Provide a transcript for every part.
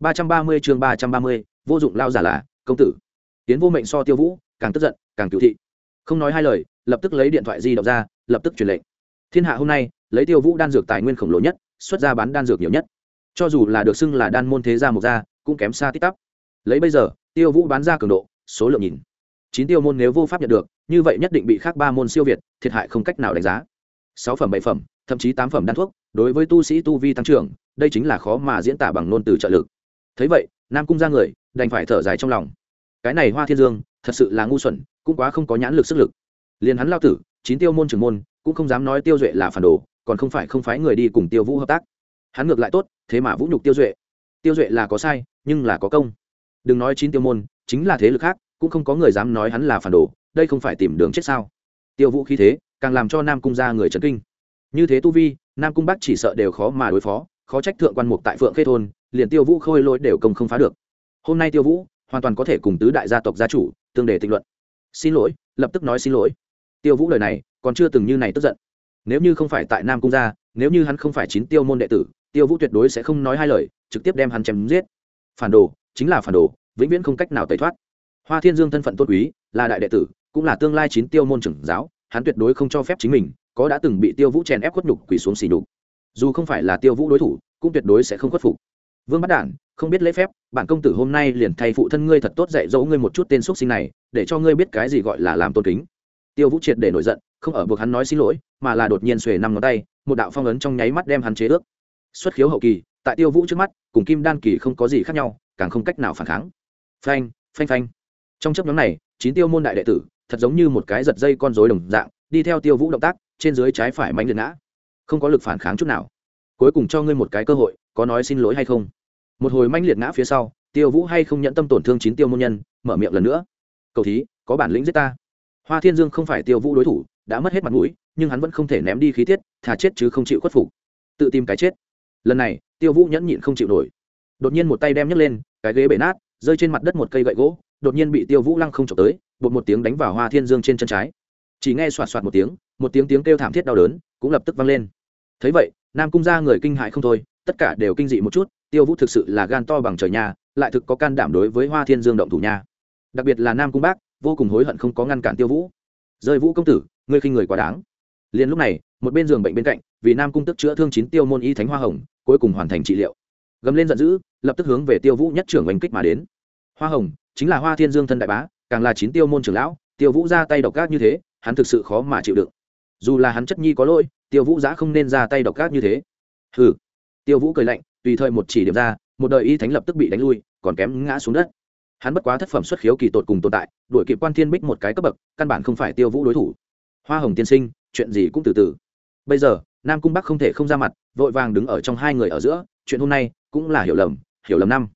ba trăm ba mươi chương ba trăm ba mươi, vô dụng lao giả là, công tử. Tiến vô mệnh so tiêu vũ, càng tức giận, càng cựu thị. Không nói hai lời, lập tức lấy điện thoại di động ra, lập tức truyền lệnh. Thiên hạ hôm nay, lấy tiêu vũ đan dược tài nguyên khổng lồ nhất, xuất ra bán đan dược nhiều nhất. Cho dù là được xưng là đan môn thế gia mục gia, cũng kém xa tích tắp. Lấy bây giờ, tiêu vũ bán ra cường độ, số lượng nhìn. Chín tiêu môn nếu vô pháp nhận được, như vậy nhất định bị khác ba môn siêu việt, thiệt hại không cách nào đánh giá. Sáu phẩm, bảy phẩm, thậm chí tám phẩm đan thuốc, đối với tu sĩ tu vi tăng trưởng, đây chính là khó mà diễn tả bằng ngôn từ trợ lực thấy vậy, nam cung ra người, đành phải thở dài trong lòng. Cái này hoa thiên dương, thật sự là ngu xuẩn, cũng quá không có nhãn lực sức lực. Liền hắn lao tử, chín tiêu môn trưởng môn, cũng không dám nói tiêu duệ là phản đồ, còn không phải không phái người đi cùng tiêu vũ hợp tác. Hắn ngược lại tốt, thế mà vũ nhục tiêu duệ. Tiêu duệ là có sai, nhưng là có công. Đừng nói chín tiêu môn, chính là thế lực khác, cũng không có người dám nói hắn là phản đồ, đây không phải tìm đường chết sao? Tiêu vũ khí thế, càng làm cho nam cung ra người trấn kinh. Như thế tu vi, nam cung bắc chỉ sợ đều khó mà đối phó, khó trách thượng quan mục tại phượng khê thôn liền tiêu vũ khôi lôi đều công không phá được. Hôm nay tiêu vũ hoàn toàn có thể cùng tứ đại gia tộc gia chủ tương đề tịch luận. Xin lỗi, lập tức nói xin lỗi. Tiêu vũ lời này còn chưa từng như này tức giận. Nếu như không phải tại nam cung gia, nếu như hắn không phải chín tiêu môn đệ tử, tiêu vũ tuyệt đối sẽ không nói hai lời, trực tiếp đem hắn chém giết. Phản đồ, chính là phản đồ, vĩnh viễn không cách nào tẩy thoát. Hoa thiên dương thân phận tôn quý, là đại đệ tử, cũng là tương lai chín tiêu môn trưởng giáo, hắn tuyệt đối không cho phép chính mình có đã từng bị tiêu vũ chèn ép khuất nhục quỳ xuống xỉ nhục. Dù không phải là tiêu vũ đối thủ, cũng tuyệt đối sẽ không khuất phục vương bắt đản, không biết lễ phép, bản công tử hôm nay liền thay phụ thân ngươi thật tốt dạy dỗ ngươi một chút tên x sinh này, để cho ngươi biết cái gì gọi là làm tôn kính. Tiêu vũ triệt để nổi giận, không ở buộc hắn nói xin lỗi, mà là đột nhiên xuề năm ngón tay, một đạo phong ấn trong nháy mắt đem hắn chế ước. Xuất khiếu hậu kỳ, tại tiêu vũ trước mắt, cùng kim đan kỳ không có gì khác nhau, càng không cách nào phản kháng. Phanh phanh phanh. Trong chấp nhóm này, chín tiêu môn đại đệ tử, thật giống như một cái giật dây con rối đồng dạng, đi theo tiêu vũ động tác, trên dưới trái phải mánh liệt ngã. Không có lực phản kháng chút nào. Cuối cùng cho ngươi một cái cơ hội, có nói xin lỗi hay không? Một hồi manh liệt ngã phía sau, tiêu vũ hay không nhận tâm tổn thương chín tiêu môn nhân, mở miệng lần nữa. Cầu thí, có bản lĩnh giết ta. Hoa thiên dương không phải tiêu vũ đối thủ, đã mất hết mặt mũi, nhưng hắn vẫn không thể ném đi khí tiết thà chết chứ không chịu khuất phục. Tự tìm cái chết. Lần này, tiêu vũ nhẫn nhịn không chịu nổi. Đột nhiên một tay đem nhấc lên, cái ghế bể nát, rơi trên mặt đất một cây gậy gỗ, đột nhiên bị tiêu vũ lăng không trộm tới, bột một tiếng đánh vào hoa thiên dương trên chân trái. Chỉ nghe soạt soạt một tiếng một tiếng tiếng kêu thảm thiết đau đớn cũng lập tức vang lên. Thấy vậy, nam cung ra người kinh hại không thôi, tất cả đều kinh dị một chút tiêu vũ thực sự là gan to bằng trời nhà lại thực có can đảm đối với hoa thiên dương động thủ nha. Đặc biệt là nam cung bác, vô cùng hối hận không có ngăn cản tiêu vũ. Rơi vũ công tử, ngươi khinh người quá đáng. Liền lúc này, một bên giường bệnh bên cạnh, vì nam cung tức chữa thương chín tiêu môn y thánh hoa hồng, cuối cùng hoàn thành trị liệu. Gầm lên giận dữ, lập tức hướng về tiêu vũ nhất trưởng oanh kích mà đến. Hoa hồng, chính là hoa thiên dương thân đại bá, càng là chín tiêu môn trưởng lão, tiêu vũ ra tay độc ác như thế, hắn thực sự khó mà chịu đựng. Dù là hắn chất nhi có lỗi, tiêu vũ giã không nên ra tay độc ác như thế. Hừ. Tiêu vũ cười lạnh tùy thời một chỉ điểm ra, một đời y thánh lập tức bị đánh lui, còn kém ngã xuống đất. Hắn bất quá thất phẩm xuất khiếu kỳ tột cùng tồn tại, đuổi kịp quan thiên bích một cái cấp bậc, căn bản không phải tiêu vũ đối thủ. Hoa hồng tiên sinh, chuyện gì cũng từ từ. Bây giờ, nam cung bắc không thể không ra mặt, vội vàng đứng ở trong hai người ở giữa, chuyện hôm nay cũng là hiểu lầm hiểu lầm năm.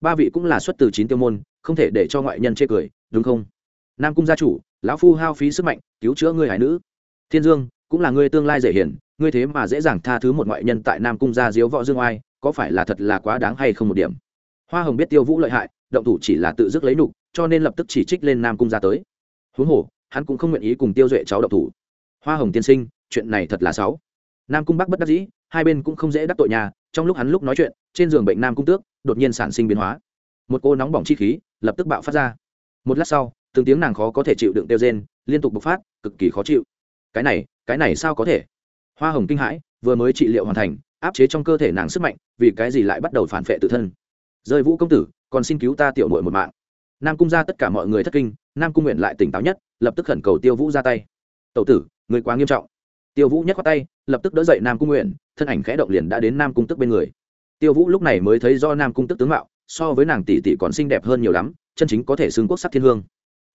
Ba vị cũng là xuất từ chín tiêu môn, không thể để cho ngoại nhân chê cười, đúng không? Nam cung gia chủ, lão phu hao phí sức mạnh, cứu chữa ngươi hải nữ. Thiên dương, cũng là ngươi tương lai dễ hiển, ngươi thế mà dễ dàng tha thứ một ngoại nhân tại nam cung gia diếu võ dương oai có phải là thật là quá đáng hay không một điểm? Hoa hồng biết tiêu vũ lợi hại, động thủ chỉ là tự dứt lấy nục, cho nên lập tức chỉ trích lên nam cung ra tới. Huống hồ, hắn cũng không nguyện ý cùng tiêu duệ cháu động thủ. Hoa hồng tiên sinh, chuyện này thật là xấu. Nam cung bắc bất đắc dĩ, hai bên cũng không dễ đắc tội nhà, trong lúc hắn lúc nói chuyện, trên giường bệnh nam cung tước, đột nhiên sản sinh biến hóa. Một cô nóng bỏng chi khí, lập tức bạo phát ra. Một lát sau, từng tiếng nàng khó có thể chịu đựng tiêu rên, liên tục bộc phát, cực kỳ khó chịu. Cái này cái này sao có thể? Hoa hồng kinh hãi, vừa mới trị liệu hoàn thành áp chế trong cơ thể nàng sức mạnh, vì cái gì lại bắt đầu phản vệ tự thân? Rơi vũ công tử, còn xin cứu ta tiểu muội một mạng. Nam cung ra tất cả mọi người thất kinh, nam cung nguyện lại tỉnh táo nhất, lập tức khẩn cầu tiêu vũ ra tay. Tậu tử, người quá nghiêm trọng. Tiêu vũ nhắc qua tay, lập tức đỡ dậy nam cung nguyện, thân ảnh khẽ động liền đã đến nam cung tức bên người. Tiêu vũ lúc này mới thấy do nam cung tức tướng mạo, so với nàng tỷ tỷ còn xinh đẹp hơn nhiều lắm, chân chính có thể xưng quốc sắc thiên hương.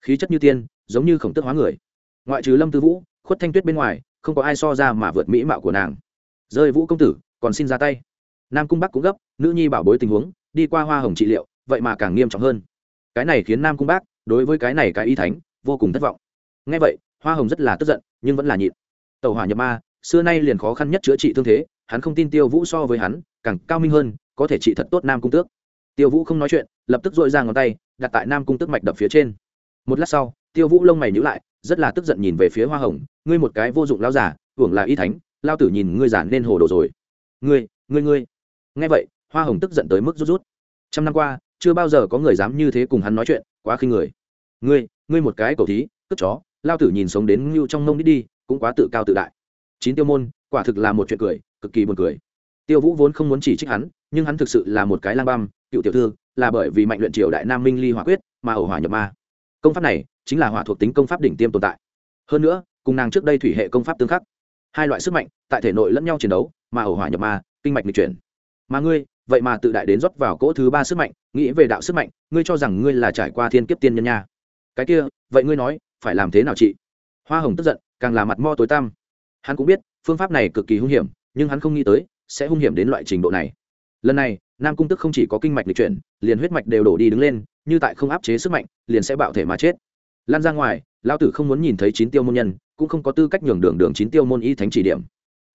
Khí chất như tiên, giống như khổng tức hóa người. Ngoại trừ lâm tư vũ, khuất thanh tuyết bên ngoài, không có ai so ra mà vượt mỹ mạo của nàng. Rơi vũ công tử còn xin ra tay. Nam cung bắc cũng gấp, nữ nhi bảo bối tình huống, đi qua hoa hồng trị liệu, vậy mà càng nghiêm trọng hơn. Cái này khiến nam cung bác đối với cái này cái y thánh, vô cùng thất vọng. Ngay vậy, hoa hồng rất là tức giận, nhưng vẫn là nhịn. Tàu hỏa nhập ma, xưa nay liền khó khăn nhất chữa trị thương thế, hắn không tin tiêu vũ so với hắn, càng cao minh hơn, có thể trị thật tốt nam cung tước. Tiêu vũ không nói chuyện, lập tức dội ra ngón tay, đặt tại nam cung tước mạch đập phía trên. Một lát sau, tiêu vũ lông mày nhữ lại, rất là tức giận nhìn về phía hoa hồng, ngươi một cái vô dụng lao giả hưởng là y thánh lao tử nhìn ngươi giả nên hồ đồ rồi ngươi ngươi ngươi. Nghe vậy, hoa hồng tức giận tới mức rút rút. Trăm năm qua, chưa bao giờ có người dám như thế cùng hắn nói chuyện, quá khinh người. Ngươi ngươi một cái cầu thí, cướp chó, lao tử nhìn sống đến ngưu trong mông đi đi, cũng quá tự cao tự đại. Chín tiêu môn, quả thực là một chuyện cười, cực kỳ buồn cười. Tiêu vũ vốn không muốn chỉ trích hắn, nhưng hắn thực sự là một cái lang băm, cựu tiểu thư, là bởi vì mạnh luyện triều đại nam minh ly hỏa quyết, mà ẩu hỏa nhập ma. Công pháp này, chính là hỏa thuộc tính công pháp đỉnh tiêm tồn tại. Hơn nữa, cùng nàng trước đây thủy hệ công pháp tương khắc. Hai loại sức mạnh, tại thể nội lẫn nhau chiến đấu mà ẩu hỏa nhập ma, kinh mạch lịch chuyển. Mà ngươi, vậy mà tự đại đến rót vào cỗ thứ ba sức mạnh, nghĩ về đạo sức mạnh, ngươi cho rằng ngươi là trải qua thiên kiếp tiên nhân nha. Cái kia, vậy ngươi nói, phải làm thế nào chị? Hoa hồng tức giận, càng là mặt mo tối tăm. Hắn cũng biết, phương pháp này cực kỳ hung hiểm, nhưng hắn không nghĩ tới, sẽ hung hiểm đến loại trình độ này. Lần này, nam cung tức không chỉ có kinh mạch lịch chuyển, liền huyết mạch đều đổ đi đứng lên, như tại không áp chế sức mạnh, liền sẽ bạo thể mà chết. Lan ra ngoài lao tử không muốn nhìn thấy chín tiêu môn nhân, cũng không có tư cách nhường đường đường chín tiêu môn y thánh chỉ điểm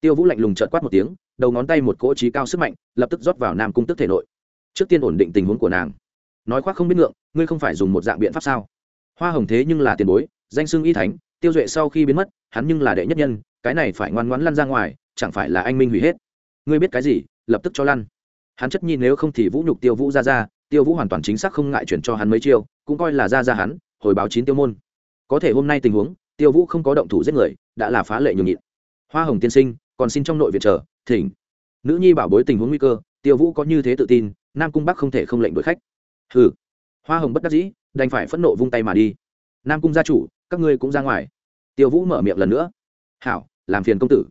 tiêu vũ lạnh lùng trợt quát một tiếng, đầu ngón tay một cỗ trí cao sức mạnh, lập tức rót vào nam cung tức thể nội. Trước tiên ổn định tình huống của nàng. Nói khoác không biết ngượng, ngươi không phải dùng một dạng biện pháp sao? Hoa hồng thế nhưng là tiền bối, danh xưng y thánh, tiêu duệ sau khi biến mất, hắn nhưng là đệ nhất nhân, cái này phải ngoan ngoãn lăn ra ngoài, chẳng phải là anh minh hủy hết. Ngươi biết cái gì, lập tức cho lăn. Hắn chất nhi nếu không thì vũ nhục tiêu vũ ra ra, tiêu vũ hoàn toàn chính xác không ngại chuyển cho hắn mấy chiêu, cũng coi là ra ra hắn, hồi báo chín tiêu môn. Có thể hôm nay tình huống, tiêu vũ không có động thủ giết người, đã là phá lệ nhường nhịn. Hoa hồng tiên sinh còn xin trong nội viện chờ, thỉnh. Nữ nhi bảo bối tình huống nguy cơ, tiêu vũ có như thế tự tin, nam cung bắc không thể không lệnh đuổi khách. Hừ. Hoa hồng bất đắc dĩ, đành phải phẫn nộ vung tay mà đi. Nam cung gia chủ, các ngươi cũng ra ngoài. Tiêu vũ mở miệng lần nữa. Hảo, làm phiền công tử.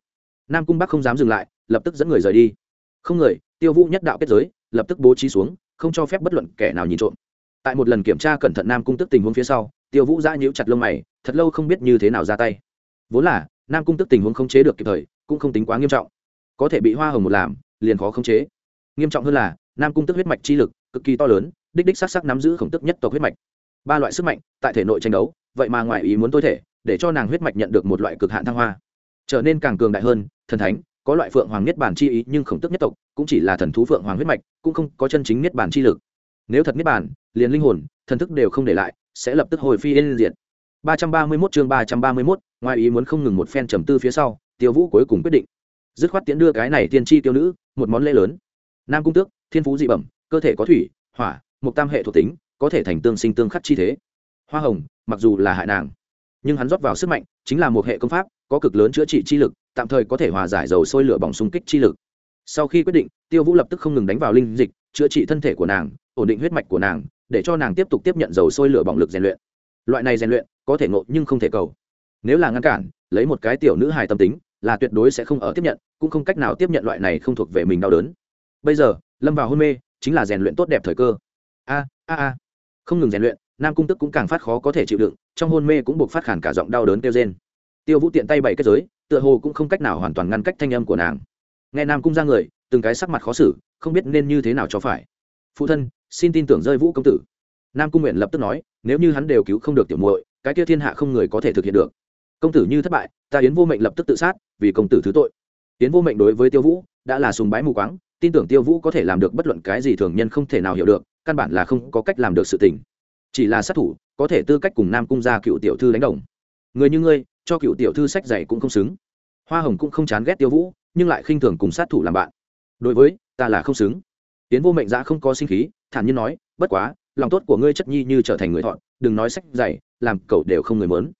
Nam cung bắc không dám dừng lại, lập tức dẫn người rời đi. Không người, tiêu vũ nhất đạo kết giới, lập tức bố trí xuống, không cho phép bất luận kẻ nào nhìn trộm. Tại một lần kiểm tra cẩn thận nam cung tức tình huống phía sau, tiêu vũ giã nhíu chặt lông mày, thật lâu không biết như thế nào ra tay. Vốn là, nam cung tức tình huống không chế được kịp thời cũng không tính quá nghiêm trọng. Có thể bị hoa hồng một làm liền khó khống chế. Nghiêm trọng hơn là nam cung tức huyết mạch chi lực cực kỳ to lớn đích đích sắc sắc nắm giữ khổng tức nhất tộc huyết mạch. Ba loại sức mạnh tại thể nội tranh đấu vậy mà ngoại ý muốn tối thể để cho nàng huyết mạch nhận được một loại cực hạn thăng hoa. Trở nên càng cường đại hơn thần thánh có loại phượng hoàng niết bản chi ý nhưng khổng tức nhất tộc cũng chỉ là thần thú phượng hoàng huyết mạch cũng không có chân chính niết bản chi lực. Nếu thật niết bản liền linh hồn thần thức đều không để lại sẽ lập tức hồi phi lên diện 331 chương 331, ngoài ý muốn không ngừng một phen trầm tư phía sau tiêu vũ cuối cùng quyết định. Dứt khoát tiễn đưa cái này tiên tri tiêu nữ, một món lễ lớn. Nam cung tước, thiên phú dị bẩm, cơ thể có thủy, hỏa, mục tam hệ thuộc tính, có thể thành tương sinh tương khắc chi thế. Hoa hồng, mặc dù là hại nàng, nhưng hắn rót vào sức mạnh chính là một hệ công pháp, có cực lớn chữa trị chi lực, tạm thời có thể hòa giải dầu sôi lửa bỏng xung kích chi lực. Sau khi quyết định, tiêu vũ lập tức không ngừng đánh vào linh dịch, chữa trị thân thể của nàng, ổn định huyết mạch của nàng, để cho nàng tiếp tục tiếp nhận dầu sôi lửa bỏng lực rèn luyện. Loại này rèn luyện có thể ngộ nhưng không thể cầu. Nếu là ngăn cản, lấy một cái tiểu nữ hài tâm tính là tuyệt đối sẽ không ở tiếp nhận, cũng không cách nào tiếp nhận loại này không thuộc về mình đau đớn. Bây giờ, lâm vào hôn mê, chính là rèn luyện tốt đẹp thời cơ. A a a. Không ngừng rèn luyện, nam cung tức cũng càng phát khó có thể chịu đựng, trong hôn mê cũng buộc phát khản cả giọng đau đớn kêu trên tiêu vũ tiện tay bày kết giới, tựa hồ cũng không cách nào hoàn toàn ngăn cách thanh âm của nàng. Nghe nam cung ra người, từng cái sắc mặt khó xử, không biết nên như thế nào cho phải. Phụ thân, xin tin tưởng rơi vũ công tử. Nam cung nguyện lập tức nói, nếu như hắn đều cứu không được tiểu muội, cái kia thiên hạ không người có thể thực hiện được. Công tử như thất bại ta yến vô mệnh lập tức tự sát, vì công tử thứ tội. Yến vô mệnh đối với tiêu vũ đã là sùng bái mù quáng, tin tưởng tiêu vũ có thể làm được bất luận cái gì thường nhân không thể nào hiểu được, căn bản là không có cách làm được sự tình. Chỉ là sát thủ, có thể tư cách cùng nam cung gia cựu tiểu thư đánh đồng. Người như ngươi, cho cựu tiểu thư sách dạy cũng không xứng. Hoa hồng cũng không chán ghét tiêu vũ, nhưng lại khinh thường cùng sát thủ làm bạn. Đối với, ta là không xứng. Tiến vô mệnh giã không có sinh khí, thản nhiên nói, bất quá, lòng tốt của ngươi chất nhi như trở thành người thọn đừng nói sách dạy làm cậu đều không người mớn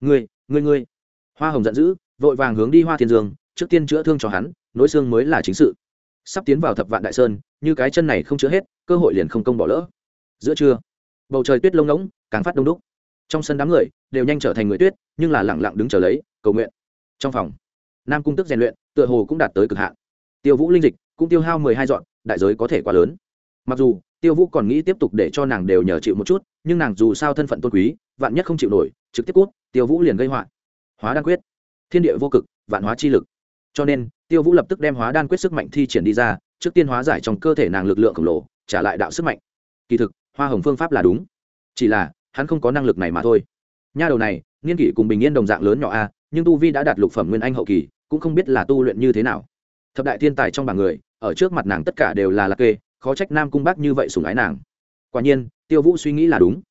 ngươi ngươi ngươi hoa hồng giận dữ, vội vàng hướng đi hoa thiên dương, trước tiên chữa thương cho hắn, nỗi xương mới là chính sự. Sắp tiến vào thập vạn đại sơn, như cái chân này không chữa hết, cơ hội liền không công bỏ lỡ. Giữa trưa, bầu trời tuyết lông ngỗng, càng phát đông đúc. Trong sân đám người đều nhanh trở thành người tuyết, nhưng là lẳng lặng đứng chờ lấy, cầu nguyện. Trong phòng, nam cung tức rèn luyện, tựa hồ cũng đạt tới cực hạn. Tiêu vũ linh dịch cũng tiêu hao mười hai dọn, đại giới có thể quá lớn. Mặc dù, tiêu vũ còn nghĩ tiếp tục để cho nàng đều nhờ chịu một chút, nhưng nàng dù sao thân phận tôn quý, vạn nhất không chịu nổi, trực tiếp cút, tiêu vũ liền gây họa hóa đan quyết. Thiên địa vô cực, vạn hóa chi lực. Cho nên, tiêu vũ lập tức đem hóa đan quyết sức mạnh thi triển đi ra, trước tiên hóa giải trong cơ thể nàng lực lượng khổng lồ, trả lại đạo sức mạnh. Kỳ thực, hoa hồng phương pháp là đúng. Chỉ là, hắn không có năng lực này mà thôi. Nha đầu này niên kỷ cùng bình yên đồng dạng lớn nhỏ a, nhưng tu vi đã đạt lục phẩm nguyên anh hậu kỳ, cũng không biết là tu luyện như thế nào. Thập đại thiên tài trong bảng người, ở trước mặt nàng tất cả đều là lạc kê, khó trách nam cung bác như vậy sùng ái nàng. Quả nhiên, tiêu vũ suy nghĩ là đúng.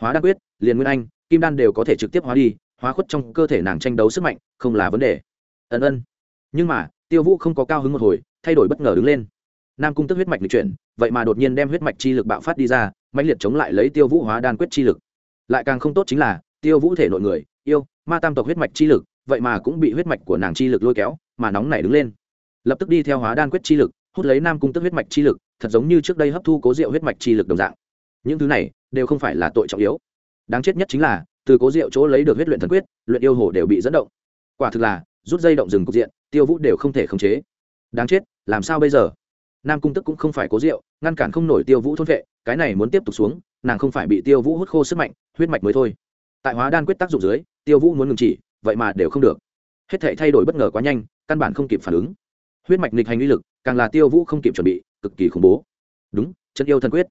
Hóa đan quyết, liền nguyên anh, kim đan đều có thể trực tiếp hóa đi hóa khuất trong cơ thể nàng tranh đấu sức mạnh, không là vấn đề. Ân ân. Nhưng mà, tiêu vũ không có cao hứng một hồi, thay đổi bất ngờ đứng lên. Nam cung tức huyết mạch lịch chuyển, vậy mà đột nhiên đem huyết mạch chi lực bạo phát đi ra, mãnh liệt chống lại lấy tiêu vũ hóa đan quyết chi lực. Lại càng không tốt chính là, tiêu vũ thể nội người, yêu, ma tam tộc huyết mạch chi lực, vậy mà cũng bị huyết mạch của nàng chi lực lôi kéo, mà nóng nảy đứng lên. Lập tức đi theo hóa đan quyết chi lực, hút lấy nam cung tức huyết mạch chi lực, thật giống như trước đây hấp thu cố diệu huyết mạch chi lực đồng dạng. Những thứ này, đều không phải là tội trọng yếu. Đáng chết nhất chính là từ cố diệu chỗ lấy được huyết luyện thần quyết, luyện yêu hồ đều bị dẫn động. Quả thực là, rút dây động rừng cục diện, tiêu vũ đều không thể khống chế. Đáng chết, làm sao bây giờ? Nam cung tức cũng không phải cố diệu, ngăn cản không nổi tiêu vũ thôn vệ, cái này muốn tiếp tục xuống, nàng không phải bị tiêu vũ hút khô sức mạnh, huyết mạch mới thôi. Tại hóa đan quyết tác dụng dưới, tiêu vũ muốn ngừng chỉ, vậy mà đều không được. Hết thể thay đổi bất ngờ quá nhanh, căn bản không kịp phản ứng. Huyết mạch nghịch hành uy lực, càng là tiêu vũ không kịp chuẩn bị, cực kỳ khủng bố. Đúng, chân yêu thần quyết.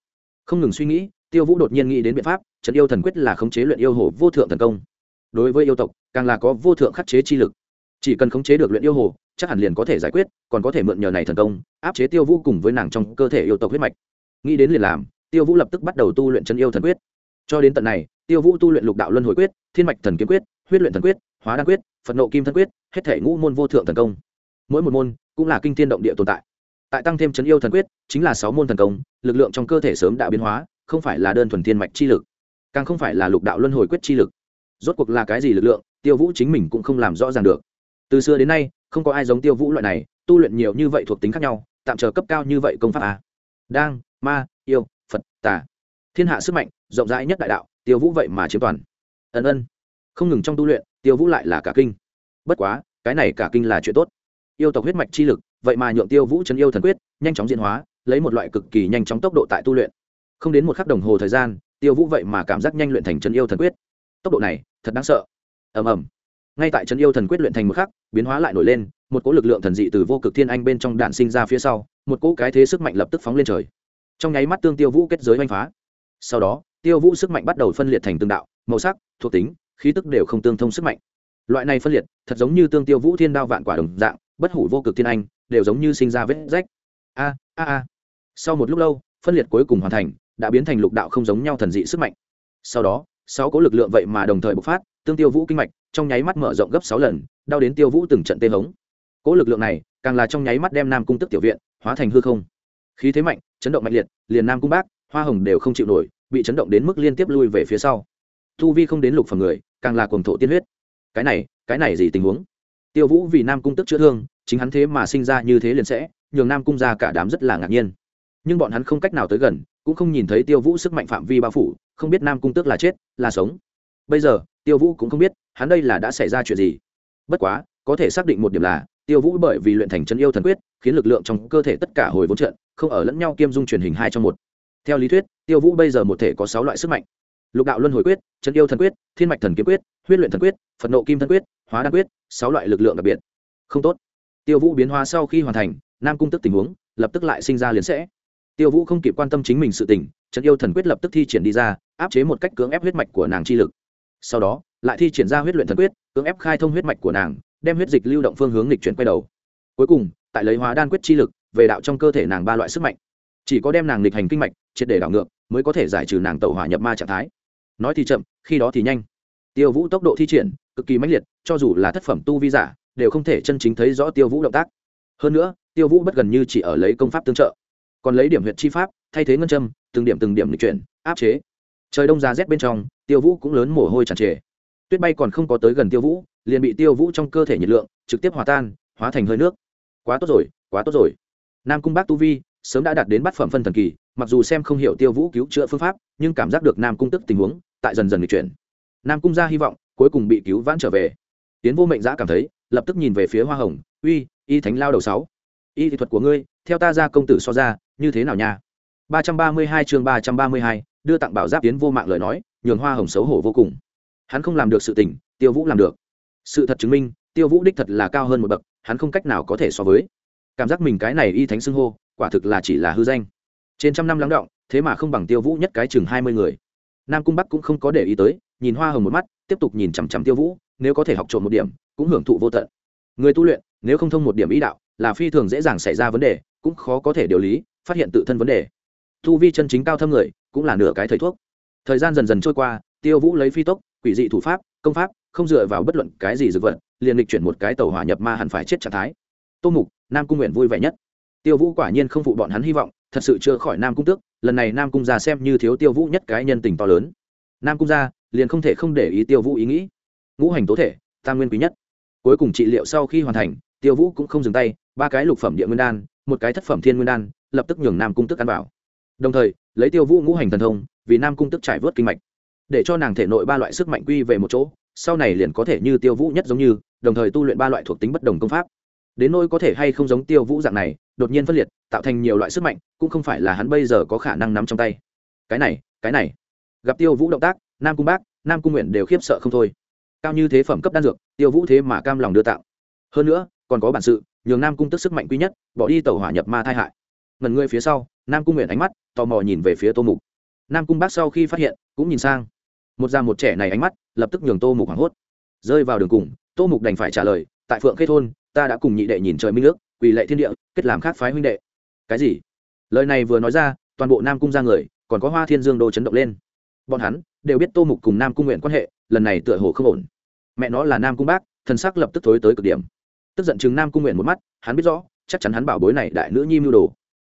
Không ngừng suy nghĩ tiêu vũ đột nhiên nghĩ đến biện pháp trấn yêu thần quyết là khống chế luyện yêu hồ vô thượng thần công. Đối với yêu tộc, càng là có vô thượng khắc chế chi lực. Chỉ cần khống chế được luyện yêu hồ, chắc hẳn liền có thể giải quyết, còn có thể mượn nhờ này thần công, áp chế tiêu vũ cùng với nàng trong cơ thể yêu tộc huyết mạch. Nghĩ đến liền làm, tiêu vũ lập tức bắt đầu tu luyện chân yêu thần quyết. Cho đến tận này, tiêu vũ tu luyện lục đạo luân hồi quyết, thiên mạch thần kiếm quyết, huyết luyện thần quyết, hóa đan quyết, phật nộ kim thần quyết, hết thể ngũ môn vô thượng thần công. Mỗi một môn cũng là kinh thiên động địa tồn tại. Tại tăng thêm chân yêu thần quyết, chính là sáu môn thần công, lực lượng trong cơ thể sớm đã biến hóa không phải là đơn thuần thiên mạch chi lực, càng không phải là lục đạo luân hồi quyết chi lực. Rốt cuộc là cái gì lực lượng, tiêu vũ chính mình cũng không làm rõ ràng được. Từ xưa đến nay, không có ai giống tiêu vũ loại này, tu luyện nhiều như vậy thuộc tính khác nhau, tạm chờ cấp cao như vậy công pháp à? đang, ma, yêu, phật, tà. Thiên hạ sức mạnh, rộng rãi nhất đại đạo, tiêu vũ vậy mà chiếm toàn. Ân ân. Không ngừng trong tu luyện, tiêu vũ lại là cả kinh. Bất quá, cái này cả kinh là chuyện tốt. Yêu tộc huyết mạch chi lực, vậy mà nhượng tiêu vũ chân yêu thần quyết, nhanh chóng diễn hóa, lấy một loại cực kỳ nhanh chóng tốc độ tại tu luyện không đến một khắc đồng hồ thời gian, tiêu vũ vậy mà cảm giác nhanh luyện thành chân yêu thần quyết. Tốc độ này, thật đáng sợ. Ầm ầm. Ngay tại chân yêu thần quyết luyện thành một khắc, biến hóa lại nổi lên, một cỗ lực lượng thần dị từ vô cực thiên anh bên trong đạn sinh ra phía sau, một cỗ cái thế sức mạnh lập tức phóng lên trời. Trong nháy mắt tương tiêu vũ kết giới oanh phá. Sau đó, tiêu vũ sức mạnh bắt đầu phân liệt thành tương đạo, màu sắc, thuộc tính, khí tức đều không tương thông sức mạnh. Loại này phân liệt, thật giống như tương tiêu vũ thiên đao vạn quả đồng dạng, bất hủ vô cực thiên anh, đều giống như sinh ra vết rách. A a a. Sau một lúc lâu, phân liệt cuối cùng hoàn thành đã biến thành lục đạo không giống nhau thần dị sức mạnh. Sau đó, sáu cố lực lượng vậy mà đồng thời bộc phát, tương tiêu vũ kinh mạch, trong nháy mắt mở rộng gấp sáu lần, đau đến tiêu vũ từng trận tê hống. Cố lực lượng này, càng là trong nháy mắt đem nam cung tức tiểu viện hóa thành hư không. Khí thế mạnh, chấn động mạnh liệt, liền nam cung bác, hoa hồng đều không chịu nổi, bị chấn động đến mức liên tiếp lui về phía sau. Thu vi không đến lục phần người, càng là cuồng thổ tiên huyết. Cái này cái này gì tình huống? Tiêu vũ vì nam cung tức chữa thương, chính hắn thế mà sinh ra như thế liền sẽ, nhường nam cung ra cả đám rất là ngạc nhiên. Nhưng bọn hắn không cách nào tới gần cũng không nhìn thấy tiêu vũ sức mạnh phạm vi bao phủ, không biết nam cung tước là chết, là sống. Bây giờ, tiêu vũ cũng không biết, hắn đây là đã xảy ra chuyện gì. Bất quá, có thể xác định một điểm là, tiêu vũ bởi vì luyện thành chân yêu thần quyết, khiến lực lượng trong cơ thể tất cả hồi vốn trận, không ở lẫn nhau kiêm dung truyền hình hai trong một. Theo lý thuyết, tiêu vũ bây giờ một thể có sáu loại sức mạnh. Lục đạo luân hồi quyết, chân yêu thần quyết, thiên mạch thần kiếm quyết, huyết luyện thần quyết, phật nộ kim thần quyết, hóa đan quyết, sáu loại lực lượng đặc biệt. Không tốt. Tiêu vũ biến hóa sau khi hoàn thành, nam cung tức tình huống lập tức lại sinh ra liền sẽ tiêu vũ không kịp quan tâm chính mình sự tình trấn yêu thần quyết lập tức thi triển đi ra, áp chế một cách cưỡng ép huyết mạch của nàng chi lực. Sau đó, lại thi triển ra huyết luyện thần quyết, cưỡng ép khai thông huyết mạch của nàng, đem huyết dịch lưu động phương hướng lịch chuyển quay đầu. Cuối cùng, tại lấy hóa đan quyết chi lực, về đạo trong cơ thể nàng ba loại sức mạnh. Chỉ có đem nàng lịch hành kinh mạch, triệt để đảo ngược, mới có thể giải trừ nàng tẩu hỏa nhập ma trạng thái. Nói thì chậm, khi đó thì nhanh. Tiêu vũ tốc độ thi triển, cực kỳ mãnh liệt, cho dù là thất phẩm tu vi giả, đều không thể chân chính thấy rõ tiêu vũ động tác. Hơn nữa, tiêu vũ bất gần như chỉ ở lấy công pháp tương trợ còn lấy điểm huyệt chi pháp, thay thế ngân châm, từng điểm từng điểm lịch chuyển, áp chế. Trời đông giá rét bên trong, tiêu vũ cũng lớn mồ hôi tràn trề. Tuyết bay còn không có tới gần tiêu vũ, liền bị tiêu vũ trong cơ thể nhiệt lượng, trực tiếp hòa tan, hóa thành hơi nước. Quá tốt rồi, quá tốt rồi. Nam cung bác tu vi sớm đã đạt đến bát phẩm phân thần kỳ, mặc dù xem không hiểu tiêu vũ cứu chữa phương pháp, nhưng cảm giác được nam cung tức tình huống, tại dần dần lịch chuyển. Nam cung ra hy vọng, cuối cùng bị cứu vãn trở về. Tiến vô mệnh giã cảm thấy, lập tức nhìn về phía hoa hồng, uy, y thánh lao đầu sáu, y thị thuật của ngươi theo ta ra công tử so ra, như thế nào nha? ba trăm ba mươi hai chương ba trăm ba mươi hai, đưa tặng bảo giáp tiến vô mạng lời nói, nhường hoa hồng xấu hổ vô cùng. Hắn không làm được sự tình, tiêu vũ làm được. Sự thật chứng minh, tiêu vũ đích thật là cao hơn một bậc, hắn không cách nào có thể so với. Cảm giác mình cái này y thánh xưng hô, quả thực là chỉ là hư danh. Trên trăm năm lắng động, thế mà không bằng tiêu vũ nhất cái chừng hai mươi người. Nam cung bắc cũng không có để ý tới, nhìn hoa hồng một mắt, tiếp tục nhìn chằm chằm tiêu vũ, nếu có thể học trộm một điểm, cũng hưởng thụ vô tận. Người tu luyện, nếu không thông một điểm ý đạo, là phi thường dễ dàng xảy ra vấn đề cũng khó có thể điều lý, phát hiện tự thân vấn đề. Thu vi chân chính cao thâm người, cũng là nửa cái thầy thuốc. Thời gian dần dần trôi qua, tiêu vũ lấy phi tốc, quỷ dị thủ pháp, công pháp, không dựa vào bất luận cái gì dược vật, liền lịch chuyển một cái tàu hỏa nhập ma hẳn phải chết trạng thái. Tô mục, nam cung nguyện vui vẻ nhất. Tiêu vũ quả nhiên không phụ bọn hắn hy vọng, thật sự chưa khỏi nam cung tước, lần này nam cung gia xem như thiếu tiêu vũ nhất cái nhân tình to lớn. Nam cung gia liền không thể không để ý tiêu vũ ý nghĩ. Ngũ hành tố thể, tam nguyên quý nhất. Cuối cùng trị liệu sau khi hoàn thành, tiêu vũ cũng không dừng tay, ba cái lục phẩm địa nguyên đan một cái thất phẩm thiên nguyên đan, lập tức nhường nam cung tức ăn vào. Đồng thời, lấy tiêu vũ ngũ hành thần thông, vì nam cung tức trải vớt kinh mạch, để cho nàng thể nội ba loại sức mạnh quy về một chỗ, sau này liền có thể như tiêu vũ nhất giống như, đồng thời tu luyện ba loại thuộc tính bất đồng công pháp. Đến nỗi có thể hay không giống tiêu vũ dạng này, đột nhiên phân liệt, tạo thành nhiều loại sức mạnh, cũng không phải là hắn bây giờ có khả năng nắm trong tay. Cái này cái này. Gặp tiêu vũ động tác, nam cung bác, nam cung nguyện đều khiếp sợ không thôi. Cao như thế phẩm cấp đan dược, tiêu vũ thế mà cam lòng đưa tạo hơn nữa còn có bản sự, nhường nam cung tức sức mạnh quý nhất, bỏ đi tàu hỏa nhập ma thai hại. Ngần ngươi phía sau, nam cung nguyện ánh mắt, tò mò nhìn về phía tô mục. Nam cung bác sau khi phát hiện, cũng nhìn sang. Một già một trẻ này ánh mắt, lập tức nhường tô mục hoảng hốt. Rơi vào đường cùng, tô mục đành phải trả lời, tại phượng khê thôn, ta đã cùng nhị đệ nhìn trời minh nước quỳ lệ thiên địa, kết làm khác phái huynh đệ. Cái gì? Lời này vừa nói ra, toàn bộ nam cung ra người, còn có hoa thiên dương đô chấn động lên. Bọn hắn đều biết tô mục cùng nam cung nguyện quan hệ, lần này tựa hồ không ổn. Mẹ nó là nam cung bác thần sắc lập tức thối tới cực điểm tức giận chừng nam cung nguyện một mắt, hắn biết rõ, chắc chắn hắn bảo bối này đại nữ nhi mưu đồ.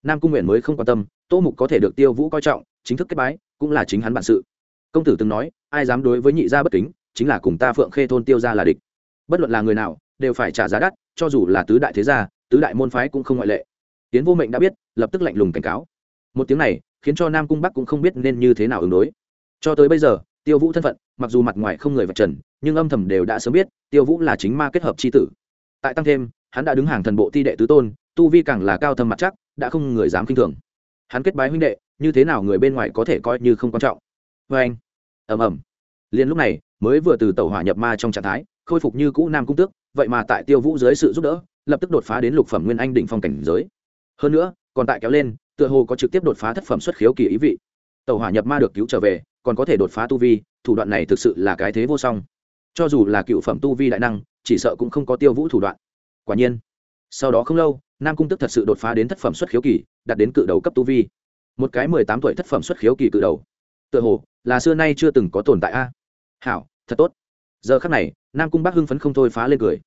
Nam cung nguyện mới không quan tâm, tô mục có thể được tiêu vũ coi trọng, chính thức kết bái, cũng là chính hắn bản sự. Công tử từng nói, ai dám đối với nhị gia bất kính, chính là cùng ta phượng khê thôn tiêu ra là địch. Bất luận là người nào, đều phải trả giá đắt, cho dù là tứ đại thế gia, tứ đại môn phái cũng không ngoại lệ. Tiến vô mệnh đã biết, lập tức lạnh lùng cảnh cáo. Một tiếng này, khiến cho nam cung bắc cũng không biết nên như thế nào ứng đối. Cho tới bây giờ, tiêu vũ thân phận, mặc dù mặt ngoài không người vạch trần, nhưng âm thầm đều đã sớm biết, tiêu vũ là chính ma kết hợp c h i tử tại tăng thêm, hắn đã đứng hàng thần bộ ti đệ tứ tôn, tu vi càng là cao thâm mặt chắc, đã không người dám k i n h thường. Hắn kết bái huynh đệ, như thế nào người bên ngoài có thể coi như không quan trọng. Vê anh ẩm ẩm liền lúc này, mới vừa từ tàu hỏa nhập ma trong trạng thái, khôi phục như cũ nam cung tước, vậy mà tại tiêu vũ dưới sự giúp đỡ, lập tức đột phá đến lục phẩm nguyên anh đỉnh phong cảnh giới. Hơn nữa, còn tại kéo lên, tựa hồ có trực tiếp đột phá thất phẩm xuất khiếu kỳ ý vị. Tàu hỏa nhập ma được cứu trở về, còn có thể đột phá tu vi, thủ đoạn này thực sự là cái thế vô song. Cho dù là cựu phẩm tu vi đại năng chỉ sợ cũng không có tiêu vũ thủ đoạn. Quả nhiên, sau đó không lâu, nam cung tức thật sự đột phá đến thất phẩm xuất khiếu kỳ, đạt đến cự đầu cấp tu vi. Một cái mười tám tuổi thất phẩm xuất khiếu kỳ cự đầu. Tựa hồ, là xưa nay chưa từng có tồn tại a. Hảo, thật tốt. Giờ khắc này, nam cung bác hưng phấn không thôi phá lên cười.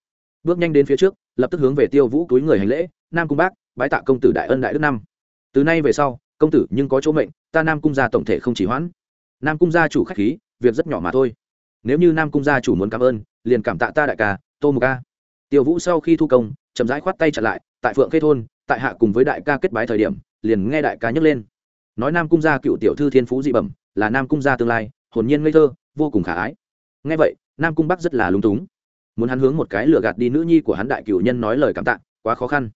Bước nhanh đến phía trước, lập tức hướng về tiêu vũ túi người hành lễ, nam cung bác, bái tạ công tử đại ân đại đức năm. Từ nay về sau, công tử nhưng có chỗ mệnh, ta nam cung gia tổng thể không chỉ hoãn. Nam cung gia chủ khách khí, việc rất nhỏ mà thôi. Nếu như nam cung gia chủ muốn cảm ơn, liền cảm tạ ta đại ca tô mục a. Tiêu vũ sau khi thu công, chậm rãi khoát tay trả lại, tại phượng khê thôn, tại hạ cùng với đại ca kết bái thời điểm, liền nghe đại ca nhấc lên. Nói nam cung gia cựu tiểu thư thiên phú dị bẩm, là nam cung gia tương lai, hồn nhiên ngây thơ, vô cùng khả ái. Nghe vậy, nam cung bắc rất là lúng túng. Muốn hắn hướng một cái lừa gạt đi nữ nhi của hắn đại cựu nhân nói lời cảm tạ, quá khó khăn.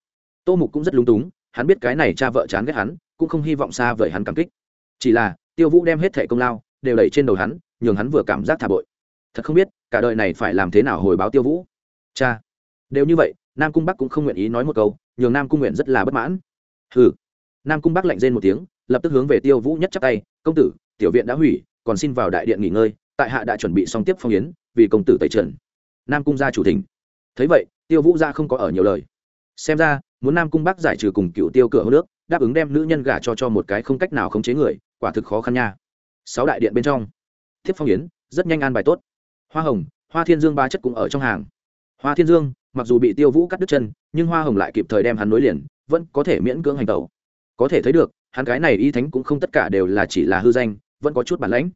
Tô mục cũng rất lúng túng, hắn biết cái này cha vợ chán ghét hắn, cũng không hy vọng xa vời hắn cảm kích. Chỉ là, tiêu vũ đem hết thẻ công lao, đều đẩy trên đầu hắn, nhường hắn vừa cảm giác thả bội. Thật không biết, cả đời này phải làm thế nào hồi báo tiêu vũ cha, đều như vậy, nam cung bắc cũng không nguyện ý nói một câu, nhường nam cung nguyện rất là bất mãn. Hừ. Nam cung bắc lạnh rên một tiếng, lập tức hướng về tiêu vũ nhất chắc tay, công tử, tiểu viện đã hủy, còn xin vào đại điện nghỉ ngơi, tại hạ đã chuẩn bị xong tiếp phong yến, vì công tử tẩy trần. Nam cung gia chủ thỉnh. Thấy vậy, tiêu vũ ra không có ở nhiều lời. Xem ra, muốn nam cung bắc giải trừ cùng cựu tiêu cửa hô nước, đáp ứng đem nữ nhân gả cho cho một cái không cách nào khống chế người, quả thực khó khăn nha. Sáu đại điện bên trong thiếp phong yến, rất nhanh an bài tốt. Hoa hồng, hoa thiên dương ba chất cũng ở trong hàng hoa thiên dương, mặc dù bị tiêu vũ cắt đứt chân, nhưng hoa hồng lại kịp thời đem hắn nối liền, vẫn có thể miễn cưỡng hành tẩu. Có thể thấy được, hắn cái này y thánh cũng không tất cả đều là chỉ là hư danh, vẫn có chút bản lãnh.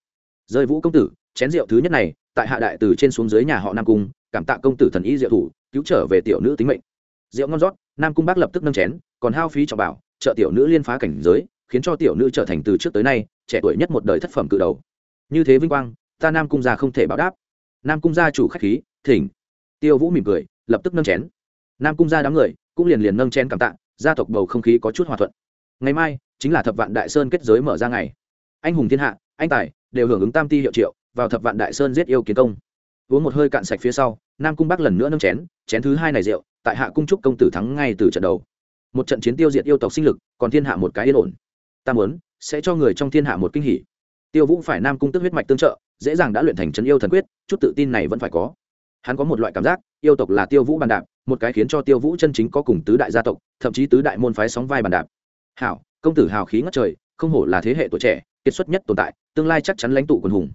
Rơi vũ công tử, chén rượu thứ nhất này, tại hạ đại từ trên xuống dưới nhà họ nam cung, cảm tạ công tử thần y diệu thủ, cứu trở về tiểu nữ tính mệnh. Rượu ngon rót, nam cung bác lập tức nâng chén, còn hao phí cho bảo, trợ tiểu nữ liên phá cảnh giới, khiến cho tiểu nữ trở thành từ trước tới nay, trẻ tuổi nhất một đời thất phẩm cự đầu. Như thế vinh quang, ta nam cung gia không thể báo đáp. Nam cung gia chủ khách khí, thỉnh tiêu vũ mỉm cười, lập tức nâng chén. Nam cung ra đám người, cũng liền liền nâng chén cảm tạ, gia tộc bầu không khí có chút hòa thuận. Ngày mai, chính là thập vạn đại sơn kết giới mở ra ngày. Anh hùng thiên hạ, anh tài, đều hưởng ứng tam ti hiệu triệu, vào thập vạn đại sơn giết yêu kiến công. Uống một hơi cạn sạch phía sau, nam cung bắc lần nữa nâng chén chén thứ hai này rượu, tại hạ cung trúc công tử thắng ngay từ trận đầu. Một trận chiến tiêu diệt yêu tộc sinh lực, còn thiên hạ một cái yên ổn. Ta muốn, sẽ cho người trong thiên hạ một kinh hỉ. Tiêu vũ phải nam cung tức huyết mạch tương trợ, dễ dàng đã luyện thành trấn yêu thần quyết, chút tự tin này vẫn phải có hắn có một loại cảm giác, yêu tộc là tiêu vũ bàn đạp, một cái khiến cho tiêu vũ chân chính có cùng tứ đại gia tộc, thậm chí tứ đại môn phái sóng vai bàn đạp. Hảo, công tử hào khí ngất trời, không hổ là thế hệ tuổi trẻ, kiệt xuất nhất tồn tại, tương lai chắc chắn lãnh tụ quần hùng.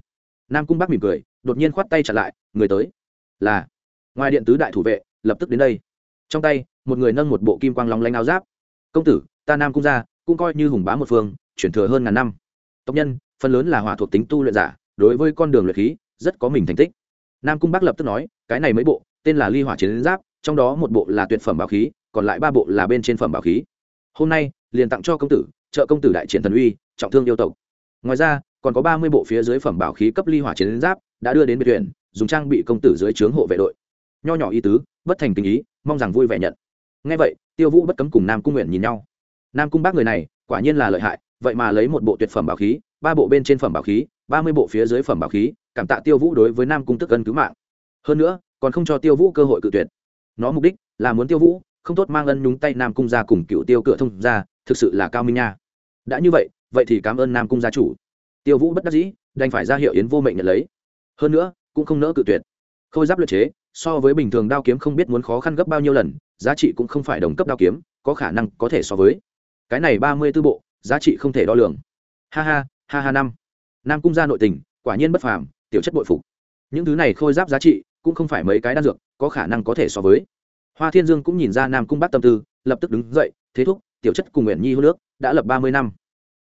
Nam cung bắc mỉm cười, đột nhiên khoát tay trả lại, người tới. Là, ngoài điện tứ đại thủ vệ, lập tức đến đây. Trong tay, một người nâng một bộ kim quang long lanh áo giáp. Công tử, ta nam cung gia cũng coi như hùng bá một phương, chuyển thừa hơn ngàn năm. Tộc nhân, phần lớn là hỏa thuộc tính tu luyện giả, đối với con đường luyện khí, rất có mình thành tích nam cung bắc lập tức nói cái này mấy bộ tên là ly hỏa chiến giáp trong đó một bộ là tuyệt phẩm bảo khí còn lại ba bộ là bên trên phẩm bảo khí. Hôm nay liền tặng cho công tử trợ công tử đại triển thần uy trọng thương yêu tộc. Ngoài ra còn có ba mươi bộ phía dưới phẩm bảo khí cấp ly hỏa chiến giáp đã đưa đến biệt thuyền, dùng trang bị công tử dưới trướng hộ vệ đội. Nho nhỏ ý tứ bất thành tình ý mong rằng vui vẻ nhận. Ngay vậy tiêu vũ bất cấm cùng nam cung nguyện nhìn nhau. Nam cung bác người này quả nhiên là lợi hại vậy mà lấy một bộ tuyệt phẩm bảo khí ba bộ bên trên phẩm bảo khí ba mươi bộ phía dưới phẩm bảo khí cảm tạ tiêu vũ đối với nam cung tức ân cứu mạng. Hơn nữa, còn không cho tiêu vũ cơ hội cự tuyệt. Nó mục đích là muốn tiêu vũ không tốt mang ân nhúng tay nam cung ra cùng cựu tiêu cửa thông ra, thực sự là cao minh nha. Đã như vậy vậy thì cảm ơn nam cung gia chủ. Tiêu vũ bất đắc dĩ, đành phải ra hiệu yến vô mệnh nhận lấy. Hơn nữa, cũng không nỡ cự tuyệt. Khôi giáp luyện chế, so với bình thường đao kiếm không biết muốn khó khăn gấp bao nhiêu lần, giá trị cũng không phải đồng cấp đao kiếm, có khả năng có thể so với. Cái này ba mươi b ố bộ, giá trị không thể đo lường. Ha ha ha ha năm. Nam cung gia nội tình, quả nhiên bất phàm tiểu chất bội phục. Những thứ này khôi giáp giá trị cũng không phải mấy cái đan dược có khả năng có thể so với. Hoa thiên dương cũng nhìn ra nam cung bắt tâm tư, lập tức đứng dậy, thế thúc, tiểu chất cùng nguyện nhi hô nước, đã lập ba mươi năm.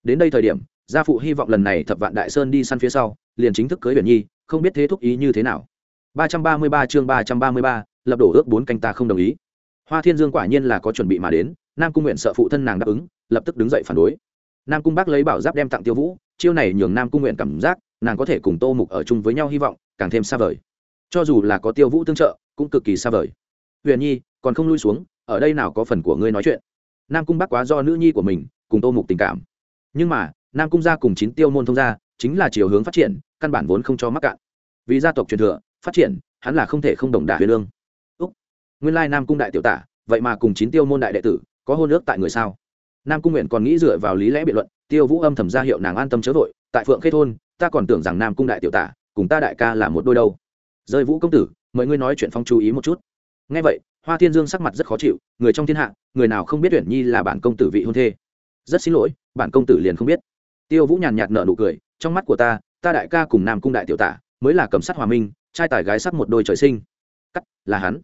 Đến đây thời điểm, gia phụ hy vọng lần này thập vạn đại sơn đi săn phía sau, liền chính thức cưới nguyện nhi, không biết thế thúc ý như thế nào. Ba trăm ba mươi ba chương ba trăm ba mươi ba, lập đổ ước bốn canh ta không đồng ý. Hoa thiên dương quả nhiên là có chuẩn bị mà đến, nam cung nguyện sợ phụ thân nàng đáp ứng, lập tức đứng dậy phản đối. Nam cung bác lấy bảo giáp đem tặng tiêu vũ, chiêu này nhường nam cung nguyện cảm giác nàng có thể cùng tô mục ở chung với nhau hy vọng, càng thêm xa vời. Cho dù là có tiêu vũ tương trợ, cũng cực kỳ xa vời. Huyền nhi, còn không lui xuống, ở đây nào có phần của ngươi nói chuyện? Nam cung bắc quá do nữ nhi của mình, cùng tô mục tình cảm. Nhưng mà, nam cung gia cùng chín tiêu môn thông gia, chính là chiều hướng phát triển, căn bản vốn không cho mắc cạn. Vì gia tộc truyền thừa, phát triển, hắn là không thể không đồng đả huyền lương. Úc, nguyên lai nam cung đại tiểu tả, vậy mà cùng chín tiêu môn đại đệ tử, có hôn ước tại người sao? Nam cung nguyện còn nghĩ dựa vào lý lẽ biện luận tiêu vũ âm thầm ra hiệu nàng an tâm chớ vội, tại phượng khê thôn, ta còn tưởng rằng nam cung đại tiểu tả, cùng ta đại ca là một đôi đâu. Rơi vũ công tử mời ngươi nói chuyện phong chú ý một chút. Ngay vậy, hoa thiên dương sắc mặt rất khó chịu, người trong thiên hạ, người nào không biết tuyển nhi là bản công tử vị hôn thê. Rất xin lỗi, bản công tử liền không biết. Tiêu vũ nhàn nhạt nở nụ cười, trong mắt của ta ta đại ca cùng nam cung đại tiểu tả, mới là cầm sát hòa minh, trai tài gái sắc một đôi trời sinh. Cắt, là hắn.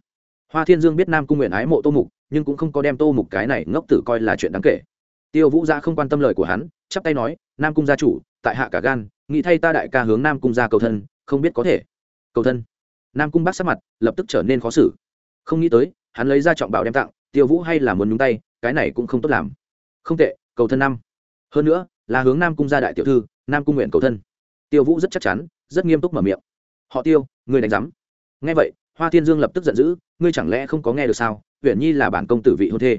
Hoa thiên dương biết nam cung nguyện ái mộ tô mục, nhưng cũng không có đem tô mục cái này ngốc tử coi là chuyện đáng kể. Tiêu vũ ra không quan tâm lời của hắn chắp tay nói, nam cung gia chủ, tại hạ cả gan, nghĩ thay ta đại ca hướng nam cung gia cầu thân, không biết có thể. Cầu thân? Nam cung bác sắc mặt lập tức trở nên khó xử. Không nghĩ tới, hắn lấy ra trọng bảo đem tặng, tiêu vũ hay là muốn nhúng tay, cái này cũng không tốt làm. Không tệ, cầu thân năm. Hơn nữa, là hướng nam cung gia đại tiểu thư, nam cung nguyện cầu thân. Tiêu vũ rất chắc chắn, rất nghiêm túc mở miệng. Họ tiêu, người đánh giám. Nghe vậy, hoa thiên dương lập tức giận dữ, ngươi chẳng lẽ không có nghe được sao? Huyện nhi là bản công tử vị hôn thê.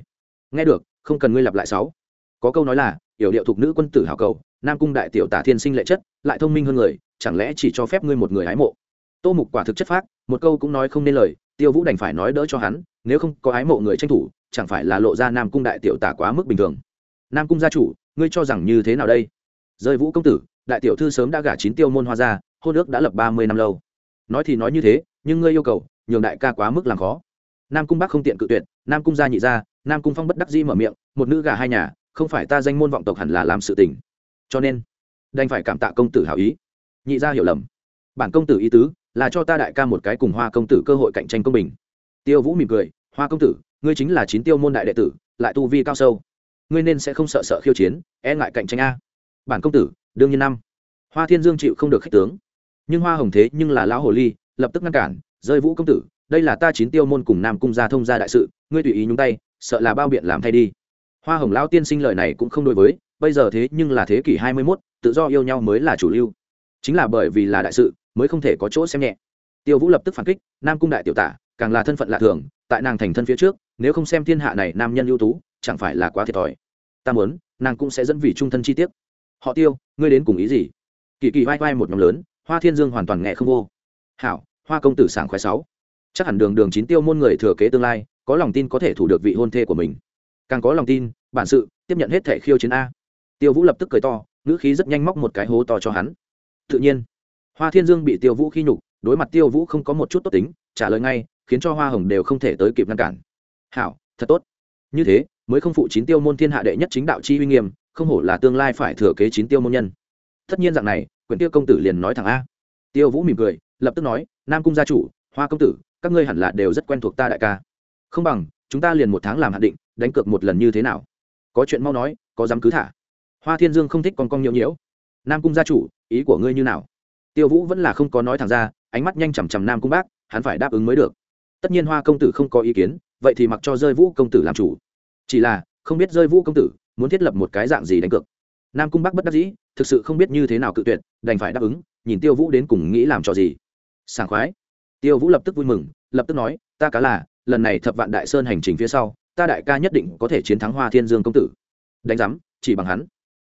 Nghe được, không cần ngươi lặp lại sáu. Có câu nói là yểu điệu thuộc nữ quân tử hảo cầu, nam cung đại tiểu tả thiên sinh lệ chất, lại thông minh hơn người, chẳng lẽ chỉ cho phép ngươi một người hái mộ? Tô mục quả thực chất phác, một câu cũng nói không nên lời, tiêu vũ đành phải nói đỡ cho hắn, nếu không có ái mộ người tranh thủ, chẳng phải là lộ ra nam cung đại tiểu tả quá mức bình thường. Nam cung gia chủ, ngươi cho rằng như thế nào đây? Rơi vũ công tử, đại tiểu thư sớm đã gả chín tiêu môn hoa ra, hôn ước đã lập ba mươi năm lâu. Nói thì nói như thế, nhưng ngươi yêu cầu, nhường đại ca quá mức làm khó. Nam cung bắc không tiện cự tuyệt, nam cung gia nhị gia, nam cung phong bất đắc dĩ mở miệng, một nữ gà hai nhà không phải ta danh môn vọng tộc hẳn là làm sự tình. Cho nên, đành phải cảm tạ công tử hảo ý. Nhị gia hiểu lầm. Bản công tử ý tứ là cho ta đại ca một cái cùng hoa công tử cơ hội cạnh tranh công bình. Tiêu vũ mỉm cười, hoa công tử, ngươi chính là chín tiêu môn đại đệ tử, lại tu vi cao sâu. Ngươi nên sẽ không sợ sợ khiêu chiến e ngại cạnh tranh a. Bản công tử, đương nhiên năm. Hoa thiên dương chịu không được khích tướng. Nhưng hoa hồng thế nhưng là lão hồ ly, lập tức ngăn cản, rơi vũ công tử, đây là ta chín tiêu môn cùng nam cung gia thông gia đại sự, ngươi tùy ý nhúng tay, sợ là bao biện làm thay đi hoa hồng lao tiên sinh lời này cũng không đối với bây giờ thế nhưng là thế kỷ hai mươi 21, tự do yêu nhau mới là chủ lưu. Chính là bởi vì là đại sự mới không thể có chỗ xem nhẹ. Tiêu vũ lập tức phản kích nam cung đại tiểu tả càng là thân phận lạ thường tại nàng thành thân phía trước nếu không xem thiên hạ này nam nhân ưu tú chẳng phải là quá thiệt thòi. Ta muốn nàng cũng sẽ dẫn vì trung thân chi tiết. Họ tiêu ngươi đến cùng ý gì? Kỳ kỳ vai vai một nhóm lớn hoa thiên dương hoàn toàn nghe không vô. Hảo hoa công tử sảng khoái sáu. Chắc hẳn đường đường chín tiêu môn người thừa kế tương lai có lòng tin có thể thủ được vị hôn thê của mình càng có lòng tin, bản sự, tiếp nhận hết thể khiêu chiến a. Tiêu vũ lập tức cười to, ngữ khí rất nhanh móc một cái hố to cho hắn. Tự nhiên, hoa thiên dương bị tiêu vũ khi nhục, đối mặt tiêu vũ không có một chút tốt tính, trả lời ngay, khiến cho hoa hồng đều không thể tới kịp ngăn cản. Hảo, thật tốt. Như thế, mới không phụ chín tiêu môn thiên hạ đệ nhất chính đạo chi uy nghiêm, không hổ là tương lai phải thừa kế chín tiêu môn nhân. Tất nhiên dạng này, quyển tiêu công tử liền nói thẳng a. Tiêu vũ mỉm cười, lập tức nói, nam cung gia chủ, hoa công tử, các ngươi hẳn là đều rất quen thuộc ta đại ca. Không bằng, chúng ta liền một tháng làm hạn định đánh cược một lần như thế nào? Có chuyện mau nói, có dám cứ thả. Hoa thiên dương không thích con con nhiễu nhiễu. Nam cung gia chủ, ý của ngươi như nào? Tiêu vũ vẫn là không có nói thẳng ra, ánh mắt nhanh chằm chằm nam cung bác, hắn phải đáp ứng mới được. Tất nhiên hoa công tử không có ý kiến, vậy thì mặc cho rơi vũ công tử làm chủ. Chỉ là, không biết rơi vũ công tử muốn thiết lập một cái dạng gì đánh cược. Nam cung bắc bất đắc dĩ, thực sự không biết như thế nào cự tuyệt, đành phải đáp ứng, nhìn tiêu vũ đến cùng nghĩ làm trò gì. Sảng khoái. Tiêu vũ lập tức vui mừng, lập tức nói, ta cá là, lần này thập vạn đại sơn hành trình phía sau ta đại ca nhất định có thể chiến thắng hoa thiên dương công tử. Đánh giám, chỉ bằng hắn.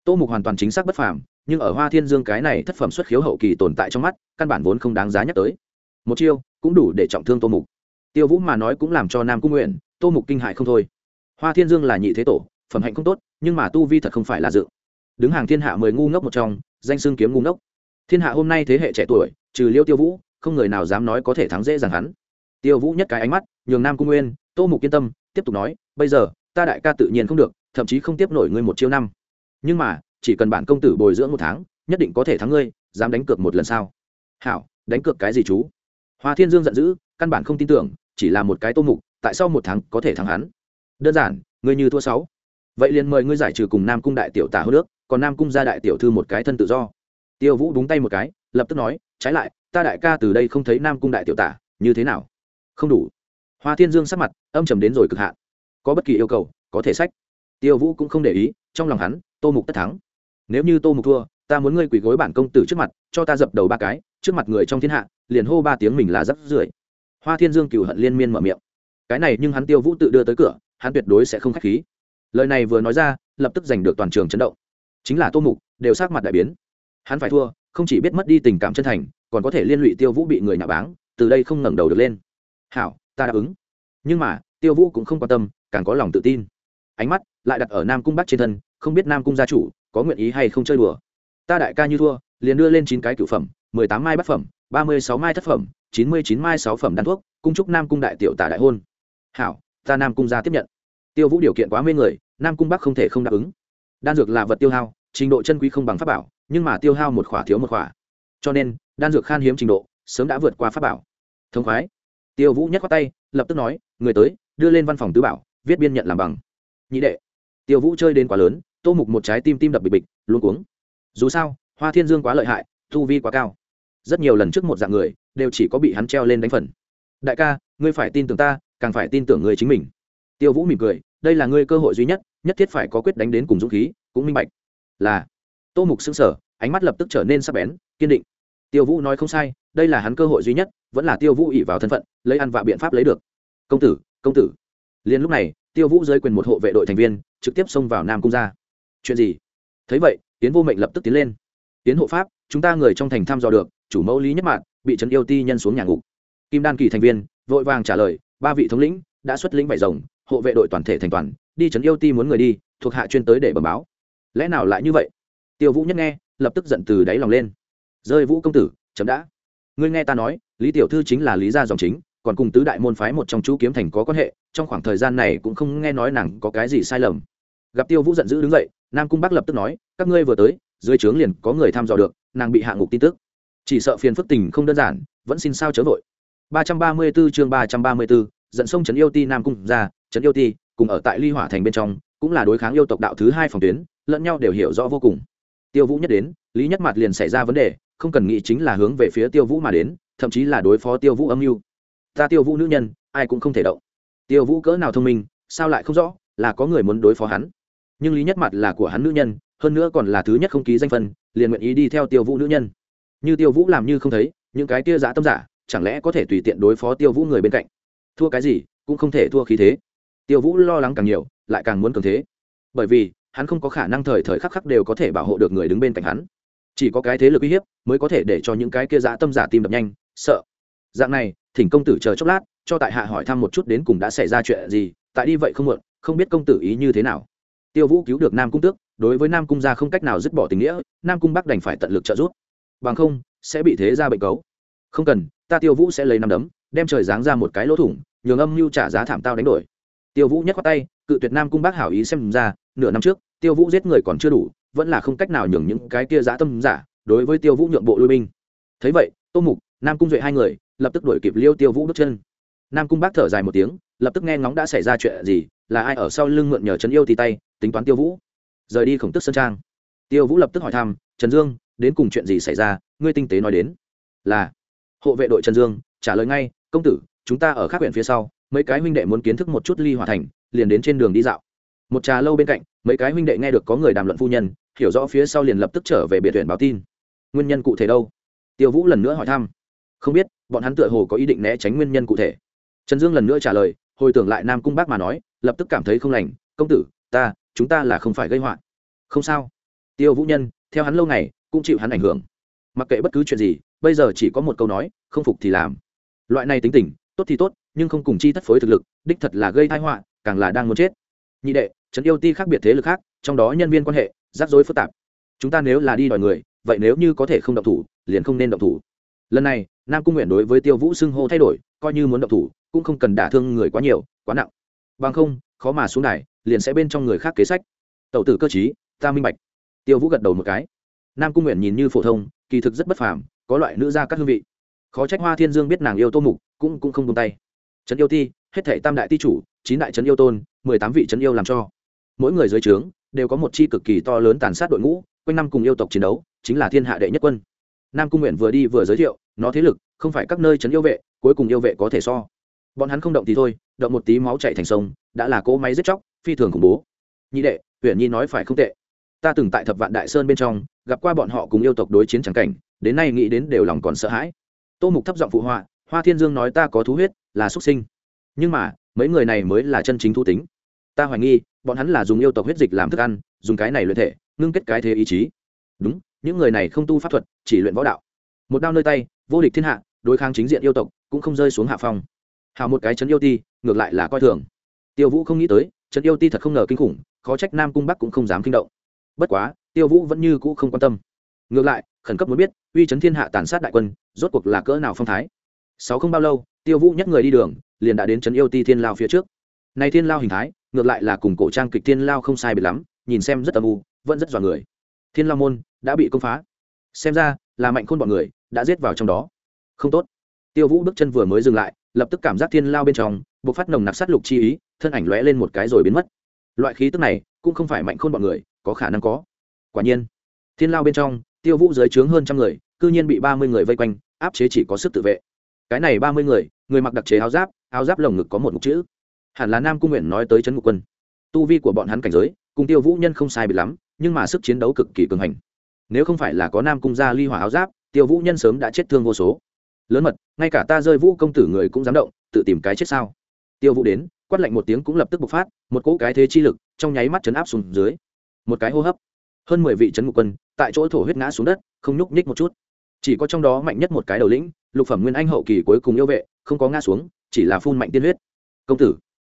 Tô mục hoàn toàn chính xác bất phàm, nhưng ở hoa thiên dương cái này thất phẩm xuất khiếu hậu kỳ tồn tại trong mắt, căn bản vốn không đáng giá nhắc tới. Một chiêu, cũng đủ để trọng thương tô mục. Tiêu vũ mà nói cũng làm cho nam cung nguyện, tô mục kinh hại không thôi. Hoa thiên dương là nhị thế tổ, phẩm hạnh không tốt, nhưng mà tu vi thật không phải là dự. Đứng hàng thiên hạ mười ngu ngốc một trong, danh xương kiếm ngu ngốc. Thiên hạ hôm nay thế hệ trẻ tuổi, trừ liêu tiêu vũ, không người nào dám nói có thể thắng dễ dàng hắn. Tiêu vũ nhất cái ánh mắt, nhường nam cung nguyên tô mục yên tâm, tiếp tục nói, bây giờ, ta đại ca tự nhiên không được, thậm chí không tiếp nổi ngươi một chiêu năm. Nhưng mà, chỉ cần bản công tử bồi dưỡng một tháng, nhất định có thể thắng ngươi, dám đánh cược một lần sao? Hảo, đánh cược cái gì chú? Hoa thiên dương giận dữ, căn bản không tin tưởng, chỉ là một cái tô mục, tại sao một tháng có thể thắng hắn? Đơn giản, ngươi như thua sáu. Vậy liền mời ngươi giải trừ cùng nam cung đại tiểu tả hô nước, còn nam cung gia đại tiểu thư một cái thân tự do. Tiêu vũ đúng tay một cái, lập tức nói, trái lại, ta đại ca từ đây không thấy nam cung đại tiểu tả, như thế nào? Không đủ hoa thiên dương sắc mặt âm trầm đến rồi cực hạn. Có bất kỳ yêu cầu, có thể sách. Tiêu vũ cũng không để ý, trong lòng hắn, tô mục tất thắng. Nếu như tô mục thua, ta muốn ngươi quỳ gối bản công tử trước mặt, cho ta dập đầu ba cái, trước mặt người trong thiên hạ, liền hô ba tiếng mình là rắp rưởi. Hoa thiên dương cựu hận liên miên mở miệng. Cái này nhưng hắn tiêu vũ tự đưa tới cửa, hắn tuyệt đối sẽ không k h á c h khí. Lời này vừa nói ra, lập tức giành được toàn trường chấn động. Chính là tô mục, đều sát mặt đại biến. Hắn phải thua, không chỉ biết mất đi tình cảm chân thành, còn có thể liên lụy tiêu vũ bị người nhà báng, từ đây không ngẩng đầu được lên. Hảo ta đáp ứng. Nhưng mà, tiêu vũ cũng không quan tâm, càng có lòng tự tin. Ánh mắt lại đặt ở nam cung bắc trên thân, không biết nam cung gia chủ có nguyện ý hay không chơi đùa. Ta đại ca như thua, liền đưa lên chín cái cửu phẩm, mười tám mai bát phẩm, ba mươi sáu mai thất phẩm, chín mươi chín mai sáu phẩm đan thuốc, cung trúc nam cung đại tiểu tả đại hôn. Hảo, ta nam cung gia tiếp nhận. Tiêu vũ điều kiện quá mê người, nam cung bắc không thể không đáp ứng. Đan dược là vật tiêu hao, trình độ chân quý không bằng pháp bảo, nhưng mà tiêu hao một khỏa thiếu một khỏa. Cho nên, đan dược khan hiếm trình độ, sớm đã vượt qua pháp bảo. Thông khoái tiêu vũ nhất qua tay, lập tức nói, người tới, đưa lên văn phòng tứ bảo, viết biên nhận làm bằng. Nhị đệ. Tiêu vũ chơi đến quá lớn, tô mục một trái tim tim đập bịch bịch luôn cuống. Dù sao, hoa thiên dương quá lợi hại thu vi quá cao. Rất nhiều lần trước một dạng người, đều chỉ có bị hắn treo lên đánh phần. Đại ca, ngươi phải tin tưởng ta, càng phải tin tưởng người chính mình. Tiêu vũ mỉm cười, đây là ngươi cơ hội duy nhất nhất thiết phải có quyết đánh đến cùng dũng khí, cũng minh bạch. Là. Tô mục xứng sở ánh mắt lập tức trở nên sắc bén, kiên định tiêu vũ nói không sai, đây là hắn cơ hội duy nhất, vẫn là tiêu vũ ỉ vào thân phận, lấy ăn vạ biện pháp lấy được. Công tử công tử. Liền lúc này, tiêu vũ dưới quyền một hộ vệ đội thành viên, trực tiếp xông vào nam cung ra. Chuyện gì? Thấy vậy, tiến vô mệnh lập tức tiến lên. Tiến hộ pháp, chúng ta người trong thành thăm dò được, chủ mẫu lý nhất mạn, bị trấn yêu ti nhân xuống nhà ngục. Kim đan kỳ thành viên, vội vàng trả lời, ba vị thống lĩnh, đã xuất lĩnh bảy rồng, hộ vệ đội toàn thể thành toàn, đi trấn yêu ti muốn người đi, thuộc hạ chuyên tới để bẩm báo. Lẽ nào lại như vậy? Tiêu vũ nhất nghe, lập tức giận từ đáy lòng lên rơi vũ công tử chấm đã. Ngươi nghe ta nói lý tiểu thư chính là lý gia dòng chính còn cùng tứ đại môn phái một trong chú kiếm thành có quan hệ trong khoảng thời gian này cũng không nghe nói nàng có cái gì sai lầm. Gặp tiêu vũ giận dữ đứng dậy nam cung bắc lập tức nói các ngươi vừa tới dưới trướng liền có người thăm dò được nàng bị hạ ngục tin tức. Chỉ sợ phiền phức tình không đơn giản vẫn xin sao chớ vội. 334 chương 334, dẫn sông trấn yêu ti nam cung ra trấn yêu ti cùng ở tại ly hỏa thành bên trong cũng là đối kháng yêu tộc đạo thứ hai phòng tuyến lẫn nhau đều hiểu rõ vô cùng. Tiêu vũ nhất đến lý nhất mặt liền xảy ra vấn đề không cần nghĩ chính là hướng về phía tiêu vũ mà đến, thậm chí là đối phó tiêu vũ âm mưu. Ta tiêu vũ nữ nhân, ai cũng không thể động. Tiêu vũ cỡ nào thông minh, sao lại không rõ, là có người muốn đối phó hắn. Nhưng lý nhất mặt là của hắn nữ nhân, hơn nữa còn là thứ nhất không ký danh phân, liền nguyện ý đi theo tiêu vũ nữ nhân. Như tiêu vũ làm như không thấy, những cái tia giả tâm giả, chẳng lẽ có thể tùy tiện đối phó tiêu vũ người bên cạnh? Thua cái gì, cũng không thể thua khí thế. Tiêu vũ lo lắng càng nhiều, lại càng muốn cường thế. Bởi vì, hắn không có khả năng thời thời khắc khắc đều có thể bảo hộ được người đứng bên cạnh hắn chỉ có cái thế lực uy hiếp mới có thể để cho những cái kia dã tâm giả tim đập nhanh, sợ. Dạng này, thỉnh công tử chờ chốc lát, cho tại hạ hỏi thăm một chút đến cùng đã xảy ra chuyện gì, tại đi vậy không muộn, không biết công tử ý như thế nào. Tiêu vũ cứu được nam cung tước, đối với nam cung gia không cách nào dứt bỏ tình nghĩa, nam cung bắc đành phải tận lực trợ giúp. Bằng không, sẽ bị thế ra bệnh cấu. Không cần, ta tiêu vũ sẽ lấy năm đấm, đem trời giáng ra một cái lỗ thủng, nhường âm mưu trả giá thảm tao đánh đổi. Tiêu vũ nhắc qua tay, cự tuyệt nam cung bác hảo ý xem ra, nửa năm trước, tiêu vũ giết người còn chưa đủ vẫn là không cách nào nhường những cái kia dã tâm giả đối với tiêu vũ nhượng bộ lui binh. Thấy vậy, tô mục, nam cung duệ hai người lập tức đuổi kịp liêu tiêu vũ bước chân. Nam cung bác thở dài một tiếng, lập tức nghe ngóng đã xảy ra chuyện gì, là ai ở sau lưng mượn nhờ trấn yêu thì tay, tính toán tiêu vũ. Rời đi khổng tức sơn trang. Tiêu vũ lập tức hỏi thăm, trần dương, đến cùng chuyện gì xảy ra? Ngươi tinh tế nói đến. Là, hộ vệ đội trần dương, trả lời ngay, công tử, chúng ta ở khác huyện phía sau, mấy cái huynh đệ muốn kiến thức một chút ly hòa thành, liền đến trên đường đi dạo. Một trà lâu bên cạnh, mấy cái huynh đệ nghe được có người đàm luận phu nhân hiểu rõ phía sau liền lập tức trở về biệt huyện báo tin. Nguyên nhân cụ thể đâu? Tiêu vũ lần nữa hỏi thăm. Không biết, bọn hắn tựa hồ có ý định né tránh nguyên nhân cụ thể. Trần dương lần nữa trả lời, hồi tưởng lại nam cung bác mà nói, lập tức cảm thấy không lành. Công tử, ta, chúng ta là không phải gây họa. Không sao. Tiêu vũ nhân, theo hắn lâu ngày, cũng chịu hắn ảnh hưởng. Mặc kệ bất cứ chuyện gì, bây giờ chỉ có một câu nói, không phục thì làm. Loại này tính tình, tốt thì tốt, nhưng không cùng chi thất phối thực lực, đích thật là gây thai họa, càng là đang muốn chết. Nhị đệ, trấn yêu ti khác biệt thế lực khác, trong đó nhân viên quan hệ rắc rối phức tạp. Chúng ta nếu là đi đòi người vậy nếu như có thể không động thủ liền không nên động thủ. Lần này nam cung nguyện đối với tiêu vũ xưng hô thay đổi coi như muốn động thủ cũng không cần đả thương người quá nhiều quá nặng. Bằng không khó mà xuống này, liền sẽ bên trong người khác kế sách. Tẩu tử cơ chí ta minh bạch. Tiêu vũ gật đầu một cái. Nam cung nguyện nhìn như phổ thông kỳ thực rất bất phàm có loại nữ gia các hương vị. Khó trách hoa thiên dương biết nàng yêu tô mục cũng cũng không tung tay. Trấn yêu ti hết thể tam đại ti chủ chín đại trấn yêu tôn mười tám vị trấn yêu làm cho. Mỗi người dưới trướng đều có một chi cực kỳ to lớn tàn sát đội ngũ, quanh năm cùng yêu tộc chiến đấu, chính là thiên hạ đệ nhất quân. Nam cung nguyện vừa đi vừa giới thiệu, nó thế lực, không phải các nơi trấn yêu vệ, cuối cùng yêu vệ có thể so. Bọn hắn không động thì thôi, động một tí máu chạy thành sông, đã là cỗ máy giết chóc, phi thường khủng bố. Nhị đệ huyện nhi nói phải không tệ. Ta từng tại thập vạn đại sơn bên trong, gặp qua bọn họ cùng yêu tộc đối chiến trắng cảnh, đến nay nghĩ đến đều lòng còn sợ hãi. Tô mục thấp giọng phụ họa, hoa thiên dương nói ta có thú huyết, là xuất sinh. Nhưng mà, mấy người này mới là chân chính thu tính ta hoài nghi, bọn hắn là dùng yêu tộc huyết dịch làm thức ăn, dùng cái này luyện thể, ngưng kết cái thế ý chí. Đúng, những người này không tu pháp thuật, chỉ luyện võ đạo. Một đao nơi tay, vô địch thiên hạ, đối kháng chính diện yêu tộc, cũng không rơi xuống hạ phong. Hào một cái chấn yêu ti, ngược lại là coi thường. Tiêu vũ không nghĩ tới, chấn yêu ti thật không ngờ kinh khủng, khó trách nam cung bắc cũng không dám kinh động. Bất quá, tiêu vũ vẫn như cũ không quan tâm. Ngược lại, khẩn cấp muốn biết, uy chấn thiên hạ tàn sát đại quân, rốt cuộc là cỡ nào phong thái. Sáu không bao lâu, tiêu vũ nhắc người đi đường, liền đã đến chấn yêu ti thiên lao phía trước. Này thiên lao hình thái ngược lại là cùng cổ trang kịch thiên lao không sai biệt lắm, nhìn xem rất âm u, vẫn rất dọa người. Thiên lao môn đã bị công phá. Xem ra, là mạnh khôn bọn người đã giết vào trong đó. Không tốt. Tiêu vũ bước chân vừa mới dừng lại, lập tức cảm giác thiên lao bên trong b ộ c phát nồng nặc sát lục chi ý, thân ảnh lóe lên một cái rồi biến mất. Loại khí tức này cũng không phải mạnh khôn bọn người có khả năng có. Quả nhiên, thiên lao bên trong, tiêu vũ dưới trướng hơn trăm người, cư nhiên bị ba mươi người vây quanh, áp chế chỉ có sức tự vệ. Cái này ba mươi người người mặc đặc chế áo giáp áo giáp lồng ngực có một mục chữ hẳn là nam cung nguyện nói tới trấn ngục quân. Tu vi của bọn hắn cảnh giới, cùng tiêu vũ nhân không sai bị lắm, nhưng mà sức chiến đấu cực kỳ cường hành. Nếu không phải là có nam cung gia ly hỏa áo giáp, tiêu vũ nhân sớm đã chết thương vô số. Lớn mật, ngay cả ta rơi vũ công tử người cũng dám động, tự tìm cái chết sao? Tiêu vũ đến, quát lạnh một tiếng cũng lập tức bộc phát, một cỗ cái thế chi lực trong nháy mắt chấn áp xuống dưới. Một cái hô hấp. Hơn mười vị trấn ngục quân tại chỗ thổ huyết ngã xuống đất, không nhúc nhích một chút. Chỉ có trong đó mạnh nhất một cái đầu lĩnh, lục phẩm nguyên anh hậu kỳ cuối cùng yêu vệ, không có ngã xuống, chỉ là phun mạnh tiên huyết. Công tử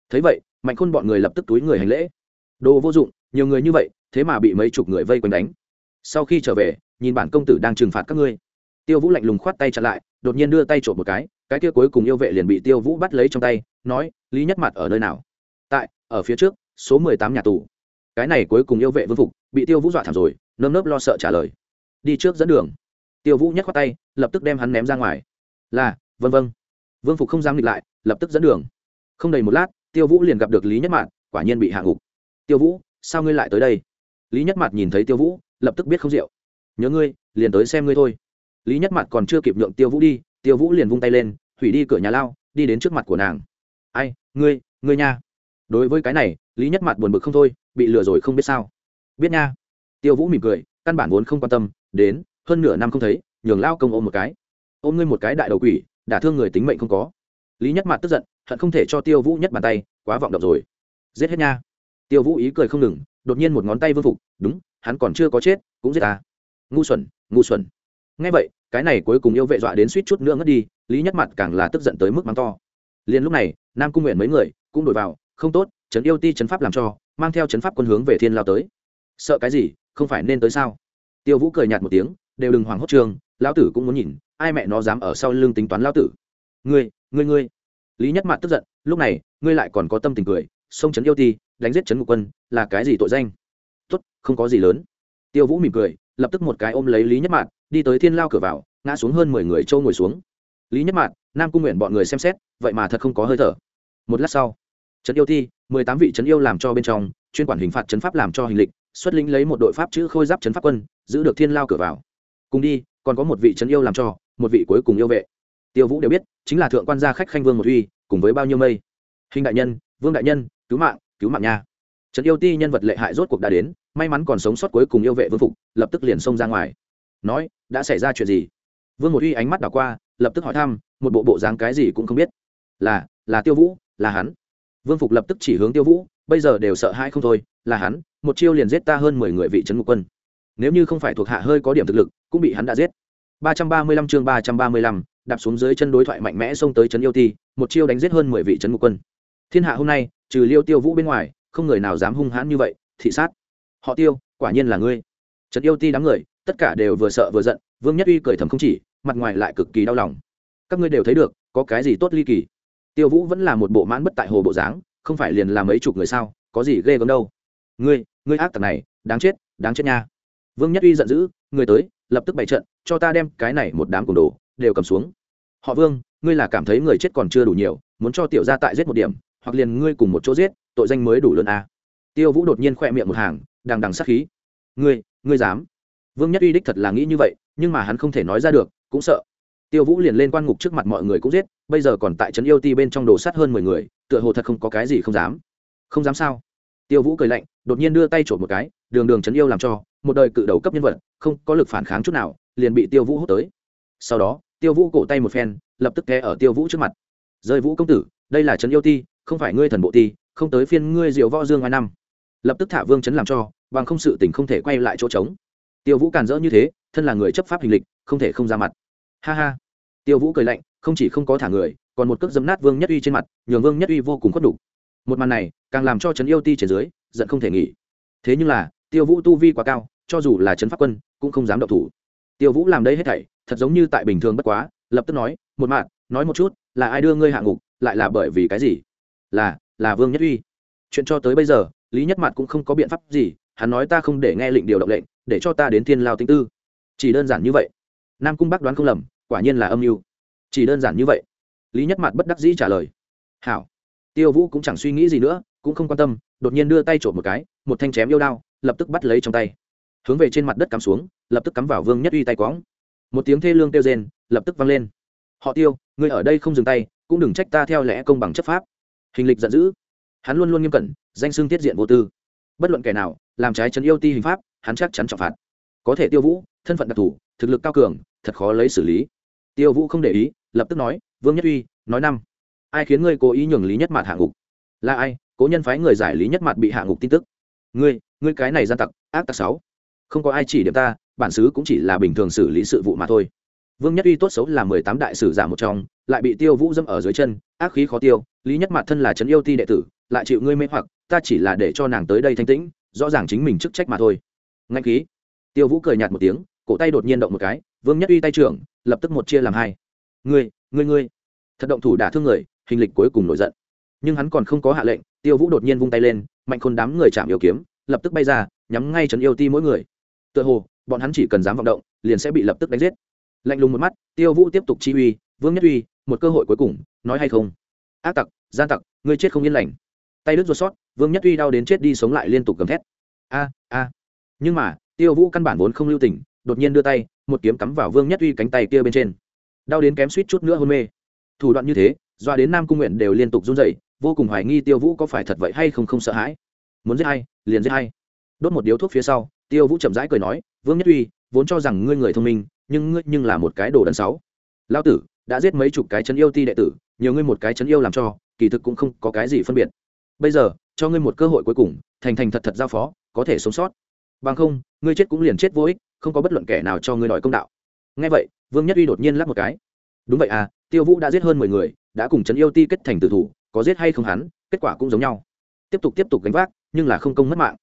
thấy vậy, mạnh khôn bọn người lập tức túi người hành lễ. Đồ vô dụng, nhiều người như vậy, thế mà bị mấy chục người vây quanh đánh. Sau khi trở về, nhìn bản công tử đang trừng phạt các ngươi. Tiêu vũ lạnh lùng khoát tay chặn lại, đột nhiên đưa tay trộm một cái cái kia cuối cùng yêu vệ liền bị tiêu vũ bắt lấy trong tay, nói, lý nhất mặt ở nơi nào? Tại, ở phía trước, số mười tám nhà tù. Cái này cuối cùng yêu vệ vương phục, bị tiêu vũ dọa thảm rồi, nơm nớp lo sợ trả lời. Đi trước dẫn đường. Tiêu vũ nhắc khoát tay, lập tức đem hắn ném ra ngoài. Là vân vân vương phục không dám nghịch lại, lập tức dẫn đường. Không đầy một lát tiêu vũ liền gặp được lý nhất mạn quả nhiên bị hạ ngục. Tiêu vũ, sao ngươi lại tới đây? Lý nhất mạn nhìn thấy tiêu vũ, lập tức biết không rượu. Nhớ ngươi, liền tới xem ngươi thôi. Lý nhất mạn còn chưa kịp nhượng tiêu vũ đi, tiêu vũ liền vung tay lên, hủy đi cửa nhà lao, đi đến trước mặt của nàng. Ai, ngươi ngươi nha. Đối với cái này, lý nhất mạn buồn bực không thôi, bị lừa rồi không biết sao. Biết nha. Tiêu vũ mỉm cười, căn bản vốn không quan tâm, đến, hơn nửa năm không thấy, nhường lao công ôm một cái. Ôm ngươi một cái đại đầu quỷ, đả thương người tính mệnh không có. Lý nhất mạn tức giận hận không thể cho tiêu vũ nhất bàn tay, quá vọng độc rồi. Giết hết nha. Tiêu vũ ý cười không ngừng, đột nhiên một ngón tay vương phục, đúng, hắn còn chưa có chết, cũng giết ta. Ngu xuẩn ngu xuẩn. Ngay vậy, cái này cuối cùng yêu vệ dọa đến suýt chút nữa ngất đi, lý nhất mặt càng là tức giận tới mức mắng to. Liền lúc này, nam cung nguyện mấy người cũng đổi vào, không tốt, trấn yêu ti trấn pháp làm cho, mang theo trấn pháp quân hướng về thiên lao tới. Sợ cái gì, không phải nên tới sao? Tiêu vũ cười nhạt một tiếng, đều đừng hoảng hốt trường, lão tử cũng muốn nhìn, ai mẹ nó dám ở sau lưng tính toán lão tử. Ngươi ngươi ngươi lý nhất mạn tức giận, lúc này, ngươi lại còn có tâm tình cười sông trấn yêu ti, đánh giết trấn ngục quân, là cái gì tội danh? Tốt, không có gì lớn. Tiêu vũ mỉm cười, lập tức một cái ôm lấy lý nhất mạn đi tới thiên lao cửa vào, ngã xuống hơn mười người trâu ngồi xuống. Lý nhất mạn nam cung nguyện bọn người xem xét, vậy mà thật không có hơi thở. Một lát sau trấn yêu ti, mười tám vị trấn yêu làm cho bên trong, chuyên quản hình phạt trấn pháp làm cho hình lịch, xuất lĩnh lấy một đội pháp chữ khôi giáp trấn pháp quân, giữ được thiên lao cửa vào. Cùng đi, còn có một vị trấn yêu làm cho, một vị cuối cùng yêu vệ tiêu vũ đều biết chính là thượng quan gia khách khanh vương một uy, cùng với bao nhiêu mây. Hình đại nhân vương đại nhân cứu mạng cứu mạng nha. Trận yêu ti nhân vật lệ hại rốt cuộc đã đến may mắn còn sống sót cuối cùng yêu vệ vương phục lập tức liền xông ra ngoài. Nói đã xảy ra chuyện gì? Vương một uy ánh mắt đảo qua lập tức hỏi thăm một bộ bộ dáng cái gì cũng không biết. Là là tiêu vũ là hắn. Vương phục lập tức chỉ hướng tiêu vũ bây giờ đều sợ hãi không thôi là hắn một chiêu liền giết ta hơn mười người vị trấn ngục quân. Nếu như không phải thuộc hạ hơi có điểm thực lực cũng bị hắn đã giết. 335 chương 335, đạp xuống dưới chân đối thoại mạnh mẽ xông tới trấn yêu ti, một chiêu đánh giết hơn mười vị trấn ngục quân. Thiên hạ hôm nay, trừ liêu tiêu vũ bên ngoài, không người nào dám hung hãn như vậy, thị sát. Họ tiêu, quả nhiên là ngươi. Trấn yêu ti đám người, tất cả đều vừa sợ vừa giận, vương nhất uy cười thầm không chỉ, mặt ngoài lại cực kỳ đau lòng. Các ngươi đều thấy được, có cái gì tốt ly kỳ? Tiêu vũ vẫn là một bộ mãn bất tại hồ bộ dáng, không phải liền là mấy chục người sao, có gì ghê gớm đâu. Ngươi ngươi ác tặc này, đáng chết đáng chết nha. Vương nhất uy giận dữ, người tới, lập tức bày trận, cho ta đem cái này một đám cồn đồ đều cầm xuống. Họ vương, ngươi là cảm thấy người chết còn chưa đủ nhiều, muốn cho tiểu gia tại giết một điểm, hoặc liền ngươi cùng một chỗ giết, tội danh mới đủ lớn à. tiêu vũ đột nhiên khoe miệng một hàng, đằng đằng sát khí. Ngươi ngươi dám? Vương nhất uy đích thật là nghĩ như vậy, nhưng mà hắn không thể nói ra được, cũng sợ. Tiêu vũ liền lên quan ngục trước mặt mọi người cũng giết, bây giờ còn tại trấn yêu ti bên trong đồ sát hơn mười người, tựa hồ thật không có cái gì không dám. Không dám sao? Tiêu vũ cười lạnh, đột nhiên đưa tay trộm một cái, đường đường trấn yêu làm cho, một đời cự đầu cấp nhân vật, không có lực phản kháng chút nào, liền bị tiêu vũ hút tới. Sau đó tiêu vũ cổ tay một phen, lập tức té ở tiêu vũ trước mặt. Rơi vũ công tử, đây là trấn yêu ti, không phải ngươi thần bộ ti, không tới phiên ngươi diệu võ dương hai năm. Lập tức thả vương trấn làm cho, bằng không sự tình không thể quay lại chỗ trống. Tiêu vũ càn rỡ như thế, thân là người chấp pháp hình lịch, không thể không ra mặt. Ha ha. Tiêu vũ cười lạnh, không chỉ không có thả người, còn một cước dấm nát vương nhất uy trên mặt, nhường vương nhất uy vô cùng khuất đủ. một màn này, càng làm cho trấn yêu ti trên dưới, giận không thể nghỉ. Thế nhưng là, tiêu vũ tu vi quá cao, cho dù là trấn pháp quân, cũng không dám động thủ. Tiêu vũ làm đây hết thảy thật giống như tại bình thường bất quá, lập tức nói, một mạng nói một chút, là ai đưa ngươi hạ ngục, lại là bởi vì cái gì? Là là vương nhất uy. Chuyện cho tới bây giờ, lý nhất mạn cũng không có biện pháp gì, hắn nói ta không để nghe lệnh điều động lệnh, để cho ta đến thiên lao tinh tư. Chỉ đơn giản như vậy. Nam cung bắc đoán không lầm, quả nhiên là âm mưu. Chỉ đơn giản như vậy. Lý nhất mạn bất đắc dĩ trả lời. Hảo. Tiêu vũ cũng chẳng suy nghĩ gì nữa, cũng không quan tâm, đột nhiên đưa tay trộm một cái, một thanh chém yêu đao, lập tức bắt lấy trong tay. Hướng về trên mặt đất cắm xuống, lập tức cắm vào vương nhất uy tay quõng một tiếng thê lương kêu rên, lập tức vang lên. Họ tiêu người ở đây không dừng tay, cũng đừng trách ta theo lẽ công bằng chấp pháp. Hình lịch giận dữ. Hắn luôn luôn nghiêm cẩn, danh xưng tiết diện vô tư. Bất luận kẻ nào, làm trái chấn yêu ti hình pháp, hắn chắc chắn trọng phạt. Có thể tiêu vũ, thân phận đặc thù, thực lực cao cường, thật khó lấy xử lý. Tiêu vũ không để ý, lập tức nói, vương nhất uy, nói năm. Ai khiến ngươi cố ý nhường lý nhất mạt hạ ngục? Là ai? Cố nhân phái người giải lý nhất mạt bị hạ ngục tin tức. Ngươi ngươi cái này gian tặc, ác tặc sáu không có ai chỉ điểm ta, bản xứ cũng chỉ là bình thường xử lý sự vụ mà thôi. Vương nhất uy tốt xấu là mười tám đại sử giả một trong, lại bị tiêu vũ dâm ở dưới chân, ác khí khó tiêu, lý nhất mặt thân là trấn yêu ti đệ tử, lại chịu ngươi mê hoặc, ta chỉ là để cho nàng tới đây thanh tĩnh, rõ ràng chính mình chức trách mà thôi. Ngay khí. Tiêu vũ cười nhạt một tiếng, cổ tay đột nhiên động một cái, vương nhất uy tay trưởng, lập tức một chia làm hai. Ngươi ngươi ngươi. Thật động thủ đả thương người, hình lịch cuối cùng nổi giận. Nhưng hắn còn không có hạ lệnh, tiêu vũ đột nhiên vung tay lên, mạnh khôn đám người chạm yêu kiếm, lập tức bay ra, nhắm ngay trấn yêu ti mỗi người tựa hồ, bọn hắn chỉ cần dám vọng động, liền sẽ bị lập tức đánh giết. Lạnh lùng một mắt, tiêu vũ tiếp tục chi uy, vương nhất uy, một cơ hội cuối cùng, nói hay không? Ác tặc, gian tặc, ngươi chết không yên lành. Tay đứt ruột sót, vương nhất uy đau đến chết đi sống lại liên tục gầm thét. A a. Nhưng mà, tiêu vũ căn bản vốn không lưu tình, đột nhiên đưa tay, một kiếm cắm vào vương nhất uy cánh tay kia bên trên. Đau đến kém suýt chút nữa hôn mê. Thủ đoạn như thế, doa đến nam cung nguyện đều liên tục run rẩy, vô cùng hoài nghi tiêu vũ có phải thật vậy hay không không sợ hãi. Muốn giết hay, liền giết hay. Đốt một điếu thuốc phía sau tiêu vũ chậm rãi cười nói, vương nhất uy, vốn cho rằng ngươi người thông minh, nhưng ngươi nhưng là một cái đồ đần sáu. Lao tử, đã giết mấy chục cái chấn yêu ti đệ tử, nhiều ngươi một cái chấn yêu làm cho, kỳ thực cũng không có cái gì phân biệt. Bây giờ, cho ngươi một cơ hội cuối cùng, thành thành thật thật giao phó, có thể sống sót. Bằng không, ngươi chết cũng liền chết vô ích, không có bất luận kẻ nào cho ngươi đòi công đạo. Ngay vậy, vương nhất uy đột nhiên lắp một cái. Đúng vậy à tiêu vũ đã giết hơn mười người, đã cùng trấn yêu ti kết thành tử thủ, có giết hay không hắn, kết quả cũng giống nhau. Tiếp tục tiếp tục gánh vác, nhưng là không công mất mạng.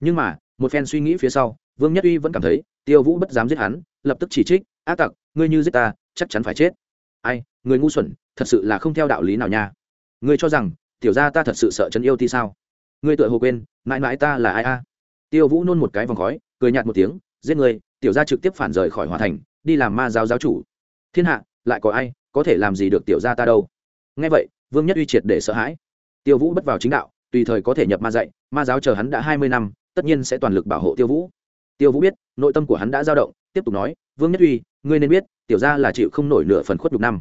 Nhưng mà một phen suy nghĩ phía sau, vương nhất uy vẫn cảm thấy, tiêu vũ bất dám giết hắn, lập tức chỉ trích, ác tặc, ngươi như giết ta, chắc chắn phải chết. Ai, người ngu xuẩn, thật sự là không theo đạo lý nào nha. Ngươi cho rằng, tiểu ra ta thật sự sợ chân yêu ti sao? Ngươi tự hồ quên, mãi mãi ta là ai a? Tiêu vũ nôn một cái vòng khói, cười nhạt một tiếng, giết người tiểu gia trực tiếp phản rời khỏi hòa thành, đi làm ma giáo giáo chủ. Thiên hạ, lại có ai có thể làm gì được tiểu gia ta đâu? Nghe vậy, vương nhất uy triệt để sợ hãi. Tiêu vũ bất vào chính đạo, tùy thời có thể nhập ma dạy, ma giáo chờ hắn đã hai mươi năm tất nhiên sẽ toàn lực bảo hộ tiêu vũ. Tiêu vũ biết, nội tâm của hắn đã dao động, tiếp tục nói, vương nhất uy, ngươi nên biết, tiểu ra là chịu không nổi nửa phần khuất nhục năm.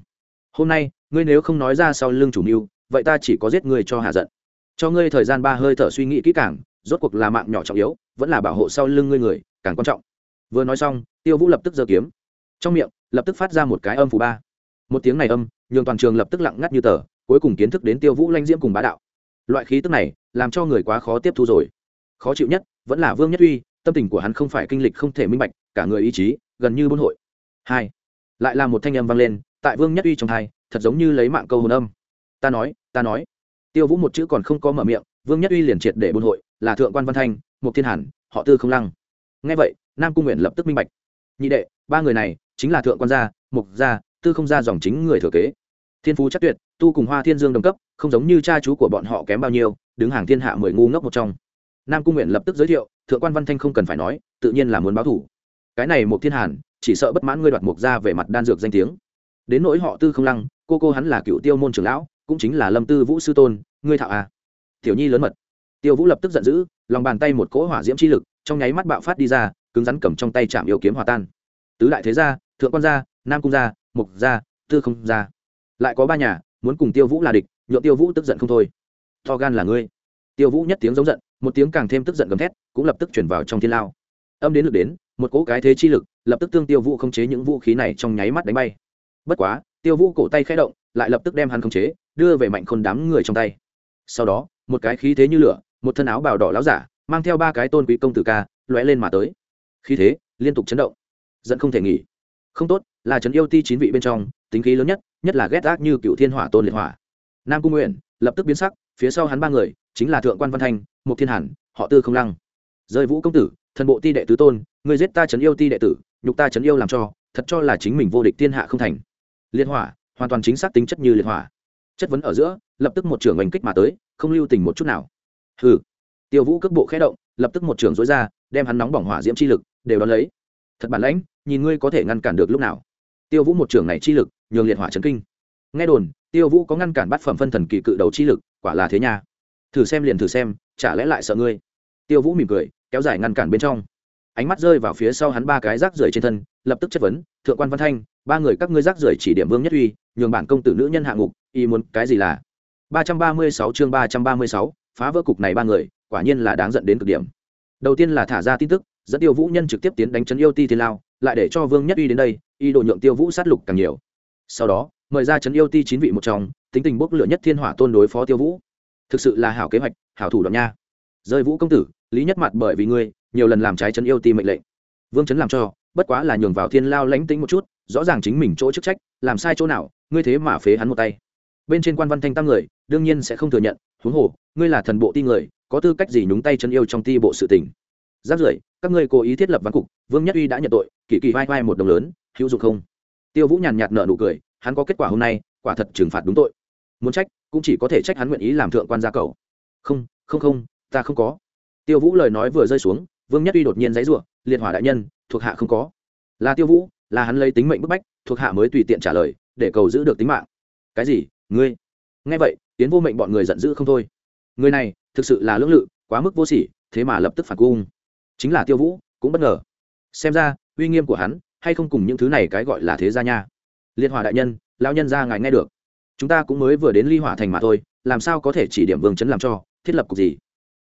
Hôm nay, ngươi nếu không nói ra sau lưng chủ mưu, vậy ta chỉ có giết ngươi cho hạ giận. Cho ngươi thời gian ba hơi thở suy nghĩ kỹ càng, rốt cuộc là mạng nhỏ trọng yếu, vẫn là bảo hộ sau lưng ngươi người, càng quan trọng. Vừa nói xong, tiêu vũ lập tức giơ kiếm. Trong miệng, lập tức phát ra một cái âm phù ba. Một tiếng này âm, nhường toàn trường lập tức lặng ngắt như tờ, cuối cùng kiến thức đến tiêu vũ lanh diễm cùng bá đạo. Loại khí tức này, làm cho người quá khó tiếp thu rồi khó chịu nhất, vẫn là vương nhất uy, tâm tình của hắn không phải kinh lịch không thể minh bạch, cả người ý chí, gần như buôn hội. Hai, lại là một thanh âm vang lên, tại vương nhất uy trong hai thật giống như lấy mạng câu hồn âm. Ta nói ta nói. Tiêu vũ một chữ còn không có mở miệng, vương nhất uy liền triệt để buôn hội, là thượng quan văn thanh, mục thiên hàn, họ tư không lăng. Ngay vậy, nam cung nguyện lập tức minh bạch. Nhị đệ, ba người này chính là thượng quan gia, mục gia, tư không gia dòng chính người thừa kế. Thiên phú chắc tuyệt, tu cùng hoa thiên dương đồng cấp, không giống như cha chú của bọn họ kém bao nhiêu, đứng hàng thiên hạ mười ngu ngốc một trong nam cung nguyện lập tức giới thiệu, thượng quan văn thanh không cần phải nói, tự nhiên là muốn báo thủ. Cái này một thiên hàn, chỉ sợ bất mãn ngươi đoạt mục ra về mặt đan dược danh tiếng. Đến nỗi họ tư không lăng, cô cô hắn là cựu tiêu môn trưởng lão, cũng chính là lâm tư vũ sư tôn, ngươi thạo à? Tiểu nhi lớn mật. Tiêu vũ lập tức giận dữ, lòng bàn tay một cỗ hỏa diễm chi lực, trong nháy mắt bạo phát đi ra, cứng rắn cầm trong tay chạm yêu kiếm hòa tan. Tứ đại thế gia, thượng quan gia, nam cung gia, mục gia, tư không gia. Lại có ba nhà, muốn cùng tiêu vũ là địch nhộn tiêu vũ tức giận không thôi. To gan là ngươi. Tiêu vũ nhất tiếng giống giận một tiếng càng thêm tức giận gầm thét, cũng lập tức chuyển vào trong thiên lao. Âm đến lực đến, một cỗ cái thế chi lực, lập tức tương tiêu vũ không chế những vũ khí này trong nháy mắt đánh bay. Bất quá, tiêu vũ cổ tay khẽ động, lại lập tức đem hắn khống chế, đưa về mạnh khôn đám người trong tay. Sau đó, một cái khí thế như lửa, một thân áo bào đỏ láo giả, mang theo ba cái tôn quý công tử ca, lóe lên mà tới. Khí thế liên tục chấn động dẫn không thể nghỉ. Không tốt, là trấn yêu ti chín vị bên trong, tính khí lớn nhất nhất là ghét ác như cựu thiên hỏa tôn liệt hỏa. Nam cung nguyện lập tức biến sắc, phía sau hắn ba người chính là thượng quan văn thanh một thiên hàn, họ tư không lăng. Rơi vũ công tử, thần bộ ti đệ tứ tôn người giết ta trấn yêu ti đệ tử, nhục ta trấn yêu làm cho, thật cho là chính mình vô địch thiên hạ không thành. Liệt hỏa, hoàn toàn chính xác tính chất như liệt hỏa. Chất vấn ở giữa, lập tức một trưởng oanh kích mà tới, không lưu tình một chút nào. Hừ. Tiêu vũ cước bộ khẽ động, lập tức một trưởng dối ra, đem hắn nóng bỏng hỏa diễm chi lực đều đón lấy. Thật bản lãnh, nhìn ngươi có thể ngăn cản được lúc nào. Tiêu vũ một trưởng này chi lực, nhường liệt hỏa chấn kinh. Nghe đồn, tiêu vũ có ngăn cản bát phẩm phân thần kỳ cự đầu chi lực, quả là thế nha thử xem liền thử xem, chả lẽ lại sợ ngươi? Tiêu vũ mỉm cười, kéo dài ngăn cản bên trong. Ánh mắt rơi vào phía sau hắn ba cái rác rưởi trên thân, lập tức chất vấn, thượng quan văn thanh, ba người các ngươi rác rưởi chỉ điểm vương nhất uy, nhường bản công tử nữ nhân hạ ngục y muốn cái gì là? ba trăm ba mươi sáu chương ba trăm ba mươi sáu, phá vỡ cục này ba người, quả nhiên là đáng dẫn đến cực điểm. Đầu tiên là thả ra tin tức, dẫn tiêu vũ nhân trực tiếp tiến đánh trấn yêu ti thiên lao, lại để cho vương nhất uy đến đây y đồ nhượng tiêu vũ sát lục càng nhiều. Sau đó, mời ra trấn yêu ti chín vị một trong, tính tình bốc lửa nhất thiên hỏa tôn đối phó tiêu vũ thực sự là hảo kế hoạch, hảo thủ đoạn nha. Rơi vũ công tử, lý nhất mặt bởi vì ngươi, nhiều lần làm trái chân yêu ti mệnh lệnh. Vương chấn làm cho, bất quá là nhường vào thiên lao lánh tính một chút, rõ ràng chính mình chỗ chức trách, làm sai chỗ nào, ngươi thế mà phế hắn một tay. Bên trên quan văn thanh tam người, đương nhiên sẽ không thừa nhận, huống hồ, ngươi là thần bộ ti người, có tư cách gì nhúng tay chân yêu trong ti bộ sự tình. Giáp rưỡi, các ngươi cố ý thiết lập văn cục, vương nhất uy đã nhận tội, kỳ kỳ vai vai một đồng lớn, hữu dụng không? Tiêu vũ nhàn nhạt nợ nụ cười, hắn có kết quả hôm nay, quả thật trừng phạt đúng tội. Muốn trách cũng chỉ có thể trách hắn nguyện ý làm thượng quan gia cầu. Không không không, ta không có. Tiêu vũ lời nói vừa rơi xuống, vương nhất uy đột nhiên dãy ruộng liệt hỏa đại nhân, thuộc hạ không có. Là tiêu vũ, là hắn lấy tính mệnh bức bách, thuộc hạ mới tùy tiện trả lời, để cầu giữ được tính mạng. Cái gì? Ngươi? Nghe vậy, tiến vô mệnh bọn người giận dữ không thôi. Người này, thực sự là lưỡng lự, quá mức vô sỉ, thế mà lập tức phản cung. Chính là tiêu vũ, cũng bất ngờ. Xem ra, uy nghiêm của hắn, hay không cùng những thứ này cái gọi là thế gia nha? Liên hòa đại nhân lao nhân ra ngài nghe được chúng ta cũng mới vừa đến ly hỏa thành mà thôi, làm sao có thể chỉ điểm vương chấn làm cho, thiết lập cục gì?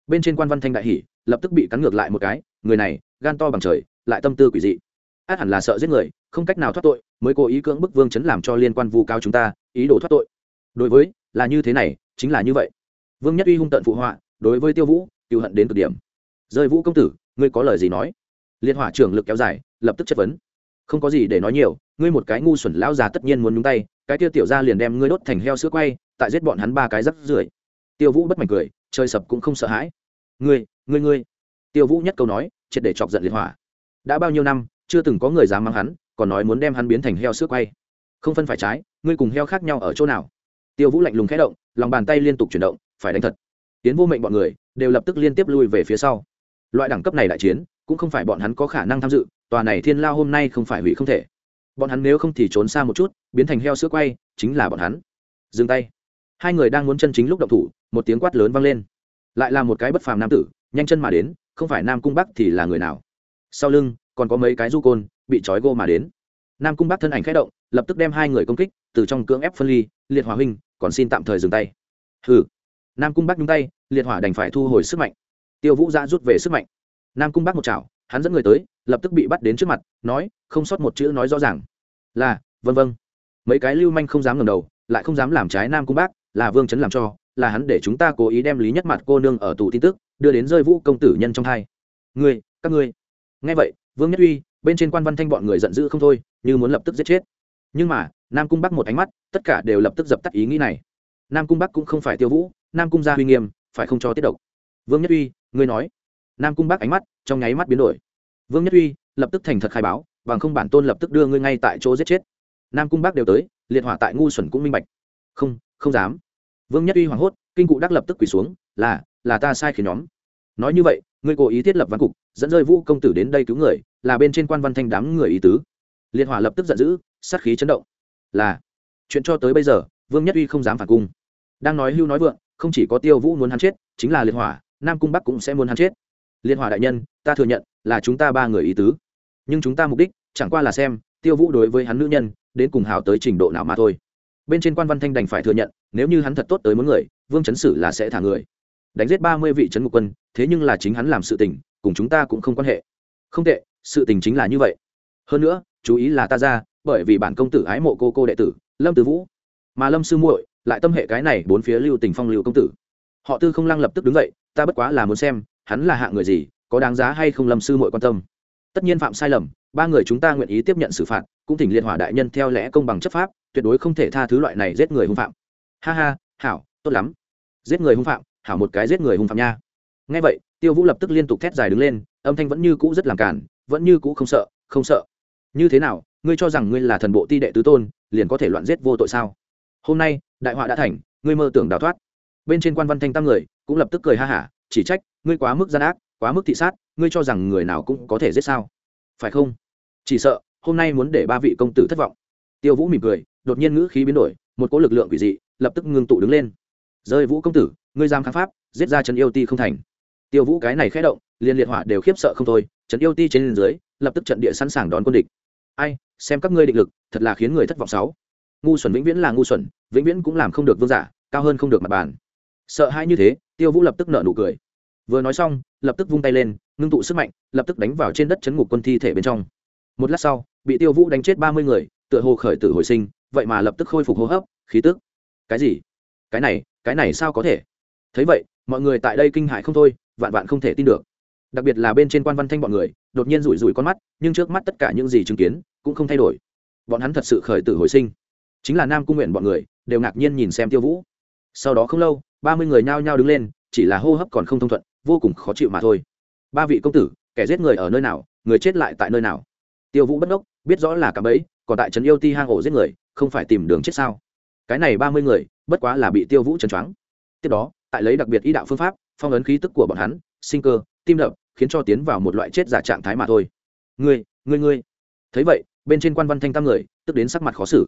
Bên trên quan văn thanh đại hỷ lập tức bị cắn ngược lại một cái, người này, gan to bằng trời, lại tâm tư quỷ dị. Át hẳn là sợ giết người, không cách nào thoát tội, mới cố ý cưỡng bức vương chấn làm cho liên quan vu cao chúng ta, ý đồ thoát tội. Đối với, là như thế này, chính là như vậy. Vương nhất uy hung tận phụ họa, đối với tiêu vũ cựu hận đến cực điểm. Rơi vũ công tử, ngươi có lời gì nói? Liên hỏa trưởng lực kéo dài, lập tức chất vấn. Không có gì để nói nhiều, ngươi một cái ngu xuẩn lão già tất nhiên muốn nhúng tay cái kia tiểu ra liền đem ngươi đốt thành heo sữa quay, tại giết bọn hắn ba cái rắc rưởi. Tiêu vũ bất mảnh cười, chơi sập cũng không sợ hãi. Ngươi ngươi ngươi. Tiêu vũ nhất câu nói, triệt để chọc giận liệt hỏa. Đã bao nhiêu năm, chưa từng có người dám mang hắn, còn nói muốn đem hắn biến thành heo sữa quay. Không phân phải trái, ngươi cùng heo khác nhau ở chỗ nào? Tiêu vũ lạnh lùng khẽ động, lòng bàn tay liên tục chuyển động, phải đánh thật. Tiến vô mệnh bọn người, đều lập tức liên tiếp lui về phía sau. Loại đẳng cấp này đại chiến, cũng không phải bọn hắn có khả năng tham dự, tòa này thiên lao hôm nay không phải hủy không thể bọn hắn nếu không thì trốn xa một chút, biến thành heo sữa quay, chính là bọn hắn. Dừng tay. Hai người đang muốn chân chính lúc động thủ, một tiếng quát lớn vang lên. Lại là một cái bất phàm nam tử, nhanh chân mà đến, không phải nam cung bắc thì là người nào? Sau lưng, còn có mấy cái du côn, bị trói gô mà đến. Nam cung bắc thân ảnh khẽ động, lập tức đem hai người công kích, từ trong cưỡng ép phân ly, liệt hỏa huynh, còn xin tạm thời dừng tay. Hừ. Nam cung bắc nhúng tay, liệt hỏa đành phải thu hồi sức mạnh. Tiêu vũ ra rút về sức mạnh. Nam cung bắc một chảo, hắn dẫn người tới lập tức bị bắt đến trước mặt, nói, không sót một chữ nói rõ ràng. Là vân vân mấy cái lưu manh không dám ngầm đầu, lại không dám làm trái nam cung bác, là vương chấn làm cho, là hắn để chúng ta cố ý đem lý nhất mặt cô nương ở tù tin tức, đưa đến rơi vũ công tử nhân trong thai ngươi, các ngươi. Nghe vậy, vương nhất uy, bên trên quan văn thanh bọn người giận dữ không thôi, như muốn lập tức giết chết. Nhưng mà, nam cung bắc một ánh mắt, tất cả đều lập tức dập tắt ý nghĩ này. Nam cung bắc cũng không phải tiêu vũ, nam cung gia uy nghiêm, phải không cho tiết độc. Vương nhất uy, ngươi nói. Nam cung bắc ánh mắt, trong nháy mắt biến đổi vương nhất uy lập tức thành thật khai báo, bằng không bản tôn lập tức đưa ngươi ngay tại chỗ giết chết. Nam cung bắc đều tới, liệt hỏa tại ngu xuẩn cũng minh bạch. Không không dám. Vương nhất uy hoảng hốt, kinh cụ đắc lập tức quỳ xuống, là là ta sai khiến nhóm. Nói như vậy, ngươi cố ý thiết lập văn cục, dẫn rơi vũ công tử đến đây cứu người, là bên trên quan văn thanh đám người ý tứ. Liệt hỏa lập tức giận dữ, sát khí chấn động. Là, chuyện cho tới bây giờ, vương nhất uy không dám phản cung. Đang nói hưu nói vượng, không chỉ có tiêu vũ muốn hắn chết, chính là liệt hỏa, nam cung bắc cũng sẽ muốn hắn chết. Liệt hỏa đại nhân ta thừa nhận, là chúng ta ba người ý tứ. Nhưng chúng ta mục đích, chẳng qua là xem, tiêu vũ đối với hắn nữ nhân, đến cùng hào tới trình độ nào mà thôi. Bên trên quan văn thanh đành phải thừa nhận, nếu như hắn thật tốt tới muốn người, vương chấn sử là sẽ thả người. Đánh giết ba mươi vị trấn ngục quân, thế nhưng là chính hắn làm sự tình, cùng chúng ta cũng không quan hệ. Không tệ, sự tình chính là như vậy. Hơn nữa, chú ý là ta ra, bởi vì bản công tử ái mộ cô cô đệ tử, lâm tử vũ. Mà lâm sư muội lại tâm hệ cái này bốn phía lưu tình phong lưu công tử. Họ tư không lăng lập tức đứng dậy, ta bất quá là muốn xem, hắn là hạng người gì có đáng giá hay không lâm sư muội quan tâm? Tất nhiên phạm sai lầm, ba người chúng ta nguyện ý tiếp nhận xử phạt, cũng thỉnh liệt hỏa đại nhân theo lẽ công bằng chấp pháp, tuyệt đối không thể tha thứ loại này giết người hung phạm. Ha ha, hảo, tốt lắm. Giết người hung phạm, hảo một cái giết người hung phạm nha. Ngay vậy, tiêu vũ lập tức liên tục thét dài đứng lên, âm thanh vẫn như cũ rất làm cản vẫn như cũ không sợ không sợ. Như thế nào, ngươi cho rằng ngươi là thần bộ ti đệ tứ tôn, liền có thể loạn giết vô tội sao? Hôm nay, đại họa đã thành, ngươi mơ tưởng đào thoát. Bên trên quan văn thanh tam người, cũng lập tức cười ha hả, chỉ trách, ngươi quá mức gian ác quá mức thị sát, ngươi cho rằng người nào cũng có thể giết sao? Phải không? Chỉ sợ, hôm nay muốn để ba vị công tử thất vọng. Tiêu vũ mỉm cười, đột nhiên ngữ khí biến đổi, một cỗ lực lượng quỷ dị, lập tức ngưng tụ đứng lên. Rơi vũ công tử, ngươi giam kháng pháp, giết ra trần yêu ti không thành. Tiêu vũ cái này khẽ động, liền liệt hỏa đều khiếp sợ không thôi trần yêu ti trên dưới, lập tức trận địa sẵn sàng đón quân địch. Ai, xem các ngươi định lực, thật là khiến người thất vọng sáu. Ngu xuẩn vĩnh viễn là ngu xuẩn, vĩnh viễn cũng làm không được vương giả, cao hơn không được mặt bàn. Sợ hãi như thế, tiêu vũ lập tức nợ nụ cười vừa nói xong, lập tức vung tay lên, ngưng tụ sức mạnh, lập tức đánh vào trên đất chấn ngục quân thi thể bên trong. Một lát sau, bị tiêu vũ đánh chết ba mươi người, tựa hồ khởi tử hồi sinh, vậy mà lập tức khôi phục hô hấp, khí tức. Cái gì? Cái này cái này sao có thể? Thấy vậy, mọi người tại đây kinh hại không thôi, vạn vạn không thể tin được. Đặc biệt là bên trên quan văn thanh bọn người, đột nhiên rủi rủi con mắt, nhưng trước mắt tất cả những gì chứng kiến, cũng không thay đổi. Bọn hắn thật sự khởi tử hồi sinh. Chính là nam cung nguyện bọn người, đều ngạc nhiên nhìn xem tiêu vũ. Sau đó không lâu, ba mươi người nhao nhao đứng lên, chỉ là hô hấp còn không thông thuận vô cùng khó chịu mà thôi. Ba vị công tử, kẻ giết người ở nơi nào, người chết lại tại nơi nào? Tiêu vũ bất đốc, biết rõ là cả bẫy, còn tại trấn yêu ti hang ổ giết người, không phải tìm đường chết sao? Cái này ba mươi người, bất quá là bị tiêu vũ trần choáng. Tiếp đó, tại lấy đặc biệt ý đạo phương pháp, phong ấn khí tức của bọn hắn, sinh cơ, tim đập, khiến cho tiến vào một loại chết giả trạng thái mà thôi. Ngươi ngươi ngươi. Thấy vậy, bên trên quan văn thanh tam người, tức đến sắc mặt khó xử.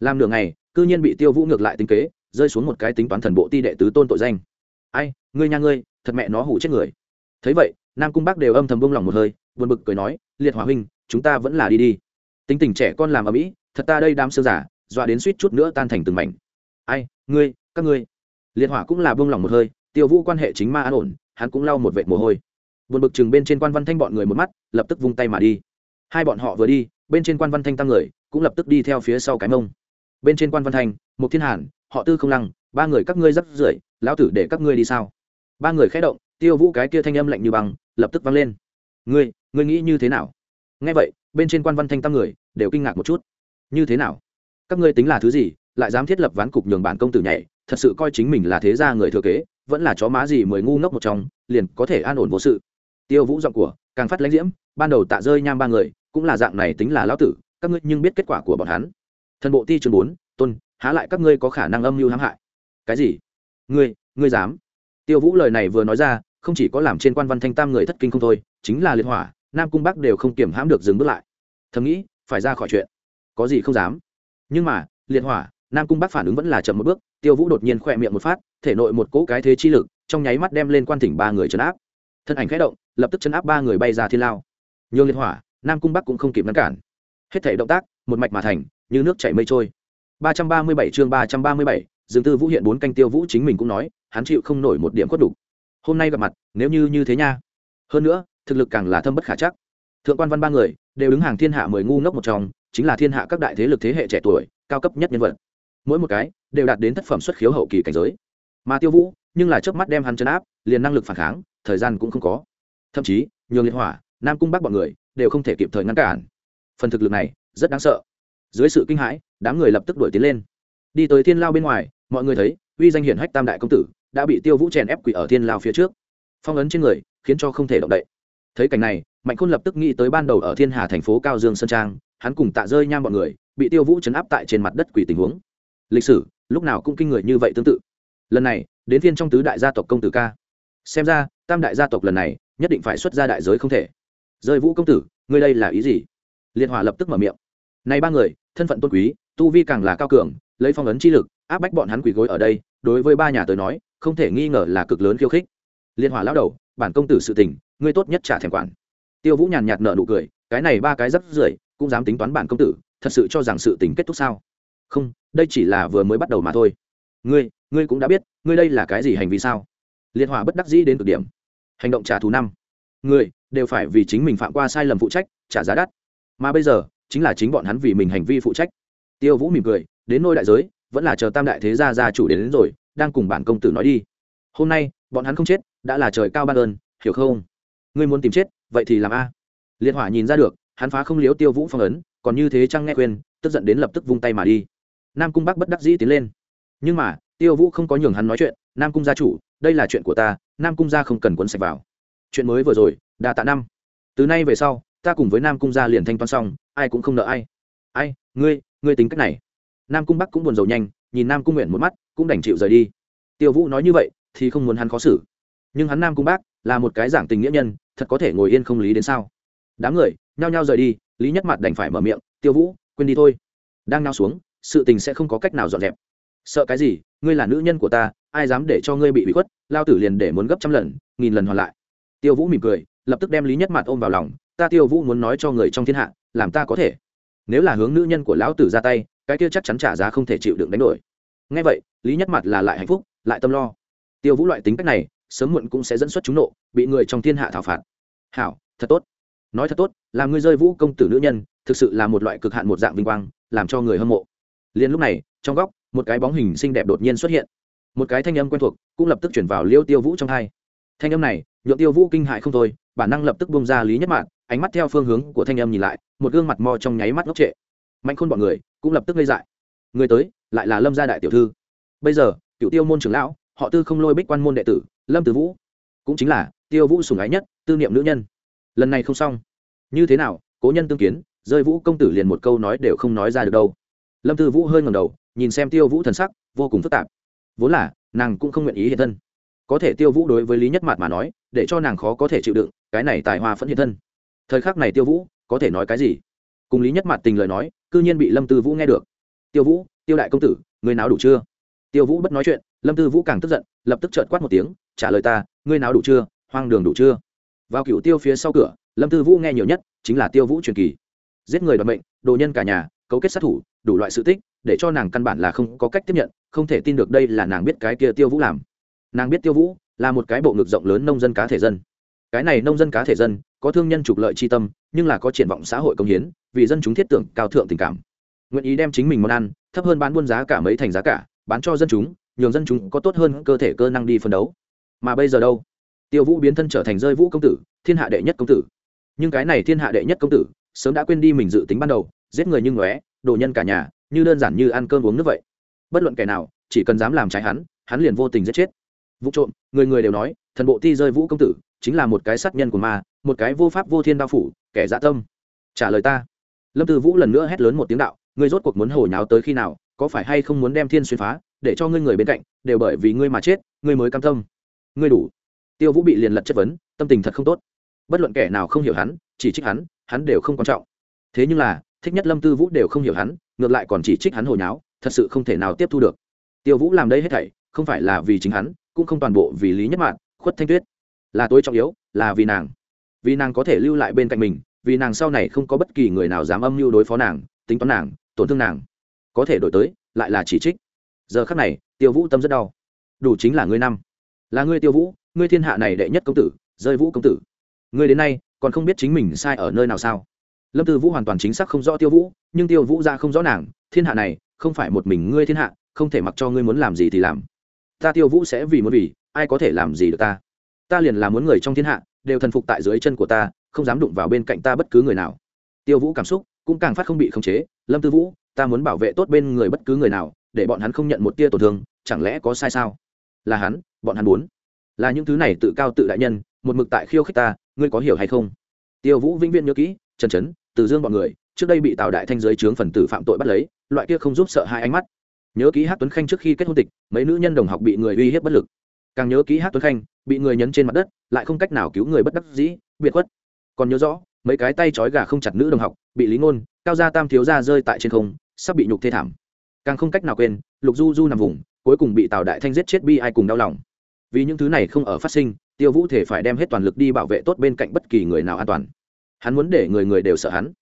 Làm nửa ngày, cư nhiên bị tiêu vũ ngược lại tính kế, rơi xuống một cái tính toán thần bộ ti đệ tứ tôn tội danh. Ai, ngươi nha ngươi thật mẹ nó hủ chết người. Thấy vậy, nam cung bác đều âm thầm bông lòng một hơi, buồn bực cười nói, liệt hòa huynh, chúng ta vẫn là đi đi. Tính tình trẻ con làm ở mỹ thật ta đây đám sơ giả, dọa đến suýt chút nữa tan thành từng mảnh. Ai, ngươi, các ngươi? Liệt hỏa cũng là bông lòng một hơi, tiêu vũ quan hệ chính ma an ổn, hắn cũng lau một vệt mồ hôi. Buồn bực chừng bên trên quan văn thanh bọn người một mắt, lập tức vung tay mà đi. Hai bọn họ vừa đi, bên trên quan văn thanh tăng người, cũng lập tức đi theo phía sau cái mông. Bên trên quan văn thanh một thiên hàn, họ tư không lăng, ba người các ngươi rất rưởi, lão tử để các ngươi đi sao? Ba người khẽ động, tiêu vũ cái kia thanh âm lạnh như băng, lập tức vang lên. Ngươi ngươi nghĩ như thế nào? Nghe vậy, bên trên quan văn thanh tam người đều kinh ngạc một chút. Như thế nào? Các ngươi tính là thứ gì, lại dám thiết lập ván cục nhường bản công tử nhảy, thật sự coi chính mình là thế gia người thừa kế, vẫn là chó má gì mới ngu ngốc một trong liền có thể an ổn vô sự. Tiêu vũ giọng của càng phát lãnh diễm, ban đầu tạ rơi nham ba người, cũng là dạng này tính là lão tử, các ngươi nhưng biết kết quả của bọn hắn. Thần bộ ti chương bốn, tôn, há lại các ngươi có khả năng âm mưu hãm hại? Cái gì? Ngươi ngươi dám? tiêu vũ lời này vừa nói ra không chỉ có làm trên quan văn thanh tam người thất kinh không thôi chính là liệt hỏa nam cung bắc đều không kiểm hãm được dừng bước lại. Thầm nghĩ phải ra khỏi chuyện. Có gì không dám. Nhưng mà liệt hỏa nam cung bắc phản ứng vẫn là chậm một bước tiêu vũ đột nhiên khỏe miệng một phát thể nội một cỗ cái thế chi lực trong nháy mắt đem lên quan thỉnh ba người chấn áp. Thân ảnh khẽ động lập tức chấn áp ba người bay ra thiên lao. Nhường liệt hỏa nam cung bắc cũng không kịp ngăn cản. Hết thể động tác một mạch mà thành như nước chảy mây trôi. 337 chương 337, dương tư vũ hiện bốn canh tiêu vũ chính mình cũng nói, hắn chịu không nổi một điểm khuất đủ hôm nay gặp mặt, nếu như như thế nha. Hơn nữa, thực lực càng là thâm bất khả chắc. Thượng quan văn ba người, đều đứng hàng thiên hạ mười ngu ngốc một trong, chính là thiên hạ các đại thế lực thế hệ trẻ tuổi, cao cấp nhất nhân vật. Mỗi một cái, đều đạt đến thất phẩm xuất khiếu hậu kỳ cảnh giới. Mà tiêu vũ, nhưng là trước mắt đem hắn chấn áp, liền năng lực phản kháng, thời gian cũng không có. Thậm chí, nhường liệt hỏa, nam cung bắc bọn người, đều không thể kịp thời ngăn cản. Phần thực lực này, rất đáng sợ. Dưới sự kinh hãi, đám người lập tức đuổi tiến lên. Đi tới thiên lao bên ngoài mọi người thấy, uy danh hiển hách tam đại công tử đã bị tiêu vũ chèn ép quỷ ở thiên lao phía trước. Phong ấn trên người khiến cho không thể động đậy. Thấy cảnh này, mạnh khôn lập tức nghĩ tới ban đầu ở thiên hà thành phố cao dương sơn trang, hắn cùng tạ rơi nham bọn người bị tiêu vũ chấn áp tại trên mặt đất quỷ tình huống. Lịch sử, lúc nào cũng kinh người như vậy tương tự. Lần này, đến thiên trong tứ đại gia tộc công tử ca. Xem ra, tam đại gia tộc lần này nhất định phải xuất ra đại giới không thể. Rơi vũ công tử, ngươi đây là ý gì? Liên hòa lập tức mở miệng. Này ba người, thân phận tôn quý, tu vi càng là cao cường, lấy phong ấn chi lực áp bách bọn hắn quỳ gối ở đây, đối với ba nhà tới nói, không thể nghi ngờ là cực lớn khiêu khích. Liên hòa lao đầu, bản công tử sự tình, ngươi tốt nhất trả thèm quản. Tiêu vũ nhàn nhạt nợ nụ cười, cái này ba cái rất rưởi, cũng dám tính toán bản công tử, thật sự cho rằng sự tình kết thúc sao? Không, đây chỉ là vừa mới bắt đầu mà thôi. Ngươi ngươi cũng đã biết, ngươi đây là cái gì hành vi sao? Liên hòa bất đắc dĩ đến cực điểm. Hành động trả thù năm. Ngươi, đều phải vì chính mình phạm qua sai lầm phụ trách, trả giá đắt. Mà bây giờ, chính là chính bọn hắn vì mình hành vi phụ trách. Tiêu vũ mỉm cười, đến nôi đại giới vẫn là chờ tam đại thế gia gia chủ đến, đến rồi đang cùng bản công tử nói đi. Hôm nay bọn hắn không chết đã là trời cao ban ơn hiểu không? Ngươi muốn tìm chết vậy thì làm a. Liệt hỏa nhìn ra được hắn phá không liếu tiêu vũ phong ấn còn như thế chăng nghe khuyên tức giận đến lập tức vung tay mà đi. Nam cung bắc bất đắc dĩ tiến lên. Nhưng mà tiêu vũ không có nhường hắn nói chuyện nam cung gia chủ đây là chuyện của ta nam cung gia không cần quấn sạch vào. Chuyện mới vừa rồi đà tạ năm. Từ nay về sau ta cùng với nam cung gia liền thanh toán xong ai cũng không nợ ai. Ai ngươi ngươi tính cách này nam cung bắc cũng buồn rầu nhanh, nhìn nam cung nguyện một mắt, cũng đành chịu rời đi. Tiêu vũ nói như vậy, thì không muốn hắn khó xử. Nhưng hắn nam cung bác là một cái giảng tình nghĩa nhân, thật có thể ngồi yên không lý đến sao? Đám người, nhao nhao rời đi, lý nhất mặt đành phải mở miệng, tiêu vũ, quên đi thôi. Đang nao xuống, sự tình sẽ không có cách nào dọn dẹp. Sợ cái gì? Ngươi là nữ nhân của ta, ai dám để cho ngươi bị bị khuất? Lao tử liền để muốn gấp trăm lần, nghìn lần hoàn lại. Tiêu vũ mỉm cười, lập tức đem lý nhất mặt ôm vào lòng. Ta tiêu vũ muốn nói cho người trong thiên hạ, làm ta có thể. Nếu là hướng nữ nhân của lão tử ra tay cái kia chắc chắn trả giá không thể chịu đựng đánh đổi. Ngay vậy lý nhất mặt là lại hạnh phúc lại tâm lo. Tiêu vũ loại tính cách này sớm muộn cũng sẽ dẫn xuất chúng nộ bị người trong thiên hạ thảo phạt. Hảo thật tốt. Nói thật tốt làm ngươi rơi vũ công tử nữ nhân thực sự là một loại cực hạn một dạng vinh quang làm cho người hâm mộ. Liền lúc này trong góc một cái bóng hình xinh đẹp đột nhiên xuất hiện. Một cái thanh âm quen thuộc cũng lập tức chuyển vào liêu tiêu vũ trong hai. Thanh âm này nhượng tiêu vũ kinh hại không thôi bản năng lập tức bông ra lý nhất Mạn, ánh mắt theo phương hướng của thanh âm nhìn lại một gương mặt mò trong nháy mắt ngốc trệ mạnh khôn bọn người cũng lập tức gây dại. Người tới lại là lâm gia đại tiểu thư. Bây giờ cựu tiêu môn trưởng lão, họ tư không lôi bích quan môn đệ tử, lâm tử vũ, cũng chính là tiêu vũ sùng ái nhất, tư niệm nữ nhân. Lần này không xong. Như thế nào, cố nhân tương kiến, rơi vũ công tử liền một câu nói đều không nói ra được đâu. Lâm tư vũ hơi ngầm đầu, nhìn xem tiêu vũ thần sắc, vô cùng phức tạp. Vốn là, nàng cũng không nguyện ý hiện thân. Có thể tiêu vũ đối với lý nhất mạt mà nói, để cho nàng khó có thể chịu đựng, cái này tài hoa phẫn hiện thân. Thời khắc này tiêu vũ có thể nói cái gì? Cùng lý nhất mạt tình lời nói cư nhiên bị lâm tư vũ nghe được. Tiêu vũ, tiêu đại công tử, người nào đủ chưa? Tiêu vũ bất nói chuyện, lâm tư vũ càng tức giận, lập tức trợt quát một tiếng, trả lời ta ngươi nào đủ chưa? Hoang đường đủ chưa? Vào cựu tiêu phía sau cửa, lâm tư vũ nghe nhiều nhất chính là tiêu vũ truyền kỳ. Giết người đoạt mệnh, đồ nhân cả nhà, cấu kết sát thủ, đủ loại sự tích, để cho nàng căn bản là không có cách tiếp nhận, không thể tin được đây là nàng biết cái kia tiêu vũ làm. Nàng biết tiêu vũ là một cái bộ ngực rộng lớn nông dân cá thể dân. Cái này nông dân cá thể dân, có thương nhân trục lợi c h i tâm nhưng là có triển vọng xã hội công hiến, vì dân chúng thiết tưởng cao thượng tình cảm. Nguyện ý đem chính mình món ăn, thấp hơn bán buôn giá cả mấy thành giá cả, bán cho dân chúng, nhường dân chúng có tốt hơn cơ thể cơ năng đi phân đấu. Mà bây giờ đâu? Tiêu vũ biến thân trở thành rơi vũ công tử, thiên hạ đệ nhất công tử. Nhưng cái này thiên hạ đệ nhất công tử, sớm đã quên đi mình dự tính ban đầu, giết người như ngóe, đồ nhân cả nhà, như đơn giản như ăn cơm uống nước vậy. Bất luận kẻ nào, chỉ cần dám làm trái hắn hắn liền vô tình giết chết. Vụ trộm, người người đều nói, thần bộ ti rơi vũ công tử, chính là một cái sát nhân của ma một cái vô pháp vô thiên đao phủ, kẻ dạ tâm. Trả lời ta. Lâm tư vũ lần nữa hét lớn một tiếng đạo, ngươi rốt cuộc muốn hồi nháo tới khi nào, có phải hay không muốn đem thiên xuyên phá, để cho ngươi người bên cạnh, đều bởi vì ngươi mà chết, ngươi mới cam tâm. Ngươi đủ. Tiêu vũ bị liền lật chất vấn, tâm tình thật không tốt. Bất luận kẻ nào không hiểu hắn, chỉ trích hắn hắn đều không quan trọng. Thế nhưng là, thích nhất lâm tư vũ đều không hiểu hắn, ngược lại còn chỉ trích hắn hồi nháo, thật sự không thể nào tiếp thu được. Tiêu vũ làm đây hết thảy, không phải là vì chính hắn, cũng không toàn bộ vì lý nhất mạn, khuất thanh tuyết. Là tối trọng yếu, là vì nàng vì nàng có thể lưu lại bên cạnh mình, vì nàng sau này không có bất kỳ người nào dám âm mưu đối phó nàng, tính toán nàng, tổn thương nàng. Có thể đổi tới, lại là chỉ trích. Giờ khắc này, tiêu vũ tâm rất đau. Đủ chính là ngươi năm. Là ngươi tiêu vũ, ngươi thiên hạ này đệ nhất công tử, rơi vũ công tử. Ngươi đến nay, còn không biết chính mình sai ở nơi nào sao? Lâm tư vũ hoàn toàn chính xác không rõ tiêu vũ, nhưng tiêu vũ ra không rõ nàng. Thiên hạ này, không phải một mình ngươi thiên hạ, không thể mặc cho ngươi muốn làm gì thì làm. Ta tiêu vũ sẽ vì muốn vì, ai có thể làm gì được ta? Ta liền là muốn người trong thiên hạ đều thần phục tại dưới chân của ta, không dám đụng vào bên cạnh ta bất cứ người nào. Tiêu vũ cảm xúc cũng càng phát không bị khống chế, lâm tư vũ, ta muốn bảo vệ tốt bên người bất cứ người nào, để bọn hắn không nhận một tia tổn thương, chẳng lẽ có sai sao? Là hắn, bọn hắn muốn. Là những thứ này tự cao tự đại nhân, một mực tại khiêu khích ta, ngươi có hiểu hay không? Tiêu vũ vĩnh viễn nhớ kỹ, trần trấn, từ dương bọn người, trước đây bị tào đại thanh giới trướng phần tử phạm tội bắt lấy, loại kia không giúp sợ hai ánh mắt. Nhớ kỹ hát tuấn khanh trước khi kết hôn tịch, mấy nữ nhân đồng học bị người uy hiếp bất lực càng nhớ kỹ hát tuấn khanh, bị người nhấn trên mặt đất, lại không cách nào cứu người bất đắc dĩ, biệt khuất. Còn nhớ rõ, mấy cái tay trói gà không chặt nữ đồng học, bị lý ngôn, cao gia tam thiếu gia rơi tại trên không, sắp bị nhục thê thảm. Càng không cách nào quên, lục du du nằm vùng, cuối cùng bị tào đại thanh giết chết bi ai cùng đau lòng. Vì những thứ này không ở phát sinh, tiêu vũ thể phải đem hết toàn lực đi bảo vệ tốt bên cạnh bất kỳ người nào an toàn. Hắn muốn để người người đều sợ hắn.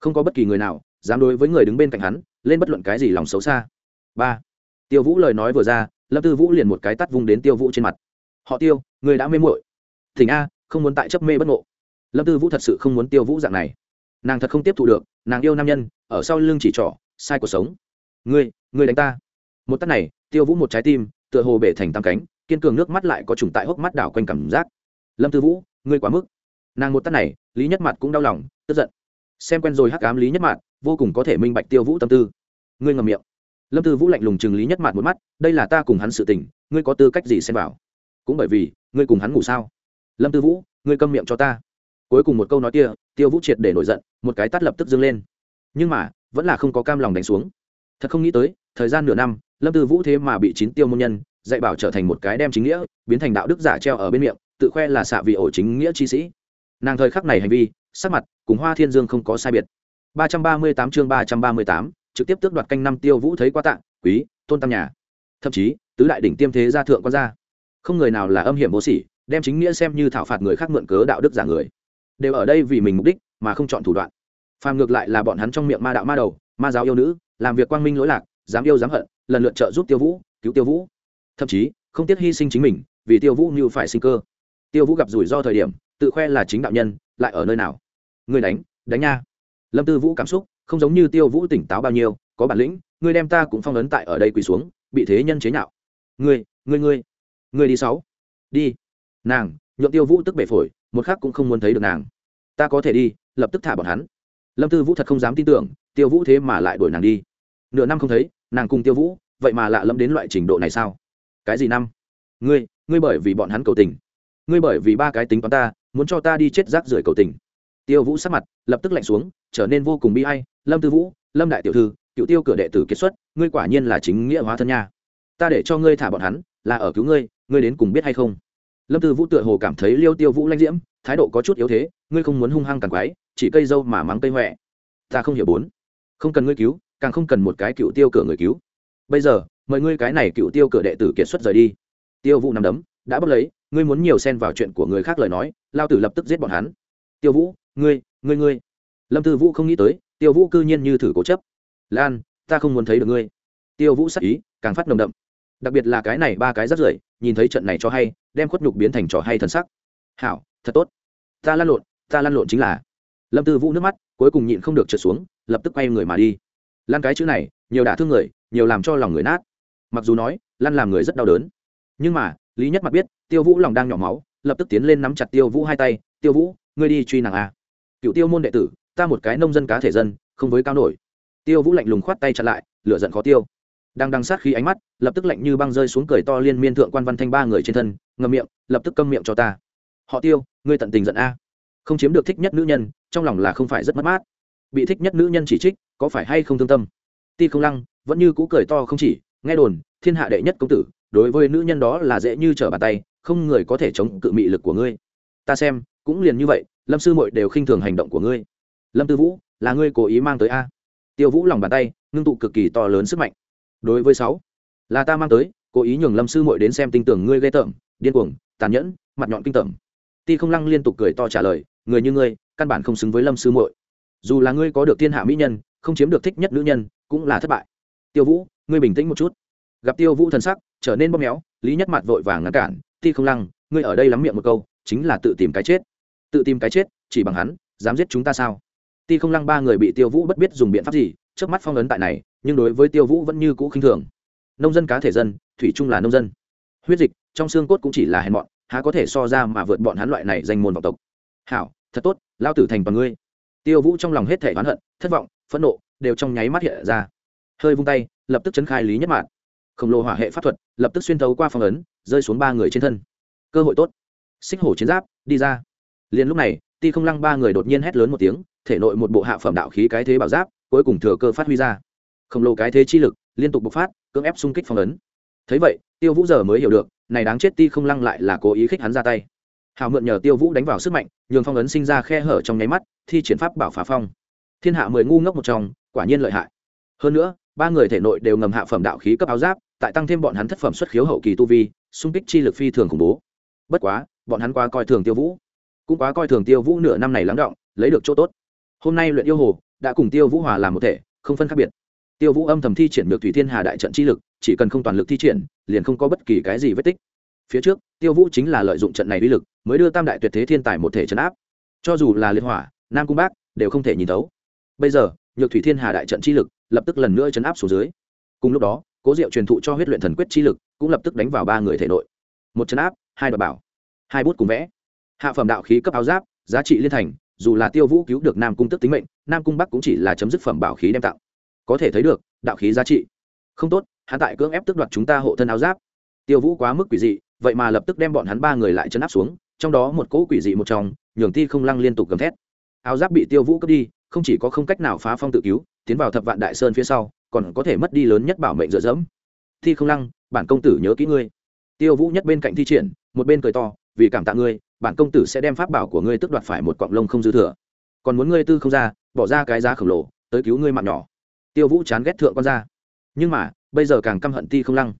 Không có bất kỳ người nào dám đối với người đứng bên cạnh hắn, lên bất luận cái gì lòng xấu xa. Ba. Tiêu vũ lời nói vừa ra lâm tư vũ liền một cái tắt vung đến tiêu vũ trên mặt. Họ tiêu, người đã mê muội. Thỉnh a, không muốn tại chấp mê bất ngộ. Lâm tư vũ thật sự không muốn tiêu vũ dạng này. Nàng thật không tiếp thu được, nàng yêu nam nhân, ở sau lưng chỉ trỏ, sai cuộc sống. Ngươi ngươi đánh ta. Một tắt này, tiêu vũ một trái tim, tựa hồ bể thành tam cánh, kiên cường nước mắt lại có trùng tại hốc mắt đảo quanh cảm giác. Lâm tư vũ, ngươi quá mức. Nàng một tắt này, lý nhất mặt cũng đau lòng, tức giận. Xem quen rồi hắc cám lý nhất mặt vô cùng có thể minh bạch tiêu vũ tâm tư. Ngươi ngầm miệng lâm tư vũ lạnh lùng chừng lý nhất mặt một mắt đây là ta cùng hắn sự tình ngươi có tư cách gì xem vào? Cũng bởi vì ngươi cùng hắn ngủ sao? Lâm tư vũ ngươi câm miệng cho ta. Cuối cùng một câu nói kia tiêu vũ triệt để nổi giận một cái tắt lập tức dâng lên. Nhưng mà vẫn là không có cam lòng đánh xuống. Thật không nghĩ tới thời gian nửa năm lâm tư vũ thế mà bị chín tiêu môn nhân dạy bảo trở thành một cái đem chính nghĩa biến thành đạo đức giả treo ở bên miệng tự khoe là xạ vị ổ chính nghĩa chi sĩ. Nàng thời khắc này hành vi sắc mặt cùng hoa thiên dương không có sai biệt. 338 chương 338, trực tiếp tước đoạt canh năm tiêu vũ thấy quá tạng, quý, tôn tam nhà. Thậm chí, tứ đại đỉnh tiêm thế gia thượng quan gia. Không người nào là âm hiểm vô sỉ, đem chính nghĩa xem như thảo phạt người khác mượn cớ đạo đức giả người. Đều ở đây vì mình mục đích, mà không chọn thủ đoạn. Phàm ngược lại là bọn hắn trong miệng ma đạo ma đầu, ma giáo yêu nữ, làm việc quang minh lỗi lạc, dám yêu dám hận, lần lượt trợ giúp tiêu vũ, cứu tiêu vũ. Thậm chí, không tiếc hy sinh chính mình, vì tiêu vũ như phải sinh cơ. Tiêu vũ gặp rủi ro thời điểm, tự khoe là chính đạo nhân, lại ở nơi nào? Người đánh đánh nha. Lâm tư vũ cảm xúc không giống như tiêu vũ tỉnh táo bao nhiêu, có bản lĩnh, ngươi đem ta cũng phong ấn tại ở đây quỳ xuống, bị thế nhân chế nhạo. Ngươi ngươi ngươi ngươi đi sáu. Đi. Nàng, nhượng tiêu vũ tức bể phổi, một khác cũng không muốn thấy được nàng. Ta có thể đi, lập tức thả bọn hắn. Lâm tư vũ thật không dám tin tưởng, tiêu vũ thế mà lại đuổi nàng đi. Nửa năm không thấy, nàng cùng tiêu vũ, vậy mà lạ lẫm đến loại trình độ này sao? Cái gì năm? Ngươi ngươi bởi vì bọn hắn cầu tình. Ngươi bởi vì ba cái tính toán ta, muốn cho ta đi chết rác rưởi cầu tình tiêu vũ sắc mặt lập tức lạnh xuống, trở nên vô cùng bi hay lâm tư vũ, lâm đại tiểu thư, cựu tiêu cửa đệ tử kiệt xuất, ngươi quả nhiên là chính nghĩa hóa thân nha. Ta để cho ngươi thả bọn hắn, là ở cứu ngươi ngươi đến cùng biết hay không? Lâm tư vũ tựa hồ cảm thấy liêu tiêu vũ lanh diễm, thái độ có chút yếu thế, ngươi không muốn hung hăng càng quái, chỉ cây dâu mà mắng cây huệ ta không hiểu bốn. Không cần ngươi cứu, càng không cần một cái cựu tiêu cửa người cứu. Bây giờ, mời ngươi cái này cựu tiêu cửa đệ tử kiệt xuất rời đi. Tiêu vũ nằm đấm, đã bắt lấy, ngươi muốn nhiều xen vào chuyện của người khác lời nói, lao tử lập tức giết bọn hắn tiêu vũ, ngươi ngươi ngươi. Lâm tư vũ không nghĩ tới, tiêu vũ cư nhiên như thử cố chấp. Lan, ta không muốn thấy được ngươi. Tiêu vũ sắc ý, càng phát nồng đậm. Đặc biệt là cái này ba cái rất rưởi, nhìn thấy trận này cho hay, đem khuất nhục biến thành trò hay thần sắc. Hảo, thật tốt. Ta lăn lộn, ta lăn lộn chính là. Lâm tư vũ nước mắt, cuối cùng nhịn không được trượt xuống, lập tức quay người mà đi. Lan cái chữ này, nhiều đả thương người, nhiều làm cho lòng người nát. Mặc dù nói, lan làm người rất đau đớn. Nhưng mà, lý nhất mặt biết, tiêu vũ lòng đang nhỏ máu, lập tức tiến lên nắm chặt tiêu vũ hai tay. Tiêu vũ ngươi đi truy nàng a. Cựu tiêu môn đệ tử, ta một cái nông dân cá thể dân, không với cao nổi. Tiêu vũ lạnh lùng khoát tay chặn lại, lửa giận khó tiêu. Đang đằng sát khí ánh mắt, lập tức lạnh như băng rơi xuống cười to liên miên thượng quan văn thanh ba người trên thân, ngậm miệng, lập tức câm miệng cho ta. Họ tiêu, ngươi tận tình giận a. Không chiếm được thích nhất nữ nhân, trong lòng là không phải rất mất mát. Bị thích nhất nữ nhân chỉ trích, có phải hay không thương tâm? Ti không lăng, vẫn như cũ cười to không chỉ, nghe đồn, thiên hạ đệ nhất công tử, đối với nữ nhân đó là dễ như trở bàn tay, không người có thể chống cự mị lực của ngươi. Ta xem cũng liền như vậy, lâm sư muội đều khinh thường hành động của ngươi. Lâm tư vũ, là ngươi cố ý mang tới a? Tiêu vũ lòng bàn tay, ngưng tụ cực kỳ to lớn sức mạnh. Đối với sáu, là ta mang tới, cố ý nhường lâm sư muội đến xem tinh tưởng ngươi ghê tởm, điên cuồng, tàn nhẫn, mặt nhọn kinh tởm. Ti không lăng liên tục cười to trả lời, người như ngươi, căn bản không xứng với lâm sư muội. Dù là ngươi có được thiên hạ mỹ nhân, không chiếm được thích nhất nữ nhân, cũng là thất bại. Tiêu vũ, ngươi bình tĩnh một chút. Gặp tiêu vũ thần sắc, trở nên bóp méo, lý nhất mặt vội vàng ngăn cản, ti không lăng, ngươi ở đây lắm miệng một câu, chính là tự tìm cái chết tự tìm cái chết, chỉ bằng hắn, dám giết chúng ta sao? Ti không lăng ba người bị tiêu vũ bất biết dùng biện pháp gì trước mắt phong ấn tại này, nhưng đối với tiêu vũ vẫn như cũ khinh thường. Nông dân cá thể dân, thủy chung là nông dân. Huyết dịch, trong xương cốt cũng chỉ là hèn mọn, há có thể so ra mà vượt bọn hắn loại này danh môn vọng tộc. Hảo, thật tốt, lao tử thành bằng ngươi. Tiêu vũ trong lòng hết thể oán hận, thất vọng, phẫn nộ, đều trong nháy mắt hiện ra. Hơi vung tay, lập tức chấn khai lý nhất mạng khổng lồ hỏa hệ pháp thuật, lập tức xuyên thấu qua phong ấn, rơi xuống ba người trên thân. Cơ hội tốt. Xích hổ chiến giáp, đi ra liền lúc này, ti không lăng ba người đột nhiên hét lớn một tiếng, thể nội một bộ hạ phẩm đạo khí cái thế bảo giáp, cuối cùng thừa cơ phát huy ra. Khổng lồ cái thế chi lực, liên tục bộc phát, cưỡng ép xung kích phong ấn. Thấy vậy, tiêu vũ giờ mới hiểu được, này đáng chết ti không lăng lại là cố ý khích hắn ra tay. Hào mượn nhờ tiêu vũ đánh vào sức mạnh, nhường phong ấn sinh ra khe hở trong nháy mắt, thi triển pháp bảo phá phong. Thiên hạ mười ngu ngốc một trong, quả nhiên lợi hại. Hơn nữa, ba người thể nội đều ngầm hạ phẩm đạo khí cấp áo giáp, tại tăng thêm bọn hắn thất phẩm xuất khiếu hậu kỳ tu vi, xung kích chi lực phi thường khủng bố. Bất quá, bọn hắn quá coi thường tiêu vũ cũng quá coi thường tiêu vũ nửa năm này lắng động, lấy được chỗ tốt. Hôm nay luyện yêu hồ, đã cùng tiêu vũ hòa làm một thể, không phân khác biệt. Tiêu vũ âm thầm thi triển được thủy thiên hà đại trận chi lực, chỉ cần không toàn lực thi triển, liền không có bất kỳ cái gì vết tích. Phía trước, tiêu vũ chính là lợi dụng trận này uy lực, mới đưa tam đại tuyệt thế thiên tài một thể chấn áp. Cho dù là liên hỏa, nam cung bác, đều không thể nhìn thấu. Bây giờ, nhược thủy thiên hà đại trận chi lực, lập tức lần nữa chấn áp xuống dưới. Cùng lúc đó, cố diệu truyền thụ cho huyết luyện thần quyết chi lực, cũng lập tức đánh vào ba người thể nội. Một chấn áp, hai đoạt bảo, hai bút cùng vẽ hạ phẩm đạo khí cấp áo giáp, giá trị liên thành, dù là tiêu vũ cứu được nam cung tức tính mệnh, nam cung bắc cũng chỉ là chấm dứt phẩm bảo khí đem tặng. Có thể thấy được, đạo khí giá trị. Không tốt hạ tại cưỡng ép tước đoạt chúng ta hộ thân áo giáp. Tiêu vũ quá mức quỷ dị, vậy mà lập tức đem bọn hắn ba người lại chấn áp xuống, trong đó một cỗ quỷ dị một trong, nhường Thi không lăng liên tục gầm thét. Áo giáp bị tiêu vũ cướp đi, không chỉ có không cách nào phá phong tự cứu, tiến vào thập vạn đại sơn phía sau, còn có thể mất đi lớn nhất bảo mệnh dựa dẫm. Thi không lăng, bản công tử nhớ kỹ ngươi. Tiêu vũ nhất bên cạnh thi triển, một bên cười to, vì cảm tạ ngươi bản công tử sẽ đem pháp bảo của ngươi tức đoạt phải một quặng lông không dư thừa. Còn muốn ngươi tư không ra, bỏ ra cái giá khổng lồ, tới cứu ngươi mạng nhỏ. Tiêu vũ chán ghét thượng con ra nhưng mà, bây giờ càng căm hận ti không lăng.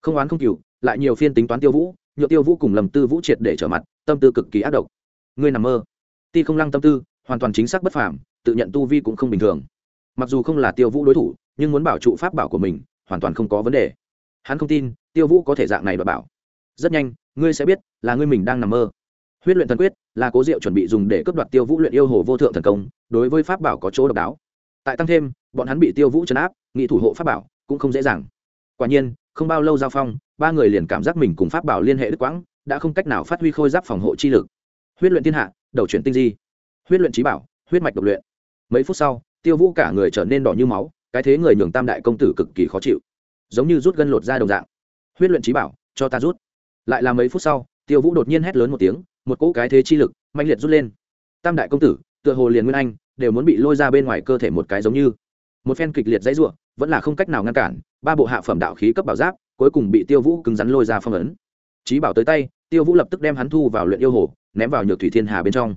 Không oán không cừu, lại nhiều phiên tính toán tiêu vũ nhựa tiêu vũ cùng lầm tư vũ triệt để trở mặt, tâm tư cực kỳ ác độc. Ngươi nằm mơ. Ti không lăng tâm tư, hoàn toàn chính xác bất phàm, tự nhận tu vi cũng không bình thường. Mặc dù không là tiêu vũ đối thủ, nhưng muốn bảo trụ pháp bảo của mình, hoàn toàn không có vấn đề. Hắn không tin, tiêu vũ có thể dạng này và bảo. Rất nhanh, ngươi sẽ biết là ngươi mình đang nằm mơ huyết luyện thần quyết là cố diệu chuẩn bị dùng để cấp đoạt tiêu vũ luyện yêu hồ vô thượng thần công, đối với pháp bảo có chỗ độc đáo. Tại tăng thêm, bọn hắn bị tiêu vũ chấn áp, nghị thủ hộ pháp bảo cũng không dễ dàng. Quả nhiên, không bao lâu giao phong, ba người liền cảm giác mình cùng pháp bảo liên hệ đức quãng, đã không cách nào phát huy khôi giáp phòng hộ chi lực. Huyết luyện thiên hạ, đầu chuyển tinh di. Huyết luyện trí bảo, huyết mạch độc luyện. Mấy phút sau, tiêu vũ cả người trở nên đỏ như máu, cái thế người nhường tam đại công tử cực kỳ khó chịu. Giống như rút gân lột ra đồng dạng. Huyết luyện trí bảo, cho ta rút. Lại là mấy phút sau tiêu vũ đột nhiên hét lớn một tiếng, một cỗ cái thế chi lực mạnh liệt rút lên. Tam đại công tử, tựa hồ liền nguyên anh, đều muốn bị lôi ra bên ngoài cơ thể một cái giống như. Một phen kịch liệt dãy ruộng vẫn là không cách nào ngăn cản, ba bộ hạ phẩm đạo khí cấp bảo giáp, cuối cùng bị tiêu vũ cứng rắn lôi ra phong ấn. Trí bảo tới tay, tiêu vũ lập tức đem hắn thu vào luyện yêu hồ, ném vào nhược thủy thiên hà bên trong.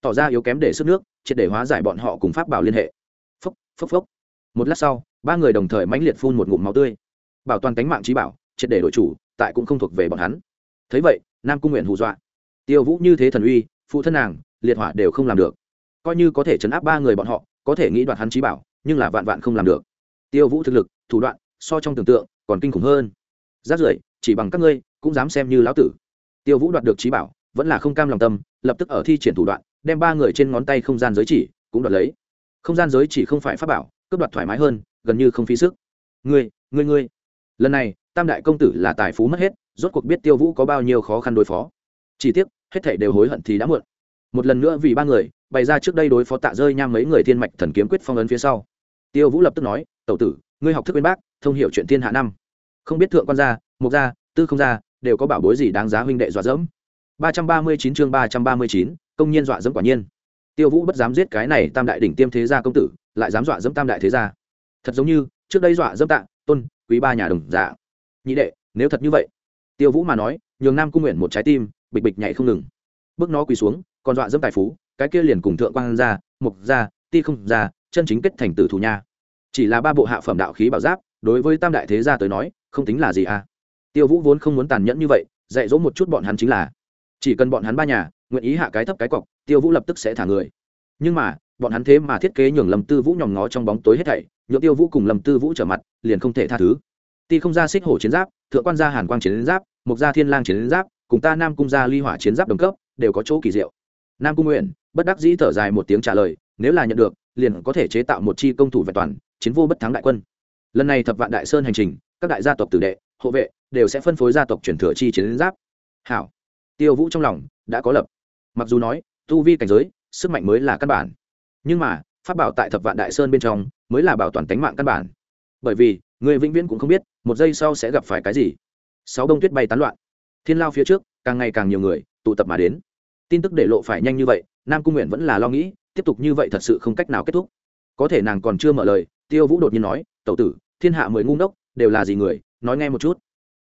Tỏ ra yếu kém để sức nước, triệt để hóa giải bọn họ cùng pháp bảo liên hệ. Phốc phốc phốc. Một lát sau, ba người đồng thời mãnh liệt phun một ngụm máu tươi. Bảo toàn cánh mạng trí bảo, triệt để đội chủ, tại cũng không thuộc về bọn hắn. Thấy vậy nam cung nguyện hù dọa. Tiêu vũ như thế thần uy, phụ thân nàng, liệt hỏa đều không làm được. Coi như có thể chấn áp ba người bọn họ, có thể nghĩ đoạt hắn trí bảo, nhưng là vạn vạn không làm được. Tiêu vũ thực lực, thủ đoạn, so trong tưởng tượng, còn kinh khủng hơn. Rát rưởi, chỉ bằng các ngươi, cũng dám xem như lão tử. Tiêu vũ đoạt được trí bảo, vẫn là không cam lòng tâm, lập tức ở thi triển thủ đoạn, đem ba người trên ngón tay không gian giới chỉ, cũng đoạt lấy. Không gian giới chỉ không phải pháp bảo, cướp đoạt thoải mái hơn, gần như không phí sức. Ngươi ngươi ngươi. Lần này, tam đại công tử là tài phú mất hết rốt cuộc biết tiêu vũ có bao nhiêu khó khăn đối phó. Chỉ tiếc, hết thảy đều hối hận thì đã muộn. Một lần nữa vì ba người, bày ra trước đây đối phó tạ rơi nham mấy người thiên mạch thần kiếm quyết phong ấn phía sau. Tiêu vũ lập tức nói, tẩu tử, ngươi học thức bên bác, thông hiểu chuyện thiên hạ năm. Không biết thượng quan gia, mục gia, tư không gia, đều có bảo bối gì đáng giá huynh đệ dọa dẫm? ba trăm ba mươi chín chương ba trăm ba mươi chín, công nhiên dọa dẫm quả nhiên. Tiêu vũ bất dám giết cái này tam đại đỉnh tiêm thế gia công tử, lại dám dọa dẫm tam đại thế gia. Thật giống như, trước đây dọa dẫm tạ, tôn, quý ba nhà đồng dạ. Nhị đệ, nếu thật như vậy tiêu vũ mà nói nhường nam cung nguyện một trái tim bịch bịch nhảy không ngừng. Bước nó quỳ xuống còn dọa dẫm tài phú cái kia liền cùng thượng quan ra, mục ra, ti không ra, chân chính kết thành tử thủ nha. Chỉ là ba bộ hạ phẩm đạo khí bảo giáp đối với tam đại thế gia tới nói không tính là gì à. Tiêu vũ vốn không muốn tàn nhẫn như vậy dạy dỗ một chút bọn hắn chính là chỉ cần bọn hắn ba nhà nguyện ý hạ cái thấp cái cọc tiêu vũ lập tức sẽ thả người. Nhưng mà bọn hắn thế mà thiết kế nhường lầm tư vũ nhòm ngó trong bóng tối hết thảy nhượng tiêu vũ cùng Lầm tư vũ trở mặt liền không thể tha thứ. Ti không ra xích hổ chiến giáp thượng quan gia hàn quang chiến giáp, mục gia thiên lang chiến giáp, cùng ta nam cung gia ly hỏa chiến giáp đồng cấp, đều có chỗ kỳ diệu. Nam cung nguyện, bất đắc dĩ thở dài một tiếng trả lời, nếu là nhận được, liền có thể chế tạo một chi công thủ vẹn toàn, chiến vô bất thắng đại quân. Lần này thập vạn đại sơn hành trình, các đại gia tộc tử đệ, hộ vệ, đều sẽ phân phối gia tộc chuyển thừa chi chiến giáp. Hảo. Tiêu vũ trong lòng đã có lập. Mặc dù nói, tu vi cảnh giới, sức mạnh mới là căn bản. Nhưng mà, pháp bảo tại thập vạn đại sơn bên trong, mới là bảo toàn tính mạng căn bản. Bởi vì người vĩnh viễn cũng không biết, một giây sau sẽ gặp phải cái gì. Sáu đông tuyết bay tán loạn. Thiên lao phía trước, càng ngày càng nhiều người, tụ tập mà đến. Tin tức để lộ phải nhanh như vậy, nam cung nguyện vẫn là lo nghĩ, tiếp tục như vậy thật sự không cách nào kết thúc. Có thể nàng còn chưa mở lời, tiêu vũ đột nhiên nói, tẩu tử, thiên hạ mười ngu ngốc, đều là gì người, nói nghe một chút.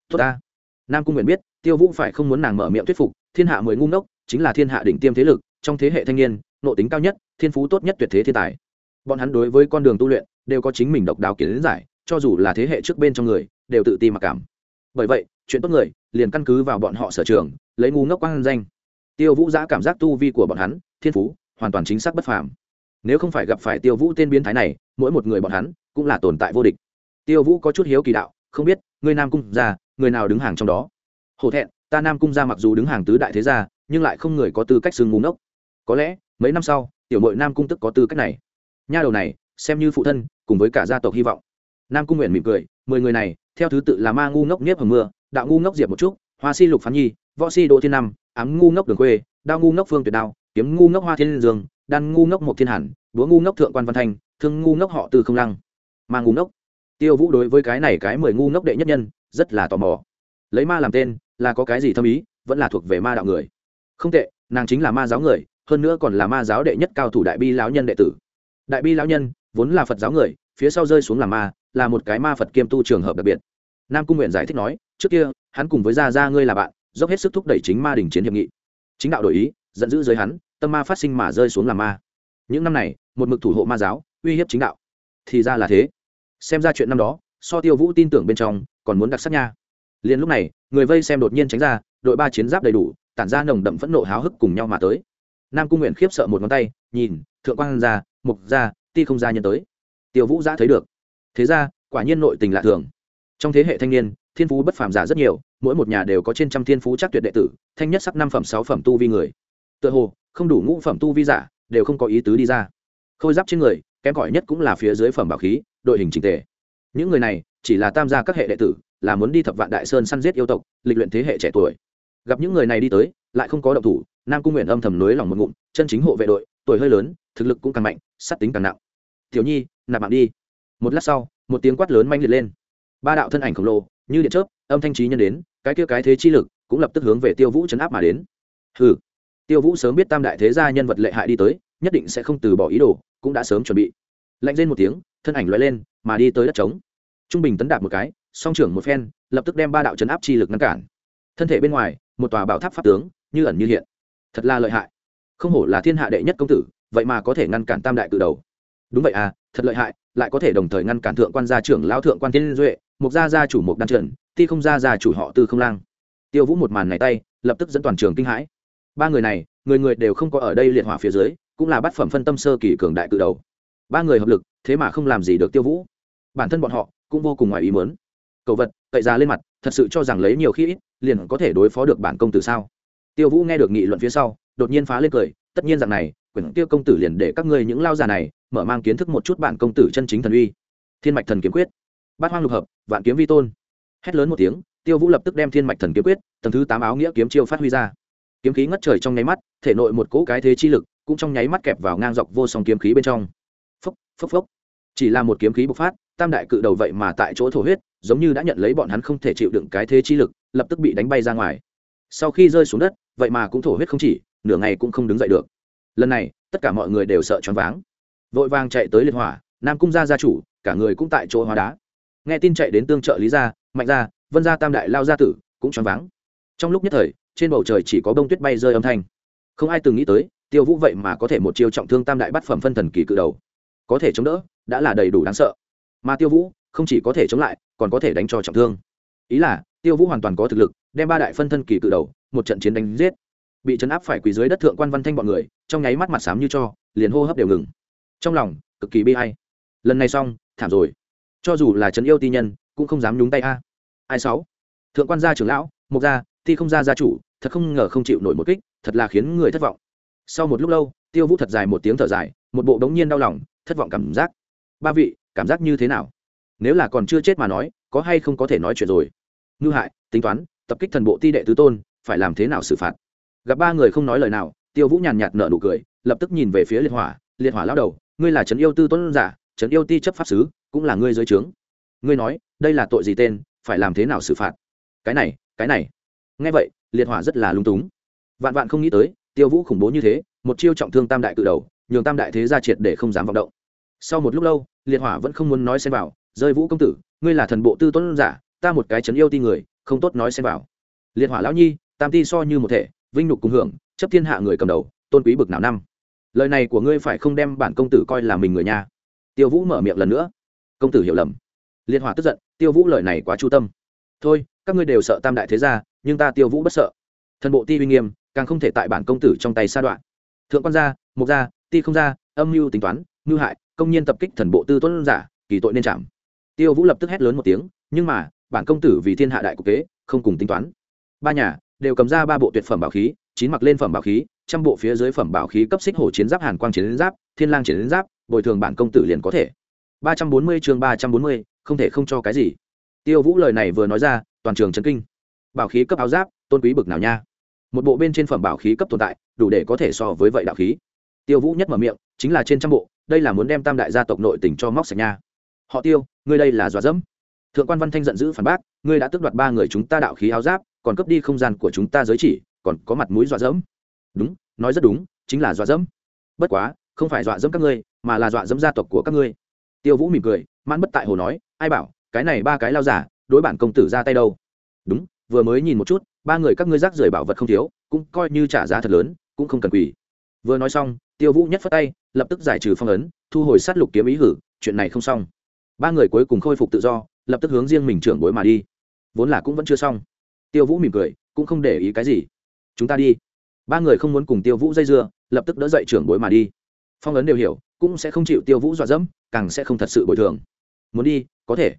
Tốt ta. Nam cung nguyện biết, tiêu vũ phải không muốn nàng mở miệng thuyết phục, thiên hạ mười ngu ngốc, chính là thiên hạ đỉnh tiêm thế lực, trong thế hệ thanh niên, nộ tính cao nhất, thiên phú tốt nhất tuyệt thế thiên tài. Bọn hắn đối với con đường tu luyện, đều có chính mình độc đáo kiến giải cho dù là thế hệ trước bên trong người, đều tự ti mặc cảm. Bởi vậy, chuyện tốt người, liền căn cứ vào bọn họ sở trường, lấy ngu ngốc quang danh. Tiêu vũ giã cảm giác tu vi của bọn hắn, thiên phú, hoàn toàn chính xác bất phàm. Nếu không phải gặp phải tiêu vũ tên biến thái này, mỗi một người bọn hắn cũng là tồn tại vô địch. Tiêu vũ có chút hiếu kỳ đạo, không biết người nam cung ra người nào đứng hàng trong đó? Hổ thẹn, ta nam cung ra mặc dù đứng hàng tứ đại thế gia, nhưng lại không người có tư cách xưng ngu ngốc. Có lẽ, mấy năm sau, tiểu mội nam cung tức có tư cách này. Nha đầu này, xem như phụ thân, cùng với cả gia tộc hy vọng nam cung nguyện mỉm cười, mười người này, theo thứ tự là ma ngu ngốc nhiếp hầm mưa, đạo ngu ngốc diệp một chút hoa si lục phán nhi, võ si đỗ thiên năm, ám ngu ngốc đường quê đao ngu ngốc phương tuyệt đao, kiếm ngu ngốc hoa thiên dương, đan ngu ngốc một thiên hẳn búa ngu ngốc thượng quan văn thanh, thương ngu ngốc họ từ không lăng. Ma ngu ngốc. Tiêu vũ đối với cái này cái mười ngu ngốc đệ nhất nhân, rất là tò mò. Lấy ma làm tên, là có cái gì thâm ý, vẫn là thuộc về ma đạo người. Không tệ, nàng chính là ma giáo người, hơn nữa còn là ma giáo đệ nhất cao thủ đại bi lão nhân đệ tử. Đại bi lão nhân, vốn là phật giáo người, phía sau rơi xuống làm ma là một cái ma phật kiêm tu trường hợp đặc biệt. Nam cung nguyện giải thích nói, trước kia, hắn cùng với gia gia ngươi là bạn, dốc hết sức thúc đẩy chính ma đình chiến hiệp nghị. Chính đạo đổi ý, giận dữ giới hắn, tâm ma phát sinh mà rơi xuống làm ma. Những năm này, một mực thủ hộ ma giáo, uy hiếp chính đạo. Thì ra là thế. Xem ra chuyện năm đó, so tiêu vũ tin tưởng bên trong, còn muốn đặc sắc nha. Liền lúc này, người vây xem đột nhiên tránh ra, đội ba chiến giáp đầy đủ, tản ra nồng đậm phẫn nộ háo hức cùng nhau mà tới. Nam cung nguyện khiếp sợ một ngón tay, nhìn, thượng quan ra mục ra ti không ra nhân tới. Tiêu vũ giã thấy được thế ra, quả nhiên nội tình lạ thường. Trong thế hệ thanh niên, thiên phú bất phàm giả rất nhiều, mỗi một nhà đều có trên trăm thiên phú chắc tuyệt đệ tử, thanh nhất sắc năm phẩm, sáu phẩm tu vi người. Tựa hồ, không đủ ngũ phẩm tu vi giả, đều không có ý tứ đi ra. Khôi giáp trên người, kém cỏi nhất cũng là phía dưới phẩm bảo khí, đội hình trình tề. Những người này, chỉ là tam gia các hệ đệ tử, là muốn đi thập vạn đại sơn săn giết yêu tộc, lịch luyện thế hệ trẻ tuổi. Gặp những người này đi tới, lại không có động thủ, nam cung nguyện âm thầm nối lòng một ngụm, chân chính hộ vệ đội, tuổi hơi lớn, thực lực cũng càng mạnh sắt tính càng nặng. Tiểu nhi, nạp mạng đi một lát sau, một tiếng quát lớn manh liệt lên. Ba đạo thân ảnh khổng lồ, như điện chớp, âm thanh trí nhân đến, cái kia cái thế chi lực cũng lập tức hướng về tiêu vũ chấn áp mà đến. Hừ, tiêu vũ sớm biết tam đại thế gia nhân vật lệ hại đi tới, nhất định sẽ không từ bỏ ý đồ, cũng đã sớm chuẩn bị. Lạnh lên một tiếng, thân ảnh loại lên, mà đi tới đất trống. Trung bình tấn đạp một cái, song trưởng một phen, lập tức đem ba đạo chấn áp chi lực ngăn cản. Thân thể bên ngoài, một tòa bảo tháp pháp tướng, như ẩn như hiện. Thật là lợi hại. Không hổ là thiên hạ đệ nhất công tử, vậy mà có thể ngăn cản tam đại cự đầu. Đúng vậy à thật lợi hại lại có thể đồng thời ngăn cản thượng quan gia trưởng lao thượng quan thiên duệ, mục gia gia chủ mục đan trần ti không gia gia chủ họ tư không lang. Tiêu vũ một màn này tay, lập tức dẫn toàn trường kinh hãi. Ba người này, người người đều không có ở đây liệt hỏa phía dưới, cũng là bát phẩm phân tâm sơ kỳ cường đại cự đầu. Ba người hợp lực, thế mà không làm gì được tiêu vũ. Bản thân bọn họ cũng vô cùng ngoài ý muốn. Cầu vật, cậy ra lên mặt, thật sự cho rằng lấy nhiều khi ít, liền có thể đối phó được bản công tử sao? Tiêu vũ nghe được nghị luận phía sau, đột nhiên phá lên cười tất nhiên rằng này, quyển tiêu công tử liền để các ngươi những lao già này mở mang kiến thức một chút bản công tử chân chính thần uy. Thiên mạch thần kiếm quyết. Bát hoang lục hợp, vạn kiếm vi tôn. Hét lớn một tiếng, tiêu vũ lập tức đem thiên mạch thần kiếm quyết, tầng thứ tám áo nghĩa kiếm chiêu phát huy ra. Kiếm khí ngất trời trong nháy mắt, thể nội một cỗ cái thế chi lực cũng trong nháy mắt kẹp vào ngang dọc vô song kiếm khí bên trong. Phốc phốc phốc. Chỉ là một kiếm khí bộc phát, tam đại cự đầu vậy mà tại chỗ thổ huyết, giống như đã nhận lấy bọn hắn không thể chịu đựng cái thế chi lực, lập tức bị đánh bay ra ngoài. Sau khi rơi xuống đất, vậy mà cũng thổ huyết không chỉ nửa ngày cũng không đứng dậy được. Lần này, tất cả mọi người đều sợ choáng váng. Vội vàng chạy tới liệt hỏa, nam cung gia gia chủ, cả người cũng tại chỗ hóa đá. Nghe tin chạy đến tương trợ lý gia, mạnh gia, vân gia tam đại lao gia tử cũng choáng váng. Trong lúc nhất thời, trên bầu trời chỉ có bông tuyết bay rơi âm thanh. Không ai từng nghĩ tới, tiêu vũ vậy mà có thể một chiêu trọng thương tam đại bát phẩm phân thần kỳ cự đầu. Có thể chống đỡ, đã là đầy đủ đáng sợ. Mà tiêu vũ không chỉ có thể chống lại, còn có thể đánh cho trọng thương. Ý là, tiêu vũ hoàn toàn có thực lực, đem ba đại phân thân kỳ cự đầu, một trận chiến đánh giết bị chấn áp phải quỳ dưới đất thượng quan văn thanh bọn người, trong nháy mắt mặt xám như cho, liền hô hấp đều ngừng. Trong lòng, cực kỳ bi hay lần này xong, thảm rồi. Cho dù là trấn yêu ti nhân, cũng không dám nhúng tay a. Ai sáu? Thượng quan gia trưởng lão, mục gia thi không gia gia chủ, thật không ngờ không chịu nổi một kích, thật là khiến người thất vọng. Sau một lúc lâu, tiêu vũ thật dài một tiếng thở dài, một bộ đống nhiên đau lòng, thất vọng cảm giác. Ba vị, cảm giác như thế nào? Nếu là còn chưa chết mà nói, có hay không có thể nói chuyện rồi? Ngư hại, tính toán, tập kích thần bộ ti đệ tứ tôn, phải làm thế nào xử phạt? Gặp ba người không nói lời nào, tiêu vũ nhàn nhạt nở nụ cười, lập tức nhìn về phía liệt hỏa. Liệt hỏa lao đầu, ngươi là trấn yêu tư tôn giả, trấn yêu ti chấp pháp sứ, cũng là ngươi dưới trướng. Ngươi nói, đây là tội gì tên, phải làm thế nào xử phạt? Cái này cái này. Nghe vậy, liệt hỏa rất là lung túng. Vạn vạn không nghĩ tới, tiêu vũ khủng bố như thế, một chiêu trọng thương tam đại cự đầu, nhường tam đại thế ra triệt để không dám vọng động. Sau một lúc lâu, liệt hỏa vẫn không muốn nói xem vào, rơi vũ công tử, ngươi là thần bộ tư tuấn giả, ta một cái chấn yêu ti người, không tốt nói xem vào. Liệt hỏa lão nhi, tam ti so như một thể vinh nhục cùng hưởng, chấp thiên hạ người cầm đầu, tôn quý bực nào năm. Lời này của ngươi phải không đem bản công tử coi là mình người nhà? Tiêu vũ mở miệng lần nữa. Công tử hiểu lầm. Liệt hỏa tức giận, tiêu vũ lời này quá chu tâm. Thôi, các ngươi đều sợ tam đại thế gia, nhưng ta tiêu vũ bất sợ. Thần bộ ti uy nghiêm, càng không thể tại bản công tử trong tay sa đoạn. Thượng quan gia, mục gia, ti không gia, âm mưu tính toán, mưu hại, công nhiên tập kích thần bộ tư tuấn giả, kỳ tội nên chạm. Tiêu vũ lập tức hét lớn một tiếng, nhưng mà, bản công tử vì thiên hạ đại cục kế, không cùng tính toán. Ba nhà đều cầm ra ba bộ tuyệt phẩm bảo khí, chín mặc lên phẩm bảo khí, trăm bộ phía dưới phẩm bảo khí cấp xích hổ chiến giáp, hàn quang chiến giáp, thiên lang chiến giáp, bồi thường bản công tử liền có thể. Ba trăm bốn mươi chương ba trăm bốn mươi, không thể không cho cái gì. Tiêu vũ lời này vừa nói ra, toàn trường chấn kinh. Bảo khí cấp áo giáp, tôn quý bực nào nha. Một bộ bên trên phẩm bảo khí cấp tồn tại, đủ để có thể so với vậy đạo khí. Tiêu vũ nhất mở miệng, chính là trên trăm bộ, đây là muốn đem tam đại gia tộc nội tỉnh cho móc sạch nha. Họ tiêu, ngươi đây là dọa dẫm. Thượng quan văn thanh giận dữ phản bác, ngươi đã tước đoạt ba người chúng ta đạo khí áo giáp còn cướp đi không gian của chúng ta giới chỉ, còn có mặt mũi dọa dẫm. Đúng, nói rất đúng, chính là dọa dẫm. Bất quá, không phải dọa dẫm các ngươi, mà là dọa dẫm gia tộc của các ngươi. Tiêu vũ mỉm cười, mãn bất tại hồ nói, ai bảo, cái này ba cái lao giả, đối bản công tử ra tay đâu? Đúng, vừa mới nhìn một chút, ba người các ngươi rác rưởi bảo vật không thiếu, cũng coi như trả giá thật lớn, cũng không cần quỳ. Vừa nói xong, tiêu vũ nhất phất tay, lập tức giải trừ phong ấn, thu hồi sát lục kiếm ý hử, chuyện này không xong. Ba người cuối cùng khôi phục tự do, lập tức hướng riêng mình trưởng bối mà đi. Vốn là cũng vẫn chưa xong tiêu vũ mỉm cười, cũng không để ý cái gì. Chúng ta đi. Ba người không muốn cùng tiêu vũ dây dưa, lập tức đỡ dậy trưởng bối mà đi. Phong ấn đều hiểu, cũng sẽ không chịu tiêu vũ dọa dẫm, càng sẽ không thật sự bồi thường. Muốn đi, có thể.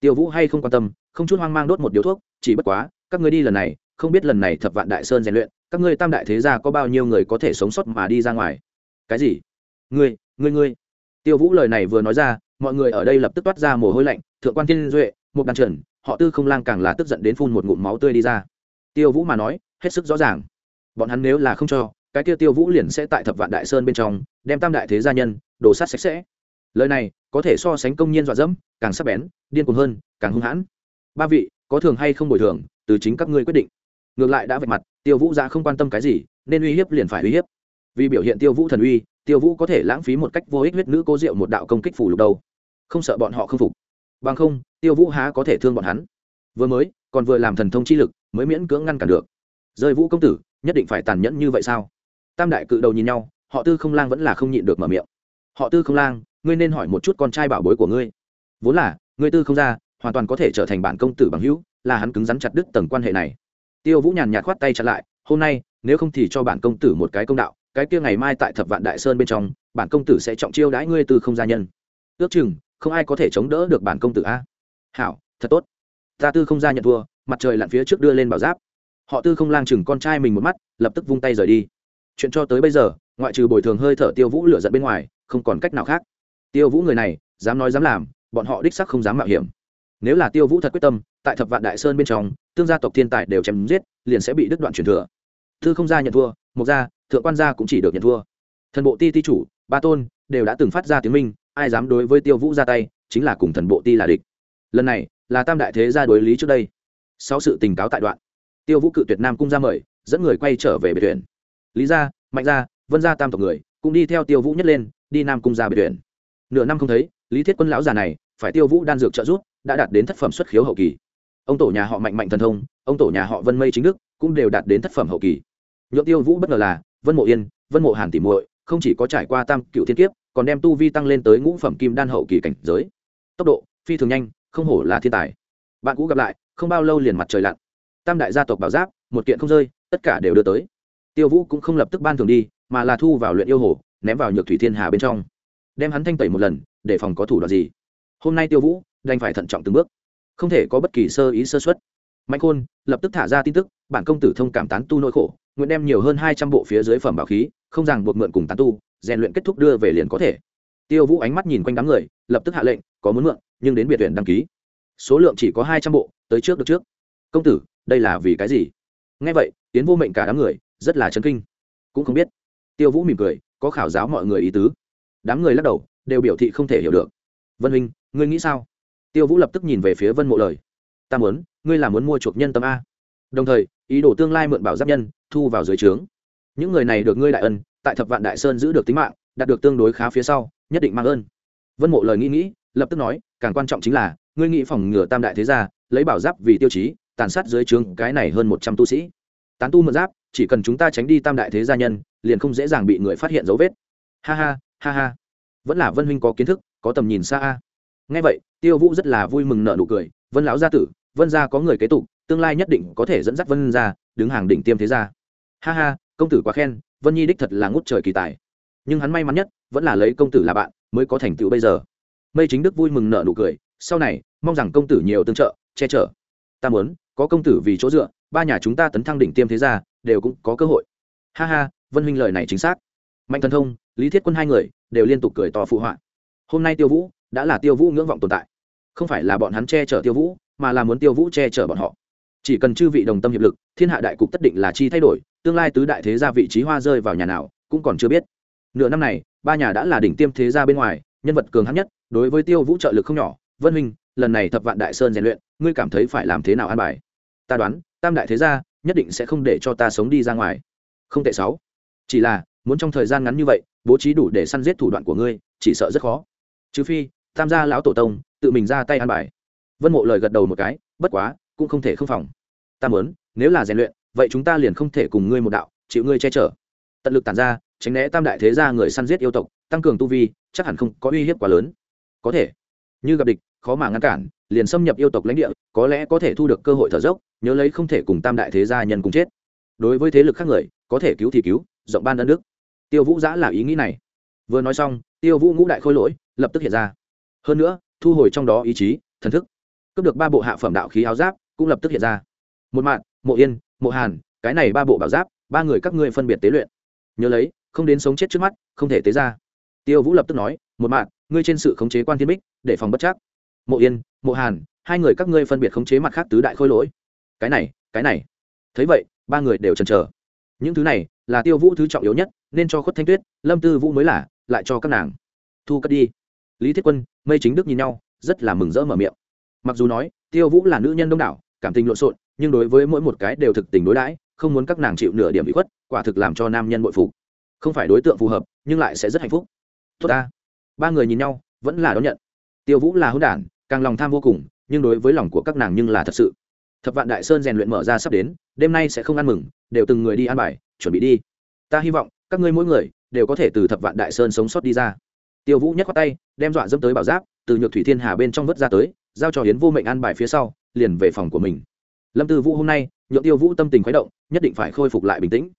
Tiêu vũ hay không quan tâm, không chút hoang mang đốt một điếu thuốc, chỉ bất quá, các ngươi đi lần này, không biết lần này thập vạn đại sơn rèn luyện, các ngươi tam đại thế gia có bao nhiêu người có thể sống sót mà đi ra ngoài? Cái gì? Ngươi ngươi ngươi. Tiêu vũ lời này vừa nói ra, mọi người ở đây lập tức toát ra mồ hôi lạnh, thượng quan thiên duệ, một đàn trần họ tư không lang càng là tức giận đến phun một ngụm máu tươi đi ra. Tiêu vũ mà nói hết sức rõ ràng. Bọn hắn nếu là không cho cái kia tiêu vũ liền sẽ tại thập vạn đại sơn bên trong đem tam đại thế gia nhân đổ sát sạch sẽ. Lời này có thể so sánh công nhiên dọa dẫm càng sắc bén điên cuồng hơn càng hung hãn. Ba vị có thường hay không bồi thường từ chính các ngươi quyết định. Ngược lại đã vạch mặt tiêu vũ ra không quan tâm cái gì nên uy hiếp liền phải uy hiếp. Vì biểu hiện tiêu vũ thần uy tiêu vũ có thể lãng phí một cách vô ích huyết nữ cố diệu một đạo công kích phủ lục đầu, không sợ bọn họ không phục bằng không, tiêu vũ há có thể thương bọn hắn. Vừa mới, còn vừa làm thần thông chi lực, mới miễn cưỡng ngăn cản được. Rơi vũ công tử, nhất định phải tàn nhẫn như vậy sao? Tam đại cự đầu nhìn nhau, họ tư không lang vẫn là không nhịn được mở miệng. Họ tư không lang, ngươi nên hỏi một chút con trai bảo bối của ngươi. Vốn là, ngươi tư không ra hoàn toàn có thể trở thành bản công tử bằng hữu, là hắn cứng rắn chặt đứt tầng quan hệ này. Tiêu vũ nhàn nhạt khoát tay chặt lại, hôm nay, nếu không thì cho bản công tử một cái công đạo, cái kia ngày mai tại thập vạn đại sơn bên trong, bản công tử sẽ trọng chiêu đãi ngươi từ không gia nhân. Ước chừng không ai có thể chống đỡ được bản công tử a. Hảo, thật tốt. Ta tư không ra nhận thua, mặt trời lặn phía trước đưa lên bảo giáp. Họ tư không lang chừng con trai mình một mắt, lập tức vung tay rời đi. Chuyện cho tới bây giờ, ngoại trừ bồi thường hơi thở tiêu vũ lửa giận bên ngoài, không còn cách nào khác. Tiêu vũ người này, dám nói dám làm, bọn họ đích sắc không dám mạo hiểm. Nếu là tiêu vũ thật quyết tâm, tại thập vạn đại sơn bên trong, tương gia tộc thiên tài đều chém giết, liền sẽ bị đứt đoạn truyền thừa. Thư không gia nhận thua một gia, thượng quan gia cũng chỉ được nhận thua. Thần bộ ti ti chủ, ba tôn, đều đã từng phát ra tiếng minh ai dám đối với tiêu vũ ra tay, chính là cùng thần bộ ti là địch. Lần này, là tam đại thế gia đối lý trước đây. Sau sự tình cáo tại đoạn. Tiêu vũ cự tuyệt nam cung ra mời, dẫn người quay trở về biệt tuyển lý gia, mạnh gia, vân gia tam tộc người, cũng đi theo tiêu vũ nhất lên, đi nam cung ra biệt tuyển nửa năm không thấy, lý thiết quân lão già này, phải tiêu vũ đan dược trợ giúp, đã đạt đến thất phẩm xuất khiếu hậu kỳ. Ông tổ nhà họ mạnh mạnh thần thông, ông tổ nhà họ vân mây chính đức, cũng đều đạt đến thất phẩm hậu kỳ. Nhượng tiêu vũ bất ngờ là, vân mộ yên, vân mộ hàn tỉ muội, không chỉ có trải qua tam cựu thiên kiếp còn đem tu vi tăng lên tới ngũ phẩm kim đan hậu kỳ cảnh giới. Tốc độ, phi thường nhanh, không hổ là thiên tài. Bạn cũ gặp lại, không bao lâu liền mặt trời lặn. Tam đại gia tộc bảo giáp, một kiện không rơi, tất cả đều đưa tới. Tiêu vũ cũng không lập tức ban thường đi, mà là thu vào luyện yêu hồ, ném vào nhược thủy thiên hà bên trong. Đem hắn thanh tẩy một lần, để phòng có thủ đoạn gì. Hôm nay tiêu vũ, đành phải thận trọng từng bước. Không thể có bất kỳ sơ ý sơ xuất mạnh khôn, lập tức thả ra tin tức, bản công tử thông cảm tán tu nỗi khổ, nguyện đem nhiều hơn hai trăm bộ phía dưới phẩm bảo khí, không ràng buộc mượn cùng tán tu rèn luyện kết thúc đưa về liền có thể. Tiêu vũ ánh mắt nhìn quanh đám người, lập tức hạ lệnh, có muốn mượn, nhưng đến biệt tuyển đăng ký. Số lượng chỉ có hai trăm bộ, tới trước được trước. Công tử, đây là vì cái gì? Nghe vậy tiến vô mệnh cả đám người, rất là chấn kinh. Cũng không biết. Tiêu vũ mỉm cười, có khảo giáo mọi người ý tứ. Đám người lắc đầu, đều biểu thị không thể hiểu được. Vân huynh, ngươi nghĩ sao? Tiêu vũ lập tức nhìn về phía vân mộ lời. Ta muốn, ngươi là muốn mua chuộc nhân tâm a. Đồng thời, ý đồ tương lai mượn bảo giáp nhân, thu vào dưới trướng. Những người này được ngươi đại ân tại thập vạn đại sơn giữ được tính mạng, đạt được tương đối khá phía sau, nhất định mang ơn. Vân mộ lời nghĩ nghĩ, lập tức nói, càng quan trọng chính là, ngươi nghĩ phòng ngừa tam đại thế gia, lấy bảo giáp vì tiêu chí, tàn sát dưới trướng cái này hơn một trăm tu sĩ. Tán tu mượn giáp, chỉ cần chúng ta tránh đi tam đại thế gia nhân, liền không dễ dàng bị người phát hiện dấu vết. Ha ha ha ha. Vẫn là vân huynh có kiến thức, có tầm nhìn xa a. Ngay vậy, tiêu vũ rất là vui mừng nợ nụ cười, vân lão gia tử, vân gia có người kế tục, tương lai nhất định có thể dẫn dắt vân gia, đứng hàng đỉnh tiêm thế gia. Ha ha, công tử quá khen vân nhi đích thật là ngút trời kỳ tài nhưng hắn may mắn nhất vẫn là lấy công tử là bạn mới có thành tựu bây giờ mây chính đức vui mừng nợ nụ cười sau này mong rằng công tử nhiều tương trợ che chở ta muốn có công tử vì chỗ dựa ba nhà chúng ta tấn thăng đỉnh tiêm thế gia đều cũng có cơ hội ha ha vân huynh lời này chính xác mạnh thần thông lý thiết quân hai người đều liên tục cười to phụ họa hôm nay tiêu vũ đã là tiêu vũ ngưỡng vọng tồn tại không phải là bọn hắn che chở tiêu vũ mà là muốn tiêu vũ che chở bọn họ chỉ cần chư vị đồng tâm hiệp lực, thiên hạ đại cục tất định là chi thay đổi, tương lai tứ đại thế gia vị trí hoa rơi vào nhà nào cũng còn chưa biết. Nửa năm này, ba nhà đã là đỉnh tiêm thế gia bên ngoài, nhân vật cường hắn nhất, đối với tiêu vũ trợ lực không nhỏ, vân huynh, lần này thập vạn đại sơn rèn luyện, ngươi cảm thấy phải làm thế nào an bài? Ta đoán, tam đại thế gia nhất định sẽ không để cho ta sống đi ra ngoài. Không tệ sáu. Chỉ là, muốn trong thời gian ngắn như vậy, bố trí đủ để săn giết thủ đoạn của ngươi, chỉ sợ rất khó. Trừ phi, tam gia lão tổ tông tự mình ra tay an bài. Vân mộ lời gật đầu một cái, bất quá, cũng không thể không phòng ta muốn, nếu là rèn luyện, vậy chúng ta liền không thể cùng ngươi một đạo, chịu ngươi che chở. Tận lực tàn ra, tránh né tam đại thế gia người săn giết yêu tộc, tăng cường tu vi, chắc hẳn không có uy hiếp quá lớn. Có thể. Như gặp địch, khó mà ngăn cản, liền xâm nhập yêu tộc lãnh địa, có lẽ có thể thu được cơ hội thở dốc, nhớ lấy không thể cùng tam đại thế gia nhân cùng chết. Đối với thế lực khác người, có thể cứu thì cứu, rộng ban ân đức. Tiêu vũ giã là ý nghĩ này. Vừa nói xong, tiêu vũ ngũ đại khôi lỗi, lập tức hiện ra. Hơn nữa, thu hồi trong đó ý chí, thần thức. Cướp được ba bộ hạ phẩm đạo khí áo giáp, cũng lập tức hiện ra một mạn, mộ yên mộ hàn cái này ba bộ bảo giáp ba người các ngươi phân biệt tế luyện. Nhớ lấy không đến sống chết trước mắt không thể tế ra. Tiêu vũ lập tức nói một mạn, ngươi trên sự khống chế quan thiên bích để phòng bất chắc. Mộ yên mộ hàn hai người các ngươi phân biệt khống chế mặt khác tứ đại khôi lỗi. Cái này cái này. Thấy vậy ba người đều chần chờ. Những thứ này là tiêu vũ thứ trọng yếu nhất nên cho khuất thanh tuyết lâm tư vũ mới là lại cho các nàng. Thu cất đi. Lý thiết quân mây chính đức nhìn nhau rất là mừng rỡ mở miệng. Mặc dù nói tiêu vũ là nữ nhân đông đảo cảm tình lộn xộn, nhưng đối với mỗi một cái đều thực tình đối đãi, không muốn các nàng chịu nửa điểm bị khuất, quả thực làm cho nam nhân bội phục. Không phải đối tượng phù hợp, nhưng lại sẽ rất hạnh phúc. Tốt ta. Ba người nhìn nhau, vẫn là đón nhận. Tiêu vũ là hôn đản, càng lòng tham vô cùng, nhưng đối với lòng của các nàng nhưng là thật sự. Thập vạn đại sơn rèn luyện mở ra sắp đến, đêm nay sẽ không ăn mừng, đều từng người đi ăn bài, chuẩn bị đi. Ta hy vọng, các ngươi mỗi người, đều có thể từ thập vạn đại sơn sống sót đi ra. Tiêu vũ nhắc qua tay, đem dọa dâm tới bảo giáp, từ nhược thủy thiên hà bên trong vớt ra tới, giao cho hiến vô mệnh ăn bài phía sau liền về phòng của mình. Lâm tư vũ hôm nay nhượng tiêu vũ tâm tình khuấy động nhất định phải khôi phục lại bình tĩnh.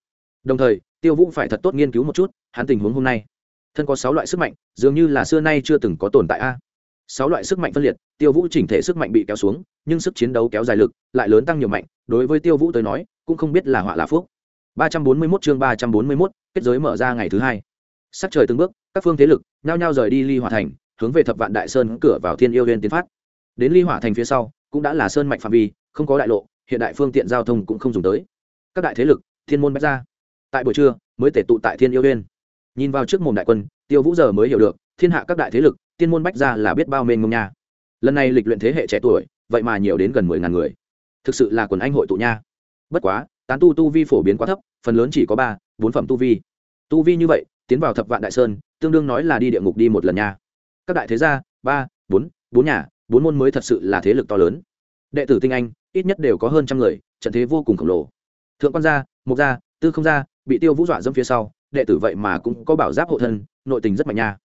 Đồng thời tiêu vũ phải thật tốt nghiên cứu một chút hắn tình huống hôm nay. Thân có sáu loại sức mạnh dường như là xưa nay chưa từng có tồn tại a. Sáu loại sức mạnh phân liệt tiêu vũ chỉnh thể sức mạnh bị kéo xuống nhưng sức chiến đấu kéo dài lực lại lớn tăng nhiều mạnh đối với tiêu vũ tới nói cũng không biết là họa là phúc. 341 chương 341, kết giới mở ra ngày thứ hai. Sắc trời từng bước các phương thế lực nhao nhao rời đi ly hỏa thành hướng về thập vạn đại sơn cửa vào thiên yêu liên tiến phát. Đến ly hỏa thành phía sau cũng đã là sơn mạch phạm vi, không có đại lộ, hiện đại phương tiện giao thông cũng không dùng tới. Các đại thế lực, thiên môn bách ra tại buổi trưa, mới tể tụ tại thiên yêu liên nhìn vào trước mồm đại quân, tiêu vũ giờ mới hiểu được, thiên hạ các đại thế lực, thiên môn bách ra là biết bao mênh mông nha. Lần này lịch luyện thế hệ trẻ tuổi, vậy mà nhiều đến gần mười ngàn người. Thực sự là quần anh hội tụ nha. Bất quá, tán tu tu vi phổ biến quá thấp, phần lớn chỉ có ba, bốn phẩm tu vi. Tu vi như vậy, tiến vào thập vạn đại sơn, tương đương nói là đi địa ngục đi một lần nha. Các đại thế gia, ba, bốn bốn nhà bốn môn mới thật sự là thế lực to lớn. Đệ tử tinh anh, ít nhất đều có hơn trăm người, trận thế vô cùng khổng lồ. Thượng quan gia, mục gia, tư không gia, bị tiêu vũ dọa dẫm phía sau, đệ tử vậy mà cũng có bảo giáp hộ thân, nội tình rất mạnh nha.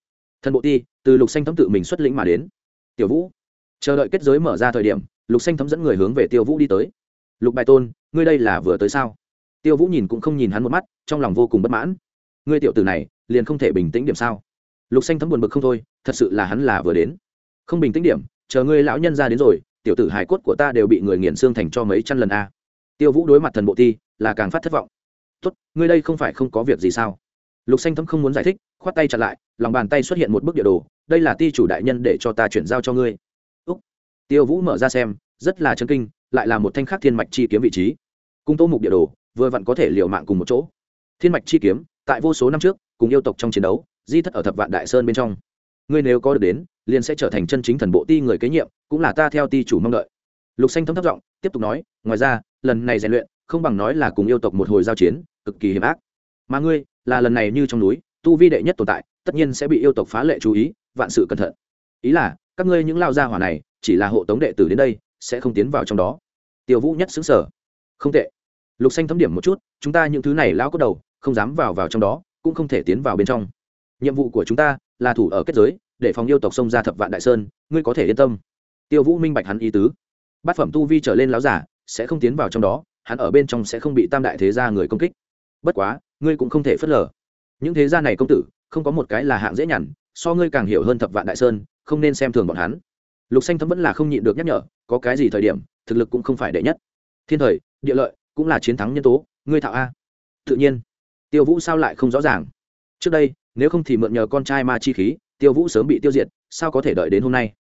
Thần bộ ti, từ lục xanh thấm tự mình xuất lĩnh mà đến. Tiểu vũ, chờ đợi kết giới mở ra thời điểm, lục xanh thấm dẫn người hướng về tiêu vũ đi tới. Lục bài tôn, ngươi đây là vừa tới sao? Tiêu vũ nhìn cũng không nhìn hắn một mắt, trong lòng vô cùng bất mãn. Ngươi tiểu tử này, liền không thể bình tĩnh điểm sao? Lục xanh thấm buồn bực không thôi, thật sự là hắn là vừa đến. Không bình tĩnh điểm chờ ngươi lão nhân ra đến rồi, tiểu tử hài cốt của ta đều bị người nghiền xương thành cho mấy trăm lần a. Tiêu vũ đối mặt thần bộ thi là càng phát thất vọng. Tốt, ngươi đây không phải không có việc gì sao? Lục xanh thấm không muốn giải thích, khoát tay chặt lại, lòng bàn tay xuất hiện một bức địa đồ, đây là ti chủ đại nhân để cho ta chuyển giao cho ngươi. Úc. Tiêu vũ mở ra xem, rất là chân kinh, lại là một thanh khắc thiên mạch chi kiếm vị trí. Cung tô mục địa đồ, vừa vặn có thể liều mạng cùng một chỗ. Thiên mạch chi kiếm, tại vô số năm trước, cùng yêu tộc trong chiến đấu, di thất ở thập vạn đại sơn bên trong. Ngươi nếu có được đến liền sẽ trở thành chân chính thần bộ ti người kế nhiệm, cũng là ta theo ti chủ mong đợi. Lục xanh thấm thấp giọng, tiếp tục nói, ngoài ra, lần này rèn luyện, không bằng nói là cùng yêu tộc một hồi giao chiến, cực kỳ hiểm ác. Mà ngươi, là lần này như trong núi, tu vi đệ nhất tồn tại, tất nhiên sẽ bị yêu tộc phá lệ chú ý, vạn sự cẩn thận. Ý là, các ngươi những lao gia hỏa này, chỉ là hộ tống đệ tử đến đây, sẽ không tiến vào trong đó. Tiêu vũ nhất xứng sở không tệ. Lục xanh thấm điểm một chút, chúng ta những thứ này lao cốt đầu, không dám vào vào trong đó, cũng không thể tiến vào bên trong. Nhiệm vụ của chúng ta là thủ ở kết giới để phòng yêu tộc xông ra thập vạn đại sơn, ngươi có thể yên tâm. Tiêu vũ minh bạch hắn ý tứ. Bát phẩm tu vi trở lên láo giả, sẽ không tiến vào trong đó, hắn ở bên trong sẽ không bị tam đại thế gia người công kích. Bất quá, ngươi cũng không thể phớt lờ. Những thế gia này công tử, không có một cái là hạng dễ nhằn, so ngươi càng hiểu hơn thập vạn đại sơn, không nên xem thường bọn hắn. Lục xanh thấm vẫn là không nhịn được nhắc nhở, có cái gì thời điểm, thực lực cũng không phải đệ nhất. Thiên thời, địa lợi, cũng là chiến thắng nhân tố, ngươi thạo a. Tự nhiên. Tiêu vũ sao lại không rõ ràng? Trước đây, nếu không thì mượn nhờ con trai ma chi khí tiêu vũ sớm bị tiêu diệt, sao có thể đợi đến hôm nay?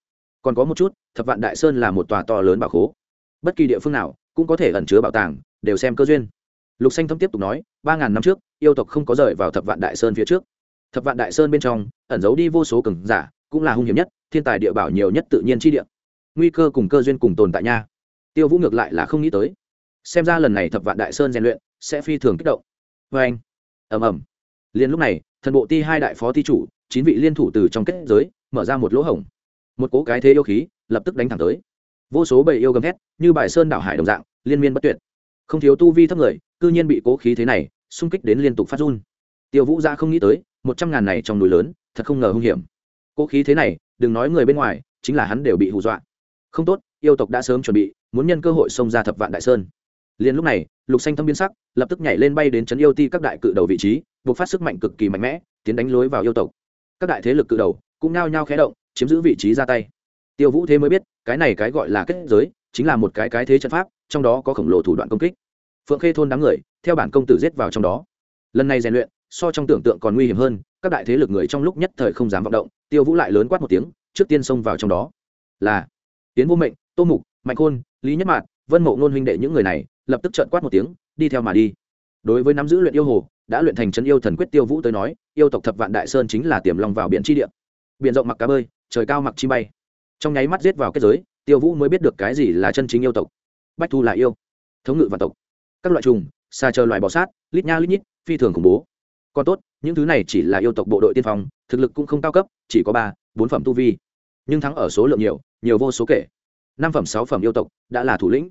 Còn có một chút, thập vạn đại sơn là một tòa to lớn bảo khố. Bất kỳ địa phương nào cũng có thể ẩn chứa bảo tàng, đều xem cơ duyên. Lục xanh thâm tiếp tục nói, ba ngàn năm trước, yêu tộc không có rời vào thập vạn đại sơn phía trước. Thập vạn đại sơn bên trong, ẩn giấu đi vô số cường giả, cũng là hung hiểm nhất, thiên tài địa bảo nhiều nhất tự nhiên chi địa. Nguy cơ cùng cơ duyên cùng tồn tại nha. Tiêu vũ ngược lại là không nghĩ tới. Xem ra lần này thập vạn đại sơn rèn luyện sẽ phi thường kích động. Vâng. Vê anh ẩm ẩm liền lúc này, thần bộ ti hai đại phó ti chủ chín vị liên thủ từ trong kết giới, mở ra một lỗ hổng. Một cỗ cái thế yêu khí lập tức đánh thẳng tới. Vô số bầy yêu gầm thét, như bài sơn đảo hải đồng dạng, liên miên bất tuyệt. Không thiếu tu vi thấp người, cư nhiên bị cố khí thế này xung kích đến liên tục phát run. Tiêu vũ ra không nghĩ tới, một trăm ngàn này trong núi lớn, thật không ngờ hung hiểm. Cố khí thế này, đừng nói người bên ngoài, chính là hắn đều bị hù dọa. Không tốt, yêu tộc đã sớm chuẩn bị, muốn nhân cơ hội xông ra thập vạn đại sơn. Liền lúc này, lục xanh thâm biến sắc, lập tức nhảy lên bay đến trấn yêu ti các đại cự đầu vị trí buộc phát sức mạnh cực kỳ mạnh mẽ, tiến đánh lối vào yêu tộc các đại thế lực cự đầu cũng nao nhao khé động, chiếm giữ vị trí ra tay. Tiêu vũ thế mới biết, cái này cái gọi là kết giới, chính là một cái cái thế trận pháp, trong đó có khổng lồ thủ đoạn công kích. Phượng khê thôn đám người, theo bản công tử giết vào trong đó. Lần này rèn luyện, so trong tưởng tượng còn nguy hiểm hơn, các đại thế lực người trong lúc nhất thời không dám vọng động, tiêu vũ lại lớn quát một tiếng, trước tiên xông vào trong đó. Là, tiến vô mệnh, tô mục, mạnh khôn, lý nhất mạn vân mộ ngôn huynh đệ những người này, lập tức trợn quát một tiếng, đi theo mà đi đối với nắm giữ luyện yêu hồ, đã luyện thành chân yêu thần quyết tiêu vũ tới nói, yêu tộc thập vạn đại sơn chính là tiềm lòng vào biển tri địa. Biển rộng mặc cá bơi, trời cao mặc chi bay. Trong nháy mắt giết vào kết giới, tiêu vũ mới biết được cái gì là chân chính yêu tộc. Bách thu là yêu, thống ngự và tộc. Các loại trùng xa chờ loài bọ sát, lít nha lít nhít, phi thường khủng bố. Còn tốt, những thứ này chỉ là yêu tộc bộ đội tiên phong, thực lực cũng không cao cấp, chỉ có ba, bốn phẩm tu vi. Nhưng thắng ở số lượng nhiều nhiều vô số kể. Năm phẩm, sáu phẩm yêu tộc đã là thủ lĩnh.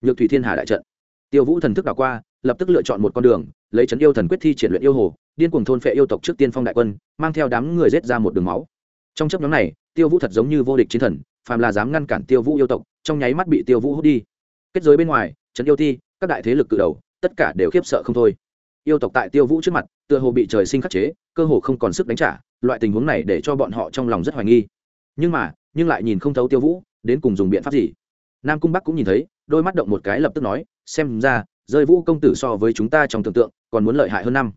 Nhược thủy thiên hà đại trận. Tiêu vũ thần thức đảo qua lập tức lựa chọn một con đường, lấy trấn yêu thần quyết thi triển luyện yêu hồ, điên cuồng thôn phệ yêu tộc trước tiên phong đại quân, mang theo đám người rết ra một đường máu. Trong chấp nhóm này, tiêu vũ thật giống như vô địch chiến thần, phàm là dám ngăn cản tiêu vũ yêu tộc, trong nháy mắt bị tiêu vũ hút đi. Kết giới bên ngoài trấn yêu thi các đại thế lực cự đầu, tất cả đều khiếp sợ không thôi. Yêu tộc tại tiêu vũ trước mặt, tựa hồ bị trời sinh khắc chế, cơ hồ không còn sức đánh trả, loại tình huống này để cho bọn họ trong lòng rất hoài nghi. Nhưng mà, nhưng lại nhìn không thấu tiêu vũ, đến cùng dùng biện pháp gì? Nam cung bắc cũng nhìn thấy, đôi mắt động một cái lập tức nói, xem ra rơi vũ công tử so với chúng ta trong tưởng tượng, còn muốn lợi hại hơn năm.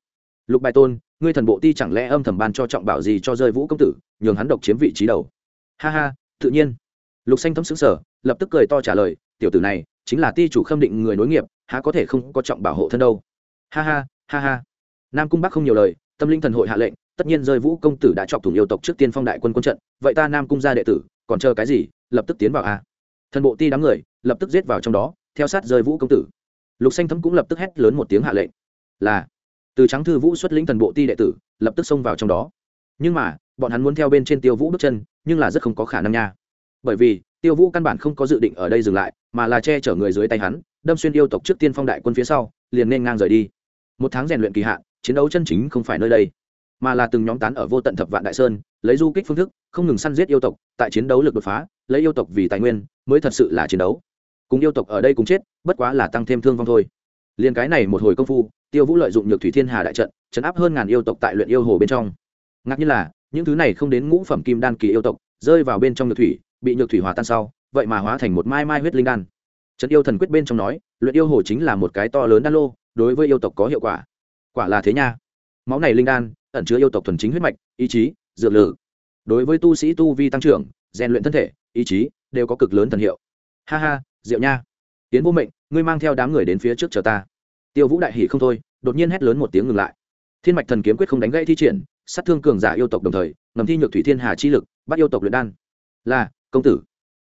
Lục bài tôn, ngươi thần bộ ti chẳng lẽ âm thầm ban cho trọng bảo gì cho rơi vũ công tử, nhường hắn độc chiếm vị trí đầu? Ha ha, tự nhiên. Lục xanh thấm xứng sở lập tức cười to trả lời, tiểu tử này, chính là ti chủ khâm định người nối nghiệp, há có thể không có trọng bảo hộ thân đâu? Ha ha ha ha. Nam cung bắc không nhiều lời, tâm linh thần hội hạ lệnh, tất nhiên rơi vũ công tử đã chọc thủng yêu tộc trước tiên phong đại quân quân trận, vậy ta nam cung gia đệ tử, còn chờ cái gì, lập tức tiến vào a. Thần bộ ti đám người, lập tức giết vào trong đó, theo sát rơi vũ công tử lục xanh thấm cũng lập tức hét lớn một tiếng hạ lệnh. Là, từ trắng thư vũ xuất lĩnh thần bộ ti đệ tử, lập tức xông vào trong đó. Nhưng mà, bọn hắn muốn theo bên trên tiêu vũ bước chân, nhưng là rất không có khả năng nha. Bởi vì, tiêu vũ căn bản không có dự định ở đây dừng lại, mà là che chở người dưới tay hắn, đâm xuyên yêu tộc trước tiên phong đại quân phía sau, liền nên ngang rời đi. Một tháng rèn luyện kỳ hạn, chiến đấu chân chính không phải nơi đây, mà là từng nhóm tán ở vô tận thập vạn đại sơn, lấy du kích phương thức, không ngừng săn giết yêu tộc, tại chiến đấu lực đột phá, lấy yêu tộc vì tài nguyên, mới thật sự là chiến đấu cùng yêu tộc ở đây cùng chết, bất quá là tăng thêm thương vong thôi. Liền cái này một hồi công phu, tiêu vũ lợi dụng nhược thủy thiên hà đại trận chấn áp hơn ngàn yêu tộc tại luyện yêu hồ bên trong. Ngạc nhiên là, những thứ này không đến ngũ phẩm kim đan kỳ yêu tộc, rơi vào bên trong nhược thủy, bị nhược thủy hòa tan sau, vậy mà hóa thành một mai mai huyết linh đan. Trận yêu thần quyết bên trong nói, luyện yêu hồ chính là một cái to lớn đan lô, đối với yêu tộc có hiệu quả. Quả là thế nha. Máu này linh đan, ẩn chứa yêu tộc thuần chính huyết mạch, ý chí, dược lử đối với tu sĩ tu vi tăng trưởng, rèn luyện thân thể, ý chí, đều có cực lớn thần hiệu. Ha ha diệu nha. Tiến vô mệnh, ngươi mang theo đám người đến phía trước chờ ta. Tiêu vũ đại hỉ không thôi, đột nhiên hét lớn một tiếng ngừng lại. Thiên mạch thần kiếm quyết không đánh gãy thi triển, sát thương cường giả yêu tộc đồng thời, ngầm thi nhược thủy thiên hà chi lực, bắt yêu tộc luyện đan. Là, công tử.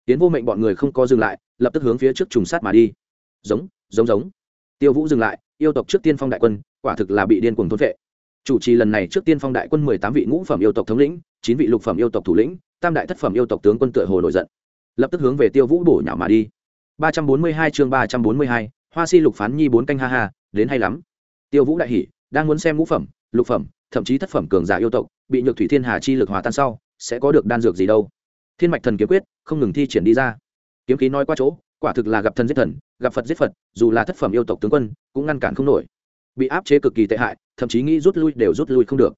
Tiến vô mệnh bọn người không có dừng lại, lập tức hướng phía trước trùng sát mà đi. Giống giống giống. Tiêu vũ dừng lại, yêu tộc trước tiên phong đại quân, quả thực là bị điên cuồng thôn vệ. Chủ trì lần này trước tiên phong đại quân mười tám vị ngũ phẩm yêu tộc thống lĩnh, chín vị lục phẩm yêu tộc thủ lĩnh, tam đại thất phẩm yêu tộc tướng quân tựa hồ nổi giận. Lập tức hướng về tiêu vũ bổ nhạo mà đi ba trăm bốn mươi hai chương ba trăm bốn mươi hai, hoa si lục phán nhi bốn canh ha ha, đến hay lắm. Tiêu vũ đại hỉ đang muốn xem ngũ phẩm, lục phẩm, thậm chí thất phẩm cường giả yêu tộc, bị nhược thủy thiên hà chi lực hòa tan sau, sẽ có được đan dược gì đâu. Thiên mạch thần kiếm quyết, không ngừng thi triển đi ra. Kiếm khí nói qua chỗ, quả thực là gặp thần giết thần, gặp phật giết phật, dù là thất phẩm yêu tộc tướng quân, cũng ngăn cản không nổi. Bị áp chế cực kỳ tệ hại, thậm chí nghĩ rút lui đều rút lui không được.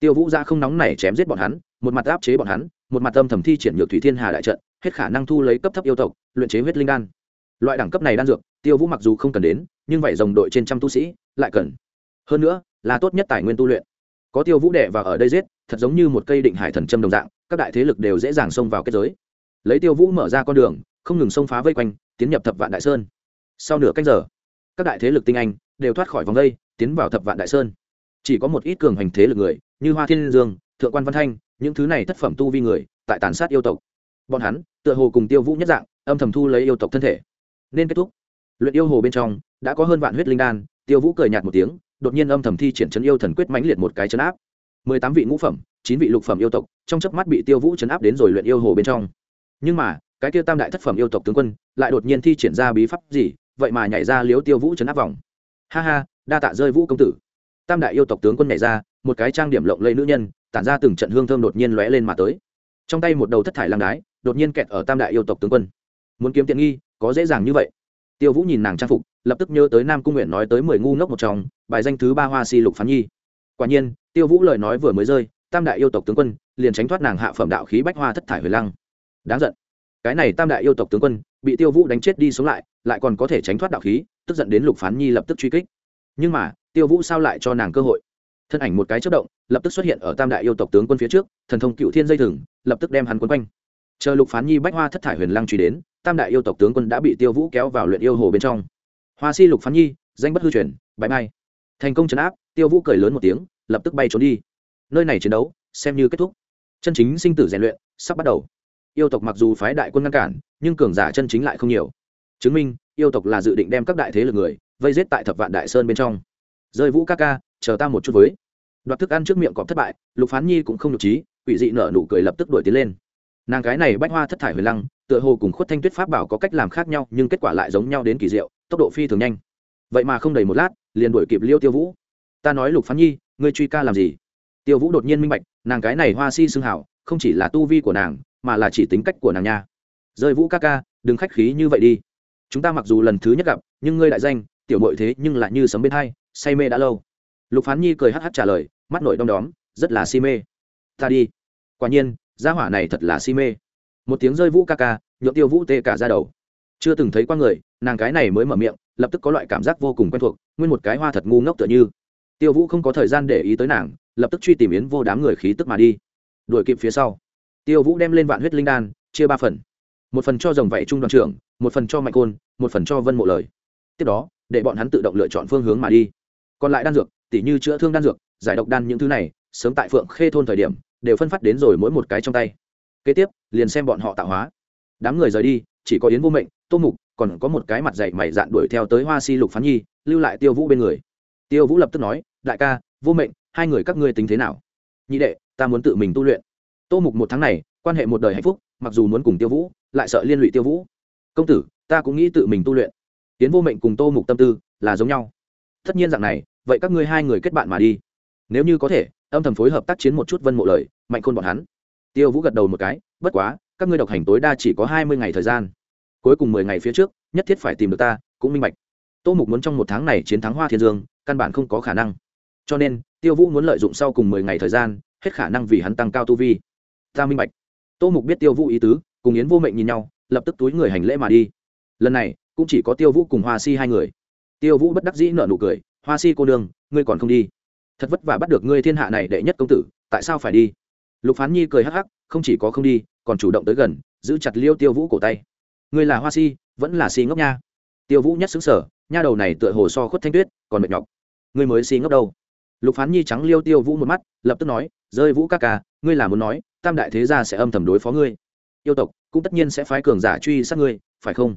Tiêu vũ ra không nóng này chém giết bọn hắn, một mặt áp chế bọn hắn, một mặt âm thầm thi triển nhược thủy thiên hà đại trận, hết khả năng thu lấy cấp thấp yêu tộc, luyện chế huyết linh đan loại đẳng cấp này đan dược, tiêu vũ mặc dù không cần đến, nhưng vậy dòng đội trên trăm tu sĩ lại cần. Hơn nữa, là tốt nhất tài nguyên tu luyện. Có tiêu vũ đệ và ở đây giết, thật giống như một cây định hải thần châm đồng dạng, các đại thế lực đều dễ dàng xông vào kết giới. Lấy tiêu vũ mở ra con đường, không ngừng xông phá vây quanh, tiến nhập thập vạn đại sơn. Sau nửa canh giờ, các đại thế lực tinh anh đều thoát khỏi vòng vây tiến vào thập vạn đại sơn. Chỉ có một ít cường hành thế lực người, như hoa thiên dương, thượng quan văn thanh, những thứ này thất phẩm tu vi người, tại tàn sát yêu tộc. Bọn hắn, tựa hồ cùng tiêu vũ nhất dạng, âm thầm thu lấy yêu tộc thân thể nên kết thúc. Luyện yêu hồ bên trong, đã có hơn vạn huyết linh đan, tiêu vũ cười nhạt một tiếng, đột nhiên âm thầm thi triển chấn yêu thần quyết mãnh liệt một cái chấn áp. Mười tám vị ngũ phẩm, chín vị lục phẩm yêu tộc, trong chớp mắt bị tiêu vũ chấn áp đến rồi luyện yêu hồ bên trong. Nhưng mà, cái tiêu tam đại thất phẩm yêu tộc tướng quân, lại đột nhiên thi triển ra bí pháp gì, vậy mà nhảy ra liếu tiêu vũ chấn áp vòng. Ha ha, đa tạ rơi vũ công tử. Tam đại yêu tộc tướng quân nhảy ra, một cái trang điểm lộng lây nữ nhân, tản ra từng trận hương thơm đột nhiên lóe lên mà tới. Trong tay một đầu thất thải lăng đái, đột nhiên kẹt ở tam đại yêu tộc tướng quân. Muốn kiếm tiện nghi có dễ dàng như vậy. Tiêu vũ nhìn nàng trang phục, lập tức nhớ tới nam cung nguyện nói tới mười ngu ngốc một trong bài danh thứ ba hoa si lục phán nhi. Quả nhiên, tiêu vũ lời nói vừa mới rơi, tam đại yêu tộc tướng quân liền tránh thoát nàng hạ phẩm đạo khí bách hoa thất thải huyền lăng. Đáng giận. Cái này tam đại yêu tộc tướng quân bị tiêu vũ đánh chết đi sống lại lại còn có thể tránh thoát đạo khí, tức giận đến lục phán nhi lập tức truy kích. Nhưng mà, tiêu vũ sao lại cho nàng cơ hội? Thân ảnh một cái chất động, lập tức xuất hiện ở tam đại yêu tộc tướng quân phía trước, thần thông cựu thiên dây thừng, lập tức đem hắn quấn quanh chờ lục phán nhi bách hoa thất thải huyền lăng truy đến, tam đại yêu tộc tướng quân đã bị tiêu vũ kéo vào luyện yêu hồ bên trong. Hoa si lục phán nhi, danh bất hư truyền bãi mai thành công trấn áp, tiêu vũ cười lớn một tiếng, lập tức bay trốn đi. Nơi này chiến đấu, xem như kết thúc. Chân chính sinh tử rèn luyện, sắp bắt đầu. Yêu tộc mặc dù phái đại quân ngăn cản, nhưng cường giả chân chính lại không nhiều. Chứng minh, yêu tộc là dự định đem các đại thế lực người, vây giết tại thập vạn đại sơn bên trong. Rơi vũ ca ca, chờ ta một chút với. Đoạt thức ăn trước miệng cọp thất bại, lục phán nhi cũng không nhục trí, quỷ dị nở nụ cười lập tức đuổi tiến lên nàng cái này bách hoa thất thải huyền lăng, tựa hồ cùng khuất thanh tuyết pháp bảo có cách làm khác nhau, nhưng kết quả lại giống nhau đến kỳ diệu, tốc độ phi thường nhanh. Vậy mà không đầy một lát, liền đuổi kịp liêu tiêu vũ. Ta nói lục phán nhi, ngươi truy ca làm gì? Tiêu vũ đột nhiên minh bạch, nàng cái này hoa si xưng hảo, không chỉ là tu vi của nàng, mà là chỉ tính cách của nàng nha. Rơi vũ ca ca, đừng khách khí như vậy đi. Chúng ta mặc dù lần thứ nhất gặp, nhưng ngươi đại danh, tiểu mội thế nhưng lại như sấm bên hai, say mê đã lâu. Lục phán nhi cười hh trả lời, mắt nổi đom đóm, rất là si mê. Ta đi. Quả nhiên gia hỏa này thật là si mê. Một tiếng rơi vũ ca ca nhuộm tiêu vũ tê cả ra đầu. Chưa từng thấy qua người, nàng cái này mới mở miệng, lập tức có loại cảm giác vô cùng quen thuộc, nguyên một cái hoa thật ngu ngốc tựa như. Tiêu vũ không có thời gian để ý tới nàng, lập tức truy tìm yến vô đám người khí tức mà đi. Đuổi kịp phía sau, tiêu vũ đem lên vạn huyết linh đan, chia ba phần. Một phần cho dòng vạy trung đoàn trưởng, một phần cho mạnh côn, một phần cho vân mộ lời. Tiếp đó, để bọn hắn tự động lựa chọn phương hướng mà đi. Còn lại đan dược, tỉ như chữa thương đan dược, giải độc đan những thứ này, sớm tại phượng khê thôn thời điểm đều phân phát đến rồi mỗi một cái trong tay. Kế tiếp, liền xem bọn họ tạo hóa. Đám người rời đi, chỉ có yến vô mệnh, tô mục, còn có một cái mặt dày mày dạn đuổi theo tới hoa si lục phán nhi, lưu lại tiêu vũ bên người. Tiêu vũ lập tức nói, đại ca, vô mệnh, hai người các ngươi tính thế nào? Nhị đệ, ta muốn tự mình tu luyện. Tô mục một tháng này, quan hệ một đời hạnh phúc, mặc dù muốn cùng tiêu vũ, lại sợ liên lụy tiêu vũ. Công tử, ta cũng nghĩ tự mình tu luyện. Tiến vô mệnh cùng tô mục tâm tư là giống nhau. Tất nhiên dạng này, vậy các ngươi hai người kết bạn mà đi. Nếu như có thể âm thầm phối hợp tác chiến một chút vân mộ lời, mạnh khôn bọn hắn. Tiêu vũ gật đầu một cái, bất quá, các ngươi độc hành tối đa chỉ có hai mươi ngày thời gian. Cuối cùng mười ngày phía trước, nhất thiết phải tìm được ta, cũng minh bạch. Tô mục muốn trong một tháng này chiến thắng hoa thiên dương, căn bản không có khả năng. Cho nên, tiêu vũ muốn lợi dụng sau cùng mười ngày thời gian, hết khả năng vì hắn tăng cao tu vi. Ta minh bạch. Tô mục biết tiêu vũ ý tứ, cùng yến vô mệnh nhìn nhau, lập tức túi người hành lễ mà đi. Lần này, cũng chỉ có tiêu vũ cùng hoa si hai người. Tiêu vũ bất đắc dĩ nợ nụ cười, hoa si cô nương, ngươi còn không đi? Thật vất vả bắt được ngươi thiên hạ này đệ nhất công tử, tại sao phải đi? Lục phán nhi cười hắc hắc, không chỉ có không đi, còn chủ động tới gần, giữ chặt liêu tiêu vũ cổ tay. Ngươi là hoa si, vẫn là si ngốc nha. Tiêu vũ nhất xứng sở, nha đầu này tựa hồ so khuất thanh tuyết, còn mệt nhọc. Ngươi mới si ngốc đâu? Lục phán nhi trắng liêu tiêu vũ một mắt, lập tức nói, rơi vũ ca ca, ngươi là muốn nói, tam đại thế gia sẽ âm thầm đối phó ngươi. Yêu tộc cũng tất nhiên sẽ phái cường giả truy sát ngươi, phải không?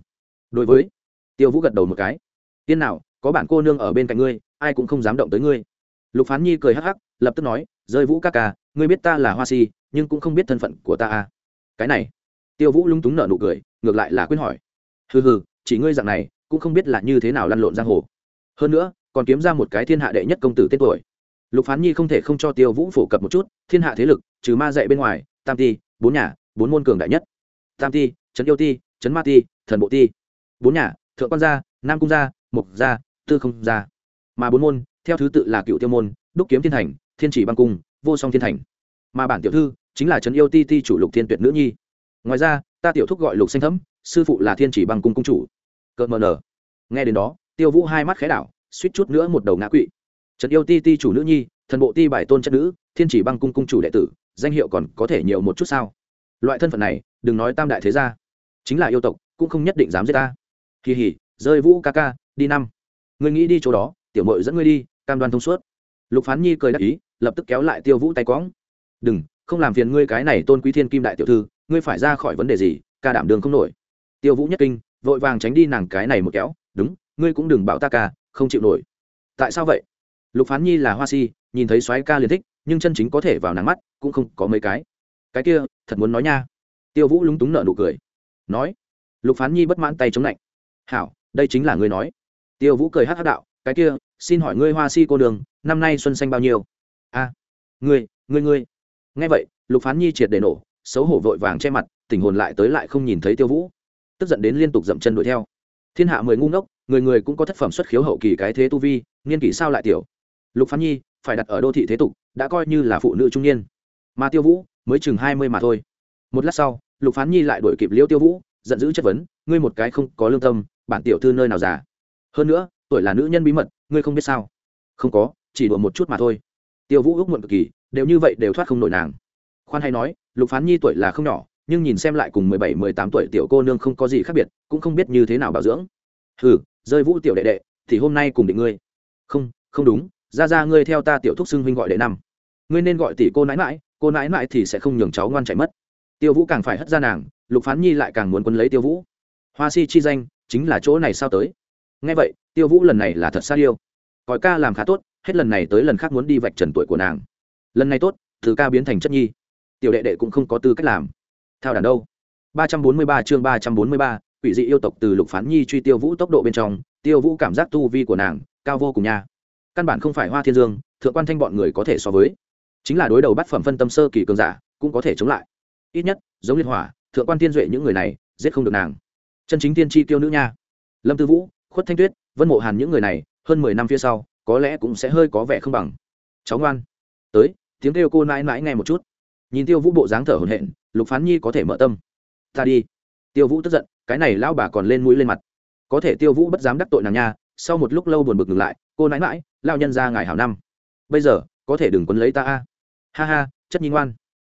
Đối với, tiêu vũ gật đầu một cái tiên nào, có bản cô nương ở bên cạnh ngươi, ai cũng không dám động tới ngươi lục phán nhi cười hắc hắc, lập tức nói, rơi vũ ca ca, ngươi biết ta là hoa si, nhưng cũng không biết thân phận của ta à? Cái này, tiêu vũ lung túng nở nụ cười, ngược lại là quyết hỏi, hừ hừ, chỉ ngươi dạng này, cũng không biết là như thế nào lăn lộn giang hồ. Hơn nữa, còn kiếm ra một cái thiên hạ đệ nhất công tử tên tuổi. Lục phán nhi không thể không cho tiêu vũ phổ cập một chút, thiên hạ thế lực, trừ ma dạy bên ngoài, tam ti, bốn nhà, bốn môn cường đại nhất. Tam ti, trấn yêu ti, trấn ma ti, thần bộ ti. Bốn nhà, thượng quan gia, nam cung gia mục gia, tư không gia. Mà bốn môn theo thứ tự là cựu tiêu môn, đúc kiếm thiên thành, thiên chỉ băng cung, vô song thiên thành. Mà bản tiểu thư chính là trấn yêu ti ti chủ lục thiên tuyệt nữ nhi. Ngoài ra, ta tiểu thúc gọi lục xanh thấm, sư phụ là thiên chỉ băng cung cung chủ. Cợt mờ nở. Nghe đến đó, tiêu vũ hai mắt khé đảo, suýt chút nữa một đầu ngã quỵ. Trấn yêu ti ti chủ nữ nhi, thần bộ ti bài tôn chất nữ, thiên chỉ băng cung cung chủ đệ tử, danh hiệu còn có thể nhiều một chút sao? Loại thân phận này, đừng nói tam đại thế gia, chính là yêu tộc, cũng không nhất định dám giết ta. Kỳ hỉ rơi vũ ca ca, đi năm. Người nghĩ đi chỗ đó, tiểu mội dẫn ngươi đi cam đoan thông suốt. Lục phán nhi cười đắc ý, lập tức kéo lại tiêu vũ tay quõng đừng, không làm phiền ngươi cái này tôn quý thiên kim đại tiểu thư, ngươi phải ra khỏi vấn đề gì, ca đảm đường không nổi. Tiêu vũ nhất kinh, vội vàng tránh đi nàng cái này một kéo. Đúng, ngươi cũng đừng bảo ta ca, không chịu nổi. Tại sao vậy? Lục phán nhi là hoa si, nhìn thấy soái ca liền thích, nhưng chân chính có thể vào nắng mắt, cũng không có mấy cái. Cái kia, thật muốn nói nha. Tiêu vũ lúng túng nợ nụ cười. Nói. Lục phán nhi bất mãn tay chống lạnh. Hảo, đây chính là ngươi nói. Tiêu vũ cười hát hát đạo, cái kia xin hỏi ngươi hoa si cô đường, năm nay xuân xanh bao nhiêu? A ngươi ngươi ngươi. Nghe vậy, lục phán nhi triệt để nổ, xấu hổ vội vàng che mặt tình hồn lại tới lại không nhìn thấy tiêu vũ. Tức giận đến liên tục dậm chân đuổi theo. Thiên hạ mười ngu ngốc, người người cũng có thất phẩm xuất khiếu hậu kỳ cái thế tu vi, niên kỷ sao lại tiểu? Lục phán nhi, phải đặt ở đô thị thế tục, đã coi như là phụ nữ trung niên. Mà tiêu vũ, mới chừng hai mươi mà thôi. Một lát sau, lục phán nhi lại đuổi kịp liêu tiêu vũ, giận dữ chất vấn, ngươi một cái không có lương tâm, bản tiểu thư nơi nào già? Hơn nữa, tuổi là nữ nhân bí mật ngươi không biết sao? Không có, chỉ đùa một chút mà thôi. Tiêu vũ ước muộn cực kỳ, đều như vậy đều thoát không nổi nàng. Khoan hay nói, lục phán nhi tuổi là không nhỏ, nhưng nhìn xem lại cùng mười bảy, mười tám tuổi tiểu cô nương không có gì khác biệt, cũng không biết như thế nào bảo dưỡng. Hừ, rơi vũ tiểu đệ đệ, thì hôm nay cùng định ngươi. Không không đúng, ra ra ngươi theo ta tiểu thúc xưng huynh gọi đệ năm. Ngươi nên gọi tỷ cô nãi mãi cô nãi mãi thì sẽ không nhường cháu ngoan chạy mất. Tiêu vũ càng phải hất ra nàng, lục phán nhi lại càng muốn quân lấy tiêu vũ. Hoa si chi danh, chính là chỗ này sao tới? Ngay vậy, tiêu vũ lần này là thật xa điêu. Còi ca làm khá tốt, hết lần này tới lần khác muốn đi vạch trần tuổi của nàng. Lần này tốt, từ ca biến thành chất nhi. Tiểu đệ đệ cũng không có tư cách làm. Thao đàn đâu? ba trăm bốn mươi ba chương ba trăm bốn mươi ba, quỷ dị yêu tộc từ lục phán nhi truy tiêu vũ tốc độ bên trong, tiêu vũ cảm giác tu vi của nàng, cao vô cùng nha. Căn bản không phải hoa thiên dương, thượng quan thanh bọn người có thể so với. Chính là đối đầu bắt phẩm phân tâm sơ kỳ cường giả, cũng có thể chống lại. Ít nhất, giống liên hỏa, thượng quan tiên duệ những người này, giết không được nàng. Chân chính tiên tri tiêu nữ nha. Lâm tư vũ khuất thanh tuyết, vân mộ hàn những người này, hơn mười năm phía sau, có lẽ cũng sẽ hơi có vẻ không bằng. Cháu ngoan. Tới, tiếng kêu cô mãi mãi nghe một chút. Nhìn tiêu vũ bộ dáng thở hổn hển, lục phán nhi có thể mở tâm. Ta đi. Tiêu vũ tức giận, cái này lão bà còn lên mũi lên mặt. Có thể tiêu vũ bất dám đắc tội nàng nha, sau một lúc lâu buồn bực ngừng lại, cô nãi mãi lao nhân ra ngài hảo năm. Bây giờ, có thể đừng quấn lấy ta a. Ha ha, chất nhi ngoan.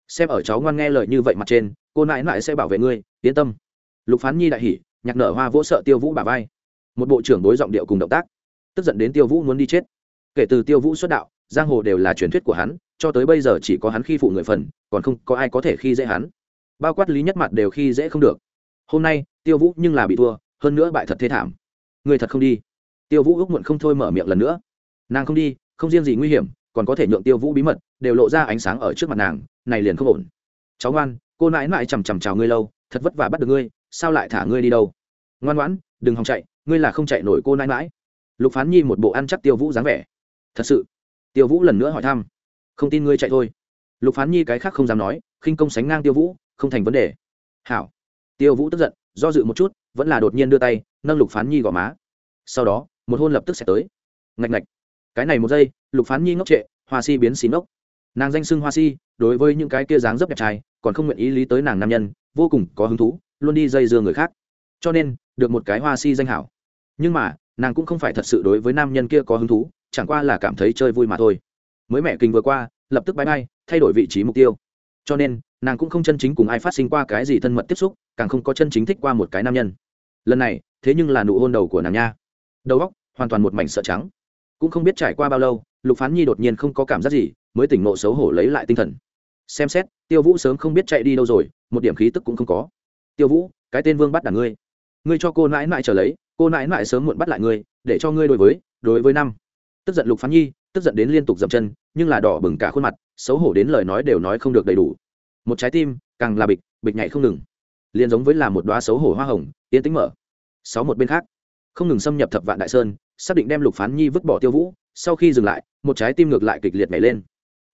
Xem ở cháu ngoan nghe lời như vậy mặt trên, cô nãi mãi sẽ bảo vệ ngươi, yên tâm. Lục phán nhi đại hỉ, nhạc nở hoa vỗ sợ tiêu vũ bà vai một bộ trưởng đối giọng điệu cùng động tác, tức giận đến tiêu vũ muốn đi chết. Kể từ tiêu vũ xuất đạo, giang hồ đều là truyền thuyết của hắn, cho tới bây giờ chỉ có hắn khi phụ người phần, còn không có ai có thể khi dễ hắn. Bao quát lý nhất mặt đều khi dễ không được. Hôm nay, tiêu vũ nhưng là bị thua, hơn nữa bại thật thế thảm. Người thật không đi. Tiêu vũ ước muộn không thôi mở miệng lần nữa. Nàng không đi, không riêng gì nguy hiểm, còn có thể nhượng tiêu vũ bí mật, đều lộ ra ánh sáng ở trước mặt nàng, này liền không ổn. Cháu ngoan, cô nãi nãi chằm chằm chào ngươi lâu, thật vất vả bắt được ngươi, sao lại thả ngươi đi đâu? Ngoan ngoãn, đừng hòng chạy ngươi là không chạy nổi cô nãi nãi lục phán nhi một bộ ăn chắc tiêu vũ dáng vẻ. Thật sự. Tiêu vũ lần nữa hỏi thăm. Không tin ngươi chạy thôi. Lục phán nhi cái khác không dám nói, khinh công sánh ngang tiêu vũ, không thành vấn đề. Hảo. Tiêu vũ tức giận, do dự một chút, vẫn là đột nhiên đưa tay, nâng lục phán nhi gò má. Sau đó, một hôn lập tức sẽ tới. Ngạch ngạch. Cái này một giây, lục phán nhi ngốc trệ, hoa si biến xí ngốc. Nàng danh xưng hoa si, đối với những cái kia dáng dấp đẹp trai, còn không nguyện ý lý tới nàng nam nhân, vô cùng có hứng thú, luôn đi dây dưa người khác. Cho nên, được một cái hoa si danh hảo nhưng mà, nàng cũng không phải thật sự đối với nam nhân kia có hứng thú, chẳng qua là cảm thấy chơi vui mà thôi. Mới mẹ kinh vừa qua, lập tức bãi bay thay đổi vị trí mục tiêu. Cho nên, nàng cũng không chân chính cùng ai phát sinh qua cái gì thân mật tiếp xúc, càng không có chân chính thích qua một cái nam nhân. Lần này, thế nhưng là nụ hôn đầu của nàng nha. Đầu óc, hoàn toàn một mảnh sợ trắng. Cũng không biết trải qua bao lâu, lục phán nhi đột nhiên không có cảm giác gì, mới tỉnh nộ xấu hổ lấy lại tinh thần. Xem xét, tiêu vũ sớm không biết chạy đi đâu rồi, một điểm khí tức cũng không có. Tiêu vũ, cái tên vương bắt đàn ngươi. Ngươi cho cô nãi nãi trở lấy cô nãi nãi sớm muộn bắt lại ngươi, để cho ngươi đối với đối với năm. Tức giận lục phán nhi, tức giận đến liên tục dậm chân, nhưng là đỏ bừng cả khuôn mặt, xấu hổ đến lời nói đều nói không được đầy đủ. Một trái tim, càng là bịch bịch nhảy không ngừng. Liền giống với là một đoá xấu hổ hoa hồng, yên tĩnh mở. Sáu một bên khác. Không ngừng xâm nhập thập vạn đại sơn, xác định đem lục phán nhi vứt bỏ tiêu vũ, sau khi dừng lại, một trái tim ngược lại kịch liệt nhảy lên.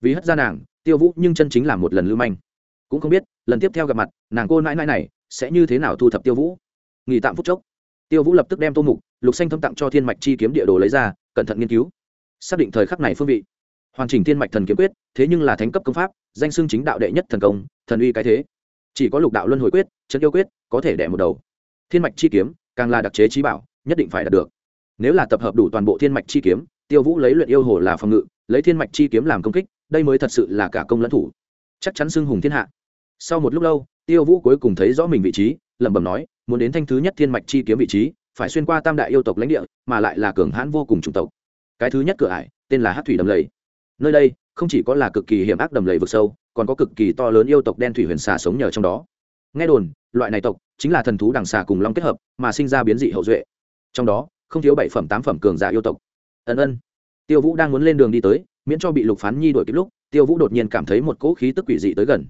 Vì hất ra nàng, tiêu vũ nhưng chân chính là một lần lưu manh. Cũng không biết, lần tiếp theo gặp mặt, nàng cô nãi nãi này sẽ như thế nào thu thập tiêu vũ. Nghỉ tạm phút chốc tiêu vũ lập tức đem tô mục, lục xanh thâm tặng cho thiên mạch chi kiếm địa đồ lấy ra, cẩn thận nghiên cứu. Xác định thời khắc này phương vị. Hoàn chỉnh thiên mạch thần kiếm quyết, thế nhưng là thánh cấp công pháp, danh xưng chính đạo đệ nhất thần công, thần uy cái thế. Chỉ có lục đạo luân hồi quyết, chân yêu quyết, có thể đẻ một đầu. Thiên mạch chi kiếm, càng là đặc chế trí bảo, nhất định phải đạt được. Nếu là tập hợp đủ toàn bộ thiên mạch chi kiếm, tiêu vũ lấy luyện yêu hồ là phòng ngự, lấy thiên mạch chi kiếm làm công kích, đây mới thật sự là cả công lẫn thủ. Chắc chắn xưng hùng thiên hạ. Sau một lúc lâu, tiêu vũ cuối cùng thấy rõ mình vị trí lẩm bẩm nói, muốn đến thanh thứ nhất thiên mạch chi kiếm vị trí, phải xuyên qua tam đại yêu tộc lãnh địa, mà lại là cường hãn vô cùng chủng tộc. Cái thứ nhất cửa ải, tên là hát thủy đầm lầy. Nơi đây, không chỉ có là cực kỳ hiểm ác đầm lầy vực sâu, còn có cực kỳ to lớn yêu tộc đen thủy huyền xà sống nhờ trong đó. Nghe đồn, loại này tộc chính là thần thú đằng xà cùng long kết hợp, mà sinh ra biến dị hậu duệ. Trong đó, không thiếu bảy phẩm, tám phẩm cường giả yêu tộc. Ân ân. Tiêu vũ đang muốn lên đường đi tới, miễn cho bị lục phán nhi đuổi kịp lúc, tiêu vũ đột nhiên cảm thấy một cỗ khí tức quỷ dị tới gần.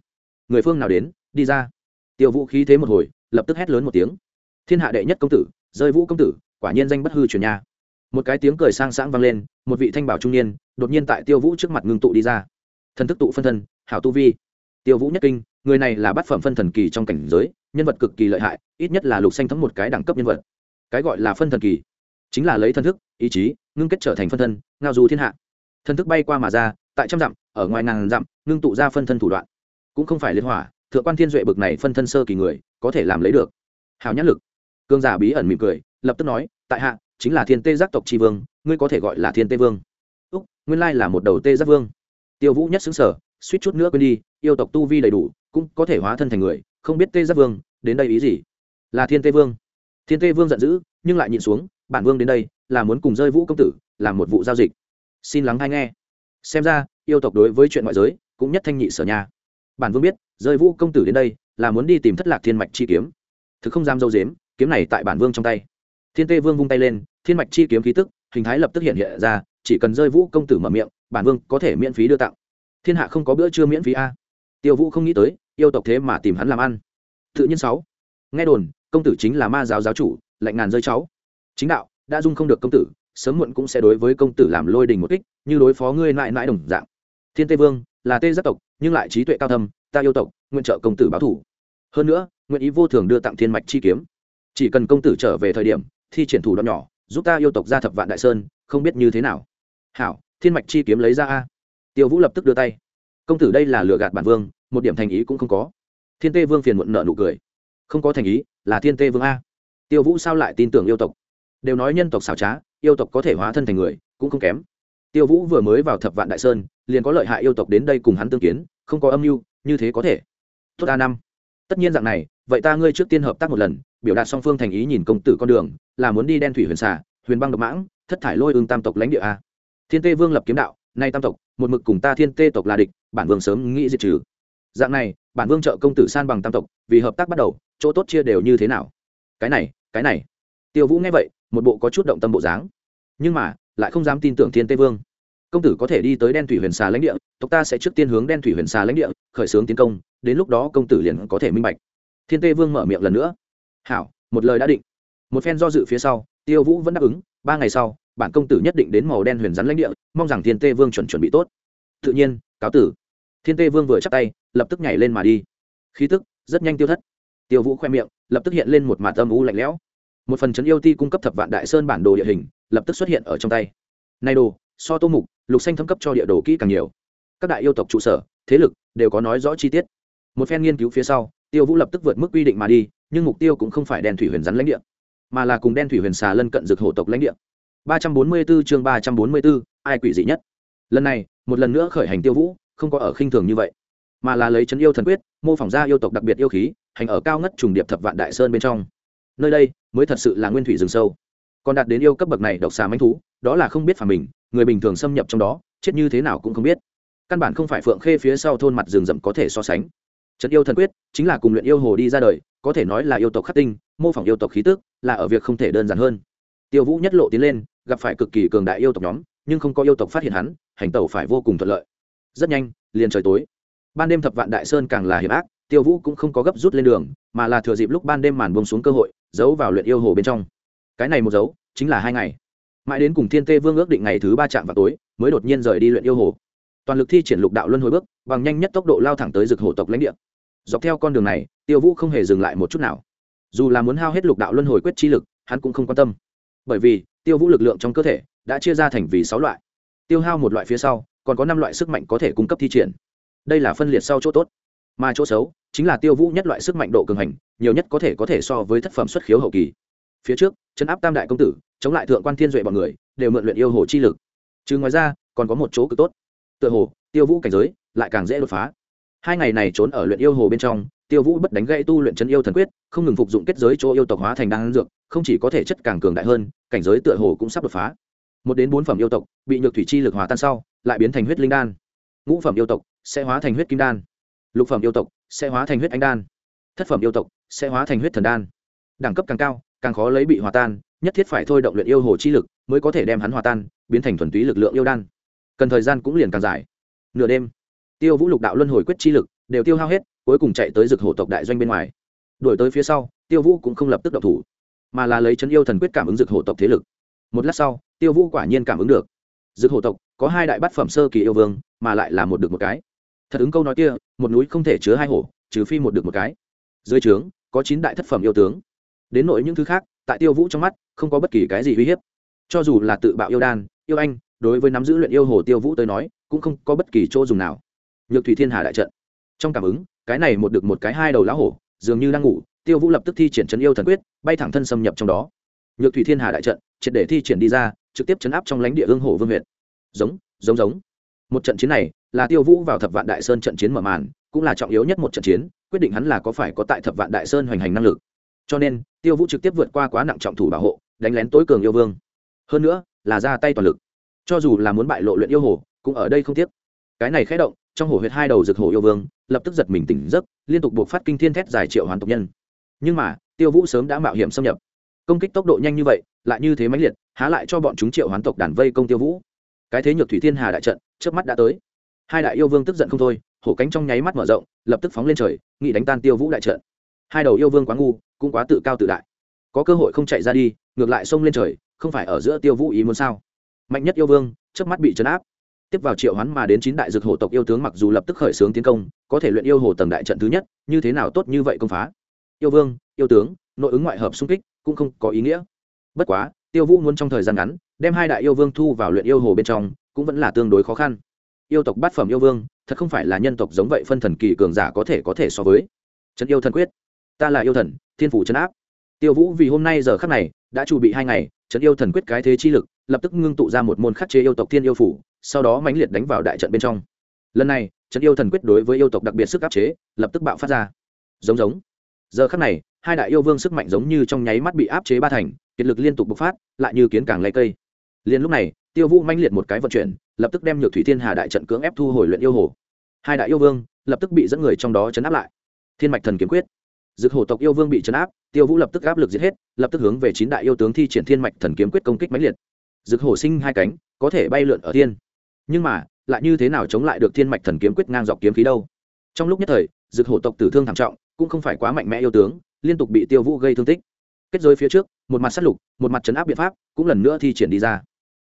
Người phương nào đến? Đi ra. Tiêu vũ khí thế một hồi lập tức hét lớn một tiếng. Thiên hạ đệ nhất công tử, rơi vũ công tử, quả nhiên danh bất hư truyền nha. Một cái tiếng cười sang sáng vang lên, một vị thanh bảo trung niên, đột nhiên tại tiêu vũ trước mặt ngưng tụ đi ra. Thần thức tụ phân thân, hảo tu vi. Tiêu vũ nhất kinh, người này là bát phẩm phân thần kỳ trong cảnh giới, nhân vật cực kỳ lợi hại, ít nhất là lục xanh thấm một cái đẳng cấp nhân vật. Cái gọi là phân thần kỳ, chính là lấy thân thức, ý chí, ngưng kết trở thành phân thân, ngao du thiên hạ. Thân thức bay qua mà ra, tại trăm dặm, ở ngoài ngàn dặm, ngưng tụ ra phân thân thủ đoạn. Cũng không phải liên hỏa thượng quan thiên duệ bực này phân thân sơ kỳ người, có thể làm lấy được. Hào nhãn lực. Cương giả bí ẩn mỉm cười, lập tức nói, tại hạ, chính là thiên tê giác tộc tri vương, ngươi có thể gọi là thiên tê vương. Úc, nguyên lai là một đầu tê giác vương. Tiêu vũ nhất xứng sở suýt chút nữa quên đi, yêu tộc tu vi đầy đủ, cũng có thể hóa thân thành người, không biết tê giác vương, đến đây ý gì? Là thiên tê vương. Thiên tê vương giận dữ, nhưng lại nhịn xuống, bản vương đến đây, là muốn cùng rơi vũ công tử, làm một vụ giao dịch. Xin lắng hay nghe. Xem ra, yêu tộc đối với chuyện ngoại giới, cũng nhất thanh nhị sở nhà bản vương biết rơi vũ công tử đến đây, là muốn đi tìm thất lạc thiên mạch chi kiếm. Thực không dám dâu dếm, kiếm này tại bản vương trong tay. Thiên tê vương vung tay lên, thiên mạch chi kiếm khí tức, hình thái lập tức hiện hiện ra, chỉ cần rơi vũ công tử mở miệng, bản vương có thể miễn phí đưa tặng. Thiên hạ không có bữa trưa miễn phí a. Tiêu vũ không nghĩ tới, yêu tộc thế mà tìm hắn làm ăn. Tự nhiên sáu. Nghe đồn, công tử chính là ma giáo giáo chủ, lạnh ngàn rơi cháu. Chính đạo, đã dung không được công tử, sớm muộn cũng sẽ đối với công tử làm lôi đình một kích, như đối phó ngươi lại mãi đồng dạng. Thiên tê vương, là tê giác tộc, nhưng lại trí tuệ cao thâm ta yêu tộc, nguyện trợ công tử báo thủ. Hơn nữa, nguyện ý vô thường đưa tặng thiên mạch chi kiếm. Chỉ cần công tử trở về thời điểm, thi triển thủ đoạn nhỏ, giúp ta yêu tộc ra thập vạn đại sơn, không biết như thế nào. Hảo, thiên mạch chi kiếm lấy ra a. Tiêu vũ lập tức đưa tay. Công tử đây là lừa gạt bản vương, một điểm thành ý cũng không có. Thiên tê vương phiền muộn nợ nụ cười. Không có thành ý, là thiên tê vương a. Tiêu vũ sao lại tin tưởng yêu tộc? Đều nói nhân tộc xảo trá, yêu tộc có thể hóa thân thành người, cũng không kém. Tiêu vũ vừa mới vào thập vạn đại sơn, liền có lợi hại yêu tộc đến đây cùng hắn tương kiến, không có âm mưu như thế có thể. Tốt a năm. Tất nhiên dạng này, vậy ta ngươi trước tiên hợp tác một lần, biểu đạt song phương thành ý nhìn công tử con đường, là muốn đi đen thủy huyền xà, huyền băng độc mãng, thất thải lôi ương tam tộc lãnh địa a. Thiên tê vương lập kiếm đạo, nay tam tộc, một mực cùng ta thiên tê tộc là địch, bản vương sớm nghĩ diệt trừ. Dạng này, bản vương trợ công tử san bằng tam tộc, vì hợp tác bắt đầu, chỗ tốt chia đều như thế nào? Cái này cái này. Tiêu vũ nghe vậy, một bộ có chút động tâm bộ dáng. Nhưng mà, lại không dám tin tưởng thiên tê vương. Công tử có thể đi tới đen thủy huyền xà lãnh địa, tộc ta sẽ trước tiên hướng đen thủy huyền xà lãnh địa khởi xướng tiến công, đến lúc đó công tử liền có thể minh bạch. Thiên Tê vương mở miệng lần nữa. Hảo, một lời đã định. Một phen do dự phía sau, tiêu vũ vẫn đáp ứng. Ba ngày sau, bản công tử nhất định đến màu đen huyền rắn lãnh địa, mong rằng thiên Tê vương chuẩn chuẩn bị tốt. Tự nhiên, cáo tử. Thiên tê vương vừa chắc tay, lập tức nhảy lên mà đi. Khí tức rất nhanh tiêu thất. Tiêu vũ khoe miệng, lập tức hiện lên một mạt âm u lạnh lẽo. Một phần trấn yêu ti cung cấp thập vạn đại sơn bản đồ địa hình, lập tức xuất hiện ở trong tay. Nay đồ, so tô mục, lục xanh thâm cấp cho địa đồ kỹ càng nhiều các đại yêu tộc trụ sở thế lực đều có nói rõ chi tiết. Một phen nghiên cứu phía sau tiêu vũ lập tức vượt mức quy định mà đi nhưng mục tiêu cũng không phải đen thủy huyền rắn lãnh địa mà là cùng đen thủy huyền xà lân cận dược hộ tộc lãnh địa. ba trăm bốn mươi 344 chương ba trăm bốn mươi 344, ai quỷ dị nhất? Lần này một lần nữa khởi hành tiêu vũ không có ở khinh thường như vậy mà là lấy chấn yêu thần quyết mô phỏng ra yêu tộc đặc biệt yêu khí hành ở cao ngất trùng điệp thập vạn đại sơn bên trong. Nơi đây mới thật sự là nguyên thủy rừng sâu. Còn đạt đến yêu cấp bậc này độc xà manh thú đó là không biết phà mình người bình thường xâm nhập trong đó chết như thế nào cũng không biết căn bản không phải phượng khê phía sau thôn mặt rừng rậm có thể so sánh. Trận yêu thần quyết, chính là cùng luyện yêu hồ đi ra đời, có thể nói là yêu tộc khắc tinh, mô phỏng yêu tộc khí tức, là ở việc không thể đơn giản hơn. Tiêu vũ nhất lộ tiến lên, gặp phải cực kỳ cường đại yêu tộc nhóm, nhưng không có yêu tộc phát hiện hắn, hành tẩu phải vô cùng thuận lợi. Rất nhanh, liền trời tối. Ban đêm thập vạn đại sơn càng là hiểm ác, tiêu vũ cũng không có gấp rút lên đường, mà là thừa dịp lúc ban đêm màn bông xuống cơ hội, giấu vào luyện yêu hồ bên trong. Cái này một dấu chính là hai ngày. Mãi đến cùng thiên tê vương ước định ngày thứ ba chạm vào tối, mới đột nhiên rời đi luyện yêu hồ toàn lực thi triển lục đạo luân hồi bước, bằng nhanh nhất tốc độ lao thẳng tới rực hổ tộc lãnh địa. Dọc theo con đường này, tiêu vũ không hề dừng lại một chút nào. Dù là muốn hao hết lục đạo luân hồi quyết chi lực, hắn cũng không quan tâm. Bởi vì, tiêu vũ lực lượng trong cơ thể đã chia ra thành vì sáu loại. Tiêu hao một loại phía sau, còn có năm loại sức mạnh có thể cung cấp thi triển. Đây là phân liệt sau chỗ tốt. Mà chỗ xấu, chính là tiêu vũ nhất loại sức mạnh độ cường hành, nhiều nhất có thể có thể so với thất phẩm xuất khiếu hậu kỳ. Phía trước, chấn áp tam đại công tử, chống lại thượng quan thiên duệ bọn người, đều mượn luyện yêu hồ chi lực. Chứ ngoài ra, còn có một chỗ cực tốt tựa hồ, tiêu vũ cảnh giới lại càng dễ đột phá. Hai ngày này trốn ở luyện yêu hồ bên trong, tiêu vũ bất đánh gãy tu luyện chân yêu thần quyết, không ngừng phục dụng kết giới chỗ yêu tộc hóa thành đan dược, không chỉ có thể chất càng cường đại hơn, cảnh giới tựa hồ cũng sắp đột phá. Một đến bốn phẩm yêu tộc bị nhược thủy chi lực hòa tan sau, lại biến thành huyết linh đan. Ngũ phẩm yêu tộc sẽ hóa thành huyết kim đan. Lục phẩm yêu tộc sẽ hóa thành huyết anh đan. Thất phẩm yêu tộc sẽ hóa thành huyết thần đan. Đẳng cấp càng cao, càng khó lấy bị hòa tan, nhất thiết phải thôi động luyện yêu hồ chi lực mới có thể đem hắn hòa tan, biến thành thuần túy lực lượng yêu đan cần thời gian cũng liền càng dài. Nửa đêm, tiêu vũ lục đạo luân hồi quyết chi lực đều tiêu hao hết, cuối cùng chạy tới rực hổ tộc đại doanh bên ngoài. Đuổi tới phía sau, tiêu vũ cũng không lập tức độc thủ, mà là lấy chân yêu thần quyết cảm ứng rực hổ tộc thế lực. Một lát sau, tiêu vũ quả nhiên cảm ứng được. Rực hổ tộc có hai đại bát phẩm sơ kỳ yêu vương, mà lại là một được một cái. Thật ứng câu nói kia, một núi không thể chứa hai hổ, trừ phi một được một cái. Dưới trướng, có chín đại thất phẩm yêu tướng. Đến nội những thứ khác, tại tiêu vũ trong mắt, không có bất kỳ cái gì uy hiếp. Cho dù là tự bạo yêu đan, yêu anh đối với nắm giữ luyện yêu hồ tiêu vũ tới nói, cũng không có bất kỳ chỗ dùng nào. Nhược thủy thiên hà đại trận. Trong cảm ứng, cái này một được một cái hai đầu lá hổ, dường như đang ngủ, tiêu vũ lập tức thi triển chấn yêu thần quyết, bay thẳng thân xâm nhập trong đó. Nhược thủy thiên hà đại trận, triệt để thi triển đi ra, trực tiếp chấn áp trong lãnh địa ương hồ vương huyện giống giống giống. Một trận chiến này, là tiêu vũ vào thập vạn đại sơn trận chiến mở màn, cũng là trọng yếu nhất một trận chiến, quyết định hắn là có phải có tại thập vạn đại sơn hoành hành năng lực. Cho nên, tiêu vũ trực tiếp vượt qua quá nặng trọng thủ bảo hộ, đánh lén tối cường yêu vương. Hơn nữa, là ra tay toàn lực cho dù là muốn bại lộ luyện yêu hồ, cũng ở đây không tiếc. Cái này khé động, trong hồ huyệt hai đầu rực hồ yêu vương, lập tức giật mình tỉnh giấc, liên tục buộc phát kinh thiên thét giải triệu hoàn tộc nhân. Nhưng mà, tiêu vũ sớm đã mạo hiểm xâm nhập. Công kích tốc độ nhanh như vậy, lại như thế mãnh liệt, há lại cho bọn chúng triệu hoán tộc đàn vây công tiêu vũ. Cái thế nhược thủy thiên hà đại trận trước mắt đã tới. Hai đại yêu vương tức giận không thôi, hổ cánh trong nháy mắt mở rộng, lập tức phóng lên trời, nghị đánh tan tiêu vũ đại trận. Hai đầu yêu vương quá ngu, cũng quá tự cao tự đại. Có cơ hội không chạy ra đi, ngược lại xông lên trời, không phải ở giữa tiêu vũ ý muốn sao? Mạnh nhất yêu vương trước mắt bị chấn áp. Tiếp vào triệu hoán mà đến chín đại dược hổ tộc yêu tướng mặc dù lập tức khởi xướng tiến công, có thể luyện yêu hồ tầng đại trận thứ nhất, như thế nào tốt như vậy công phá. Yêu vương, yêu tướng, nội ứng ngoại hợp xung kích, cũng không có ý nghĩa. Bất quá, tiêu vũ muốn trong thời gian ngắn, đem hai đại yêu vương thu vào luyện yêu hồ bên trong, cũng vẫn là tương đối khó khăn. Yêu tộc bát phẩm yêu vương, thật không phải là nhân tộc giống vậy phân thần kỳ cường giả có thể có thể so với. Trấn yêu thần quyết. Ta là yêu thần, thiên phủ trấn áp. Tiêu vũ vì hôm nay giờ khắc này, đã chuẩn bị hai ngày, trấn yêu thần quyết cái thế chi lực lập tức ngưng tụ ra một môn khắc chế yêu tộc thiên yêu phủ, sau đó mãnh liệt đánh vào đại trận bên trong. Lần này, trận yêu thần quyết đối với yêu tộc đặc biệt sức áp chế, lập tức bạo phát ra. Giống giống. Giờ khắc này, hai đại yêu vương sức mạnh giống như trong nháy mắt bị áp chế ba thành, kiệt lực liên tục bộc phát, lại như kiến càng lay cây. Liền lúc này, tiêu vũ mãnh liệt một cái vận chuyển, lập tức đem nhược thủy thiên hà đại trận cưỡng ép thu hồi luyện yêu hồ. Hai đại yêu vương, lập tức bị dẫn người trong đó chấn áp lại. Thiên mạch thần kiếm quyết. Dực hổ tộc yêu vương bị chấn áp, tiêu vũ lập tức áp lực giết hết, lập tức hướng về chín đại yêu tướng thi triển thiên mạch thần kiếm quyết công kích mãnh liệt rực hổ sinh hai cánh, có thể bay lượn ở thiên. Nhưng mà, lại như thế nào chống lại được thiên mạch thần kiếm quyết ngang dọc kiếm khí đâu? Trong lúc nhất thời, rực hổ tộc tử thương thảm trọng, cũng không phải quá mạnh mẽ yêu tướng, liên tục bị tiêu vũ gây thương tích. Kết giới phía trước, một mặt sát lục, một mặt chấn áp biện pháp, cũng lần nữa thi triển đi ra.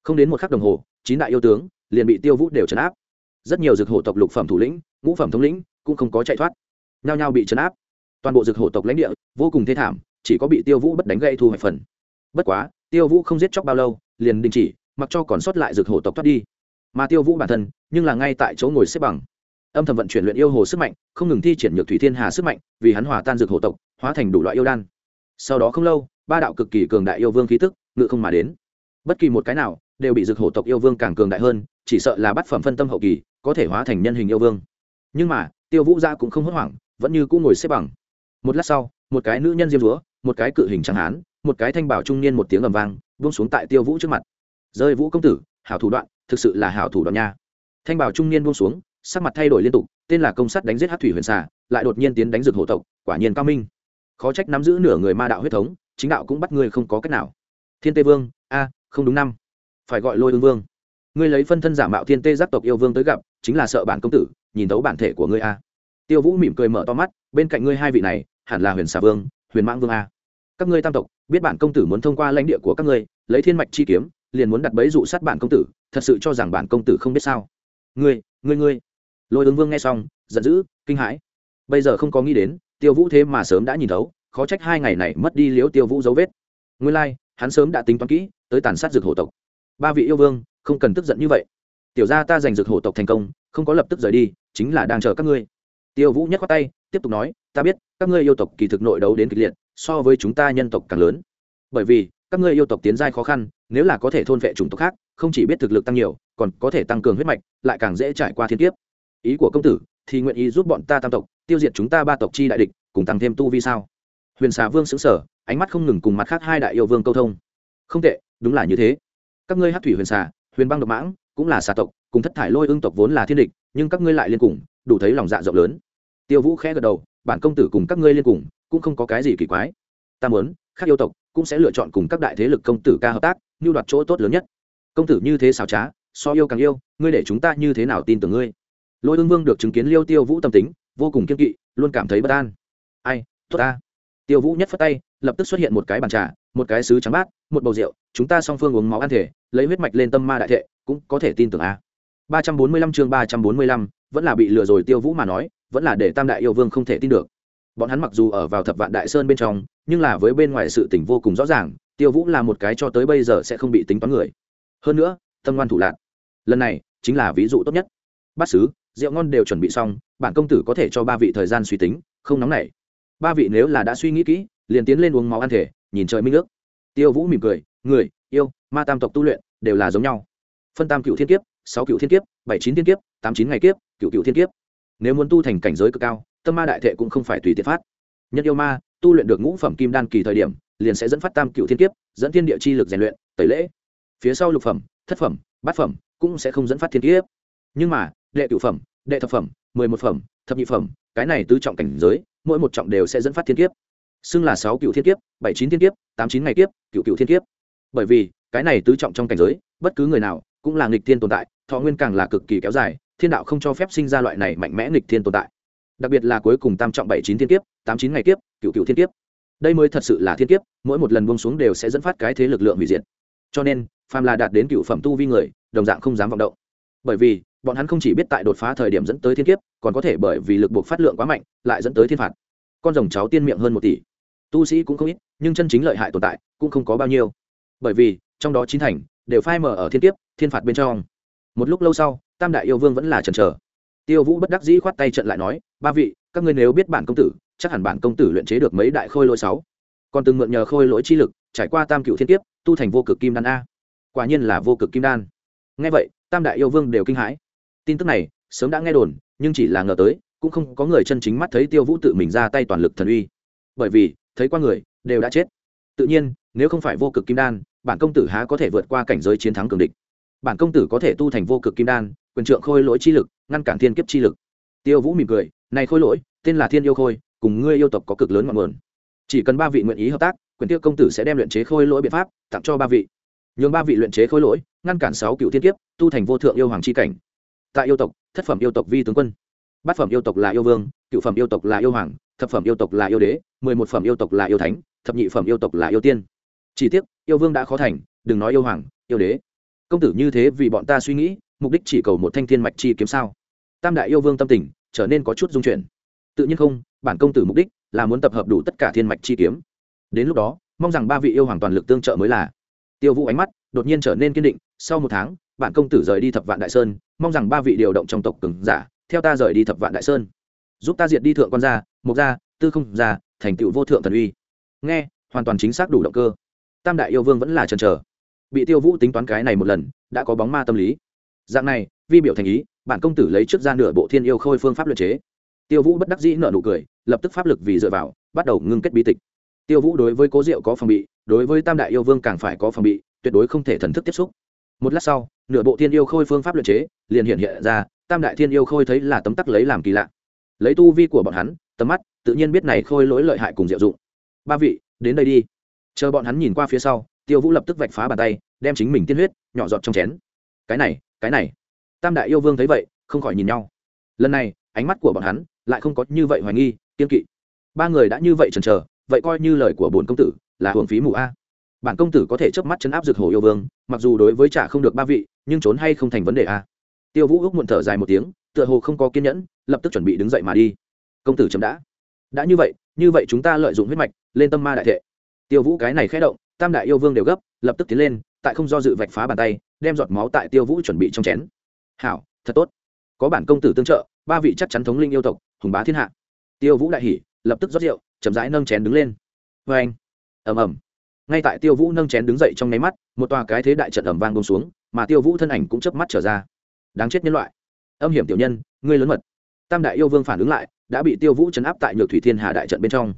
Không đến một khắc đồng hồ, chín đại yêu tướng liền bị tiêu vũ đều chấn áp. Rất nhiều dược hổ tộc lục phẩm thủ lĩnh, ngũ phẩm thống lĩnh cũng không có chạy thoát. Nhao nhao bị chấn áp. Toàn bộ dược hổ tộc lãnh địa vô cùng thê thảm, chỉ có bị tiêu vũ bất đánh gây thu hoạch phần. Bất quá tiêu vũ không giết chóc bao lâu, liền đình chỉ, mặc cho còn sót lại dược hổ tộc thoát đi. Mà tiêu vũ bản thân, nhưng là ngay tại chỗ ngồi xếp bằng. Âm thầm vận chuyển luyện yêu hồ sức mạnh, không ngừng thi triển nhược thủy thiên hà sức mạnh, vì hắn hòa tan dược hổ tộc, hóa thành đủ loại yêu đan. Sau đó không lâu, ba đạo cực kỳ cường đại yêu vương khí tức, ngự không mà đến. Bất kỳ một cái nào, đều bị dược hổ tộc yêu vương càng cường đại hơn, chỉ sợ là bắt phẩm phân tâm hậu kỳ, có thể hóa thành nhân hình yêu vương. Nhưng mà, tiêu vũ gia cũng không hốt hoảng, vẫn như cũng ngồi xếp bằng. Một lát sau, một cái nữ nhân diêm dúa, một cái cự hình chẳng hán một cái thanh bảo trung niên một tiếng ầm vang, buông xuống tại tiêu vũ trước mặt. Rơi vũ công tử, hảo thủ đoạn, thực sự là hảo thủ đoạn nha. Thanh bảo trung niên buông xuống, sắc mặt thay đổi liên tục, tên là công sắt đánh giết hát thủy huyền xà, lại đột nhiên tiến đánh rực hộ tộc, quả nhiên cao minh. Khó trách nắm giữ nửa người ma đạo huyết thống, chính đạo cũng bắt ngươi không có cách nào. Thiên tê vương, a, không đúng năm. Phải gọi lôi ương vương. Ngươi lấy phân thân giả mạo thiên tê giác tộc yêu vương tới gặp, chính là sợ bản công tử, nhìn thấu bản thể của ngươi a. Tiêu vũ mỉm cười mở to mắt, bên cạnh ngươi hai vị này, hẳn là huyền xà vương, huyền mãng vương a các ngươi tam tộc biết bản công tử muốn thông qua lãnh địa của các ngươi lấy thiên mạch chi kiếm liền muốn đặt bẫy dụ sát bản công tử thật sự cho rằng bản công tử không biết sao. Ngươi ngươi ngươi. Lôi ứng vương nghe xong giận dữ kinh hãi. Bây giờ không có nghĩ đến tiêu vũ thế mà sớm đã nhìn thấu khó trách hai ngày này mất đi liếu tiêu vũ dấu vết. Nguyên lai、like, hắn sớm đã tính toán kỹ tới tàn sát dược hổ tộc. Ba vị yêu vương không cần tức giận như vậy. Tiểu ra ta giành dược hổ tộc thành công không có lập tức rời đi chính là đang chờ các ngươi. Tiêu vũ nhắc qua tay tiếp tục nói ta biết các ngươi yêu tộc kỳ thực nội đấu đến kịch liệt so với chúng ta nhân tộc càng lớn. Bởi vì, các ngươi yêu tộc tiến giai khó khăn, nếu là có thể thôn vệ chủng tộc khác, không chỉ biết thực lực tăng nhiều, còn có thể tăng cường huyết mạch, lại càng dễ trải qua thiên kiếp. Ý của công tử, thì nguyện ý giúp bọn ta tam tộc, tiêu diệt chúng ta ba tộc chi đại địch, cùng tăng thêm tu vi sao? Huyền xà vương xứng sở ánh mắt không ngừng cùng mặt khác hai đại yêu vương câu thông. Không tệ, đúng là như thế. Các ngươi hát thủy huyền xà, huyền băng độc mãng, cũng là xà tộc, cùng thất thải lôi ương tộc vốn là thiên địch, nhưng các ngươi lại liên cùng, đủ thấy lòng dạ rộng lớn. Tiêu vũ khẽ gật đầu bản công tử cùng các ngươi liên cùng, cũng không có cái gì kỳ quái. Ta muốn các yêu tộc cũng sẽ lựa chọn cùng các đại thế lực công tử ca hợp tác, như đoạt chỗ tốt lớn nhất. Công tử như thế xảo trá, so yêu càng yêu, ngươi để chúng ta như thế nào tin tưởng ngươi? Lôi ương vương được chứng kiến liêu tiêu vũ tâm tính, vô cùng kiên kỵ, luôn cảm thấy bất an. Ai, tốt ta. Tiêu vũ nhất phất tay, lập tức xuất hiện một cái bàn trà, một cái sứ trắng bát, một bầu rượu, chúng ta song phương uống máu ăn thể, lấy huyết mạch lên tâm ma đại thệ, cũng có thể tin tưởng a. Ba trăm bốn mươi lăm chương ba trăm bốn mươi lăm, vẫn là bị lừa rồi tiêu vũ mà nói vẫn là để tam đại yêu vương không thể tin được. Bọn hắn mặc dù ở vào thập vạn đại sơn bên trong, nhưng là với bên ngoài sự tình vô cùng rõ ràng, tiêu vũ là một cái cho tới bây giờ sẽ không bị tính toán người. Hơn nữa, tâm ngoan thủ lạc lần này, chính là ví dụ tốt nhất. Bát sứ, rượu ngon đều chuẩn bị xong, bản công tử có thể cho ba vị thời gian suy tính, không nóng nảy. Ba vị nếu là đã suy nghĩ kỹ, liền tiến lên uống máu ăn thể, nhìn trời minh nước tiêu vũ mỉm cười, người, yêu, ma tam tộc tu luyện, đều là giống nhau. Phân tam cựu thiên kiếp, sáu cựu thiên kiếp, bảy chín thiên kiếp, tám chín ngày kiếp, cựu cựu thiên kiếp nếu muốn tu thành cảnh giới cực cao, tâm ma đại thệ cũng không phải tùy tiện phát. Nhân yêu ma, tu luyện được ngũ phẩm kim đan kỳ thời điểm, liền sẽ dẫn phát tam cựu thiên kiếp, dẫn thiên địa chi lực rèn luyện, tẩy lễ. Phía sau lục phẩm, thất phẩm, bát phẩm cũng sẽ không dẫn phát thiên kiếp. Nhưng mà, đệ cựu phẩm, đệ thập phẩm, mười một phẩm, thập nhị phẩm, cái này tứ trọng cảnh giới, mỗi một trọng đều sẽ dẫn phát thiên kiếp. Xưng là sáu cựu thiên kiếp, bảy chín thiên kiếp, tám chín ngày kiếp, cựu cựu thiên kiếp. Bởi vì, cái này tứ trọng trong cảnh giới, bất cứ người nào cũng là nghịch thiên tồn tại, thọ nguyên càng là cực kỳ kéo dài thiên đạo không cho phép sinh ra loại này mạnh mẽ nghịch thiên tồn tại. Đặc biệt là cuối cùng tam trọng bảy chín thiên kiếp, tám chín ngày kiếp, cựu cựu thiên kiếp. Đây mới thật sự là thiên kiếp, mỗi một lần buông xuống đều sẽ dẫn phát cái thế lực lượng hủy diệt. Cho nên, phàm là đạt đến cựu phẩm tu vi người, đồng dạng không dám vọng động. Bởi vì, bọn hắn không chỉ biết tại đột phá thời điểm dẫn tới thiên kiếp, còn có thể bởi vì lực buộc phát lượng quá mạnh, lại dẫn tới thiên phạt. Con rồng cháu tiên miệng hơn một tỷ. Tu sĩ cũng không ít, nhưng chân chính lợi hại tồn tại cũng không có bao nhiêu. Bởi vì, trong đó chín thành đều phai mở ở thiên kiếp, thiên phạt bên trong. Một lúc lâu sau tam đại yêu vương vẫn là chần chờ. Tiêu vũ bất đắc dĩ khoát tay trận lại nói, ba vị, các ngươi nếu biết bản công tử, chắc hẳn bản công tử luyện chế được mấy đại khôi lỗi sáu. Còn từng mượn nhờ khôi lỗi chi lực, trải qua tam cựu thiên kiếp, tu thành vô cực kim đan a. Quả nhiên là vô cực kim đan. Nghe vậy, tam đại yêu vương đều kinh hãi. Tin tức này, sớm đã nghe đồn, nhưng chỉ là ngờ tới, cũng không có người chân chính mắt thấy tiêu vũ tự mình ra tay toàn lực thần uy. Bởi vì, thấy qua người, đều đã chết. Tự nhiên, nếu không phải vô cực kim đan, bản công tử há có thể vượt qua cảnh giới chiến thắng cường địch. Bản công tử có thể tu thành vô cực kim đan quyền trượng khôi lỗi chi lực, ngăn cản thiên kiếp chi lực. Tiêu vũ mỉm cười, này khôi lỗi, tên là thiên yêu khôi, cùng ngươi yêu tộc có cực lớn ngọn nguồn. Chỉ cần ba vị nguyện ý hợp tác, quyền tiêu công tử sẽ đem luyện chế khôi lỗi biện pháp tặng cho ba vị. Nhường ba vị luyện chế khôi lỗi, ngăn cản sáu cựu thiên kiếp, tu thành vô thượng yêu hoàng c h i cảnh. Tại yêu tộc, thất phẩm yêu tộc vi tướng quân. Bát phẩm yêu tộc là yêu vương, cựu phẩm yêu tộc là yêu hoàng, thập phẩm yêu tộc là yêu đế, mười một phẩm yêu tộc là yêu thánh, thập nhị phẩm yêu tộc là yêu tiên. Chỉ tiếc, yêu vương đã khó thành, đừng nói yêu hoàng, yêu đế. Công tử như thế vì bọn ta suy nghĩ mục đích chỉ cầu một thanh thiên mạch chi kiếm sao? Tam đại yêu vương tâm tình trở nên có chút dung chuyển. Tự nhiên không, bản công tử mục đích là muốn tập hợp đủ tất cả thiên mạch chi kiếm. Đến lúc đó, mong rằng ba vị yêu hoàng toàn lực tương trợ mới là. Tiêu vũ ánh mắt đột nhiên trở nên kiên định, sau một tháng, bản công tử rời đi thập vạn đại sơn, mong rằng ba vị điều động trong tộc cường giả, theo ta rời đi thập vạn đại sơn. Giúp ta diệt đi thượng quan gia, mục gia, tư không gia, thành tựu vô thượng thần uy. Nghe, hoàn toàn chính xác đủ động cơ. Tam đại yêu vương vẫn là chần chờ. Bị tiêu vũ tính toán cái này một lần, đã có bóng ma tâm lý dạng này, vi biểu thành ý, bản công tử lấy trước ra nửa bộ thiên yêu khôi phương pháp luật chế. Tiêu vũ bất đắc dĩ nợ nụ cười, lập tức pháp lực vì dựa vào, bắt đầu ngưng kết bí tịch. Tiêu vũ đối với cố diệu có phòng bị, đối với tam đại yêu vương càng phải có phòng bị, tuyệt đối không thể thần thức tiếp xúc. Một lát sau, nửa bộ thiên yêu khôi phương pháp luật chế liền hiện hiện ra, tam đại thiên yêu khôi thấy là tấm tắc lấy làm kỳ lạ. Lấy tu vi của bọn hắn, tầm mắt, tự nhiên biết này khôi lỗi lợi hại cùng diệu dụng. Ba vị, đến đây đi. Chờ bọn hắn nhìn qua phía sau, tiêu vũ lập tức vạch phá bàn tay, đem chính mình tiên huyết, nhỏ giọt trong chén. Cái này cái này. Tam đại yêu vương thấy vậy, không khỏi nhìn nhau. Lần này, ánh mắt của bọn hắn lại không có như vậy hoài nghi, kiên kỵ. Ba người đã như vậy chần chờ, vậy coi như lời của bổn công tử là hưởng phí mù a. Bản công tử có thể chớp mắt chấn áp dược hồ yêu vương, mặc dù đối với trả không được ba vị, nhưng trốn hay không thành vấn đề a. Tiêu vũ ước muộn thở dài một tiếng, tựa hồ không có kiên nhẫn, lập tức chuẩn bị đứng dậy mà đi. Công tử chấm đã. Đã như vậy như vậy chúng ta lợi dụng huyết mạch, lên tâm ma đại thệ. Tiêu vũ cái này khé động tam đại yêu vương đều gấp, lập tức tiến lên, tại không do dự vạch phá bàn tay, đem giọt máu tại tiêu vũ chuẩn bị trong chén. Hảo, thật tốt. Có bản công tử tương trợ, ba vị chắc chắn thống linh yêu tộc, hùng bá thiên hạ. Tiêu vũ đại hỉ, lập tức rót rượu, chậm rãi nâng chén đứng lên. Vê anh. Ầm ầm. Ngay tại tiêu vũ nâng chén đứng dậy trong nháy mắt, một tòa cái thế đại trận ầm vang bông xuống, mà tiêu vũ thân ảnh cũng chớp mắt trở ra. Đáng chết nhân loại. Âm hiểm tiểu nhân, ngươi lớn mật. Tam đại yêu vương phản ứng lại, đã bị tiêu vũ chấn áp tại nhược thủy thiên hà đại trận bên trong.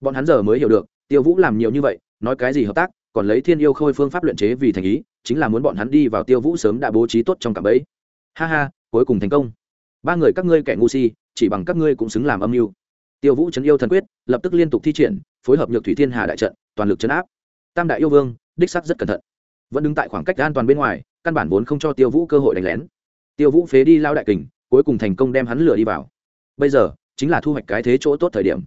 Bọn hắn giờ mới hiểu được, tiêu vũ làm nhiều như vậy nói cái gì hợp tác, còn lấy thiên yêu khôi phương pháp luyện chế vì thành ý, chính là muốn bọn hắn đi vào tiêu vũ sớm đã bố trí tốt trong cạm ấy ha ha, cuối cùng thành công. Ba người các ngươi kẻ ngu si, chỉ bằng các ngươi cũng xứng làm âm mưu. Tiêu vũ chấn yêu thần quyết, lập tức liên tục thi triển, phối hợp nhược thủy thiên hà đại trận, toàn lực chấn áp. Tam đại yêu vương, đích sắc rất cẩn thận. Vẫn đứng tại khoảng cách an toàn bên ngoài, căn bản vốn không cho tiêu vũ cơ hội đánh lén. Tiêu vũ phế đi lao đại kình, cuối cùng thành công đem hắn lừa đi vào. Bây giờ, chính là thu hoạch cái thế chỗ tốt thời điểm.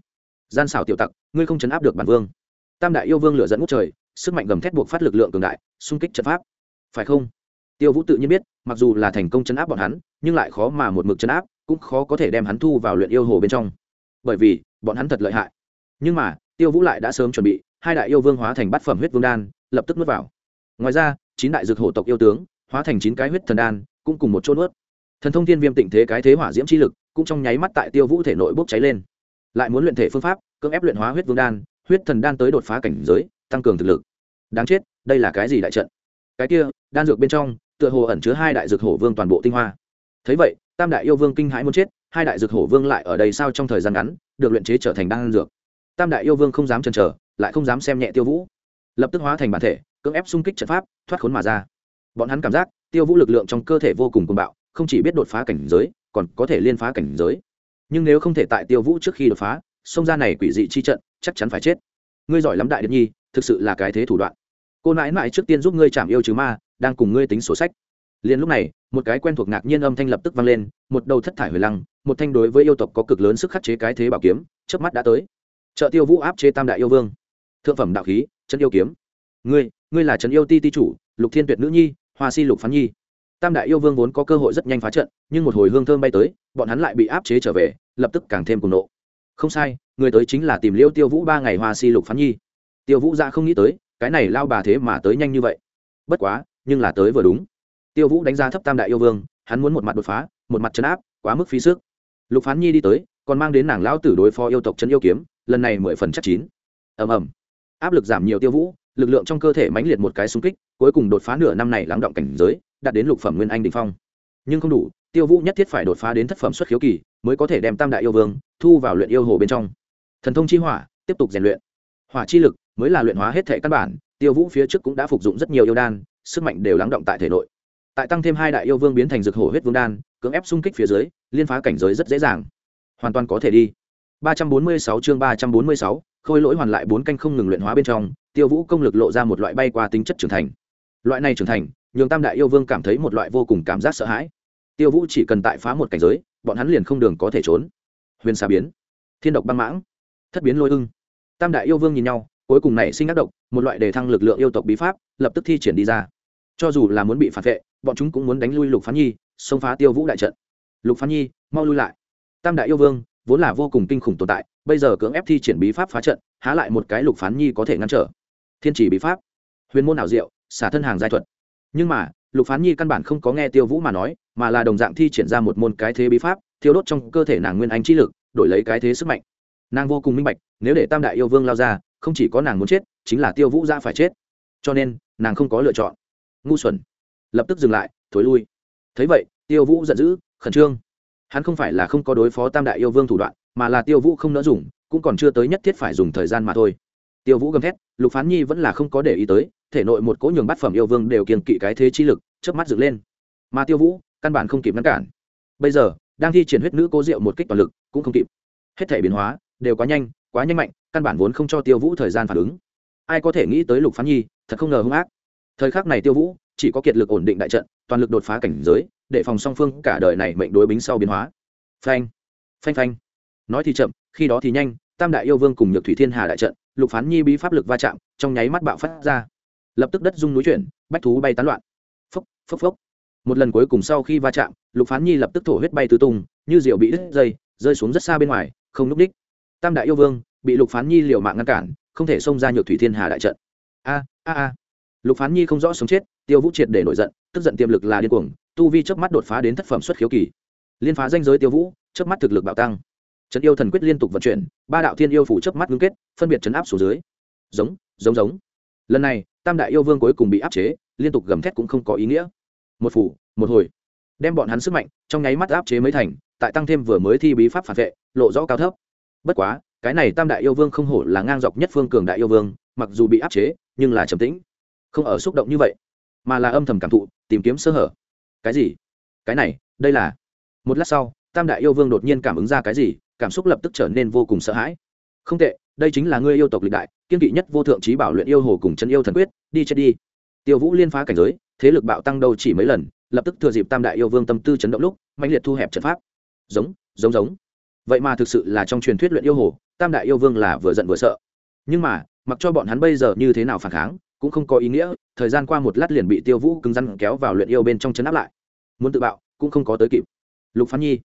Gian xảo tiểu tặc, ngươi không chấn áp được bản vương tam đại yêu vương lửa dẫn ngút trời, sức mạnh gầm thét buộc phát lực lượng cường đại, xung kích trận pháp. Phải không? Tiêu vũ tự nhiên biết, mặc dù là thành công chấn áp bọn hắn, nhưng lại khó mà một mực chấn áp, cũng khó có thể đem hắn thu vào luyện yêu hồ bên trong. Bởi vì, bọn hắn thật lợi hại. Nhưng mà, tiêu vũ lại đã sớm chuẩn bị, hai đại yêu vương hóa thành bát phẩm huyết vương đan, lập tức nuốt vào. Ngoài ra, chín đại dược hổ tộc yêu tướng, hóa thành chín cái huyết thần đan, cũng cùng một chỗ nuốt. Thần thông thiên viêm tịnh thế cái thế hỏa diễm chi lực, cũng trong nháy mắt tại tiêu vũ thể nội bốc cháy lên. Lại muốn luyện thể phương pháp, cưỡng ép luyện hóa huyết vương đan huyết thần đan tới đột phá cảnh giới, tăng cường thực lực. Đáng chết, đây là cái gì đại trận? Cái kia, đan dược bên trong, tựa hồ ẩn chứa hai đại dược hổ vương toàn bộ tinh hoa. Thấy vậy, tam đại yêu vương kinh hãi muốn chết, hai đại dược hổ vương lại ở đây sao trong thời gian ngắn, được luyện chế trở thành đan dược. Tam đại yêu vương không dám chần chờ, lại không dám xem nhẹ tiêu vũ. Lập tức hóa thành bản thể, cưỡng ép xung kích trận pháp, thoát khốn mà ra. Bọn hắn cảm giác, tiêu vũ lực lượng trong cơ thể vô cùng cuồng bạo, không chỉ biết đột phá cảnh giới, còn có thể liên phá cảnh giới. Nhưng nếu không thể tại tiêu vũ trước khi đột phá, xông ra này quỷ dị chi trận chắc chắn phải chết. Ngươi giỏi lắm đại điện nhi, thực sự là cái thế thủ đoạn. Cô nãi mãi trước tiên giúp ngươi chạm yêu chứ ma, đang cùng ngươi tính sổ sách. Liền lúc này, một cái quen thuộc ngạc nhiên âm thanh lập tức vang lên, một đầu thất thải hồi lăng, một thanh đối với yêu tộc có cực lớn sức khắc chế cái thế bảo kiếm trước mắt đã tới. Trợ tiêu vũ áp chế tam đại yêu vương. Thượng phẩm đạo khí, chân yêu kiếm. Ngươi ngươi là trần yêu ti ti chủ, lục thiên tuyệt nữ nhi, hoa si lục phán nhi. Tam đại yêu vương vốn có cơ hội rất nhanh phá trận, nhưng một hồi hương thơm bay tới, bọn hắn lại bị áp chế trở về, lập tức càng thêm cùng nộ không sai, người tới chính là tìm liêu tiêu vũ ba ngày hoa si lục phán nhi. Tiêu vũ ra không nghĩ tới, cái này lao bà thế mà tới nhanh như vậy. Bất quá, nhưng là tới vừa đúng. Tiêu vũ đánh giá thấp tam đại yêu vương, hắn muốn một mặt đột phá, một mặt chấn áp, quá mức phí sức. Lục phán nhi đi tới, còn mang đến nàng lão tử đối phó yêu tộc chân yêu kiếm, lần này mười phần chắc chín. Ầm ầm. Áp lực giảm nhiều tiêu vũ, lực lượng trong cơ thể mãnh liệt một cái xung kích, cuối cùng đột phá nửa năm này lắng động cảnh giới, đạt đến lục phẩm nguyên anh đình phong. Nhưng không đủ tiêu vũ nhất thiết phải đột phá đến thất phẩm xuất khiếu kỳ mới có thể đem tam đại yêu vương thu vào luyện yêu hồ bên trong. Thần thông chi hỏa tiếp tục rèn luyện. Hỏa chi lực mới là luyện hóa hết thể căn bản tiêu vũ phía trước cũng đã phục dụng rất nhiều yêu đan sức mạnh đều lắng động tại thể nội. Tại tăng thêm hai đại yêu vương biến thành dược hổ huyết vương đan cưỡng ép xung kích phía dưới liên phá cảnh giới rất dễ dàng. Hoàn toàn có thể đi. 346 chương 346, khôi lỗi hoàn lại bốn canh không ngừng luyện hóa bên trong tiêu vũ công lực lộ ra một loại bay qua tính chất trưởng thành. Loại này trưởng thành nhường tam đại yêu vương cảm thấy một loại vô cùng cảm giác sợ hãi tiêu vũ chỉ cần tại phá một cảnh giới, bọn hắn liền không đường có thể trốn. Huyền xà biến. Thiên độc băng mãng. Thất biến lôi ưng. Tam đại yêu vương nhìn nhau, cuối cùng nảy sinh ác độc, một loại đề thăng lực lượng yêu tộc bí pháp, lập tức thi triển đi ra. Cho dù là muốn bị phản vệ, bọn chúng cũng muốn đánh lui lục phán nhi, xông phá tiêu vũ đại trận. Lục phán nhi, mau lui lại. Tam đại yêu vương, vốn là vô cùng kinh khủng tồn tại, bây giờ cưỡng ép thi triển bí pháp phá trận, há lại một cái lục phán nhi có thể ngăn trở. Thiên chỉ bí pháp. Huyền môn ảo diệu, xả thân hàng giai thuật. Nhưng mà, lục phán nhi căn bản không có nghe tiêu vũ mà nói mà là đồng dạng thi triển ra một môn cái thế bí pháp thiếu đốt trong cơ thể nàng nguyên anh trí lực, đổi lấy cái thế sức mạnh. Nàng vô cùng minh bạch, nếu để tam đại yêu vương lao ra, không chỉ có nàng muốn chết, chính là tiêu vũ ra phải chết. Cho nên, nàng không có lựa chọn. Ngu xuẩn. Lập tức dừng lại, thối lui. Thấy vậy, tiêu vũ giận dữ, khẩn trương. Hắn không phải là không có đối phó tam đại yêu vương thủ đoạn, mà là tiêu vũ không nỡ dùng, cũng còn chưa tới nhất thiết phải dùng thời gian mà thôi. Tiêu vũ gầm thét, lục phán nhi vẫn là không có để ý tới, thể nội một cỗ nhường bát phẩm yêu vương đều kiềng kỵ cái thế chi lực trước mắt dựng lên. Mà tiêu vũ căn bản không kịp ngăn cản. Bây giờ, đang thi triển huyết nữ cố diệu một kích toàn lực, cũng không kịp. Hết thể biến hóa, đều quá nhanh quá nhanh mạnh, căn bản vốn không cho tiêu vũ thời gian phản ứng. Ai có thể nghĩ tới lục phán nhi, thật không ngờ hung ác. Thời khắc này tiêu vũ, chỉ có kiệt lực ổn định đại trận, toàn lực đột phá cảnh giới, để phòng song phương cả đời này mệnh đối bính sau biến hóa. Phanh phanh phanh. Nói thì chậm, khi đó thì nhanh, tam đại yêu vương cùng nhược thủy thiên hà đại trận, lục phán nhi bí pháp lực va chạm, trong nháy mắt bạo phát ra. Lập tức đất rung núi chuyển, bách thú bay tán loạn. Phốc phốc phốc một lần cuối cùng sau khi va chạm, lục phán nhi lập tức thổ huyết bay tứ tung, như rượu bị đứt dây, rơi xuống rất xa bên ngoài, không núp đích. Tam đại yêu vương bị lục phán nhi liều mạng ngăn cản, không thể xông ra nhược thủy thiên hà đại trận. A a a. Lục phán nhi không rõ sống chết, tiêu vũ triệt để nổi giận, tức giận tiềm lực là điên cuồng, tu vi chớp mắt đột phá đến thất phẩm xuất khiếu kỳ. Liên phá danh giới tiêu vũ, chớp mắt thực lực bạo tăng. Trận yêu thần quyết liên tục vận chuyển, ba đạo thiên yêu phủ chớp mắt ngưng kết, phân biệt chấn áp xuống dưới. Giống giống giống. Lần này, tam đại yêu vương cuối cùng bị áp chế, liên tục gầm thét cũng không có ý nghĩa một phủ, một hồi. Đem bọn hắn sức mạnh trong nháy mắt áp chế mấy thành, tại tăng thêm vừa mới thi bí pháp phản vệ, lộ rõ cao thấp. Bất quá, cái này tam đại yêu vương không hổ là ngang dọc nhất phương cường đại yêu vương, mặc dù bị áp chế, nhưng là trầm tĩnh, không ở xúc động như vậy, mà là âm thầm cảm thụ, tìm kiếm sơ hở. Cái gì? Cái này, đây là? Một lát sau, tam đại yêu vương đột nhiên cảm ứng ra cái gì, cảm xúc lập tức trở nên vô cùng sợ hãi. Không tệ, đây chính là ngươi yêu tộc lịch đại, kiên kỵ nhất vô thượng trí bảo luyện yêu hồ cùng chân yêu thần quyết, đi chết đi. Tiêu vũ liên phá cảnh giới thế lực bạo tăng đâu chỉ mấy lần, lập tức thừa dịp tam đại yêu vương tâm tư chấn động lúc mạnh liệt thu hẹp trận pháp. Giống giống giống. Vậy mà thực sự là trong truyền thuyết luyện yêu hồ, tam đại yêu vương là vừa giận vừa sợ. Nhưng mà, mặc cho bọn hắn bây giờ như thế nào phản kháng, cũng không có ý nghĩa, thời gian qua một lát liền bị tiêu vũ cứng rắn kéo vào luyện yêu bên trong chấn áp lại. Muốn tự bạo, cũng không có tới kịp. Lục phán nhi.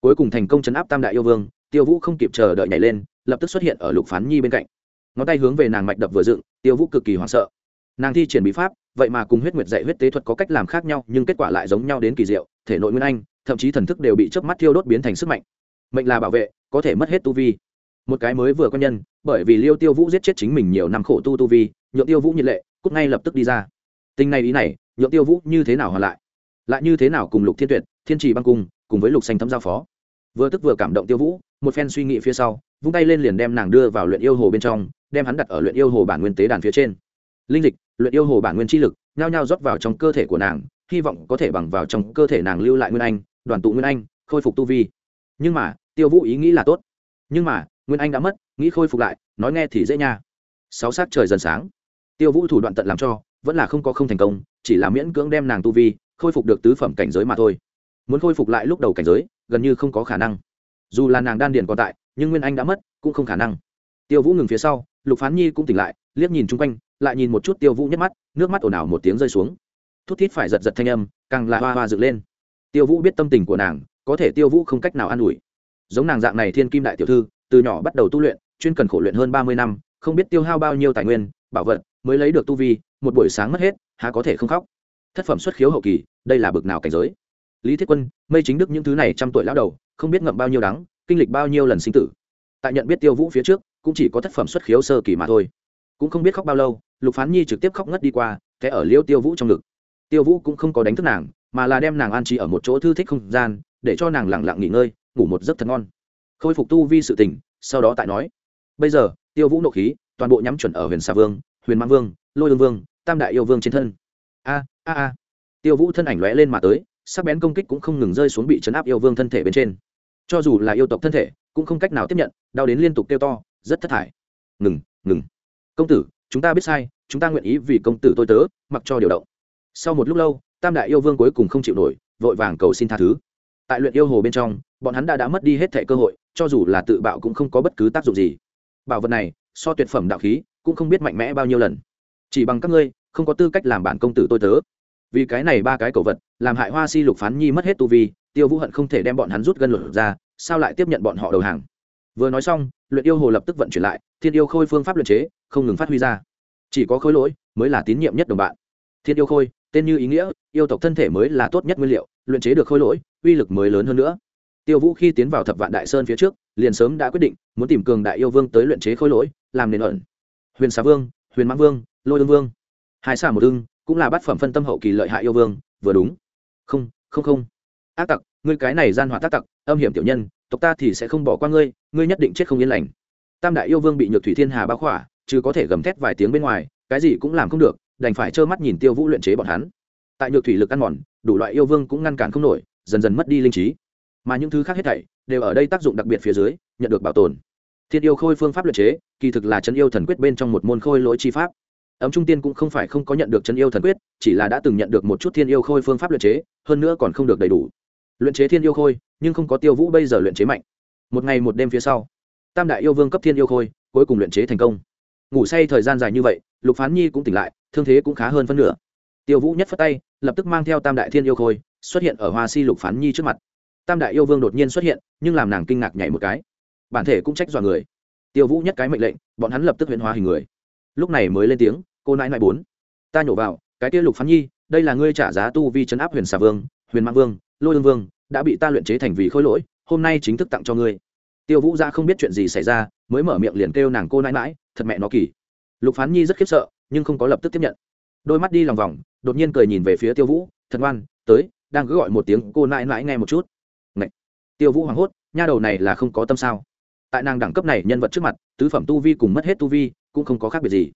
Cuối cùng thành công chấn áp tam đại yêu vương, tiêu vũ không kịp chờ đợi nhảy lên, lập tức xuất hiện ở lục phán nhi bên cạnh. Ngón tay hướng về nàng mạch đập vừa dựng, tiêu vũ cực kỳ hoảng sợ. Nàng thi triển bí pháp vậy mà cùng huyết nguyệt dạy huyết tế thuật có cách làm khác nhau, nhưng kết quả lại giống nhau đến kỳ diệu, thể nội nguyên anh, thậm chí thần thức đều bị chớp mắt thiêu đốt biến thành sức mạnh. Mệnh là bảo vệ, có thể mất hết tu vi. Một cái mới vừa quen nhân, bởi vì liêu tiêu vũ giết chết chính mình nhiều năm khổ tu tu vi, nhượng tiêu vũ nhiệt lệ, cút ngay lập tức đi ra. Tình này ý này, nhượng tiêu vũ như thế nào hoàn lại? Lại như thế nào cùng lục thiên tuyệt, thiên trì băng cung, cùng với lục xanh thấm giao phó? Vừa tức vừa cảm động tiêu vũ, một phen suy nghĩ phía sau, vung tay lên liền đem nàng đưa vào luyện yêu hồ bên trong, đem hắn đặt ở luyện yêu hồ bản nguyên tế đàn phía trên. Linh dịch luyện yêu hồ bản nguyên chi lực, nhao nhao rót vào trong cơ thể của nàng, hy vọng có thể bằng vào trong cơ thể nàng lưu lại nguyên anh, đoàn tụ nguyên anh, khôi phục tu vi. Nhưng mà, tiêu vũ ý nghĩ là tốt. Nhưng mà, nguyên anh đã mất, nghĩ khôi phục lại, nói nghe thì dễ nha. Sáu sát trời dần sáng. Tiêu vũ thủ đoạn tận làm cho, vẫn là không có không thành công, chỉ là miễn cưỡng đem nàng tu vi, khôi phục được tứ phẩm cảnh giới mà thôi. Muốn khôi phục lại lúc đầu cảnh giới, gần như không có khả năng. Dù là nàng đan điền còn tại, nhưng nguyên anh đã mất, cũng không khả năng. Tiêu vũ ngừng phía sau, lục phán nhi cũng tỉnh lại, liếc nhìn chung quanh lại nhìn một chút tiêu vũ nhất mắt, nước mắt ồn ào một tiếng rơi xuống. Thút thít phải giật giật thanh âm, càng là hoa hoa dựng lên. Tiêu vũ biết tâm tình của nàng, có thể tiêu vũ không cách nào an ủi. Giống nàng dạng này thiên kim đại tiểu thư, từ nhỏ bắt đầu tu luyện, chuyên cần khổ luyện hơn ba mươi năm, không biết tiêu hao bao nhiêu tài nguyên, bảo vật, mới lấy được tu vi, một buổi sáng mất hết, há có thể không khóc. Thất phẩm xuất khiếu hậu kỳ, đây là bực nào cảnh giới. Lý thiết quân, mây chính đức những thứ này trăm tuổi lão đầu, không biết ngậm bao nhiêu đắng, kinh lịch bao nhiêu lần sinh tử. Tại nhận biết tiêu vũ phía trước, cũng chỉ có thất phẩm xuất khiếu sơ kỳ mà thôi cũng không biết khóc bao lâu, lục phán nhi trực tiếp khóc ngất đi qua thế ở liêu tiêu vũ trong ngực. Tiêu vũ cũng không có đánh thức nàng, mà là đem nàng an trí ở một chỗ thư thích không gian, để cho nàng lẳng lặng nghỉ ngơi, ngủ một giấc thật ngon. Khôi phục tu vi sự tình sau đó tại nói. Bây giờ, tiêu vũ nộ khí, toàn bộ nhắm chuẩn ở huyền xà vương, huyền mang vương, lôi ương vương, tam đại yêu vương trên thân. A a a. Tiêu vũ thân ảnh lóe lên mà tới, sắc bén công kích cũng không ngừng rơi xuống bị chấn áp yêu vương thân thể bên trên. Cho dù là yêu tộc thân thể, cũng không cách nào tiếp nhận, đau đến liên tục kêu to, rất thất thải. Ngừng ngừng công tử, chúng ta biết sai, chúng ta nguyện ý vì công tử tôi tớ mặc cho điều động. Sau một lúc lâu, tam đại yêu vương cuối cùng không chịu nổi, vội vàng cầu xin tha thứ. Tại luyện yêu hồ bên trong, bọn hắn đã đã mất đi hết thẻ cơ hội, cho dù là tự bạo cũng không có bất cứ tác dụng gì. Bảo vật này, so tuyệt phẩm đạo khí, cũng không biết mạnh mẽ bao nhiêu lần. Chỉ bằng các ngươi, không có tư cách làm bản công tử tôi tớ. Vì cái này ba cái cầu vật, làm hại hoa si lục phán nhi mất hết tu vi, tiêu vũ hận không thể đem bọn hắn rút gân luật ra, sao lại tiếp nhận bọn họ đầu hàng? Vừa nói xong, luyện yêu hồ lập tức vận chuyển lại, thiên yêu khôi phương pháp luyện chế không ngừng phát huy ra. Chỉ có khối lỗi mới là tín nhiệm nhất đồng bạn. Thiên yêu khôi, tên như ý nghĩa, yêu tộc thân thể mới là tốt nhất nguyên liệu, luyện chế được khối lỗi, uy lực mới lớn hơn nữa. Tiêu vũ khi tiến vào thập vạn đại sơn phía trước, liền sớm đã quyết định muốn tìm cường đại yêu vương tới luyện chế khối lỗi, làm nền ẩn. Huyền xà vương, huyền mãng vương, lôi ương vương. Hai xà một ưng cũng là bát phẩm phân tâm hậu kỳ lợi hại yêu vương, vừa đúng. Không không không. Ác tặc, ngươi cái này gian hoạt tác tặc, âm hiểm tiểu nhân tộc ta thì sẽ không bỏ qua ngươi ngươi nhất định chết không yên lành. Tam đại yêu vương bị nhược thủy thiên hà bao khỏa, chứ có thể gầm thét vài tiếng bên ngoài, cái gì cũng làm không được, đành phải trơ mắt nhìn tiêu vũ luyện chế bọn hắn. Tại nhược thủy lực ăn mòn, đủ loại yêu vương cũng ngăn cản không nổi, dần dần mất đi linh trí. Mà những thứ khác hết thảy, đều ở đây tác dụng đặc biệt phía dưới, nhận được bảo tồn. Thiên yêu khôi phương pháp luyện chế, kỳ thực là chân yêu thần quyết bên trong một môn khôi lỗi chi pháp. Ấm trung tiên cũng không phải không có nhận được chân yêu thần quyết, chỉ là đã từng nhận được một chút thiên yêu khôi phương pháp luyện chế, hơn nữa còn không được đầy đủ luyện chế thiên yêu khôi, nhưng không có tiêu vũ bây giờ luyện chế mạnh. Một ngày một đêm phía sau, tam đại yêu vương cấp thiên yêu khôi, cuối cùng luyện chế thành công. Ngủ say thời gian dài như vậy, lục phán nhi cũng tỉnh lại, thương thế cũng khá hơn phân nửa. Tiêu vũ nhất phất tay, lập tức mang theo tam đại thiên yêu khôi, xuất hiện ở hoa si lục phán nhi trước mặt. Tam đại yêu vương đột nhiên xuất hiện, nhưng làm nàng kinh ngạc nhảy một cái. Bản thể cũng trách dọa người. Tiêu vũ nhất cái mệnh lệnh, bọn hắn lập tức huyện hóa hình người. Lúc này mới lên tiếng, cô nãi nãi bốn, ta nhổ vào, cái tiêu lục phán nhi, đây là ngươi trả giá tu vi chấn áp huyền xà vương, huyền mạng vương lôi ương vương, đã bị ta luyện chế thành vì khôi lỗi, hôm nay chính thức tặng cho ngươi. Tiêu vũ gia không biết chuyện gì xảy ra, mới mở miệng liền kêu nàng cô nãi nãi, thật mẹ nó kỳ. Lục phán nhi rất khiếp sợ, nhưng không có lập tức tiếp nhận. Đôi mắt đi lòng vòng, đột nhiên cười nhìn về phía tiêu vũ thật ngoan tới, đang cứ gọi một tiếng cô nãi nãi nghe một chút. Ngậy! tiêu vũ hoảng hốt, nha đầu này là không có tâm sao? Tại nàng đẳng cấp này nhân vật trước mặt, tứ phẩm tu vi cùng mất hết tu vi, cũng không có khác biệt gì.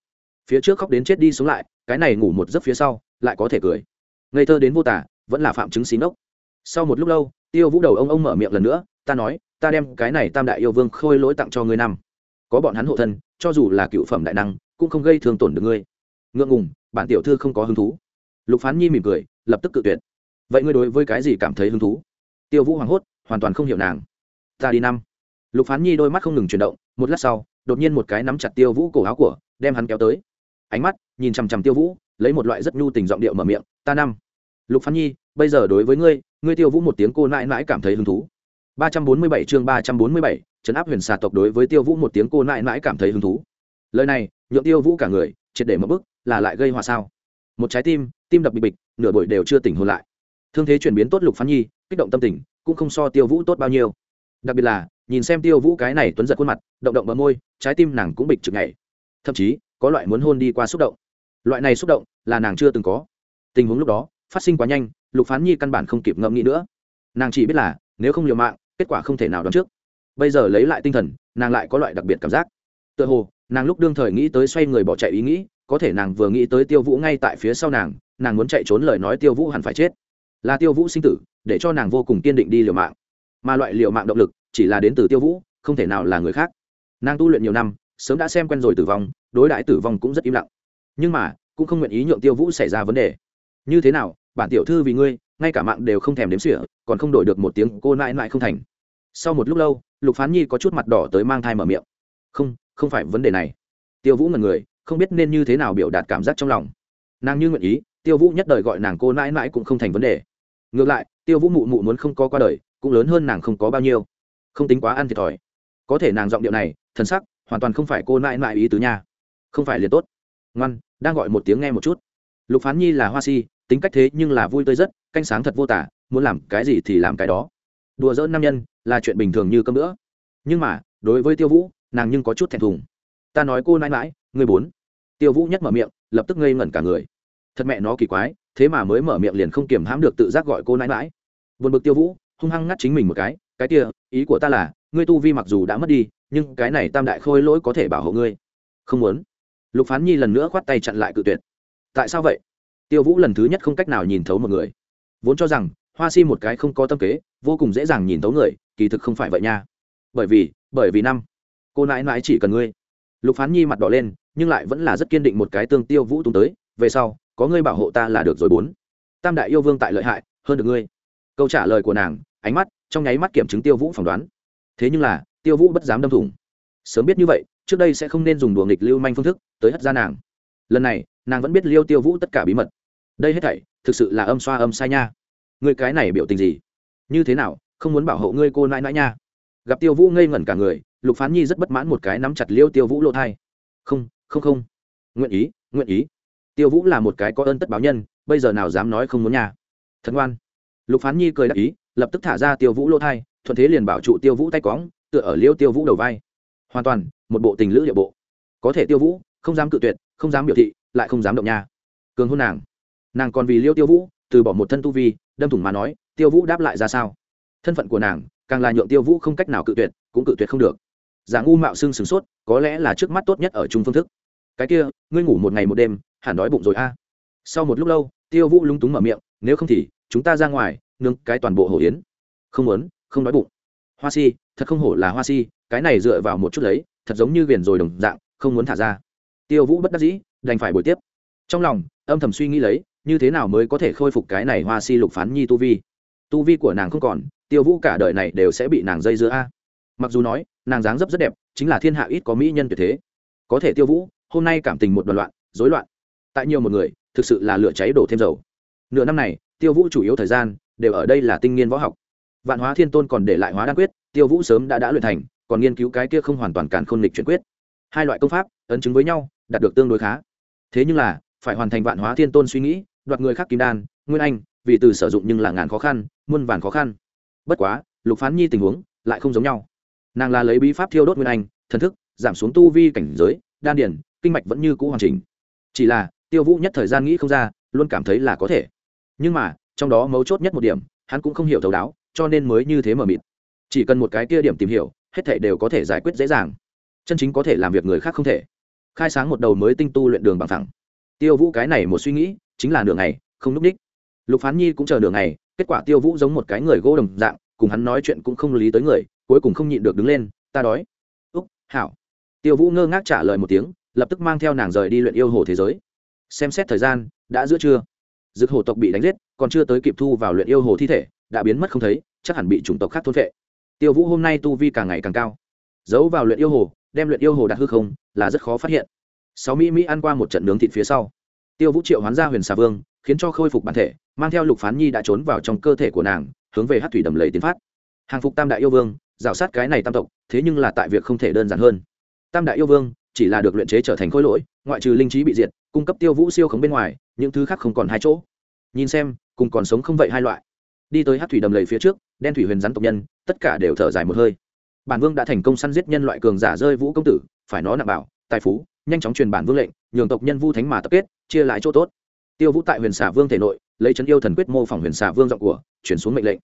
Phía trước khóc đến chết đi sống lại, cái này ngủ một giấc phía sau, lại có thể cười. Ngây thơ đến vô tả, vẫn là phạm chứng xí nốc sau một lúc lâu, tiêu vũ đầu ông ông mở miệng lần nữa, ta nói, ta đem cái này tam đại yêu vương khôi lỗi tặng cho ngươi năm. Có bọn hắn hộ thân, cho dù là cựu phẩm đại năng, cũng không gây thương tổn được ngươi. Ngượng ngùng, bản tiểu thư không có hứng thú. Lục phán nhi mỉm cười, lập tức cự tuyệt. Vậy ngươi đối với cái gì cảm thấy hứng thú? Tiêu vũ hoảng hốt, hoàn toàn không hiểu nàng. Ta đi năm. Lục phán nhi đôi mắt không ngừng chuyển động, một lát sau, đột nhiên một cái nắm chặt tiêu vũ cổ áo của, đem hắn kéo tới. Ánh mắt nhìn chằm chằm tiêu vũ, lấy một loại rất nhu tình giọng điệu mở miệng, ta năm. Lục phán nhi, bây giờ đối với ngươi ngươi tiêu vũ một tiếng cô nãi nãi cảm thấy hứng thú. ba trăm bốn mươi bảy chương ba trăm bốn mươi bảy, trấn áp huyền xà tộc đối với tiêu vũ một tiếng cô nãi nãi cảm thấy hứng thú. Lời này, nhượng tiêu vũ cả người, triệt để mất bức, là lại gây hòa sao? Một trái tim tim đập bịch bịch, nửa buổi đều chưa tỉnh hồn lại. Thương thế chuyển biến tốt lục phán nhi, kích động tâm tình, cũng không so tiêu vũ tốt bao nhiêu. Đặc biệt là, nhìn xem tiêu vũ cái này tuấn giật khuôn mặt, động động bờ môi, trái tim nàng cũng bịch trực ngày thậm chí, có loại muốn hôn đi qua xúc động. Loại này xúc động, là nàng chưa từng có. Tình huống lúc đó, phát sinh quá nhanh lục phán nhi căn bản không kịp ngẫm nghĩ nữa. Nàng chỉ biết là, nếu không liều mạng, kết quả không thể nào đoán trước. Bây giờ lấy lại tinh thần, nàng lại có loại đặc biệt cảm giác. Tựa hồ, nàng lúc đương thời nghĩ tới xoay người bỏ chạy ý nghĩ, có thể nàng vừa nghĩ tới tiêu vũ ngay tại phía sau nàng nàng muốn chạy trốn lời nói tiêu vũ hẳn phải chết. Là tiêu vũ sinh tử, để cho nàng vô cùng kiên định đi liều mạng. Mà loại liều mạng động lực, chỉ là đến từ tiêu vũ, không thể nào là người khác. Nàng tu luyện nhiều năm, sớm đã xem quen rồi tử vong, đối đãi tử vong cũng rất im lặng. Nhưng mà, cũng không nguyện ý nhượng tiêu vũ xảy ra vấn đề như thế nào, bản tiểu thư vì ngươi, ngay cả mạng đều không thèm đếm xỉa, còn không đổi được một tiếng cô nãi nãi không thành. Sau một lúc lâu, lục phán nhi có chút mặt đỏ tới mang thai mở miệng. Không không phải vấn đề này. Tiêu vũ ngần người, không biết nên như thế nào biểu đạt cảm giác trong lòng. Nàng như nguyện ý, tiêu vũ nhất đời gọi nàng cô nãi nãi cũng không thành vấn đề. Ngược lại, tiêu vũ mụ mụ muốn không có qua đời, cũng lớn hơn nàng không có bao nhiêu. Không tính quá ăn thiệt thòi. Có thể nàng giọng điệu này, thần sắc, hoàn toàn không phải cô nãi nãi ý tứ nha. Không phải liền tốt. Ngoan, đang gọi một tiếng nghe một chút. Lục phán nhi là hoa si tính cách thế nhưng là vui tươi rất, canh sáng thật vô tả, muốn làm cái gì thì làm cái đó. Đùa dỡ nam nhân là chuyện bình thường như cơm nữa nhưng mà, đối với tiêu vũ, nàng nhưng có chút thẹn thùng. Ta nói cô nãi mãi người bốn. Tiêu vũ nhắc mở miệng, lập tức ngây ngẩn cả người. Thật mẹ nó kỳ quái, thế mà mới mở miệng liền không kiềm hãm được tự giác gọi cô nãi mãi vượt bực tiêu vũ, hung hăng ngắt chính mình một cái cái kia, ý của ta là, ngươi tu vi mặc dù đã mất đi, nhưng cái này tam đại khôi lỗi có thể bảo hộ ngươi. Không muốn. Lục phán nhi lần nữa khoát tay chặn lại cự tuyệt. Tại sao vậy? Tiêu vũ lần thứ nhất không cách nào nhìn thấu một người. Vốn cho rằng, hoa si một cái không có tâm kế, vô cùng dễ dàng nhìn thấu người, kỳ thực không phải vậy nha. Bởi vì bởi vì năm, cô nãi nãi chỉ cần ngươi. Lục phán nhi mặt đỏ lên, nhưng lại vẫn là rất kiên định một cái tương tiêu vũ tung tới, về sau, có ngươi bảo hộ ta là được rồi bốn. Tam đại yêu vương tại lợi hại, hơn được ngươi. Câu trả lời của nàng, ánh mắt, trong nháy mắt kiểm chứng tiêu vũ phỏng đoán. Thế nhưng là, tiêu vũ bất dám đâm thủng. Sớm biết như vậy, trước đây sẽ không nên dùng đùa nghịch lưu manh phương thức, tới hất ra nàng. Lần này, nàng vẫn biết liêu tiêu vũ tất cả bí mật đây hết thảy thực sự là âm xoa âm sai nha. Ngươi cái này biểu tình gì? Như thế nào, không muốn bảo hộ ngươi cô nãi nãi nha? Gặp tiêu vũ ngây ngẩn cả người, lục phán nhi rất bất mãn một cái nắm chặt liêu tiêu vũ lỗ thai. Không không không. Nguyện ý nguyện ý. Tiêu vũ là một cái có ơn tất báo nhân, bây giờ nào dám nói không muốn nhà thật ngoan. Lục phán nhi cười đáp ý, lập tức thả ra tiêu vũ lỗ thai, thuận thế liền bảo trụ tiêu vũ tay cóng tựa ở liêu tiêu vũ đầu vai. Hoàn toàn, một bộ tình lữ địa bộ. Có thể tiêu vũ, không dám cự tuyệt, không dám biểu thị, lại không dám động nha. Cường hôn nàng nàng còn vì liêu tiêu vũ từ bỏ một thân tu vi đâm thủng mà nói tiêu vũ đáp lại ra sao thân phận của nàng càng là nhượng tiêu vũ không cách nào cự tuyệt cũng cự tuyệt không được giả ngu mạo xưng sửng sốt có lẽ là trước mắt tốt nhất ở chung phương thức cái kia ngươi ngủ một ngày một đêm hẳn đói bụng rồi a sau một lúc lâu tiêu vũ lung túng mở miệng nếu không thì chúng ta ra ngoài nương cái toàn bộ hổ yến không muốn không đói bụng hoa si thật không hổ là hoa si cái này dựa vào một chút lấy thật giống như viền rồi đồng dạng không muốn thả ra tiêu vũ bất đắc dĩ đành phải buổi tiếp trong lòng âm thầm suy nghĩ lấy như thế nào mới có thể khôi phục cái này hoa si lục phán nhi tu vi? Tu vi của nàng không còn, tiêu vũ cả đời này đều sẽ bị nàng dây dưa a. Mặc dù nói, nàng dáng dấp rất đẹp, chính là thiên hạ ít có mỹ nhân tuyệt thế. Có thể tiêu vũ, hôm nay cảm tình một đoàn loạn, rối loạn. Tại nhiều một người, thực sự là lửa cháy đổ thêm dầu. Nửa năm này, tiêu vũ chủ yếu thời gian đều ở đây là tinh nghiên võ học. Vạn hóa thiên tôn còn để lại hóa đan quyết, tiêu vũ sớm đã đã luyện thành, còn nghiên cứu cái kia không hoàn toàn cản khôn lịch chuyển quyết. Hai loại công pháp, ấn chứng với nhau, đạt được tương đối khá. Thế nhưng là, phải hoàn thành vạn hóa thiên tôn suy nghĩ đoạt người khác kim đan, nguyên anh, vì từ sử dụng nhưng là ngàn khó khăn, muôn vàn khó khăn. Bất quá, lục phán nhi tình huống lại không giống nhau. Nàng là lấy bí pháp thiêu đốt nguyên anh, thần thức, giảm xuống tu vi cảnh giới, đan điển, kinh mạch vẫn như cũ hoàn chỉnh. Chỉ là, tiêu vũ nhất thời gian nghĩ không ra, luôn cảm thấy là có thể. Nhưng mà, trong đó mấu chốt nhất một điểm, hắn cũng không hiểu thấu đáo, cho nên mới như thế mờ mịt. Chỉ cần một cái kia điểm tìm hiểu, hết thể đều có thể giải quyết dễ dàng. Chân chính có thể làm việc người khác không thể. Khai sáng một đầu mới tinh tu luyện đường bằng thẳng tiêu vũ cái này một suy nghĩ chính là nửa ngày, không núp ních lục phán nhi cũng chờ nửa ngày, kết quả tiêu vũ giống một cái người gỗ đồng dạng, cùng hắn nói chuyện cũng không lý tới người, cuối cùng không nhịn được đứng lên, ta đói. Úc, hảo. Tiêu vũ ngơ ngác trả lời một tiếng, lập tức mang theo nàng rời đi luyện yêu hồ thế giới. Xem xét thời gian, đã giữa trưa. Dực hồ tộc bị đánh giết, còn chưa tới kịp thu vào luyện yêu hồ thi thể, đã biến mất không thấy, chắc hẳn bị chủng tộc khác thôn vệ tiêu vũ hôm nay tu vi càng ngày càng cao. Giấu vào luyện yêu hồ, đem luyện yêu hồ đặt hư không, là rất khó phát hiện. Sáu mỹ mỹ ăn qua một trận nướng thịt phía sau tiêu vũ triệu hoán ra huyền xà vương, khiến cho khôi phục bản thể, mang theo lục phán nhi đã trốn vào trong cơ thể của nàng, hướng về hát thủy đầm lầy tiến phát. Hàng phục tam đại yêu vương, rào sát cái này tam tộc, thế nhưng là tại việc không thể đơn giản hơn. Tam đại yêu vương, chỉ là được luyện chế trở thành khối lỗi, ngoại trừ linh trí bị diệt, cung cấp tiêu vũ siêu khống bên ngoài, những thứ khác không còn hai chỗ. Nhìn xem, cùng còn sống không vậy hai loại. Đi tới hát thủy đầm lầy phía trước, đen thủy huyền rắn tộc nhân, tất cả đều thở dài một hơi. Bản vương đã thành công săn giết nhân loại cường giả rơi vũ công tử, phải nó nặng bảo, tài phú, nhanh chóng truyền bản vương lệnh, nhường tộc nhân vu thánh mà tập kết chia lại chỗ tốt. Tiêu vũ tại huyền xà vương thể nội, lấy chấn yêu thần quyết mô phỏng huyền xà vương giọng của chuyển xuống mệnh lệnh.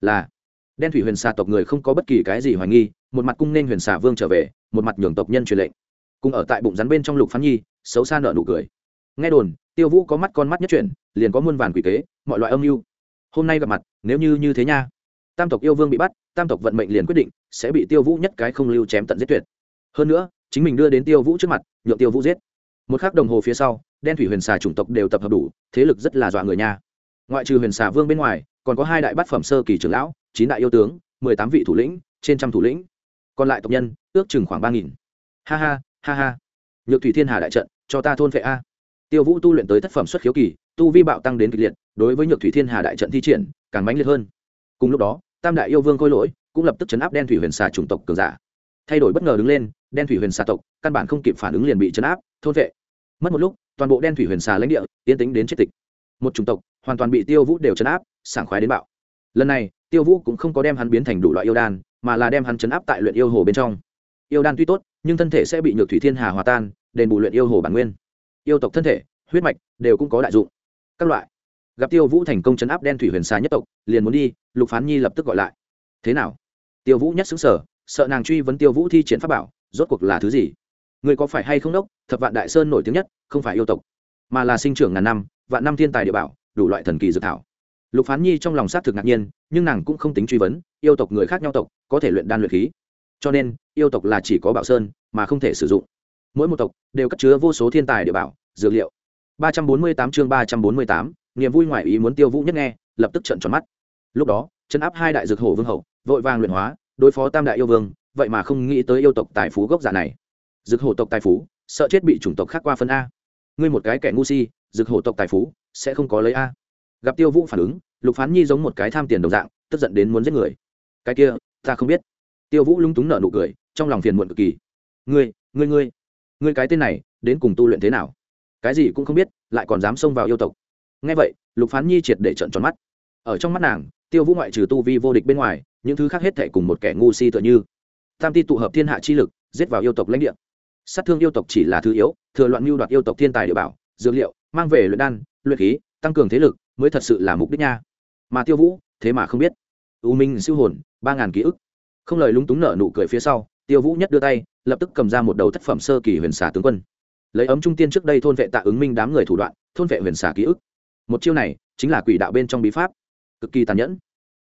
Là, đen thủy huyền xà tộc người không có bất kỳ cái gì hoài nghi, một mặt cung nên huyền xà vương trở về, một mặt nhường tộc nhân truyền lệnh. Cùng ở tại bụng rắn bên trong lục phán nhi, xấu xa nợ nụ cười. Nghe đồn, tiêu vũ có mắt con mắt nhất chuyển, liền có muôn vàn quỷ kế, mọi loại âm mưu. Hôm nay gặp mặt, nếu như như thế nha. Tam tộc yêu vương bị bắt, tam tộc vận mệnh liền quyết định, sẽ bị tiêu vũ nhất cái không lưu chém tận giết tuyệt. Hơn nữa, chính mình đưa đến tiêu vũ trước mặt, nhượng tiêu vũ giết một khắc đồng hồ phía sau, đen thủy huyền xà chủng tộc đều tập hợp đủ, thế lực rất là dọa người nha. Ngoại trừ huyền xà vương bên ngoài, còn có hai đại bát phẩm sơ kỳ trưởng lão, chín đại yêu tướng, mười tám vị thủ lĩnh, trên trăm thủ lĩnh. Còn lại tộc nhân, ước chừng khoảng ba nghìn. Ha ha ha ha. Nhược thủy thiên hà đại trận, cho ta thôn vệ a. Tiêu vũ tu luyện tới thất phẩm xuất khiếu kỳ, tu vi bạo tăng đến kịch liệt, đối với nhược thủy thiên hà đại trận thi triển, càng mãnh liệt hơn. Cùng lúc đó, tam đại yêu vương khôi lỗi, cũng lập tức chấn áp đen thủy huyền xà chủng tộc cường giả. Thay đổi bất ngờ đứng lên đen thủy huyền xà tộc, căn bản không kịp phản ứng liền bị chấn áp, thôn vệ. Mất một lúc, toàn bộ đen thủy huyền xà lãnh địa tiến tính đến chết tịch. Một chủng tộc, hoàn toàn bị tiêu vũ đều chấn áp, sảng khoái đến bạo. Lần này, tiêu vũ cũng không có đem hắn biến thành đủ loại yêu đan, mà là đem hắn chấn áp tại luyện yêu hồ bên trong. Yêu đan tuy tốt, nhưng thân thể sẽ bị nhược thủy thiên hà hòa tan, đền bù luyện yêu hồ bản nguyên. Yêu tộc thân thể, huyết mạch đều cũng có đại dụng. Các loại. Gặp tiêu vũ thành công chấn áp đen thủy huyền xà nhất tộc, liền muốn đi, lục phán nhi lập tức gọi lại. Thế nào? Tiêu vũ nhất xứng sở sợ nàng truy vấn tiêu vũ thi triển pháp bảo rốt cuộc là thứ gì? Người có phải hay không đốc? Thập vạn đại sơn nổi tiếng nhất, không phải yêu tộc, mà là sinh trưởng ngàn năm, vạn năm thiên tài địa bảo, đủ loại thần kỳ dự thảo. Lục phán nhi trong lòng xác thực ngạc nhiên, nhưng nàng cũng không tính truy vấn, yêu tộc người khác nhau tộc, có thể luyện đan luyện khí. Cho nên, yêu tộc là chỉ có bảo sơn, mà không thể sử dụng. Mỗi một tộc đều cất chứa vô số thiên tài địa bảo, dược liệu. Ba trăm bốn mươi tám chương ba trăm bốn mươi tám, niềm vui ngoài ý muốn tiêu vũ nhất nghe, lập tức trận tròn mắt. Lúc đó chân áp hai đại dược hổ vương hậu, vội vàng luyện hóa, đối phó tam đại yêu vương vậy mà không nghĩ tới yêu tộc tài phú gốc giả này. Dược hổ tộc tài phú, sợ chết bị chủng tộc khác qua phân a. Ngươi một cái kẻ ngu si dược hổ tộc tài phú, sẽ không có lấy a. Gặp tiêu vũ phản ứng, lục phán nhi giống một cái tham tiền đồng dạng, tức giận đến muốn giết người. Cái kia, ta không biết. Tiêu vũ lúng túng nở nụ cười, trong lòng phiền muộn cực kỳ. Ngươi ngươi ngươi ngươi cái tên này, đến cùng tu luyện thế nào? Cái gì cũng không biết, lại còn dám xông vào yêu tộc. Ngay vậy, lục phán nhi triệt để trận tròn mắt. Ở trong mắt nàng, tiêu vũ ngoại trừ tu vi vô địch bên ngoài, những thứ khác hết thể cùng một kẻ ngu si tựa như tam ti tụ hợp thiên hạ chi lực, giết vào yêu tộc lãnh địa. Sát thương yêu tộc chỉ là thứ yếu, thừa loạn mưu đoạt yêu tộc thiên tài địa bảo, dược liệu, mang về luyện đan, luyện khí, tăng cường thế lực mới thật sự là mục đích nha. Mà tiêu vũ, thế mà không biết. U minh siêu hồn, ba ngàn ký ức. Không lời lúng túng nở nụ cười phía sau, tiêu vũ nhất đưa tay, lập tức cầm ra một đầu thất phẩm sơ kỳ huyền xà tướng quân. Lấy ấm trung tiên trước đây thôn vệ tạ ứng minh đám người thủ đoạn, thôn vệ huyền xà ký ức. Một chiêu này, chính là quỷ đạo bên trong bí pháp. Cực kỳ tàn nhẫn.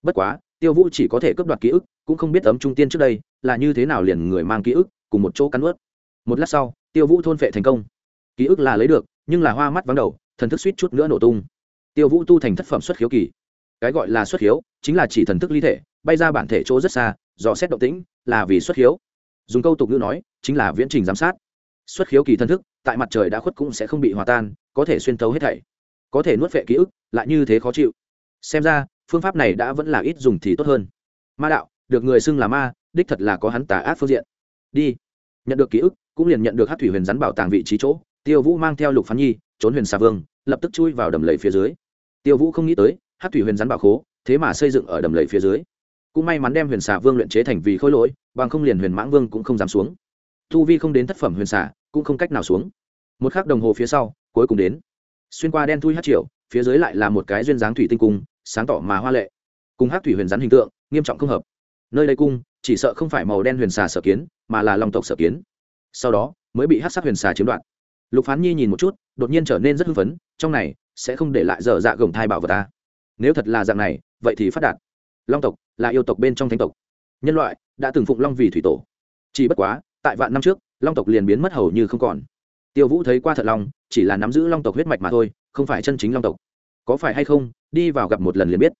Bất quá, tiêu vũ chỉ có thể cướp đoạt ký ức, cũng không biết ấm trung tiên trước đây là như thế nào liền người mang ký ức cùng một chỗ cắn ướt. Một lát sau, tiêu vũ thôn phệ thành công. Ký ức là lấy được, nhưng là hoa mắt vắng đầu, thần thức suýt chút nữa nổ tung. Tiêu vũ tu thành thất phẩm xuất khiếu kỳ. Cái gọi là xuất khiếu, chính là chỉ thần thức ly thể, bay ra bản thể chỗ rất xa, dò xét động tĩnh, là vì xuất khiếu. Dùng câu tục ngữ nói, chính là viễn trình giám sát. Xuất khiếu kỳ thần thức, tại mặt trời đã khuất cũng sẽ không bị hòa tan, có thể xuyên thấu hết thảy. Có thể nuốt vệ ký ức, lại như thế khó chịu. Xem ra, phương pháp này đã vẫn là ít dùng thì tốt hơn. Ma đạo, được người xưng là ma đích thật là có hắn tà ác phương diện. Đi. Nhận được ký ức, cũng liền nhận được hát thủy huyền rắn bảo tàng vị trí chỗ, tiêu vũ mang theo lục phán nhi, trốn huyền xà vương, lập tức chui vào đầm lầy phía dưới. Tiêu vũ không nghĩ tới hát thủy huyền rắn bảo khố, thế mà xây dựng ở đầm lầy phía dưới. Cũng may mắn đem huyền xà vương luyện chế thành vì khôi lỗi, bằng không liền huyền mãng vương cũng không dám xuống. Thu vi không đến thất phẩm huyền xà, cũng không cách nào xuống. Một khắc đồng hồ phía sau, cuối cùng đến. Xuyên qua đen thui hát triệu phía dưới lại là một cái duyên dáng thủy tinh cung, sáng tỏ mà hoa lệ. Cùng hát thủy huyền rắn hình tượng, nghiêm trọng không hợp. Nơi đây cung chỉ sợ không phải màu đen huyền xà sở kiến, mà là long tộc sở kiến. Sau đó, mới bị hát sắc huyền xà chiếm đoạt. Lục phán nhi nhìn một chút, đột nhiên trở nên rất hưng phấn, trong này sẽ không để lại dở dạ gồng thai bảo vật ta. Nếu thật là dạng này, vậy thì phát đạt. Long tộc là yêu tộc bên trong thánh tộc. Nhân loại đã từng phụng long vì thủy tổ. Chỉ bất quá, tại vạn năm trước, long tộc liền biến mất hầu như không còn. Tiêu vũ thấy qua thật long, chỉ là nắm giữ long tộc huyết mạch mà thôi, không phải chân chính long tộc. Có phải hay không, đi vào gặp một lần liền biết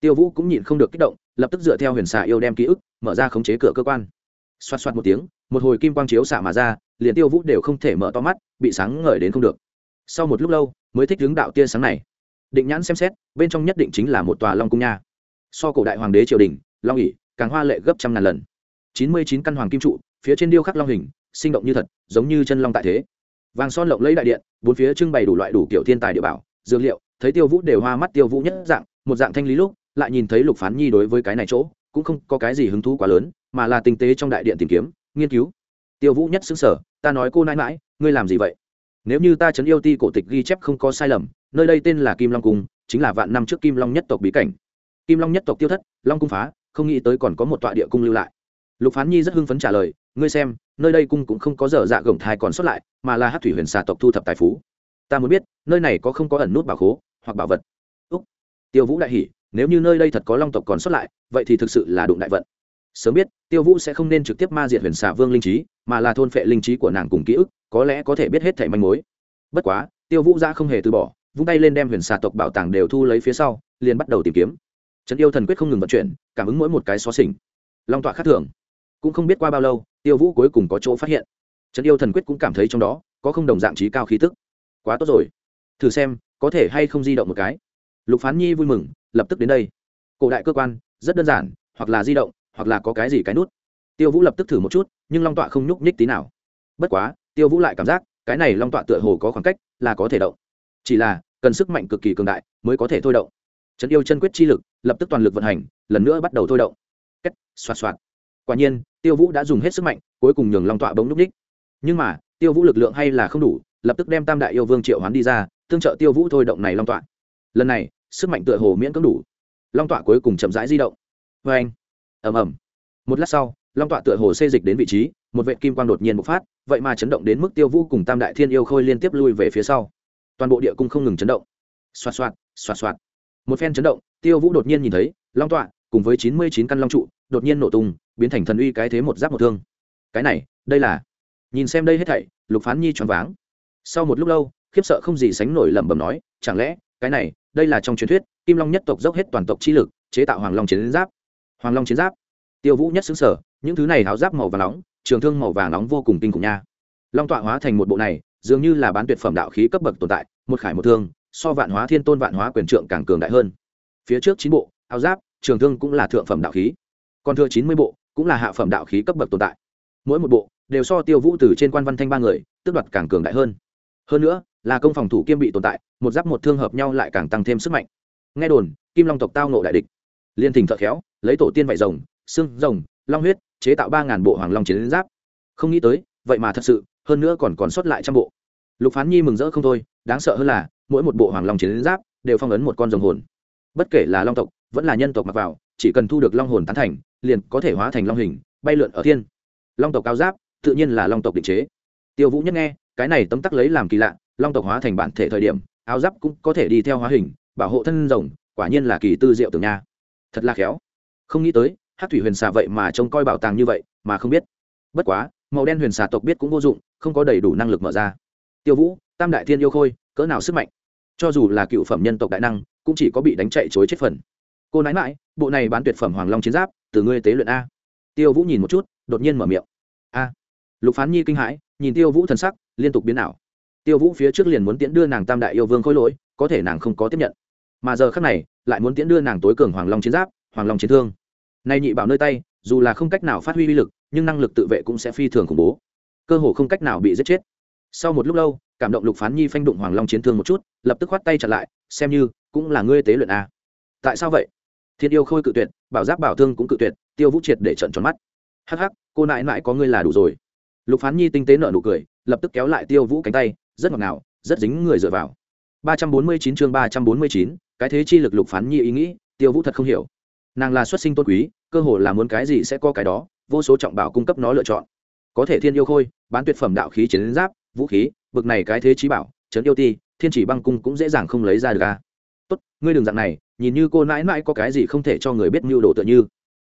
tiêu vũ cũng nhịn không được kích động, lập tức dựa theo huyền xạ yêu đem ký ức, mở ra khống chế cửa cơ quan. Xoát xoát một tiếng, một hồi kim quang chiếu xạ mà ra, liền tiêu vũ đều không thể mở to mắt, bị sáng ngời đến không được. Sau một lúc lâu, mới thích hướng đạo tia sáng này. Định nhãn xem xét, bên trong nhất định chính là một tòa long cung nha. So cổ đại hoàng đế triều đình, long ỉ càng hoa lệ gấp trăm ngàn lần. Chín mươi chín căn hoàng kim trụ, phía trên điêu khắc long hình, sinh động như thật, giống như chân long tại thế. Vàng son lộng lấy đại điện, bốn phía trưng bày đủ loại đủ kiểu thiên tài địa bảo, dược liệu, thấy tiêu vũ đều hoa mắt tiêu vũ nhất dạng, một dạng thanh lý lúc lại nhìn thấy lục phán nhi đối với cái này chỗ, cũng không có cái gì hứng thú quá lớn, mà là tinh tế trong đại điện tìm kiếm, nghiên cứu. Tiêu vũ nhất xứng sở ta nói cô nãi mãi ngươi làm gì vậy? Nếu như ta chấn yêu ti cổ tịch ghi chép không có sai lầm, nơi đây tên là kim long cung, chính là vạn năm trước kim long nhất tộc bí cảnh. Kim long nhất tộc tiêu thất, long cung phá, không nghĩ tới còn có một tọa địa cung lưu lại. Lục phán nhi rất hưng phấn trả lời, ngươi xem, nơi đây cung cũng không có dở dạ gồng thai còn xuất lại, mà là hát thủy huyền xà tộc thu thập tài phú. Ta muốn biết, nơi này có không có ẩn nút bảo khố hoặc bảo vật? Úc. Tiêu vũ đại hỉ nếu như nơi đây thật có long tộc còn xuất lại, vậy thì thực sự là đụng đại vận. Sớm biết, tiêu vũ sẽ không nên trực tiếp ma diệt huyền xà vương linh trí, mà là thôn phệ linh trí của nàng cùng ký ức, có lẽ có thể biết hết thẻ manh mối. Bất quá, tiêu vũ ra không hề từ bỏ, vung tay lên đem huyền xà tộc bảo tàng đều thu lấy phía sau, liền bắt đầu tìm kiếm. Trấn yêu thần quyết không ngừng vận chuyển, cảm ứng mỗi một cái xó xỉnh. Long tọa khác thường. Cũng không biết qua bao lâu, tiêu vũ cuối cùng có chỗ phát hiện. Trấn yêu thần quyết cũng cảm thấy trong đó, có không đồng dạng trí cao khí tức. Quá tốt rồi. Thử xem, có thể hay không di động một cái. Lục phán nhi vui mừng lập tức đến đây. Cổ đại cơ quan, rất đơn giản, hoặc là di động, hoặc là có cái gì cái nút. Tiêu vũ lập tức thử một chút, nhưng long tọa không nhúc nhích tí nào. Bất quá, tiêu vũ lại cảm giác, cái này long tọa tựa hồ có khoảng cách, là có thể động. Chỉ là, cần sức mạnh cực kỳ cường đại mới có thể thôi động. Trấn yêu chân quyết chi lực, lập tức toàn lực vận hành, lần nữa bắt đầu thôi động. Cách xoạt xoạt. Quả nhiên, tiêu vũ đã dùng hết sức mạnh, cuối cùng nhường long tọa bỗng nhúc nhích. nhưng mà, tiêu vũ lực lượng hay là không đủ, lập tức đem tam đại yêu vương triệu hoán đi ra, tương trợ tiêu vũ thôi động này long tọa. Lần này sức mạnh tựa hồ miễn cưỡng đủ. Long tọa cuối cùng chậm rãi di động. Vê anh. Ẩm ẩm một lát sau, long tọa tựa hồ xê dịch đến vị trí, một vệ kim quang đột nhiên bộc phát, vậy mà chấn động đến mức tiêu vũ cùng tam đại thiên yêu khôi liên tiếp lui về phía sau. Toàn bộ địa cung không ngừng chấn động. Xoạt xoạt xoạt xoạt. Một phen chấn động, tiêu vũ đột nhiên nhìn thấy, long tọa cùng với chín mươi chín căn long trụ đột nhiên nổ tung, biến thành thần uy cái thế một giáp một thương. Cái này, đây là nhìn xem đây hết thảy, lục phán nhi choáng váng. Sau một lúc lâu, khiếp sợ không gì sánh nổi lẩm bẩm nói, chẳng lẽ cái này, đây là trong truyền thuyết, kim long nhất tộc dốc hết toàn tộc chi lực, chế tạo hoàng long chiến giáp. Hoàng long chiến giáp. Tiêu vũ nhất xứng sở, những thứ này háo giáp màu vàng nóng, trường thương màu vàng nóng vô cùng kinh khủng nha. Long tọa hóa thành một bộ này, dường như là bán tuyệt phẩm đạo khí cấp bậc tồn tại, một khải một thương, so vạn hóa thiên tôn vạn hóa quyền trượng càng cường đại hơn. Phía trước chín bộ, áo giáp, trường thương cũng là thượng phẩm đạo khí. Còn thừa chín mươi bộ, cũng là hạ phẩm đạo khí cấp bậc tồn tại. Mỗi một bộ, đều so tiêu vũ từ trên quan văn thanh ba người, tước đoạt càng cường đại hơn. Hơn nữa, là công phòng thủ kiêm bị tồn tại một giáp một thương hợp nhau lại càng tăng thêm sức mạnh. Nghe đồn, kim long tộc tao nộ đại địch. Liên thỉnh thợ khéo, lấy tổ tiên vạy rồng, xương rồng, long huyết, chế tạo ba ngàn bộ hoàng long chiến giáp. Không nghĩ tới, vậy mà thật sự, hơn nữa còn còn sót lại trăm bộ. Lục phán nhi mừng rỡ không thôi, đáng sợ hơn là, mỗi một bộ hoàng long chiến giáp đều phong ấn một con rồng hồn. Bất kể là long tộc, vẫn là nhân tộc mặc vào, chỉ cần thu được long hồn tán thành, liền có thể hóa thành long hình, bay lượn ở thiên. Long tộc cao giáp, tự nhiên là long tộc định chế. Tiêu vũ nhất nghe, cái này tấm tắc lấy làm kỳ lạ, long tộc hóa thành bản thể thời điểm áo giáp cũng có thể đi theo hóa hình, bảo hộ thân rồng, quả nhiên là kỳ tư diệu tưởng nha. Thật là khéo. Không nghĩ tới hát thủy huyền xà vậy mà trông coi bảo tàng như vậy, mà không biết. Bất quá, màu đen huyền xà tộc biết cũng vô dụng, không có đầy đủ năng lực mở ra. Tiêu vũ, tam đại thiên yêu khôi, cỡ nào sức mạnh? Cho dù là cựu phẩm nhân tộc đại năng, cũng chỉ có bị đánh chạy chối chết phần. Cô nãi mãi bộ này bán tuyệt phẩm hoàng long chiến giáp, từ ngươi tế luyện a. Tiêu vũ nhìn một chút, đột nhiên mở miệng. A. Lục phán nhi kinh hãi, nhìn tiêu vũ thần sắc, liên tục biến ảo tiêu vũ phía trước liền muốn tiễn đưa nàng tam đại yêu vương khôi lỗi, có thể nàng không có tiếp nhận. Mà giờ khác này, lại muốn tiễn đưa nàng tối cường hoàng long chiến giáp, hoàng long chiến thương. Nay nhị bảo nơi tay, dù là không cách nào phát huy uy lực, nhưng năng lực tự vệ cũng sẽ phi thường khủng bố. Cơ hồ không cách nào bị giết chết. Sau một lúc lâu, cảm động lục phán nhi phanh đụng hoàng long chiến thương một chút, lập tức khoát tay chặt lại, xem như, cũng là ngươi tế luyện a tại sao vậy? Thiên yêu khôi cự tuyệt, bảo giáp bảo thương cũng cự tuyệt, tiêu vũ triệt để trận tròn mắt. Hắc hắc, cô nại nại có ngươi là đủ rồi. Lục phán nhi tinh tế nợ nụ cười, lập tức kéo lại tiêu vũ cánh tay rất ngọt ngào, rất dính người dựa vào. ba trăm bốn mươi chín chương ba trăm bốn mươi chín, cái thế chi lực lục phán nhi ý nghĩ, tiêu vũ thật không hiểu. Nàng là xuất sinh tôn quý, cơ hồ là muốn cái gì sẽ có cái đó, vô số trọng bảo cung cấp nó lựa chọn. Có thể thiên yêu khôi, bán tuyệt phẩm đạo khí chiến giáp, vũ khí, bực này cái thế trí bảo, trấn yêu ti, thiên chỉ băng cung cũng dễ dàng không lấy ra được a tốt, ngươi đừng dạng này, nhìn như cô nãi nãi có cái gì không thể cho người biết mưu đồ tựa như.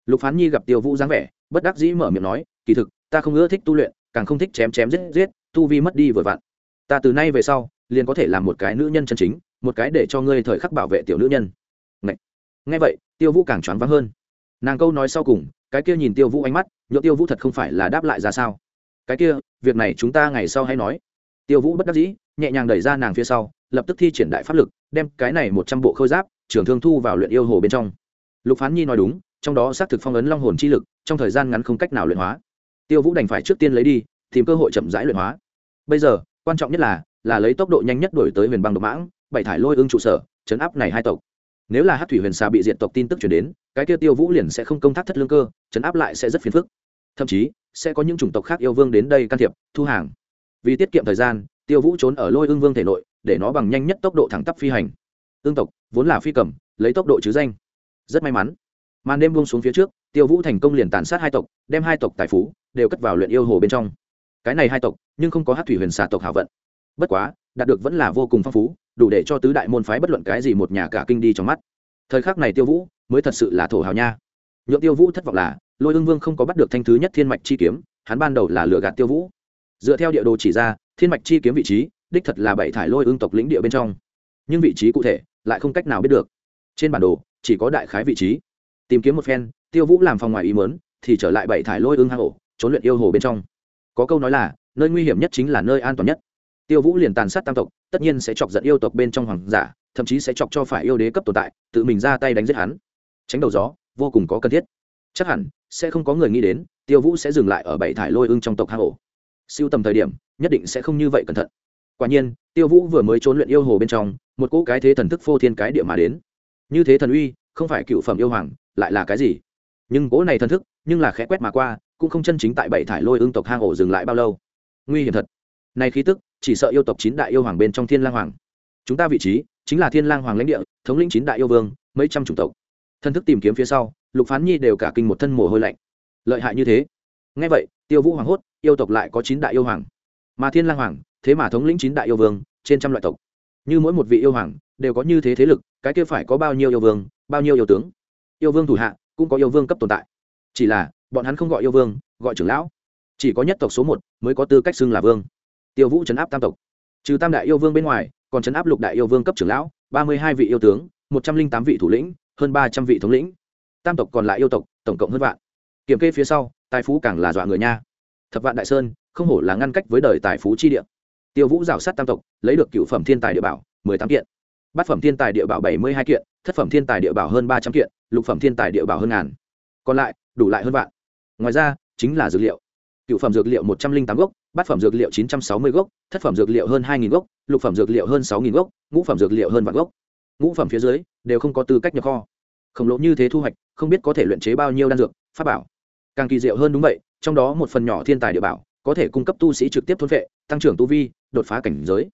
Lục phán nhi gặp tiêu vũ dáng vẻ, bất đắc dĩ mở miệng nói, kỳ thực, ta không ưa thích tu luyện, càng không thích chém chém giết giết, tu vi mất đi vội vặn ta từ nay về sau liền có thể làm một cái nữ nhân chân chính một cái để cho ngươi thời khắc bảo vệ tiểu nữ nhân. Ngay, ngay vậy tiêu vũ càng choáng váng hơn. Nàng câu nói sau cùng cái kia nhìn tiêu vũ ánh mắt nhỡ tiêu vũ thật không phải là đáp lại ra sao. Cái kia việc này chúng ta ngày sau hay nói. Tiêu vũ bất đắc dĩ nhẹ nhàng đẩy ra nàng phía sau lập tức thi triển đại pháp lực đem cái này một trăm bộ khôi giáp trưởng thương thu vào luyện yêu hồ bên trong. Lục phán nhi nói đúng trong đó xác thực phong ấn long hồn chi lực trong thời gian ngắn không cách nào luyện hóa. Tiêu vũ đành phải trước tiên lấy đi tìm cơ hội chậm rãi luyện hóa. Bây giờ quan trọng nhất là là lấy tốc độ nhanh nhất đổi tới huyền băng độc mãng, bảy thải lôi ương trụ sở, chấn áp này hai tộc. Nếu là hát thủy huyền xà bị diện tộc tin tức chuyển đến, cái kia tiêu vũ liền sẽ không công tác thất lương cơ, chấn áp lại sẽ rất phiền phức. Thậm chí, sẽ có những chủng tộc khác yêu vương đến đây can thiệp, thu hàng. Vì tiết kiệm thời gian, tiêu vũ trốn ở lôi ương vương thể nội, để nó bằng nhanh nhất tốc độ thẳng tắp phi hành. Ương tộc, vốn là phi cầm, lấy tốc độ chứ danh. Rất may mắn. Màn đêm buông xuống phía trước, tiêu vũ thành công liền tàn sát hai tộc, đem hai tộc tài phú, đều cất vào luyện yêu hồ bên trong cái này hai tộc, nhưng không có hát thủy huyền xà tộc hảo vận. Bất quá, đạt được vẫn là vô cùng phong phú, đủ để cho tứ đại môn phái bất luận cái gì một nhà cả kinh đi trong mắt. Thời khắc này tiêu vũ mới thật sự là thổ hào nha. Nhượng tiêu vũ thất vọng là, lôi ương vương không có bắt được thanh thứ nhất thiên mạch chi kiếm, hắn ban đầu là lừa gạt tiêu vũ. Dựa theo địa đồ chỉ ra, thiên mạch chi kiếm vị trí, đích thật là bảy thải lôi ương tộc lĩnh địa bên trong. Nhưng vị trí cụ thể, lại không cách nào biết được. Trên bản đồ, chỉ có đại khái vị trí. Tìm kiếm một phen, tiêu vũ làm phòng ngoài ý mớn thì trở lại bảy thải lôi ương hang ổ, trốn luyện yêu hồ bên trong có câu nói là, nơi nguy hiểm nhất chính là nơi an toàn nhất. Tiêu vũ liền tàn sát tam tộc, tất nhiên sẽ chọc giận yêu tộc bên trong hoàng giả, thậm chí sẽ chọc cho phải yêu đế cấp tồn tại, tự mình ra tay đánh giết hắn. Tránh đầu gió, vô cùng có cần thiết. Chắc hẳn, sẽ không có người nghĩ đến, tiêu vũ sẽ dừng lại ở bảy thải lôi ưng trong tộc hang ổ. Siêu tầm thời điểm, nhất định sẽ không như vậy cẩn thận. Quả nhiên, tiêu vũ vừa mới trốn luyện yêu hồ bên trong, một cỗ cái thế thần thức phô thiên cái địa mà đến. Như thế thần uy, không phải cựu phẩm yêu hoàng, lại là cái gì? Nhưng cỗ này thần thức, nhưng là khẽ quét mà qua cũng không chân chính tại bảy thải lôi ưng tộc hang ổ dừng lại bao lâu. Nguy hiểm thật. Này khí tức, chỉ sợ yêu tộc chín đại yêu hoàng bên trong thiên lang hoàng. Chúng ta vị trí, chính là thiên lang hoàng lãnh địa, thống lĩnh chín đại yêu vương, mấy trăm chủng tộc. Thân thức tìm kiếm phía sau, lục phán nhi đều cả kinh một thân mồ hôi lạnh. Lợi hại như thế. Ngay vậy, tiêu vũ hoàng hốt, yêu tộc lại có chín đại yêu hoàng. Mà thiên lang hoàng, thế mà thống lĩnh chín đại yêu vương, trên trăm loại tộc. Như mỗi một vị yêu hoàng, đều có như thế thế lực, cái kia phải có bao nhiêu yêu vương, bao nhiêu yêu tướng. Yêu vương thủ hạ, cũng có yêu vương cấp tồn tại. Chỉ là bọn hắn không gọi yêu vương, gọi trưởng lão. Chỉ có nhất tộc số một mới có tư cách xưng là vương. Tiêu vũ chấn áp tam tộc. Trừ tam đại yêu vương bên ngoài, còn chấn áp lục đại yêu vương cấp trưởng lão, ba mươi hai vị yêu tướng, một trăm linh tám vị thủ lĩnh, hơn ba trăm vị thống lĩnh. Tam tộc còn lại yêu tộc, tổng cộng hơn vạn. Kiểm kê phía sau, tài phú càng là dọa người nha. Thập vạn đại sơn, không hổ là ngăn cách với đời tài phú chi địa. Tiêu vũ rào sát tam tộc, lấy được cựu phẩm thiên tài địa bảo, mười tám kiện. Bát phẩm thiên tài địa bảo bảy mươi hai kiện, thất phẩm thiên tài địa bảo hơn ba trăm kiện, lục phẩm thiên tài địa bảo hơn ngàn. Còn lại, đủ lại hơn vạn ngoài ra, chính là dược liệu. Cựu phẩm dược liệu một trăm linh tám gốc, bát phẩm dược liệu chín trăm sáu mươi gốc, thất phẩm dược liệu hơn hai gốc, lục phẩm dược liệu hơn sáu gốc, ngũ phẩm dược liệu hơn vạn gốc. Ngũ phẩm phía dưới, đều không có tư cách nhập kho. Khổng lồ như thế thu hoạch, không biết có thể luyện chế bao nhiêu đan dược, pháp bảo. Càng kỳ diệu hơn đúng vậy, trong đó một phần nhỏ thiên tài địa bảo, có thể cung cấp tu sĩ trực tiếp thôn vệ, tăng trưởng tu vi, đột phá cảnh giới.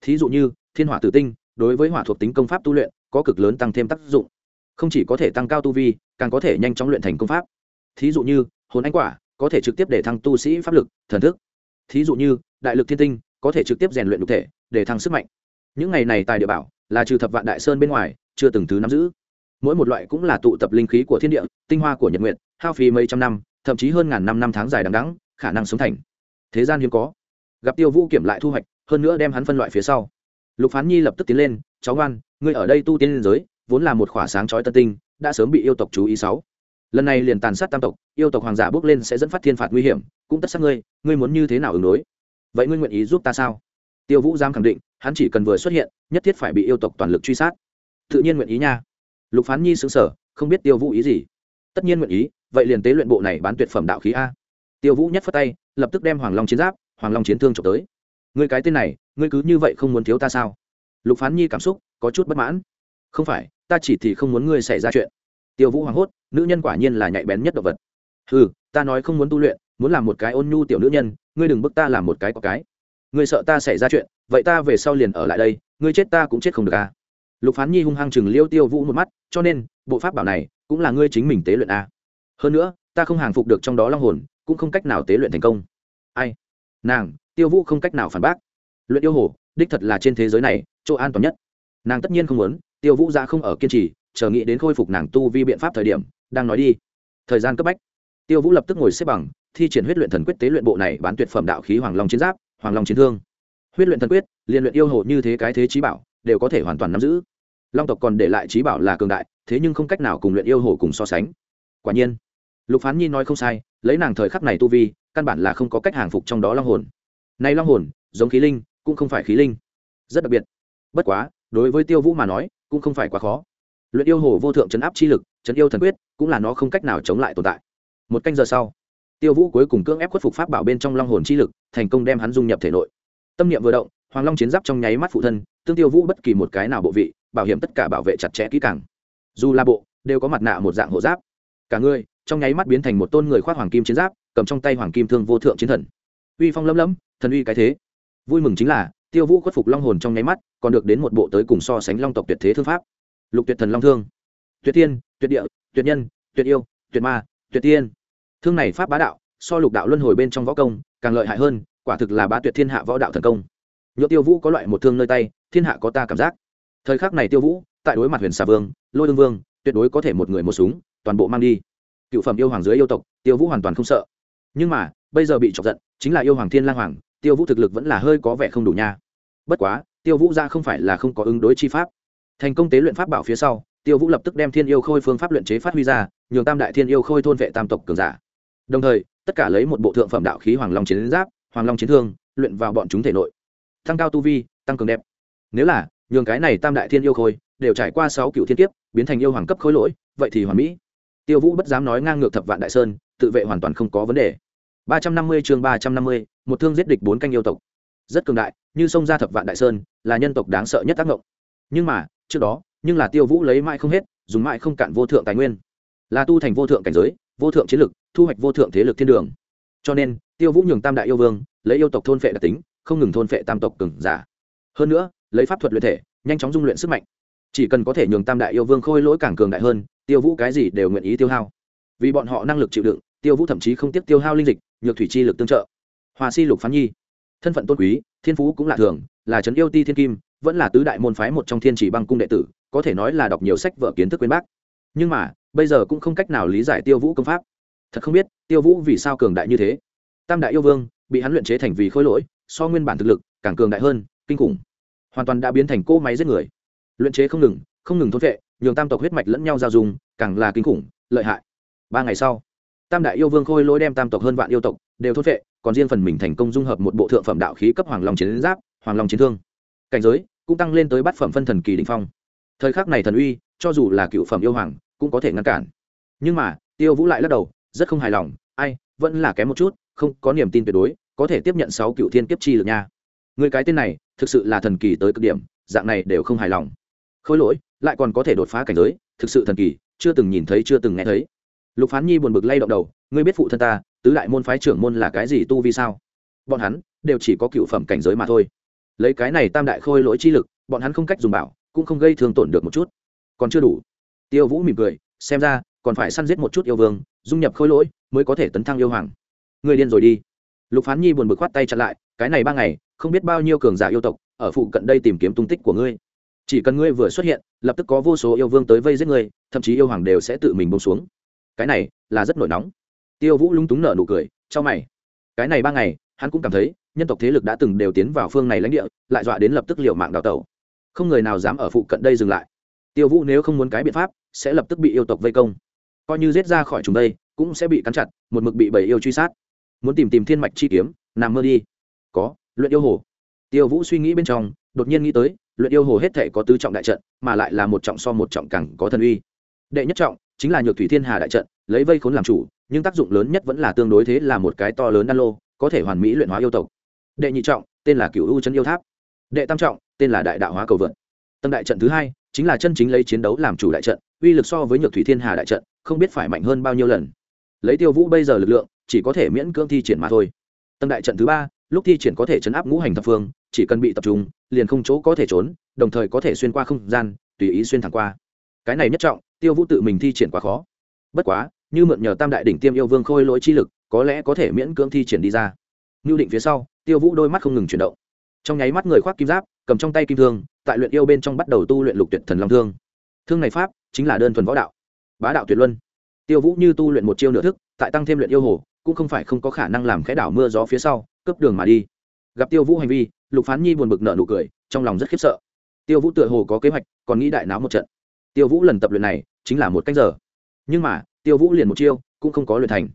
Thí dụ như, thiên hỏa tử tinh, đối với hỏa thuộc tính công pháp tu luyện, có cực lớn tăng thêm tác dụng. Không chỉ có thể tăng cao tu vi, càng có thể nhanh chóng luyện thành công pháp. Thí dụ như hồn anh quả có thể trực tiếp để thăng tu sĩ pháp lực, thần thức. Thí dụ như, đại lực thiên tinh có thể trực tiếp rèn luyện đ thể, để thăng sức mạnh. Những ngày này tài địa bảo, là trừ thập vạn đại sơn bên ngoài, chưa từng thứ nắm giữ. Mỗi một loại cũng là tụ tập linh khí của thiên địa, tinh hoa của nhật nguyện hao phí mấy trăm năm, thậm chí hơn ngàn năm năm tháng dài đằng đắng khả năng sống thành. Thế gian hiếm có. Gặp tiêu vũ kiểm lại thu hoạch, hơn nữa đem hắn phân loại phía sau. Lục phán nhi lập tức tiến lên, cháu ngoan, ngươi ở đây tu tiên liên giới, vốn là một khỏa sáng chói tân tinh, đã sớm bị yêu tộc chú ý sáu lần này liền tàn sát tam tộc, yêu tộc hoàng giả bước lên sẽ dẫn phát thiên phạt nguy hiểm, cũng tất sát ngươi ngươi muốn như thế nào ứng đối? Vậy ngươi nguyện ý giúp ta sao? Tiêu vũ giam khẳng định, hắn chỉ cần vừa xuất hiện, nhất thiết phải bị yêu tộc toàn lực truy sát. Tự nhiên nguyện ý nha. Lục phán nhi xứng sở không biết tiêu vũ ý gì. Tất nhiên nguyện ý, vậy liền tế luyện bộ này bán tuyệt phẩm đạo khí a. Tiêu vũ nhất phất tay, lập tức đem hoàng long chiến giáp, hoàng long chiến thương trộm tới. Ngươi cái tên này, ngươi cứ như vậy không muốn thiếu ta sao? Lục phán nhi cảm xúc có chút bất mãn. Không phải, ta chỉ thì không muốn ngươi xảy ra chuyện tiêu vũ hoảng hốt, nữ nhân quả nhiên là nhạy bén nhất động vật. Ừ ta nói không muốn tu luyện, muốn làm một cái ôn nhu tiểu nữ nhân, ngươi đừng bức ta làm một cái có cái. Ngươi sợ ta xảy ra chuyện, vậy ta về sau liền ở lại đây, ngươi chết ta cũng chết không được à. Lục phán nhi hung hăng chừng liêu tiêu vũ một mắt, cho nên, bộ pháp bảo này cũng là ngươi chính mình tế luyện à. hơn nữa, ta không hàng phục được trong đó long hồn, cũng không cách nào tế luyện thành công. Ai? Nàng, tiêu vũ không cách nào phản bác. Luyện yêu hồ, đích thật là trên thế giới này, chỗ an toàn nhất. Nàng tất nhiên không muốn tiêu vũ ra không ở kiên trì, chờ nghĩ đến khôi phục nàng tu vi biện pháp thời điểm, đang nói đi. Thời gian cấp bách. Tiêu vũ lập tức ngồi xếp bằng, thi triển huyết luyện thần quyết tế luyện bộ này bán tuyệt phẩm đạo khí hoàng long chiến giáp, hoàng long chiến thương. Huyết luyện thần quyết, liên luyện yêu hộ như thế cái thế trí bảo, đều có thể hoàn toàn nắm giữ. Long tộc còn để lại trí bảo là cường đại, thế nhưng không cách nào cùng luyện yêu hộ cùng so sánh. Quả nhiên, lục phán nhi nói không sai, lấy nàng thời khắc này tu vi, căn bản là không có cách hàng phục trong đó long hồn. Nay long hồn, giống khí linh, cũng không phải khí linh. Rất đặc biệt. Bất quá, đối với tiêu vũ mà nói cũng không phải quá khó. Luyện yêu hồ vô thượng chấn áp chi lực, chấn yêu thần quyết, cũng là nó không cách nào chống lại tồn tại. Một canh giờ sau, tiêu vũ cuối cùng cưỡng ép khuất phục pháp bảo bên trong long hồn chi lực, thành công đem hắn dung nhập thể nội. Tâm niệm vừa động, hoàng long chiến giáp trong nháy mắt phụ thân, tương tiêu vũ bất kỳ một cái nào bộ vị, bảo hiểm tất cả bảo vệ chặt chẽ kỹ càng. Dù là bộ, đều có mặt nạ một dạng hộ giáp. Cả người, trong nháy mắt biến thành một tôn người khoác hoàng kim chiến giáp, cầm trong tay hoàng kim thương vô thượng chiến thần. Uy phong lấm lấm, thần uy cái thế. Vui mừng chính là tiêu vũ khuất phục long hồn trong nháy mắt, còn được đến một bộ tới cùng so sánh long tộc tuyệt thế thư pháp. Lục tuyệt thần long thương. Tuyệt tiên, tuyệt địa, tuyệt nhân, tuyệt yêu, tuyệt ma, tuyệt tiên. Thương này pháp bá đạo, so lục đạo luân hồi bên trong võ công, càng lợi hại hơn, quả thực là bá tuyệt thiên hạ võ đạo thần công. Nhựa tiêu vũ có loại một thương nơi tay, thiên hạ có ta cảm giác. Thời khắc này tiêu vũ, tại đối mặt huyền xà vương, lôi đương vương, tuyệt đối có thể một người một súng, toàn bộ mang đi. Cựu phẩm yêu hoàng dưới yêu tộc, tiêu vũ hoàn toàn không sợ. Nhưng mà, bây giờ bị chọc giận, chính là yêu hoàng thiên lang hoàng tiêu vũ thực lực vẫn là hơi có vẻ không đủ nha. Bất quá, tiêu vũ ra không phải là không có ứng đối chi pháp. Thành công tế luyện pháp bảo phía sau, tiêu vũ lập tức đem thiên yêu khôi phương pháp luyện chế phát huy ra, nhường tam đại thiên yêu khôi thôn vệ tam tộc cường giả. Đồng thời, tất cả lấy một bộ thượng phẩm đạo khí hoàng long chiến giáp, hoàng long chiến thương, luyện vào bọn chúng thể nội. Tăng cao tu vi, tăng cường đẹp. Nếu là, nhường cái này tam đại thiên yêu khôi đều trải qua sáu cựu thiên kiếp, biến thành yêu hoàng cấp khối lỗi, vậy thì hoàn mỹ. Tiêu vũ bất dám nói ngang ngược thập vạn đại sơn, tự vệ hoàn toàn không có vấn đề ba trăm năm mươi chương ba trăm năm mươi, một thương giết địch bốn canh yêu tộc. Rất cường đại, như sông ra thập vạn đại sơn, là nhân tộc đáng sợ nhất tác động nhưng mà, trước đó, nhưng là tiêu vũ lấy mãi không hết, dùng mãi không cạn vô thượng tài nguyên. Là tu thành vô thượng cảnh giới, vô thượng chiến lực, thu hoạch vô thượng thế lực thiên đường. Cho nên, tiêu vũ nhường tam đại yêu vương, lấy yêu tộc thôn phệ đặc tính, không ngừng thôn phệ tam tộc cừng giả. Hơn nữa, lấy pháp thuật luyện thể, nhanh chóng dung luyện sức mạnh. Chỉ cần có thể nhường tam đại yêu vương khôi lỗi càng cường đại hơn, tiêu vũ cái gì đều nguyện ý tiêu hao. Vì bọn họ năng lực chịu đựng tiêu vũ thậm chí không tiếp tiêu hao linh dịch, nhược thủy chi lực tương trợ. Hòa si lục phán nhi. Thân phận tôn quý, thiên phú cũng lạ thường, là trấn yêu ti thiên kim, vẫn là tứ đại môn phái một trong thiên chỉ băng cung đệ tử, có thể nói là đọc nhiều sách vở kiến thức quyến bác. Nhưng mà, bây giờ cũng không cách nào lý giải tiêu vũ công pháp. Thật không biết, tiêu vũ vì sao cường đại như thế. Tam đại yêu vương, bị hắn luyện chế thành vì khối lỗi, so nguyên bản thực lực, càng cường đại hơn, kinh khủng. Hoàn toàn đã biến thành cỗ máy giết người. Luyện chế không ngừng không ngừng thôn vệ nhường tam tộc huyết mạch lẫn nhau giao dùng càng là kinh khủng, lợi hại. Ba ngày sau tam đại yêu vương khôi lỗi đem tam tộc hơn vạn yêu tộc đều thốt vệ còn riêng phần mình thành công dung hợp một bộ thượng phẩm đạo khí cấp hoàng long chiến giáp, hoàng long chiến thương. Cảnh giới cũng tăng lên tới bát phẩm phân thần kỳ đ ỉ n h phong. Thời khắc này thần uy, cho dù là cựu phẩm yêu hoàng, cũng có thể ngăn cản. Nhưng mà, tiêu vũ lại lắc đầu, rất không hài lòng, ai, vẫn là kém một chút, không có niềm tin tuyệt đối, có thể tiếp nhận sáu cựu thiên kiếp chi được nha. Người cái tên này, thực sự là thần kỳ tới cực điểm, dạng này đều không hài lòng. Khôi lỗi, lại còn có thể đột phá cảnh giới, thực sự thần kỳ, chưa từng nhìn thấy, chưa từng nghe thấy lục phán nhi buồn bực lay động đầu, ngươi biết phụ thân ta, tứ đại môn phái trưởng môn là cái gì tu vi sao? Bọn hắn đều chỉ có cựu phẩm cảnh giới mà thôi. Lấy cái này tam đại khôi lỗi chi lực, bọn hắn không cách dùng bảo, cũng không gây thương tổn được một chút. Còn chưa đủ. Tiêu vũ mỉm cười, xem ra, còn phải săn giết một chút yêu vương, dung nhập khôi lỗi mới có thể tấn thăng yêu hoàng. Người điên rồi đi. Lục phán nhi buồn bực khoát tay chặn lại, cái này ba ngày, không biết bao nhiêu cường giả yêu tộc ở phụ cận đây tìm kiếm tung tích của ngươi. Chỉ cần ngươi vừa xuất hiện, lập tức có vô số yêu vương tới vây giết ngươi, thậm chí yêu hoàng đều sẽ tự mình bông xuống cái này là rất nổi nóng. Tiêu vũ lúng túng nở nụ cười cho mày. Cái này ba ngày, hắn cũng cảm thấy, nhân tộc thế lực đã từng đều tiến vào phương này lãnh địa, lại dọa đến lập tức liệu mạng đào tẩu. Không người nào dám ở phụ cận đây dừng lại. Tiêu vũ nếu không muốn cái biện pháp, sẽ lập tức bị yêu tộc vây công. Coi như giết ra khỏi chúng đây, cũng sẽ bị cắn chặt, một mực bị bầy yêu truy sát. Muốn tìm tìm thiên mạch chi kiếm, nằm mơ đi. Có, luyện yêu hồ. Tiêu vũ suy nghĩ bên trong, đột nhiên nghĩ tới, luyện yêu hồ hết thể có tứ trọng đại trận, mà lại là một trọng so một trọng càng có thần uy. Đệ nhất trọng chính là nhược thủy thiên hà đại trận, lấy vây khốn làm chủ, nhưng tác dụng lớn nhất vẫn là tương đối thế là một cái to lớn đan lô, có thể hoàn mỹ luyện hóa yêu tộc. Đệ nhị trọng, tên là cựu u chân yêu tháp. Đệ tam trọng, tên là đại đạo hóa cầu vượt tầng đại trận thứ hai, chính là chân chính lấy chiến đấu làm chủ đại trận, uy lực so với nhược thủy thiên hà đại trận, không biết phải mạnh hơn bao nhiêu lần. Lấy tiêu vũ bây giờ lực lượng, chỉ có thể miễn cưỡng thi triển mà thôi. Tầng đại trận thứ ba, lúc thi triển có thể chấn áp ngũ hành thập phương, chỉ cần bị tập trung, liền không chỗ có thể trốn, đồng thời có thể xuyên qua không gian, tùy ý xuyên thẳng qua. Cái này nhất trọng tiêu vũ tự mình thi triển quá khó. Bất quá, như mượn nhờ tam đại đỉnh tiêm yêu vương khôi lỗi chi lực, có lẽ có thể miễn cưỡng thi triển đi ra. Ngưu định phía sau, tiêu vũ đôi mắt không ngừng chuyển động. Trong nháy mắt người khoác kim giáp, cầm trong tay kim thương, tại luyện yêu bên trong bắt đầu tu luyện lục tuyệt thần long thương. Thương này pháp, chính là đơn thuần võ đạo. Bá đạo tuyệt luân. Tiêu vũ như tu luyện một chiêu nửa thức, tại tăng thêm luyện yêu hồ, cũng không phải không có khả năng làm khẽ đảo mưa gió phía sau cấp đường mà đi. Gặp tiêu vũ hành vi, lục phán nhi buồn bực nợ nụ cười, trong lòng rất khiếp sợ. Tiêu vũ tựa hồ có kế hoạch, còn nghĩ đại náo một trận tiêu vũ lần tập luyện này chính là một cách giờ. Nhưng mà, tiêu vũ liền một chiêu cũng không có luyện thành.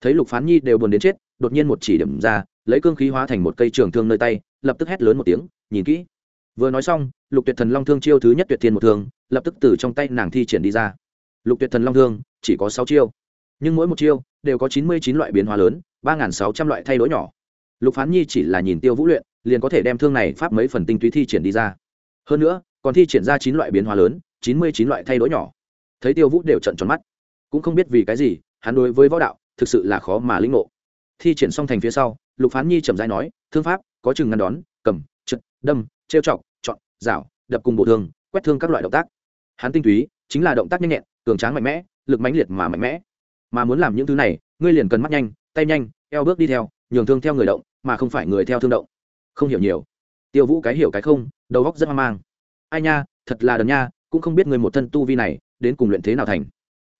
Thấy lục phán nhi đều buồn đến chết, đột nhiên một chỉ điểm ra, lấy cương khí hóa thành một cây trường thương nơi tay, lập tức hét lớn một tiếng, nhìn kỹ. Vừa nói xong, lục tuyệt thần long thương chiêu thứ nhất tuyệt thiên một thương, lập tức từ trong tay nàng thi triển đi ra. Lục tuyệt thần long thương chỉ có sáu chiêu, nhưng mỗi một chiêu đều có chín mươi chín loại biến hóa lớn, ba sáu trăm loại thay đổi nhỏ. Lục phán nhi chỉ là nhìn tiêu vũ luyện, liền có thể đem thương này pháp mấy phần tinh túy thi triển đi ra. Hơn nữa, còn thi triển ra chín loại biến hóa lớn chín mươi chín loại thay đổi nhỏ. Thấy tiêu vũ đều trận tròn mắt. Cũng không biết vì cái gì, hắn đối với võ đạo thực sự là khó mà lĩnh ngộ. Thi triển xong thành phía sau, lục phán nhi chậm rãi nói, thương pháp, có chừng ngăn đón, cầm trực đâm, trêu chọc, chọn, rảo, đập cùng bộ thương, quét thương các loại động tác. Hắn tinh túy, chính là động tác nhanh nhẹn, cường tráng mạnh mẽ, lực mãnh liệt mà mạnh mẽ. Mà muốn làm những thứ này, ngươi liền cần mắt nhanh, tay nhanh, eo bước đi theo, nhường thương theo người động, mà không phải người theo thương động. Không hiểu nhiều. Tiêu vũ cái hiểu cái không, đầu góc rất hoang mang. Ai nha, thật là đần nha cũng không biết người một thân tu vi này đến cùng luyện thế nào thành.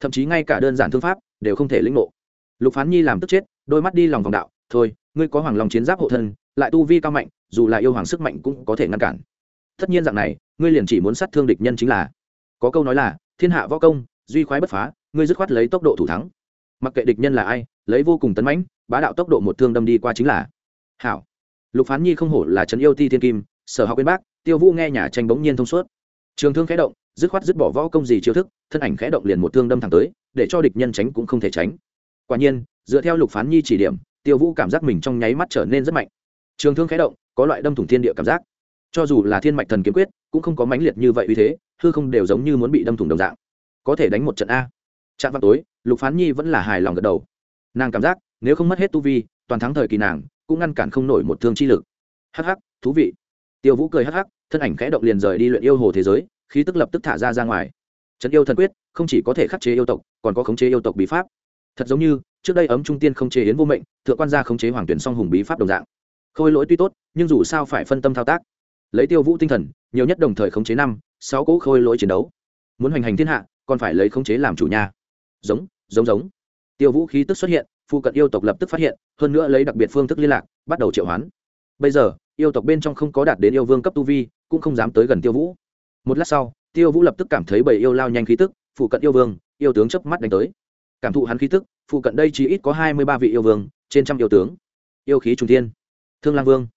Thậm chí ngay cả đơn giản thương pháp đều không thể lĩnh ngộ. Lục phán nhi làm tức chết, đôi mắt đi lòng vòng đạo, thôi, ngươi có hoàng lòng chiến giáp hộ thân, lại tu vi cao mạnh, dù là yêu hoàng sức mạnh cũng có thể ngăn cản. Tất nhiên dạng này, ngươi liền chỉ muốn sát thương địch nhân chính là. Có câu nói là, thiên hạ võ công, duy khoái bất phá, ngươi dứt khoát lấy tốc độ thủ thắng. Mặc kệ địch nhân là ai, lấy vô cùng tấn mãnh, bá đạo tốc độ một thương đâm đi qua chính là hảo. Lục phán nhi không hổ là trấn yêu ti thiên kim, sở học bên bác, tiêu vũ nghe nhà tranh bỗng nhiên thông suốt trường thương khẽ động, dứt khoát dứt bỏ võ công gì chiêu thức, thân ảnh khẽ động liền một thương đâm thẳng tới, để cho địch nhân tránh cũng không thể tránh. Quả nhiên, dựa theo lục phán nhi chỉ điểm, tiêu vũ cảm giác mình trong nháy mắt trở nên rất mạnh. Trường thương khẽ động, có loại đâm thủng thiên địa cảm giác. Cho dù là thiên mạch thần kiếm quyết, cũng không có mãnh liệt như vậy uy thế, hư không đều giống như muốn bị đâm thủng đồng dạng. Có thể đánh một trận a. Trạm vào tối, lục phán nhi vẫn là hài lòng gật đầu. Nàng cảm giác, nếu không mất hết tu vi, toàn thắng thời kỳ nàng, cũng ngăn cản không nổi một thương chi lực. Hắc hắc, thú vị. Tiêu vũ cười hắc hắc thân ảnh khẽ động liền rời đi luyện yêu hồ thế giới, khí tức lập tức thả ra ra ngoài. Trấn yêu thần quyết không chỉ có thể khắc chế yêu tộc, còn có khống chế yêu tộc bí pháp. Thật giống như, trước đây ấm trung tiên không chế yến vô mệnh, thượng quan gia khống chế hoàng tuyển song hùng bí pháp đồng dạng. Khôi lỗi tuy tốt, nhưng dù sao phải phân tâm thao tác. Lấy tiêu vũ tinh thần, nhiều nhất đồng thời khống chế năm, sáu cỗ khôi lỗi chiến đấu. Muốn hoành hành thiên hạ, còn phải lấy khống chế làm chủ nhà. Giống giống giống. Tiêu vũ khí tức xuất hiện, phụ cận yêu tộc lập tức phát hiện, hơn nữa lấy đặc biệt phương thức liên lạc, bắt đầu triệu hoán. Bây giờ, yêu tộc bên trong không có đạt đến yêu vương cấp tu vi cũng không dám tới gần tiêu vũ. Một lát sau, tiêu vũ lập tức cảm thấy bầy yêu lao nhanh khí tức, phụ cận yêu vương, yêu tướng chớp mắt đánh tới. Cảm thụ hắn khí tức, phụ cận đây chỉ ít có hai mươi ba vị yêu vương, trên trăm yêu tướng. Yêu khí trung thiên. Thương lang vương.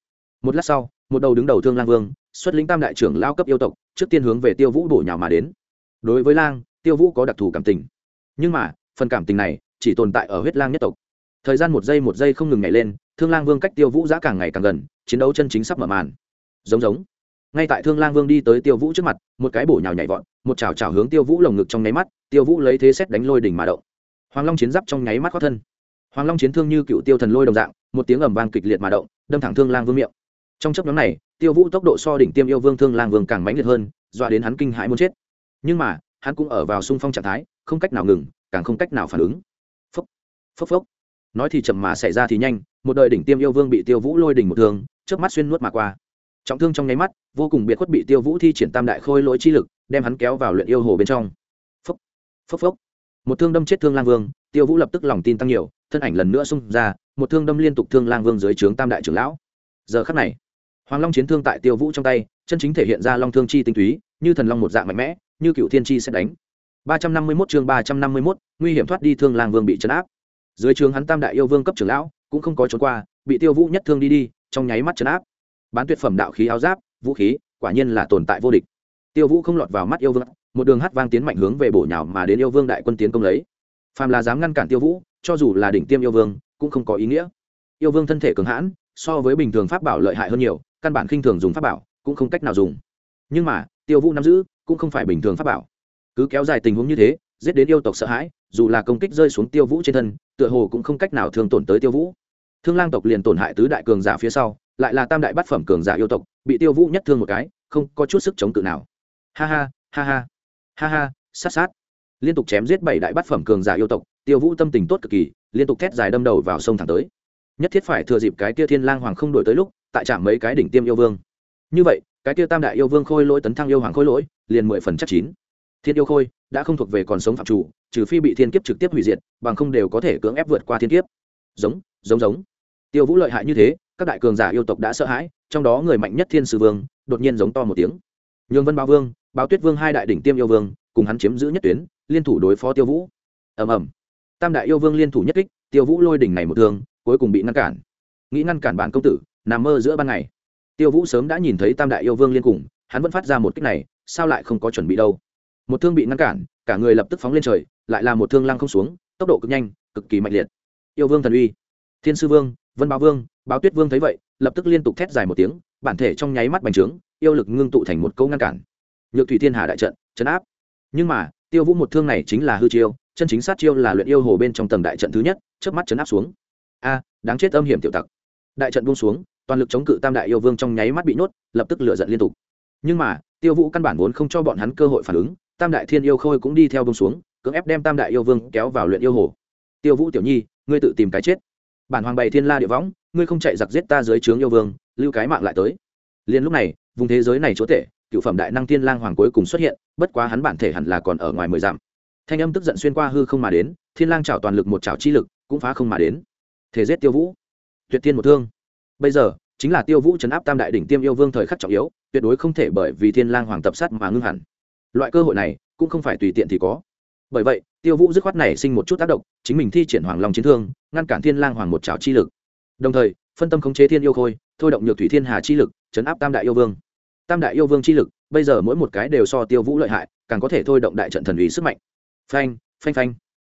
Một lát sau, một đầu đứng đầu thương lang vương, xuất lĩnh tam đại trưởng lao cấp yêu tộc, trước tiên hướng về tiêu vũ bổ nhào mà đến. Đối với lang, tiêu vũ có đặc thù cảm tình. Nhưng mà, phần cảm tình này chỉ tồn tại ở huyết lang nhất tộc. Thời gian một giây một giây không ngừng nhảy lên, thương lang vương cách tiêu vũ giã càng ngày càng gần, chiến đấu chân chính sắp mở màn. Giống giống ngay tại thương lang vương đi tới tiêu vũ trước mặt, một cái bổ nhào nhảy vọt, một chảo chảo hướng tiêu vũ lồng ngực trong nháy mắt, tiêu vũ lấy thế xét đánh lôi đỉnh mà động. Hoàng long chiến giáp trong nháy mắt khoác thân. Hoàng long chiến thương như cựu tiêu thần lôi đồng dạng, một tiếng ầm vang kịch liệt mà động, đâm thẳng thương lang vương miệng. Trong chấp nhóm này, tiêu vũ tốc độ so đỉnh tiêm yêu vương thương lang vương càng mãnh liệt hơn, dọa đến hắn kinh hãi muốn chết. Nhưng mà, hắn cũng ở vào sung phong trạng thái, không cách nào ngừng, càng không cách nào phản ứng. Phốc phốc phốc. Nói thì chậm mà xảy ra thì nhanh, một đời đỉnh tiêm yêu vương bị tiêu vũ lôi đỉnh một thương trước mắt xuyên nuốt mà qua trọng thương trong nháy mắt vô cùng biệt khuất bị tiêu vũ thi triển tam đại khôi lỗi chi lực đem hắn kéo vào luyện yêu hồ bên trong. Phốc phốc phốc. Một thương đâm chết thương lang vương tiêu vũ lập tức lòng tin tăng nhiều thân ảnh lần nữa xung ra một thương đâm liên tục thương lang vương dưới trướng tam đại trưởng lão. Giờ khắc này hoàng long chiến thương tại tiêu vũ trong tay chân chính thể hiện ra long thương chi tinh túy như thần long một dạng mạnh mẽ như cựu thiên chi sẽ đánh. ba trăm năm mươi 351 chương ba trăm năm mươi 351, nguy hiểm thoát đi thương lang vương bị chấn áp. Dưới trướng hắn tam đại yêu vương cấp trưởng lão cũng không có trốn qua bị tiêu vũ nhất thương đi đi trong nháy mắt chấn áp bán tuyệt phẩm đạo khí áo giáp, vũ khí, quả nhiên là tồn tại vô địch. Tiêu vũ không lọt vào mắt yêu vương, một đường hát vang tiến mạnh hướng về bổ nhào mà đến yêu vương đại quân tiến công lấy. Phàm là dám ngăn cản tiêu vũ, cho dù là đỉnh tiêm yêu vương, cũng không có ý nghĩa. Yêu vương thân thể cường hãn, so với bình thường pháp bảo lợi hại hơn nhiều, căn bản khinh thường dùng pháp bảo, cũng không cách nào dùng. Nhưng mà, tiêu vũ nắm giữ, cũng không phải bình thường pháp bảo. Cứ kéo dài tình huống như thế, giết đến yêu tộc sợ hãi, dù là công kích rơi xuống tiêu vũ trên thân, tựa hồ cũng không cách nào thường tổn tới tiêu vũ. Thương lang tộc liền tổn hại tứ đại cường giả phía sau lại là tam đại bát phẩm cường giả yêu tộc, bị tiêu vũ nhất thương một cái, không có chút sức chống cự nào. Ha ha ha ha ha ha, sát sát. Liên tục chém giết bảy đại bát phẩm cường giả yêu tộc, tiêu vũ tâm tình tốt cực kỳ, liên tục thét dài đâm đầu vào sông thẳng tới. Nhất thiết phải thừa dịp cái kia thiên lang hoàng không đổi tới lúc, tại trạm mấy cái đỉnh tiêm yêu vương. Như vậy, cái kia tam đại yêu vương khôi lỗi tấn thăng yêu hoàng khôi lỗi, liền mười phần chắc chín. Thiên yêu khôi, đã không thuộc về còn sống phạm chủ, trừ phi bị thiên kiếp trực tiếp hủy diệt, bằng không đều có thể cưỡng ép vượt qua thiên kiếp. Giống giống giống. Tiêu vũ lợi hại như thế các đại cường giả yêu tộc đã sợ hãi, trong đó người mạnh nhất thiên sư vương, đột nhiên giống to một tiếng. Nhường vân bá vương, báo tuyết vương hai đại đỉnh tiêm yêu vương, cùng hắn chiếm giữ nhất tuyến, liên thủ đối phó tiêu vũ. Ầm ầm. Tam đại yêu vương liên thủ nhất kích, tiêu vũ lôi đỉnh này một thương, cuối cùng bị ngăn cản. Nghĩ ngăn cản bản công tử, nằm mơ giữa ban ngày. Tiêu vũ sớm đã nhìn thấy tam đại yêu vương liên cùng, hắn vẫn phát ra một kích này, sao lại không có chuẩn bị đâu? Một thương bị ngăn cản, cả người lập tức phóng lên trời, lại là một thương lăng không xuống, tốc độ cực nhanh, cực kỳ mạnh liệt. Yêu vương thần uy. Thiên sư vương vân báo vương, báo tuyết vương thấy vậy, lập tức liên tục thét dài một tiếng, bản thể trong nháy mắt bành trướng, yêu lực ngưng tụ thành một câu ngăn cản. Nhược thủy thiên hà đại trận, chấn áp. Nhưng mà, tiêu vũ một thương này chính là hư chiêu, chân chính sát chiêu là luyện yêu hồ bên trong tầng đại trận thứ nhất trước mắt chấn áp xuống. A, đáng chết âm hiểm tiểu tặc. Đại trận buông xuống, toàn lực chống cự tam đại yêu vương trong nháy mắt bị nốt lập tức lựa giận liên tục. Nhưng mà, tiêu vũ căn bản vốn không cho bọn hắn cơ hội phản ứng, tam đại thiên yêu khôi cũng đi theo bông xuống, cưỡng ép đem tam đại yêu vương kéo vào luyện yêu hồ. Tiêu vũ tiểu nhi, ngươi tự tìm cái chết bản hoàng bày thiên la địa võng, ngươi không chạy giặc giết ta dưới trướng yêu vương, lưu cái mạng lại tới. Liền lúc này, vùng thế giới này chúa tể, cựu phẩm đại năng thiên lang hoàng cuối cùng xuất hiện, bất quá hắn bản thể hẳn là còn ở ngoài mười dặm. Thanh âm tức giận xuyên qua hư không mà đến, thiên lang chảo toàn lực một chảo chi lực, cũng phá không mà đến. Thể giết tiêu vũ. Tuyệt tiên một thương. Bây giờ, chính là tiêu vũ chấn áp tam đại đỉnh tiêm yêu vương thời khắc trọng yếu, tuyệt đối không thể bởi vì thiên lang hoàng tập sát mà ngưng hẳn. Loại cơ hội này, cũng không phải tùy tiện thì có bởi vậy, tiêu vũ dứt khoát này sinh một chút tác động, chính mình thi triển hoàng long chiến thương, ngăn cản thiên lang hoàng một trào chi lực. Đồng thời, phân tâm khống chế thiên yêu khôi, thôi động nhược thủy thiên hà chi lực, chấn áp tam đại yêu vương. Tam đại yêu vương chi lực, bây giờ mỗi một cái đều so tiêu vũ lợi hại, càng có thể thôi động đại trận thần uy sức mạnh. Phanh phanh phanh.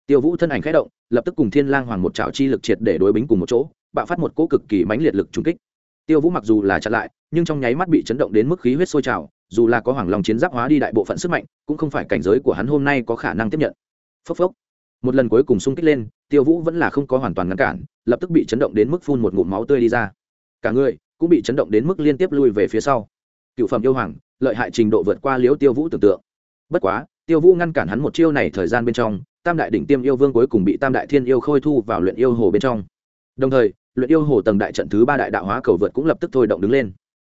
Tiêu vũ thân ảnh khẽ động, lập tức cùng thiên lang hoàng một trào chi lực triệt để đối bính cùng một chỗ, bạo phát một cỗ cực kỳ mãnh liệt lực trùng kích. Tiêu vũ mặc dù là chặn lại, nhưng trong nháy mắt bị chấn động đến mức khí huyết sôi trào dù là có hoàng long chiến giáp hóa đi đại bộ phận sức mạnh, cũng không phải cảnh giới của hắn hôm nay có khả năng tiếp nhận. Phốc phốc. Một lần cuối cùng xung kích lên, tiêu vũ vẫn là không có hoàn toàn ngăn cản, lập tức bị chấn động đến mức phun một ngụm máu tươi đi ra. Cả người cũng bị chấn động đến mức liên tiếp lui về phía sau. Cựu phẩm yêu hoàng, lợi hại trình độ vượt qua liễu tiêu vũ tưởng tượng. Bất quá, tiêu vũ ngăn cản hắn một chiêu này thời gian bên trong, tam đại đỉnh tiêm yêu vương cuối cùng bị tam đại thiên yêu khôi thu vào luyện yêu hồ bên trong. Đồng thời, luyện yêu hồ tầng đại trận thứ ba đại đạo hóa cầu vượt cũng lập tức thôi động đứng lên.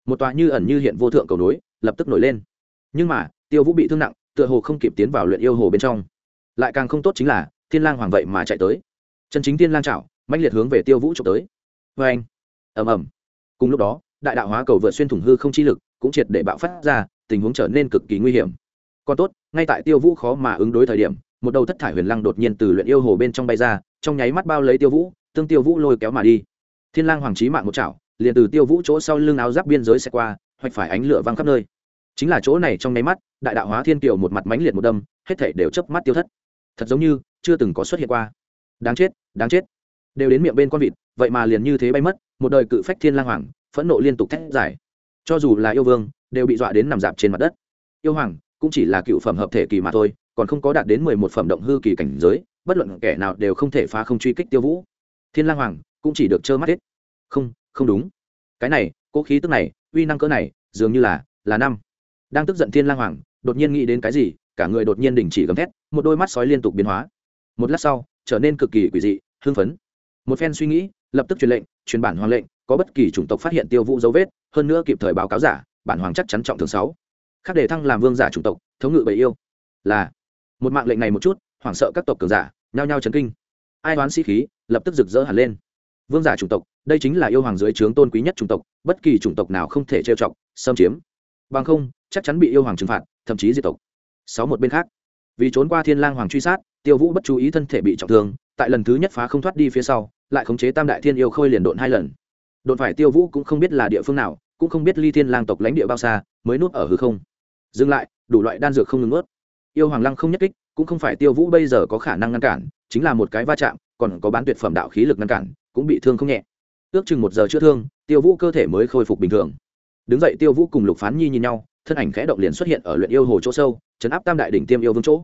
Một tòa như ẩn như hiện vô thượng cầu nối lập tức nổi lên. Nhưng mà, tiêu vũ bị thương nặng, tựa hồ không kịp tiến vào luyện yêu hồ bên trong. Lại càng không tốt chính là, thiên lang hoàng vậy mà chạy tới. Chân chính thiên lang chảo, mãnh liệt hướng về tiêu vũ trộm tới. Vê anh, ầm ầm. Cùng lúc đó, đại đạo hóa cầu vượt xuyên thủng hư không chi lực, cũng triệt để bạo phát ra, tình huống trở nên cực kỳ nguy hiểm. Còn tốt, ngay tại tiêu vũ khó mà ứng đối thời điểm, một đầu thất thải huyền lăng đột nhiên từ luyện yêu hồ bên trong bay ra, trong nháy mắt bao lấy tiêu vũ, tương tiêu vũ lôi kéo mà đi. Thiên lang hoàng trí mạng một chảo, liền từ tiêu vũ chỗ sau lưng áo giáp biên giới sẽ qua hoạch phải ánh lửa văng khắp nơi. Chính là chỗ này trong nháy mắt, đại đạo hóa thiên kiều một mặt mánh liệt một đâm, hết thể đều chớp mắt tiêu thất. Thật giống như chưa từng có xuất hiện qua. Đáng chết đáng chết. Đều đến miệng bên con vịt, vậy mà liền như thế bay mất, một đời cự phách thiên lang hoàng, phẫn nộ liên tục thét giải cho dù là yêu vương, đều bị dọa đến nằm dạp trên mặt đất. Yêu hoàng, cũng chỉ là cựu phẩm hợp thể kỳ mà thôi, còn không có đạt đến mười một phẩm động hư kỳ cảnh giới, bất luận kẻ nào đều không thể phá không truy kích tiêu vũ. Thiên lang hoàng, cũng chỉ được trơ mắt hết. Không không đúng. Cái này, cố khí tức này uy năng cỡ này, dường như là là năm. Đang tức giận thiên lang hoàng, đột nhiên nghĩ đến cái gì, cả người đột nhiên đình chỉ gầm thét, một đôi mắt sói liên tục biến hóa. Một lát sau, trở nên cực kỳ quỷ dị, hưng phấn. Một phen suy nghĩ, lập tức truyền lệnh, truyền bản hoàng lệnh, có bất kỳ chủng tộc phát hiện tiêu vũ dấu vết, hơn nữa kịp thời báo cáo giả, bản hoàng chắc chắn trọng thường sáu. Khác để thăng làm vương giả chủng tộc, thống ngự bầy yêu. Là, một mạng lệnh này một chút, hoảng sợ các tộc cường giả, nhao nhao chấn kinh. Ai đoán sĩ khí, lập tức rực rỡ hẳn lên vương giả chủng tộc, đây chính là yêu hoàng dưới trướng tôn quý nhất chủng tộc, bất kỳ chủng tộc nào không thể trêu chọc, xâm chiếm. Bằng không, chắc chắn bị yêu hoàng trừng phạt, thậm chí diệt tộc. Sáu một bên khác, vì trốn qua thiên lang hoàng truy sát, tiêu vũ bất chú ý thân thể bị trọng thương, tại lần thứ nhất phá không thoát đi phía sau, lại khống chế tam đại thiên yêu khôi liền độn hai lần. Độn phải tiêu vũ cũng không biết là địa phương nào, cũng không biết ly thiên lang tộc lãnh địa bao xa, mới nuốt ở hư không. Dừng lại, đủ loại đan dược không ngừng nuốt. Yêu hoàng lăng không nhất kích, cũng không phải tiêu vũ bây giờ có khả năng ngăn cản, chính là một cái va chạm, còn có bán tuyệt phẩm đạo khí lực ngăn cản cũng bị thương không nhẹ. Ước chừng một giờ chữa thương, tiêu vũ cơ thể mới khôi phục bình thường. Đứng dậy tiêu vũ cùng lục phán nhi nhìn nhau, thân ảnh khẽ động liền xuất hiện ở luyện yêu hồ chỗ sâu chấn áp tam đại đỉnh tiêm yêu vương chỗ.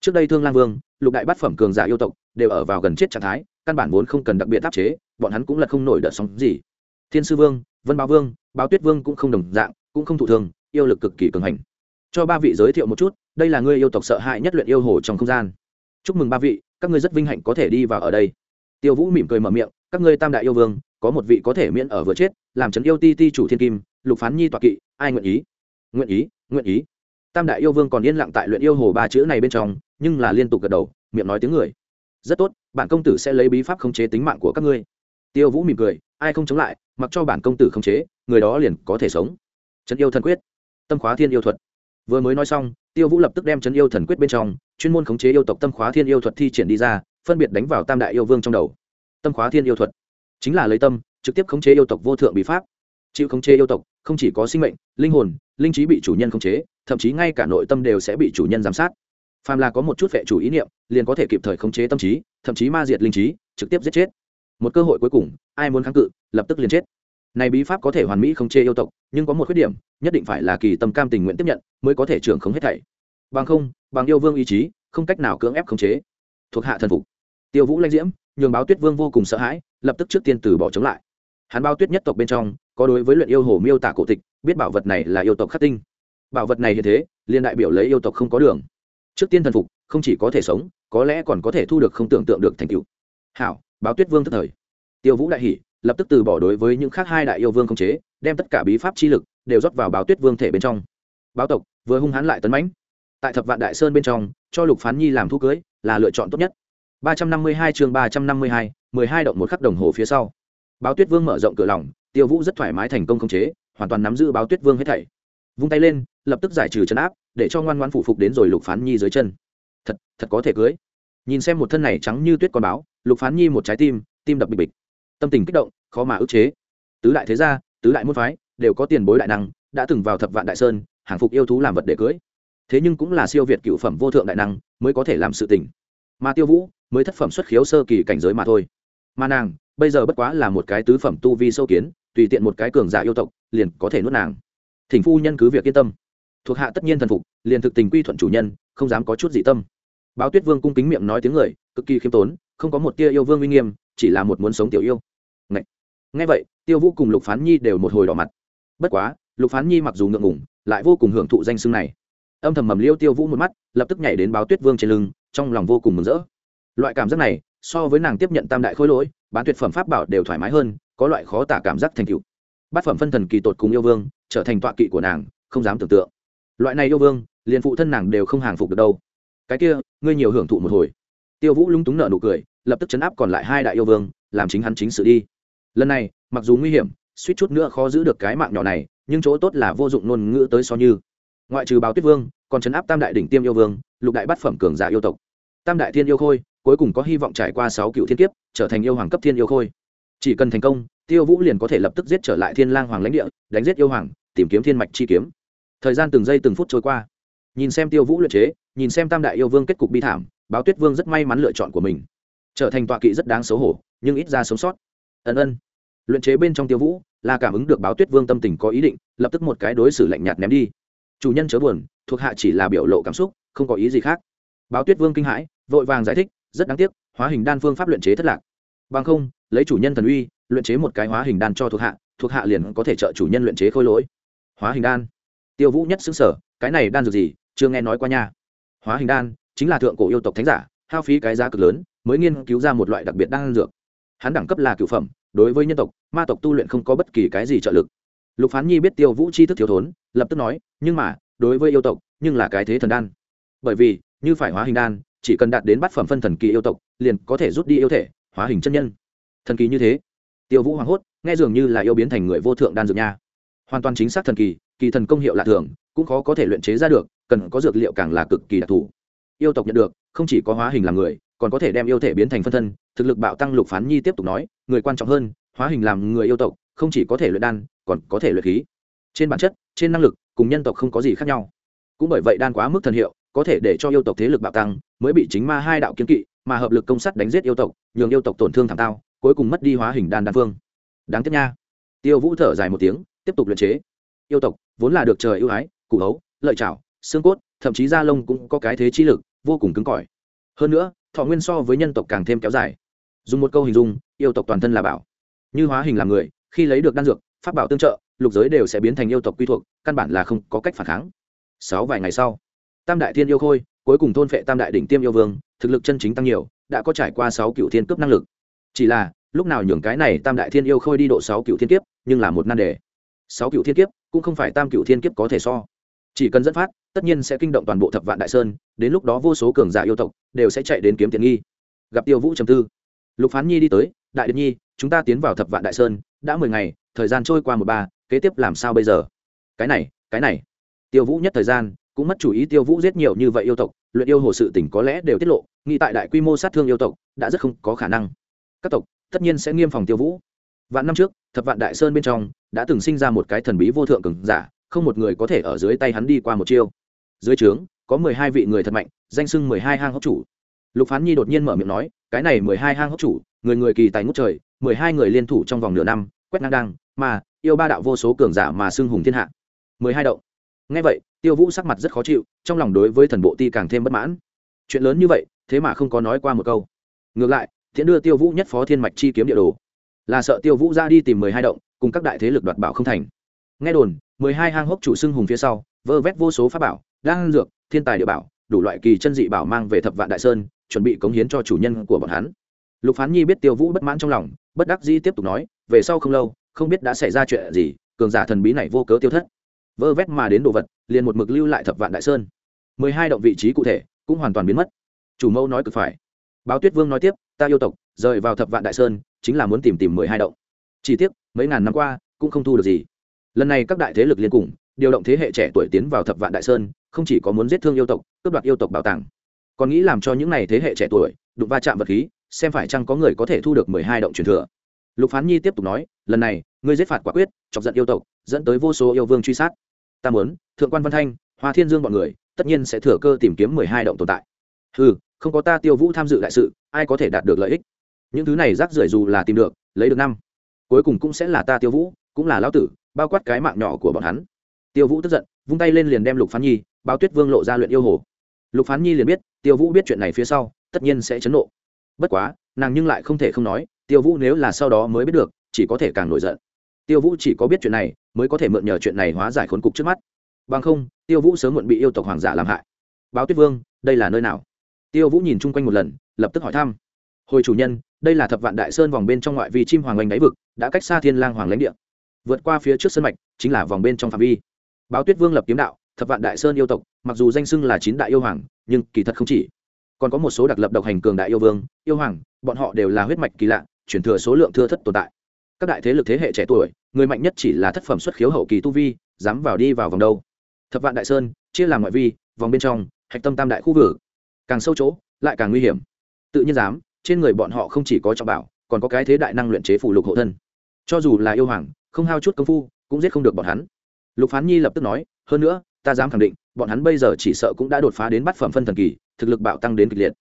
Trước đây thương lang vương, lục đại bát phẩm cường giả yêu tộc, đều ở vào gần chết trạng thái, căn bản vốn không cần đặc biệt áp chế, bọn hắn cũng là không nổi đợt sóng gì. Thiên sư vương, vân báo vương, báo tuyết vương cũng không đồng dạng, cũng không thụ thường yêu lực cực kỳ cường hành. Cho ba vị giới thiệu một chút, đây là người yêu tộc sợ hãi nhất luyện yêu hồ trong không gian. Chúc mừng ba vị, các ngươi rất vinh hạnh có thể đi vào ở đây. Tiêu vũ mỉm cười mở miệng các ngươi tam đại yêu vương, có một vị có thể miễn ở vừa chết, làm trấn yêu ti ti chủ thiên kim, lục phán nhi tọa kỵ, ai nguyện ý? Nguyện ý nguyện ý. Tam đại yêu vương còn yên lặng tại luyện yêu hồ ba chữ này bên trong, nhưng là liên tục gật đầu, miệng nói tiếng người. Rất tốt, bản công tử sẽ lấy bí pháp khống chế tính mạng của các ngươi. Tiêu vũ mỉm cười, ai không chống lại, mặc cho bản công tử khống chế, người đó liền có thể sống. Trấn yêu thần quyết. Tâm khóa thiên yêu thuật. Vừa mới nói xong, tiêu vũ lập tức đem trấn yêu thần quyết bên trong, chuyên môn khống chế yêu tộc tâm khóa thiên yêu thuật thi triển đi ra, phân biệt đánh vào tam đại yêu vương trong đầu tâm khóa thiên yêu thuật. Chính là lấy tâm, trực tiếp khống chế yêu tộc vô thượng bí pháp. Chịu khống chế yêu tộc, không chỉ có sinh mệnh, linh hồn, linh trí bị chủ nhân khống chế, thậm chí ngay cả nội tâm đều sẽ bị chủ nhân giám sát. Phàm là có một chút vệ chủ ý niệm, liền có thể kịp thời khống chế tâm trí, thậm chí ma diệt linh trí, trực tiếp giết chết. Một cơ hội cuối cùng, ai muốn kháng cự, lập tức liền chết. Này bí pháp có thể hoàn mỹ khống chế yêu tộc, nhưng có một khuyết điểm, nhất định phải là kỳ tâm cam tình nguyện tiếp nhận, mới có thể trưởng khống hết thảy. Bằng không, bằng yêu vương ý chí, không cách nào cưỡng ép khống chế. Thuộc hạ thần phục. Tiêu vũ lanh diễm nhường báo tuyết vương vô cùng sợ hãi, lập tức trước tiên từ bỏ chống lại. Hắn bao tuyết nhất tộc bên trong, có đối với luyện yêu hồ miêu tả cổ tịch, biết bảo vật này là yêu tộc khắc tinh. Bảo vật này hiện thế, liên đại biểu lấy yêu tộc không có đường. Trước tiên thần phục, không chỉ có thể sống, có lẽ còn có thể thu được không tưởng tượng được thành tựu. Hảo, báo tuyết vương tức thời. Tiêu vũ đại hỷ lập tức từ bỏ đối với những khác hai đại yêu vương không chế, đem tất cả bí pháp chi lực đều rót vào báo tuyết vương thể bên trong. Báo tộc, vừa hung hãn lại tấn mãnh. Tại thập vạn đại sơn bên trong, cho lục phán nhi làm thu cưới, là lựa chọn tốt nhất ba trăm năm mươi hai chương ba trăm năm mươi hai, mười hai động một khắc đồng hồ phía sau. Báo tuyết vương mở rộng cửa lòng, tiêu vũ rất thoải mái thành công khống chế, hoàn toàn nắm giữ báo tuyết vương hết thảy. Vung tay lên, lập tức giải trừ trấn áp, để cho ngoan ngoãn phụ phục đến rồi lục phán nhi dưới chân. Thật thật có thể cưới. Nhìn xem một thân này trắng như tuyết con báo, lục phán nhi một trái tim tim đập bịch bịch. Tâm tình kích động, khó mà ức chế. Tứ đại thế gia, tứ đại môn phái, đều có tiền bối đại năng, đã từng vào thập vạn đại sơn, hàng phục yêu thú làm vật để cưới. Thế nhưng cũng là siêu việt cựu phẩm vô thượng đại năng, mới có thể làm sự tình. Mà tiêu vũ mới thất phẩm xuất khiếu sơ kỳ cảnh giới mà thôi. Mà nàng bây giờ bất quá là một cái tứ phẩm tu vi sâu kiến tùy tiện một cái cường giả yêu tộc liền có thể nuốt nàng. Thỉnh phu nhân cứ việc yên tâm. Thuộc hạ tất nhiên thần phục liền thực tình quy thuận chủ nhân không dám có chút dị tâm. Báo tuyết vương cung kính miệng nói tiếng người cực kỳ khiêm tốn không có một tia yêu vương uy nghiêm chỉ là một muốn sống tiểu yêu. Ngay, ngay vậy tiêu vũ cùng lục phán nhi đều một hồi đỏ mặt. Bất quá lục phán nhi mặc dù ngượng ngủng lại vô cùng hưởng thụ danh xưng này. Âm thầm mầm liêu tiêu vũ một mắt lập tức nhảy đến báo tuyết vương trên lưng trong lòng vô cùng mừng rỡ loại cảm giác này, so với nàng tiếp nhận tam đại khối lỗi, bán tuyệt phẩm pháp bảo đều thoải mái hơn, có loại khó tả cảm giác thành cựu bát phẩm phân thần kỳ tột cùng yêu vương, trở thành tọa kỵ của nàng, không dám tưởng tượng. Loại này yêu vương, liền phụ thân nàng đều không hàng phục được đâu. Cái kia, ngươi nhiều hưởng thụ một hồi. Tiêu vũ lung túng nợ nụ cười, lập tức chấn áp còn lại hai đại yêu vương, làm chính hắn chính sự đi. Lần này, mặc dù nguy hiểm, suýt chút nữa khó giữ được cái mạng nhỏ này, nhưng chỗ tốt là vô dụng ngôn ngữ tới so như. Ngoại trừ báo tuyết vương, còn chấn áp tam đại đỉnh tiêm yêu vương, lục đại bát phẩm cường giả yêu tộc. Tam đại thiên yêu khôi cuối cùng có hy vọng trải qua sáu cựu thiên kiếp, trở thành yêu hoàng cấp thiên yêu khôi. Chỉ cần thành công, tiêu vũ liền có thể lập tức giết trở lại thiên lang hoàng lãnh địa, đánh giết yêu hoàng, tìm kiếm thiên mạch chi kiếm. Thời gian từng giây từng phút trôi qua. Nhìn xem tiêu vũ luyện chế, nhìn xem tam đại yêu vương kết cục bi thảm, báo tuyết vương rất may mắn lựa chọn của mình. Trở thành tọa kỵ rất đáng xấu hổ, nhưng ít ra sống sót. Ân ân. Luyện chế bên trong tiêu vũ, là cảm ứng được báo tuyết vương tâm tình có ý định, lập tức một cái đối xử lạnh nhạt ném đi. Chủ nhân chớ buồn, thuộc hạ chỉ là biểu lộ cảm xúc, không có ý gì khác. Báo tuyết vương kinh hãi, vội vàng giải thích rất đáng tiếc, hóa hình đan phương pháp luyện chế thất lạc. Bằng không, lấy chủ nhân thần uy, luyện chế một cái hóa hình đan cho thuộc hạ thuộc hạ liền có thể trợ chủ nhân luyện chế khôi lỗi. Hóa hình đan. Tiêu vũ nhất xứng sở cái này đan dược gì, chưa nghe nói qua nha. Hóa hình đan, chính là thượng cổ yêu tộc thánh giả, hao phí cái giá cực lớn, mới nghiên cứu ra một loại đặc biệt đan dược. Hắn đẳng cấp là cựu phẩm, đối với nhân tộc, ma tộc tu luyện không có bất kỳ cái gì trợ lực. Lục phán nhi biết tiêu vũ chi thức thiếu thốn, lập tức nói, nhưng mà, đối với yêu tộc, nhưng là cái thế thần đan. Bởi vì, như phải hóa hình đan chỉ cần đạt đến bát phẩm phân thần kỳ yêu tộc, liền có thể rút đi yêu thể, hóa hình chân nhân. Thần kỳ như thế. Tiêu vũ hoảng hốt, nghe dường như là yêu biến thành người vô thượng đan dược nha. Hoàn toàn chính xác thần kỳ kỳ thần công hiệu lạ thường, cũng khó có thể luyện chế ra được, cần có dược liệu càng là cực kỳ đặc thù. Yêu tộc nhận được, không chỉ có hóa hình làm người, còn có thể đem yêu thể biến thành phân thân, thực lực bạo tăng lục phán nhi tiếp tục nói, người quan trọng hơn, hóa hình làm người yêu tộc, không chỉ có thể luyện đan, còn có thể luyện khí. Trên bản chất, trên năng lực, cùng nhân tộc không có gì khác nhau. Cũng bởi vậy đan quá mức thần hiệu có thể để cho yêu tộc thế lực bạo tăng, mới bị chính ma hai đạo kiến kỵ, mà hợp lực công sát đánh giết yêu tộc, nhường yêu tộc tổn thương thảm tao, cuối cùng mất đi hóa hình đan đan phương. Đáng tiếc nha. Tiêu vũ thở dài một tiếng, tiếp tục luyện chế. Yêu tộc, vốn là được trời ưu ái, củ hấu, lợi chảo, xương cốt, thậm chí da lông cũng có cái thế chi lực, vô cùng cứng cỏi. Hơn nữa, thọ nguyên so với nhân tộc càng thêm kéo dài. Dùng một câu hình dung, yêu tộc toàn thân là bảo. Như hóa hình làm người, khi lấy được đan dược, pháp bảo tương trợ, lục giới đều sẽ biến thành yêu tộc quy thuộc, căn bản là không có cách phản kháng. Sáu vài ngày sau tam đại thiên yêu khôi, cuối cùng thôn phệ tam đại đỉnh tiêm yêu vương, thực lực chân chính tăng nhiều, đã có trải qua sáu cựu thiên cướp năng lực. Chỉ là, lúc nào nhường cái này tam đại thiên yêu khôi đi độ sáu cựu thiên kiếp, nhưng là một nan đề. Sáu cựu thiên kiếp, cũng không phải tam cựu thiên kiếp có thể so. Chỉ cần dẫn phát, tất nhiên sẽ kinh động toàn bộ thập vạn đại sơn, đến lúc đó vô số cường giả yêu tộc đều sẽ chạy đến kiếm tiền nghi. Gặp tiêu vũ trầm tư. Lục phán nhi đi tới, đại điện nhi, chúng ta tiến vào thập vạn đại sơn, đã mười ngày, thời gian trôi qua một ba, kế tiếp làm sao bây giờ? Cái này cái này. Tiêu vũ nhất thời gian cũng mất chủ ý tiêu vũ giết nhiều như vậy yêu tộc, luyện yêu hồ sự tỉnh có lẽ đều tiết lộ, nghĩ tại đại quy mô sát thương yêu tộc, đã rất không có khả năng. Các tộc tất nhiên sẽ nghiêm phòng tiêu vũ. Vạn năm trước, thập vạn đại sơn bên trong đã từng sinh ra một cái thần bí vô thượng cường giả, không một người có thể ở dưới tay hắn đi qua một chiêu. Dưới trướng, có mười hai vị người thật mạnh, danh sưng mười hai hang hốc chủ. Lục phán nhi đột nhiên mở miệng nói, cái này mười hai hang hốc chủ, người người kỳ tài ngút trời, mười hai người liên thủ trong vòng nửa năm, quét ngang đăng mà yêu ba đạo vô số cường giả mà xưng hùng thiên hạ. mười hai động. Ngay vậy tiêu vũ sắc mặt rất khó chịu, trong lòng đối với thần bộ ti càng thêm bất mãn. Chuyện lớn như vậy, thế mà không có nói qua một câu. Ngược lại, thiện đưa tiêu vũ nhất phó thiên mạch chi kiếm địa đồ. Là sợ tiêu vũ ra đi tìm mười hai động, cùng các đại thế lực đoạt bảo không thành. Nghe đồn, mười hai hang hốc chủ xưng hùng phía sau, vơ vét vô số pháp bảo, đan dược, thiên tài địa bảo, đủ loại kỳ chân dị bảo mang về thập vạn đại sơn, chuẩn bị cống hiến cho chủ nhân của bọn hắn. Lục phán nhi biết tiêu vũ bất mãn trong lòng, bất đắc dĩ tiếp tục nói, về sau không lâu, không biết đã xảy ra chuyện gì, cường giả thần bí này vô cớ tiêu thất vơ vét mà đến đồ vật, liền một mực lưu lại thập vạn đại sơn. Mười hai động vị trí cụ thể cũng hoàn toàn biến mất. Chủ mẫu nói cực phải. Báo tuyết vương nói tiếp, ta yêu tộc, rời vào thập vạn đại sơn, chính là muốn tìm tìm mười hai động. Chỉ tiếc, mấy ngàn năm qua, cũng không thu được gì. Lần này các đại thế lực liên cùng, điều động thế hệ trẻ tuổi tiến vào thập vạn đại sơn, không chỉ có muốn giết thương yêu tộc, cướp đoạt yêu tộc bảo tàng. Còn nghĩ làm cho những n à y thế hệ trẻ tuổi, đụng va chạm vật khí, xem phải chăng có người có thể thu được mười hai động truyền thừa. Lục phán nhi tiếp tục nói, lần này, ngươi giết phạt quả quyết, chọc giận yêu tộc, dẫn tới vô số yêu vương truy sát ta muốn, thượng quan văn thanh, hoa thiên dương b ọ n người, tất nhiên sẽ thừa cơ tìm kiếm mười hai động tồn tại. Ừ không có ta tiêu vũ tham dự đại sự, ai có thể đạt được lợi ích? Những thứ này rác rưởi dù là tìm được, lấy được năm, cuối cùng cũng sẽ là ta tiêu vũ, cũng là lão tử, bao quát cái mạng nhỏ của bọn hắn. Tiêu vũ tức giận, vung tay lên liền đem lục phán nhi, báo tuyết vương lộ ra luyện yêu hồ. Lục phán nhi liền biết, tiêu vũ biết chuyện này phía sau, tất nhiên sẽ chấn nộ. Bất quá, nàng nhưng lại không thể không nói, tiêu vũ nếu là sau đó mới biết được, chỉ có thể càng nổi giận tiêu vũ chỉ có biết chuyện này, mới có thể mượn nhờ chuyện này hóa giải khốn cục trước mắt. Bằng không, tiêu vũ sớm muộn bị yêu tộc hoàng giả làm hại. Báo tuyết vương, đây là nơi nào? Tiêu vũ nhìn chung quanh một lần, lập tức hỏi thăm. Hồi chủ nhân, đây là thập vạn đại sơn vòng bên trong ngoại vi chim hoàng oanh đáy vực, đã cách xa thiên lang hoàng lãnh địa. Vượt qua phía trước sân mạch, chính là vòng bên trong phạm vi. Báo tuyết vương lập kiếm đạo, thập vạn đại sơn yêu tộc, mặc dù danh xưng là chín đại yêu hoàng, nhưng kỳ thật không chỉ. Còn có một số đặc lập độc hành cường đại yêu vương, yêu hoàng, bọn họ đều là huyết mạch kỳ lạ chuyển thừa số lượng thưa thất tồn tại các đại thế lực thế hệ trẻ tuổi, người mạnh nhất chỉ là thất phẩm xuất khiếu hậu kỳ tu vi, dám vào đi vào vòng đâu. Thập vạn đại sơn, chia làm ngoại vi, vòng bên trong, hạch tâm tam đại khu vực. Càng sâu chỗ, lại càng nguy hiểm. Tự nhiên dám, trên người bọn họ không chỉ có trọng bảo, còn có cái thế đại năng luyện chế phủ lục hộ thân. Cho dù là yêu hoàng, không hao chút công phu, cũng giết không được bọn hắn. Lục phán nhi lập tức nói, hơn nữa, ta dám khẳng định, bọn hắn bây giờ chỉ sợ cũng đã đột phá đến bát phẩm phân thần kỳ, thực lực bạo tăng đến kịch liệt.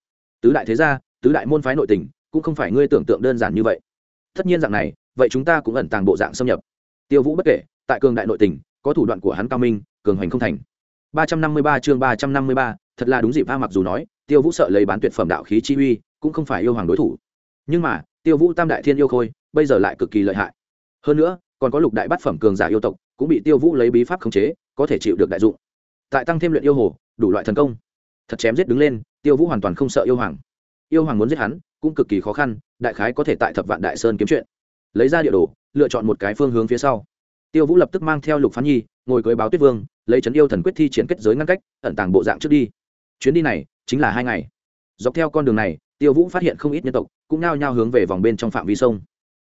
Tứ đại thế gia, tứ đại môn phái nội tình, cũng không phải ngươi tưởng tượng đơn giản như vậy. Tất nhiên dạng này vậy chúng ta cũng ẩn tàng bộ dạng xâm nhập. Tiêu vũ bất kể, tại cường đại nội tình, có thủ đoạn của hắn cao minh, cường hành không thành. ba trăm năm mươi ba chương ba trăm năm mươi ba, thật là đúng dịp a mặc dù nói, tiêu vũ sợ lấy bán tuyệt phẩm đạo khí chi uy, cũng không phải yêu hoàng đối thủ. Nhưng mà, tiêu vũ tam đại thiên yêu khôi, bây giờ lại cực kỳ lợi hại. Hơn nữa, còn có lục đại bát phẩm cường giả yêu tộc, cũng bị tiêu vũ lấy bí pháp khống chế, có thể chịu được đại dụng. Tại tăng thêm luyện yêu hồ, đủ loại thần công. Thật chém giết đứng lên, tiêu vũ hoàn toàn không sợ yêu hoàng. Yêu hoàng muốn giết hắn, cũng cực kỳ khó khăn, đại khái có thể tại thập vạn đại sơn kiếm chuyện lấy ra địa đồ, lựa chọn một cái phương hướng phía sau. Tiêu vũ lập tức mang theo lục phán nhi, ngồi cưới báo tuyết vương, lấy trấn yêu thần quyết thi triển kết giới ngăn cách, ẩn tàng bộ dạng trước đi. Chuyến đi này chính là hai ngày. Dọc theo con đường này, tiêu vũ phát hiện không ít nhân tộc cũng nao nhao hướng về vòng bên trong phạm vi sông.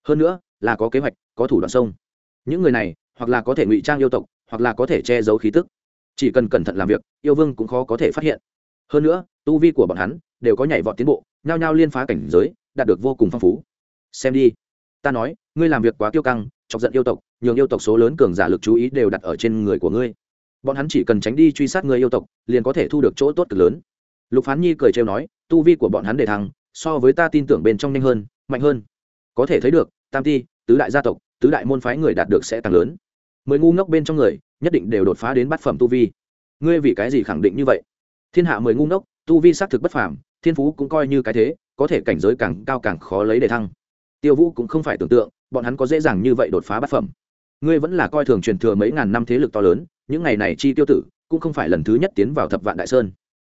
Hơn nữa, là có kế hoạch, có thủ đoạn sông. Những người này, hoặc là có thể ngụy trang yêu tộc, hoặc là có thể che giấu khí tức. Chỉ cần cẩn thận làm việc, yêu vương cũng khó có thể phát hiện. Hơn nữa, tu vi của bọn hắn đều có nhảy vọt tiến bộ, nhao nhao liên phá cảnh giới, đạt được vô cùng phong phú. Xem đi ta nói, ngươi làm việc quá kiêu căng, chọc giận yêu tộc, nhường yêu tộc số lớn cường giả lực chú ý đều đặt ở trên người của ngươi. Bọn hắn chỉ cần tránh đi truy sát người yêu tộc, liền có thể thu được chỗ tốt cực lớn. Lục phán nhi cười trêu nói, tu vi của bọn hắn để thăng, so với ta tin tưởng bên trong nhanh hơn, mạnh hơn. Có thể thấy được, tam ti, tứ đại gia tộc, tứ đại môn phái người đạt được sẽ tăng lớn. Mười ngu ngốc bên trong người, nhất định đều đột phá đến bát phẩm tu vi. Ngươi vì cái gì khẳng định như vậy? Thiên hạ mười ngu ngốc, tu vi xác thực bất phàm, thiên phú cũng coi như cái thế, có thể cảnh giới càng cao càng khó lấy để thăng tiêu vũ cũng không phải tưởng tượng, bọn hắn có dễ dàng như vậy đột phá bát phẩm. Ngươi vẫn là coi thường truyền thừa mấy ngàn năm thế lực to lớn, những ngày này chi tiêu tử cũng không phải lần thứ nhất tiến vào thập vạn đại sơn.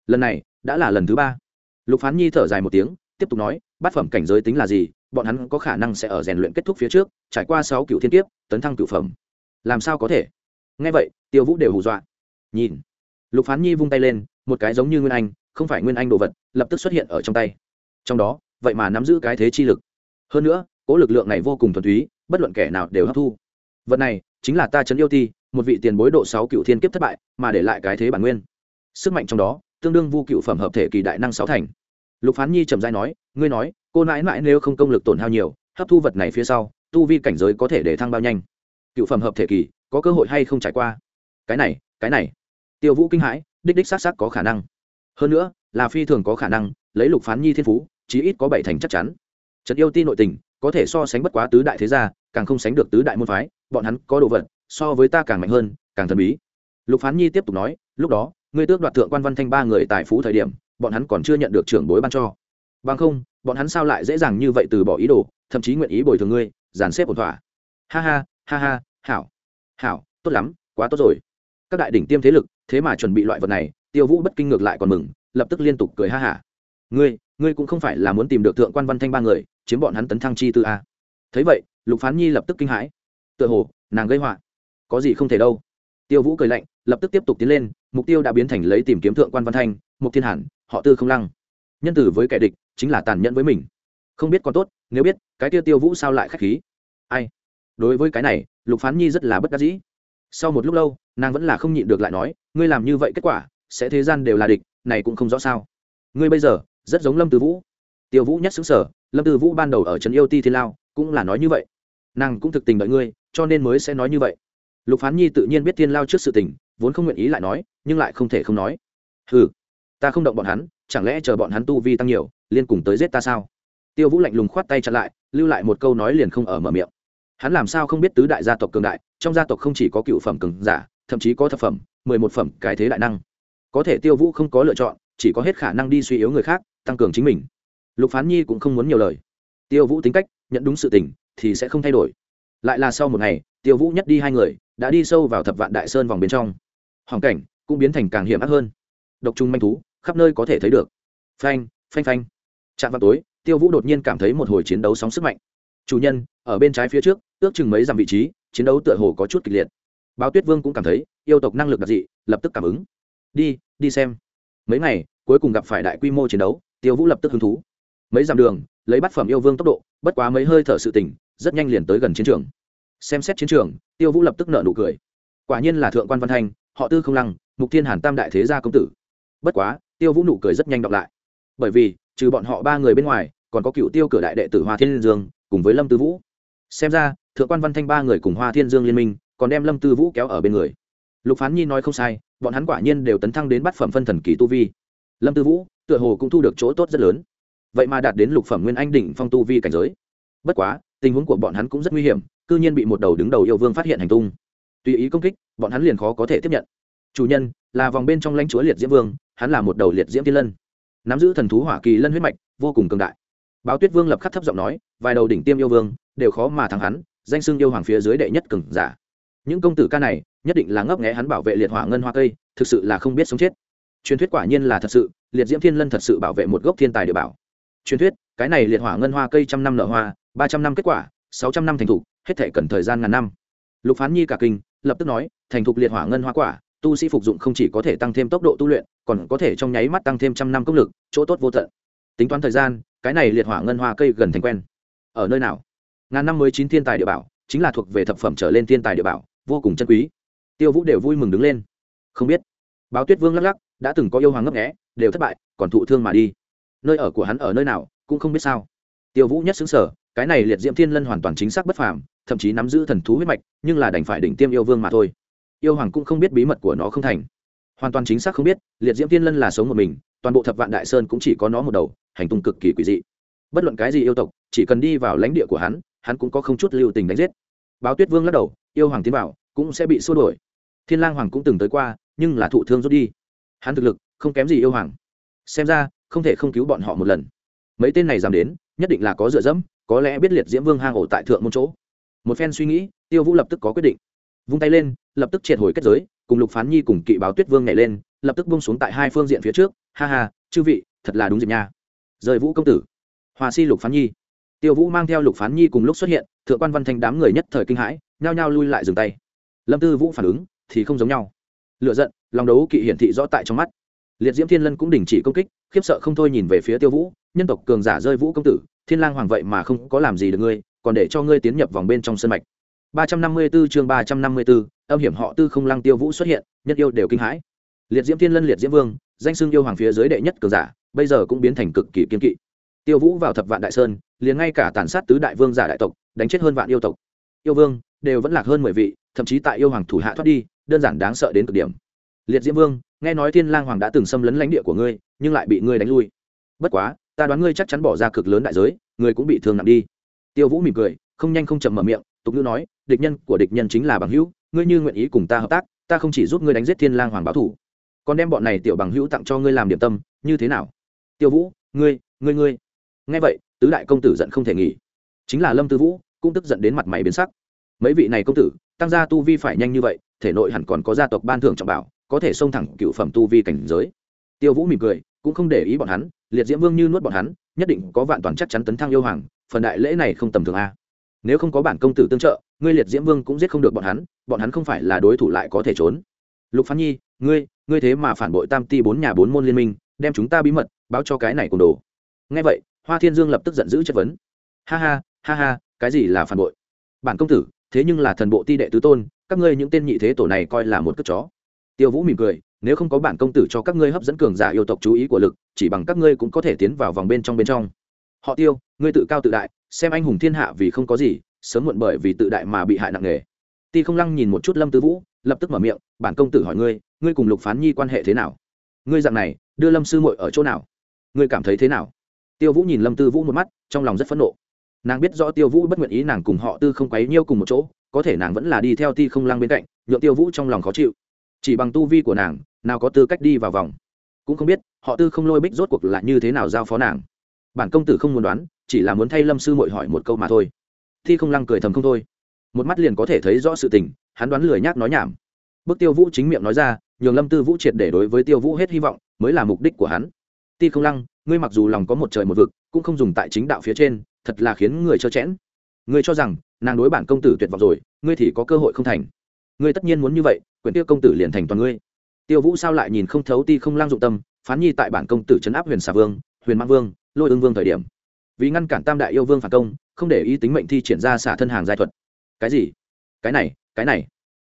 Lần này, đã là lần thứ ba. Lục phán nhi thở dài một tiếng, tiếp tục nói, bát phẩm cảnh giới tính là gì, bọn hắn có khả năng sẽ ở rèn luyện kết thúc phía trước, trải qua sáu cựu thiên kiếp, tấn thăng cựu phẩm. Làm sao có thể? Ngay vậy, tiêu vũ đều hù dọa. Nhìn, lục phán nhi vung tay lên, một cái giống như nguyên anh, không phải nguyên anh đồ vật, lập tức xuất hiện ở trong tay. Trong đó, vậy mà nắm giữ cái thế chi lực hơn nữa cỗ lực lượng này vô cùng thuần túy, bất luận kẻ nào đều hấp thu. Vật này chính là ta trấn yêu ti một vị tiền bối độ sáu cựu thiên kiếp thất bại, mà để lại cái thế bản nguyên. Sức mạnh trong đó, tương đương vu cựu phẩm hợp thể kỳ đại năng sáu thành. Lục phán nhi trầm dai nói, ngươi nói, cô nãi mãi nếu không công lực tổn hao nhiều, hấp thu vật này phía sau, tu vi cảnh giới có thể để thăng bao nhanh. Cựu phẩm hợp thể kỳ, có cơ hội hay không trải qua? Cái này cái này. Tiêu vũ kinh hãi, đích đích s á s á có khả năng. Hơn nữa, là phi thường có khả năng, lấy lục phán nhi thiên phú, chí ít có bảy thành chắc chắn trần yêu ti nội tình, có thể so sánh bất quá tứ đại thế gia, càng không sánh được tứ đại môn phái, bọn hắn có đồ vật, so với ta càng mạnh hơn, càng thần bí. Lục phán nhi tiếp tục nói, lúc đó, ngươi tước đoạt thượng quan văn thanh ba người tài phú thời điểm, bọn hắn còn chưa nhận được trưởng bối ban cho. Bằng không, bọn hắn sao lại dễ dàng như vậy từ bỏ ý đồ, thậm chí nguyện ý bồi thường ngươi, dàn xếp ổn thỏa. Ha ha ha ha, hảo. Hảo, tốt lắm, quá tốt rồi. Các đại đỉnh tiêm thế lực, thế mà chuẩn bị loại vật này, tiêu vũ bất kinh ngược lại còn mừng, lập tức liên tục cười ha hả. Ngươi ngươi cũng không phải là muốn tìm được thượng quan văn thanh ba người, chiếm bọn hắn tấn thăng chi tư a. Thấy vậy, lục phán nhi lập tức kinh hãi. Tựa hồ, nàng gây họa. Có gì không thể đâu. Tiêu vũ cười lạnh, lập tức tiếp tục tiến lên, mục tiêu đã biến thành lấy tìm kiếm thượng quan văn thanh, mục thiên hàn, họ tư không lăng. Nhân tử với kẻ địch, chính là tàn nhẫn với mình. Không biết còn tốt, nếu biết, cái tiêu tiêu vũ sao lại k h á c h khí? Ai? Đối với cái này, lục phán nhi rất là bất đắc dĩ. Sau một lúc lâu, nàng vẫn là không nhịn được lại nói, ngươi làm như vậy kết quả, sẽ thế gian đều là địch, này cũng không rõ sao. Ngươi bây giờ rất giống lâm tư vũ. Tiêu vũ nhất xứng sở, lâm tư vũ ban đầu ở trấn yêu ti thiên lao, cũng là nói như vậy. Nàng cũng thực tình đợi ngươi, cho nên mới sẽ nói như vậy. Lục phán nhi tự nhiên biết thiên lao trước sự tình, vốn không nguyện ý lại nói, nhưng lại không thể không nói. Ừ ta không động bọn hắn, chẳng lẽ chờ bọn hắn tu vi tăng nhiều, liên cùng tới giết ta sao? Tiêu vũ lạnh lùng khoát tay chặn lại, lưu lại một câu nói liền không ở mở miệng. Hắn làm sao không biết tứ đại gia tộc cường đại, trong gia tộc không chỉ có cựu phẩm cường giả, thậm chí có thập phẩm, mười một phẩm, cái thế đại năng. Có thể tiêu vũ không có lựa chọn, chỉ có hết khả năng đi suy yếu người khác tăng cường chính mình. Lục phán nhi cũng không muốn nhiều lời. Tiêu vũ tính cách, nhận đúng sự tình, thì sẽ không thay đổi. Lại là sau một ngày, tiêu vũ nhất đi hai người, đã đi sâu vào thập vạn đại sơn vòng bên trong. Hoàn cảnh cũng biến thành càng hiểm ác hơn. Độc trùng manh thú, khắp nơi có thể thấy được. Phanh phanh phanh. Chạm vào tối, tiêu vũ đột nhiên cảm thấy một hồi chiến đấu sóng sức mạnh. Chủ nhân, ở bên trái phía trước, ước chừng mấy dặm vị trí, chiến đấu tựa hồ có chút kịch liệt. Báo tuyết vương cũng cảm thấy, yêu tộc năng lực đặc dị, lập tức cảm ứng. Đi đi xem. Mấy ngày, cuối cùng gặp phải đại quy mô chiến đấu tiêu vũ lập tức hứng thú. Mấy dặm đường, lấy bát phẩm yêu vương tốc độ, bất quá mấy hơi thở sự tỉnh rất nhanh liền tới gần chiến trường. Xem xét chiến trường, tiêu vũ lập tức nợ nụ cười. Quả nhiên là thượng quan văn thanh, họ tư không lăng, mục thiên hàn tam đại thế gia công tử. Bất quá, tiêu vũ nụ cười rất nhanh đọc lại. Bởi vì, trừ bọn họ ba người bên ngoài, còn có cựu tiêu cửa đại đệ tử hoa thiên dương, cùng với lâm tư vũ. Xem ra, thượng quan văn thanh ba người cùng hoa thiên dương liên minh, còn đem lâm tư vũ kéo ở bên người. Lục phán nhi nói không sai, bọn hắn quả nhiên đều tấn thăng đến bát phẩm phân thần kỳ tu vi. Lâm tư vũ tựa hồ cũng thu được chỗ tốt rất lớn. Vậy mà đạt đến lục phẩm nguyên anh đỉnh phong tu vi cảnh giới. Bất quá, tình huống của bọn hắn cũng rất nguy hiểm, cư nhiên bị một đầu đứng đầu yêu vương phát hiện hành tung. Tùy ý công kích, bọn hắn liền khó có thể tiếp nhận. Chủ nhân, là vòng bên trong lãnh chúa liệt diễm vương, hắn là một đầu liệt diễm tiên lân. Nắm giữ thần thú hỏa kỳ lân huyết mạch, vô cùng cường đại. Báo tuyết vương lập khắc thấp giọng nói, vài đầu đỉnh tiêm yêu vương, đều khó mà thắng hắn, danh xưng yêu hoàng phía dưới đệ nhất cường giả. Những công tử ca này, nhất định là ngấp nghé hắn bảo vệ liệt hỏa ngân hoa cây, thực sự là không biết sống chết truyền thuyết quả nhiên là thật sự, liệt diễm thiên lân thật sự bảo vệ một gốc thiên tài địa bảo. Truyền thuyết, cái này liệt hỏa ngân hoa cây trăm năm nở hoa, ba trăm năm kết quả, sáu trăm năm thành thục, hết thể cần thời gian ngàn năm. Lục phán nhi cả kinh, lập tức nói, thành thục liệt hỏa ngân hoa quả, tu sĩ phục dụng không chỉ có thể tăng thêm tốc độ tu luyện, còn có thể trong nháy mắt tăng thêm trăm năm công lực, chỗ tốt vô tận. Tính toán thời gian, cái này liệt hỏa ngân hoa cây gần thành quen. Ở nơi nào? Ngàn năm mới chín thiên tài địa bảo, chính là thuộc về thập phẩm trở lên thiên tài địa bảo, vô cùng chân quý. Tiêu vũ đều vui mừng đứng lên. Không biết. Báo tuyết vương lắc lắc đã từng có yêu hoàng ngấp nghé, đều thất bại, còn thụ thương mà đi. Nơi ở của hắn ở nơi nào, cũng không biết sao. Tiêu vũ nhất xứng sở, cái này liệt diễm thiên lân hoàn toàn chính xác bất phàm, thậm chí nắm giữ thần thú huyết mạch, nhưng là đành phải đỉnh tiêm yêu vương mà thôi. Yêu hoàng cũng không biết bí mật của nó không thành. Hoàn toàn chính xác không biết, liệt diễm thiên lân là sống một mình, toàn bộ thập vạn đại sơn cũng chỉ có nó một đầu, hành tung cực kỳ quỷ dị. Bất luận cái gì yêu tộc, chỉ cần đi vào lãnh địa của hắn hắn cũng có không chút lưu tình đánh giết. Báo tuyết vương lắc đầu, yêu hoàng tiến vào, cũng sẽ bị xua đuổi. Thiên lang hoàng cũng từng tới qua, nhưng là thụ thương rút đi hắn thực lực không kém gì yêu hoàng. Xem ra, không thể không cứu bọn họ một lần. Mấy tên này dám đến, nhất định là có dựa dẫm, có lẽ biết liệt diễm vương hang ổ tại thượng một chỗ. Một phen suy nghĩ, tiêu vũ lập tức có quyết định. Vung tay lên, lập tức triệt hồi kết giới, cùng lục phán nhi cùng kỵ báo tuyết vương nhảy lên, lập tức bung xuống tại hai phương diện phía trước. Ha ha, chư vị, thật là đúng dịp nha. Rời vũ công tử. Hòa si lục phán nhi. Tiêu vũ mang theo lục phán nhi cùng lúc xuất hiện, thượng quan văn thanh đám người nhất thời kinh hãi, nhao nhao lui lại dừng tay. Lâm tư vũ phản ứng thì không giống nhau. Lựa giận lòng đấu kỵ hiển thị rõ tại trong mắt. Liệt diễm thiên lân cũng đình chỉ công kích khiếp sợ không thôi nhìn về phía tiêu vũ nhân tộc cường giả rơi vũ công tử thiên lang hoàng vậy mà không có làm gì được ngươi còn để cho ngươi tiến nhập vòng bên trong sân mạch. 354 chương 354, âm hiểm họ tư không lăng tiêu vũ xuất hiện nhất yêu đều kinh hãi. Liệt diễm thiên lân liệt diễm vương danh xưng yêu hoàng phía dưới đệ nhất cường giả bây giờ cũng biến thành cực kỳ kiên kỵ. Tiêu vũ vào thập vạn đại sơn liền ngay cả tàn sát tứ đại vương giả đại tộc đánh chết hơn vạn yêu tộc. Yêu vương đều vẫn lạc hơn mười vị thậm chí tại yêu hoàng thủ hạ thoát đi đơn giản đáng sợ đến cực điểm liệt diễm vương, nghe nói thiên lang hoàng đã từng xâm lấn lãnh địa của ngươi, nhưng lại bị ngươi đánh lui. Bất quá, ta đoán ngươi chắc chắn bỏ ra cực lớn đại giới ngươi cũng bị thương nặng đi. Tiêu vũ mỉm cười, không nhanh không chậm mở miệng, tục ngữ nói, địch nhân của địch nhân chính là bằng hữu, ngươi như nguyện ý cùng ta hợp tác, ta không chỉ giúp ngươi đánh giết thiên lang hoàng báo thủ, còn đem bọn này tiểu bằng hữu tặng cho ngươi làm điểm tâm, như thế nào? Tiêu vũ, ngươi ngươi ngươi. Nghe vậy, tứ đại công tử giận không thể nghỉ. Chính là lâm tư vũ, cũng tức giận đến mặt mày biến sắc. Mấy vị này công tử, tăng gia tu vi phải nhanh như vậy, thể nội hẳn còn có gia tộc ban thưởng trọng bảo có thể xông thẳng cựu phẩm tu vi cảnh giới. Tiêu vũ mỉm cười, cũng không để ý bọn hắn, liệt diễm vương như nuốt bọn hắn, nhất định có vạn toàn chắc chắn tấn thăng yêu hoàng, phần đại lễ này không tầm thường a. Nếu không có bản công tử tương trợ, ngươi liệt diễm vương cũng giết không được bọn hắn bọn hắn không phải là đối thủ lại có thể trốn. Lục phán nhi, ngươi ngươi thế mà phản bội tam ti bốn nhà bốn môn liên minh, đem chúng ta bí mật báo cho cái này cùng đồ. Nghe vậy, hoa thiên dương lập tức giận dữ chất vấn. Ha ha ha ha, cái gì là phản bội? Bản công tử, thế nhưng là thần bộ ti đệ tứ tôn, các ngươi những tên nhị thế tổ này coi là một cất chó tiêu vũ mỉm cười, nếu không có bản công tử cho các ngươi hấp dẫn cường giả yêu tộc chú ý của lực, chỉ bằng các ngươi cũng có thể tiến vào vòng bên trong bên trong. Họ tiêu, ngươi tự cao tự đại, xem anh hùng thiên hạ vì không có gì, sớm muộn bởi vì tự đại mà bị hại nặng nề. Ti không lăng nhìn một chút lâm tư vũ, lập tức mở miệng, bản công tử hỏi ngươi ngươi cùng lục phán nhi quan hệ thế nào? Ngươi dạng này, đưa lâm sư muội ở chỗ nào? Ngươi cảm thấy thế nào? Tiêu vũ nhìn lâm tư vũ một mắt, trong lòng rất phẫn nộ. Nàng biết rõ tiêu vũ bất nguyện ý nàng cùng họ tư không quấy nhiêu cùng một chỗ, có thể nàng vẫn là đi theo ti không lăng bên cạnh, nhượng tiêu vũ trong lòng khó chịu chỉ bằng tu vi của nàng, nào có tư cách đi vào vòng. Cũng không biết, họ tư không lôi bích rốt cuộc là như thế nào giao phó nàng. Bản công tử không muốn đoán, chỉ là muốn thay lâm sư mội hỏi một câu mà thôi. Thi không lăng cười thầm không thôi. Một mắt liền có thể thấy rõ sự tình, hắn đoán lười nhác nói nhảm. Bước tiêu vũ chính miệng nói ra, nhường lâm tư vũ triệt để đối với tiêu vũ hết hy vọng, mới là mục đích của hắn. Ti không lăng, ngươi mặc dù lòng có một trời một vực, cũng không dùng tại chính đạo phía trên, thật là khiến người cho chẽn. Ngươi cho rằng, nàng đối bản công tử tuyệt vọng rồi, ngươi thì có cơ hội không thành. Ngươi tất nhiên muốn như vậy quyển tiêu công tử liền thành toàn ngươi. Tiêu vũ sao lại nhìn không thấu ti không lang dụng tâm, phán nhi tại bản công tử trấn áp huyền xà vương, huyền mang vương, lôi ương vương thời điểm. Vì ngăn cản tam đại yêu vương phản công, không để ý tính mệnh thi triển ra xả thân hàng giai thuật. Cái gì? Cái này cái này.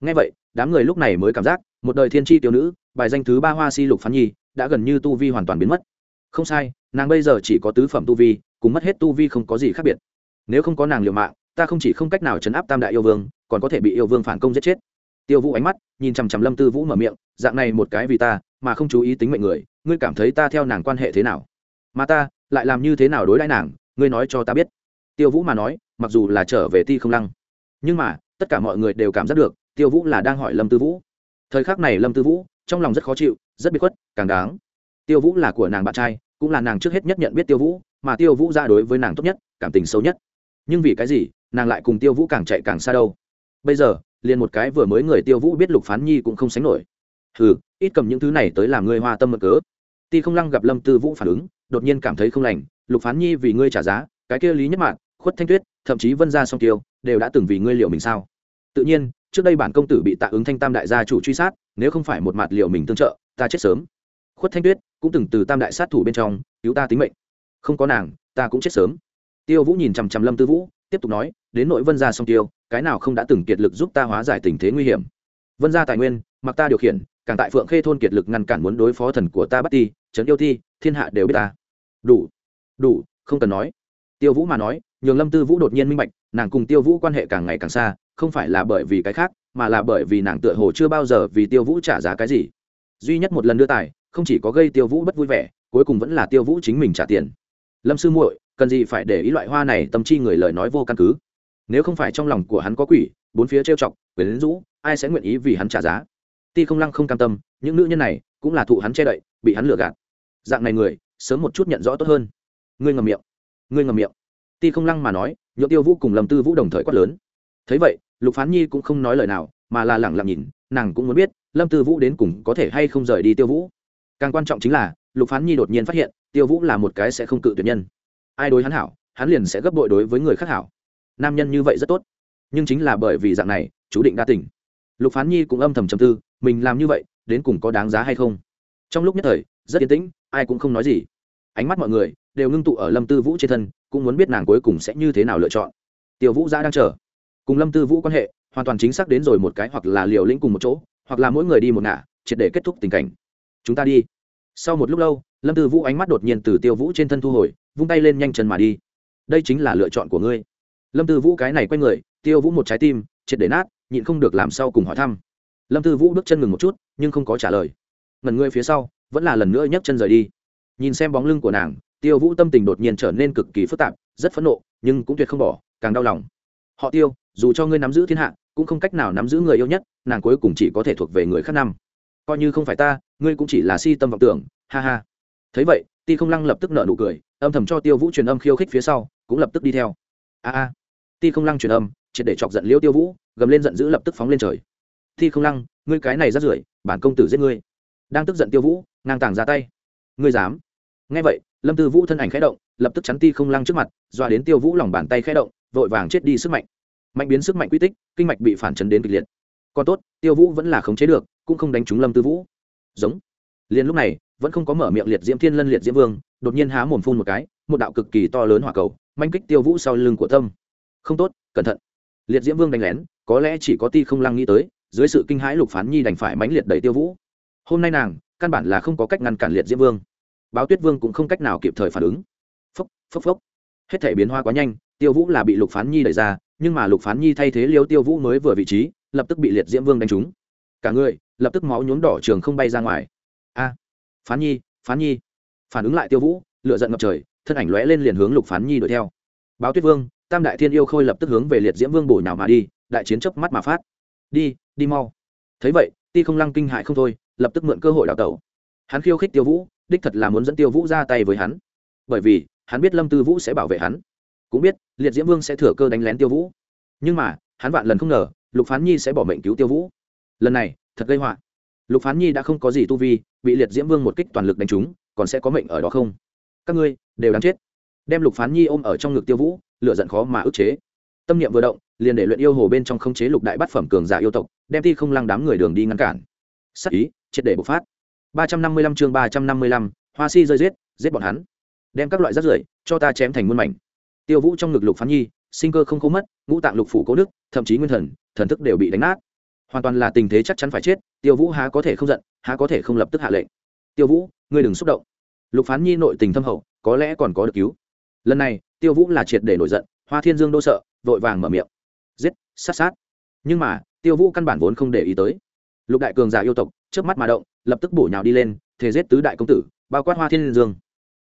Ngay vậy, đám người lúc này mới cảm giác, một đời thiên tri tiểu nữ, bài danh thứ ba hoa si lục phán nhi, đã gần như tu vi hoàn toàn biến mất. Không sai, nàng bây giờ chỉ có tứ phẩm tu vi, cùng mất hết tu vi không có gì khác biệt. Nếu không có nàng liều mạng, ta không chỉ không cách nào chấn áp tam đại yêu vương, còn có thể bị yêu vương phản công giết chết tiêu vũ ánh mắt, nhìn chằm chằm lâm tư vũ mở miệng, dạng này một cái vì ta, mà không chú ý tính mệnh người, ngươi cảm thấy ta theo nàng quan hệ thế nào? Mà ta, lại làm như thế nào đối đãi nàng, ngươi nói cho ta biết. Tiêu vũ mà nói, mặc dù là trở về ti không lăng, nhưng mà, tất cả mọi người đều cảm giác được, tiêu vũ là đang hỏi lâm tư vũ. Thời khắc này lâm tư vũ, trong lòng rất khó chịu, rất bị khuất, càng đáng. Tiêu vũ là của nàng bạn trai, cũng là nàng trước hết nhất nhận biết tiêu vũ, mà tiêu vũ ra đối với nàng tốt nhất, cảm tình xấu nhất. Nhưng vì cái gì, nàng lại cùng tiêu vũ càng chạy càng xa đâu? Bây giờ liền một cái vừa mới người tiêu vũ biết lục phán nhi cũng không sánh nổi. Hừ, ít cầm những thứ này tới làm ngươi hoa tâm mật cớ. Ti không lăng gặp lâm tư vũ phản ứng, đột nhiên cảm thấy không lành, lục phán nhi vì ngươi trả giá, cái kia lý nhất mạng khuất thanh tuyết, thậm chí vân gia song tiêu, đều đã từng vì ngươi liệu mình sao? Tự nhiên, trước đây bản công tử bị tạ ứng thanh tam đại gia chủ truy sát, nếu không phải một mặt liệu mình tương trợ, ta chết sớm. Khuất thanh tuyết cũng từng từ tam đại sát thủ bên trong, cứu ta tính mệnh. Không có nàng, ta cũng chết sớm. Tiêu vũ nhìn chằm chằm lâm tư vũ, tiếp tục nói, đến nội vân gia song tiêu cái nào không đã từng kiệt lực giúp ta hóa giải tình thế nguy hiểm? Vân gia tài nguyên, mặc ta điều khiển, càng tại phượng khê thôn kiệt lực ngăn cản muốn đối phó thần của ta bắt ti, trấn yêu thi thiên hạ đều biết ta. Đủ đủ, không cần nói. Tiêu vũ mà nói, nhường lâm tư vũ đột nhiên minh bạch, nàng cùng tiêu vũ quan hệ càng ngày càng xa, không phải là bởi vì cái khác, mà là bởi vì nàng tựa hồ chưa bao giờ vì tiêu vũ trả giá cái gì. Duy nhất một lần đưa tài, không chỉ có gây tiêu vũ bất vui vẻ, cuối cùng vẫn là tiêu vũ chính mình trả tiền. Lâm sư muội, cần gì phải để ý loại hoa này, tâm chi người lời nói vô căn cứ? Nếu không phải trong lòng của hắn có quỷ, bốn phía trêu chọc quyến rũ, ai sẽ nguyện ý vì hắn trả giá? Ti không lăng không cam tâm, những nữ nhân này cũng là thụ hắn che đậy, bị hắn lừa gạt. Dạng này người, sớm một chút nhận rõ tốt hơn. Ngươi ngầm miệng. Ngươi ngầm miệng. Ti không lăng mà nói nhựa tiêu vũ cùng lâm tư vũ đồng thời quát lớn. Thấy vậy, lục phán nhi cũng không nói lời nào, mà là lẳng lặng nhìn, nàng cũng muốn biết, lâm tư vũ đến cùng có thể hay không rời đi tiêu vũ. Càng quan trọng chính là, lục phán nhi đột nhiên phát hiện, tiêu vũ là một cái sẽ không cự tuyệt nhân. Ai đối hắn hảo, hắn liền sẽ gấp bội đối với người khác hảo nam nhân như vậy rất tốt. Nhưng chính là bởi vì dạng này, chú định đa tỉnh lục phán nhi cũng âm thầm chầm tư, mình làm như vậy, đến cùng có đáng giá hay không? Trong lúc nhất thời, rất yên tĩnh, ai cũng không nói gì. Ánh mắt mọi người đều ngưng tụ ở lâm tư vũ trên thân, cũng muốn biết nàng cuối cùng sẽ như thế nào lựa chọn. Tiêu vũ gia đang chờ. Cùng lâm tư vũ quan hệ, hoàn toàn chính xác đến rồi một cái hoặc là liều lĩnh cùng một chỗ, hoặc là mỗi người đi một ngả, triệt để kết thúc tình cảnh. Chúng ta đi. Sau một lúc lâu, lâm tư vũ ánh mắt đột nhiên từ tiêu vũ trên thân thu hồi, vung tay lên nhanh chân mà đi. Đây chính là lựa chọn của ngươi lâm tư vũ cái này quay người, tiêu vũ một trái tim, triệt để nát, nhịn không được làm sau cùng hỏi thăm. Lâm tư vũ bước chân ngừng một chút, nhưng không có trả lời. Ngần ngươi phía sau, vẫn là lần nữa nhấc chân rời đi. Nhìn xem bóng lưng của nàng, tiêu vũ tâm tình đột nhiên trở nên cực kỳ phức tạp, rất phẫn nộ, nhưng cũng tuyệt không bỏ, càng đau lòng. Họ tiêu, dù cho ngươi nắm giữ thiên hạ, cũng không cách nào nắm giữ người yêu nhất, nàng cuối cùng chỉ có thể thuộc về người khác năm. Coi như không phải ta, ngươi cũng chỉ là si tâm vọng tưởng, ha ha. Thấy vậy, ti không lăng lập tức nợ nụ cười, âm thầm cho tiêu vũ truyền âm khiêu khích phía sau, cũng lập tức đi theo. A a ti không lăng truyền âm, triệt để chọc giận liêu tiêu vũ, gầm lên giận dữ lập tức phóng lên trời. Ti không lăng, ngươi cái này rát rưởi, bản công tử giết ngươi. Đang tức giận tiêu vũ, ngang tàng ra tay. Ngươi dám? Nghe vậy, lâm tư vũ thân ảnh khẽ động, lập tức chắn ti không lăng trước mặt dọa đến tiêu vũ lòng bàn tay khẽ động, vội vàng chết đi sức mạnh. Mạnh biến sức mạnh quy tích, kinh mạch bị phản chấn đến kịch liệt. Còn tốt, tiêu vũ vẫn là khống chế được, cũng không đánh trúng lâm tư vũ. Giống. Liền lúc này, vẫn không có mở miệng liệt diễm thiên lân liệt diễm vương, đột nhiên há mồm phun một cái, một đạo cực kỳ to lớn hỏa cầu, manh kích tiêu vũ sau lưng của tâm không tốt, cẩn thận. Liệt diễm vương đánh lén, có lẽ chỉ có ti không lăng nghĩ tới, dưới sự kinh hãi lục phán nhi đành phải mãnh liệt đẩy tiêu vũ. Hôm nay nàng, căn bản là không có cách ngăn cản liệt diễm vương. Báo tuyết vương cũng không cách nào kịp thời phản ứng. Phốc phốc phốc. Hết thể biến hoa quá nhanh, tiêu vũ là bị lục phán nhi đẩy ra, nhưng mà lục phán nhi thay thế liêu tiêu vũ mới vừa vị trí, lập tức bị liệt diễm vương đánh trúng. Cả người, lập tức máu nhuốm đỏ trường không bay ra ngoài. A, phán nhi phán nhi. Phản ứng lại tiêu vũ lựa giận ngập trời, thân ảnh lóe lên liền hướng lục phán nhi đuổi theo. Báo tuyết vương tam đại thiên yêu khôi lập tức hướng về liệt diễm vương bổ nhào mà đi, đại chiến chớp mắt mà phát. Đi đi mau. Thấy vậy, ti không lăng kinh hại không thôi, lập tức mượn cơ hội đào tẩu. Hắn khiêu khích tiêu vũ, đích thật là muốn dẫn tiêu vũ ra tay với hắn. Bởi vì, hắn biết lâm tư vũ sẽ bảo vệ hắn. Cũng biết, liệt diễm vương sẽ thừa cơ đánh lén tiêu vũ. Nhưng mà, hắn vạn lần không ngờ, lục phán nhi sẽ bỏ mệnh cứu tiêu vũ. Lần này, thật gây họa. Lục phán nhi đã không có gì tu vi, bị liệt diễm vương một kích toàn lực đánh trúng, còn sẽ có mệnh ở đó không? Các ngươi, đều đáng chết. Đem lục phán nhi ôm ở trong ngực tiêu vũ lựa giận khó mà ức chế. Tâm niệm vừa động, liền để luyện yêu hồ bên trong không chế lục đại bát phẩm cường giả yêu tộc, đem thi không lăng đám người đường đi ngăn cản. Sắc ý, triệt để bộc phát. Ba trăm năm mươi lăm chương ba trăm năm mươi lăm, hoa si rơi giết giết bọn hắn. Đem các loại rác rưởi cho ta chém thành muôn mảnh. Tiêu vũ trong ngực lục phán nhi, sinh cơ không khô mất, ngũ tạng lục phủ cố đức, thậm chí nguyên thần thần thức đều bị đánh nát. Hoàn toàn là tình thế chắc chắn phải chết, tiêu vũ há có thể không giận, há có thể không lập tức hạ lệnh. Tiêu vũ, ngươi đừng xúc động. Lục phán nhi nội tình thâm hậu, có lẽ còn có được cứu lần này, tiêu vũ là triệt để nổi giận, hoa thiên dương đô sợ, vội vàng mở miệng. Giết, sát sát. Nhưng mà, tiêu vũ căn bản vốn không để ý tới. Lục đại cường giả yêu tộc trước mắt mà động, lập tức bổ nhào đi lên thế giết tứ đại công tử, bao quát hoa thiên dương.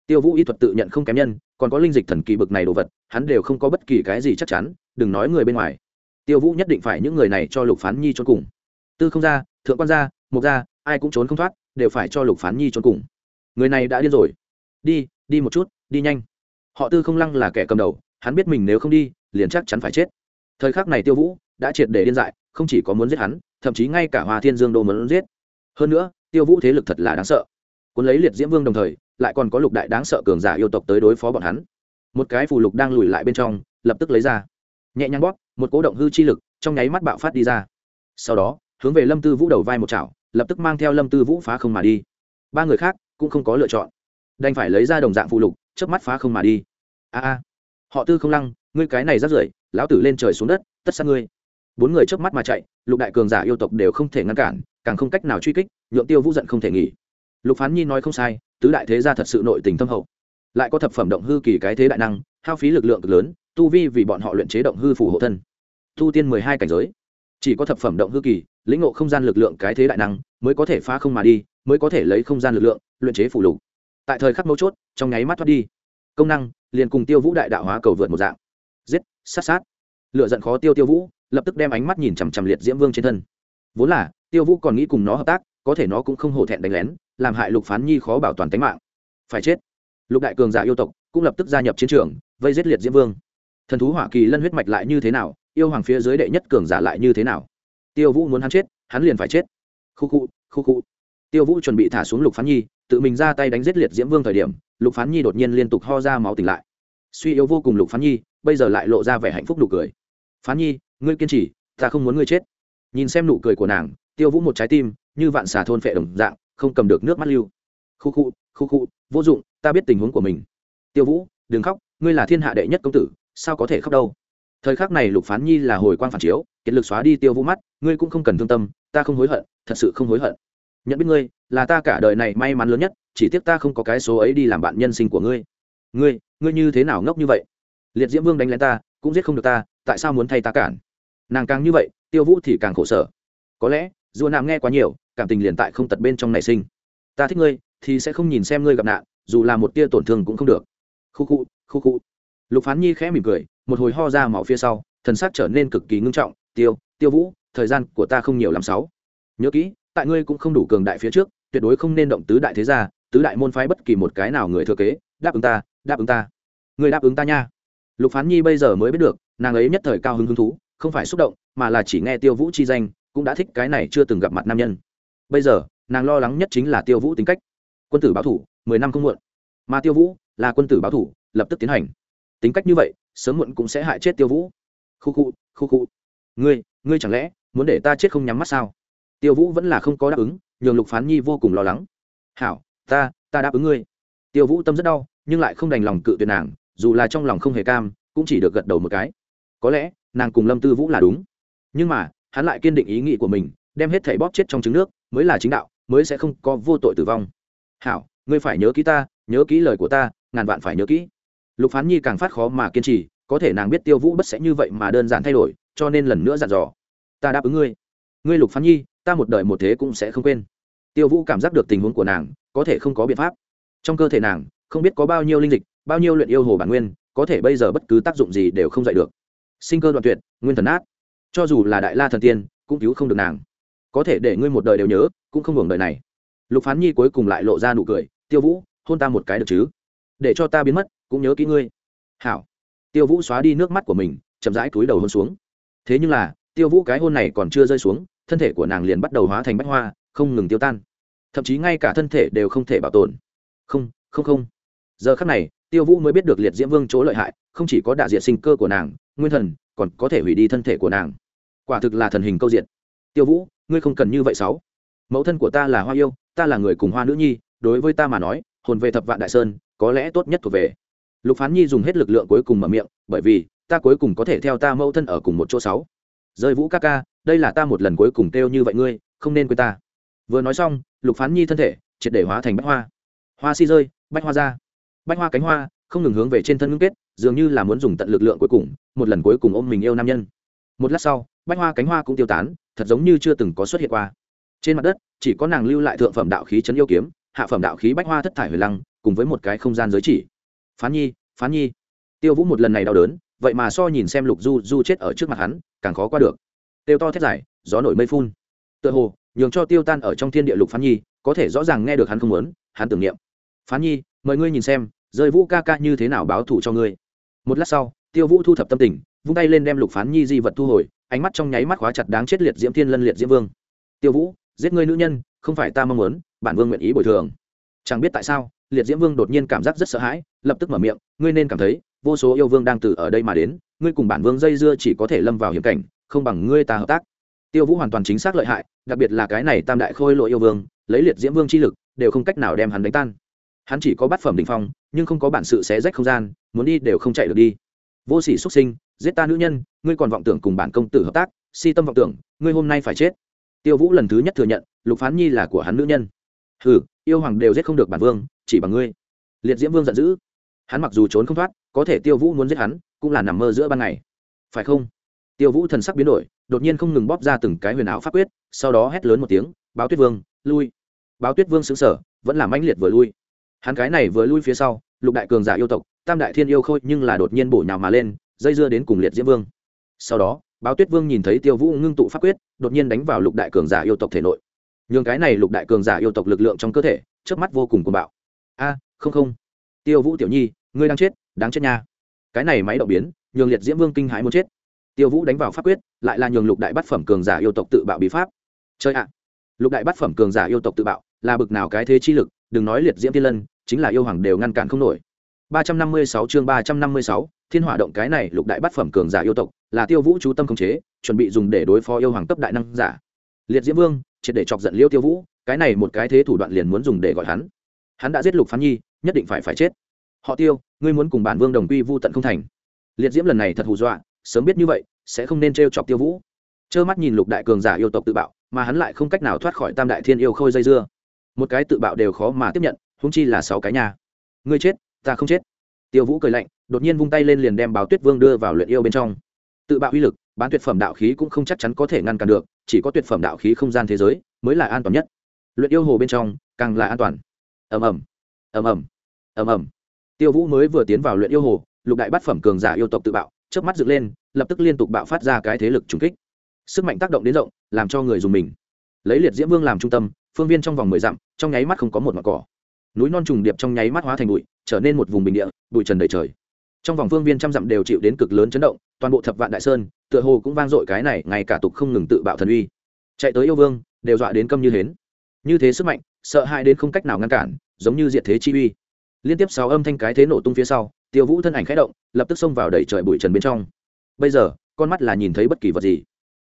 Tiêu vũ y thuật tự nhận không kém nhân, còn có linh dịch thần kỳ bực này đồ vật, hắn đều không có bất kỳ cái gì chắc chắn, đừng nói người bên ngoài. Tiêu vũ nhất định phải những người này cho lục phán nhi trốn cùng. Tư không ra thượng quan gia, mục gia, ai cũng trốn không thoát, đều phải cho lục phán nhi trốn cùng. Người này đã điên rồi. Đi đi một chút, đi nhanh họ tư không lăng là kẻ cầm đầu, hắn biết mình nếu không đi, liền chắc chắn phải chết. Thời khắc này tiêu vũ đã triệt để điên dại, không chỉ có muốn giết hắn, thậm chí ngay cả Hoa thiên dương đô muốn giết. Hơn nữa, tiêu vũ thế lực thật là đáng sợ. Cuốn lấy liệt diễm vương đồng thời, lại còn có lục đại đáng sợ cường giả yêu tộc tới đối phó bọn hắn. Một cái phù lục đang lùi lại bên trong, lập tức lấy ra. Nhẹ nhàng bóp, một cố động hư chi lực trong nháy mắt bạo phát đi ra. Sau đó, hướng về lâm tư vũ đầu vai một chảo, lập tức mang theo lâm tư vũ phá không mà đi. Ba người khác cũng không có lựa chọn đành phải lấy ra đồng dạng phù lục, chớp mắt phá không mà đi. A a. Họ tư không lăng, ngươi cái này rắt rưởi, lão tử lên trời xuống đất, tất sát ngươi. Bốn người chớp mắt mà chạy, lục đại cường giả yêu tộc đều không thể ngăn cản, càng không cách nào truy kích, nhượng tiêu vũ giận không thể nghỉ. Lục phán nhi nói không sai, tứ đại thế gia thật sự nội tình thâm hậu. Lại có thập phẩm động hư kỳ cái thế đại năng, hao phí lực lượng cực lớn, tu vi vì bọn họ luyện chế động hư phù hộ thân. Tu tiên mười hai cảnh giới. Chỉ có thập phẩm động hư kỳ, lĩnh ngộ không gian lực lượng cái thế đại năng, mới có thể phá không mà đi, mới có thể lấy không gian lực lượng, luyện chế phù lục tại thời khắc mấu chốt, trong nháy mắt thoát đi. Công năng, liền cùng tiêu vũ đại đạo hóa cầu vượt một dạng. Giết, sát sát. Lựa giận khó tiêu tiêu vũ, lập tức đem ánh mắt nhìn chằm chằm liệt diễm vương trên thân. Vốn là, tiêu vũ còn nghĩ cùng nó hợp tác, có thể nó cũng không hổ thẹn đánh lén, làm hại lục phán nhi khó bảo toàn tính mạng. Phải chết. Lục đại cường giả yêu tộc cũng lập tức gia nhập chiến trường, vây giết liệt diễm vương. Thần thú hỏa kỳ lân huyết mạch lại như thế nào, yêu hoàng phía dưới đệ nhất cường giả lại như thế nào? Tiêu vũ muốn hắn chết, hắn liền phải chết. Khu khu khu khu. Tiêu vũ chuẩn bị thả xuống lục phán nhi tự mình ra tay đánh giết liệt diễm vương thời điểm, lục phán nhi đột nhiên liên tục ho ra máu tỉnh lại. Suy yếu vô cùng lục phán nhi, bây giờ lại lộ ra vẻ hạnh phúc nụ cười. Phán nhi, ngươi kiên trì, ta không muốn ngươi chết. Nhìn xem nụ cười của nàng, tiêu vũ một trái tim, như vạn xà thôn phệ đồng dạng, không cầm được nước mắt lưu. Khu khu khu khu, vô dụng, ta biết tình huống của mình. Tiêu vũ, đừng khóc, ngươi là thiên hạ đệ nhất công tử, sao có thể khóc đâu? Thời khắc này lục phán nhi là hồi quang phản chiếu, kiệt lực xóa đi tiêu vũ mắt, ngươi cũng không cần thương tâm, ta không hối hận, thật sự không hối hận. Nhận biết ngươi là ta cả đời này may mắn lớn nhất, chỉ tiếc ta không có cái số ấy đi làm bạn nhân sinh của ngươi. Ngươi ngươi như thế nào ngốc như vậy? Liệt diễm vương đánh lén ta, cũng giết không được ta, tại sao muốn thay ta cản? Nàng càng như vậy, tiêu vũ thì càng khổ sở. Có lẽ, dù nàng nghe quá nhiều, cảm tình liền tại không tật bên trong nảy sinh. Ta thích ngươi, thì sẽ không nhìn xem ngươi gặp nạn, dù là một tia tổn thương cũng không được. Khu khu khu khu. Lục phán nhi khẽ mỉm cười, một hồi ho ra máu phía sau, thần sắc trở nên cực kỳ ngưng trọng. Tiêu tiêu vũ, thời gian của ta không nhiều làm sáu. Nhớ kỹ, tại ngươi cũng không đủ cường đại phía trước tuyệt đối không nên động tứ đại thế gia, tứ đại môn phái bất kỳ một cái nào người thừa kế, đáp ứng ta, đáp ứng ta. Người đáp ứng ta nha. Lục phán nhi bây giờ mới biết được, nàng ấy nhất thời cao hứng hứng thú, không phải xúc động, mà là chỉ nghe tiêu vũ chi danh, cũng đã thích cái này chưa từng gặp mặt nam nhân. Bây giờ, nàng lo lắng nhất chính là tiêu vũ tính cách. Quân tử báo thủ, mười năm không muộn. Mà tiêu vũ là quân tử báo thủ, lập tức tiến hành. Tính cách như vậy, sớm muộn cũng sẽ hại chết tiêu vũ. Khu khu khu khu. Ngươi ngươi chẳng lẽ muốn để ta chết không nhắm mắt sao? Tiêu vũ vẫn là không có đáp ứng nhường lục phán nhi vô cùng lo lắng. Hảo, ta ta đáp ứng ngươi. Tiêu vũ tâm rất đau, nhưng lại không đành lòng cự tuyệt nàng, dù là trong lòng không hề cam, cũng chỉ được gật đầu một cái. Có lẽ, nàng cùng lâm tư vũ là đúng. Nhưng mà, hắn lại kiên định ý nghĩ của mình, đem hết thảy bóp chết trong trứng nước, mới là chính đạo, mới sẽ không có vô tội tử vong. Hảo, ngươi phải nhớ kỹ ta, nhớ kỹ lời của ta, ngàn vạn phải nhớ kỹ. Lục phán nhi càng phát khó mà kiên trì, có thể nàng biết tiêu vũ bất sẽ như vậy mà đơn giản thay đổi, cho nên lần nữa dặn dò. Ta đáp ứng ngươi. Ngươi lục phán nhi ta một đời một thế cũng sẽ không quên. Tiêu vũ cảm giác được tình huống của nàng, có thể không có biện pháp. Trong cơ thể nàng, không biết có bao nhiêu linh dịch, bao nhiêu luyện yêu hồ bản nguyên, có thể bây giờ bất cứ tác dụng gì đều không dạy được. Sinh cơ đoạn tuyệt, nguyên thần át cho dù là đại la thần tiên, cũng cứu không được nàng. Có thể để ngươi một đời đều nhớ, cũng không hưởng đời này. Lục phán nhi cuối cùng lại lộ ra nụ cười, tiêu vũ, hôn ta một cái được chứ? Để cho ta biến mất, cũng nhớ kỹ ngươi. Hảo. Tiêu vũ xóa đi nước mắt của mình, chậm rãi túi đầu hôn xuống. Thế nhưng là, tiêu vũ cái hôn này còn chưa rơi xuống thân thể của nàng liền bắt đầu hóa thành bách hoa, không ngừng tiêu tan. Thậm chí ngay cả thân thể đều không thể bảo tồn. Không không không. Giờ khắc này, tiêu vũ mới biết được liệt diễm vương chỗ lợi hại, không chỉ có đại diện sinh cơ của nàng, nguyên thần còn có thể hủy đi thân thể của nàng. Quả thực là thần hình câu diện tiêu vũ, ngươi không cần như vậy sáu. Mẫu thân của ta là hoa yêu, ta là người cùng hoa nữ nhi, đối với ta mà nói, hồn về thập vạn đại sơn, có lẽ tốt nhất thuộc về. Lục phán nhi dùng hết lực lượng cuối cùng mở miệng, bởi vì ta cuối cùng có thể theo ta mẫu thân ở cùng một chỗ sáu rơi vũ ca ca, đây là ta một lần cuối cùng kêu như vậy ngươi, không nên quên ta. Vừa nói xong, lục phán nhi thân thể triệt để hóa thành bách hoa. Hoa si rơi, bách hoa ra. Bách hoa cánh hoa, không ngừng hướng về trên thân ngưng kết, dường như là muốn dùng tận lực lượng cuối cùng, một lần cuối cùng ôm mình yêu nam nhân. Một lát sau, bách hoa cánh hoa cũng tiêu tán, thật giống như chưa từng có xuất hiện qua. Trên mặt đất, chỉ có nàng lưu lại thượng phẩm đạo khí chấn yêu kiếm, hạ phẩm đạo khí bách hoa thất thải huyền lăng, cùng với một cái không gian giới chỉ. Phán nhi phán nhi. Tiêu vũ một lần này đau đớn vậy mà so nhìn xem lục du du chết ở trước mặt hắn, càng khó qua được. Tiêu to thét dài, gió nổi mây phun. Tựa hồ, nhường cho tiêu tan ở trong thiên địa lục phán nhi, có thể rõ ràng nghe được hắn không muốn, hắn tưởng niệm. Phán nhi, mời ngươi nhìn xem, rơi vũ ca ca như thế nào báo thù cho ngươi. Một lát sau, tiêu vũ thu thập tâm tình, vung tay lên đem lục phán nhi di vật thu hồi, ánh mắt trong nháy mắt khóa chặt đáng chết liệt diễm thiên lân liệt diễm vương. Tiêu vũ, giết ngươi nữ nhân, không phải ta mong muốn, bản vương nguyện ý bồi thường. Chẳng biết tại sao, liệt diễm vương đột nhiên cảm giác rất sợ hãi, lập tức mở miệng, ngươi nên cảm thấy vô số yêu vương đang từ ở đây mà đến, ngươi cùng bản vương dây dưa chỉ có thể lâm vào hiểm cảnh, không bằng ngươi ta hợp tác. Tiêu vũ hoàn toàn chính xác lợi hại, đặc biệt là cái này tam đại khôi lội yêu vương, lấy liệt diễm vương chi lực, đều không cách nào đem hắn đánh tan. Hắn chỉ có bát phẩm đỉnh phong, nhưng không có bản sự xé rách không gian, muốn đi đều không chạy được đi. Vô sỉ xuất sinh, giết ta nữ nhân, ngươi còn vọng tưởng cùng bản công tử hợp tác, si tâm vọng tưởng, ngươi hôm nay phải chết. Tiêu vũ lần thứ nhất thừa nhận, lục phán nhi là của hắn nữ nhân. Hừ, yêu hoàng đều giết không được bản vương, chỉ bằng ngươi. Liệt diễm vương giận dữ hắn mặc dù trốn không thoát, có thể tiêu vũ muốn giết hắn, cũng là nằm mơ giữa ban ngày. Phải không? Tiêu vũ thần sắc biến đổi, đột nhiên không ngừng bóp ra từng cái huyền ảo pháp quyết, sau đó hét lớn một tiếng, báo tuyết vương, lui! Báo tuyết vương xứng sở vẫn là mãnh liệt vừa lui. Hắn cái này vừa lui phía sau, lục đại cường giả yêu tộc, tam đại thiên yêu khôi nhưng là đột nhiên bổ nhào mà lên, dây dưa đến cùng liệt diễm vương. Sau đó, báo tuyết vương nhìn thấy tiêu vũ ngưng tụ pháp quyết, đột nhiên đánh vào lục đại cường giả yêu tộc thể nội. Nhường cái này lục đại cường giả yêu tộc lực lượng trong cơ thể trước mắt vô cùng cuồng bạo. A, không không. Tiêu vũ tiểu nhi ngươi đang chết đáng chết nha. Cái này máy động biến nhường liệt diễm vương kinh hãi muốn chết. Tiêu vũ đánh vào pháp quyết lại là nhường lục đại bát phẩm cường giả yêu tộc tự bạo bí pháp. Chơi ạ. À. Lục đại bát phẩm cường giả yêu tộc tự bạo là bực nào cái thế chi lực đừng nói liệt diễm tiên lân chính là yêu hoàng đều ngăn cản không nổi. 356 chương 356, thiên hỏa động cái này lục đại bát phẩm cường giả yêu tộc là tiêu vũ chú tâm khống chế chuẩn bị dùng để đối phó yêu hoàng cấp đại năng giả. Liệt diễm vương triệt để chọc giận liêu tiêu vũ cái này một cái thế thủ đoạn liền muốn dùng để gọi hắn. Hắn đã giết lục phán nhi nhất định phải phải chết họ tiêu, ngươi muốn cùng bản vương đồng quy vu tận không thành. Liệt diễm lần này thật hù dọa, sớm biết như vậy, sẽ không nên t chọc tiêu vũ. Trơ mắt nhìn lục đại cường giả yêu tộc tự bạo, mà hắn lại không cách nào thoát khỏi tam đại thiên yêu khôi dây dưa. Một cái tự bạo đều khó mà tiếp nhận húng chi là sáu cái nhà. Ngươi chết, ta không chết. Tiêu vũ cười lạnh, đột nhiên vung tay lên liền đem báo tuyết vương đưa vào luyện yêu bên trong. Tự bạo uy lực, bán tuyệt phẩm đạo khí cũng không chắc chắn có thể ngăn cản được, chỉ có tuyệt phẩm đạo khí không gian thế giới mới là an toàn nhất. Luyện yêu hồ bên trong, càng là an toàn. Ầm ầm. Ầm ầm. Ầm ầm tiêu vũ mới vừa tiến vào luyện yêu hồ, lục đại bát phẩm cường giả yêu tộc tự bạo, chớp mắt dựng lên, lập tức liên tục bạo phát ra cái thế lực trùng kích. Sức mạnh tác động đến rộng, làm cho người dùng mình. Lấy liệt diễm vương làm trung tâm, phương viên trong vòng mười dặm, trong nháy mắt không có một mặt cỏ. Núi non trùng điệp trong nháy mắt hóa thành bụi, trở nên một vùng bình địa, bụi trần đầy trời. Trong vòng phương viên trăm dặm đều chịu đến cực lớn chấn động, toàn bộ thập vạn đại sơn, tựa hồ cũng vang dội cái này, ngay cả tục không ngừng tự bạo thần uy. Chạy tới yêu vương, đều dọa đến câm như hến. Như thế sức mạnh, sợ hãi đến không cách nào ngăn cản, giống như diệt thế chi uy liên tiếp sáu âm thanh cái thế nổ tung phía sau, tiêu vũ thân ảnh khẽ động, lập tức xông vào đẩy trời bụi trần bên trong. Bây giờ, con mắt là nhìn thấy bất kỳ vật gì.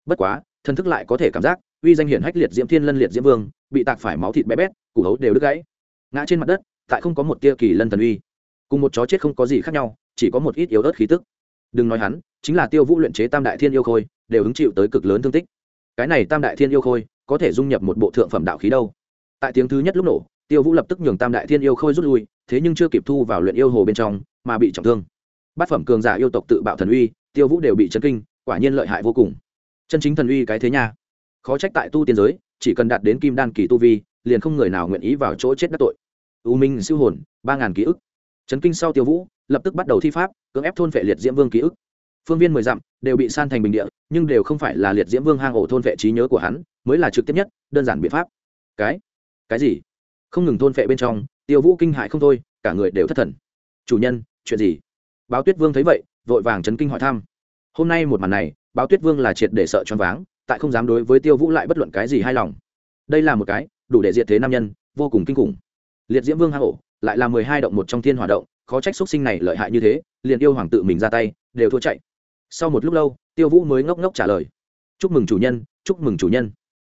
Bất quá thân thức lại có thể cảm giác, uy danh hiển hách liệt diễm thiên lân liệt diễm vương, bị tạc phải máu thịt bé bét, củ hấu đều đứt gãy. Ngã trên mặt đất, tại không có một tia kỳ lân thần uy. Cùng một chó chết không có gì khác nhau, chỉ có một ít yếu ớt khí tức. Đừng nói hắn, chính là tiêu vũ luyện chế tam đại thiên yêu khôi, đều hứng chịu tới cực lớn thương tích. Cái này tam đại thiên yêu khôi, có thể dung nhập một bộ thượng phẩm đạo khí đâu. Tại tiếng thứ nhất lúc nổ, tiêu vũ lập tức nhường tam đại thiên yêu khôi rút lui thế nhưng chưa kịp thu vào luyện yêu hồ bên trong, mà bị trọng thương. Bát phẩm cường giả yêu tộc tự bạo thần uy, tiêu vũ đều bị chấn kinh, quả nhiên lợi hại vô cùng. Chân chính thần uy cái thế nha. Khó trách tại tu tiên giới, chỉ cần đạt đến kim đan kỳ tu vi, liền không người nào nguyện ý vào chỗ chết đắc tội. U minh siêu hồn, ba ngàn ký ức. Chấn kinh sau tiêu vũ, lập tức bắt đầu thi pháp, cưỡng ép thôn vệ liệt diễm vương ký ức. Phương viên mười dặm, đều bị san thành bình địa, nhưng đều không phải là liệt diễm vương hang ổ thôn vệ trí nhớ của hắn, mới là trực tiếp nhất, đơn giản biện pháp. Cái? Cái gì? Không ngừng thôn vệ bên trong tiêu vũ kinh hại không thôi, cả người đều thất thần. Chủ nhân, chuyện gì? Báo tuyết vương thấy vậy, vội vàng chấn kinh hỏi thăm. Hôm nay một màn này, báo tuyết vương là triệt để sợ choáng váng, tại không dám đối với tiêu vũ lại bất luận cái gì hài lòng. Đây là một cái, đủ để diệt thế nam nhân, vô cùng kinh khủng. Liệt diễm vương hạ hổ, lại là mười hai động một trong thiên hỏa động, khó trách xuất sinh này lợi hại như thế, liền yêu hoàng tự mình ra tay, đều thua chạy. Sau một lúc lâu, tiêu vũ mới ngốc ngốc trả lời. Chúc mừng chủ nhân, chúc mừng chủ nhân.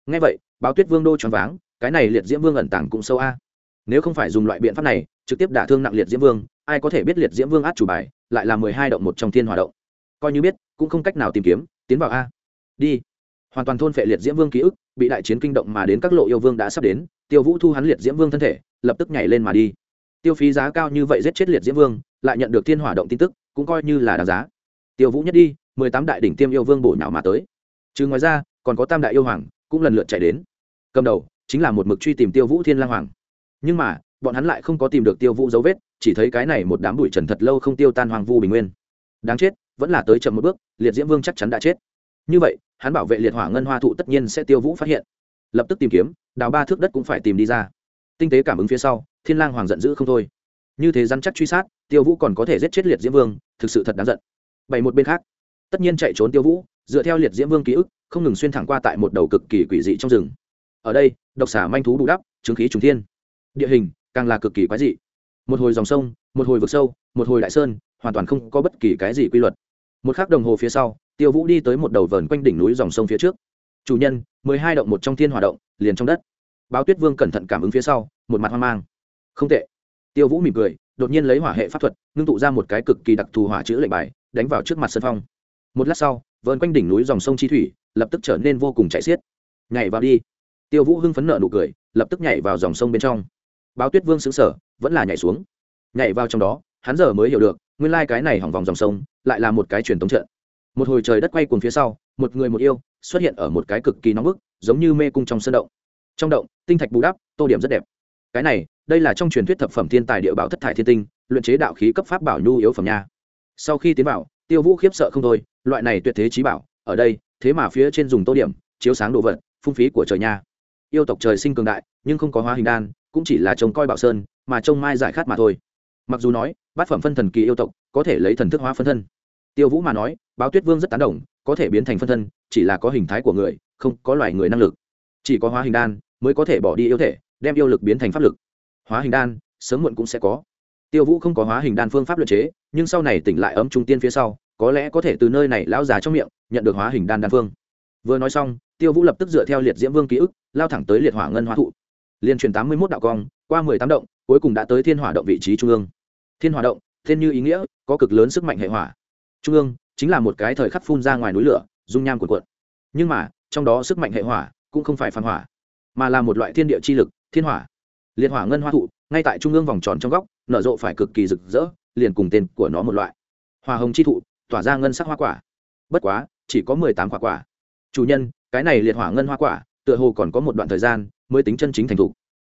Ngay vậy, báo tuyết vương đô choáng váng, cái này liệt diễm vương ẩn tàng cũng sâu a nếu không phải dùng loại biện pháp này, trực tiếp đả thương nặng liệt diễm vương, ai có thể biết liệt diễm vương át chủ bài, lại là mười hai động một trong thiên hỏa động. Coi như biết, cũng không cách nào tìm kiếm, tiến vào a. Đi. Hoàn toàn thôn phệ liệt diễm vương ký ức, bị đại chiến kinh động mà đến các lộ yêu vương đã sắp đến, tiêu vũ thu hắn liệt diễm vương thân thể, lập tức nhảy lên mà đi. Tiêu phí giá cao như vậy giết chết liệt diễm vương, lại nhận được thiên hỏa động tin tức, cũng coi như là đáng giá. Tiêu vũ nhất đi, mười tám đại đỉnh tiêm yêu vương bổ nhạo mà tới. Trừ ngoài ra, còn có tam đại yêu hoàng, cũng lần lượt chạy đến. Cầm đầu, chính là một mực truy tìm tiêu vũ thiên lang hoàng nhưng mà, bọn hắn lại không có tìm được tiêu vũ dấu vết, chỉ thấy cái này một đám bụi trần thật lâu không tiêu tan hoàng vu bình nguyên. Đáng chết, vẫn là tới chậm một bước, liệt diễm vương chắc chắn đã chết. Như vậy, hắn bảo vệ liệt hỏa ngân hoa thụ tất nhiên sẽ tiêu vũ phát hiện. Lập tức tìm kiếm, đào ba thước đất cũng phải tìm đi ra. Tinh tế cảm ứng phía sau, thiên lang hoàng giận dữ không thôi. Như thế rắn chắc truy sát, tiêu vũ còn có thể giết chết liệt diễm vương, thực sự thật đáng giận. Bảy một bên khác, tất nhiên chạy trốn tiêu vũ, dựa theo liệt diễm vương ký ức, không ngừng xuyên thẳng qua tại một đầu cực kỳ quỷ dị trong rừng. Ở đây, độc xả manh thú bù đắp, chứng khí trùng thiên địa hình càng là cực kỳ quái dị. Một hồi dòng sông, một hồi vực sâu, một hồi đại sơn, hoàn toàn không có bất kỳ cái gì quy luật. Một khắc đồng hồ phía sau, tiêu vũ đi tới một đầu vờn quanh đỉnh núi dòng sông phía trước. Chủ nhân, mười hai động một trong thiên hòa động, liền trong đất. Báo tuyết vương cẩn thận cảm ứng phía sau, một mặt hoang mang. Không tệ. Tiêu vũ mỉm cười, đột nhiên lấy hỏa hệ pháp thuật, ngưng tụ ra một cái cực kỳ đặc thù hỏa chữ lệnh bài, đánh vào trước mặt sân phong. Một lát sau, vờn quanh đỉnh núi dòng sông chi thủy lập tức trở nên vô cùng chạy xiết. Nhảy vào đi. Tiêu vũ hưng phấn nợ nụ cười, lập tức nhảy vào dòng sông bên trong báo tuyết vương xứng sở vẫn là nhảy xuống. Nhảy vào trong đó, hắn giờ mới hiểu được, nguyên lai、like、cái này hỏng vòng dòng sông, lại là một cái truyền thống trận. Một hồi trời đất quay cuồng phía sau, một người một yêu xuất hiện ở một cái cực kỳ nóng bức, giống như mê cung trong sân động. Trong động, tinh thạch bù đắp, tô điểm rất đẹp. Cái này, đây là trong truyền thuyết thập phẩm thiên tài địa bảo thất thải thiên tinh, luyện chế đạo khí cấp pháp bảo nhu yếu phẩm nha. Sau khi tiến vào, tiêu vũ khiếp sợ không thôi, loại này tuyệt thế trí bảo, ở đây, thế mà phía trên dùng tô điểm, chiếu sáng đồ vật, phung phí của trời nha. Yêu tộc trời sinh cường đại, nhưng không có hóa hình đan cũng chỉ là trông coi bảo sơn, mà trông mai giải khát mà thôi. Mặc dù nói, bát phẩm phân thần kỳ yêu tộc có thể lấy thần thức hóa phân thân. Tiêu vũ mà nói, báo tuyết vương rất tán đồng, có thể biến thành phân thân, chỉ là có hình thái của người, không có loài người năng lực. Chỉ có hóa hình đan mới có thể bỏ đi yêu thể, đem yêu lực biến thành pháp lực. Hóa hình đan, sớm muộn cũng sẽ có. Tiêu vũ không có hóa hình đan phương pháp luật chế, nhưng sau này tỉnh lại ấm trung tiên phía sau, có lẽ có thể từ nơi này lão già trong miệng, nhận được hóa hình đan đan phương. Vừa nói xong, tiêu vũ lập tức dựa theo liệt diễm vương ký ức, lao thẳng tới liệt hỏa ngân hóa thụ liên truyền tám mươi một đạo cong, qua mười tám động, cuối cùng đã tới thiên hỏa động vị trí trung ương. Thiên hỏa động thiên như ý nghĩa, có cực lớn sức mạnh hệ hỏa. Trung ương chính là một cái thời khắc phun ra ngoài núi lửa, dung nham cuộn cuộn. Nhưng mà, trong đó sức mạnh hệ hỏa cũng không phải phản hỏa, mà là một loại thiên địa chi lực, thiên hỏa. Liệt hỏa ngân hoa thụ, ngay tại trung ương vòng tròn trong góc, nở rộ phải cực kỳ rực rỡ, liền cùng tên của nó một loại. Hoa hồng chi thụ, tỏa ra ngân sắc hoa quả. Bất quá, chỉ có mười tám quả quả. Chủ nhân, cái này liệt hỏa ngân hoa quả, tựa hồ còn có một đoạn thời gian mới tính chân chính thành thục.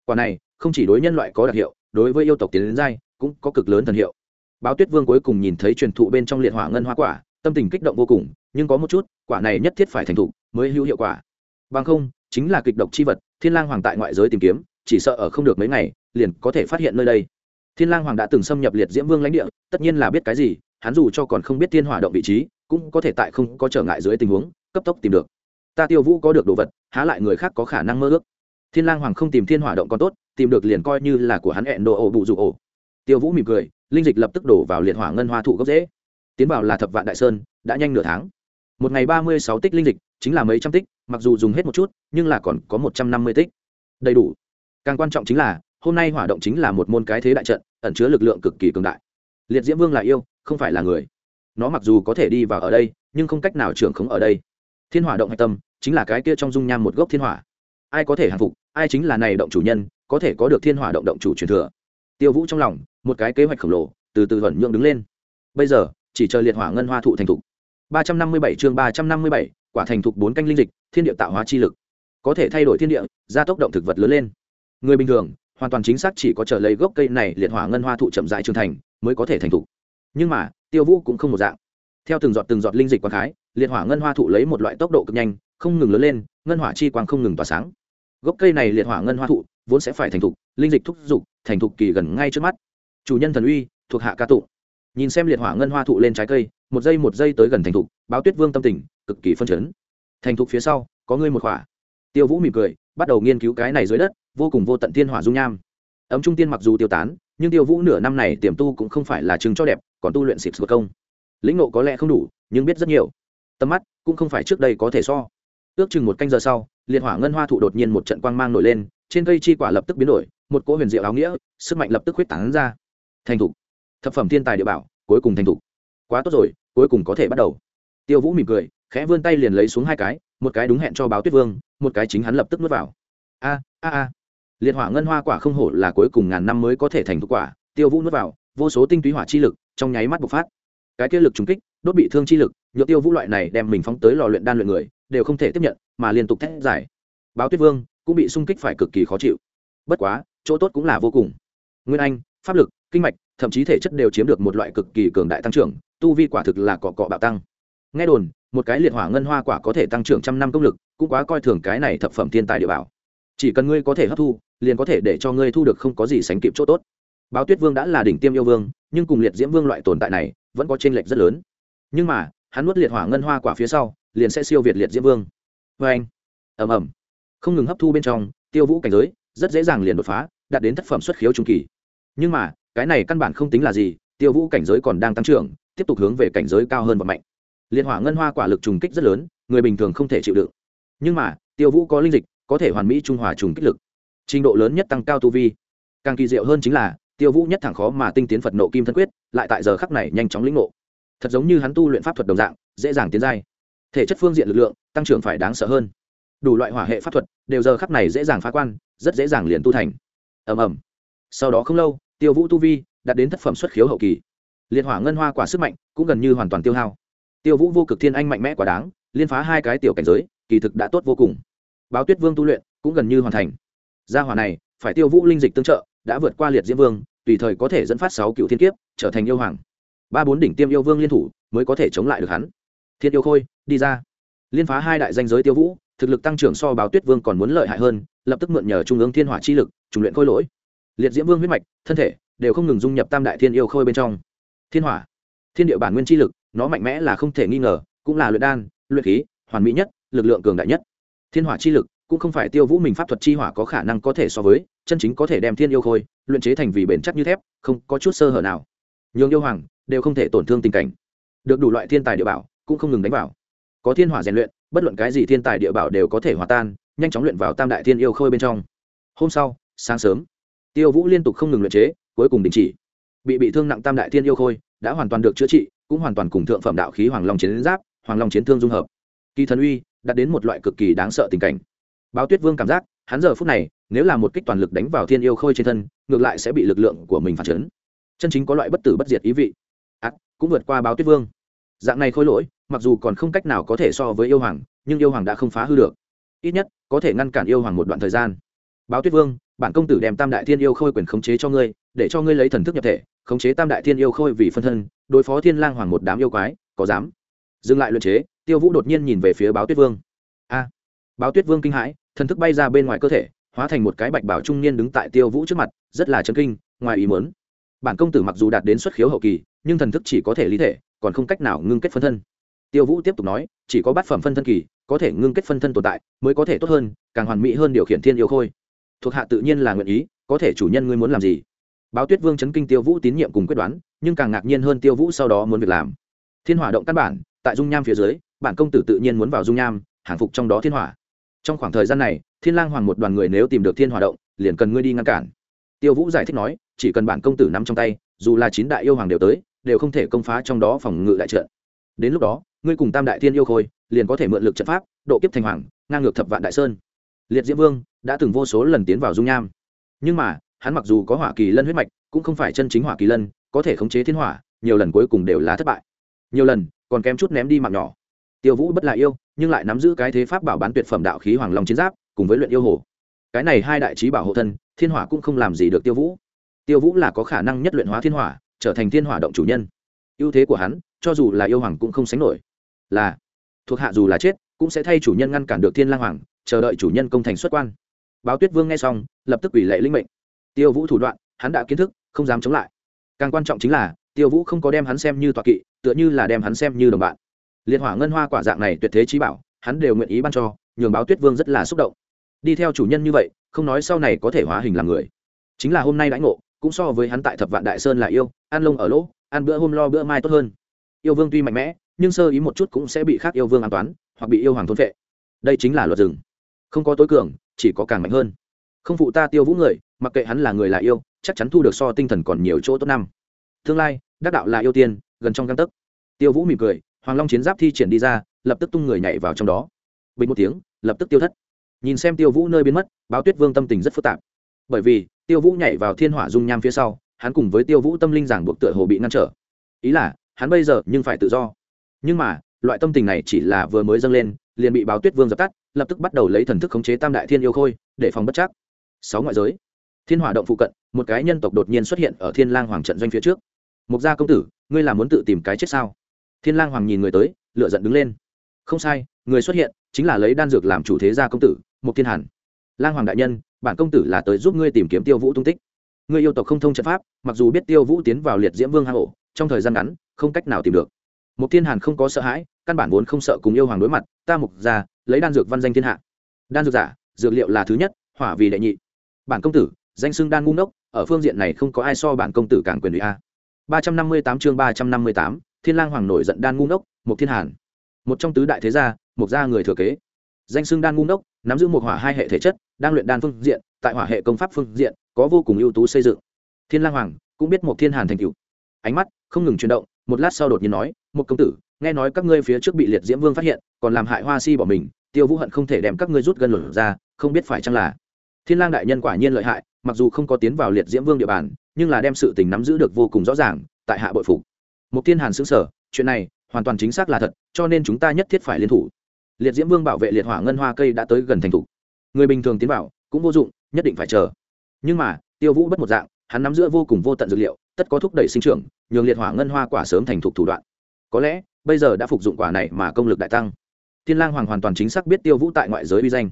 Quả này, không chỉ đối nhân loại có đặc hiệu, đối với yêu tộc tiến đến giai, cũng có cực lớn thần hiệu. Báo tuyết vương cuối cùng nhìn thấy truyền thụ bên trong liệt hỏa ngân hoa quả, tâm tình kích động vô cùng, nhưng có một chút, quả này nhất thiết phải thành thục, mới hữu hiệu quả. Bằng không, chính là kịch độc chi vật, thiên lang hoàng tại ngoại giới tìm kiếm, chỉ sợ ở không được mấy ngày, liền có thể phát hiện nơi đây. Thiên lang hoàng đã từng xâm nhập liệt diễm vương lãnh địa, tất nhiên là biết cái gì, hắn dù cho còn không biết thiên hỏa động vị trí, cũng có thể tại không có trở ngại dưới tình huống, cấp tốc tìm được. Ta tiêu vũ có được đồ vật, há lại người khác có khả năng mơ ước thiên lang hoàng không tìm thiên hỏa động còn tốt, tìm được liền coi như là của hắn hẹn đồ ổ bụ rụ ổ. Tiêu vũ mỉm cười, linh dịch lập tức đổ vào liệt hỏa ngân hoa thụ gốc dễ tiến vào là thập vạn đại sơn, đã nhanh nửa tháng. Một ngày ba mươi sáu tích linh dịch, chính là mấy trăm tích, mặc dù dùng hết một chút, nhưng là còn có một trăm năm mươi tích. Đầy đủ. Càng quan trọng chính là, hôm nay hỏa động chính là một môn cái thế đại trận, ẩn chứa lực lượng cực kỳ cường đại. Liệt diễm vương là yêu, không phải là người. Nó mặc dù có thể đi vào ở đây, nhưng không cách nào trưởng khống ở đây. Thiên hỏa động hạch tâm, chính là cái kia trong dung nham một gốc thiên hỏa ai có thể hàng phục, ai chính là này động chủ nhân, có thể có được thiên hỏa động động chủ truyền thừa. Tiêu vũ trong lòng, một cái kế hoạch khổng lồ, từ từ thuận nhượng đứng lên. Bây giờ, chỉ chờ liệt hỏa ngân hoa thụ thành thục. ba trăm năm mươi bảy chương ba trăm năm mươi bảy, quả thành thục bốn canh linh dịch, thiên địa tạo hóa chi lực. Có thể thay đổi thiên địa, gia tốc động thực vật lớn lên. Người bình thường, hoàn toàn chính xác chỉ có chờ lấy gốc cây này liệt hỏa ngân hoa thụ chậm rãi trưởng thành, mới có thể thành thục. Nhưng mà, tiêu vũ cũng không một dạng. Theo từng giọt từng giọt linh dịch quang khái, liệt hỏa ngân hoa thụ lấy một loại tốc độ cực nhanh, không ngừng lớn lên, ngân hỏa chi quang không ngừng tỏa sáng gốc cây này liệt hỏa ngân hoa thụ, vốn sẽ phải thành thục, linh dịch thúc giục thành thục kỳ gần ngay trước mắt. Chủ nhân thần uy, thuộc hạ ca tụng. Nhìn xem liệt hỏa ngân hoa thụ lên trái cây, một giây một giây tới gần thành thục, báo tuyết vương tâm tình, cực kỳ phân chấn. Thành thục phía sau, có ngươi một khỏa tiêu vũ mỉm cười, bắt đầu nghiên cứu cái này dưới đất, vô cùng vô tận thiên hỏa dung nham. Ấm trung tiên mặc dù tiêu tán, nhưng tiêu vũ nửa năm này tiềm tu cũng không phải là chứng cho đẹp, còn tu luyện xịp sửa công. Lĩnh ngộ có lẽ không đủ, nhưng biết rất nhiều. Tầm mắt cũng không phải trước đây có thể so. Ước chừng một canh giờ sau liệt hỏa ngân hoa thụ đột nhiên một trận quang mang nổi lên, trên cây chi quả lập tức biến đổi, một cỗ huyền diệu áo nghĩa, sức mạnh lập tức huyết tán ra. Thành thục. Thập phẩm thiên tài địa bảo, cuối cùng thành thục. Quá tốt rồi, cuối cùng có thể bắt đầu. Tiêu vũ mỉm cười, khẽ vươn tay liền lấy xuống hai cái, một cái đúng hẹn cho báo tuyết vương, một cái chính hắn lập tức nuốt vào. A a a. Liệt hỏa ngân hoa quả không hổ là cuối cùng ngàn năm mới có thể thành thục quả, tiêu vũ nuốt vào, vô số tinh túy hỏa chi lực trong nháy mắt bộc phát. Cái kia lực trùng kích, đốt bị thương chi lực, nhựa tiêu vũ loại này đem mình phóng tới lò luyện đan luyện người đều không thể tiếp nhận, mà liên tục thét giải báo tuyết vương cũng bị sung kích phải cực kỳ khó chịu. Bất quá, chỗ tốt cũng là vô cùng. Nguyên anh, pháp lực, kinh mạch, thậm chí thể chất đều chiếm được một loại cực kỳ cường đại tăng trưởng, tu vi quả thực là cọ cọ bạo tăng. Nghe đồn, một cái liệt hỏa ngân hoa quả có thể tăng trưởng trăm năm công lực, cũng quá coi thường cái này thập phẩm thiên tài địa bảo. Chỉ cần ngươi có thể hấp thu, liền có thể để cho ngươi thu được không có gì sánh kịp chỗ tốt. Báo tuyết vương đã là đỉnh tiêm yêu vương, nhưng cùng liệt diễm vương loại tồn tại này vẫn có chênh lệch rất lớn. Nhưng mà, hắn nuốt liệt hỏa ngân hoa quả phía sau liền sẽ siêu việt liệt diễm vương. Vê anh ẩm ẩm không ngừng hấp thu bên trong, tiêu vũ cảnh giới, rất dễ dàng liền đột phá, đạt đến thất phẩm xuất khiếu trung kỳ. Nhưng mà, cái này căn bản không tính là gì, tiêu vũ cảnh giới còn đang tăng trưởng, tiếp tục hướng về cảnh giới cao hơn và mạnh. Liên hỏa ngân hoa quả lực trùng kích rất lớn, người bình thường không thể chịu đựng. Nhưng mà, tiêu vũ có linh dịch, có thể hoàn mỹ trung hòa trùng kích lực. Trình độ lớn nhất tăng cao tu vi. Càng kỳ diệu hơn chính là, tiêu vũ nhất thẳng khó mà tinh tiến phật nộ kim thân quyết, lại tại giờ khắc này nhanh chóng lĩnh ngộ. Thật giống như hắn tu luyện pháp thuật đồng dạng, dễ dàng tiến giai thể chất phương diện lực lượng tăng trưởng phải đáng sợ hơn. Đủ loại hỏa hệ pháp thuật đều giờ khắc này dễ dàng phá quan, rất dễ dàng liền tu thành. Ầm ầm. Sau đó không lâu, tiêu vũ tu vi đạt đến thất phẩm xuất khiếu hậu kỳ. Liệt hỏa ngân hoa quả sức mạnh cũng gần như hoàn toàn tiêu hao. Tiêu vũ vô cực thiên anh mạnh mẽ quá đáng, liên phá hai cái tiểu cảnh giới, kỳ thực đã tốt vô cùng. Báo tuyết vương tu luyện cũng gần như hoàn thành. Gia hỏa này, phải tiêu vũ linh dịch tương trợ, đã vượt qua liệt diễm vương, tùy thời có thể dẫn phát sáu cựu thiên kiếp, trở thành yêu hoàng. Ba bốn đỉnh tiêm yêu vương liên thủ mới có thể chống lại được hắn. Thiên yêu khôi đi ra. Liên phá hai đại danh giới tiêu vũ, thực lực tăng trưởng so báo tuyết vương còn muốn lợi hại hơn, lập tức mượn nhờ trung ương thiên hỏa chi lực, trùng luyện khôi lỗi. Liệt diễm vương huyết mạch, thân thể đều không ngừng dung nhập tam đại thiên yêu khôi bên trong. Thiên hỏa, thiên địa bản nguyên chi lực, nó mạnh mẽ là không thể nghi ngờ, cũng là luyện đan, luyện khí, hoàn mỹ nhất, lực lượng cường đại nhất. Thiên hỏa chi lực cũng không phải tiêu vũ mình pháp thuật chi hỏa có khả năng có thể so với, chân chính có thể đem thiên yêu khôi luyện chế thành vì bền chắc như thép, không có chút sơ hở nào. Nhường yêu hoàng đều không thể tổn thương tình cảnh. Được đủ loại thiên tài địa bảo, cũng không ngừng đánh vào có thiên hỏa rèn luyện, bất luận cái gì thiên tài địa bảo đều có thể hòa tan, nhanh chóng luyện vào tam đại thiên yêu khôi bên trong. Hôm sau, sáng sớm, tiêu vũ liên tục không ngừng luyện chế, cuối cùng đình chỉ. Bị bị thương nặng tam đại thiên yêu khôi, đã hoàn toàn được chữa trị, cũng hoàn toàn cùng thượng phẩm đạo khí hoàng long chiến giáp, hoàng long chiến thương dung hợp. Kỳ thần uy, đạt đến một loại cực kỳ đáng sợ tình cảnh. Báo tuyết vương cảm giác, hắn giờ phút này, nếu là một kích toàn lực đánh vào thiên yêu khôi trên thân, ngược lại sẽ bị lực lượng của mình phản chấn. Chân chính có loại bất tử bất diệt ý vị. Ắt cũng vượt qua báo tuyết vương. Dạng này khôi lỗi mặc dù còn không cách nào có thể so với yêu hoàng, nhưng yêu hoàng đã không phá hư được. Ít nhất, có thể ngăn cản yêu hoàng một đoạn thời gian. Báo tuyết vương, bản công tử đem tam đại thiên yêu khôi quyền khống chế cho ngươi, để cho ngươi lấy thần thức nhập thể, khống chế tam đại thiên yêu khôi vì phân thân, đối phó thiên lang hoàng một đám yêu quái, có dám? Dừng lại luyện chế, tiêu vũ đột nhiên nhìn về phía báo tuyết vương. A! Báo tuyết vương kinh hãi, thần thức bay ra bên ngoài cơ thể, hóa thành một cái bạch bảo trung niên đứng tại tiêu vũ trước mặt, rất là chấn kinh, ngoài ý muốn. Bản công tử mặc dù đạt đến xuất khiếu hậu kỳ, nhưng thần thức chỉ có thể lý thể, còn không cách nào ngưng kết phân thân tiêu vũ tiếp tục nói, chỉ có bát phẩm phân thân kỳ, có thể ngưng kết phân thân tồn tại, mới có thể tốt hơn, càng hoàn mỹ hơn điều khiển thiên yêu khôi. Thuộc hạ tự nhiên là nguyện ý, có thể chủ nhân ngươi muốn làm gì? Báo tuyết vương chấn kinh tiêu vũ tín nhiệm cùng quyết đoán, nhưng càng ngạc nhiên hơn tiêu vũ sau đó muốn việc làm. Thiên hỏa động căn bản, tại dung nham phía dưới, bản công tử tự nhiên muốn vào dung nham, hàng phục trong đó thiên hỏa. Trong khoảng thời gian này, thiên lang hoàng một đoàn người nếu tìm được thiên hỏa động, liền cần ngươi đi ngăn cản. Tiêu vũ giải thích nói, chỉ cần bản công tử nắm trong tay, dù là chín đại yêu hoàng đều tới, đều không thể công phá trong đó phòng ngự đại trận đến lúc đó, ngươi cùng tam đại thiên yêu khôi liền có thể mượn lực trận pháp, độ kiếp thành hoàng, ngang ngược thập vạn đại sơn. Liệt diễm vương đã từng vô số lần tiến vào dung nham. Nhưng mà, hắn mặc dù có hỏa kỳ lân huyết mạch, cũng không phải chân chính hỏa kỳ lân, có thể khống chế thiên hỏa, nhiều lần cuối cùng đều là thất bại. Nhiều lần, còn kém chút ném đi mạng nhỏ. Tiêu vũ bất lại yêu, nhưng lại nắm giữ cái thế pháp bảo bán tuyệt phẩm đạo khí hoàng long chiến giáp, cùng với luyện yêu hồ. Cái này hai đại trí bảo hộ thân, thiên hỏa cũng không làm gì được tiêu vũ. Tiêu vũ là có khả năng nhất luyện hóa thiên hỏa, trở thành thiên hỏa động chủ nhân ưu thế của hắn, cho dù là yêu hoàng cũng không sánh nổi. Là, thuộc hạ dù là chết, cũng sẽ thay chủ nhân ngăn cản được thiên lang hoàng, chờ đợi chủ nhân công thành xuất quan. Báo tuyết vương nghe xong, lập tức ủy lệ linh mệnh. Tiêu vũ thủ đoạn, hắn đã kiến thức, không dám chống lại. Càng quan trọng chính là, tiêu vũ không có đem hắn xem như tọa kỵ, tựa như là đem hắn xem như đồng bạn. Liệt hỏa ngân hoa quả dạng này tuyệt thế trí bảo, hắn đều nguyện ý ban cho, nhường báo tuyết vương rất là xúc động. Đi theo chủ nhân như vậy, không nói sau này có thể hóa hình làm người. Chính là hôm nay đãi ngộ, cũng so với hắn tại thập vạn đại sơn là yêu an lông ở lỗ ăn bữa hôm lo bữa mai tốt hơn. Yêu vương tuy mạnh mẽ, nhưng sơ ý một chút cũng sẽ bị khác yêu vương an toán, hoặc bị yêu hoàng thôn vệ đây chính là luật rừng. Không có tối cường, chỉ có càng mạnh hơn. Không phụ ta tiêu vũ người, mặc kệ hắn là người là yêu, chắc chắn thu được so tinh thần còn nhiều chỗ tốt năm. Tương lai, đắc đạo là yêu tiên, gần trong găng tấc. Tiêu vũ mỉm cười, hoàng long chiến giáp thi triển đi ra, lập tức tung người nhảy vào trong đó. Bình một tiếng, lập tức tiêu thất. Nhìn xem tiêu vũ nơi biến mất, báo tuyết vương tâm tình rất phức tạp. Bởi vì, tiêu vũ nhảy vào thiên hỏa dung nham phía sau hắn cùng với tiêu vũ tâm linh giảng buộc tựa hồ bị ngăn trở. Ý là, hắn bây giờ nhưng phải tự do. Nhưng mà, loại tâm tình này chỉ là vừa mới dâng lên, liền bị báo tuyết vương dập tắt, lập tức bắt đầu lấy thần thức khống chế tam đại thiên yêu khôi, để phòng bất chắc. Sáu ngoại giới. Thiên hỏa động phụ cận, một cái nhân tộc đột nhiên xuất hiện ở thiên lang hoàng trận doanh phía trước. Mục gia công tử, ngươi là muốn tự tìm cái chết sao? Thiên lang hoàng nhìn người tới lựa giận đứng lên. Không sai, người xuất hiện chính là lấy đan dược làm chủ thế gia công tử, mục thiên hàn. Lang hoàng đại nhân, bản công tử là tới giúp ngươi tìm kiếm tiêu vũ tung tích ngươi yêu tộc không thông trận pháp, mặc dù biết tiêu vũ tiến vào liệt diễm vương hang ổ, trong thời gian ngắn, không cách nào tìm được. Mục thiên hàn không có sợ hãi, căn bản vốn không sợ cùng yêu hoàng đối mặt, ta mục ra, lấy đan dược văn danh thiên hạ. Đan dược giả, dược liệu là thứ nhất, hỏa vì đệ nhị. Bản công tử, danh xưng đan ngu ngốc, ở phương diện này không có ai so bản công tử càng quyền ủy a. ba trăm năm mươi tám chương ba trăm năm mươi tám, thiên lang hoàng nổi giận đan ngu ngốc, mục thiên hàn. Một trong tứ đại thế gia, mục gia người thừa kế. Danh xưng đan ngu ngốc nắm giữ một hỏa hai hệ thể chất, đang luyện đan phương diện, tại hỏa hệ công pháp phương diện, có vô cùng ưu tú xây dựng. Thiên lang hoàng cũng biết một thiên hàn thành cựu ánh mắt không ngừng chuyển động, một lát sau đột nhiên nói một công tử, nghe nói các ngươi phía trước bị liệt diễm vương phát hiện, còn làm hại hoa si bỏ mình, tiêu vũ hận không thể đem các ngươi rút gần lửa ra, không biết phải chăng là? Thiên lang đại nhân quả nhiên lợi hại, mặc dù không có tiến vào liệt diễm vương địa bàn, nhưng là đem sự tình nắm giữ được vô cùng rõ ràng, tại hạ bội phục. Một thiên hàn sững sở chuyện này hoàn toàn chính xác là thật, cho nên chúng ta nhất thiết phải liên thủ liệt diễm vương bảo vệ liệt hỏa ngân hoa cây đã tới gần thành thủ người bình thường tiến vào, cũng vô dụng, nhất định phải chờ. Nhưng mà, tiêu vũ bất một dạng, hắn nắm giữa vô cùng vô tận dược liệu, tất có thúc đẩy sinh trưởng, nhường liệt hỏa ngân hoa quả sớm thành thục thủ đoạn. Có lẽ, bây giờ đã phục dụng quả này mà công lực đại tăng. Thiên lang hoàng hoàn toàn chính xác biết tiêu vũ tại ngoại giới uy danh.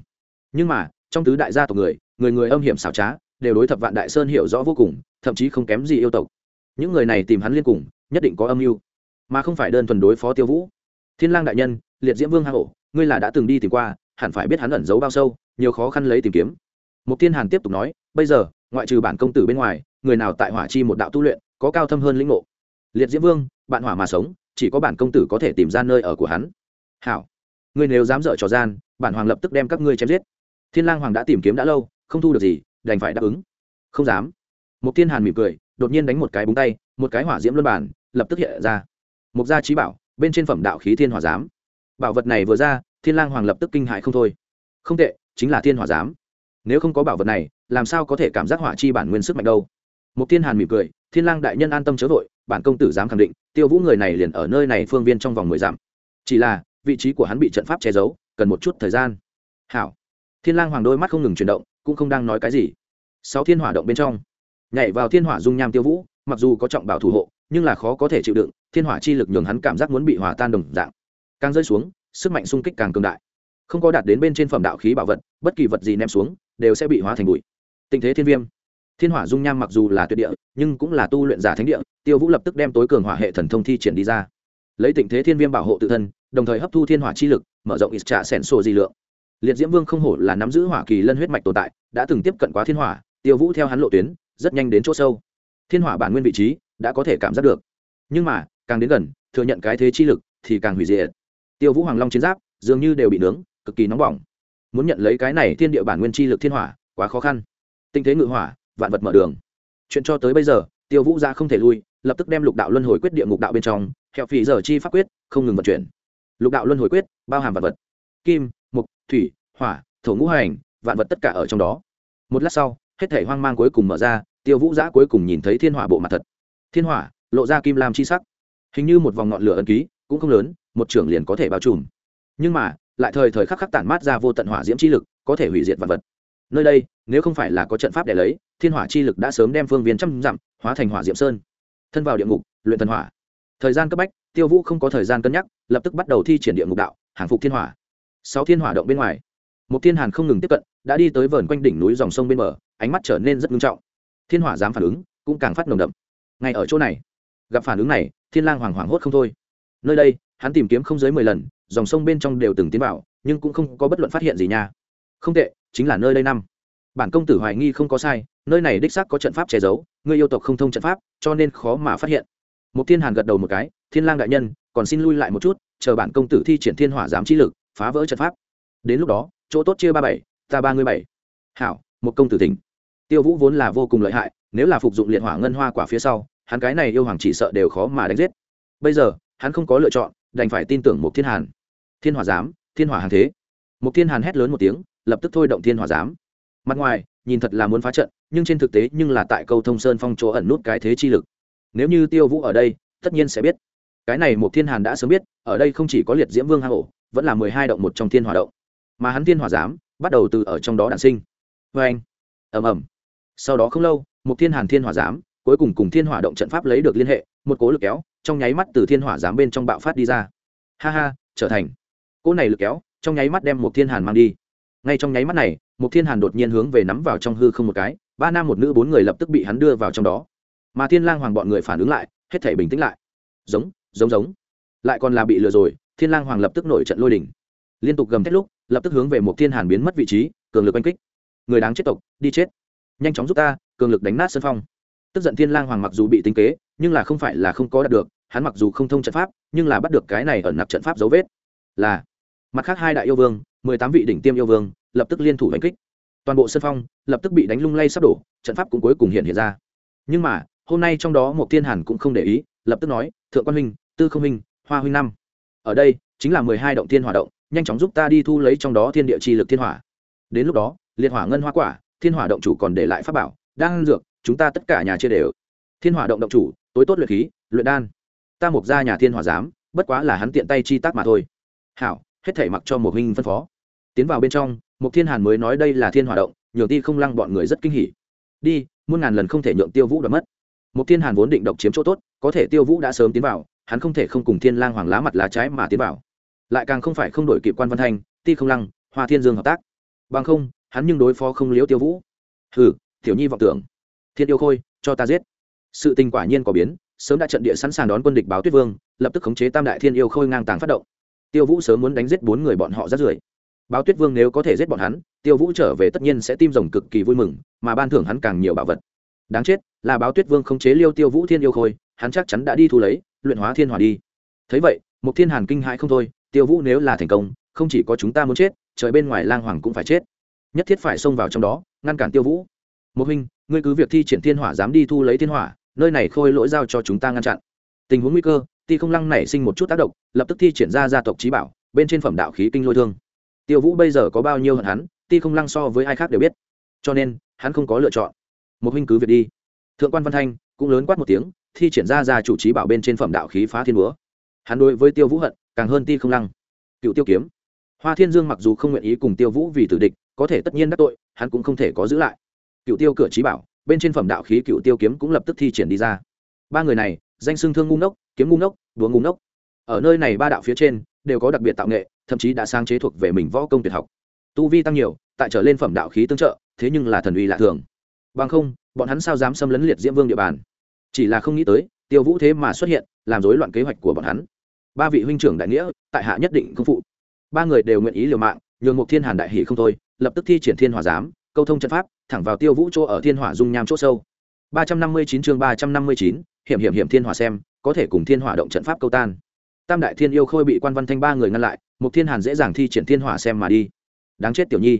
Nhưng mà, trong tứ đại gia tộc người người người âm hiểm xảo trá, đều đối thập vạn đại sơn hiểu rõ vô cùng, thậm chí không kém gì yêu tộc. Những người này tìm hắn liên cùng, nhất định có âm mưu, mà không phải đơn thuần đối phó tiêu vũ. Thiên lang đại nhân liệt diễm vương hang ổ ngươi là đã từng đi tìm qua hẳn phải biết hắn ẩn giấu bao sâu nhiều khó khăn lấy tìm kiếm Mục Tiên Hàn tiếp tục nói, bây giờ, ngoại trừ bản công tử bên ngoài, người nào tại hỏa chi một đạo tu luyện, có cao thâm hơn lĩnh ngộ. Liệt Diễm Vương, bạn hỏa mà sống, chỉ có bản công tử có thể tìm ra nơi ở của hắn. Hảo, ngươi nếu dám dở trò gian, bản hoàng lập tức đem các ngươi chém giết. Thiên Lang Hoàng đã tìm kiếm đã lâu, không thu được gì, đành phải đáp ứng. Không dám. Mục Tiên Hàn mỉm cười, đột nhiên đánh một cái búng tay, một cái hỏa diễm luân bản, lập tức hiện ra. Mục gia trí bảo, bên trên phẩm đạo khí thiên hỏa giám. Bảo vật này vừa ra, Thiên Lang Hoàng lập tức kinh hãi không thôi. Không tệ, chính là thiên hỏa giám. Nếu không có bảo vật này làm sao có thể cảm giác hỏa chi bản nguyên sức mạnh đâu? Một thiên hàn mỉm cười thiên lang đại nhân an tâm chớ vội bản công tử dám khẳng định tiêu vũ người này liền ở nơi này phương viên trong vòng mười dặm. Chỉ là vị trí của hắn bị trận pháp che giấu cần một chút thời gian. Hảo. Thiên lang hoàng đôi mắt không ngừng chuyển động cũng không đang nói cái gì. Sáu thiên hỏa động bên trong nhảy vào thiên hỏa dung nham tiêu vũ mặc dù có trọng bảo thủ hộ nhưng là khó có thể chịu đựng thiên hỏa chi lực nhường hắn cảm giác muốn bị hòa tan đồng dạng càng rơi xuống, sức mạnh xung kích càng cường đại. Không có đạt đến bên trên phẩm đạo khí bảo vật, bất kỳ vật gì ném xuống, đều sẽ bị hóa thành bụi. Tình thế thiên viêm. Thiên hỏa dung nham mặc dù là tuyệt địa, nhưng cũng là tu luyện giả thánh địa, tiêu vũ lập tức đem tối cường hỏa hệ thần thông thi triển đi ra. Lấy tình thế thiên viêm bảo hộ tự thân, đồng thời hấp thu thiên hỏa chi lực, mở rộng ít trả sẻn sổ di lượng. Liệt diễm vương không hổ là nắm giữ hỏa kỳ lân huyết mạch tồn tại, đã từng tiếp cận quá thiên hỏa, tiêu vũ theo hắn lộ tuyến, rất nhanh đến chỗ sâu. Thiên hỏa bản nguyên vị trí, đã có thể cảm giác được. Nhưng mà, càng đến gần, thừa nhận cái thế chi lực, thì càng hủy diệt tiêu vũ hoàng long chiến giáp, dường như đều bị nướng, cực kỳ nóng bỏng. Muốn nhận lấy cái này thiên địa bản nguyên chi lực thiên hỏa, quá khó khăn. Tinh thế ngự hỏa, vạn vật mở đường. Chuyện cho tới bây giờ, tiêu vũ ra không thể lui, lập tức đem lục đạo luân hồi quyết địa ngục đạo bên trong theo phì giờ chi pháp quyết, không ngừng vận chuyển. Lục đạo luân hồi quyết, bao hàm vạn vật. Kim, mục, thủy, hỏa, thổ ngũ hành, vạn vật tất cả ở trong đó. Một lát sau, hết thể hoang mang cuối cùng mở ra, tiêu vũ giã cuối cùng nhìn thấy thiên hỏa bộ mặt thật. Thiên hỏa, lộ ra kim lam chi sắc. Hình như một vòng ngọn lửa ân ký cũng không lớn, một trưởng liền có thể bao trùm. Nhưng mà, lại thời thời khắc khắc tản mát ra vô tận hỏa diễm chi lực, có thể hủy diệt vật vật. Nơi đây, nếu không phải là có trận pháp để lấy, thiên hỏa chi lực đã sớm đem phương viên trăm dặm hóa thành hỏa diệm sơn. Thân vào địa ngục, luyện thần hỏa. Thời gian cấp bách, tiêu vũ không có thời gian cân nhắc, lập tức bắt đầu thi triển địa ngục đạo, hàng phục thiên hỏa. Sáu thiên hỏa động bên ngoài, một thiên hàn không ngừng tiếp cận, đã đi tới vườn quanh đỉnh núi dòng sông bên bờ, ánh mắt trở nên rất nghiêm trọng. Thiên hỏa dám phản ứng, cũng càng phát nồng đậm. Ngay ở chỗ này, gặp phản ứng này, thiên lang hoàng hoảng hốt không thôi nơi đây, hắn tìm kiếm không dưới mười lần, dòng sông bên trong đều từng tiến vào, nhưng cũng không có bất luận phát hiện gì nha. Không tệ, chính là nơi đây năm. Bản công tử hoài nghi không có sai, nơi này đích xác có trận pháp che giấu, người yêu tộc không thông trận pháp, cho nên khó mà phát hiện. Một thiên hàn gật đầu một cái, thiên lang đại nhân, còn xin lui lại một chút, chờ bản công tử thi triển thiên hỏa giám trí lực, phá vỡ trận pháp. Đến lúc đó, chỗ tốt chia ba bảy, ta ba mươi bảy. Hảo một công tử tỉnh tiêu vũ vốn là vô cùng lợi hại, nếu là phục dụng liệt hỏa ngân hoa quả phía sau, hắn cái này yêu hoàng chỉ sợ đều khó mà đánh giết. Bây giờ hắn không có lựa chọn, đành phải tin tưởng một thiên hàn. Thiên hòa giám, thiên hòa hàng thế. Một thiên hàn hét lớn một tiếng, lập tức thôi động thiên hòa giám. Mặt ngoài, nhìn thật là muốn phá trận, nhưng trên thực tế nhưng là tại câu thông sơn phong chỗ ẩn nút cái thế chi lực. Nếu như tiêu vũ ở đây, tất nhiên sẽ biết. Cái này một thiên hàn đã sớm biết, ở đây không chỉ có liệt diễm vương hang ổ, vẫn là mười hai động một trong thiên hòa động. Mà hắn thiên hòa giám, bắt đầu từ ở trong đó đản sinh. Vê anh, ầm ầm. Sau đó không lâu một thiên hàn, thiên hòa giám, cuối cùng cùng thiên hòa động trận pháp lấy được liên hệ một cố lực kéo, trong nháy mắt từ thiên hỏa giám bên trong bạo phát đi ra. Ha ha, trở thành. Cỗ này lực kéo, trong nháy mắt đem một thiên hàn mang đi. Ngay trong nháy mắt này, một thiên hàn đột nhiên hướng về nắm vào trong hư không một cái, ba nam một nữ bốn người lập tức bị hắn đưa vào trong đó. Mà thiên lang hoàng bọn người phản ứng lại, hết thể bình tĩnh lại. Giống giống giống. Lại còn là bị lừa rồi, thiên lang hoàng lập tức nổi trận lôi đỉnh liên tục gầm thét lúc, lập tức hướng về một thiên hàn biến mất vị trí, cường lực oanh kích. Người đáng chết tộc, đi chết. Nhanh chóng giúp ta, cường lực đánh nát sân phong tức giận thiên lang hoàng mặc dù bị tính kế, nhưng là không phải là không có đạt được, hắn mặc dù không thông trận pháp, nhưng là bắt được cái này ẩn nặc trận pháp dấu vết. Là, mặt khác hai đại yêu vương, mười tám vị đỉnh tiêm yêu vương, lập tức liên thủ đánh kích. Toàn bộ sân phong, lập tức bị đánh lung lay sắp đổ, trận pháp cũng cuối cùng hiện hiện ra. Nhưng mà, hôm nay trong đó một thiên hàn cũng không để ý, lập tức nói, thượng quan huynh, tư không huynh, hoa huynh năm. Ở đây, chính là mười hai động thiên hỏa động, nhanh chóng giúp ta đi thu lấy trong đó thiên địa chi lực thiên hỏa. Đến lúc đó, liệt hỏa ngân hoa quả, thiên hỏa động chủ còn để lại pháp bảo đang dược chúng ta tất cả nhà chia đều. Thiên hỏa động động chủ, tối tốt luyện khí, luyện đan. Ta mục ra nhà thiên hỏa giám, bất quá là hắn tiện tay chi tác mà thôi. Hảo, hết thể mặc cho một huynh phân phó. Tiến vào bên trong một thiên hàn mới nói đây là thiên hỏa động, nhường ti không lăng bọn người rất kinh hỉ. Đi, muôn ngàn lần không thể nhượng tiêu vũ đoạt mất. Một thiên hàn vốn định độc chiếm chỗ tốt, có thể tiêu vũ đã sớm tiến vào, hắn không thể không cùng thiên lang hoàng lá mặt lá trái mà tiến vào. Lại càng không phải không đổi kịp quan văn thanh, ti không lăng, hoa thiên dương hợp tác. Bằng không, hắn nhưng đối phó không liếu tiêu vũ. Hừ, tiểu nhi vọng tưởng thiên yêu khôi, cho ta giết. Sự tình quả nhiên có biến, sớm đã trận địa sẵn sàng đón quân địch báo tuyết vương, lập tức khống chế tam đại thiên yêu khôi ngang tàng phát động. Tiêu vũ sớm muốn đánh giết bốn người bọn họ rất rưởi. Báo tuyết vương nếu có thể giết bọn hắn, tiêu vũ trở về tất nhiên sẽ tim rồng cực kỳ vui mừng, mà ban thưởng hắn càng nhiều bảo vật. Đáng chết, là báo tuyết vương khống chế liêu tiêu vũ thiên yêu khôi, hắn chắc chắn đã đi thu lấy, luyện hóa thiên hỏa đi. Thấy vậy một thiên hàn kinh hãi không thôi, tiêu vũ nếu là thành công, không chỉ có chúng ta muốn chết, trời bên ngoài lang hoàng cũng phải chết. Nhất thiết phải xông vào trong đó, ngăn cản tiêu vũ. Một huynh ngươi cứ việc thi triển thiên hỏa dám đi thu lấy thiên hỏa, nơi này khôi lỗi giao cho chúng ta ngăn chặn. Tình huống nguy cơ, ti không lăng nảy sinh một chút tác động, lập tức thi triển ra gia tộc trí bảo, bên trên phẩm đạo khí kinh lôi thương. Tiêu vũ bây giờ có bao nhiêu hận hắn, ti không lăng so với ai khác đều biết. Cho nên, hắn không có lựa chọn. Một huynh cứ việc đi. Thượng quan văn thanh cũng lớn quát một tiếng, thi triển ra ra chủ trí bảo bên trên phẩm đạo khí phá thiên búa. Hắn đối với tiêu vũ hận, càng hơn ti không lăng. Cựu tiêu kiếm. Hoa thiên dương mặc dù không nguyện ý cùng tiêu vũ vì tử địch, có thể tất nhiên đắc tội, hắn cũng không thể có giữ lại cựu tiêu cửa trí bảo, bên trên phẩm đạo khí cựu tiêu kiếm cũng lập tức thi triển đi ra. Ba người này, danh xưng thương ngu ngốc, kiếm ngu ngốc đúa ngu ngốc. Ở nơi này ba đạo phía trên, đều có đặc biệt tạo nghệ, thậm chí đã sáng chế thuộc về mình võ công tuyệt học. Tu vi tăng nhiều, tại trở lên phẩm đạo khí tương trợ, thế nhưng là thần uy lạ thường. Bằng không, bọn hắn sao dám xâm lấn liệt diễm vương địa bàn? Chỉ là không nghĩ tới, tiêu vũ thế mà xuất hiện, làm rối loạn kế hoạch của bọn hắn. Ba vị huynh trưởng đại nghĩa, tại hạ nhất định công phụ. Ba người đều nguyện ý liều mạng, nhường một thiên hàn đại hỷ không thôi, lập tức thi triển thiên hỏa giám câu thông trận pháp, thẳng vào tiêu vũ chỗ ở thiên hỏa dung nham chỗ sâu. ba trăm năm mươi chín chương ba trăm năm mươi chín, hiểm hiểm hiểm thiên hỏa xem, có thể cùng thiên hỏa động trận pháp câu tan. Tam đại thiên yêu khôi bị quan văn thanh ba người ngăn lại một thiên hàn dễ dàng thi triển thiên hỏa xem mà đi. Đáng chết tiểu nhi.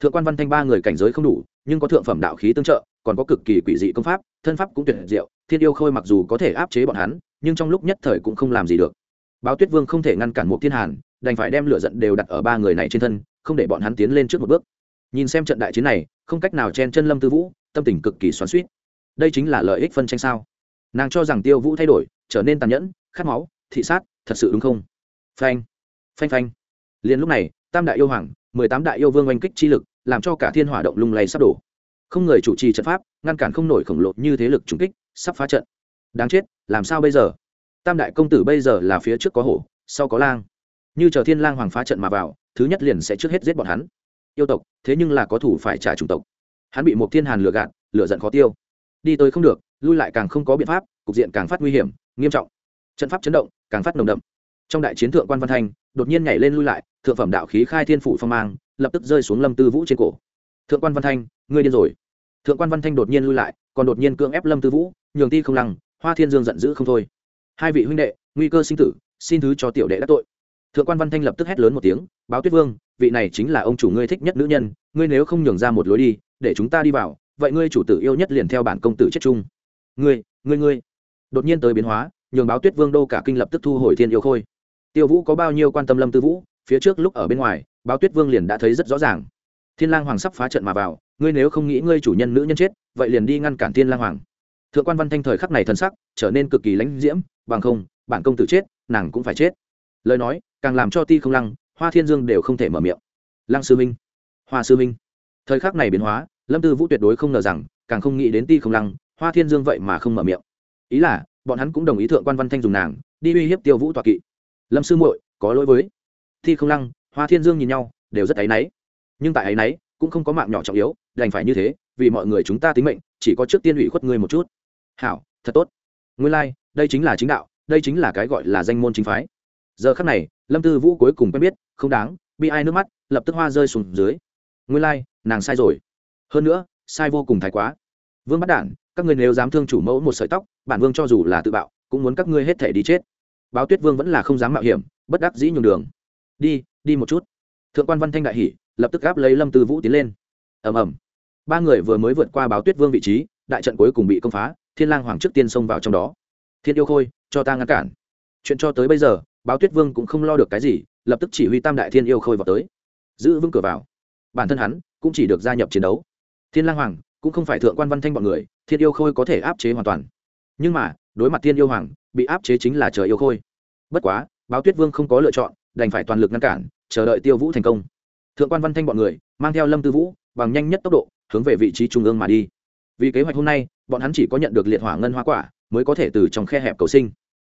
Thượng quan văn thanh ba người cảnh giới không đủ, nhưng có thượng phẩm đạo khí tương trợ, còn có cực kỳ quỷ dị công pháp, thân pháp cũng tuyệt diệu, thiên yêu khôi mặc dù có thể áp chế bọn hắn, nhưng trong lúc nhất thời cũng không làm gì được. Báo tuyết vương không thể ngăn cản một thiên hàn, đành phải đem lửa giận đều đặt ở ba người này trên thân, không để bọn hắn tiến lên trước một bước nhìn xem trận đại chiến này, không cách nào chen chân lâm tư vũ, tâm tình cực kỳ xoắn suýt đây chính là lợi ích phân tranh sao? Nàng cho rằng tiêu vũ thay đổi, trở nên tàn nhẫn, khát máu, thị sát, thật sự đúng không? Phanh phanh phanh. Liền lúc này, tam đại yêu hoàng, mười tám đại yêu vương oanh kích chi lực, làm cho cả thiên hỏa động lung lay sắp đổ. Không người chủ trì trận pháp, ngăn cản không nổi khổng lồ như thế lực trúng kích, sắp phá trận. Đáng chết, làm sao bây giờ? Tam đại công tử bây giờ là phía trước có hổ, sau có lang. Như chờ thiên lang hoàng phá trận mà vào, thứ nhất liền sẽ trước hết giết bọn hắn yêu tộc, thế nhưng là có thủ phải trả chủng tộc. Hắn bị một thiên hàn lừa gạt lựa giận khó tiêu. Đi tới không được, lui lại càng không có biện pháp, cục diện càng phát nguy hiểm, nghiêm trọng. Trận pháp chấn động, càng phát nồng đậm. Trong đại chiến thượng quan văn thanh, đột nhiên nhảy lên lui lại, thượng phẩm đạo khí khai thiên phủ phong mang, lập tức rơi xuống lâm tư vũ trên cổ. Thượng quan văn thanh, ngươi điên rồi. Thượng quan văn thanh đột nhiên lui lại, còn đột nhiên cưỡng ép lâm tư vũ, nhường ti không lăng, hoa thiên dương giận dữ không thôi. Hai vị huynh đệ, nguy cơ sinh tử, xin thứ cho tiểu đệ đã tội thượng quan văn thanh lập tức hét lớn một tiếng, báo tuyết vương, vị này chính là ông chủ ngươi thích nhất nữ nhân, ngươi nếu không nhường ra một lối đi, để chúng ta đi vào, vậy ngươi chủ tử yêu nhất liền theo bản công tử chết chung. Ngươi ngươi ngươi. Đột nhiên tới biến hóa, nhường báo tuyết vương đô cả kinh lập tức thu hồi thiên yêu khôi. Tiêu vũ có bao nhiêu quan tâm lâm tư vũ, phía trước lúc ở bên ngoài, báo tuyết vương liền đã thấy rất rõ ràng. Thiên lang hoàng sắp phá trận mà vào, ngươi nếu không nghĩ ngươi chủ nhân nữ nhân chết, vậy liền đi ngăn cản thiên lang hoàng. Thượng quan văn thanh thời khắc này thân sắc trở nên cực kỳ lãnh diễm, bằng không, bản công tử chết, nàng cũng phải chết. Lời nói càng làm cho ti không lăng hoa thiên dương đều không thể mở miệng. Lăng sư minh hoa sư minh. Thời khắc này biến hóa lâm tư vũ tuyệt đối không ngờ rằng càng không nghĩ đến ti không lăng hoa thiên dương vậy mà không mở miệng. Ý là bọn hắn cũng đồng ý thượng quan văn thanh dùng nàng đi uy hiếp tiêu vũ tọa kỵ. Lâm sư muội có lỗi với. Thi không lăng hoa thiên dương nhìn nhau đều rất áy náy. Nhưng tại áy náy cũng không có mạng nhỏ trọng yếu đành phải như thế vì mọi người chúng ta tính mệnh chỉ có trước tiên ủy khuất ngươi một chút. Hảo thật tốt. Nguyên lai、like, đây chính là chính đạo đây chính là cái gọi là danh môn chính phái giờ khắc này lâm tư vũ cuối cùng quen biết không đáng bị ai nước mắt lập tức hoa rơi xuống dưới. Nguyên lai、like, nàng sai rồi. Hơn nữa sai vô cùng thái quá. Vương bắt đản các ngươi nếu dám thương chủ mẫu một sợi tóc bản vương cho dù là tự bạo cũng muốn các ngươi hết thể đi chết. Báo tuyết vương vẫn là không dám mạo hiểm bất đắc dĩ nhường đường. Đi đi một chút. Thượng quan văn thanh đại hỷ lập tức gáp lấy lâm tư vũ tiến lên. Ầm ầm. Ba người vừa mới vượt qua báo tuyết vương vị trí đại trận cuối cùng bị công phá thiên lang hoàng trước tiên xông vào trong đó. Thiên yêu khôi cho ta ngăn cản. Chuyện cho tới bây giờ báo tuyết vương cũng không lo được cái gì, lập tức chỉ huy tam đại thiên yêu khôi vào tới. Giữ vững cửa vào. Bản thân hắn cũng chỉ được gia nhập chiến đấu. Thiên lang hoàng cũng không phải thượng quan văn thanh bọn người, thiên yêu khôi có thể áp chế hoàn toàn. Nhưng mà, đối mặt thiên yêu hoàng, bị áp chế chính là trời yêu khôi. Bất quá, báo tuyết vương không có lựa chọn, đành phải toàn lực ngăn cản, chờ đợi tiêu vũ thành công. Thượng quan văn thanh bọn người mang theo lâm tư vũ, bằng nhanh nhất tốc độ, hướng về vị trí trung ương mà đi. Vì kế hoạch hôm nay, bọn hắn chỉ có nhận được liệt hỏa ngân hoa quả, mới có thể từ trong khe hẹp cầu sinh.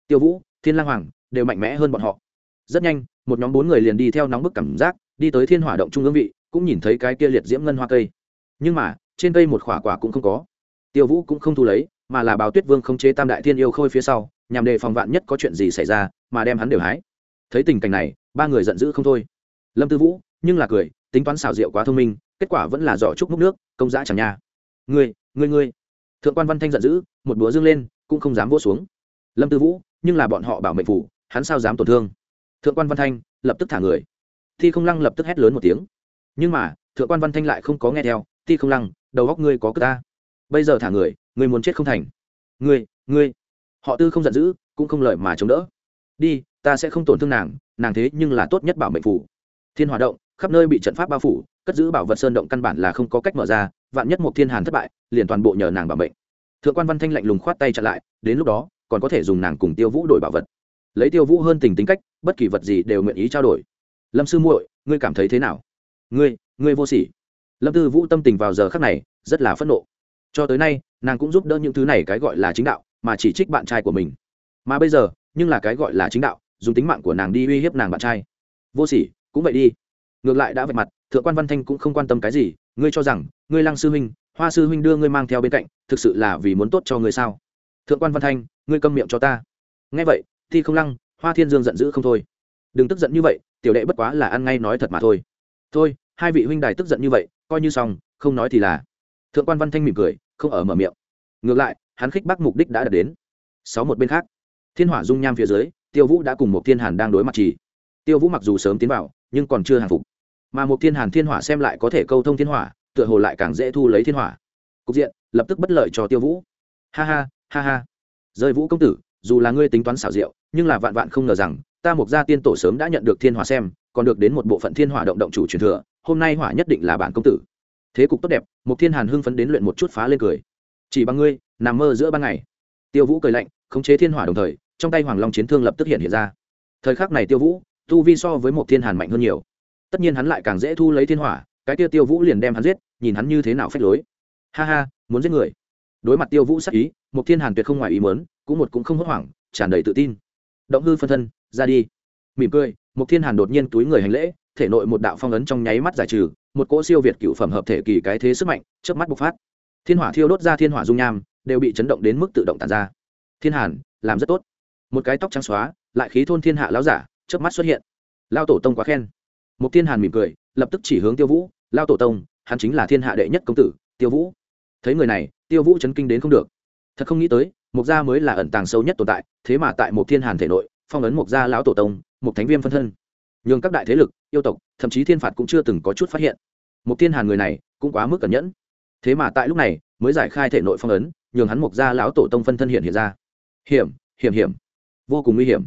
Tiêu vũ, thiên lang hoàng đều mạnh mẽ hơn bọn họ. Rất nhanh, một nhóm bốn người liền đi theo nóng bức cảm giác, đi tới thiên hỏa động trung ương vị, cũng nhìn thấy cái kia liệt diễm ngân hoa cây. Nhưng mà, trên cây một khỏa quả cũng không có. Tiêu vũ cũng không thu lấy, mà là bào tuyết vương không chế tam đại thiên yêu khôi phía sau, nhằm đề phòng vạn nhất có chuyện gì xảy ra, mà đem hắn đều hái. Thấy tình cảnh này, ba người giận dữ không thôi. Lâm tư vũ, nhưng là cười, tính toán xảo diệu quá thông minh, kết quả vẫn là giỏ trúc múc nước, công giã chẳng nha. Ngươi ngươi ngươi. Thượng quan văn thanh giận dữ, một búa dương lên, cũng không dám vỗ xuống. Lâm tư vũ, nhưng là bọn họ bảo mệnh phủ hắn sao dám tổn thương? Thượng quan văn thanh lập tức thả người. Thi không lăng lập tức hét lớn một tiếng. Nhưng mà, thượng quan văn thanh lại không có nghe theo. Thi không lăng, đầu góc ngươi có cơ ta bây giờ thả người, ngươi muốn chết không thành. Ngươi ngươi. Họ tư không giận dữ, cũng không lợi mà chống đỡ. Đi, ta sẽ không tổn thương nàng nàng thế nhưng là tốt nhất bảo mệnh phủ. Thiên hòa động, khắp nơi bị trận pháp bao phủ, cất giữ bảo vật sơn động căn bản là không có cách mở ra, vạn nhất một thiên hàn thất bại, liền toàn bộ nhờ nàng bảo mệnh. Thượng quan văn thanh lạnh lùng khoát tay chặn lại, đến lúc đó, còn có thể dùng nàng cùng tiêu vũ đổi bảo vật lấy tiêu vũ hơn tình tính cách, bất kỳ vật gì đều nguyện ý trao đổi. Lâm sư muội, ngươi cảm thấy thế nào? Ngươi ngươi vô sỉ. Lâm tư vũ tâm tình vào giờ khắc này, rất là phẫn nộ. Cho tới nay, nàng cũng giúp đỡ những thứ này cái gọi là chính đạo, mà chỉ trích bạn trai của mình. Mà bây giờ, nhưng là cái gọi là chính đạo, dùng tính mạng của nàng đi uy hiếp nàng bạn trai. Vô sỉ, cũng vậy đi. Ngược lại đã vạch mặt, thượng quan văn thanh cũng không quan tâm cái gì, ngươi cho rằng, ngươi lăng sư huynh, hoa sư huynh đưa ngươi mang theo bên cạnh, thực sự là vì muốn tốt cho ngươi sao? Thượng quan văn thanh, ngươi câm miệng cho ta. Nghe vậy thi không lăng, hoa thiên dương giận dữ không thôi. Đừng tức giận như vậy, tiểu đệ bất quá là ăn ngay nói thật mà thôi. Thôi, hai vị huynh đài tức giận như vậy, coi như xong, không nói thì là. Thượng quan văn thanh mỉm cười, không ở mở miệng. Ngược lại, hắn khích bác mục đích đã đạt đến. Sáu một bên khác, thiên hỏa dung nham phía dưới, tiêu vũ đã cùng một thiên hàn đang đối mặt trì. Tiêu vũ mặc dù sớm tiến vào, nhưng còn chưa hàng phục. Mà một thiên hàn thiên hỏa xem lại có thể câu thông thiên hỏa, tựa hồ lại càng dễ thu lấy thiên hỏa. Cục diện, lập tức bất lợi cho tiêu vũ. Ha ha ha ha. Rơi vũ công tử dù là ngươi tính toán xảo diệu, nhưng là vạn vạn không ngờ rằng, ta mục gia tiên tổ sớm đã nhận được thiên hỏa xem, còn được đến một bộ phận thiên hỏa động động chủ truyền thừa, hôm nay hỏa nhất định là bản công tử. Thế cục tốt đẹp một thiên hàn hưng phấn đến luyện một chút phá lên cười. Chỉ bằng ngươi, nằm mơ giữa ban ngày. Tiêu vũ cười lạnh, khống chế thiên hỏa đồng thời, trong tay hoàng long chiến thương lập tức hiện hiện ra. Thời khắc này tiêu vũ, tu vi so với một thiên hàn mạnh hơn nhiều. Tất nhiên hắn lại càng dễ thu lấy thiên hỏa, cái tiêu tiêu vũ liền đem hắn giết, nhìn hắn như thế nào phách lối. Ha ha, muốn giết người. Đối mặt tiêu vũ sắc ý một thiên hàn tuyệt không ngoài ý mớn cũng một cũng không hốt hoảng, tràn đầy tự tin. Động hư phân thân, ra đi. Mỉm cười mục thiên hàn đột nhiên túi người hành lễ, thể nội một đạo phong ấn trong nháy mắt giải trừ, một cỗ siêu việt cựu phẩm hợp thể kỳ cái thế sức mạnh trước mắt bộc phát. Thiên hỏa thiêu đốt ra thiên hỏa dung nham, đều bị chấn động đến mức tự động tàn ra. Thiên hàn, làm rất tốt. Một cái tóc trắng xóa, lại khí thôn thiên hạ lão giả trước mắt xuất hiện. Lao tổ tông quá khen. Mục thiên hàn mỉm cười, lập tức chỉ hướng tiêu vũ. Lao tổ tông, hắn chính là thiên hạ đệ nhất công tử, tiêu vũ. Thấy người này, tiêu vũ chấn kinh đến không được thật không nghĩ tới mục gia mới là ẩn tàng sâu nhất tồn tại, thế mà tại một thiên hàn thể nội, phong ấn mục gia lão tổ tông, một thánh viêm phân thân. Nhường các đại thế lực, yêu tộc, thậm chí thiên phạt cũng chưa từng có chút phát hiện. Một thiên hàn người này, cũng quá mức cẩn nhẫn. Thế mà tại lúc này, mới giải khai thể nội phong ấn, nhường hắn mục gia lão tổ tông phân thân hiện hiện ra. Hiểm hiểm hiểm. Vô cùng nguy hiểm.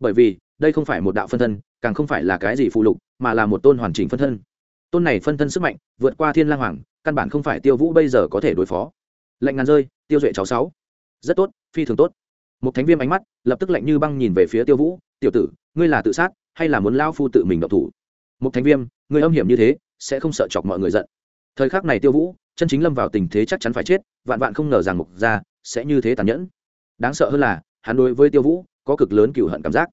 Bởi vì, đây không phải một đạo phân thân, càng không phải là cái gì phụ lục, mà là một tôn hoàn chỉnh phân thân. Tôn này phân thân sức mạnh, vượt qua thiên lang hoàng, căn bản không phải tiêu vũ bây giờ có thể đối phó lệnh ngàn rơi tiêu duệ cháu sáu. Rất tốt phi thường tốt. Một thánh viêm ánh mắt lập tức lạnh như băng nhìn về phía tiêu vũ. Tiểu tử ngươi là tự sát hay là muốn lao phu tự mình độc thủ? Một thành viêm người âm hiểm như thế sẽ không sợ chọc mọi người giận. Thời khắc này tiêu vũ chân chính lâm vào tình thế chắc chắn phải chết vạn vạn không ngờ rằng mục gia sẽ như thế tàn nhẫn. Đáng sợ hơn là hắn đối với tiêu vũ có cực lớn cựu hận cảm giác.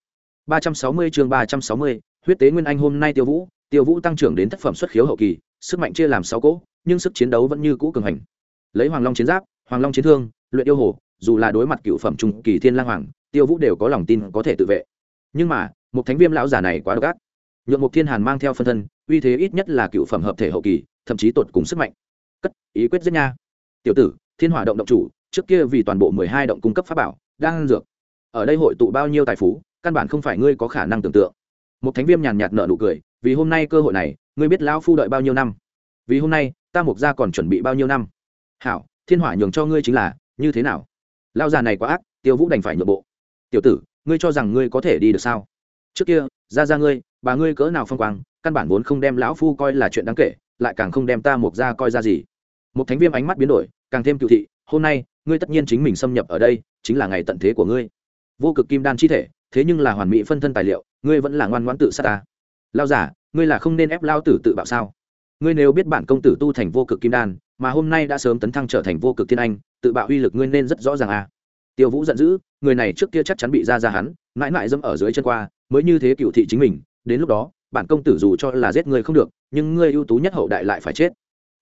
360 chương 360, huyết tế nguyên anh hôm nay tiêu vũ tiêu vũ tăng trưởng đến tác phẩm xuất khiếu hậu kỳ sức mạnh chia làm sáu cỗ nhưng sức chiến đấu vẫn như cũ cường hành lấy hoàng long chiến giáp, hoàng long chiến thương, luyện yêu hồ, dù là đối mặt cựu phẩm trung kỳ thiên lang hoàng, tiêu vũ đều có lòng tin có thể tự vệ. Nhưng mà, một thánh viêm lão giả này quá độc ác. Nhuộm một thiên hàn mang theo phân thân, uy thế ít nhất là cựu phẩm hợp thể hậu kỳ, thậm chí tột cùng sức mạnh. Cất, ý quyết giết nha. Tiểu tử, thiên hỏa động động chủ, trước kia vì toàn bộ mười hai động cung cấp pháp bảo, đang dược. Ở đây hội tụ bao nhiêu tài phú, căn bản không phải ngươi có khả năng tưởng tượng. Một thánh viêm nhàn nhạt nợ nụ cười, vì hôm nay cơ hội này, ngươi biết lão phu đợi bao nhiêu năm? Vì hôm nay, ta mục gia còn chuẩn bị bao nhiêu năm? Hảo, thiên hỏa nhường cho ngươi chính là, như thế nào? Lao già này quá ác, tiêu vũ đành phải nhượng bộ. Tiểu tử, ngươi cho rằng ngươi có thể đi được sao? Trước kia, ra ra ngươi, bà ngươi cỡ nào phong quang, căn bản vốn không đem lão phu coi là chuyện đáng kể, lại càng không đem ta mục ra coi ra gì. Một thánh viêm ánh mắt biến đổi, càng thêm cựu thị, hôm nay, ngươi tất nhiên chính mình xâm nhập ở đây, chính là ngày tận thế của ngươi. Vô cực kim đan chi thể, thế nhưng là hoàn mỹ phân thân tài liệu, ngươi vẫn là ngoan ngoãn tự sát ta. Lao giả ngươi là không nên ép lao tử tự bạo sao? Ngươi nếu biết bản công tử tu thành vô cực kim đan, mà hôm nay đã sớm tấn thăng trở thành vô cực thiên anh, tự bạo uy lực ngươi nên rất rõ ràng à. Tiêu vũ giận dữ, người này trước kia chắc chắn bị ra ra hắn, mãi mãi dẫm ở dưới chân qua, mới như thế cựu thị chính mình, đến lúc đó, bản công tử dù cho là giết ngươi không được, nhưng ngươi ưu tú nhất hậu đại lại phải chết.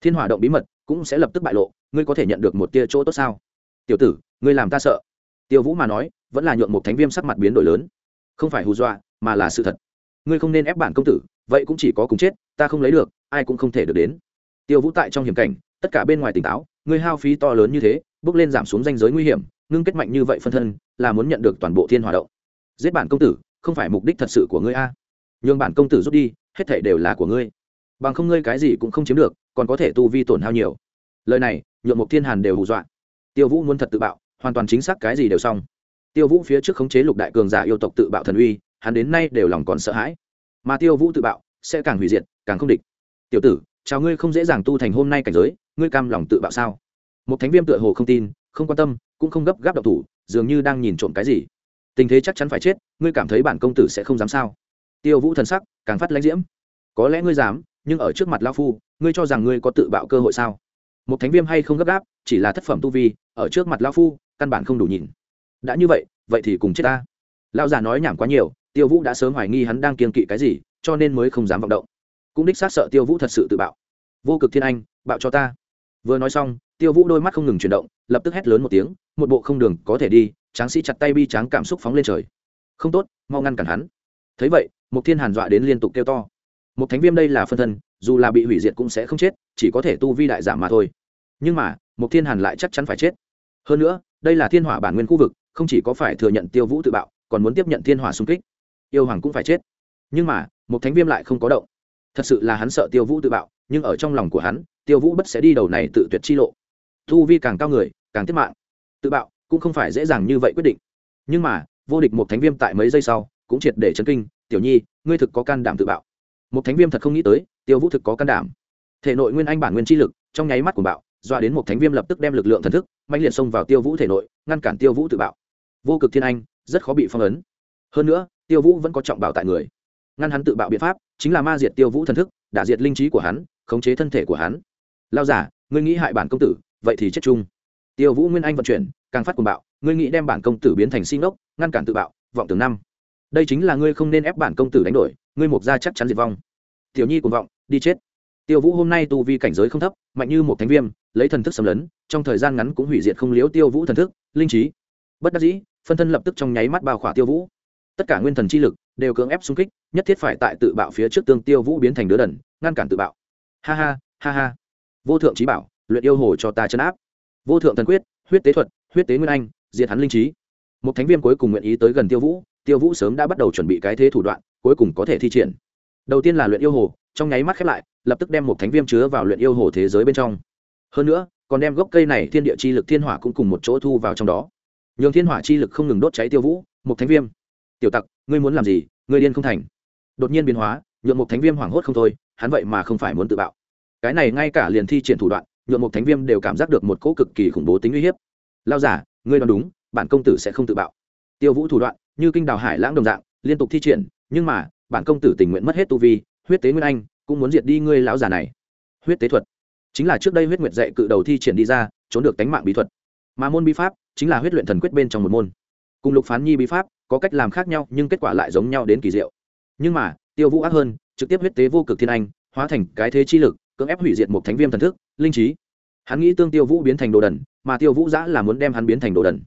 Thiên hỏa động bí mật cũng sẽ lập tức bại lộ, ngươi có thể nhận được một tia chỗ tốt sao? Tiểu tử, ngươi làm ta sợ. Tiêu vũ mà nói, vẫn là nhuộn một thánh viêm sắc mặt biến đổi lớn. Không phải hù dọa, mà là sự thật. Ngươi không nên ép bản công tử, vậy cũng chỉ có cùng chết, ta không lấy được ai cũng không thể được đến. Tiêu vũ tại trong hiểm cảnh, tất cả bên ngoài tỉnh táo ngươi hao phí to lớn như thế, bước lên giảm xuống danh giới nguy hiểm, ngưng kết mạnh như vậy phân thân, là muốn nhận được toàn bộ thiên hòa động. Giết bản công tử, không phải mục đích thật sự của ngươi a. Nhường bản công tử rút đi, hết thể đều là của ngươi. Bằng không ngươi cái gì cũng không chiếm được, còn có thể tu vi tổn hao nhiều. Lời này, nhượng mục thiên hàn đều hù dọa. Tiêu vũ muốn thật tự bạo, hoàn toàn chính xác cái gì đều xong. Tiêu vũ phía trước khống chế lục đại cường giả yêu tộc tự bạo thần uy, hắn đến nay đều lòng còn sợ hãi. Mà tiêu vũ tự bạo, sẽ càng hủy diệt, càng không địch tiểu tử, chào ngươi không dễ dàng tu thành hôm nay cảnh giới, ngươi cam lòng tự bạo sao? Một thánh viêm tựa hồ không tin, không quan tâm, cũng không gấp gáp độc thủ, dường như đang nhìn trộm cái gì. Tình thế chắc chắn phải chết, ngươi cảm thấy bản công tử sẽ không dám sao? Tiêu vũ thần sắc, càng phát lãnh diễm. Có lẽ ngươi dám, nhưng ở trước mặt lao phu, ngươi cho rằng ngươi có tự bạo cơ hội sao? Một thánh viêm hay không gấp gáp, chỉ là thất phẩm tu vi, ở trước mặt lao phu, căn bản không đủ nhìn. Đã như vậy vậy thì cùng chết ta. Lao già nói nhảm quá nhiều, tiêu vũ đã sớm hoài nghi hắn đang kiên kỵ cái gì, cho nên mới không dám vọng động cũng đích xác sợ tiêu vũ thật sự tự bạo. Vô cực thiên anh, bạo cho ta. Vừa nói xong, tiêu vũ đôi mắt không ngừng chuyển động, lập tức hét lớn một tiếng, một bộ không đường có thể đi, tráng sĩ chặt tay bi tráng cảm xúc phóng lên trời. Không tốt, mau ngăn cản hắn. Thấy vậy một thiên hàn dọa đến liên tục kêu to. Một thánh viêm đây là phân thân, dù là bị hủy diệt cũng sẽ không chết, chỉ có thể tu vi đại giảm mà thôi. Nhưng mà một thiên hàn lại chắc chắn phải chết. Hơn nữa, đây là thiên hỏa bản nguyên khu vực, không chỉ có phải thừa nhận tiêu vũ tự bạo, còn muốn tiếp nhận thiên hỏa xung kích. Yêu hoàng cũng phải chết. Nhưng mà một thánh viêm lại không có động thật sự là hắn sợ tiêu vũ tự bạo, nhưng ở trong lòng của hắn, tiêu vũ bất sẽ đi đầu này tự tuyệt chi lộ. Thu vi càng cao người, càng tiết mạng. Tự bạo cũng không phải dễ dàng như vậy quyết định. Nhưng mà, vô địch một thánh viêm tại mấy giây sau cũng triệt để chấn kinh, tiểu nhi, ngươi thực có can đảm tự bạo. Một thánh viêm thật không nghĩ tới, tiêu vũ thực có can đảm. Thể nội nguyên anh bản nguyên chi lực, trong nháy mắt của bạo, dọa đến một thánh viêm lập tức đem lực lượng thần thức mạnh liệt xông vào tiêu vũ thể nội, ngăn cản tiêu vũ tự bạo. Vô cực thiên anh, rất khó bị phong ấn. Hơn nữa, tiêu vũ vẫn có trọng bảo tại người ngăn hắn tự bạo biện pháp, chính là ma diệt tiêu vũ thần thức, đả diệt linh trí của hắn, khống chế thân thể của hắn. Lao giả, ngươi nghĩ hại bản công tử, vậy thì chết chung. Tiêu vũ nguyên anh vận chuyển, càng phát cùng bạo, ngươi nghĩ đem bản công tử biến thành sinh ốc ngăn cản tự bạo, vọng tưởng năm. Đây chính là ngươi không nên ép bản công tử đánh đổi, ngươi mục ra chắc chắn diệt vong. Tiểu nhi cùng vọng, đi chết. Tiêu vũ hôm nay tu vi cảnh giới không thấp, mạnh như một thánh viêm, lấy thần thức xâm lấn, trong thời gian ngắn cũng hủy diệt không liếu tiêu vũ thần thức, linh trí. Bất đắc dĩ, phân thân lập tức trong nháy mắt bao khỏa tiêu vũ tất cả nguyên thần chi lực đều cưỡng ép xung kích, nhất thiết phải tại tự bạo phía trước tương tiêu vũ biến thành đứa đần, ngăn cản tự bạo. Ha ha ha ha. Vô thượng trí bảo, luyện yêu hồ cho ta chấn áp. Vô thượng thần quyết, huyết tế thuật, huyết tế nguyên anh, diệt hắn linh trí. Một thánh viêm cuối cùng nguyện ý tới gần tiêu vũ tiêu vũ sớm đã bắt đầu chuẩn bị cái thế thủ đoạn, cuối cùng có thể thi triển. Đầu tiên là luyện yêu hồ, trong nháy mắt khép lại, lập tức đem một thánh viêm chứa vào luyện yêu hồ thế giới bên trong. Hơn nữa, còn đem gốc cây này thiên địa chi lực thiên hỏa cũng cùng một chỗ thu vào trong đó. Nhường thiên hỏa chi lực không ngừng đốt cháy tiêu vũ, một thánh viêm tiểu tặc, ngươi muốn làm gì, ngươi điên không thành. Đột nhiên biến hóa nhuộm một thánh viêm hoảng hốt không thôi, hắn vậy mà không phải muốn tự bạo. Cái này ngay cả liền thi triển thủ đoạn nhuộm một thánh viêm đều cảm giác được một cỗ cực kỳ khủng bố tính uy hiếp. Lao giả, ngươi đoán đúng, bản công tử sẽ không tự bạo. Tiêu vũ thủ đoạn, như kinh đào hải lãng đồng dạng, liên tục thi triển, nhưng mà, bản công tử tình nguyện mất hết tu vi, huyết tế nguyên anh, cũng muốn diệt đi ngươi lão già này. Huyết tế thuật. Chính là trước đây huyết nguyệt dạy cự đầu thi triển đi ra, trốn được tánh mạng bí thuật. Mà môn bí pháp, chính là huyết luyện thần quyết bên trong một môn. Cùng lục phán nhi bí pháp có cách làm khác nhau, nhưng kết quả lại giống nhau đến kỳ diệu. Nhưng mà, tiêu vũ ác hơn, trực tiếp huyết tế vô cực thiên anh, hóa thành cái thế chi lực, cưỡng ép hủy diệt một thánh viêm thần thức, linh trí. Hắn nghĩ tương tiêu vũ biến thành đồ đần, mà tiêu vũ giã là muốn đem hắn biến thành đồ đần.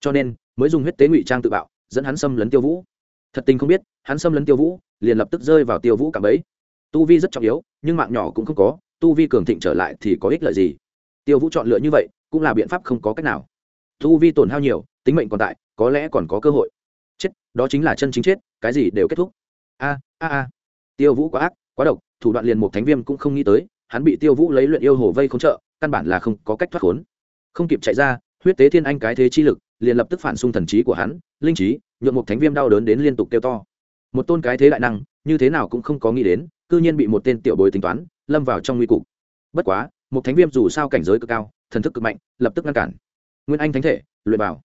Cho nên, mới dùng huyết tế ngụy trang tự bạo, dẫn hắn xâm lấn tiêu vũ. Thật tình không biết, hắn xâm lấn tiêu vũ, liền lập tức rơi vào tiêu vũ cảm ấy tu vi rất trọng yếu, nhưng mạng nhỏ cũng không có, tu vi cường thịnh trở lại thì có ích lợi gì? Tiêu vũ chọn lựa như vậy, cũng là biện pháp không có cách nào. Tu vi tổn hao nhiều, tính mệnh còn tại, có lẽ còn có cơ hội chết, đó chính là chân chính chết, cái gì đều kết thúc. A a a. Tiêu vũ quá ác, quá độc, thủ đoạn liền một thánh viêm cũng không nghĩ tới, hắn bị tiêu vũ lấy luyện yêu hồ vây khốn trợ, căn bản là không có cách thoát khốn. Không kịp chạy ra, huyết tế thiên anh cái thế chi lực, liền lập tức phản xung thần trí của hắn, linh trí, nhuộm một thánh viêm đau đớn đến liên tục kêu to. Một tôn cái thế đại năng, như thế nào cũng không có nghĩ đến, cư nhiên bị một tên tiểu bối tính toán, lâm vào trong nguy cục. Bất quá, một thánh viêm dù sao cảnh giới cực cao, thần thức cực mạnh, lập tức ngăn cản. Nguyên anh thánh thể, luyện vào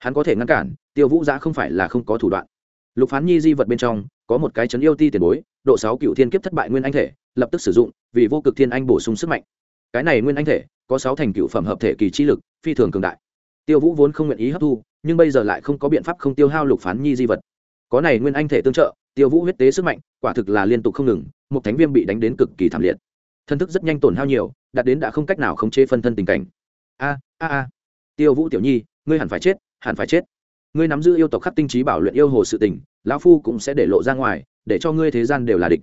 hắn có thể ngăn cản, tiêu vũ giã không phải là không có thủ đoạn. Lục phán nhi di vật bên trong, có một cái chấn yêu ti tiền bối, độ sáu cựu thiên kiếp thất bại nguyên anh thể, lập tức sử dụng, vì vô cực thiên anh bổ sung sức mạnh. Cái này nguyên anh thể, có sáu thành cựu phẩm hợp thể kỳ trí lực, phi thường cường đại. Tiêu vũ vốn không nguyện ý hấp thu, nhưng bây giờ lại không có biện pháp không tiêu hao lục phán nhi di vật. Có này nguyên anh thể tương trợ, tiêu vũ huyết tế sức mạnh, quả thực là liên tục không ngừng, một thánh viêm bị đánh đến cực kỳ thảm liệt. Thân thức rất nhanh tổn hao nhiều, đạt đến đã không cách nào khống chế phân thân tình cảnh. A a a. Tiêu vũ tiểu nhi, ngươi hẳn phải chết hẳn phải chết. Ngươi nắm giữ yêu tộc khắc tinh trí bảo luyện yêu hồ sự tình, lão phu cũng sẽ để lộ ra ngoài, để cho ngươi thế gian đều là địch.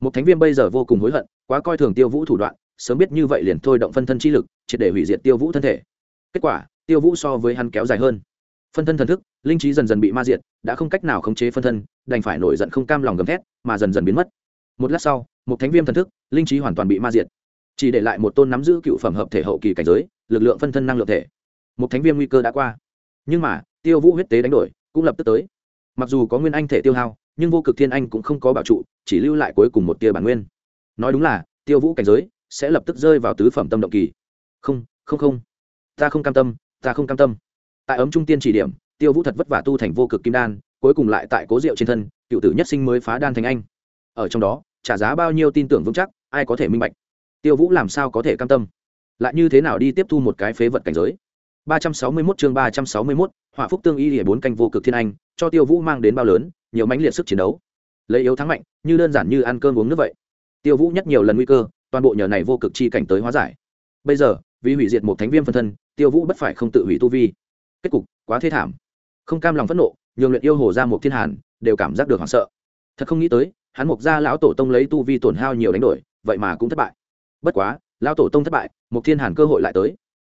Một thánh viêm bây giờ vô cùng hối hận, quá coi thường tiêu vũ thủ đoạn, sớm biết như vậy liền thôi động phân thân chi lực, triệt để hủy diệt tiêu vũ thân thể. Kết quả, tiêu vũ so với hắn kéo dài hơn. Phân thân thần thức, linh trí dần dần bị ma diệt, đã không cách nào khống chế phân thân, đành phải nổi giận không cam lòng gầm thét, mà dần dần biến mất. Một lát sau, một thánh viêm thần thức, linh trí hoàn toàn bị ma diệt. Chỉ để lại một tôn nắm giữ cựu phẩm hợp thể hậu kỳ cảnh giới, lực lượng phân thân năng lượng thể. Một thánh viêm nguy cơ đã qua nhưng mà, tiêu vũ huyết tế đánh đổi, cũng lập tức tới. Mặc dù có nguyên anh thể tiêu hao, nhưng vô cực thiên anh cũng không có bảo trụ, chỉ lưu lại cuối cùng một tia bản nguyên. Nói đúng là, tiêu vũ cảnh giới sẽ lập tức rơi vào tứ phẩm tâm động kỳ. Không không không. Ta không cam tâm, ta không cam tâm. Tại ấm trung tiên chỉ điểm, tiêu vũ thật vất vả tu thành vô cực kim đan, cuối cùng lại tại cố diệu trên thân, cựu tử nhất sinh mới phá đan thành anh. Ở trong đó, trả giá bao nhiêu tin tưởng vững chắc, ai có thể minh bạch. Tiêu vũ làm sao có thể cam tâm? Lại như thế nào đi tiếp thu một cái phế vật cảnh giới? 361 chương 361, hỏa phúc tương y lìa bốn canh vô cực thiên anh cho tiêu vũ mang đến bao lớn nhiều mãnh liệt sức chiến đấu. Lấy yếu thắng mạnh như đơn giản như ăn cơm uống nước vậy. Tiêu vũ nhắc nhiều lần nguy cơ toàn bộ nhờ này vô cực chi cảnh tới hóa giải. Bây giờ vì hủy diệt một thánh viêm phân thân tiêu vũ bất phải không tự hủy tu vi. Kết cục quá thê thảm. Không cam lòng phẫn nộ nhường luyện yêu hồ ra một thiên hàn đều cảm giác được hoảng sợ. Thật không nghĩ tới hắn mục gia lão tổ tông lấy tu vi tổn hao nhiều đánh đổi vậy mà cũng thất bại. Bất quá lão tổ tông thất bại một thiên hàn cơ hội lại tới.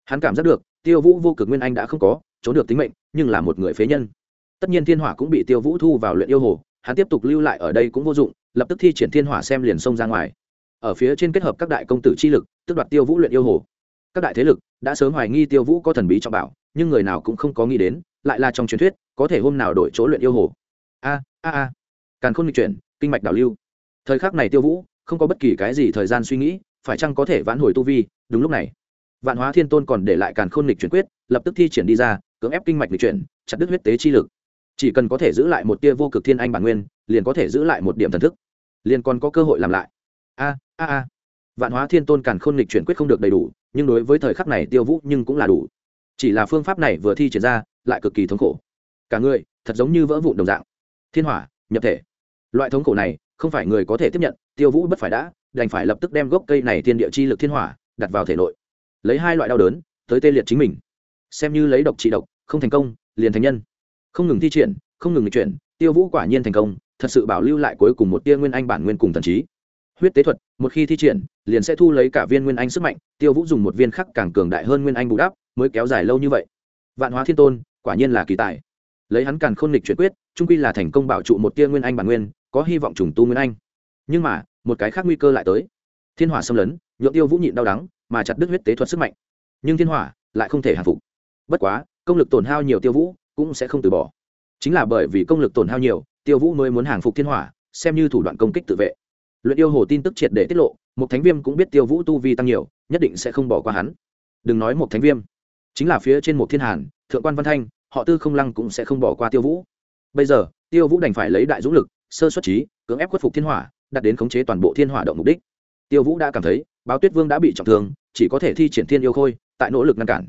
Hắn cảm giác được tiêu vũ vô cực nguyên anh đã không có, trốn được tính mệnh, nhưng là một người phế nhân. Tất nhiên thiên hỏa cũng bị tiêu vũ thu vào luyện yêu hồ, hắn tiếp tục lưu lại ở đây cũng vô dụng, lập tức thi triển thiên hỏa xem liền xông ra ngoài. Ở phía trên kết hợp các đại công tử chi lực tức đoạt tiêu vũ luyện yêu hồ. Các đại thế lực đã sớm hoài nghi tiêu vũ có thần bí trọng bảo, nhưng người nào cũng không có nghĩ đến, lại là trong truyền thuyết, có thể hôm nào đổi chỗ luyện yêu hồ. A a a. Càn khôn nghịch chuyển, kinh mạch đảo lưu. Thời khắc này tiêu vũ không có bất kỳ cái gì thời gian suy nghĩ, phải chăng có thể vãn hồi tu vi, đúng lúc này vạn hóa thiên tôn còn để lại càn khôn lịch chuyển quyết, lập tức thi triển đi ra, cưỡng ép kinh mạch lịch chuyển, chặt đứt huyết tế chi lực. Chỉ cần có thể giữ lại một tia vô cực thiên anh bản nguyên, liền có thể giữ lại một điểm thần thức. Liền còn có cơ hội làm lại. A a a. Vạn hóa thiên tôn càn khôn lịch chuyển quyết không được đầy đủ, nhưng đối với thời khắc này tiêu vũ nhưng cũng là đủ. Chỉ là phương pháp này vừa thi triển ra, lại cực kỳ thống khổ. Cả người, thật giống như vỡ vụn đồng dạng. Thiên hỏa, nhập thể. Loại thống khổ này, không phải người có thể tiếp nhận, tiêu vũ bất phải đã, đành phải lập tức đem gốc cây này thiên địa chi lực thiên hỏa đặt vào thể nội lấy hai loại đau đớn, tới tê liệt chính mình. Xem như lấy độc trị độc, không thành công, liền thành nhân. Không ngừng thi triển, không ngừng chuyển, tiêu vũ quả nhiên thành công, thật sự bảo lưu lại cuối cùng một tia nguyên anh bản nguyên cùng thần trí. Huyết tế thuật, một khi thi triển, liền sẽ thu lấy cả viên nguyên anh sức mạnh, tiêu vũ dùng một viên khắc càng cường đại hơn nguyên anh bù đắp, mới kéo dài lâu như vậy. Vạn hóa thiên tôn, quả nhiên là kỳ tài. Lấy hắn càn khôn nghịch chuyển quyết, trung quy là thành công bảo trụ một tia nguyên anh bản nguyên, có hy vọng trùng tu nguyên anh. Nhưng mà, một cái khác nguy cơ lại tới. Thiên hỏa xâm lấn, nhượng tiêu vũ nhịn đau đắng mà chặt đứt huyết tế thuật sức mạnh. Nhưng thiên hỏa lại không thể hạ phục. Bất quá, công lực tổn hao nhiều tiêu vũ cũng sẽ không từ bỏ. Chính là bởi vì công lực tổn hao nhiều, tiêu vũ mới muốn hàng phục thiên hỏa, xem như thủ đoạn công kích tự vệ. Luyện yêu hồ tin tức triệt để tiết lộ, một thánh viêm cũng biết tiêu vũ tu vi tăng nhiều, nhất định sẽ không bỏ qua hắn. Đừng nói một thánh viêm, chính là phía trên một thiên hàn, thượng quan văn thanh, họ tư không lăng cũng sẽ không bỏ qua tiêu vũ. Bây giờ, tiêu vũ đành phải lấy đại dũng lực, sơ xuất trí, cưỡng ép khuất phục thiên hỏa đặt đến khống chế toàn bộ thiên hỏa động mục đích. Tiêu vũ đã cảm thấy, báo tuyết vương đã bị trọng thương chỉ có thể thi triển thiên yêu khôi, tại nỗ lực ngăn cản.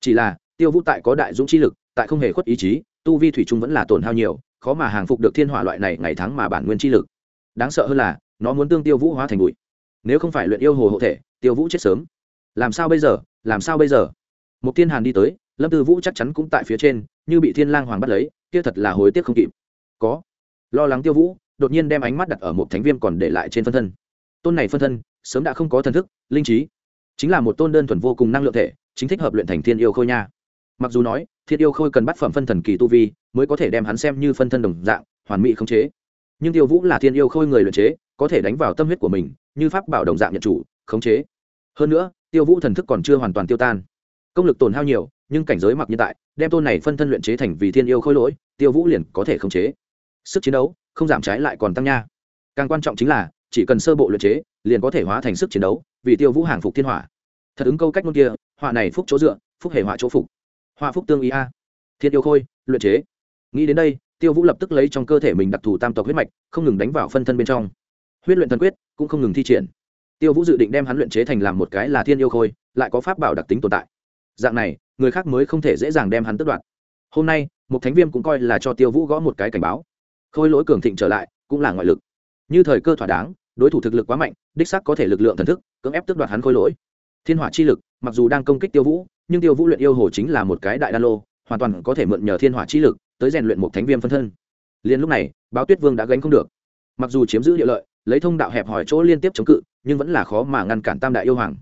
Chỉ là, tiêu vũ tại có đại dũng chi lực, tại không hề khuất ý chí, tu vi thủy trung vẫn là tổn hao nhiều, khó mà hàng phục được thiên hỏa loại này ngày tháng mà bản nguyên chi lực. Đáng sợ hơn là, nó muốn tương tiêu vũ hóa thành bụi. Nếu không phải luyện yêu hồ hộ thể, tiêu vũ chết sớm. Làm sao bây giờ? Làm sao bây giờ? Một thiên hàn đi tới, lâm tư vũ chắc chắn cũng tại phía trên, như bị thiên lang hoàng bắt lấy, kia thật là hối tiếc không kịp. Có. Lo lắng tiêu vũ, đột nhiên đem ánh mắt đặt ở một thánh viêm còn để lại trên phân thân. Tôn này phân thân, sớm đã không có thần thức, linh trí chính là một tôn đơn thuần vô cùng năng lượng thể, chính thích hợp luyện thành thiên yêu khôi nha. Mặc dù nói, thiên yêu khôi cần bắt phẩm phân thần kỳ tu vi, mới có thể đem hắn xem như phân thân đồng dạng, hoàn mỹ khống chế. Nhưng tiêu vũ là thiên yêu khôi người luyện chế, có thể đánh vào tâm huyết của mình, như pháp bảo đồng dạng nhận chủ, khống chế. Hơn nữa, tiêu vũ thần thức còn chưa hoàn toàn tiêu tan. Công lực tổn hao nhiều, nhưng cảnh giới mặc như tại, đem tôn này phân thân luyện chế thành vì thiên yêu khôi lỗi, tiêu vũ liền có thể khống chế. Sức chiến đấu, không giảm trái lại còn tăng nha. Càng quan trọng chính là, chỉ cần sơ bộ luyện chế, liền có thể hóa thành sức chiến đấu vì tiêu vũ hàng phục thiên hỏa. Thật ứng câu cách ngôn kia, họa này phúc chỗ dựa, phúc hề họa chỗ phục. Họa phúc tương ý a. Thiên yêu khôi, luyện chế. Nghĩ đến đây, tiêu vũ lập tức lấy trong cơ thể mình đặc thù tam tộc huyết mạch, không ngừng đánh vào phân thân bên trong. Huyết luyện thần quyết cũng không ngừng thi triển. Tiêu vũ dự định đem hắn luyện chế thành làm một cái là thiên yêu khôi, lại có pháp bảo đặc tính tồn tại. Dạng này, người khác mới không thể dễ dàng đem hắn tước đoạt. Hôm nay, một thánh viêm cũng coi là cho tiêu vũ gõ một cái cảnh báo. Khôi lỗi cường thịnh trở lại, cũng là ngoại lực. Như thời cơ thỏa đáng đối thủ thực lực quá mạnh, đích sắc có thể lực lượng thần thức, cưỡng ép tước đoạt hắn khôi lỗi. Thiên hỏa chi lực, mặc dù đang công kích tiêu vũ, nhưng tiêu vũ luyện yêu hồ chính là một cái đại đan lô, hoàn toàn có thể mượn nhờ thiên hỏa chi lực tới rèn luyện một thánh viêm phân thân. Liền lúc này, báo tuyết vương đã gánh không được. Mặc dù chiếm giữ địa lợi, lấy thông đạo hẹp hỏi chỗ liên tiếp chống cự, nhưng vẫn là khó mà ngăn cản tam đại yêu hoàng.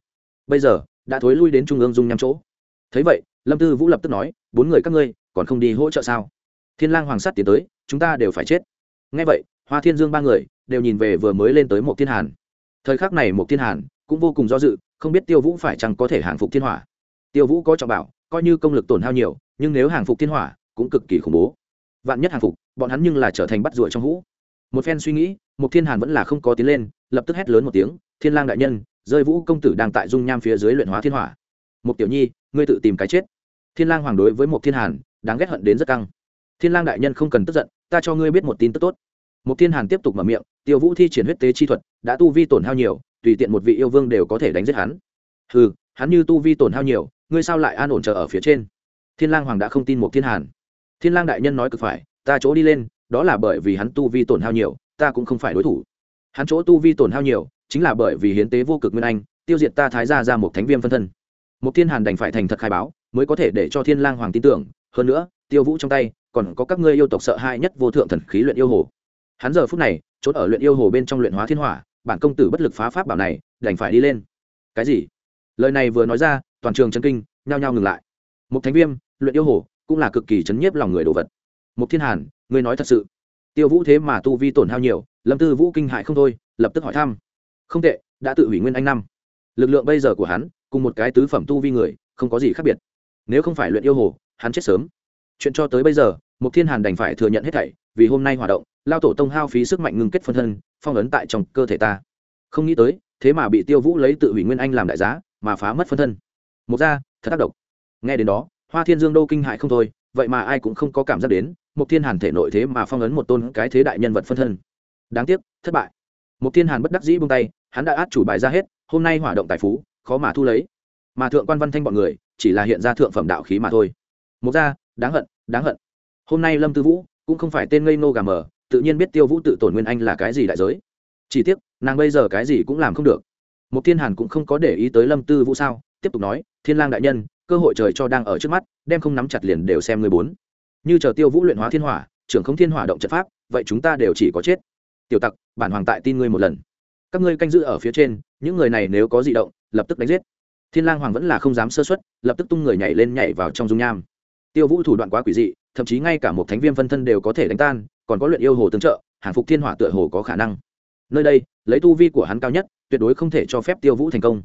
Bây giờ, đã thối lui đến trung ương dung nhắm chỗ. Thấy vậy, lâm tư vũ lập tức nói, bốn người các ngươi, còn không đi hỗ trợ sao? Thiên lang hoàng sắt tiến tới, chúng ta đều phải chết. Ngay vậy, hoa thiên dương ba người đều nhìn về vừa mới lên tới một thiên hàn. Thời khắc này một thiên hàn cũng vô cùng do dự, không biết tiêu vũ phải chăng có thể hàng phục thiên hỏa. Tiêu vũ có trọng bảo, coi như công lực tổn hao nhiều, nhưng nếu hàng phục thiên hỏa cũng cực kỳ khủng bố. Vạn nhất hàng phục, bọn hắn nhưng là trở thành bắt ruồi trong hũ. Một phen suy nghĩ một thiên hàn vẫn là không có tiến lên, lập tức hét lớn một tiếng, thiên lang đại nhân, rơi vũ công tử đang tại dung nham phía dưới luyện hóa thiên hỏa. Một tiểu nhi, ngươi tự tìm cái chết. Thiên lang hoàng đối với một thiên hàn, đáng ghét hận đến rất căng. Thiên lang đại nhân không cần tức giận, ta cho ngươi biết một tin tức tốt một thiên hàn tiếp tục mở miệng, tiêu vũ thi triển huyết tế chi thuật, đã tu vi tổn hao nhiều, tùy tiện một vị yêu vương đều có thể đánh giết hắn. Hừ, hắn như tu vi tổn hao nhiều, ngươi sao lại an ổn chờ ở phía trên? Thiên lang hoàng đã không tin một thiên hàn. Thiên lang đại nhân nói cực phải, ta chỗ đi lên, đó là bởi vì hắn tu vi tổn hao nhiều, ta cũng không phải đối thủ. Hắn chỗ tu vi tổn hao nhiều, chính là bởi vì hiến tế vô cực nguyên anh, tiêu diệt ta thái gia ra một thánh viêm phân thân. Một thiên hàn đành phải thành thật khai báo, mới có thể để cho thiên lang hoàng tin tưởng. Hơn nữa, tiêu vũ trong tay, còn có các ngươi yêu tộc sợ hãi nhất vô thượng thần khí luyện yêu hồ hắn giờ phút này chốt ở luyện yêu hồ bên trong luyện hóa thiên hỏa, bản công tử bất lực phá pháp bảo này, đành phải đi lên. Cái gì? Lời này vừa nói ra, toàn trường chân kinh, nhao nhao ngừng lại. Một thánh viêm, luyện yêu hồ cũng là cực kỳ chấn nhiếp lòng người đồ vật. Một thiên hàn, ngươi nói thật sự. Tiêu vũ thế mà tu vi tổn hao nhiều, lâm tư vũ kinh hại không thôi, lập tức hỏi thăm. Không tệ, đã tự hủy nguyên anh năm. Lực lượng bây giờ của hắn, cùng một cái tứ phẩm tu vi người, không có gì khác biệt. Nếu không phải luyện yêu hồ, hắn chết sớm. Chuyện cho tới bây giờ một thiên hàn đành phải thừa nhận hết thảy, vì hôm nay hoạt động lao tổ tông hao phí sức mạnh ngưng kết phân thân, phong ấn tại trong cơ thể ta. Không nghĩ tới, thế mà bị tiêu vũ lấy tự hủy nguyên anh làm đại giá, mà phá mất phân thân. Một ra thật tác động nghe đến đó, hoa thiên dương đô kinh hại không thôi, vậy mà ai cũng không có cảm giác đến một thiên hàn thể nội thế mà phong ấn một tôn cái thế đại nhân vật phân thân. Đáng tiếc, thất bại. Một thiên hàn bất đắc dĩ buông tay, hắn đã át chủ bài ra hết, hôm nay hỏa động tài phú, khó mà thu lấy. Mà thượng quan văn thanh bọn người, chỉ là hiện ra thượng phẩm đạo khí mà thôi. Một ra đáng hận đáng hận. Hôm nay lâm tư vũ cũng không phải tên ngây nô gà mờ tự nhiên biết tiêu vũ tự tổn nguyên anh là cái gì đại giới. Chỉ tiếc nàng bây giờ cái gì cũng làm không được. Một thiên hàn cũng không có để ý tới lâm tư vũ sao tiếp tục nói thiên lang đại nhân cơ hội trời cho đang ở trước mắt đem không nắm chặt liền đều xem người bốn. Như chờ tiêu vũ luyện hóa thiên hỏa trưởng không thiên hỏa động trận pháp vậy chúng ta đều chỉ có chết. Tiểu tặc bản hoàng tại tin ngươi một lần. Các ngươi canh giữ ở phía trên những người này nếu có di động lập tức đánh giết. Thiên lang hoàng vẫn là không dám sơ suất, lập tức tung người nhảy lên nhảy vào trong dung nham. Tiêu vũ thủ đoạn quá quỷ dị thậm chí ngay cả một thánh viêm phân thân đều có thể đánh tan còn có luyện yêu hồ tương trợ hàng phục thiên hỏa tựa hồ có khả năng. Nơi đây lấy tu vi của hắn cao nhất tuyệt đối không thể cho phép tiêu vũ thành công.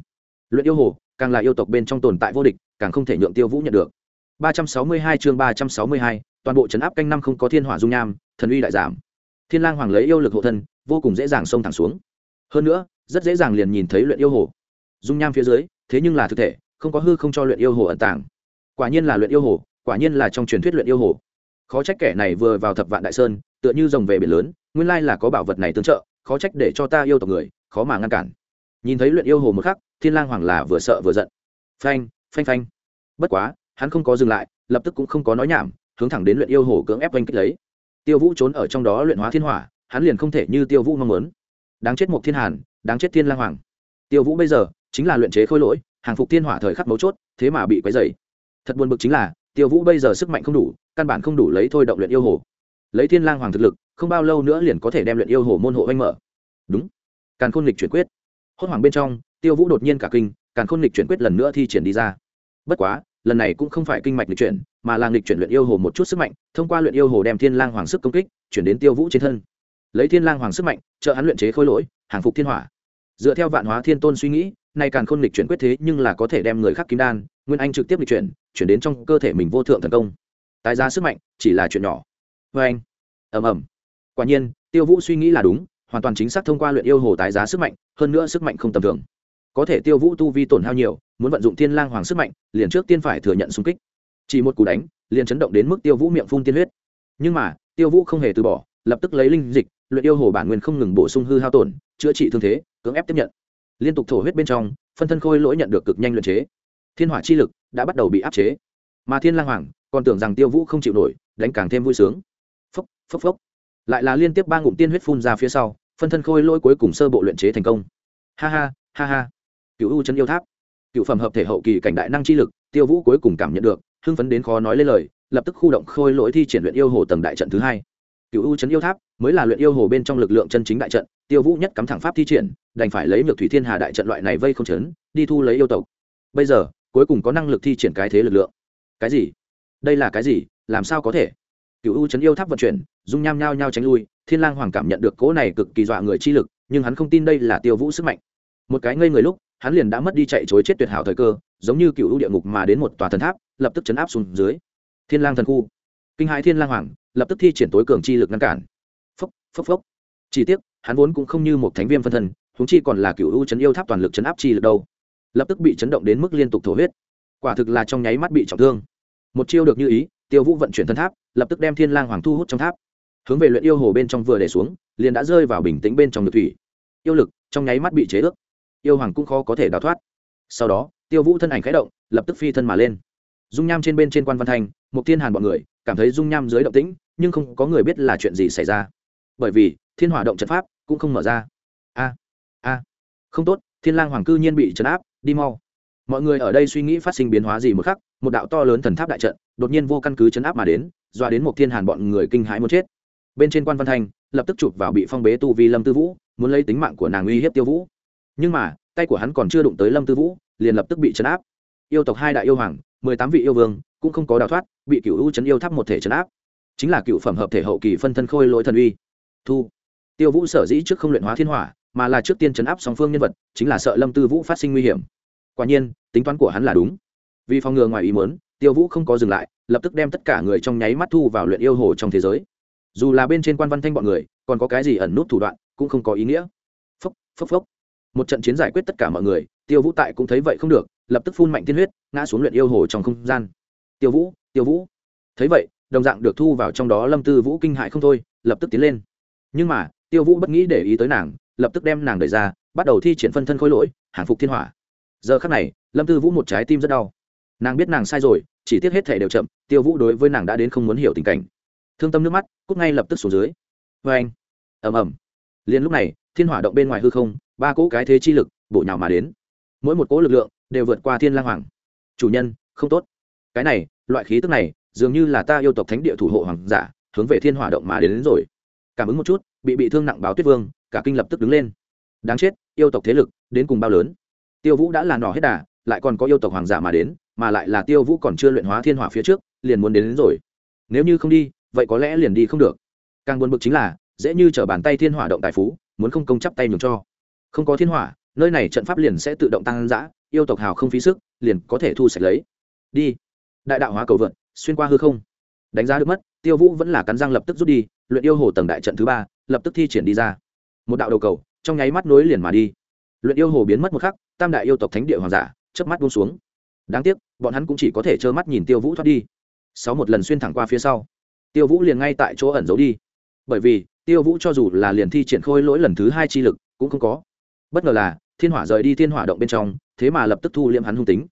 Luyện yêu hồ càng là yêu tộc bên trong tồn tại vô địch càng không thể nhượng tiêu vũ nhận được. 362 chương 362, toàn bộ trấn áp canh năm không có thiên hỏa dung nham thần uy đại giảm. Thiên lang hoàng lấy yêu lực hộ thân vô cùng dễ dàng xông thẳng xuống. Hơn nữa rất dễ dàng liền nhìn thấy luyện yêu hồ. Dung nham phía dưới thế nhưng là thực thể không có hư không cho luyện yêu hồ ẩn tàng. Quả nhiên là luyện yêu hồ quả nhiên là trong truyền thuyết luyện yêu hồ khó trách kẻ này vừa vào thập vạn đại sơn, tựa như rồng về biển lớn, nguyên lai là có bảo vật này tương trợ, khó trách để cho ta yêu tộc người, khó mà ngăn cản. Nhìn thấy luyện yêu hồ một khắc, thiên lang hoàng là vừa sợ vừa giận. Phanh phanh phanh. Bất quá, hắn không có dừng lại, lập tức cũng không có nói nhảm, hướng thẳng đến luyện yêu hồ cưỡng ép oanh kích lấy. Tiêu vũ trốn ở trong đó luyện hóa thiên hỏa, hắn liền không thể như tiêu vũ mong muốn. Đáng chết một thiên hàn, đáng chết thiên lang hoàng. Tiêu vũ bây giờ, chính là luyện chế khôi lỗi, hàng phục thiên hỏa thời khắc mấu chốt, thế mà bị quấy dày thật buồn bực chính là tiêu vũ bây giờ sức mạnh không đủ, căn bản không đủ lấy thôi động luyện yêu hồ. Lấy thiên lang hoàng thực lực, không bao lâu nữa liền có thể đem luyện yêu hồ môn hộ anh mở. Đúng. Càn khôn lịch chuyển quyết. Hốt hoảng bên trong, tiêu vũ đột nhiên cả kinh, càn khôn lịch chuyển quyết lần nữa thi triển đi ra. Bất quá, lần này cũng không phải kinh mạch lịch chuyển, mà là lịch chuyển luyện yêu hồ một chút sức mạnh, thông qua luyện yêu hồ đem thiên lang hoàng sức công kích, chuyển đến tiêu vũ trên thân. Lấy thiên lang hoàng sức mạnh, trợ hắn luyện chế khôi lỗi, hàng phục thiên hỏa. Dựa theo vạn hóa thiên tôn suy nghĩ, nay càn khôn lịch chuyển quyết thế nhưng là có thể đem người khác kim đan nguyên anh trực tiếp lịch chuyển chuyển đến trong cơ thể mình vô thượng thần công. Tái giá sức mạnh chỉ là chuyện nhỏ. Vê anh. Ầm ầm. Quả nhiên, tiêu vũ suy nghĩ là đúng, hoàn toàn chính xác thông qua luyện yêu hồ tái giá sức mạnh, hơn nữa sức mạnh không tầm thường. Có thể tiêu vũ tu vi tổn hao nhiều, muốn vận dụng thiên lang hoàng sức mạnh, liền trước tiên phải thừa nhận xung kích. Chỉ một cú đánh, liền chấn động đến mức tiêu vũ miệng phun tiên huyết. Nhưng mà, tiêu vũ không hề từ bỏ, lập tức lấy linh dịch, luyện yêu hồ bản nguyên không ngừng bổ sung hư hao tổn, chữa trị thương thế, cưỡng ép tiếp nhận. Liên tục thổ huyết bên trong, phân thân khôi lỗi nhận được cực nhanh luyện chế thiên hỏa chi lực đã bắt đầu bị áp chế. Mà thiên lang hoàng còn tưởng rằng tiêu vũ không chịu nổi, đánh càng thêm vui sướng. Phốc phốc phốc. Lại là liên tiếp ba ngụm tiên huyết phun ra phía sau, phân thân khôi lỗi cuối cùng sơ bộ luyện chế thành công. Ha ha ha ha. Cựu u chân yêu tháp. Cựu phẩm hợp thể hậu kỳ cảnh đại năng chi lực, tiêu vũ cuối cùng cảm nhận được, hưng phấn đến khó nói lên lời, lập tức khu động khôi lỗi thi triển luyện yêu hồ tầng đại trận thứ hai. Cựu u chấn yêu tháp mới là luyện yêu hồ bên trong lực lượng chân chính đại trận, tiêu vũ nhất cắm thẳng pháp thi triển, đành phải lấy được thủy thiên hà đại trận loại này vây không chấn, đi thu lấy yêu tộc. Bây giờ cuối cùng có năng lực thi triển cái thế lực lượng. Cái gì? Đây là cái gì? Làm sao có thể? Cựu u chấn yêu tháp vận chuyển, dung nham nhao nhao tránh lui, thiên lang hoàng cảm nhận được cỗ này cực kỳ dọa người chi lực, nhưng hắn không tin đây là tiêu vũ sức mạnh. Một cái ngây người lúc, hắn liền đã mất đi chạy chối chết tuyệt hảo thời cơ, giống như cựu u địa ngục mà đến một tòa thần tháp, lập tức chấn áp xuống dưới. Thiên lang thần khu. Kinh hãi thiên lang hoàng, lập tức thi triển tối cường chi lực ngăn cản. Phốc phốc phốc. Chỉ tiếc, hắn vốn cũng không như một thánh viêm phân thân chúng chi còn là cựu u chấn yêu tháp toàn lực chấn áp chi lực đâu lập tức bị chấn động đến mức liên tục thổ huyết. Quả thực là trong nháy mắt bị trọng thương. Một chiêu được như ý, tiêu vũ vận chuyển thân tháp, lập tức đem thiên lang hoàng thu hút trong tháp. Hướng về luyện yêu hồ bên trong vừa để xuống, liền đã rơi vào bình tĩnh bên trong nước thủy. Yêu lực trong nháy mắt bị chế ước. Yêu hoàng cũng khó có thể đào thoát. Sau đó, tiêu vũ thân ảnh khẽ động, lập tức phi thân mà lên. Dung nham trên bên trên quan văn thanh một thiên hàn bọn người, cảm thấy dung nham dưới động tĩnh, nhưng không có người biết là chuyện gì xảy ra. Bởi vì, thiên hỏa động trận pháp cũng không mở ra. A a, không tốt, thiên lang hoàng cư nhiên bị trấn áp đi mau. Mọi người ở đây suy nghĩ phát sinh biến hóa gì một khắc, một đạo to lớn thần tháp đại trận, đột nhiên vô căn cứ chấn áp mà đến doa đến một thiên hàn bọn người kinh hãi muốn chết. Bên trên quan văn thanh, lập tức chụp vào bị phong bế tu vi lâm tư vũ, muốn lấy tính mạng của nàng uy hiếp tiêu vũ. Nhưng mà, tay của hắn còn chưa đụng tới lâm tư vũ, liền lập tức bị chấn áp. Yêu tộc hai đại yêu hoàng, mười tám vị yêu vương, cũng không có đào thoát, bị cựu u chấn yêu tháp một thể chấn áp. Chính là cựu phẩm hợp thể hậu kỳ phân thân khôi lỗi thần uy. Thu. Tiêu vũ sở dĩ trước không luyện hóa thiên hỏa mà là trước tiên chấn áp song phương nhân vật, chính là sợ lâm tư vũ phát sinh nguy hiểm. Quả nhiên, tính toán của hắn là đúng. Vì phòng ngừa ngoài ý mớn tiêu vũ không có dừng lại, lập tức đem tất cả người trong nháy mắt thu vào luyện yêu hồ trong thế giới. Dù là bên trên quan văn thanh bọn người, còn có cái gì ẩn nút thủ đoạn, cũng không có ý nghĩa. Phốc phốc phốc. Một trận chiến giải quyết tất cả mọi người, tiêu vũ tại cũng thấy vậy không được, lập tức phun mạnh tiên huyết, ngã xuống luyện yêu hồ trong không gian. Tiêu vũ tiêu vũ. Thấy vậy, đồng dạng được thu vào trong đó lâm tư vũ kinh hại không thôi, lập tức tiến lên. Nhưng mà, tiêu vũ bất nghĩ để ý tới nàng lập tức đem nàng đẩy ra bắt đầu thi triển phân thân khối lỗi hàng phục thiên hỏa. Giờ khắc này lâm tư vũ một trái tim rất đau. Nàng biết nàng sai rồi chỉ tiếc hết thể đều chậm tiêu vũ đối với nàng đã đến không muốn hiểu tình cảnh. Thương tâm nước mắt cút ngay lập tức xuống dưới. Vê anh. Ầm ầm. Liền lúc này thiên hỏa động bên ngoài hư không ba cỗ cái thế chi lực bổ nhào mà đến. Mỗi một cỗ lực lượng đều vượt qua thiên lang hoàng. Chủ nhân không tốt. Cái này loại khí tức này dường như là ta yêu tộc thánh địa thủ hộ hoàng giả hướng về thiên hỏa động mà đến, đến rồi. Cảm ứng một chút bị bị thương nặng báo tuyết vương cả kinh lập tức đứng lên. Đáng chết yêu tộc thế lực đến cùng bao lớn? Tiêu vũ đã là nỏ hết đà lại còn có yêu tộc hoàng giả mà đến mà lại là tiêu vũ còn chưa luyện hóa thiên hỏa phía trước liền muốn đến, đến rồi. Nếu như không đi vậy có lẽ liền đi không được. Càng buồn bực chính là dễ như t r ở bàn tay thiên hỏa động tài phú muốn không công chấp tay nhường cho. Không có thiên hỏa nơi này trận pháp liền sẽ tự động tăng giã yêu tộc hào không phí sức liền có thể thu sạch lấy. Đi. Đại đạo hóa cầu vượt xuyên qua hư không. Đánh giá được mất tiêu vũ vẫn là cắn răng lập tức rút đi luyện yêu hồ tầng đại trận thứ ba lập tức thi triển đi ra một đạo đầu cầu, trong nháy mắt nối liền mà đi. Luyện yêu hồ biến mất một khắc, tam đại yêu tộc thánh địa hoàng giả, chớp mắt buông xuống. Đáng tiếc, bọn hắn cũng chỉ có thể trơ mắt nhìn tiêu vũ thoát đi. Sáu một lần xuyên thẳng qua phía sau, tiêu vũ liền ngay tại chỗ ẩn giấu đi. Bởi vì, tiêu vũ cho dù là liền thi triển khôi lỗi lần thứ hai chi lực, cũng không có. Bất ngờ là, thiên hỏa rời đi thiên hỏa động bên trong, thế mà lập tức thu liệm hắn hung tính.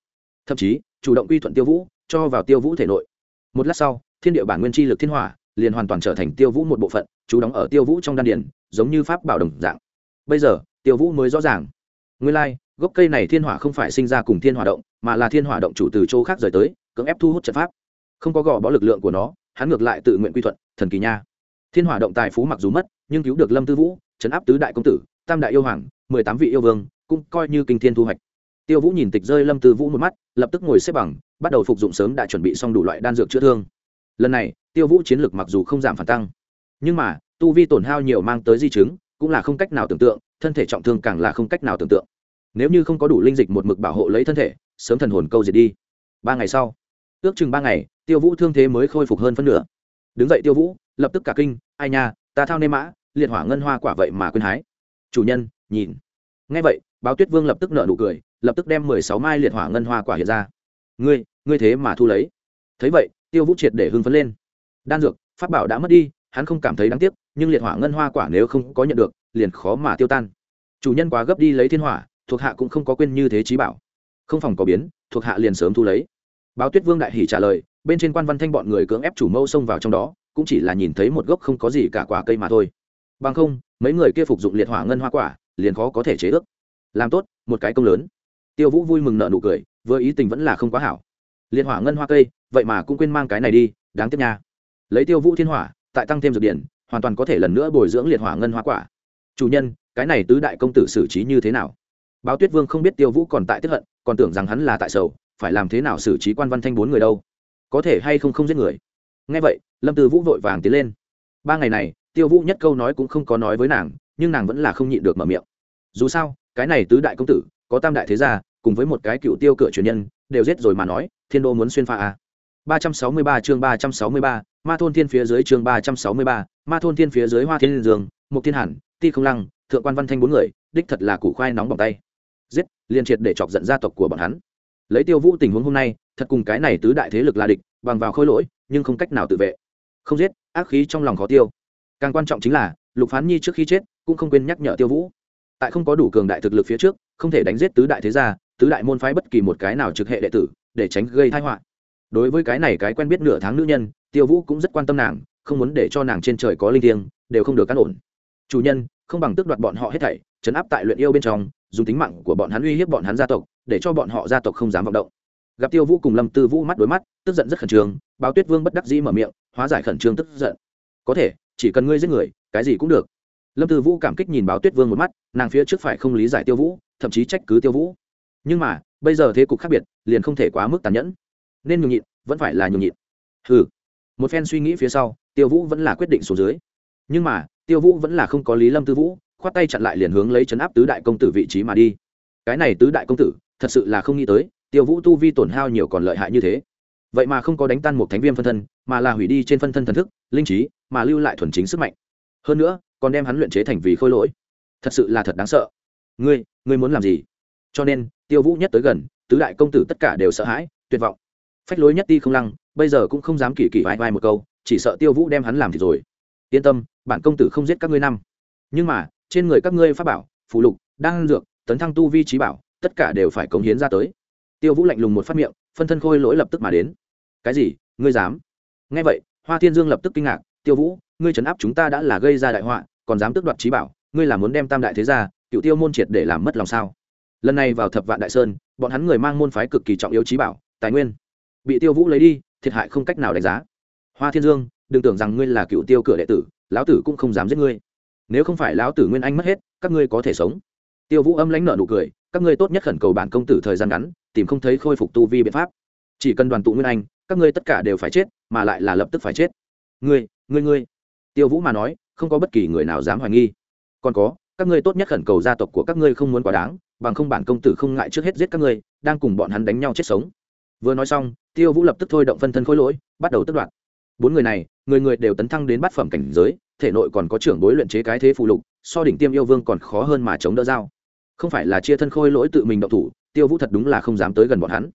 Thậm chí, chủ động quy thuận tiêu vũ, cho vào tiêu vũ thể nội. Một lát sau, thiên địa bản nguyên chi lực thiên hỏa, liền hoàn toàn trở thành tiêu vũ một bộ phận chú đóng ở tiêu vũ trong đan điển giống như pháp bảo đồng dạng. Bây giờ tiêu vũ mới rõ ràng. Nguyên lai、like, gốc cây này thiên hỏa không phải sinh ra cùng thiên hỏa động mà là thiên hỏa động chủ từ chỗ khác rời tới cưỡng ép thu hút trận pháp. Không có gò bó lực lượng của nó hắn ngược lại tự nguyện quy thuận thần kỳ nha. Thiên hỏa động tài phú mặc dù mất nhưng cứu được lâm tư vũ trấn áp tứ đại công tử tam đại yêu hoàng mười tám vị yêu vương cũng coi như kinh thiên thu hoạch. Tiêu vũ nhìn tịch rơi lâm tư vũ một mắt lập tức ngồi xếp bằng bắt đầu phục dụng sớm đã chuẩn bị xong đủ loại đan dược chữa thương. Lần này tiêu vũ chiến lược mặc dù không giảm phản tăng nhưng mà, tu vi tổn hao nhiều mang tới di chứng, cũng là không cách nào tưởng tượng, thân thể trọng thương càng là không cách nào tưởng tượng. Nếu như không có đủ linh dịch một mực bảo hộ lấy thân thể, sớm thần hồn câu diệt đi. Ba ngày sau, ước chừng ba ngày, tiêu vũ thương thế mới khôi phục hơn phân nửa. Đứng dậy tiêu vũ, lập tức cả kinh, ai nha, ta thao nê mã, liệt hỏa ngân hoa quả vậy mà quên hái. Chủ nhân, nhìn. Ngay vậy, báo tuyết vương lập tức nợ nụ cười, lập tức đem mười sáu mai liệt hỏa ngân hoa quả hiện ra. Ngươi ngươi thế mà thu lấy. Thấy vậy, tiêu vũ triệt để hưng phấn lên. Đan dược, pháp bảo đã mất đi hắn không cảm thấy đáng tiếc, nhưng liệt hỏa ngân hoa quả nếu không có nhận được, liền khó mà tiêu tan. Chủ nhân quá gấp đi lấy thiên hỏa, thuộc hạ cũng không có quên như thế trí bảo. Không phòng có biến, thuộc hạ liền sớm thu lấy. Báo tuyết vương đại hỷ trả lời, bên trên quan văn thanh bọn người cưỡng ép chủ mâu xông vào trong đó, cũng chỉ là nhìn thấy một gốc không có gì cả quả cây mà thôi. Bằng không, mấy người kia phục dụng liệt hỏa ngân hoa quả, liền khó có thể chế ước. Làm tốt, một cái công lớn. Tiêu vũ vui mừng nợ nụ cười, vừa ý tình vẫn là không quá hảo. Liệt hỏa ngân hoa cây, vậy mà cũng quên mang cái này đi, đáng tiếc nha. Lấy tiêu vũ thiên hỏa tại tăng thêm dược điển hoàn toàn có thể lần nữa bồi dưỡng liệt hỏa ngân hoa quả. Chủ nhân cái này tứ đại công tử xử trí như thế nào? Báo tuyết vương không biết tiêu vũ còn tại tiếp hận còn tưởng rằng hắn là tại sầu phải làm thế nào xử trí quan văn thanh bốn người đâu? Có thể hay không không giết người? Ngay vậy lâm tư vũ vội vàng tiến lên. Ba ngày này tiêu vũ nhất câu nói cũng không có nói với nàng nhưng nàng vẫn là không nhịn được mở miệng. Dù sao cái này tứ đại công tử có tam đại thế gia cùng với một cái cựu tiêu cửa truyền nhân đều giết rồi mà nói thiên đô muốn xuyên pha à. 363 chương 363, Ma thôn thiên phía dưới chương 363, Ma thôn thiên phía dưới Hoa Thiên Dương, Mục Thiên Hàn, Ti Không Lăng, Thượng quan Văn Thanh bốn người, đích thật là củ khoai nóng bỏng tay. Giết, liên triệt để chọc giận gia tộc của bọn hắn. Lấy Tiêu Vũ tình huống hôm nay, thật cùng cái này tứ đại thế lực là địch, bằng vào khôi lỗi, nhưng không cách nào tự vệ. Không giết, ác khí trong lòng khó tiêu. Càng quan trọng chính là, Lục Phán Nhi trước khi chết, cũng không quên nhắc nhở Tiêu Vũ. Tại không có đủ cường đại thực lực phía trước, không thể đánh giết tứ đại thế gia, tứ đại môn phái bất kỳ một cái nào trực hệ đệ tử, để tránh gây tai họa đối với cái này cái quen biết nửa tháng nữ nhân, tiêu vũ cũng rất quan tâm nàng, không muốn để cho nàng trên trời có linh thiêng, đều không được cắt ổn. Chủ nhân, không bằng tước đoạt bọn họ hết thảy chấn áp tại luyện yêu bên trong, dùng tính mạng của bọn hắn uy hiếp bọn hắn gia tộc, để cho bọn họ gia tộc không dám vọng động. Gặp tiêu vũ cùng lâm tư vũ mắt đối mắt, tức giận rất khẩn trương, báo tuyết vương bất đắc dĩ mở miệng, hóa giải khẩn trương tức giận. Có thể, chỉ cần ngươi giết người, cái gì cũng được. Lâm tư vũ cảm kích nhìn báo tuyết vương một mắt, nàng phía trước phải không lý giải tiêu vũ, thậm chí trách cứ tiêu vũ. Nhưng mà, bây giờ thế cục khác biệt, liền không thể quá mức tàn nhẫn nên nhường nhịn, vẫn phải là nhường nhịn. Ừ một phen suy nghĩ phía sau, tiêu vũ vẫn là quyết định xuống dưới. Nhưng mà, tiêu vũ vẫn là không có lý lâm tư vũ, khoát tay chặn lại liền hướng lấy chấn áp tứ đại công tử vị trí mà đi. Cái này tứ đại công tử, thật sự là không nghĩ tới, tiêu vũ tu vi tổn hao nhiều còn lợi hại như thế. Vậy mà không có đánh tan một thánh viêm phân thân, mà là hủy đi trên phân thân thần thức, linh trí, mà lưu lại thuần chính sức mạnh. Hơn nữa, còn đem hắn luyện chế thành vì khôi lỗi. Thật sự là thật đáng sợ. Ngươi ngươi muốn làm gì? Cho nên, tiêu vũ nhất tới gần, tứ đại công tử tất cả đều sợ hãi, tuyệt vọng phách lối nhất ti không lăng bây giờ cũng không dám kỳ kỳ vai vai một câu chỉ sợ tiêu vũ đem hắn làm thì rồi. Yên tâm bản công tử không giết các ngươi năm. Nhưng mà trên người các ngươi pháp bảo phụ lục đang dược tấn thăng tu vi trí bảo tất cả đều phải cống hiến ra tới. Tiêu vũ lạnh lùng một phát miệng phân thân khôi lỗi lập tức mà đến. Cái gì? Ngươi dám? Nghe vậy hoa thiên dương lập tức kinh ngạc tiêu vũ ngươi trấn áp chúng ta đã là gây ra đại họa còn dám tước đoạt trí bảo ngươi là muốn đem tam đại thế gia, cựu tiêu môn triệt để làm mất lòng sao? Lần này vào thập vạn đại sơn bọn hắn người mang môn phái cực kỳ trọng yếu trí bảo tài nguyên bị tiêu vũ lấy đi, thiệt hại không cách nào đánh giá. Hoa thiên dương, đừng tưởng rằng ngươi là cựu tiêu cửa đệ tử, lão tử cũng không dám giết ngươi. Nếu không phải lão tử nguyên anh mất hết, các ngươi có thể sống. Tiêu vũ âm lãnh nợ nụ cười, các ngươi tốt nhất khẩn cầu bản công tử thời gian ngắn, tìm không thấy khôi phục tu vi biện pháp. Chỉ cần đoàn tụ nguyên anh, các ngươi tất cả đều phải chết, mà lại là lập tức phải chết. Ngươi ngươi ngươi. Tiêu vũ mà nói, không có bất kỳ người nào dám hoài nghi. Còn có, các ngươi tốt nhất khẩn cầu gia tộc của các ngươi không muốn quá đáng, bằng không bản công tử không ngại trước hết giết các ngươi, đang cùng bọn hắn đánh nhau chết sống. Vừa nói xong tiêu vũ lập tức thôi động phân thân khối lỗi, bắt đầu tất đoạn bốn người này, người người đều tấn thăng đến bát phẩm cảnh giới, thể nội còn có trưởng bối luyện chế cái thế phụ lục, so đỉnh tiêm yêu vương còn khó hơn mà chống đỡ dao không phải là chia thân khôi lỗi tự mình động thủ, tiêu vũ thật đúng là không dám tới gần bọn hắn.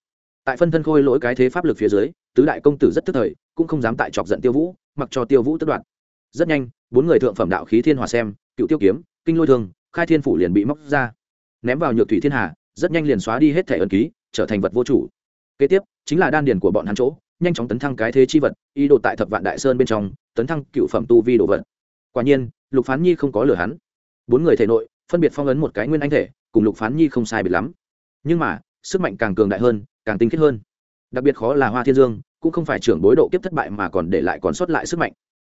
Tại phân thân khôi lỗi cái thế pháp lực phía dưới, tứ đại công tử rất tức thời, cũng không dám tại chọc giận tiêu vũ, mặc cho tiêu vũ tất đoạn rất nhanh, bốn người thượng phẩm đạo khí thiên hòa xem, cựu tiêu kiếm, kinh lôi thương, khai thiên phủ liền bị móc ra. Ném vào nhược thủy thiên hà, rất nhanh liền xóa đi hết thẻ ẩn ký, trở thành vật vô chủ kế tiếp, chính là đan điền của bọn hắn chỗ, nhanh chóng tấn thăng cái thế chi vật, ý đồ tại thập vạn đại sơn bên trong, tấn thăng cựu phẩm tu vi đồ vật. Quả nhiên, lục phán nhi không có lừa hắn. Bốn người thể nội, phân biệt phong ấn một cái nguyên anh thể, cùng lục phán nhi không sai biệt lắm. Nhưng mà, sức mạnh càng cường đại hơn, càng tinh khiết hơn. Đặc biệt khó là hoa thiên dương, cũng không phải trưởng bối độ kiếp thất bại mà còn để lại còn sót lại sức mạnh,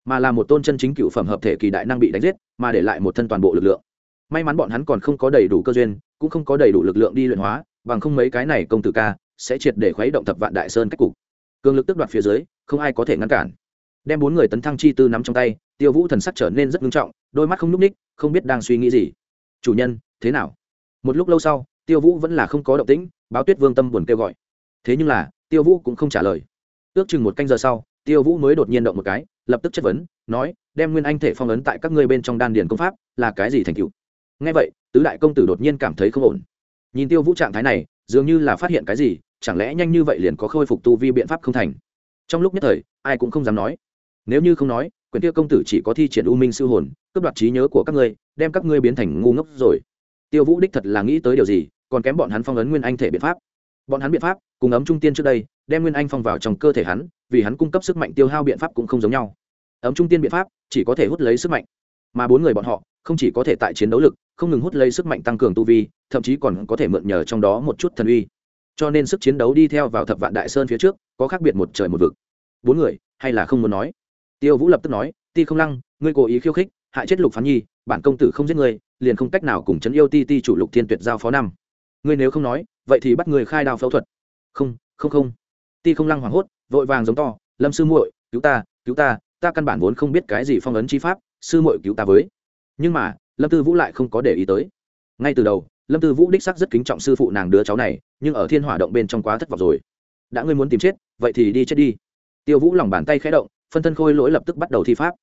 mà là một tôn chân chính cựu phẩm hợp thể kỳ đại năng bị đánh giết, mà để lại một thân toàn bộ lực lượng. May mắn bọn hắn còn không có đầy đủ cơ duyên, cũng không có đầy đủ lực lượng đi luyện hóa, bằng không mấy cái này công tử ca sẽ triệt để khuấy động thập vạn đại sơn cách cục. Cường lực tức đoạt phía dưới, không ai có thể ngăn cản. Đem bốn người tấn thăng chi tư nắm trong tay, tiêu vũ thần sắc trở nên rất nghiêm trọng, đôi mắt không n ú c ních, không biết đang suy nghĩ gì. Chủ nhân, thế nào? Một lúc lâu sau, tiêu vũ vẫn là không có động tĩnh, báo tuyết vương tâm buồn kêu gọi. Thế nhưng là, tiêu vũ cũng không trả lời. Ước chừng một canh giờ sau, tiêu vũ mới đột nhiên động một cái, lập tức chất vấn, nói, đem nguyên anh thể phong ấn tại các ngươi bên trong đan điền công pháp, là cái gì thành cựu ngay vậy, tứ đại công tử đột nhiên cảm thấy không ổn. Nhìn tiêu vũ trạng thái này, dường như là phát hiện cái gì chẳng lẽ nhanh như vậy liền có khôi phục tu vi biện pháp không thành? Trong lúc nhất thời, ai cũng không dám nói. Nếu như không nói quyền tiêu công tử chỉ có thi triển u minh sư hồn, cướp đoạt trí nhớ của các ngươi, đem các ngươi biến thành ngu ngốc rồi. Tiêu vũ đích thật là nghĩ tới điều gì, còn kém bọn hắn phong ấn nguyên anh thể biện pháp. Bọn hắn biện pháp, cùng ấm trung tiên trước đây, đem nguyên anh phong vào trong cơ thể hắn, vì hắn cung cấp sức mạnh tiêu hao biện pháp cũng không giống nhau. Ấm trung tiên biện pháp, chỉ có thể hút lấy sức mạnh. Mà bốn người bọn họ, không chỉ có thể tại chiến đấu lực, không ngừng hút lấy sức mạnh tăng cường tu vi, thậm chí còn có thể mượn nhờ trong đó một chút thần uy cho nên sức chiến đấu đi theo vào thập vạn đại sơn phía trước, có khác biệt một trời một vực. Bốn người, hay là không muốn nói? Tiêu vũ lập tức nói, ti không lăng, ngươi cố ý khiêu khích, hại chết lục phán nhi, bản công tử không giết ngươi, liền không cách nào cùng chấn yêu ti ti chủ lục thiên tuyệt giao phó năm. Ngươi nếu không nói, vậy thì bắt người khai đao phẫu thuật. Không không không. Ti không lăng hoảng hốt, vội vàng giống to, lâm sư muội, cứu ta cứu ta ta căn bản vốn không biết cái gì phong ấn chi pháp, sư muội cứu ta với. Nhưng mà, lâm tư vũ lại không có để ý tới. Ngay từ đầu lâm tư vũ đích sắc rất kính trọng sư phụ nàng đứa cháu này, nhưng ở thiên hỏa động bên trong quá thất vọng rồi. Đã ngươi muốn tìm chết, vậy thì đi chết đi. Tiêu vũ lòng bàn tay khẽ động, phân thân khôi lỗi lập tức bắt đầu thi pháp.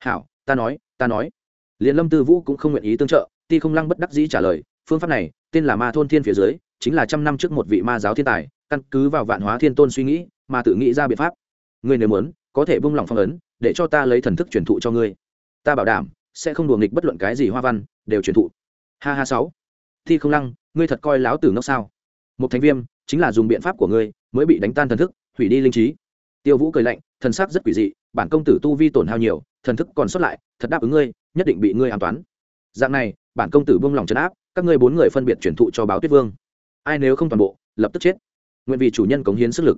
Hảo, ta nói ta nói. Liền lâm tư vũ cũng không nguyện ý tương trợ, ti không lăng bất đắc dĩ trả lời, phương pháp này, tên là ma thôn thiên phía dưới, chính là trăm năm trước một vị ma giáo thiên tài, căn cứ vào vạn hóa thiên tôn suy nghĩ, mà tự nghĩ ra biện pháp. Ngươi nếu muốn, có thể bung lòng phong ấn, để cho ta lấy thần thức truyền thụ cho ngươi. Ta bảo đảm, sẽ không đùa nghịch bất luận cái gì hoa văn, đều truyền thụ. Ha ha sáu thi không lăng, ngươi thật coi láo tử ngốc sao? Một thánh viêm, chính là dùng biện pháp của ngươi mới bị đánh tan thần thức, hủy đi linh trí. Tiêu vũ cười lạnh, thần sắc rất quỷ dị, bản công tử tu vi tổn hao nhiều, thần thức còn sót lại, thật đáp ứng ngươi, nhất định bị ngươi an toán. Dạng này, bản công tử buông lòng trấn áp, các ngươi bốn người phân biệt truyền thụ cho báo tuyết vương. Ai nếu không toàn bộ, lập tức chết. Nguyện vì chủ nhân cống hiến sức lực.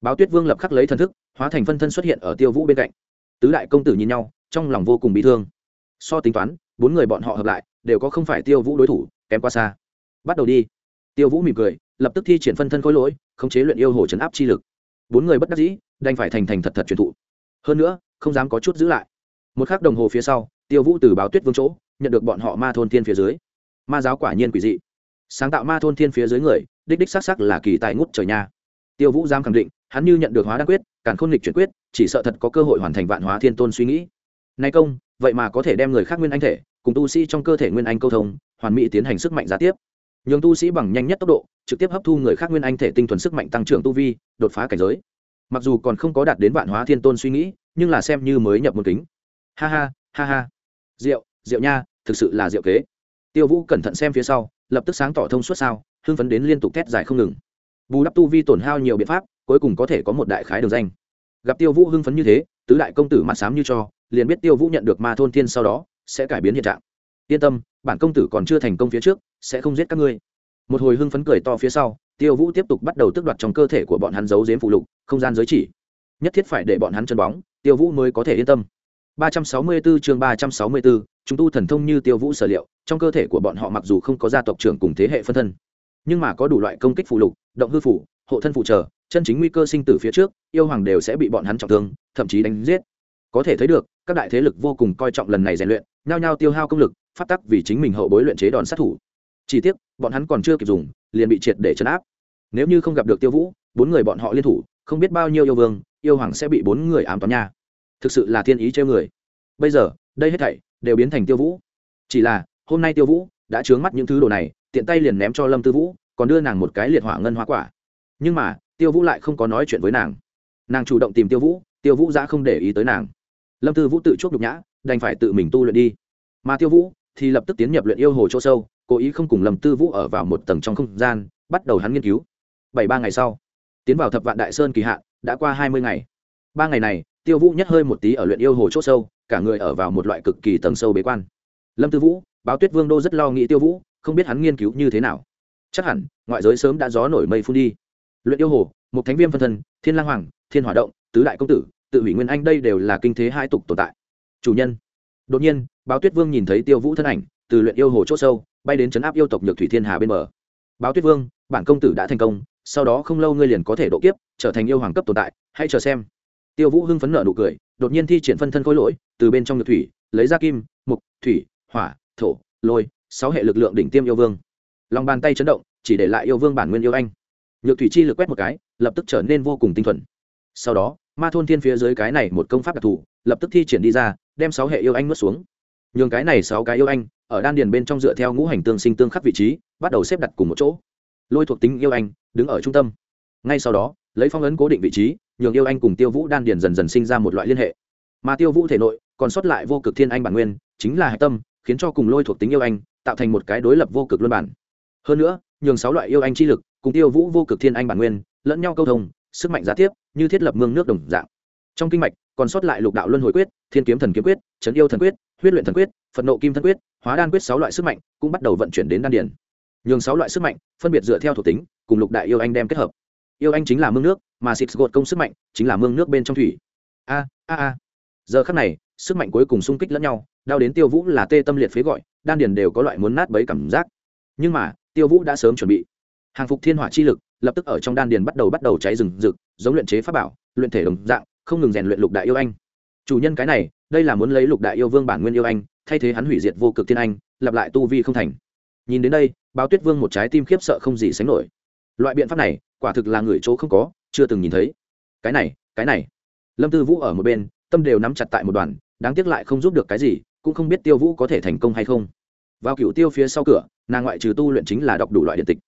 Báo tuyết vương lập khắc lấy thần thức, hóa thành phân thân xuất hiện ở tiêu vũ bên cạnh. Tứ đại công tử nhìn nhau, trong lòng vô cùng bị thương. So tính toán, bốn người bọn họ hợp lại, đều có không phải tiêu vũ đối thủ kém qua xa. Bắt đầu đi. Tiêu vũ mỉm cười, lập tức thi triển phân thân khối lỗi, khống chế luyện yêu hồ chấn áp chi lực. Bốn người bất đắc dĩ, đành phải thành thành thật thật truyền thụ. Hơn nữa, không dám có chút giữ lại. Một k h ắ c đồng hồ phía sau, tiêu vũ từ báo tuyết vương chỗ, nhận được bọn họ ma thôn thiên phía dưới. Ma giáo quả nhiên quỷ dị. Sáng tạo ma thôn thiên phía dưới người, đích đích s á c s c là kỳ tài ngút trời nha. Tiêu vũ giam khẳng định, hắn như nhận được hóa đa quyết, càn khôn lịch chuyển quyết, chỉ sợ thật có cơ hội hoàn thành vạn hóa thiên tôn suy nghĩ. Nay công, vậy mà có thể đem người khác nguyên anh thể, cùng tu sĩ trong cơ thể nguyên anh câu thông hoàn mỹ tiến hành sức mạnh giá tiếp. Nhường tu sĩ bằng nhanh nhất tốc độ, trực tiếp hấp thu người khác nguyên anh thể tinh thuần sức mạnh tăng trưởng tu vi, đột phá cảnh giới. Mặc dù còn không có đạt đến vạn hóa thiên tôn suy nghĩ, nhưng là xem như mới nhập một kính. Ha ha ha ha. Rượu rượu nha, thực sự là rượu kế. Tiêu vũ cẩn thận xem phía sau, lập tức sáng tỏ thông suốt sao, hưng phấn đến liên tục thét dài không ngừng. Bù đắp tu vi tổn hao nhiều biện pháp, cuối cùng có thể có một đại khái đường danh. Gặp tiêu vũ hưng phấn như thế, tứ đại công tử mặt sám như cho, liền biết tiêu vũ nhận được ma thôn thiên sau đó, sẽ cải biến hiện trạng. Yên tâm bản công tử còn chưa thành công phía trước sẽ không giết các ngươi. Một hồi hưng phấn cười to phía sau tiêu vũ tiếp tục bắt đầu tước đoạt trong cơ thể của bọn hắn giấu giếm phụ lục không gian giới chỉ. Nhất thiết phải để bọn hắn chân bóng tiêu vũ mới có thể yên tâm. 364 chương 364, chúng tu thần thông như tiêu vũ sở liệu trong cơ thể của bọn họ mặc dù không có gia tộc trưởng cùng thế hệ phân thân nhưng mà có đủ loại công kích phụ lục động hư phủ hộ thân phụ trợ chân chính nguy cơ sinh tử phía trước yêu hoàng đều sẽ bị bọn hắn trọng thương thậm chí đánh giết. Có thể thấy được các đại thế lực vô cùng coi trọng lần này rèn luyện nhao nhao tiêu hao công lực phát tắc vì chính mình hậu bối luyện chế đòn sát thủ. Chỉ tiếc, bọn hắn còn chưa kịp dùng, liền bị triệt để chấn áp. Nếu như không gặp được tiêu vũ, bốn người bọn họ liên thủ, không biết bao nhiêu yêu vương, yêu hoàng sẽ bị bốn người ám toán nha. Thực sự là thiên ý treo người. Bây giờ, đây hết thảy đều biến thành tiêu vũ. Chỉ là, hôm nay tiêu vũ đã trướng mắt những thứ đồ này, tiện tay liền ném cho lâm tư vũ, còn đưa nàng một cái liệt hỏa ngân hoa quả. Nhưng mà, tiêu vũ lại không có nói chuyện với nàng. Nàng chủ động tìm tiêu vũ tiêu vũ ra không để ý tới nàng. Lâm tư vũ tự chuốc nhục nhã, đành phải tự mình tu luyện đi. Mà tiêu vũ thì lập tức tiến nhập luyện yêu hồ chỗ sâu, cố ý không cùng lầm tư vũ ở vào một tầng trong không gian, bắt đầu hắn nghiên cứu. Bảy ba ngày sau, tiến vào thập vạn đại sơn kỳ hạn, đã qua hai mươi ngày. Ba ngày này, tiêu vũ nhất hơi một tí ở luyện yêu hồ chỗ sâu, cả người ở vào một loại cực kỳ tầng sâu bế quan. Lâm tư vũ, báo tuyết vương đô rất lo nghĩ tiêu vũ, không biết hắn nghiên cứu như thế nào. Chắc hẳn, ngoại giới sớm đã gió nổi mây phun đi. Luyện yêu hồ, một thánh viêm phân thân, thiên lang hoàng, thiên hỏa động, tứ đại công tử, tự hủy nguyên anh đây đều là kinh thế hai tục tồn tại. Chủ nhân đột nhiên, báo tuyết vương nhìn thấy tiêu vũ thân ảnh, từ luyện yêu hồ c h ỗ sâu, bay đến chấn áp yêu tộc nhược thủy thiên hà bên bờ. Báo tuyết vương, bản công tử đã thành công, sau đó không lâu ngươi liền có thể độ kiếp, trở thành yêu hoàng cấp tồn tại, hãy chờ xem. Tiêu vũ hưng phấn nợ nụ cười, đột nhiên thi triển phân thân khối lỗi, từ bên trong nhược thủy, lấy ra kim, mục, thủy, hỏa, thổ, lôi, sáu hệ lực lượng đỉnh tiêm yêu vương. Lòng bàn tay chấn động, chỉ để lại yêu vương bản nguyên yêu anh. Nhược thủy chi lực quét một cái, lập tức trở nên vô cùng tinh thuần. Sau đó ma thôn thiên phía dưới cái này một công pháp đặc thù, lập tức thi triển đi ra, đem sáu hệ yêu anh nuốt xuống. Nhường cái này sáu cái yêu anh, ở đan điền bên trong dựa theo ngũ hành tương sinh tương khắc vị trí, bắt đầu xếp đặt cùng một chỗ. Lôi thuộc tính yêu anh, đứng ở trung tâm. Ngay sau đó, lấy phong ấn cố định vị trí, nhường yêu anh cùng tiêu vũ đan điền dần dần sinh ra một loại liên hệ. Mà tiêu vũ thể nội, còn sót lại vô cực thiên anh bản nguyên, chính là hạch tâm, khiến cho cùng lôi thuộc tính yêu anh, tạo thành một cái đối lập vô cực luân bản. Hơn nữa, nhường sáu loại yêu anh chi lực, cùng tiêu vũ vô cực thiên anh bản nguyên, lẫn nhau câu thông, sức mạnh giá tiếp như thiết lập mương nước đồng dạng. Trong kinh mạch, còn sót lại lục đạo luân hồi quyết, thiên kiếm thần kiếm quyết trấn yêu thần quyết, huyết luyện thần quyết, phật nộ kim thần quyết, hóa đan quyết sáu loại sức mạnh cũng bắt đầu vận chuyển đến đan điển nhường sáu loại sức mạnh phân biệt dựa theo thuộc tính, cùng lục đại yêu anh đem kết hợp. Yêu anh chính là mương nước, mà xịt gột công sức mạnh chính là mương nước bên trong thủy. A a a. Giờ khắc này, sức mạnh cuối cùng xung kích lẫn nhau, đau đến tiêu vũ là tê tâm liệt phế gọi, đan điền đều có loại muốn nát bấy cảm giác. Nhưng mà, tiêu vũ đã sớm chuẩn bị. Hàng phục thiên hỏa chi lực lập tức ở trong đan điền bắt đầu bắt đầu cháy rừng rực, giống luyện chế pháp bảo, luyện thể đồng dạng, không ngừng rèn luyện lục đại yêu anh. Chủ nhân cái này, đây là muốn lấy lục đại yêu vương bản nguyên yêu anh, thay thế hắn hủy diệt vô cực thiên anh, lặp lại tu vi không thành. Nhìn đến đây, báo tuyết vương một trái tim khiếp sợ không gì sánh nổi. Loại biện pháp này, quả thực là người chỗ không có, chưa từng nhìn thấy. Cái này cái này. Lâm tư vũ ở một bên, tâm đều nắm chặt tại một đoàn, đáng tiếc lại không giúp được cái gì, cũng không biết tiêu vũ có thể thành công hay không. Vào cựu tiêu phía sau cửa, nàng ngoại trừ tu luyện chính là đọc đủ loại điện tịch.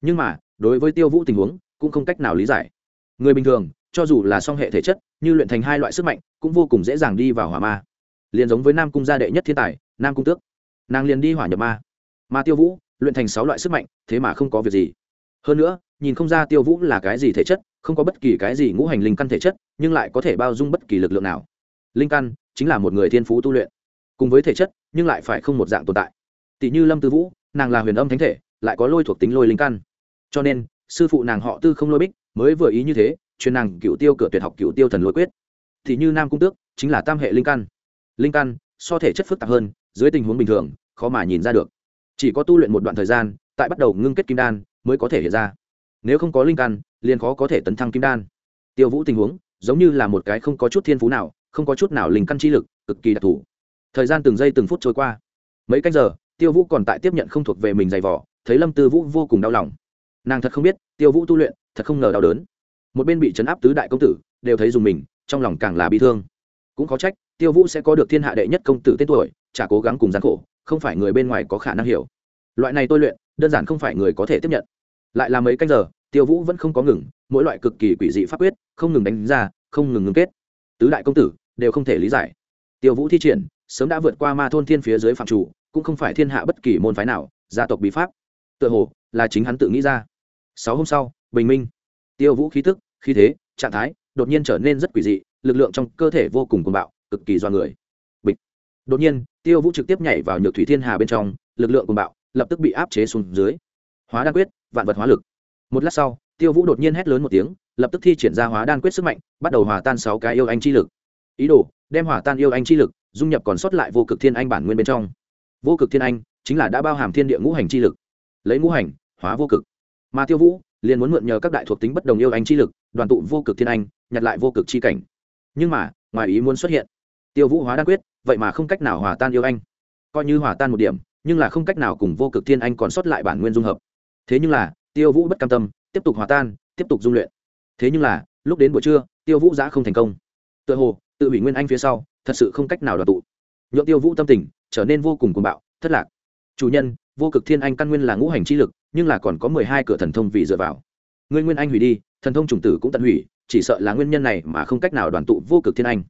Nhưng mà đối với tiêu vũ tình huống cũng không cách nào lý giải. Người bình thường, cho dù là song hệ thể chất, như luyện thành hai loại sức mạnh, cũng vô cùng dễ dàng đi vào hỏa ma. Liền giống với nam cung gia đệ nhất thiên tài, nam cung tước. Nàng liền đi hỏa nhập ma. Mà tiêu vũ, luyện thành sáu loại sức mạnh, thế mà không có việc gì. Hơn nữa, nhìn không ra tiêu vũ là cái gì thể chất, không có bất kỳ cái gì ngũ hành linh căn thể chất, nhưng lại có thể bao dung bất kỳ lực lượng nào. Linh căn chính là một người thiên phú tu luyện. Cùng với thể chất, nhưng lại phải không một dạng tồn tại. Tỷ như lâm tư vũ, nàng là huyền âm thánh thể, lại có lôi thuộc tính lôi linh căn cho nên, sư phụ nàng họ tư không lôi bích, mới vừa ý như thế, chuyên nàng cựu tiêu cửa tuyệt học cựu tiêu thần lôi quyết. Thì như nam cung tước, chính là tam hệ linh căn. Linh căn, so thể chất phức tạp hơn, dưới tình huống bình thường, khó mà nhìn ra được. Chỉ có tu luyện một đoạn thời gian, tại bắt đầu ngưng kết kim đan, mới có thể hiện ra. Nếu không có linh căn, liền khó có thể tấn thăng kim đan. Tiêu vũ tình huống, giống như là một cái không có chút thiên phú nào, không có chút nào linh căn chi lực, cực kỳ đặc thù. Thời gian từng giây từng phút trôi qua. Mấy cách giờ, tiêu vũ còn tại tiếp nhận không thuộc về mình giày vỏ thấy lâm tư vũ vô cùng đau lòng nàng thật không biết, tiêu vũ tu luyện, thật không ngờ đau đớn. Một bên bị chấn áp tứ đại công tử, đều thấy dùng mình, trong lòng càng là bi thương. Cũng có trách, tiêu vũ sẽ có được thiên hạ đệ nhất công tử tên tuổi, chả cố gắng cùng gian khổ, không phải người bên ngoài có khả năng hiểu. Loại này tôi luyện, đơn giản không phải người có thể tiếp nhận. Lại là mấy canh giờ, tiêu vũ vẫn không có ngừng, mỗi loại cực kỳ quỷ dị pháp quyết, không ngừng đánh ra, không ngừng ngừng kết. Tứ đại công tử, đều không thể lý giải. Tiêu vũ thi triển, sớm đã vượt qua ma thôn thiên phía dưới phạm chủ, cũng không phải thiên hạ bất kỳ môn phái nào, gia tộc bí pháp. Tựa hồ, là chính hắn tự nghĩ ra sáu hôm sau, bình minh. Tiêu vũ khí tức, khí thế, trạng thái, đột nhiên trở nên rất quỷ dị, lực lượng trong cơ thể vô cùng cuồng bạo, cực kỳ do người. Bịch. Đột nhiên, tiêu vũ trực tiếp nhảy vào nhược thủy thiên hà bên trong, lực lượng cuồng bạo, lập tức bị áp chế xuống dưới. Hóa đan quyết, vạn vật hóa lực. Một lát sau, tiêu vũ đột nhiên hét lớn một tiếng, lập tức thi triển ra hóa đan quyết sức mạnh, bắt đầu hòa tan sáu cái yêu anh chi lực. Ý đồ, đem hòa tan yêu anh chi lực, dung nhập còn sót lại vô cực thiên anh bản nguyên bên trong. Vô cực thiên anh, chính là đã bao hàm thiên địa ngũ hành chi lực. Lấy ngũ hành, hóa vô cực mà tiêu vũ liền muốn mượn nhờ các đại thuộc tính bất đồng yêu anh chi lực, đoàn tụ vô cực thiên anh, nhặt lại vô cực chi cảnh. Nhưng mà, ngoài ý muốn xuất hiện. Tiêu vũ hóa đan quyết, vậy mà không cách nào hòa tan yêu anh. Coi như hòa tan một điểm, nhưng là không cách nào cùng vô cực thiên anh còn sót lại bản nguyên dung hợp. Thế nhưng là, tiêu vũ bất cam tâm, tiếp tục hòa tan, tiếp tục dung luyện. Thế nhưng là, lúc đến buổi trưa, tiêu vũ giã không thành công. Tựa hồ, tự hủy nguyên anh phía sau, thật sự không cách nào đoàn tụ. Nhượng tiêu vũ tâm tình trở nên vô cùng cuồng bạo, thất lạc. Chủ nhân, vô cực thiên anh căn nguyên là ngũ hành chi lực nhưng là còn có mười hai cửa thần thông vì dựa vào. Ngươi nguyên anh hủy đi, thần thông trùng tử cũng tận hủy, chỉ sợ là nguyên nhân này mà không cách nào đoàn tụ vô cực thiên anh.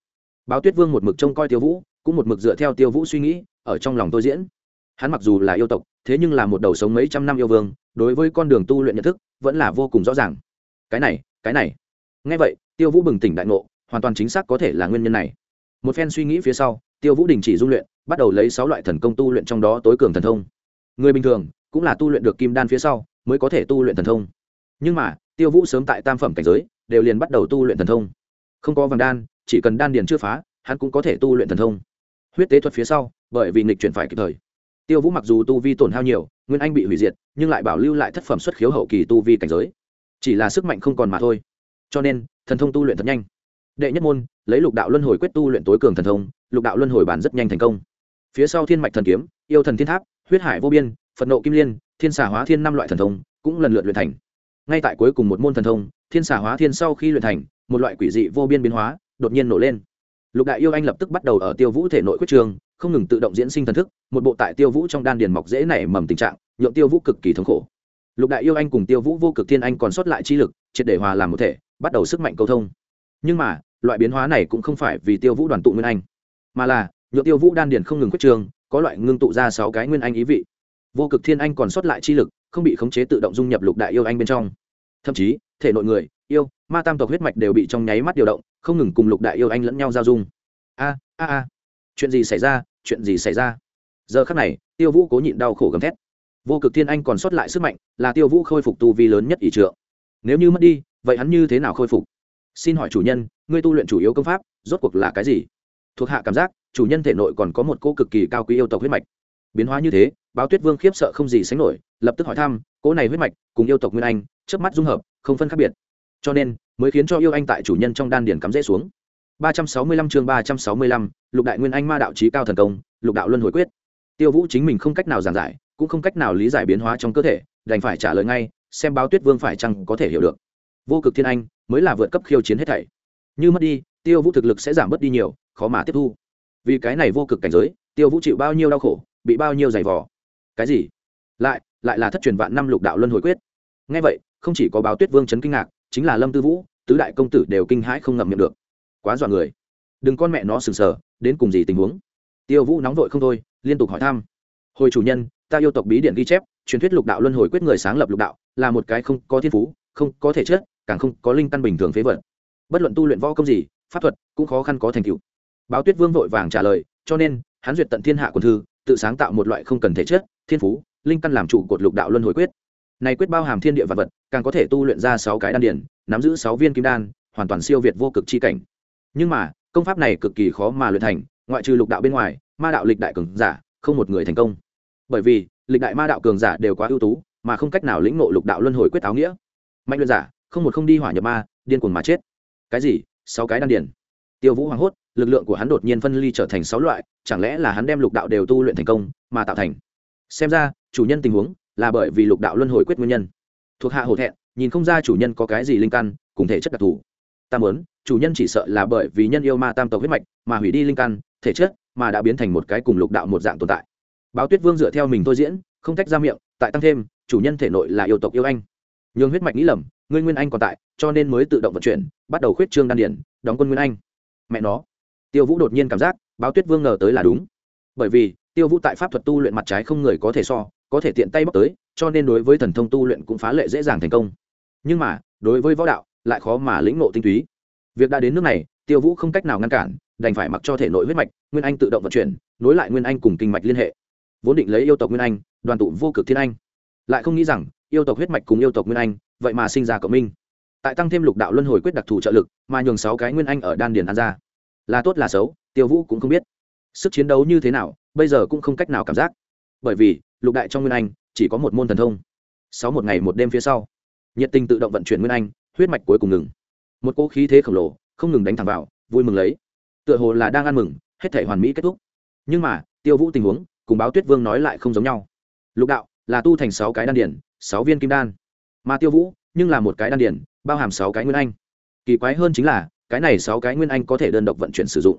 Báo tuyết vương một mực trông coi tiêu vũ, cũng một mực dựa theo tiêu vũ suy nghĩ, ở trong lòng tôi diễn. Hắn mặc dù là yêu tộc, thế nhưng là một đầu sống mấy trăm năm yêu vương, đối với con đường tu luyện nhận thức, vẫn là vô cùng rõ ràng. Cái này cái này. Ngay vậy, tiêu vũ bừng tỉnh đại ngộ, hoàn toàn chính xác có thể là nguyên nhân này. Một phen suy nghĩ phía sau, tiêu vũ đình chỉ dung luyện, bắt đầu lấy sáu loại thần công tu luyện trong đó tối cường thần thông. Người bình thường cũng là tu luyện được kim đan phía sau, mới có thể tu luyện thần thông. Nhưng mà, tiêu vũ sớm tại tam phẩm cảnh giới, đều liền bắt đầu tu luyện thần thông. Không có vàng đan, chỉ cần đan điền chưa phá, hắn cũng có thể tu luyện thần thông. Huyết tế thuật phía sau, bởi vì nghịch chuyển phải kịp thời. Tiêu vũ mặc dù tu vi tổn hao nhiều, nguyên anh bị hủy diệt, nhưng lại bảo lưu lại thất phẩm xuất khiếu hậu kỳ tu vi cảnh giới. Chỉ là sức mạnh không còn mà thôi. Cho nên, thần thông tu luyện thật nhanh. Đệ nhất môn, lấy lục đạo luân hồi quyết tu luyện tối cường thần thông, lục đạo luân hồi bản rất nhanh thành công. Phía sau thiên mạch thần kiếm, yêu thần thiên tháp, huyết hải vô biên phật nộ kim liên, thiên xà hóa thiên năm loại thần thông, cũng lần lượt luyện thành. Ngay tại cuối cùng một môn thần thông, thiên xà hóa thiên sau khi luyện thành, một loại quỷ dị vô biên biến hóa đột nhiên nổ lên. Lục đại yêu anh lập tức bắt đầu ở tiêu vũ thể nội quyết trường, không ngừng tự động diễn sinh thần thức, một bộ tại tiêu vũ trong đan điền mọc dễ nảy mầm tình trạng, nhượng tiêu vũ cực kỳ thống khổ. Lục đại yêu anh cùng tiêu vũ vô cực thiên anh còn sót lại chi lực, triệt để hòa làm một thể, bắt đầu sức mạnh cầu thông. Nhưng mà, loại biến hóa này cũng không phải vì tiêu vũ đoàn tụ nguyên anh, mà là, nhượng tiêu vũ đan điền không ngừng quyết trường, có loại ngưng tụ ra sáu cái nguyên anh ý vị vô cực thiên anh còn sót lại chi lực, không bị khống chế tự động dung nhập lục đại yêu anh bên trong. Thậm chí, thể nội người, yêu, ma tam tộc huyết mạch đều bị trong nháy mắt điều động, không ngừng cùng lục đại yêu anh lẫn nhau giao dung. A a a. Chuyện gì xảy ra? Chuyện gì xảy ra? Giờ khắc này, tiêu vũ cố nhịn đau khổ gầm thét. Vô cực thiên anh còn sót lại sức mạnh, là tiêu vũ khôi phục tu vi lớn nhất ỷ trượng. Nếu như mất đi, vậy hắn như thế nào khôi phục? Xin hỏi chủ nhân, ngươi tu luyện chủ yếu công pháp, rốt cuộc là cái gì? Thuộc hạ cảm giác, chủ nhân thể nội còn có một cô cực kỳ cao quý yêu tộc huyết mạch. Biến hóa như thế báo tuyết vương khiếp sợ không gì sánh nổi lập tức hỏi thăm cỗ này huyết mạch cùng yêu tộc nguyên anh trước mắt dung hợp không phân khác biệt. Cho nên mới khiến cho yêu anh tại chủ nhân trong đan điển cắm rễ xuống. 365 chương 365, lục đại nguyên anh ma đạo chí cao thần công lục đạo luân hồi quyết. Tiêu vũ chính mình không cách nào giảng giải cũng không cách nào lý giải biến hóa trong cơ thể đành phải trả lời ngay xem báo tuyết vương phải chăng có thể hiểu được. Vô cực thiên anh mới là vượt cấp khiêu chiến hết thảy. Như mất đi tiêu vũ thực lực sẽ giảm bớt đi nhiều khó mà tiếp thu. Vì cái này vô cực cảnh giới tiêu vũ chịu bao nhiêu đau khổ bị bao nhiêu giày vò cái gì? Lại lại là thất truyền vạn năm lục đạo luân hồi quyết. Ngay vậy, không chỉ có báo tuyết vương chấn kinh ngạc, chính là lâm tư vũ, tứ đại công tử đều kinh hãi không ngậm miệng được. Quá dọa người. Đừng con mẹ nó sừng sờ, đến cùng gì tình huống? Tiêu vũ nóng vội không thôi, liên tục hỏi thăm. Hồi chủ nhân, ta yêu tộc bí điện ghi chép, truyền thuyết lục đạo luân hồi quyết người sáng lập lục đạo, là một cái không có thiên phú, không có thể chết, càng không có linh căn bình thường phế vật. Bất luận tu luyện võ công gì, pháp thuật cũng khó khăn có thành tựu. Báo tuyết vương vội vàng trả lời, cho nên, hắn duyệt tận thiên hạ quần thư, tự sáng tạo một loại không cần thể chất thiên phú, linh căn làm trụ cột lục đạo luân hồi quyết. Này quyết bao hàm thiên địa vật vật, càng có thể tu luyện ra sáu cái đan điển nắm giữ sáu viên kim đan, hoàn toàn siêu việt vô cực chi cảnh. Nhưng mà, công pháp này cực kỳ khó mà luyện thành, ngoại trừ lục đạo bên ngoài, ma đạo lịch đại cường giả, không một người thành công. Bởi vì, lịch đại ma đạo cường giả đều quá ưu tú, mà không cách nào lĩnh ngộ lục đạo luân hồi quyết áo nghĩa. Mạnh luyện giả, không một không đi hỏa nhập ma, điên cuồng mà chết. Cái gì? Sáu cái đan điển tiêu vũ hoảng hốt, lực lượng của hắn đột nhiên phân ly trở thành sáu loại, chẳng lẽ là hắn đem lục đạo đều tu luyện thành công, mà tạo thành? Xem ra, chủ nhân tình huống là bởi vì lục đạo luân hồi quyết nguyên nhân. Thuộc hạ hổ thẹn, nhìn không ra chủ nhân có cái gì linh căn, cùng thể chất đặc thù. Ta muốn, chủ nhân chỉ sợ là bởi vì nhân yêu ma tam tộc huyết mạch, mà hủy đi linh căn, thể chất, mà đã biến thành một cái cùng lục đạo một dạng tồn tại. Báo tuyết vương dựa theo mình tôi diễn, không tách ra miệng, tại tăng thêm, chủ nhân thể nội là yêu tộc yêu anh. Nhường huyết mạch nghĩ lầm, ngươi nguyên anh còn tại, cho nên mới tự động vận chuyển, bắt đầu khuyết trương đan điển đóng quân nguyên anh. Mẹ nó. Tiêu vũ đột nhiên cảm giác, báo tuyết vương ngờ tới là đúng. Bởi vì tiêu vũ tại pháp thuật tu luyện mặt trái không người có thể so, có thể tiện tay bóc tới, cho nên đối với thần thông tu luyện cũng phá lệ dễ dàng thành công. Nhưng mà, đối với võ đạo, lại khó mà lĩnh ngộ tinh túy. Việc đã đến nước này, tiêu vũ không cách nào ngăn cản, đành phải mặc cho thể nội huyết mạch, nguyên anh tự động vận chuyển, nối lại nguyên anh cùng kinh mạch liên hệ. Vốn định lấy yêu tộc nguyên anh, đoàn tụ vô cực thiên anh. Lại không nghĩ rằng, yêu tộc huyết mạch cùng yêu tộc nguyên anh, vậy mà sinh ra cộng minh. Tại tăng thêm lục đạo luân hồi quyết đặc thù trợ lực, mà nhường sáu cái nguyên anh ở đan điền an ra. Là tốt là xấu, tiêu vũ cũng không biết. Sức chiến đấu như thế nào bây giờ cũng không cách nào cảm giác. Bởi vì, lục đại trong nguyên anh, chỉ có một môn thần thông. Sáu một ngày một đêm phía sau, nhiệt tình tự động vận chuyển nguyên anh, huyết mạch cuối cùng ngừng. Một cỗ khí thế khổng lồ, không ngừng đánh thẳng vào, vui mừng lấy. Tựa hồ là đang ăn mừng, hết thể hoàn mỹ kết thúc. Nhưng mà, tiêu vũ tình huống, cùng báo tuyết vương nói lại không giống nhau. Lục đạo, là tu thành sáu cái đan điển sáu viên kim đan. Mà tiêu vũ, nhưng là một cái đan điển bao hàm sáu cái nguyên anh. Kỳ quái hơn chính là, cái này sáu cái nguyên anh có thể đơn độc vận chuyển sử dụng.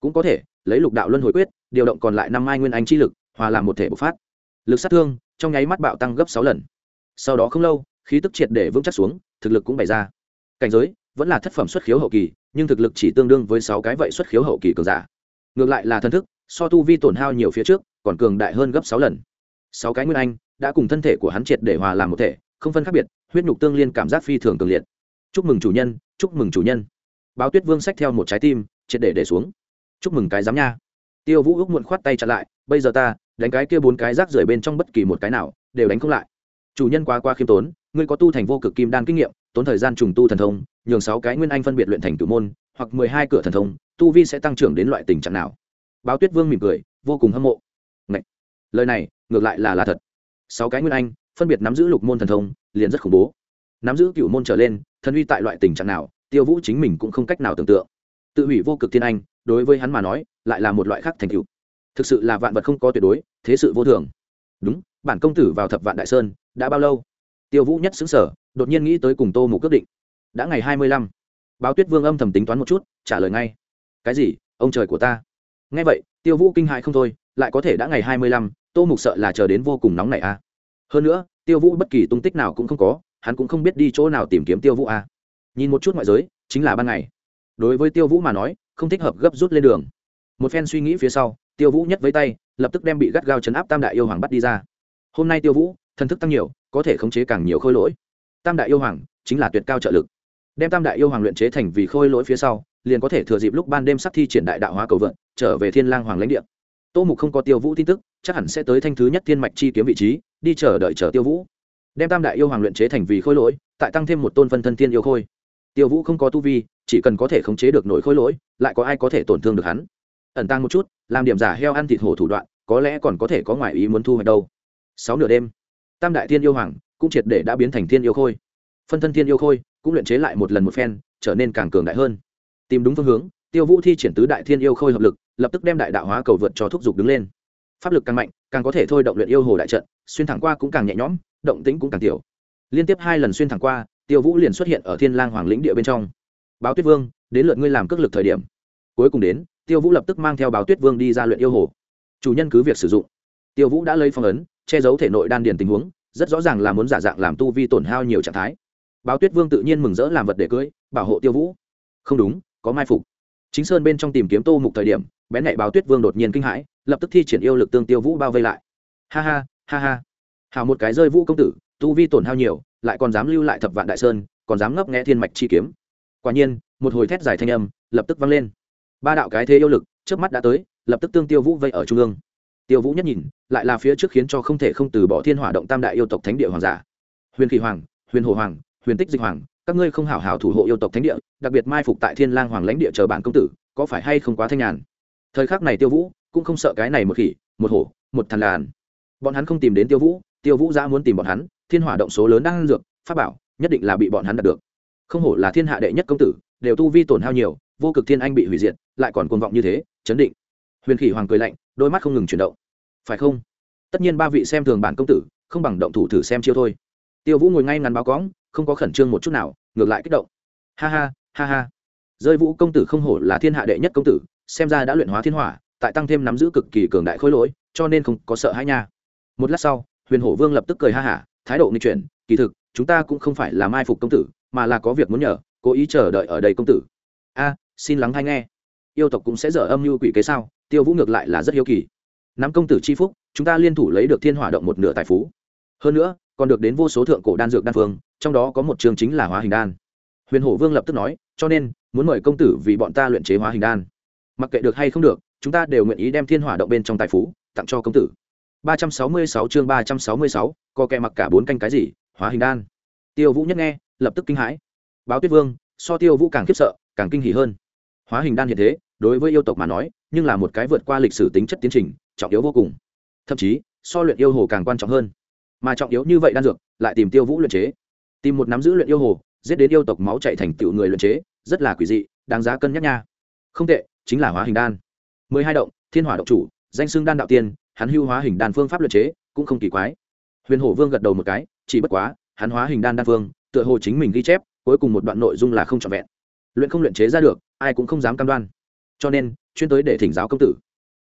Cũng có thể, lấy lục đạo luân hồi quyết điều động còn lại năm mai nguyên anh chi lực, hòa làm một thể bộc phát. Lực sát thương, trong nháy mắt bạo tăng gấp sáu lần. Sau đó không lâu, khí tức triệt để vững chắc xuống, thực lực cũng bày ra. Cảnh giới, vẫn là thất phẩm xuất khiếu hậu kỳ, nhưng thực lực chỉ tương đương với sáu cái vậy xuất khiếu hậu kỳ cường giả. Ngược lại là thân thức, so tu vi tổn hao nhiều phía trước, còn cường đại hơn gấp sáu lần. Sáu cái nguyên anh, đã cùng thân thể của hắn triệt để hòa làm một thể, không phân khác biệt, huyết nhục tương liên cảm giác phi thường cường liệt. Chúc mừng chủ nhân, chúc mừng chủ nhân. Báo tuyết vương xách theo một trái tim, triệt để để xuống. Chúc mừng cái giám nha tiêu vũ ước muộn khoát tay chặn lại, bây giờ ta, đánh cái kia bốn cái rác rưởi bên trong bất kỳ một cái nào, đều đánh không lại. Chủ nhân quá qua khiêm tốn, ngươi có tu thành vô cực kim đan kinh nghiệm, tốn thời gian trùng tu thần thông, nhường sáu cái nguyên anh phân biệt luyện thành cửu môn, hoặc mười hai cửa thần thông, tu vi sẽ tăng trưởng đến loại tình trạng nào? Báo tuyết vương mỉm cười, vô cùng hâm mộ. Ngậy! lời này, ngược lại là là thật. Sáu cái nguyên anh, phân biệt nắm giữ lục môn thần thông, liền rất khủng bố. Nắm giữ cửu môn trở lên, thần uy tại loại tình trạng nào, tiêu vũ chính mình cũng không cách nào tưởng tượng tự hủy vô cực thiên anh, đối với hắn mà nói, lại là một loại khác thành tựu. thực sự là vạn vật không có tuyệt đối, thế sự vô thường. Đúng, bản công tử vào thập vạn đại sơn, đã bao lâu? Tiêu vũ nhất xứng sở đột nhiên nghĩ tới cùng tô mục quyết định. Đã ngày hai mươi lăm. Báo tuyết vương âm thầm tính toán một chút, trả lời ngay. Cái gì, ông trời của ta? Nghe vậy, tiêu vũ kinh hại không thôi, lại có thể đã ngày hai mươi lăm, tô mục sợ là chờ đến vô cùng nóng này à? Hơn nữa, tiêu vũ bất kỳ tung tích nào cũng không có, hắn cũng không biết đi chỗ nào tìm kiếm tiêu vũ à? Nhìn một chút ngoại giới, chính là ban ngày đối với tiêu vũ mà nói, không thích hợp gấp rút lên đường. Một phen suy nghĩ phía sau, tiêu vũ nhất với tay, lập tức đem bị gắt gao chấn áp tam đại yêu hoàng bắt đi ra. Hôm nay tiêu vũ, thần thức tăng nhiều, có thể khống chế càng nhiều khôi lỗi. Tam đại yêu hoàng chính là tuyệt cao trợ lực. Đem tam đại yêu hoàng luyện chế thành vì khôi lỗi phía sau, liền có thể thừa dịp lúc ban đêm sắc thi triển đại đạo hóa cầu vượn, trở về thiên lang hoàng lãnh địa. Tô mục không có tiêu vũ tin tức, chắc hẳn sẽ tới thanh thứ nhất thiên mạch chi kiếm vị trí, đi chờ đợi chờ tiêu vũ. Đem tam đại yêu hoàng luyện chế thành vì khôi lỗi, tại tăng thêm một tôn phân thân thiên yêu khôi tiêu vũ không có tu vi, chỉ cần có thể khống chế được nổi khối lỗi, lại có ai có thể tổn thương được hắn? Ẩn tăng một chút, làm điểm giả heo ăn thịt hổ thủ đoạn, có lẽ còn có thể có ngoại ý muốn thu hoạch đâu. Sáu nửa đêm, tam đại thiên yêu hoàng cũng triệt để đã biến thành thiên yêu khôi. Phân thân thiên yêu khôi cũng luyện chế lại một lần một phen, trở nên càng cường đại hơn. Tìm đúng phương hướng, tiêu vũ thi triển tứ đại thiên yêu khôi hợp lực, lập tức đem đại đạo hóa cầu vượt cho thúc giục đứng lên. Pháp lực càng mạnh, càng có thể thôi động luyện yêu hồ đại trận, xuyên thẳng qua cũng càng nhẹ nhõm, động tĩnh cũng càng tiểu. Liên tiếp hai lần xuyên thẳng qua tiêu vũ liền xuất hiện ở thiên lang hoàng lĩnh địa bên trong. Báo tuyết vương, đến lượt ngươi làm cước lực thời điểm. Cuối cùng đến, tiêu vũ lập tức mang theo báo tuyết vương đi ra luyện yêu hồ. Chủ nhân cứ việc sử dụng. Tiêu vũ đã lấy phong ấn, che giấu thể nội đan điền tình huống, rất rõ ràng là muốn giả dạng làm tu vi tổn hao nhiều trạng thái. Báo tuyết vương tự nhiên mừng rỡ làm vật để cưới, bảo hộ tiêu vũ. Không đúng, có mai phục. Chính sơn bên trong tìm kiếm tô mục thời điểm bén nhạy báo tuyết vương đột nhiên kinh hãi, lập tức thi triển yêu lực tương tiêu vũ bao vây lại. Ha ha ha ha. Hào một cái rơi vũ công tử, tu vi tổn hao nhiều lại còn dám lưu lại thập vạn đại sơn, còn dám ngấp nghe thiên mạch chi kiếm. Quả nhiên, một hồi thét dài thanh âm lập tức vang lên. Ba đạo cái thế yêu lực trước mắt đã tới, lập tức tương tiêu vũ vây ở trung ương. Tiêu vũ nhất nhìn, lại là phía trước khiến cho không thể không từ bỏ thiên hỏa động tam đại yêu tộc thánh địa hoàng giả. Huyền kỳ hoàng, huyền hồ hoàng, huyền tích dịch hoàng, các ngươi không hảo hảo thủ hộ yêu tộc thánh địa, đặc biệt mai phục tại thiên lang hoàng lãnh địa chờ bản công tử, có phải hay không quá thanh nhàn? Thời khắc này tiêu vũ cũng không sợ cái này một khỉ, một hổ, một thằn làn. Bọn hắn không tìm đến tiêu vũ tiêu vũ ra muốn tìm bọn hắn thiên hỏa động số lớn đang dược, pháp bảo, nhất định là bị bọn hắn đạt được. Không hổ là thiên hạ đệ nhất công tử, đều tu vi tổn hao nhiều, vô cực thiên anh bị hủy diệt, lại còn cuồng vọng như thế, chấn định. Huyền khỉ hoàng cười lạnh, đôi mắt không ngừng chuyển động. Phải không? Tất nhiên ba vị xem thường bản công tử, không bằng động thủ thử xem chiêu thôi. Tiêu vũ ngồi ngay ngắn báo cóng, không có khẩn trương một chút nào, ngược lại kích động. Ha ha ha ha. Rơi vũ công tử không hổ là thiên hạ đệ nhất công tử, xem ra đã luyện hóa thiên hỏa, tại tăng thêm nắm giữ cực kỳ cường đại khối lỗi, cho nên không có sợ hãi nha. Một lát sau, huyền hổ vương lập tức cười ha hả thái độ nghịch chuyển, kỳ thực, chúng ta cũng không phải là mai phục công tử, mà là có việc muốn nhờ, cố ý chờ đợi ở đây công tử. A, xin lắng hay nghe. Yêu tộc cũng sẽ dở âm mưu quỷ kế sao, tiêu vũ ngược lại là rất hiếu kỳ. Nắm công tử c h i phúc, chúng ta liên thủ lấy được thiên hỏa động một nửa tài phú. Hơn nữa, còn được đến vô số thượng cổ đan dược đan phương, trong đó có một trường chính là hóa hình đan. Huyền hổ vương lập tức nói, cho nên, muốn mời công tử vì bọn ta luyện chế hóa hình đan. Mặc kệ được hay không được, chúng ta đều nguyện ý đem thiên hỏa động bên trong tài phú, tặng cho công tử. 366 chương 366, có kẻ mặc cả bốn canh cái gì hóa hình đan. Tiêu vũ nhất nghe lập tức kinh hãi. Báo tuyết vương so tiêu vũ càng khiếp sợ càng kinh hỉ hơn. Hóa hình đan hiện thế đối với yêu tộc mà nói nhưng là một cái vượt qua lịch sử tính chất tiến trình trọng yếu vô cùng. Thậm chí so luyện yêu hồ càng quan trọng hơn. Mà trọng yếu như vậy đan dược lại tìm tiêu vũ luyện chế. Tìm một nắm giữ luyện yêu hồ giết đến yêu tộc máu chảy thành tựu người luyện chế rất là quỷ dị đáng giá cân nhắc nha. Không tệ chính là hóa hình đan. Mười hai động thiên hỏa động chủ danh xưng đan đạo tiên hắn hưu hóa hình đan phương pháp luyện chế cũng không kỳ quái. Huyền hổ vương gật đầu một cái, chỉ bất quá, hắn hóa hình đan đan phương, tựa hồ chính mình ghi chép, cuối cùng một đoạn nội dung là không trọn vẹn. Luyện không luyện chế ra được, ai cũng không dám cam đoan. Cho nên, chuyên tới để thỉnh giáo công tử.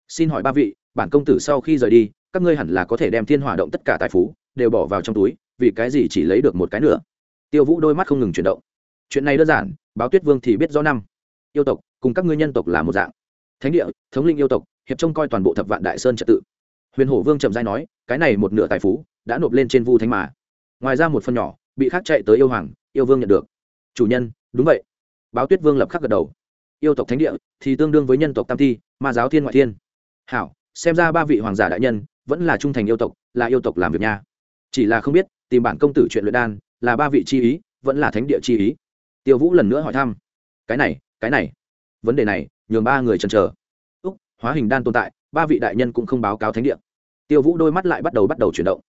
Xin hỏi ba vị, bản công tử sau khi rời đi, các ngươi hẳn là có thể đem thiên hỏa động tất cả tài phú đều bỏ vào trong túi, vì cái gì chỉ lấy được một cái nữa? Tiêu vũ đôi mắt không ngừng chuyển động. Chuyện này đơn giản, báo tuyết vương thì biết rõ năm. Yêu tộc, cùng các ngươi nhân tộc là một dạng. Thánh địa, thống linh yêu tộc, hiệp trông coi toàn bộ thập vạn đại sơn trật tự huyền hổ vương chậm dai nói, cái này một nửa tài phú đã nộp lên trên vu thánh mà. Ngoài ra một phần nhỏ, bị khác chạy tới yêu hoàng, yêu vương nhận được. Chủ nhân, đúng vậy. Báo tuyết vương lập khắc gật đầu. Yêu tộc thánh địa thì tương đương với nhân tộc tam thi, ma giáo thiên ngoại thiên. Hảo, xem ra ba vị hoàng giả đại nhân vẫn là trung thành yêu tộc, là yêu tộc làm việc nha. Chỉ là không biết, tìm bản công tử chuyện luyện đan là ba vị chi ý, vẫn là thánh địa chi ý. Tiêu vũ lần nữa hỏi thăm. Cái này cái này, vấn đề này nhường ba người chần chờ. Úc, hóa hình đan tồn tại ba vị đại nhân cũng không báo cáo thánh địa. Tiêu vũ đôi mắt lại bắt đầu bắt đầu chuyển động.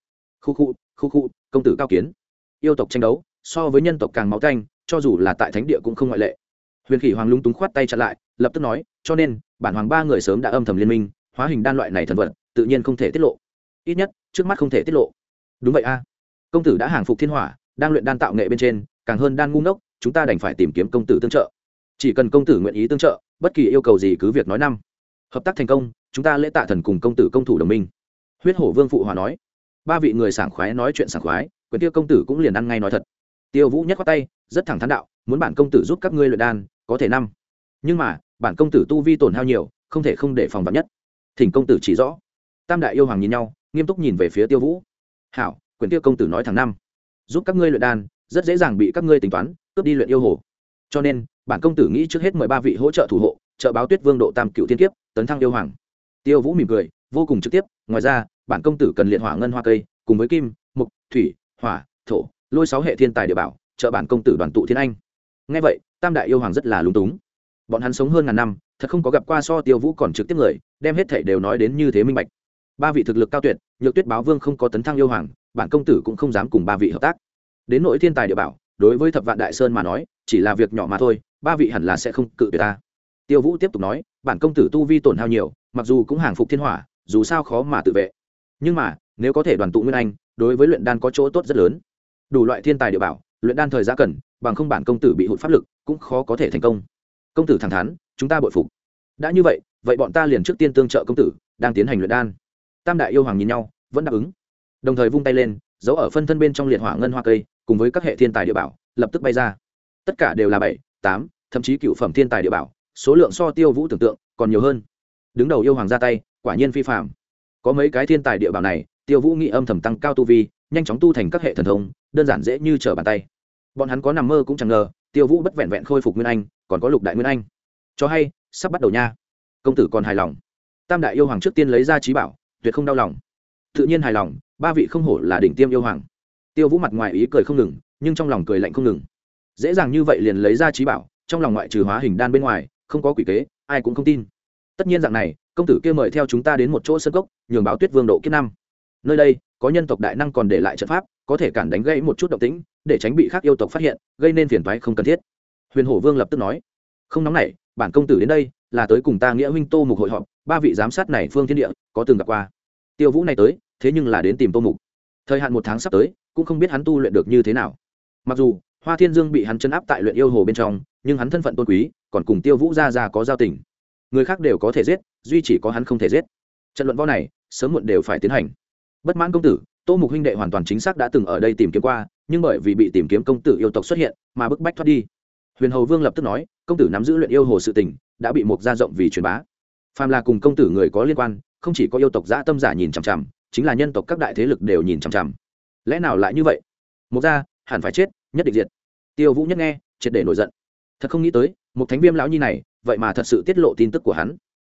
Khu khu khu khu, công tử cao kiến. Yêu tộc tranh đấu, so với nhân tộc càng máu canh, cho dù là tại thánh địa cũng không ngoại lệ. Huyền khỉ hoàng lúng túng khoát tay chặn lại, lập tức nói, cho nên, bản hoàng ba người sớm đã âm thầm liên minh, hóa hình đan loại này thần vật, tự nhiên không thể tiết lộ. Ít nhất, trước mắt không thể tiết lộ. Đúng vậy a. Công tử đã hàng phục thiên hỏa, đang luyện đan tạo nghệ bên trên, càng hơn đan ngu ngốc, chúng ta đành phải tìm kiếm công tử tương trợ. Chỉ cần công tử nguyện ý tương trợ, bất kỳ yêu cầu gì cứ việc nói năm. Hợp tác thành công chúng ta lễ tạ thần cùng công tử công thủ đồng minh. Huyết hổ vương phụ hòa nói. Ba vị người sảng khoái nói chuyện sảng khoái, quyền tiêu công tử cũng liền ăn ngay nói thật. Tiêu vũ nhất khoát tay, rất thẳng thắn đạo, muốn bản công tử giúp các ngươi luyện đan, có thể năm. Nhưng mà, bản công tử tu vi tổn hao nhiều, không thể không để phòng vắn nhất. Thỉnh công tử chỉ rõ. Tam đại yêu hoàng nhìn nhau, nghiêm túc nhìn về phía tiêu vũ. Hảo, quyền tiêu công tử nói thẳng năm. Giúp các ngươi luyện đan, rất dễ dàng bị các ngươi tính toán, cướp đi luyện yêu hồ. Cho nên, bản công tử nghĩ trước hết mời ba vị hỗ trợ thủ hộ, trợ báo tuyết vương độ tam cựu thiên kiếp, tấn thăng yêu hoàng tiêu vũ mỉm cười, vô cùng trực tiếp, ngoài ra, bản công tử cần liệt hỏa ngân hoa cây, cùng với kim, mục, thủy, hỏa, thổ, lôi sáu hệ thiên tài địa bảo, trợ bản công tử đoàn tụ thiên anh. Ngay vậy, tam đại yêu hoàng rất là lúng túng. Bọn hắn sống hơn ngàn năm, thật không có gặp qua so tiêu vũ còn trực tiếp người, đem hết thể đều nói đến như thế minh bạch. Ba vị thực lực cao tuyệt, nhược tuyết báo vương không có tấn thăng yêu hoàng, bản công tử cũng không dám cùng ba vị hợp tác. Đến nội thiên tài địa bảo, đối với thập vạn đại sơn mà nói, chỉ là việc nhỏ mà thôi, ba vị hẳn là sẽ không cự tuyệt ta tiêu vũ tiếp tục nói, bản công tử tu vi tổn hao nhiều, mặc dù cũng hàng phục thiên hỏa, dù sao khó mà tự vệ. Nhưng mà, nếu có thể đoàn tụ nguyên anh, đối với luyện đan có chỗ tốt rất lớn. Đủ loại thiên tài địa bảo, luyện đan thời gian cần, bằng không bản công tử bị hụt pháp lực, cũng khó có thể thành công. Công tử thẳng thắn, chúng ta bội phục. Đã như vậy vậy bọn ta liền trước tiên tương trợ công tử, đang tiến hành luyện đan. Tam đại yêu hoàng nhìn nhau, vẫn đáp ứng. Đồng thời vung tay lên, giấu ở phân thân bên trong liệt hỏa ngân hoa cây, cùng với các hệ thiên tài địa bảo, lập tức bay ra. Tất cả đều là bảy, tám, thậm chí cựu phẩm thiên tài địa bảo số lượng so tiêu vũ tưởng tượng còn nhiều hơn. Đứng đầu yêu hoàng ra tay, quả nhiên phi phạm có mấy cái thiên tài địa bảo này, tiêu vũ nghĩ âm thầm tăng cao tu vi, nhanh chóng tu thành các hệ thần thông, đơn giản dễ như trở bàn tay. Bọn hắn có nằm mơ cũng chẳng ngờ, tiêu vũ bất vẹn vẹn khôi phục nguyên anh, còn có lục đại nguyên anh. Cho hay, sắp bắt đầu nha. Công tử còn hài lòng. Tam đại yêu hoàng trước tiên lấy ra trí bảo, tuyệt không đau lòng. Tự nhiên hài lòng, ba vị không hổ là đỉnh tiêm yêu hoàng. Tiêu vũ mặt ngoài ý cười không ngừng, nhưng trong lòng cười lạnh không ngừng. Dễ dàng như vậy liền lấy ra trí bảo, trong lòng ngoại trừ hóa hình đan bên ngoài không có quỷ kế, ai cũng không tin. Tất nhiên dạng này, công tử kia mời theo chúng ta đến một chỗ sân cốc, nhường báo tuyết vương độ kiếp năm. Nơi đây, có nhân tộc đại năng còn để lại trận pháp, có thể cản đánh gây một chút động tĩnh, để tránh bị khác yêu tộc phát hiện, gây nên phiền toái không cần thiết. Huyền hổ vương lập tức nói, không nóng này bản công tử đến đây, là tới cùng ta nghĩa huynh tô mục hội họp, ba vị giám sát này phương thiên địa, có từng gặp qua. Tiêu vũ này tới, thế nhưng là đến tìm tô mục. Thời hạn một tháng sắp tới, cũng không biết hắn tu luyện được như thế nào. Mặc dù, hoa thiên dương bị hắn chấn áp tại luyện yêu hồ bên trong, nhưng hắn thân phận tôn quý còn cùng tiêu vũ ra ra có giao tình. Người khác đều có thể giết, duy chỉ có hắn không thể giết. Trận luận võ này, sớm muộn đều phải tiến hành. Bất mãn công tử, tô mục huynh đệ hoàn toàn chính xác đã từng ở đây tìm kiếm qua, nhưng bởi vì bị tìm kiếm công tử yêu tộc xuất hiện, mà bức bách thoát đi. Huyền hầu vương lập tức nói, công tử nắm giữ luyện yêu hồ sự tình, đã bị mục gia rộng vì truyền bá. Phàm là cùng công tử người có liên quan, không chỉ có yêu tộc giã tâm giả nhìn chằm chằm, chính là nhân tộc các đại thế lực đều nhìn chằm chằm. Lẽ nào lại như vậy? Mục gia, hẳn phải chết, nhất định diệt. Tiêu vũ nhất nghe, triệt để nổi giận. Thật không nghĩ tới một thánh viêm lão nhi này, vậy mà thật sự tiết lộ tin tức của hắn.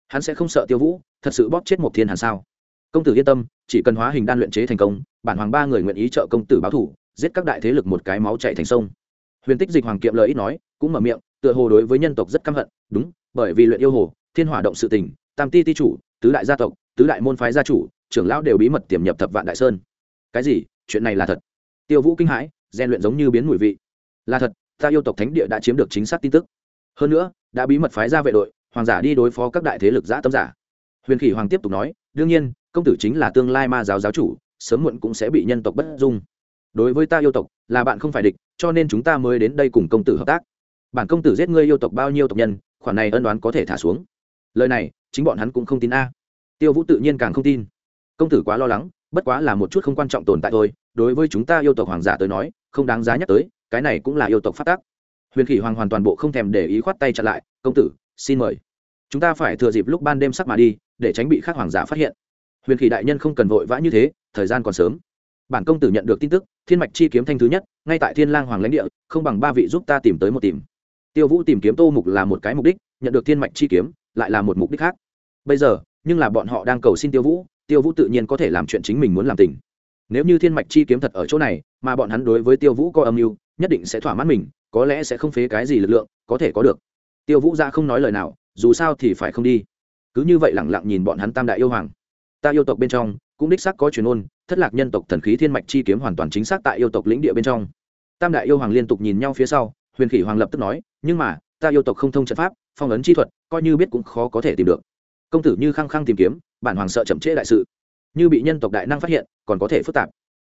Hắn sẽ không sợ tiêu vũ, thật sự bóp chết một thiên hàn sao? Công tử yên tâm, chỉ cần hóa hình đan luyện chế thành công, bản hoàng ba người nguyện ý trợ công tử báo thủ, giết các đại thế lực một cái máu chạy thành sông. Huyền tích dịch hoàng kiệm lời ít nói, cũng mở miệng, tựa hồ đối với nhân tộc rất căm hận, đúng, bởi vì luyện yêu hồ, thiên hỏa động sự tình, tam ti ti chủ, tứ đại gia tộc, tứ đại môn phái gia chủ, trưởng lão đều bí mật tiềm nhập thập vạn đại sơn. Cái gì? Chuyện này là thật. Tiêu vũ kinh hãi, rèn luyện giống như biến mùi vị. Là thật, ta yêu tộc thánh địa đã chiếm được chính xác tin tức hơn nữa, đã bí mật phái ra vệ đội, hoàng giả đi đối phó các đại thế lực giã tâm giả. Huyền khỉ hoàng tiếp tục nói, đương nhiên, công tử chính là tương lai ma giáo giáo chủ, sớm muộn cũng sẽ bị nhân tộc bất dung. Đối với ta yêu tộc, là bạn không phải địch, cho nên chúng ta mới đến đây cùng công tử hợp tác. Bản công tử giết ngươi yêu tộc bao nhiêu tộc nhân, khoản này ân đoán có thể thả xuống. Lời này, chính bọn hắn cũng không tin a. Tiêu vũ tự nhiên càng không tin. Công tử quá lo lắng, bất quá là một chút không quan trọng tồn tại thôi. Đối với chúng ta yêu tộc hoàng giả tới nói, không đáng giá nhắc tới, cái này cũng là yêu tộc phát tác huyền khỉ hoàng hoàn toàn bộ không thèm để ý khoát tay chặn lại, công tử, xin mời. Chúng ta phải thừa dịp lúc ban đêm sắc mà đi, để tránh bị khác hoàng giả phát hiện. Huyền khỉ đại nhân không cần vội vã như thế, thời gian còn sớm. Bản công tử nhận được tin tức, thiên mạch chi kiếm thanh thứ nhất, ngay tại thiên lang hoàng lãnh địa, không bằng ba vị giúp ta tìm tới một tìm. Tiêu vũ tìm kiếm tô mục là một cái mục đích, nhận được thiên mạch chi kiếm, lại là một mục đích khác. Bây giờ, nhưng là bọn họ đang cầu xin tiêu vũ tiêu vũ tự nhiên có thể làm chuyện chính mình muốn làm tình. Nếu như thiên mạch chi kiếm thật ở chỗ này, mà bọn hắn đối với tiêu vũ có âm mưu, nhất định sẽ thỏa mãn mình có lẽ sẽ không phế cái gì lực lượng, có thể có được. Tiêu vũ ra không nói lời nào, dù sao thì phải không đi. Cứ như vậy lẳng lặng nhìn bọn hắn tam đại yêu hoàng. Ta yêu tộc bên trong, cũng đích xác có truyền ôn, thất lạc nhân tộc thần khí thiên mạch chi kiếm hoàn toàn chính xác tại yêu tộc lĩnh địa bên trong. Tam đại yêu hoàng liên tục nhìn nhau phía sau, huyền khỉ hoàng lập tức nói, nhưng mà, ta yêu tộc không thông trận pháp, phong ấn chi thuật, coi như biết cũng khó có thể tìm được. Công tử như khăng khăng tìm kiếm, bản hoàng sợ chậm trễ đại sự. Như bị nhân tộc đại năng phát hiện, còn có thể phức tạp.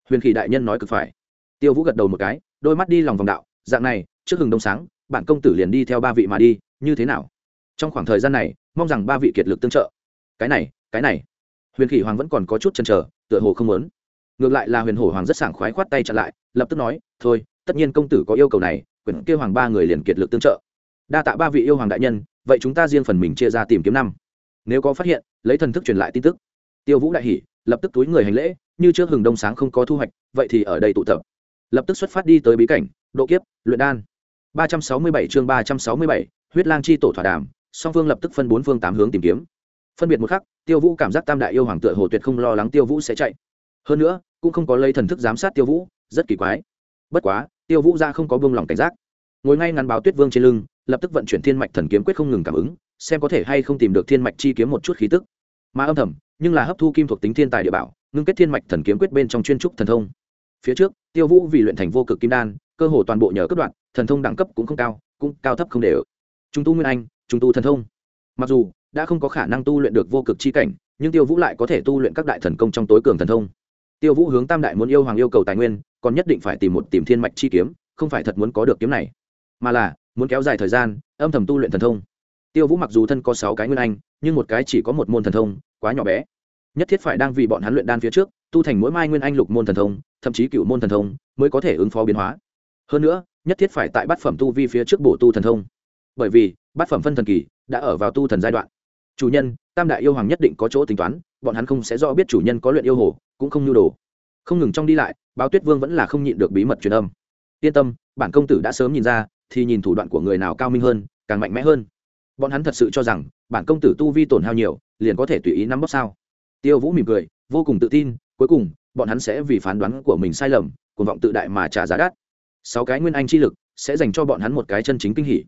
Huyền khỉ đại nhân nói cực phải. Tiêu vũ gật đầu một cái, đôi mắt đi lòng vòng đạo dạng này, trước hừng đông sáng bản công tử liền đi theo ba vị mà đi, như thế nào? Trong khoảng thời gian này, mong rằng ba vị kiệt lực tương trợ. Cái này cái này. Huyền khỉ hoàng vẫn còn có chút chần trở tựa hồ không muốn. Ngược lại là huyền hổ hoàng rất sảng khoái khoát tay chặn lại, lập tức nói, thôi, tất nhiên công tử có yêu cầu này, quyển kêu hoàng ba người liền kiệt lực tương trợ. Đa tạ ba vị yêu hoàng đại nhân, vậy chúng ta riêng phần mình chia ra tìm kiếm năm. Nếu có phát hiện, lấy thần thức truyền lại tin tức. Tiêu vũ đại Hỉ, lập tức túi người hành lễ, như trước hừng đông sáng không có thu hoạch, vậy thì ở đây tụ tập. Lập tức xuất phát đi tới bí cảnh độ kiếp, luyện đan. ba trăm sáu mươi bảy chương ba trăm sáu mươi bảy, huyết lang chi tổ thỏa đàm, song phương lập tức phân bốn phương tám hướng tìm kiếm. Phân biệt một khắc, tiêu vũ cảm giác tam đại yêu hoàng tựa hồ tuyệt không lo lắng tiêu vũ sẽ chạy. Hơn nữa, cũng không có lấy thần thức giám sát tiêu vũ, rất kỳ quái. Bất quá, tiêu vũ ra không có buông lòng cảnh giác. Ngồi ngay ngắn báo tuyết vương trên lưng, lập tức vận chuyển thiên mạch thần kiếm quyết không ngừng cảm ứng, xem có thể hay không tìm được thiên mạch chi kiếm một chút khí tức. Mà âm thầm, nhưng là hấp thu kim thuộc tính thiên tài địa bảo, ngưng kết thiên mạch thần kiếm quyết bên trong chuyên trúc thần thông. Phía trước, tiêu vũ vì luyện thành vô cực kim đan cơ hồ toàn bộ nhờ cấp đoạn, thần thông đẳng cấp cũng không cao, cũng cao thấp không đều. Trung tu nguyên anh, trung tu thần thông. Mặc dù đã không có khả năng tu luyện được vô cực chi cảnh, nhưng tiêu vũ lại có thể tu luyện các đại thần công trong tối cường thần thông. Tiêu vũ hướng tam đại muốn yêu hoàng yêu cầu tài nguyên, còn nhất định phải tìm một tìm thiên mạch chi kiếm, không phải thật muốn có được kiếm này, mà là muốn kéo dài thời gian, âm thầm tu luyện thần thông. Tiêu vũ mặc dù thân có sáu cái nguyên anh, nhưng một cái chỉ có một môn thần thông, quá nhỏ bé. Nhất thiết phải đang vì bọn hắn luyện đan phía trước, tu thành mỗi mai nguyên anh lục môn thần thông, thậm chí cựu môn thần thông, mới có thể ứng phó biến hóa hơn nữa, nhất thiết phải tại bát phẩm tu vi phía trước bổ tu thần thông. Bởi vì, bát phẩm phân thần kỳ đã ở vào tu thần giai đoạn. Chủ nhân, tam đại yêu hoàng nhất định có chỗ tính toán, bọn hắn không sẽ rõ biết chủ nhân có luyện yêu hồ, cũng không nhu đồ. Không ngừng trong đi lại, báo tuyết vương vẫn là không nhịn được bí mật truyền âm. Yên tâm, bản công tử đã sớm nhìn ra, thì nhìn thủ đoạn của người nào cao minh hơn, càng mạnh mẽ hơn. Bọn hắn thật sự cho rằng, bản công tử tu vi tổn hao nhiều, liền có thể tùy ý nắm bóc sao? Tiêu vũ mỉm cười, vô cùng tự tin, cuối cùng, bọn hắn sẽ vì phán đoán của mình sai lầm, cuồng vọng tự đại mà trả giá đắt sáu cái nguyên anh chi lực sẽ dành cho bọn hắn một cái chân chính kinh hỉ.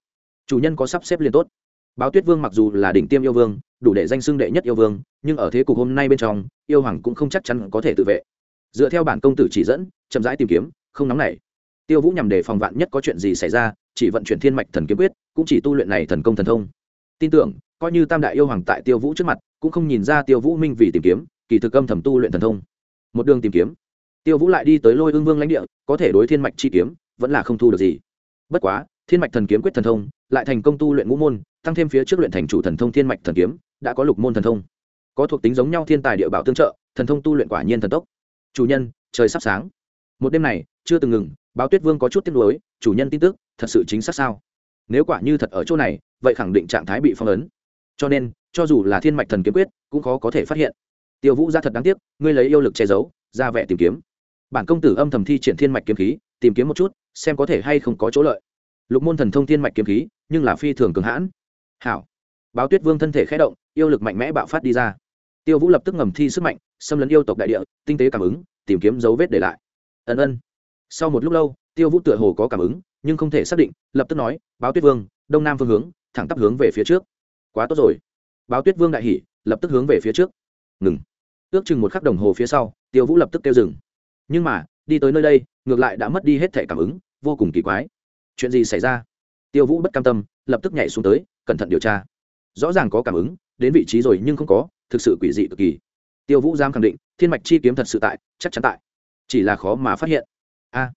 Chủ nhân có sắp xếp liền tốt. Báo tuyết vương mặc dù là đỉnh tiêm yêu vương, đủ để danh xưng đệ nhất yêu vương, nhưng ở thế cục hôm nay bên trong, yêu hoàng cũng không chắc chắn có thể tự vệ. Dựa theo bản công tử chỉ dẫn, chậm rãi tìm kiếm, không nóng nảy. Tiêu vũ nhằm để phòng vạn nhất có chuyện gì xảy ra, chỉ vận chuyển thiên mạch thần kiếm quyết, cũng chỉ tu luyện này thần công thần thông. Tin tưởng, coi như tam đại yêu hoàng tại tiêu vũ trước mặt, cũng không nhìn ra tiêu vũ minh vì tìm kiếm, kỳ thực âm thầm tu luyện thần thông. Một đường tìm kiếm, tiêu vũ lại đi tới lôi ương vương lãnh địa, có thể đối thiên mạch chi kiếm vẫn là không thu được gì. Bất quá, thiên mạch thần kiếm quyết thần thông lại thành công tu luyện ngũ môn, tăng thêm phía trước luyện thành chủ thần thông thiên mạch thần kiếm, đã có lục môn thần thông. Có thuộc tính giống nhau thiên tài địa bảo tương trợ, thần thông tu luyện quả nhiên thần tốc. Chủ nhân, trời sắp sáng. Một đêm này, chưa từng ngừng, báo tuyết vương có chút tiếc nuối, chủ nhân tin tức, thật sự chính xác sao? Nếu quả như thật ở chỗ này, vậy khẳng định trạng thái bị phong ấn. Cho nên, cho dù là thiên mạch thần kiếm quyết, cũng khó có thể phát hiện. Tiêu vũ ra thật đáng tiếc, ngươi lấy yêu lực che giấu, ra vẻ tìm kiếm. Bản công tử âm thầm thi triển thiên mạch kiếm khí, tìm kiếm một chút xem có thể hay không có chỗ lợi. Lục môn thần thông thiên mạch kiếm khí, nhưng là phi thường cường hãn. Hảo. Báo tuyết vương thân thể khé động, yêu lực mạnh mẽ bạo phát đi ra. Tiêu vũ lập tức ngầm thi sức mạnh, xâm lấn yêu tộc đại địa, tinh tế cảm ứng, tìm kiếm dấu vết để lại. Ân ân. Sau một lúc lâu, tiêu vũ tựa hồ có cảm ứng, nhưng không thể xác định, lập tức nói, báo tuyết vương, đông nam phương hướng, thẳng tắp hướng về phía trước. Quá tốt rồi. Báo tuyết vương đại hỉ, lập tức hướng về phía trước. Ngừng. Ước chừng một khắc đồng hồ phía sau, tiêu vũ lập tức kêu dừng. Nhưng mà, đi tới nơi đây ngược lại đã mất đi hết thể cảm ứng, vô cùng kỳ quái. Chuyện gì xảy ra? Tiêu vũ bất cam tâm, lập tức nhảy xuống tới, cẩn thận điều tra. Rõ ràng có cảm ứng, đến vị trí rồi nhưng không có, thực sự quỷ dị cực kỳ. Tiêu vũ giam khẳng định, thiên mạch chi kiếm thật sự tại, chắc chắn tại. Chỉ là khó mà phát hiện. A!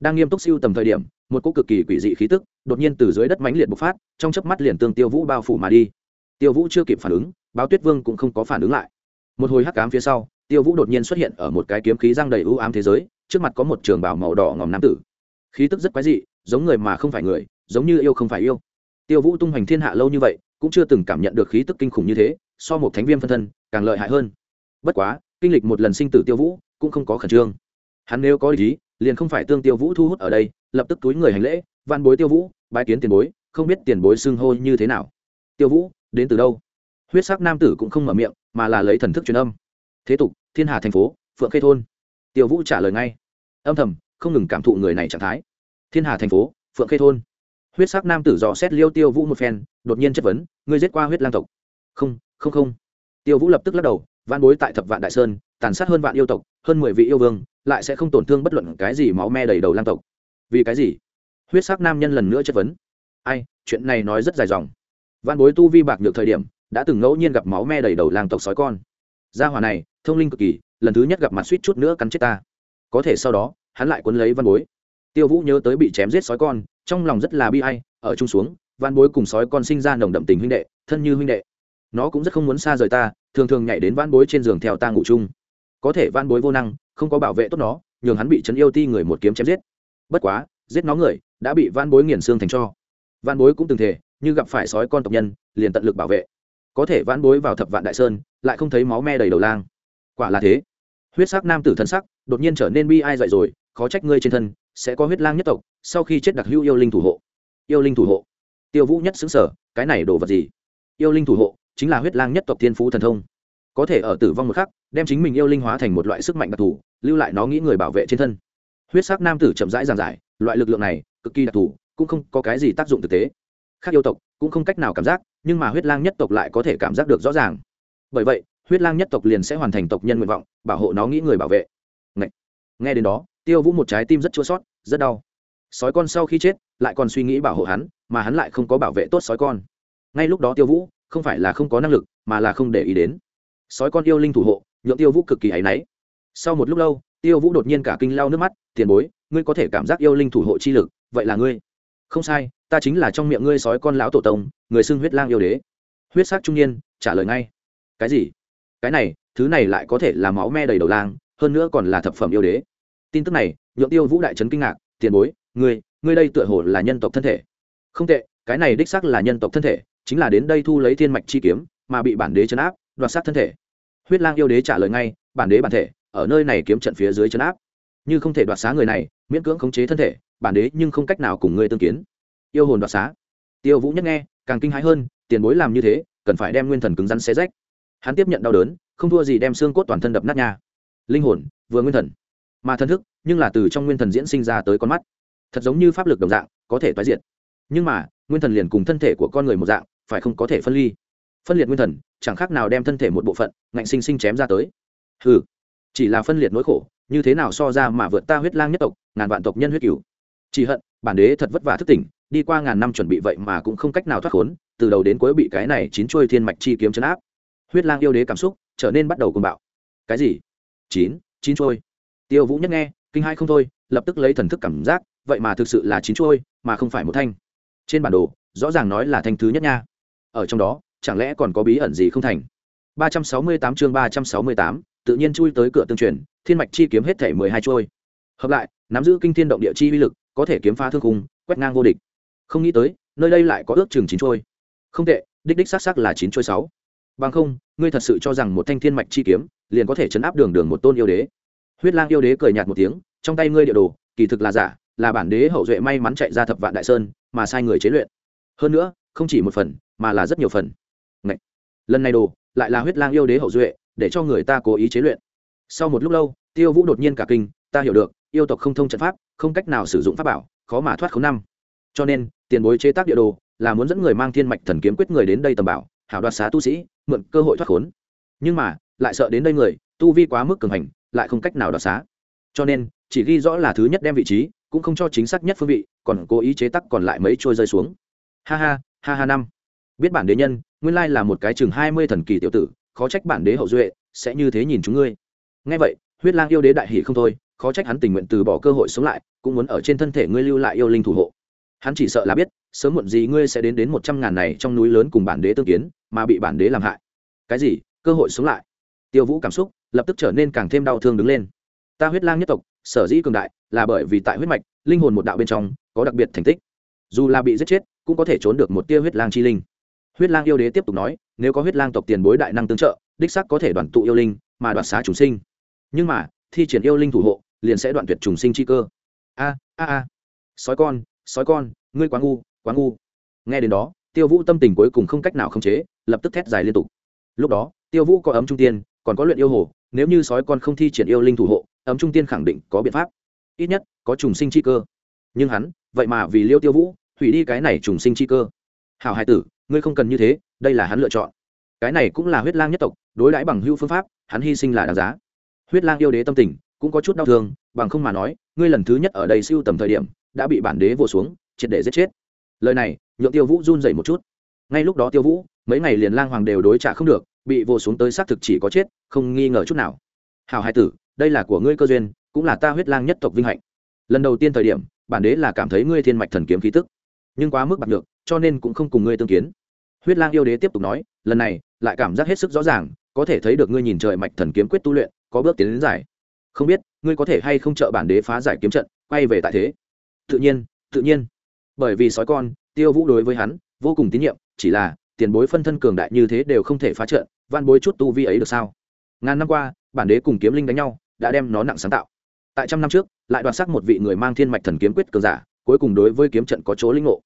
Đang nghiêm túc siêu tầm thời điểm, một cỗ cực kỳ quỷ dị khí tức, đột nhiên từ dưới đất mãnh liệt bộc phát, trong chớp mắt liền tương tiêu vũ bao phủ mà đi. Tiêu vũ chưa kịp phản ứng, báo tuyết vương cũng không có phản ứng lại. Một hồi hắc cám phía sau tiêu vũ đột nhiên xuất hiện ở một cái kiếm khí răng đầy ưu ám thế giới, trước mặt có một trường bảo màu đỏ ngòm nam tử. Khí tức rất quái dị, giống người mà không phải người, giống như yêu không phải yêu. Tiêu vũ tung hoành thiên hạ lâu như vậy, cũng chưa từng cảm nhận được khí tức kinh khủng như thế, so một thánh viêm phân thân, càng lợi hại hơn. Bất quá, kinh lịch một lần sinh tử tiêu vũ, cũng không có khẩn trương. Hắn nếu có ý, liền không phải tương tiêu vũ thu hút ở đây, lập tức túi người hành lễ van bối tiêu vũ, bái kiến tiền bối, không biết tiền bối xưng hô như thế nào. Tiêu vũ, đến từ đâu? Huyết sắc nam tử cũng không mở miệng, mà là lấy thần thức truyền âm. Thế tục thiên hà thành phố, phượng khê thôn. Tiêu vũ trả lời ngay. Âm thầm, không ngừng cảm thụ người này trạng thái. Thiên hà thành phố, phượng khê thôn. Huyết sắc nam tử dò xét liêu tiêu vũ một phen, đột nhiên chất vấn, ngươi giết qua huyết lang tộc? Không không không. Tiêu vũ lập tức lắc đầu van bối tại thập vạn đại sơn, tàn sát hơn vạn yêu tộc, hơn mười vị yêu vương, lại sẽ không tổn thương bất luận cái gì máu me đầy đầu lang tộc. Vì cái gì? Huyết sắc nam nhân lần nữa chất vấn. Ai, chuyện này nói rất dài dòng. Van bối tu vi bạc nhược thời điểm, đã từng ngẫu nhiên gặp máu me đầy đầu lang tộc sói con. Gia hỏa này thông linh cực kỳ, lần thứ nhất gặp mặt suýt chút nữa cắn chết ta. Có thể sau đó, hắn lại quấn lấy văn bối. Tiêu vũ nhớ tới bị chém giết sói con, trong lòng rất là bi ai, ở chung xuống, văn bối cùng sói con sinh ra nồng đậm tình huynh đệ, thân như huynh đệ. Nó cũng rất không muốn xa rời ta, thường thường nhảy đến văn bối trên giường theo ta ngủ chung. Có thể văn bối vô năng, không có bảo vệ tốt nó, nhường hắn bị chấn yêu ti người một kiếm chém giết. Bất quá, giết nó người, đã bị văn bối nghiền xương thành cho. Văn bối cũng từng thể như gặp phải sói con tộc nhân, liền tận lực bảo vệ. Có thể văn bối vào thập vạn đại sơn, lại không thấy máu me đầy đầu lang quả là thế. Huyết sắc nam tử thân sắc đột nhiên trở nên bi ai dậy rồi, khó trách ngươi trên thân sẽ có huyết lang nhất tộc, sau khi chết đặc hữu yêu linh thủ hộ. Yêu linh thủ hộ. Tiêu vũ nhất xứng sở cái này đồ vật gì? Yêu linh thủ hộ chính là huyết lang nhất tộc thiên phú thần thông. Có thể ở tử vong một khắc, đem chính mình yêu linh hóa thành một loại sức mạnh đặc thù, lưu lại nó nghĩ người bảo vệ trên thân. Huyết sắc nam tử chậm rãi giảng giải, loại lực lượng này cực kỳ đặc thù, cũng không có cái gì tác dụng thực tế. Khác yêu tộc cũng không cách nào cảm giác, nhưng mà huyết lang nhất tộc lại có thể cảm giác được rõ ràng. Bởi vậy huyết lang nhất tộc liền sẽ hoàn thành tộc nhân nguyện vọng, bảo hộ nó nghĩ người bảo vệ. Ngậy. nghe đến đó, tiêu vũ một trái tim rất chua sót rất đau. Sói con sau khi chết, lại còn suy nghĩ bảo hộ hắn, mà hắn lại không có bảo vệ tốt sói con. Ngay lúc đó tiêu vũ, không phải là không có năng lực, mà là không để ý đến. Sói con yêu linh thủ hộ, nhượng tiêu vũ cực kỳ áy náy. Sau một lúc lâu, tiêu vũ đột nhiên cả kinh lau nước mắt, tiền bối, ngươi có thể cảm giác yêu linh thủ hộ chi lực, vậy là ngươi. Không sai, ta chính là trong miệng ngươi sói con lão tổ tông, người xưng huyết lang yêu đế. Huyết sắc trung niên trả lời ngay. Cái gì? Cái này, thứ này lại có thể là máu me đầy đầu lang, hơn nữa còn là thập phẩm yêu đế. Tin tức này, nhượng tiêu vũ đại trấn kinh ngạc, tiền bối, ngươi ngươi đây tựa hồ là nhân tộc thân thể. Không tệ, cái này đích xác là nhân tộc thân thể, chính là đến đây thu lấy thiên mạch chi kiếm, mà bị bản đế chấn áp, đoạt sát thân thể. Huyết lang yêu đế trả lời ngay, bản đế bản thể, ở nơi này kiếm trận phía dưới chấn áp. Như không thể đoạt xá người này, miễn cưỡng khống chế thân thể, bản đế nhưng không cách nào cùng ngươi tương kiến. Yêu hồn đoạt xá. Tiêu vũ nhất nghe, càng kinh hãi hơn, tiền bối làm như thế, cần phải đem nguyên thần cứng rắn xé rách hắn tiếp nhận đau đớn, không thua gì đem xương cốt toàn thân đập nát nha. Linh hồn, vừa nguyên thần. Mà thân thức, nhưng là từ trong nguyên thần diễn sinh ra tới con mắt. Thật giống như pháp lực đồng dạng, có thể tái diệt. Nhưng mà, nguyên thần liền cùng thân thể của con người một dạng, phải không có thể phân ly. Phân liệt nguyên thần, chẳng khác nào đem thân thể một bộ phận, ngạnh sinh sinh chém ra tới. Ừ chỉ là phân liệt nỗi khổ, như thế nào so ra mà vượt ta huyết lang nhất tộc, ngàn vạn tộc nhân huyết cửu. Chỉ hận, bản đế thật vất vả thức tỉnh, đi qua ngàn năm chuẩn bị vậy mà cũng không cách nào thoát khốn, từ đầu đến cuối bị cái này chín chuôi thiên mạch chi kiếm chấn áp huyết lang yêu đế cảm xúc trở nên bắt đầu cùng bạo. Cái gì? Chín chín chuôi. Tiêu vũ nhất nghe, kinh hai không thôi, lập tức lấy thần thức cảm giác, vậy mà thực sự là chín chuôi, mà không phải một thanh. Trên bản đồ, rõ ràng nói là thanh thứ nhất nha. Ở trong đó, chẳng lẽ còn có bí ẩn gì không thành? ba trăm sáu mươi tám chương ba trăm sáu mươi tám, tự nhiên chui tới cửa tương truyền, thiên mạch chi kiếm hết thể mười hai trôi hợp lại, nắm giữ kinh thiên động địa chi uy lực, có thể kiếm phá thương khung, quét ngang vô địch. Không nghĩ tới, nơi đây lại có ước chừng chín trôi không tệ, đích đích xác xác là chín trôi sáu bằng không, ngươi thật sự cho rằng một thanh thiên mạch chi kiếm liền có thể chấn áp đường đường một tôn yêu đế? Huyết lang yêu đế cười nhạt một tiếng, trong tay ngươi địa đồ, kỳ thực là giả, là bản đế hậu duệ may mắn chạy ra thập vạn đại sơn, mà sai người chế luyện. Hơn nữa, không chỉ một phần, mà là rất nhiều phần. Ngậy! lần này đồ, lại là huyết lang yêu đế hậu duệ, để cho người ta cố ý chế luyện. Sau một lúc lâu, tiêu vũ đột nhiên cả kinh, ta hiểu được, yêu tộc không thông trận pháp, không cách nào sử dụng pháp bảo, khó mà thoát khốn năm. Cho nên, tiền bối chế tác địa đồ là muốn dẫn người mang thiên mạch thần kiếm quyết người đến đây tầm bảo hảo đoạt xá tu sĩ, mượn cơ hội thoát khốn. Nhưng mà, lại sợ đến đây người, tu vi quá mức cường hành, lại không cách nào đoạt xá. Cho nên, chỉ ghi rõ là thứ nhất đem vị trí, cũng không cho chính xác nhất phương vị, còn cố ý chế tắc còn lại mấy trôi rơi xuống. Ha ha ha ha năm. Biết bản đế nhân, nguyên lai là một cái chừng hai mươi thần kỳ tiểu tử, khó trách bản đế hậu duệ, sẽ như thế nhìn chúng ngươi. Ngay vậy, huyết lang yêu đế đại hỷ không thôi, khó trách hắn tình nguyện từ bỏ cơ hội sống lại, cũng muốn ở trên thân thể ngươi lưu lại yêu linh thủ hộ hắn chỉ sợ là biết, sớm muộn gì ngươi sẽ đến đến một trăm ngàn này trong núi lớn cùng bản đế tương kiến, mà bị bản đế làm hại. Cái gì? Cơ hội sống lại. Tiêu vũ cảm xúc lập tức trở nên càng thêm đau thương đứng lên. Ta huyết lang nhất tộc, sở dĩ cường đại là bởi vì tại huyết mạch, linh hồn một đạo bên trong có đặc biệt thành tích. Dù là bị giết chết, cũng có thể trốn được một tia huyết lang chi linh. Huyết lang yêu đế tiếp tục nói, nếu có huyết lang tộc tiền bối đại năng tương trợ, đích sắc có thể đoàn tụ yêu linh, mà đoạt xá trùng sinh. Nhưng mà, thi triển yêu linh thủ hộ, liền sẽ đoạn tuyệt trùng sinh chi cơ. A a a. Sói con sói con, ngươi quá ngu quá ngu. Nghe đến đó, tiêu vũ tâm tình cuối cùng không cách nào khống chế, lập tức thét dài liên tục. Lúc đó, tiêu vũ có ấm trung tiên, còn có luyện yêu hồ, nếu như sói con không thi triển yêu linh thủ hộ, ấm trung tiên khẳng định có biện pháp. Ít nhất, có trùng sinh chi cơ. Nhưng hắn, vậy mà vì liêu tiêu vũ, hủy đi cái này trùng sinh chi cơ. Hảo hai tử, ngươi không cần như thế, đây là hắn lựa chọn. Cái này cũng là huyết lang nhất tộc, đối đãi bằng hữu phương pháp, hắn hy sinh là đáng giá. Huyết lang yêu đế tâm tình cũng có chút đau thương, bằng không mà nói, ngươi lần thứ nhất ở đây siêu tầm thời điểm đã bị bản đế vô xuống, triệt để giết chết. Lời này, nhượng tiêu vũ run dày một chút. Ngay lúc đó tiêu vũ, mấy ngày liền lang hoàng đều đối trả không được, bị vô xuống tới xác thực chỉ có chết, không nghi ngờ chút nào. Hảo hai tử, đây là của ngươi cơ duyên, cũng là ta huyết lang nhất tộc vinh hạnh. Lần đầu tiên thời điểm, bản đế là cảm thấy ngươi thiên mạch thần kiếm khí tức, nhưng quá mức bạc được cho nên cũng không cùng ngươi tương kiến. Huyết lang yêu đế tiếp tục nói, lần này, lại cảm giác hết sức rõ ràng, có thể thấy được ngươi nhìn trời mạch thần kiếm quyết tu luyện, có bước tiến đến giải. Không biết, ngươi có thể hay không trợ bản đế phá giải kiếm trận, quay về tại thế? Tự nhiên tự nhiên. Bởi vì sói con, tiêu vũ đối với hắn, vô cùng tín nhiệm, chỉ là, tiền bối phân thân cường đại như thế đều không thể phá trận van bối chút tu vi ấy được sao? Ngàn năm qua, bản đế cùng kiếm linh đánh nhau, đã đem nó nặng sáng tạo. Tại trăm năm trước, lại đoạt xác một vị người mang thiên mạch thần kiếm quyết cường giả, cuối cùng đối với kiếm trận có chỗ linh ngộ.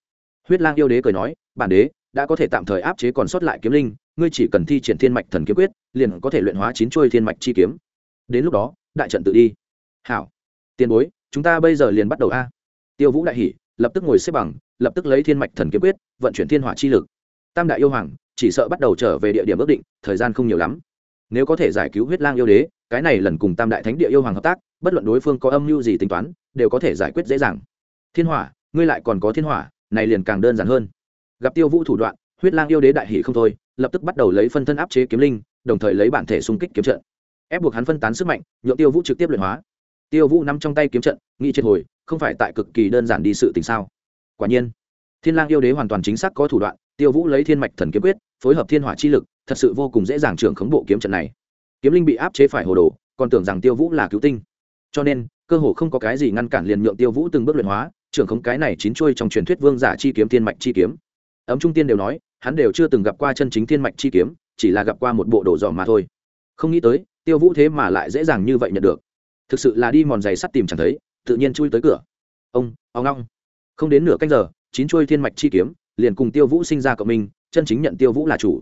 Huyết lang yêu đế cười nói, bản đế, đã có thể tạm thời áp chế còn sót lại kiếm linh, ngươi chỉ cần thi triển thiên mạch thần kiếm quyết, liền có thể luyện hóa chín chuôi thiên mạch chi kiếm. Đến lúc đó, đại trận tự đi. Hảo, tiền bối, chúng ta bây giờ liền bắt đầu a tiêu vũ đại hỷ lập tức ngồi xếp bằng, lập tức lấy thiên mạch thần kiếm quyết, vận chuyển thiên hỏa chi lực. Tam đại yêu hoàng, chỉ sợ bắt đầu trở về địa điểm ước định, thời gian không nhiều lắm. Nếu có thể giải cứu huyết lang yêu đế, cái này lần cùng tam đại thánh địa yêu hoàng hợp tác, bất luận đối phương có âm mưu gì tính toán, đều có thể giải quyết dễ dàng. Thiên hỏa, ngươi lại còn có thiên hỏa, này liền càng đơn giản hơn. Gặp tiêu vũ thủ đoạn, huyết lang yêu đế đại hỷ không thôi, lập tức bắt đầu lấy phân thân áp chế kiếm linh, đồng thời lấy bản thể xung kích kiếm trận. Ép buộc hắn phân tán sức mạnh, nhượng tiêu vũ trực tiếp luyện hóa. Tiêu vũ nắm trong tay kiếm trận, nghĩ triệt hồi không phải tại cực kỳ đơn giản đi sự tình sao? Quả nhiên, thiên lang yêu đế hoàn toàn chính xác có thủ đoạn, tiêu vũ lấy thiên mạch thần kiếm quyết, phối hợp thiên hỏa chi lực, thật sự vô cùng dễ dàng trưởng khống bộ kiếm trận này. Kiếm linh bị áp chế phải hồ đồ, còn tưởng rằng tiêu vũ là cứu tinh. Cho nên, cơ hồ không có cái gì ngăn cản liền nhượng tiêu vũ từng bước luyện hóa, trưởng khống cái này chín chuôi trong truyền thuyết vương giả chi kiếm thiên mạch chi kiếm. Ấm trung tiên đều nói, hắn đều chưa từng gặp qua chân chính thiên mạch chi kiếm, chỉ là gặp qua một bộ đồ dò mà thôi. Không nghĩ tới, tiêu vũ thế mà lại dễ dàng như vậy nhận được. Thực sự là đi mòn giày sắt tìm chẳng thấy tự nhiên chui tới cửa. Ông ông long không đến nửa canh giờ, chín chuôi thiên mạch chi kiếm liền cùng tiêu vũ sinh ra cộng minh, chân chính nhận tiêu vũ là chủ.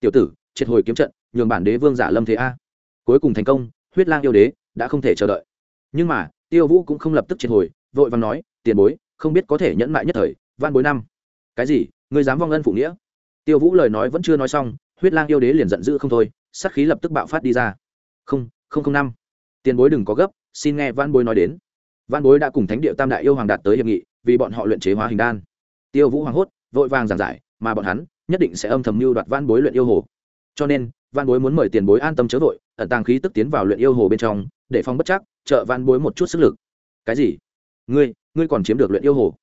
Tiểu tử, triệt hồi kiếm trận, nhường bản đế vương giả lâm thế a. Cuối cùng thành công, huyết lang yêu đế đã không thể chờ đợi. Nhưng mà, tiêu vũ cũng không lập tức triệt hồi, vội vàng nói, tiền bối, không biết có thể nhẫn mại nhất thời van bối năm. Cái gì? Ngươi dám vong ân phụ nghĩa? Tiêu vũ lời nói vẫn chưa nói xong, huyết lang yêu đế liền giận dữ không thôi sắc khí lập tức bạo phát đi ra. Không không không năm. Tiền bối đừng có gấp, xin nghe van bối nói đến van bối đã cùng thánh địa tam đại yêu hoàng đạt tới hiệp nghị, vì bọn họ luyện chế hóa hình đan. Tiêu vũ hoàng hốt, vội vàng giảng giải, mà bọn hắn nhất định sẽ âm thầm mưu đoạt van bối luyện yêu hồ. Cho nên van bối muốn mời tiền bối an tâm chớ vội, ẩn tàng khí tức tiến vào luyện yêu hồ bên trong, để phong bất chắc, trợ van bối một chút sức lực. Cái gì? Ngươi ngươi còn chiếm được luyện yêu hồ?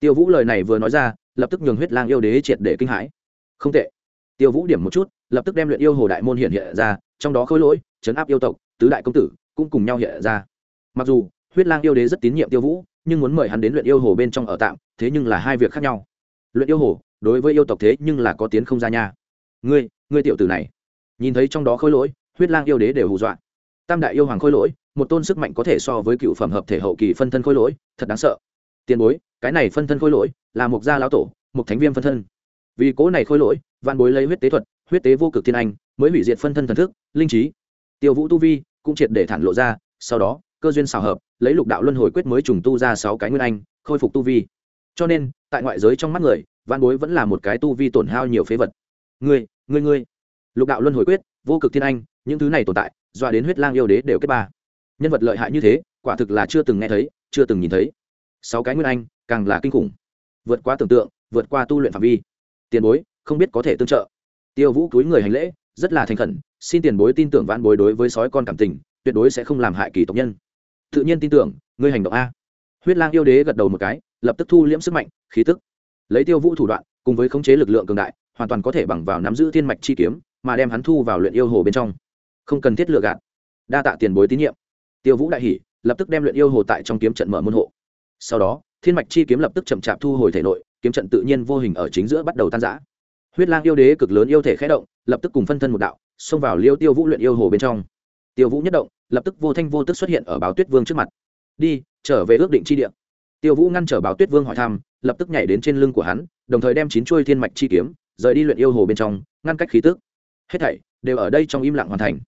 Tiêu vũ lời này vừa nói ra, lập tức nhường huyết lang yêu đế triệt để kinh hãi. Không tệ. Tiêu vũ điểm một chút, lập tức đem luyện yêu hồ đại môn hiện hiện ra, trong đó khối lỗi, chấn áp yêu tộc, tứ đại công tử, cũng cùng nhau hiện ra. Mặc dù huyết lang yêu đế rất tín nhiệm tiêu vũ, nhưng muốn mời hắn đến luyện yêu hồ bên trong ở tạm, thế nhưng là hai việc khác nhau. Luyện yêu hồ, đối với yêu tộc thế nhưng là có tiến không ra nha. Ngươi ngươi tiểu tử này. Nhìn thấy trong đó khôi lỗi, huyết lang yêu đế đều hù dọa. Tam đại yêu hoàng khôi lỗi, một tôn sức mạnh có thể so với cựu phẩm hợp thể hậu kỳ phân thân khôi lỗi, thật đáng sợ. Tiền bối, cái này phân thân khôi lỗi, là một gia lão tổ một thánh viêm phân thân. Vì cố này khôi lỗi văn bối lấy huyết tế thuật, huyết tế vô cực thiên anh, mới hủy diệt phân thân thần thức, linh trí. Tiêu vũ tu vi, cũng triệt để thản lộ ra, sau đó cơ duyên xào hợp, lấy lục đạo luân hồi quyết mới trùng tu ra sáu cái nguyên anh, khôi phục tu vi. Cho nên, tại ngoại giới trong mắt người văn bối vẫn là một cái tu vi tổn hao nhiều phế vật. Ngươi ngươi ngươi. Lục đạo luân hồi quyết, vô cực thiên anh, những thứ này tồn tại, dọa đến huyết lang yêu đế đều kết ba. Nhân vật lợi hại như thế, quả thực là chưa từng nghe thấy, chưa từng nhìn thấy. Sáu cái nguyên anh, càng là kinh khủng. Vượt qua tưởng tượng, vượt qua tu luyện phạm vi. Tiền bối, không biết có thể tương trợ. Tiêu vũ túi người hành lễ, rất là thành khẩn, xin tiền bối tin tưởng vãn bối đối với sói con cảm tình, tuyệt đối sẽ không làm hại kỳ tộc nhân tự nhiên tin tưởng ngươi hành động a. Huyết lang yêu đế gật đầu một cái lập tức thu liễm sức mạnh khí tức. Lấy tiêu vũ thủ đoạn cùng với khống chế lực lượng cường đại hoàn toàn có thể bằng vào nắm giữ thiên mạch chi kiếm mà đem hắn thu vào luyện yêu hồ bên trong. Không cần thiết lựa gạt. Đa tạ tiền bối tín nhiệm. Tiêu vũ đại hỉ, lập tức đem luyện yêu hồ tại trong kiếm trận mở môn hộ. Sau đó thiên mạch chi kiếm lập tức chậm chạp thu hồi thể nội kiếm trận tự nhiên vô hình ở chính giữa bắt đầu tan giã huyết lang yêu đế cực lớn yêu thể khé động lập tức cùng phân thân một đạo xông vào liêu tiêu vũ luyện yêu hồ bên trong. Tiêu vũ nhất động lập tức vô thanh vô tức xuất hiện ở báo tuyết vương trước mặt. Đi, trở về ước định chi địa. Tiêu vũ ngăn trở báo tuyết vương hỏi thăm, lập tức nhảy đến trên lưng của hắn, đồng thời đem chín chuôi thiên mạch chi kiếm, rời đi luyện yêu hồ bên trong, ngăn cách khí tức. Hết thảy đều ở đây trong im lặng hoàn thành.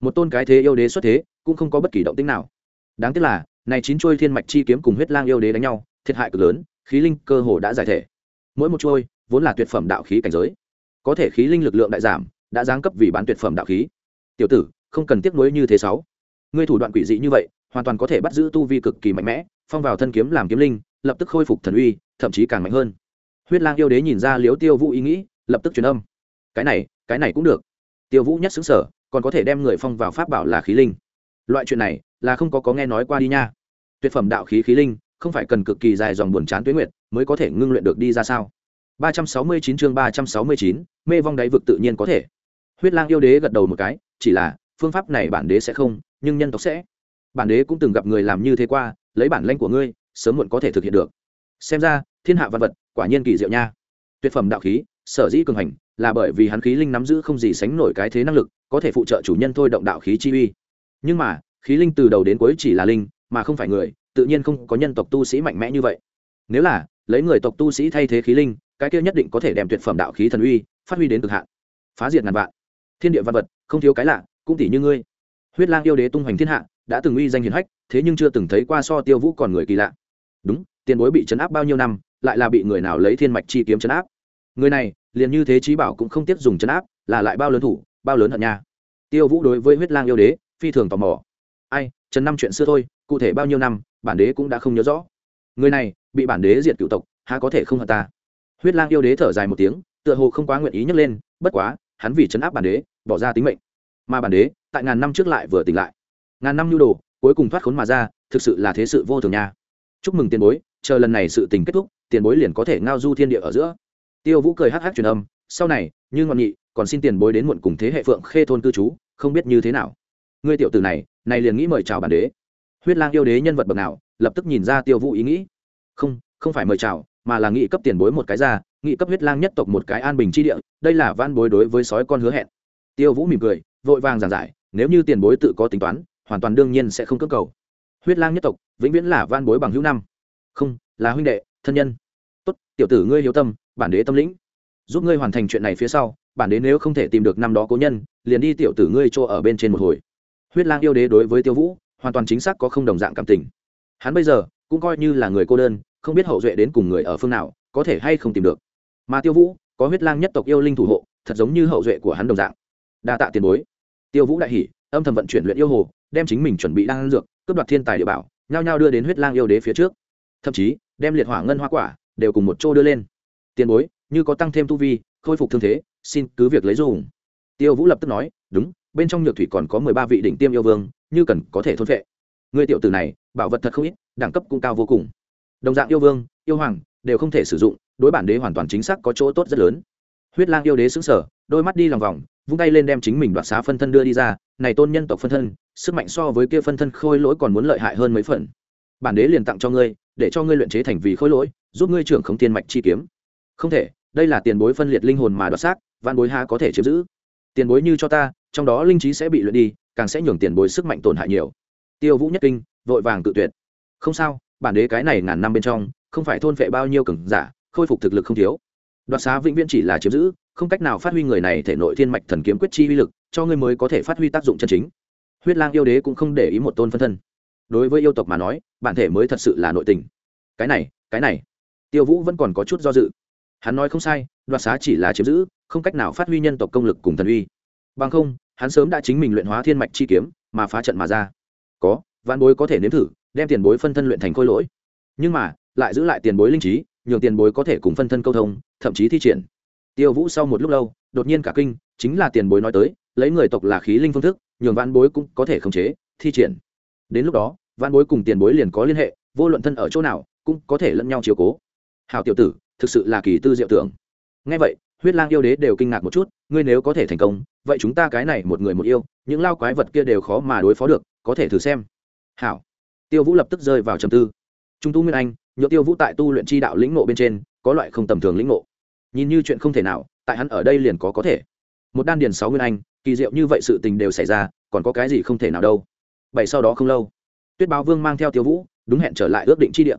Một tôn cái thế yêu đế xuất thế, cũng không có bất kỳ động tĩnh nào. Đáng tiếc là, này chín chuôi thiên mạch chi kiếm cùng huyết lang yêu đế đánh nhau, thiệt hại cực lớn, khí linh cơ hồ đã giải thể. Mỗi một chuôi, vốn là tuyệt phẩm đạo khí cảnh giới. Có thể khí linh lực lượng đại giảm, đã giáng cấp vì bán tuyệt phẩm đạo khí. Tiểu tử, không cần tiếc nuối như thế sáu ngươi thủ đoạn quỷ dị như vậy hoàn toàn có thể bắt giữ tu vi cực kỳ mạnh mẽ phong vào thân kiếm làm kiếm linh lập tức khôi phục thần uy thậm chí càng mạnh hơn. Huyết lang yêu đế nhìn ra liếu tiêu vũ ý nghĩ lập tức truyền âm. Cái này cái này cũng được. Tiêu vũ nhất xứng sở còn có thể đem người phong vào pháp bảo là khí linh. Loại chuyện này là không có có nghe nói qua đi nha. Tuyệt phẩm đạo khí khí linh không phải cần cực kỳ dài dòng buồn chán tuyến nguyệt mới có thể ngưng luyện được đi ra sao? 369 chương 369, mê vong đáy vực tự nhiên có thể. Huyết lang yêu đế gật đầu một cái chỉ là phương pháp này bản đế sẽ không nhưng nhân tộc sẽ, bản đế cũng từng gặp người làm như thế qua, lấy bản lãnh của ngươi, sớm muộn có thể thực hiện được. Xem ra, thiên hạ văn vật, quả nhiên kỳ diệu nha. Tuyệt phẩm đạo khí, sở dĩ cường hành, là bởi vì hắn khí linh nắm giữ không gì sánh nổi cái thế năng lực, có thể phụ trợ chủ nhân thôi động đạo khí chi uy. Nhưng mà, khí linh từ đầu đến cuối chỉ là linh, mà không phải người, tự nhiên không có nhân tộc tu sĩ mạnh mẽ như vậy. Nếu là, lấy người tộc tu sĩ thay thế khí linh, cái kia nhất định có thể đem tuyệt phẩm đạo khí thần uy, phát huy đến cực hạn. Phá diệt ngàn vạn. Thiên địa văn vật, không thiếu cái lạ, cũng tỷ như ngươi huyết lang yêu đế tung hoành thiên hạ, đã từng uy danh hiển hách, thế nhưng chưa từng thấy qua so tiêu vũ còn người kỳ lạ. Đúng, tiền bối bị chấn áp bao nhiêu năm, lại là bị người nào lấy thiên mạch chi kiếm chấn áp? Người này, liền như thế trí bảo cũng không tiếp dùng chấn áp, là lại bao lớn thủ, bao lớn hận nha. Tiêu vũ đối với huyết lang yêu đế, phi thường tò mò. Ai, trần năm chuyện xưa thôi, cụ thể bao nhiêu năm, bản đế cũng đã không nhớ rõ. Người này, bị bản đế diệt cựu tộc, há có thể không hận ta? Huyết lang yêu đế thở dài một tiếng, tựa hồ không quá nguyện ý nhấc lên, bất quá, hắn vì chấn áp bản đế, bỏ ra tính mệnh mà bản đế tại ngàn năm trước lại vừa tỉnh lại. Ngàn năm nhu đồ, cuối cùng thoát khốn mà ra, thực sự là thế sự vô thường nha. Chúc mừng tiền bối, chờ lần này sự tình kết thúc, tiền bối liền có thể ngao du thiên địa ở giữa. Tiêu vũ cười hắc hắc truyền âm, sau này, như ngọn nghị còn xin tiền bối đến muộn cùng thế hệ phượng khê thôn cư trú, không biết như thế nào. Ngươi tiểu tử này này liền nghĩ mời chào bản đế. Huyết lang yêu đế nhân vật bậc nào, lập tức nhìn ra tiêu vũ ý nghĩ. Không không phải mời chào, mà là nghị cấp tiền bối một cái ra, nghị cấp huyết lang nhất tộc một cái an bình chi địa, đây là van bối đối với sói con hứa hẹn. Tiêu vũ mỉm cười vội vàng giảng giải, nếu như tiền bối tự có tính toán, hoàn toàn đương nhiên sẽ không cưỡng cầu. Huyết lang nhất tộc, vĩnh viễn là van bối bằng hữu năm. Không, là huynh đệ, thân nhân. Tốt, tiểu tử ngươi hiếu tâm, bản đế tâm lĩnh. Giúp ngươi hoàn thành chuyện này phía sau, bản đế nếu không thể tìm được năm đó cố nhân, liền đi tiểu tử ngươi cho ở bên trên một hồi. Huyết lang yêu đế đối với tiêu vũ, hoàn toàn chính xác có không đồng dạng cảm tình. Hắn bây giờ, cũng coi như là người cô đơn, không biết hậu duệ đến cùng người ở phương nào, có thể hay không tìm được. Mà tiêu vũ, có huyết lang nhất tộc yêu linh thủ hộ, thật giống như hậu duệ của hắn đồng dạng đa tạ tiền bối. Tiêu vũ đại hỉ, âm thầm vận chuyển luyện yêu hồ, đem chính mình chuẩn bị đang dược, cướp đoạt thiên tài địa bảo, nhao nhao đưa đến huyết lang yêu đế phía trước. Thậm chí, đem liệt hỏa ngân hoa quả đều cùng một chỗ đưa lên. Tiền bối, như có tăng thêm tu vi, khôi phục thương thế, xin cứ việc lấy dùng. Tiêu vũ lập tức nói, đúng, bên trong nhược thủy còn có mười ba vị đỉnh tiêm yêu vương, như cần có thể thôn vệ người tiểu tử này, bảo vật thật không ít, đẳng cấp cũng cao vô cùng. Đồng dạng yêu vương, yêu hoàng, đều không thể sử dụng, đối bản đế hoàn toàn chính xác có chỗ tốt rất lớn. Huyết lang yêu đế xứng sở đôi mắt đi lòng vòng vung tay lên đem chính mình đoạt xá phân thân đưa đi ra, này tôn nhân tộc phân thân, sức mạnh so với kia phân thân khôi lỗi còn muốn lợi hại hơn mấy phần. Bản đế liền tặng cho ngươi, để cho ngươi luyện chế thành vì khôi lỗi, giúp ngươi trưởng không tiên mạch chi kiếm. Không thể, đây là tiền bối phân liệt linh hồn mà đoạt xác văn bối ha có thể chiếm giữ. Tiền bối như cho ta, trong đó linh trí sẽ bị luyện đi, càng sẽ nhường tiền bối sức mạnh tổn hại nhiều. Tiêu vũ nhất kinh, vội vàng tự tuyệt. Không sao, bản đế cái này ngàn năm bên trong, không phải thôn vệ bao nhiêu cường giả, khôi phục thực lực không thiếu. Đoạt xá vĩnh viễn chỉ là chiếm giữ không cách nào phát huy người này thể nội thiên mạch thần kiếm quyết chi uy lực, cho ngươi mới có thể phát huy tác dụng chân chính. Huyết lang yêu đế cũng không để ý một tôn phân thân. Đối với yêu tộc mà nói, bản thể mới thật sự là nội tình. Cái này cái này. Tiêu vũ vẫn còn có chút do dự. Hắn nói không sai, đoạt xá chỉ là chiếm giữ, không cách nào phát huy nhân tộc công lực cùng thần uy. Bằng không, hắn sớm đã chính mình luyện hóa thiên mạch chi kiếm, mà phá trận mà ra. Có văn bối có thể nếm thử, đem tiền bối phân thân luyện thành khôi lỗi. Nhưng mà, lại giữ lại tiền bối linh trí, nhường tiền bối có thể cùng phân thân câu thông, thậm chí thi triển tiêu vũ sau một lúc lâu, đột nhiên cả kinh, chính là tiền bối nói tới, lấy người tộc là khí linh phương thức, nhường văn bối cũng có thể khống chế, thi triển. Đến lúc đó văn bối cùng tiền bối liền có liên hệ, vô luận thân ở chỗ nào, cũng có thể lẫn nhau chiều cố. Hào tiểu tử, thực sự là kỳ tư diệu tưởng. Ngay vậy, huyết lang yêu đế đều kinh ngạc một chút, ngươi nếu có thể thành công, vậy chúng ta cái này một người một yêu, những lao quái vật kia đều khó mà đối phó được, có thể thử xem. Hảo. Tiêu vũ lập tức rơi vào trầm tư. Trung tu nguyên anh, nhựa tiêu vũ tại tu luyện chi đạo lĩnh nộ bên trên, có loại không tầm thường lĩnh nộ nhìn như chuyện không thể nào, tại hắn ở đây liền có có thể. Một đan điền sáu nguyên anh, kỳ diệu như vậy sự tình đều xảy ra, còn có cái gì không thể nào đâu. Bảy sau đó không lâu, tuyết báo vương mang theo tiêu vũ, đúng hẹn trở lại ước định chi địa.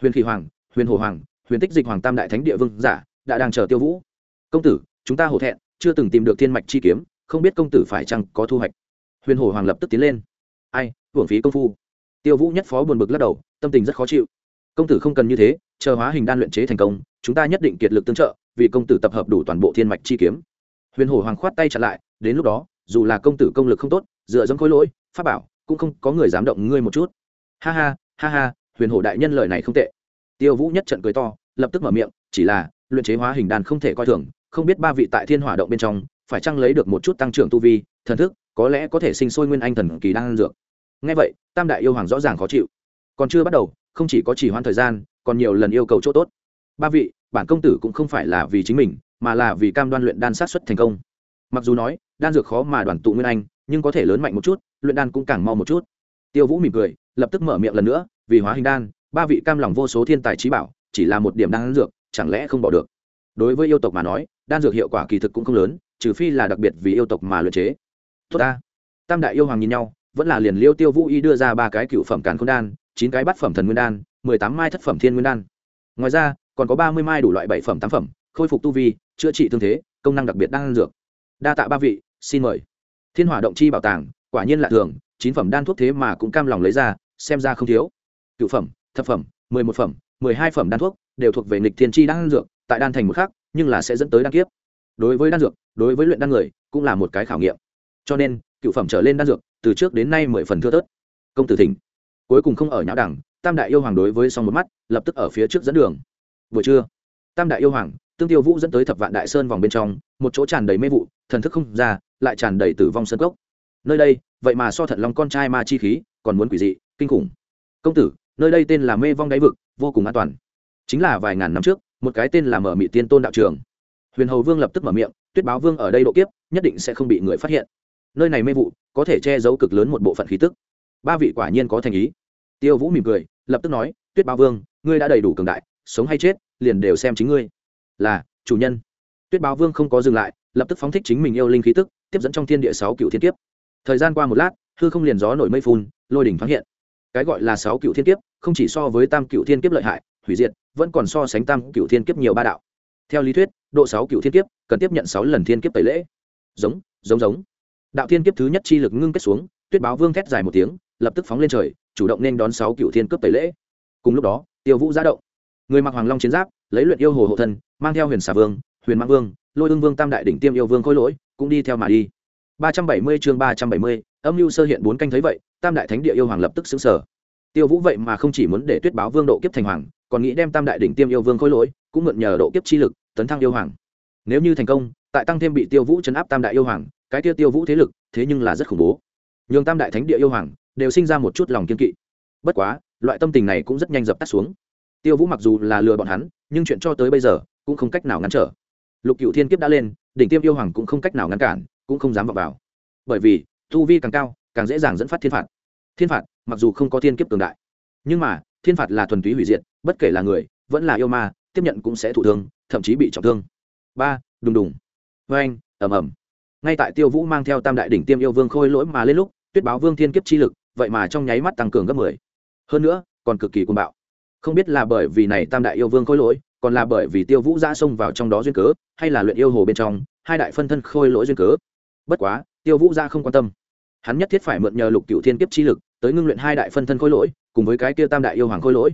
Huyền khí hoàng, huyền hồ hoàng, huyền tích dịch hoàng tam đại thánh địa vương giả, đã đang chờ tiêu vũ. Công tử, chúng ta hổ thẹn, chưa từng tìm được thiên mạch chi kiếm, không biết công tử phải chăng có thu hoạch. Huyền hồ hoàng lập tức tiến lên. Ai, hưởng phí công phu. Tiêu vũ nhất phó buồn bực lắc đầu, tâm tình rất khó chịu. Công tử không cần như thế, chờ hóa hình đan luyện chế thành công, chúng ta nhất định kiệt lực tương trợ vì công tử tập hợp đủ toàn bộ thiên mạch chi kiếm. Huyền hồ hoàng khoát tay chặn lại, đến lúc đó, dù là công tử công lực không tốt, dựa dẫm khối lỗi, pháp bảo, cũng không có người dám động ngươi một chút. Ha ha ha ha, huyền hồ đại nhân lời này không tệ. Tiêu vũ nhất trận cười to, lập tức mở miệng, chỉ là, luyện chế hóa hình đàn không thể coi thường, không biết ba vị tại thiên hỏa động bên trong, phải chăng lấy được một chút tăng trưởng tu vi, thần thức, có lẽ có thể sinh sôi nguyên anh thần kỳ đang dược. Ngay vậy, tam đại yêu hoàng rõ ràng khó chịu. Còn chưa bắt đầu, không chỉ có chỉ hoãn thời gian, còn nhiều lần yêu cầu chỗ tốt ba vị, bản công tử cũng không phải là vì chính mình, mà là vì cam đoan luyện đan sát xuất thành công. Mặc dù nói, đan dược khó mà đoàn tụ nguyên anh, nhưng có thể lớn mạnh một chút, luyện đan cũng càng mau một chút. Tiêu vũ mỉm cười, lập tức mở miệng lần nữa, vì hóa hình đan, ba vị cam lòng vô số thiên tài trí bảo, chỉ là một điểm đan dược, chẳng lẽ không bỏ được? Đối với yêu tộc mà nói, đan dược hiệu quả kỳ thực cũng không lớn, trừ phi là đặc biệt vì yêu tộc mà luyện chế. Tốt ta. Tam đại yêu hoàng nhìn nhau, vẫn là liền liêu tiêu vũ y đưa ra ba cái cựu phẩm càn k h ô n đan, chín cái bát phẩm thần nguyên đan, mười tám mai thất phẩm thiên nguyên đan. Ngoài ra còn có ba mươi mai đủ loại bảy phẩm, tám phẩm, khôi phục tu vi, chữa trị thương thế, công năng đặc biệt đan dược. Đa tạ ba vị, xin mời. Thiên hỏa động chi bảo tàng, quả nhiên lạ thường, chín phẩm đan thuốc thế mà cũng cam lòng lấy ra, xem ra không thiếu. Cựu phẩm, thập phẩm, mười một phẩm, mười hai phẩm đan thuốc đều thuộc về nghịch thiên chi đan dược, tại đan thành một khác nhưng là sẽ dẫn tới đan kiếp. Đối với đan dược, đối với luyện đan người, cũng là một cái khảo nghiệm. Cho nên, cựu phẩm trở lên đan dược, từ trước đến nay mười phần thưa tớt công tử thỉnh. Cuối cùng không ở nhã đẳng, tam đại yêu hoàng đối với song một mắt, lập tức ở phía trước dẫn đường buổi trưa, tam đại yêu hoàng, tương tiêu vũ dẫn tới thập vạn đại sơn vòng bên trong, một chỗ tràn đầy mê vụ, thần thức không ra, lại tràn đầy tử vong sơn cốc. Nơi đây, vậy mà so thận lòng con trai ma chi khí, còn muốn quỷ dị, kinh khủng. Công tử, nơi đây tên là mê vong đáy vực, vô cùng an toàn. Chính là vài ngàn năm trước, một cái tên là mở mị tiên tôn đạo trường. Huyền hầu vương lập tức mở miệng, tuyết báo vương ở đây độ kiếp, nhất định sẽ không bị người phát hiện. Nơi này mê vụ, có thể che giấu cực lớn một bộ phận khí tức. Ba vị quả nhiên có thành ý. Tiêu vũ mỉm cười, lập tức nói, tuyết báo vương, ngươi đã đầy đủ cường đại sống hay chết, liền đều xem chính ngươi. Là, chủ nhân. Tuyết báo vương không có dừng lại, lập tức phóng thích chính mình yêu linh khí tức, tiếp dẫn trong thiên địa sáu cựu thiên kiếp. Thời gian qua một lát, hư không liền gió nổi mây phun, lôi đỉnh thoáng hiện. Cái gọi là sáu cựu thiên kiếp, không chỉ so với tam cựu thiên kiếp lợi hại, hủy diệt, vẫn còn so sánh tam cựu thiên kiếp nhiều ba đạo. Theo lý thuyết, độ sáu cựu thiên kiếp cần tiếp nhận sáu lần thiên kiếp tẩy lễ. Giống giống giống. Đạo thiên kiếp thứ nhất chi lực ngưng kết xuống, tuyết báo vương thét dài một tiếng, lập tức phóng lên trời, chủ động nên đón sáu cựu thiên cướp tẩy lễ. Cùng lúc đó, tiêu vũ ra động người mặc hoàng long chiến giáp, lấy luyện yêu hồ hộ thân, mang theo huyền xà vương, huyền Mãng vương, lôi ương vương tam đại đỉnh tiêm yêu vương khôi lỗi, cũng đi theo mà đi. ba trăm bảy mươi chương ba trăm bảy mươi, âm mưu sơ hiện bốn canh thấy vậy, tam đại thánh địa yêu hoàng lập tức xứng sở tiêu vũ vậy mà không chỉ muốn để tuyết báo vương độ kiếp thành hoàng, còn nghĩ đem tam đại đỉnh tiêm yêu vương khôi lỗi, cũng mượn nhờ độ kiếp chi lực, tấn thăng yêu hoàng. Nếu như thành công, tại tăng thêm bị tiêu vũ chấn áp tam đại yêu hoàng, cái tiêu tiêu vũ thế lực, thế nhưng là rất khủng bố. Nhường tam đại thánh địa yêu hoàng, đều sinh ra một chút lòng kiên kỵ. Bất quá, loại tâm tình này cũng rất nhanh dập tắt xuống tiêu vũ mặc dù là lừa bọn hắn, nhưng chuyện cho tới bây giờ cũng không cách nào ngăn trở. Lục cựu thiên kiếp đã lên, đỉnh tiêm yêu hoàng cũng không cách nào ngăn cản, cũng không dám vào vào. Bởi vì, tu vi càng cao, càng dễ dàng dẫn phát thiên phạt. Thiên phạt, mặc dù không có thiên kiếp cường đại, nhưng mà, thiên phạt là thuần túy hủy diệt, bất kể là người, vẫn là yêu ma, tiếp nhận cũng sẽ thụ thương, thậm chí bị trọng thương. Ba, đùng đùng. Vê anh ẩm ẩm ngay tại tiêu vũ mang theo tam đại đỉnh tiêm yêu vương khôi lỗi mà lên lúc, tuyết báo vương thiên kiếp chi lực, vậy mà trong nháy mắt tăng cường gấp mười. Hơn nữa, còn cực kỳ côn bạo không biết là bởi vì này tam đại yêu vương khôi lỗi, còn là bởi vì tiêu vũ ra xông vào trong đó duyên cớ, hay là luyện yêu hồ bên trong, hai đại phân thân khôi lỗi duyên cớ. Bất quá, tiêu vũ ra không quan tâm. Hắn nhất thiết phải mượn nhờ lục cựu thiên kiếp chi lực, tới ngưng luyện hai đại phân thân khôi lỗi, cùng với cái kia tam đại yêu hoàng khôi lỗi.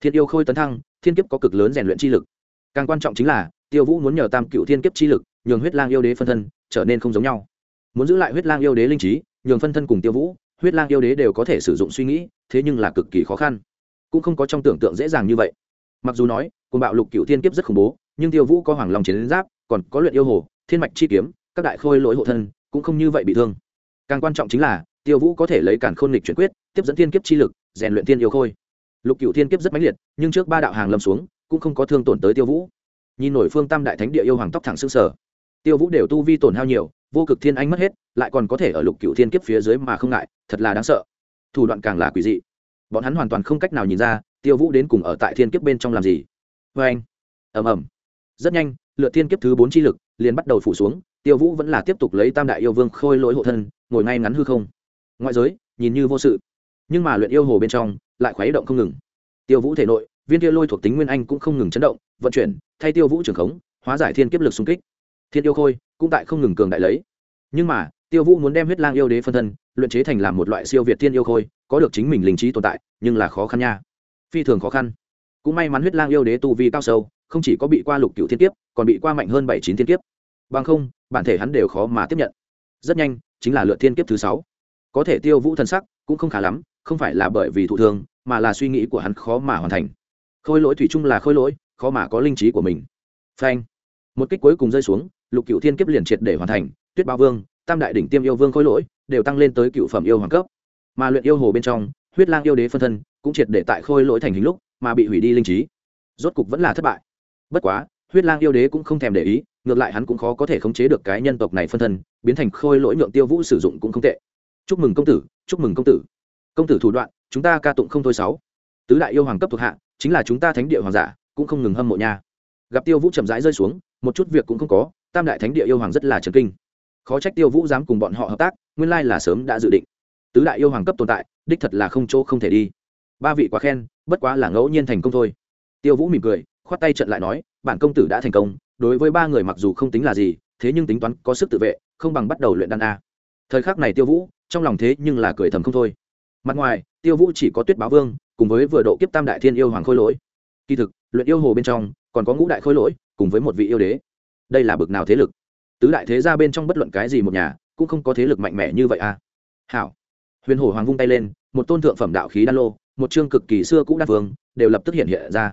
Thiên yêu khôi tấn thăng, thiên kiếp có cực lớn rèn luyện chi lực. Càng quan trọng chính là, tiêu vũ muốn nhờ tam cựu thiên kiếp chi lực, nhường huyết lang yêu đế phân thân trở nên không giống nhau. Muốn giữ lại huyết lang yêu đế linh trí, nhường phân thân cùng tiêu vũ, huyết lang yêu đế đều có thể sử dụng suy nghĩ, thế nhưng là cực kỳ khó khăn cũng không có trong tưởng tượng dễ dàng như vậy. Mặc dù nói côn bạo lục cựu thiên kiếp rất khủng bố, nhưng tiêu vũ có hoàng lòng chiến giáp, còn có luyện yêu hồ, thiên mạch chi kiếm, các đại khôi lỗi hộ thân, cũng không như vậy bị thương. Càng quan trọng chính là, tiêu vũ có thể lấy cản khôn lịch chuyển quyết, tiếp dẫn thiên kiếp chi lực, rèn luyện thiên yêu khôi. Lục cựu thiên kiếp rất mãnh liệt, nhưng trước ba đạo hàng lâm xuống, cũng không có thương tổn tới tiêu vũ. Nhìn nổi phương tam đại thánh địa yêu hoàng tóc thẳng xương sở tiêu vũ đều tu vi tổn hao nhiều, vô cực thiên anh mất hết, lại còn có thể ở lục cựu thiên kiếp phía dưới mà không ngại, thật là đáng sợ. Thủ đoạn càng là quỷ dị bọn hắn hoàn toàn không cách nào nhìn ra tiêu vũ đến cùng ở tại thiên kiếp bên trong làm gì. Vê anh ẩm ẩm rất nhanh, lượt thiên kiếp thứ bốn chi lực liền bắt đầu phủ xuống, tiêu vũ vẫn là tiếp tục lấy tam đại yêu vương khôi lỗi hộ thân, ngồi ngay ngắn hư không. Ngoại giới, nhìn như vô sự, nhưng mà luyện yêu hồ bên trong lại khuấy động không ngừng. Tiêu vũ thể nội, viên kia lôi thuộc tính nguyên anh cũng không ngừng chấn động, vận chuyển, thay tiêu vũ trường khống, hóa giải thiên kiếp lực xung kích. Thiên yêu khôi cũng tại không ngừng cường đại lấy. Nhưng mà, tiêu vũ muốn đem huyết lang yêu đế phân thân luyện chế thành làm một loại siêu việt thiên yêu khôi có được chính mình linh trí tồn tại, nhưng là khó khăn nha. Phi thường khó khăn. Cũng may mắn huyết lang yêu đế tu vi cao sâu, không chỉ có bị qua lục cựu thiên kiếp, còn bị qua mạnh hơn bảy chín thiên kiếp. Bằng không, bản thể hắn đều khó mà tiếp nhận. Rất nhanh, chính là lượt thiên kiếp thứ sáu. Có thể tiêu vũ thần sắc cũng không khá lắm, không phải là bởi vì thụ thương, mà là suy nghĩ của hắn khó mà hoàn thành. Khôi lỗi thủy chung là khôi lỗi, khó mà có linh trí của mình. Phanh. Một kích cuối cùng rơi xuống, lục cựu thiên kiếp liền triệt để hoàn thành. Tuyết bao vương, tam đại đỉnh tiêm yêu vương khôi lỗi, đều tăng lên tới cựu phẩm yêu hoàng cấp mà luyện yêu hồ bên trong, huyết lang yêu đế phân thân cũng triệt để tại khôi lỗi thành hình lúc mà bị hủy đi linh trí. Rốt cục vẫn là thất bại. Bất quá, huyết lang yêu đế cũng không thèm để ý, ngược lại hắn cũng khó có thể khống chế được cái nhân tộc này phân thân, biến thành khôi lỗi nhượng tiêu vũ sử dụng cũng không tệ. Chúc mừng công tử, chúc mừng công tử. Công tử thủ đoạn, chúng ta ca tụng không thôi sáu. Tứ đại yêu hoàng cấp thuộc hạ, chính là chúng ta thánh địa hoàng giả, cũng không ngừng hâm mộ nha. Gặp tiêu vũ chậm rãi rơi xuống, một chút việc cũng không có, tam đại thánh địa yêu hoàng rất là trần kinh. Khó trách tiêu vũ dám cùng bọn họ hợp tác, nguyên lai là sớm đã dự định tứ đại yêu hoàng cấp tồn tại, đích thật là không chỗ không thể đi. Ba vị quá khen, bất quá là ngẫu nhiên thành công thôi. Tiêu vũ mỉm cười, khoát tay trận lại nói, bản công tử đã thành công, đối với ba người mặc dù không tính là gì, thế nhưng tính toán có sức tự vệ, không bằng bắt đầu luyện đan a. Thời khắc này tiêu vũ, trong lòng thế nhưng là cười thầm không thôi. Mặt ngoài, tiêu vũ chỉ có tuyết báo vương, cùng với vừa độ kiếp tam đại thiên yêu hoàng khôi lỗi. Kỳ thực, luyện yêu hồ bên trong, còn có ngũ đại khôi lỗi, cùng với một vị yêu đế. Đây là bực nào thế lực? Tứ đại thế ra bên trong bất luận cái gì một nhà, cũng không có thế lực mạnh mẽ như vậy a. Hảo huyền Hổ hoàng vung tay lên, một tôn thượng phẩm đạo khí đan lô, một chương cực kỳ xưa cũ đan vương, đều lập tức hiện hiện ra.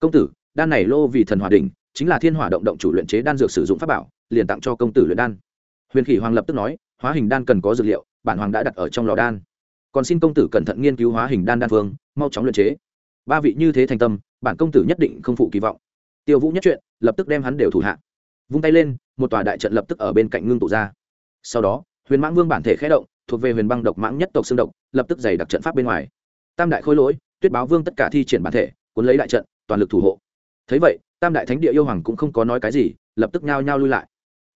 Công tử, đan này lô vì thần hòa đình chính là thiên hỏa động động chủ luyện chế đan dược sử dụng pháp bảo, liền tặng cho công tử luyện đan. Huyền khỉ hoàng lập tức nói, hóa hình đan cần có dược liệu, bản hoàng đã đặt ở trong lò đan. Còn xin công tử cẩn thận nghiên cứu hóa hình đan đan phương mau chóng luyện chế. Ba vị như thế thành tâm, bản công tử nhất định không phụ kỳ vọng. Tiêu vũ nhất chuyện, lập tức đem hắn đều thủ hạ. Vung tay lên, một tòa đại trận lập tức ở bên cạnh ngưng tụ ra. Sau đó, huyền mãng vương bản thể khé động thuộc về huyền băng độc mãng nhất tộc xương độc, lập tức dày đặc trận pháp bên ngoài. Tam đại khôi lỗi, tuyết báo vương tất cả thi triển bản thể, cuốn lấy đại trận, toàn lực thủ hộ. Thấy vậy, tam đại thánh địa yêu hoàng cũng không có nói cái gì, lập tức nhao nhao lui lại.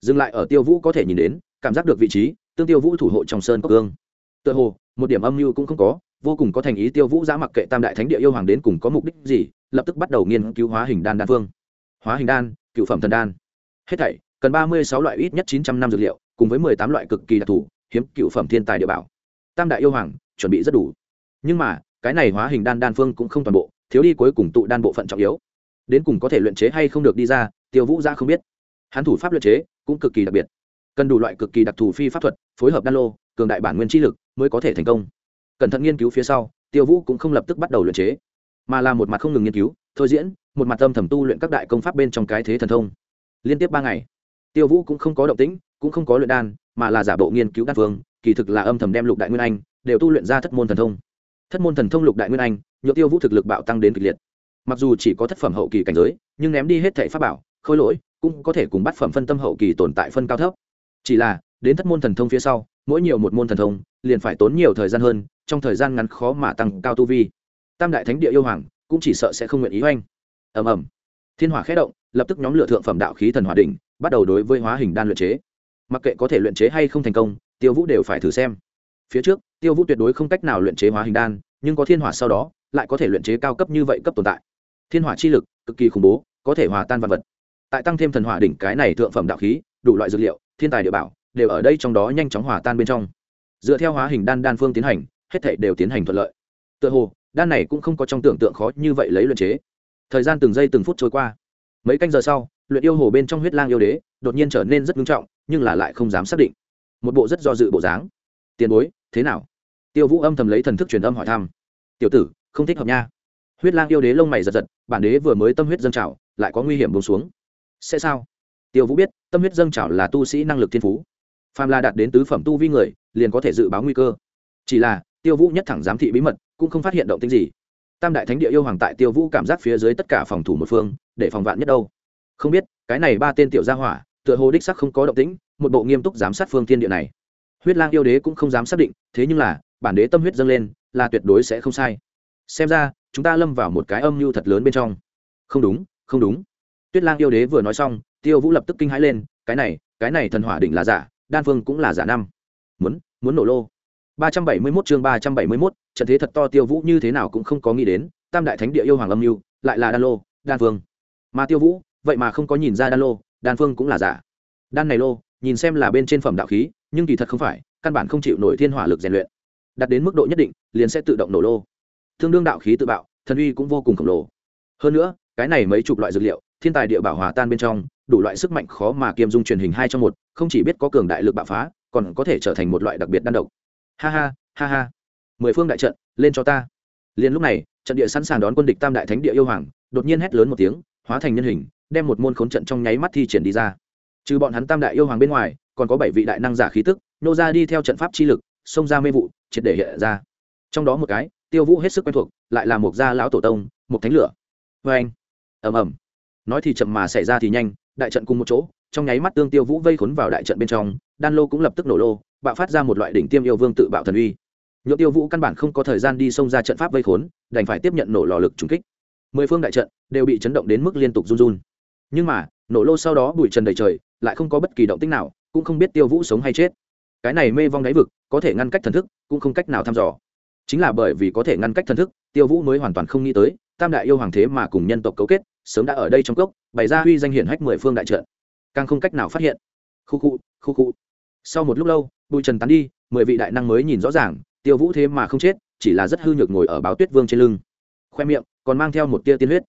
Dừng lại ở tiêu vũ có thể nhìn đến, cảm giác được vị trí, tương tiêu vũ thủ hộ trong sơn cốc cương tựa hồ, một điểm âm mưu cũng không có, vô cùng có thành ý tiêu vũ giã mặc kệ tam đại thánh địa yêu hoàng đến cùng có mục đích gì, lập tức bắt đầu nghiên cứu hóa hình đan đan phương. Hóa hình đan, cựu phẩm thần đan. Hết thảy, cần ba mươi sáu loại ít nhất chín trăm năm dược liệu, cùng với mười tám loại cực kỳ đặc thù hiếm cựu phẩm thiên tài địa bảo. Tam đại yêu hoàng, chuẩn bị rất đủ. Nhưng mà, cái này hóa hình đan đan phương cũng không toàn bộ, thiếu đi cuối cùng tụ đan bộ phận trọng yếu. Đến cùng có thể luyện chế hay không được đi ra, tiêu vũ ra không biết. Hắn thủ pháp luyện chế cũng cực kỳ đặc biệt. Cần đủ loại cực kỳ đặc thù phi pháp thuật, phối hợp đan lô, cường đại bản nguyên chi lực mới có thể thành công. Cẩn thận nghiên cứu phía sau, tiêu vũ cũng không lập tức bắt đầu luyện chế. Mà là một mặt không ngừng nghiên cứu, thôi diễn, một mặt âm thầm tu luyện các đại công pháp bên trong cái thế thần thông. Liên tiếp ba ngày, tiêu vũ cũng không có động tĩnh, cũng không có luyện đan mà là giả bộ nghiên cứu đan phương, kỳ thực là âm thầm đem lục đại nguyên anh đều tu luyện ra thất môn thần thông. Thất môn thần thông lục đại nguyên anh, nhựa tiêu vũ thực lực bạo tăng đến kịch liệt. Mặc dù chỉ có thất phẩm hậu kỳ cảnh giới, nhưng ném đi hết thệ pháp bảo, khôi lỗi, cũng có thể cùng bắt phẩm phân tâm hậu kỳ tồn tại phân cao thấp. Chỉ là, đến thất môn thần thông phía sau, mỗi nhiều một môn thần thông, liền phải tốn nhiều thời gian hơn, trong thời gian ngắn khó mà tăng cao tu vi. Tam đại thánh địa yêu hoàng, cũng chỉ sợ sẽ không nguyện ý oanh. Ầm ầm. Thiên hỏa khẽ động, lập tức nhóm lửa thượng phẩm đạo khí thần hỏa đỉnh, bắt đầu đối với hóa hình đan luyện chế mặc kệ có thể luyện chế hay không thành công, tiêu vũ đều phải thử xem. Phía trước, tiêu vũ tuyệt đối không cách nào luyện chế hóa hình đan, nhưng có thiên hỏa sau đó, lại có thể luyện chế cao cấp như vậy cấp tồn tại. Thiên hỏa chi lực, cực kỳ khủng bố, có thể hòa tan vật vật. Tại tăng thêm thần hỏa đỉnh cái này thượng phẩm đạo khí, đủ loại dược liệu, thiên tài địa bảo, đều ở đây trong đó nhanh chóng hòa tan bên trong. Dựa theo hóa hình đan đan phương tiến hành, hết thảy đều tiến hành thuận lợi. Tựa hồ, đan này cũng không có trong tưởng tượng khó như vậy lấy luyện chế. Thời gian từng giây từng phút trôi qua. Mấy canh giờ sau, luyện yêu hồ bên trong huyết lang yêu đế, đột nhiên trở nên rất nghiêm trọng nhưng là lại không dám xác định. Một bộ rất do dự bộ dáng. Tiền bối, thế nào? Tiêu vũ âm thầm lấy thần thức truyền âm hỏi thăm. Tiểu tử, không thích hợp nha. Huyết lang yêu đế lông mày giật giật, bản đế vừa mới tâm huyết dâng trào, lại có nguy hiểm bông xuống. Sẽ sao? Tiêu vũ biết, tâm huyết dâng trào là tu sĩ năng lực thiên phú. Phàm là đạt đến tứ phẩm tu vi người, liền có thể dự báo nguy cơ. Chỉ là, tiêu vũ nhất thẳng giám thị bí mật, cũng không phát hiện động tính gì. Tam đại thánh địa yêu hoàng tại tiêu vũ cảm giác phía dưới tất cả phòng thủ một phương, để phòng vạn nhất đâu. Không biết, cái này ba tên tiểu gia hỏa tựa hồ đích sắc không có động tĩnh một bộ nghiêm túc giám sát phương thiên địa này. Huyết lang yêu đế cũng không dám xác định thế nhưng là bản đế tâm huyết dâng lên là tuyệt đối sẽ không sai. Xem ra chúng ta lâm vào một cái âm mưu thật lớn bên trong. Không đúng không đúng. Tuyết lang yêu đế vừa nói xong tiêu vũ lập tức kinh hãi lên cái này cái này thần hỏa đỉnh là giả đan phương cũng là giả năm. Muốn muốn nổ lô. ba trăm bảy mươi 371 chương ba trăm bảy mươi 371, trận thế thật to tiêu vũ như thế nào cũng không có nghĩ đến tam đại thánh địa yêu hoàng âm mưu lại là đan lô đan phương mà tiêu vũ vậy mà không có nhìn ra đan lô đan phương cũng là giả. Đan này lô, nhìn xem là bên trên phẩm đạo khí, nhưng kỳ thật không phải, căn bản không chịu nổi thiên hỏa lực rèn luyện. Đạt đến mức độ nhất định, liền sẽ tự động nổ lô. Tương đương đạo khí tự bạo, thần uy cũng vô cùng khổng lồ. Hơn nữa, cái này mấy chục loại dược liệu, thiên tài địa bảo hòa tan bên trong, đủ loại sức mạnh khó mà kiêm dung truyền hình hai trong một, không chỉ biết có cường đại lực bạo phá, còn có thể trở thành một loại đặc biệt đan độc. Ha ha ha ha. Mười phương đại trận, lên cho ta. Liền lúc này, trận địa sẵn sàng đón quân địch tam đại thánh địa yêu hoàng, đột nhiên hét lớn một tiếng, hóa thành nhân hình đem một môn khốn trận trong nháy mắt thi triển đi ra. Trừ bọn hắn tam đại yêu hoàng bên ngoài, còn có bảy vị đại năng giả khí tức, nô ra đi theo trận pháp chi lực, xông ra mê vụ, triệt để hiện ra. Trong đó một cái, tiêu vũ hết sức quen thuộc, lại là một gia lão tổ tông, một thánh lửa. Vê anh, ầm ầm. Nói thì chậm mà xảy ra thì nhanh, đại trận cùng một chỗ, trong nháy mắt tương tiêu vũ vây khốn vào đại trận bên trong, đan lô cũng lập tức nổ lô, bạo phát ra một loại đỉnh tiêm yêu vương tự bạo thần uy. Nhựa tiêu vũ căn bản không có thời gian đi xông ra trận pháp vây khốn, đành phải tiếp nhận nổ lò lực trùng kích. Mười phương đại trận đều bị chấn động đến mức liên tục run run nhưng mà, nổ lô sau đó bụi trần đầy trời, lại không có bất kỳ động tích nào, cũng không biết tiêu vũ sống hay chết. Cái này mê vong đáy vực, có thể ngăn cách thần thức, cũng không cách nào thăm dò. Chính là bởi vì có thể ngăn cách thần thức, tiêu vũ mới hoàn toàn không nghĩ tới, tam đại yêu hoàng thế mà cùng nhân tộc cấu kết, sớm đã ở đây trong cốc, bày ra huy danh hiển hách mười phương đại trận. Càng không cách nào phát hiện. Khu khu khu khu. Sau một lúc lâu, bụi trần tán đi, mười vị đại năng mới nhìn rõ ràng, tiêu vũ thế mà không chết, chỉ là rất hư nhược ngồi ở báo tuyết vương trên lưng. Khoe miệng, còn mang theo một tia tiên huyết.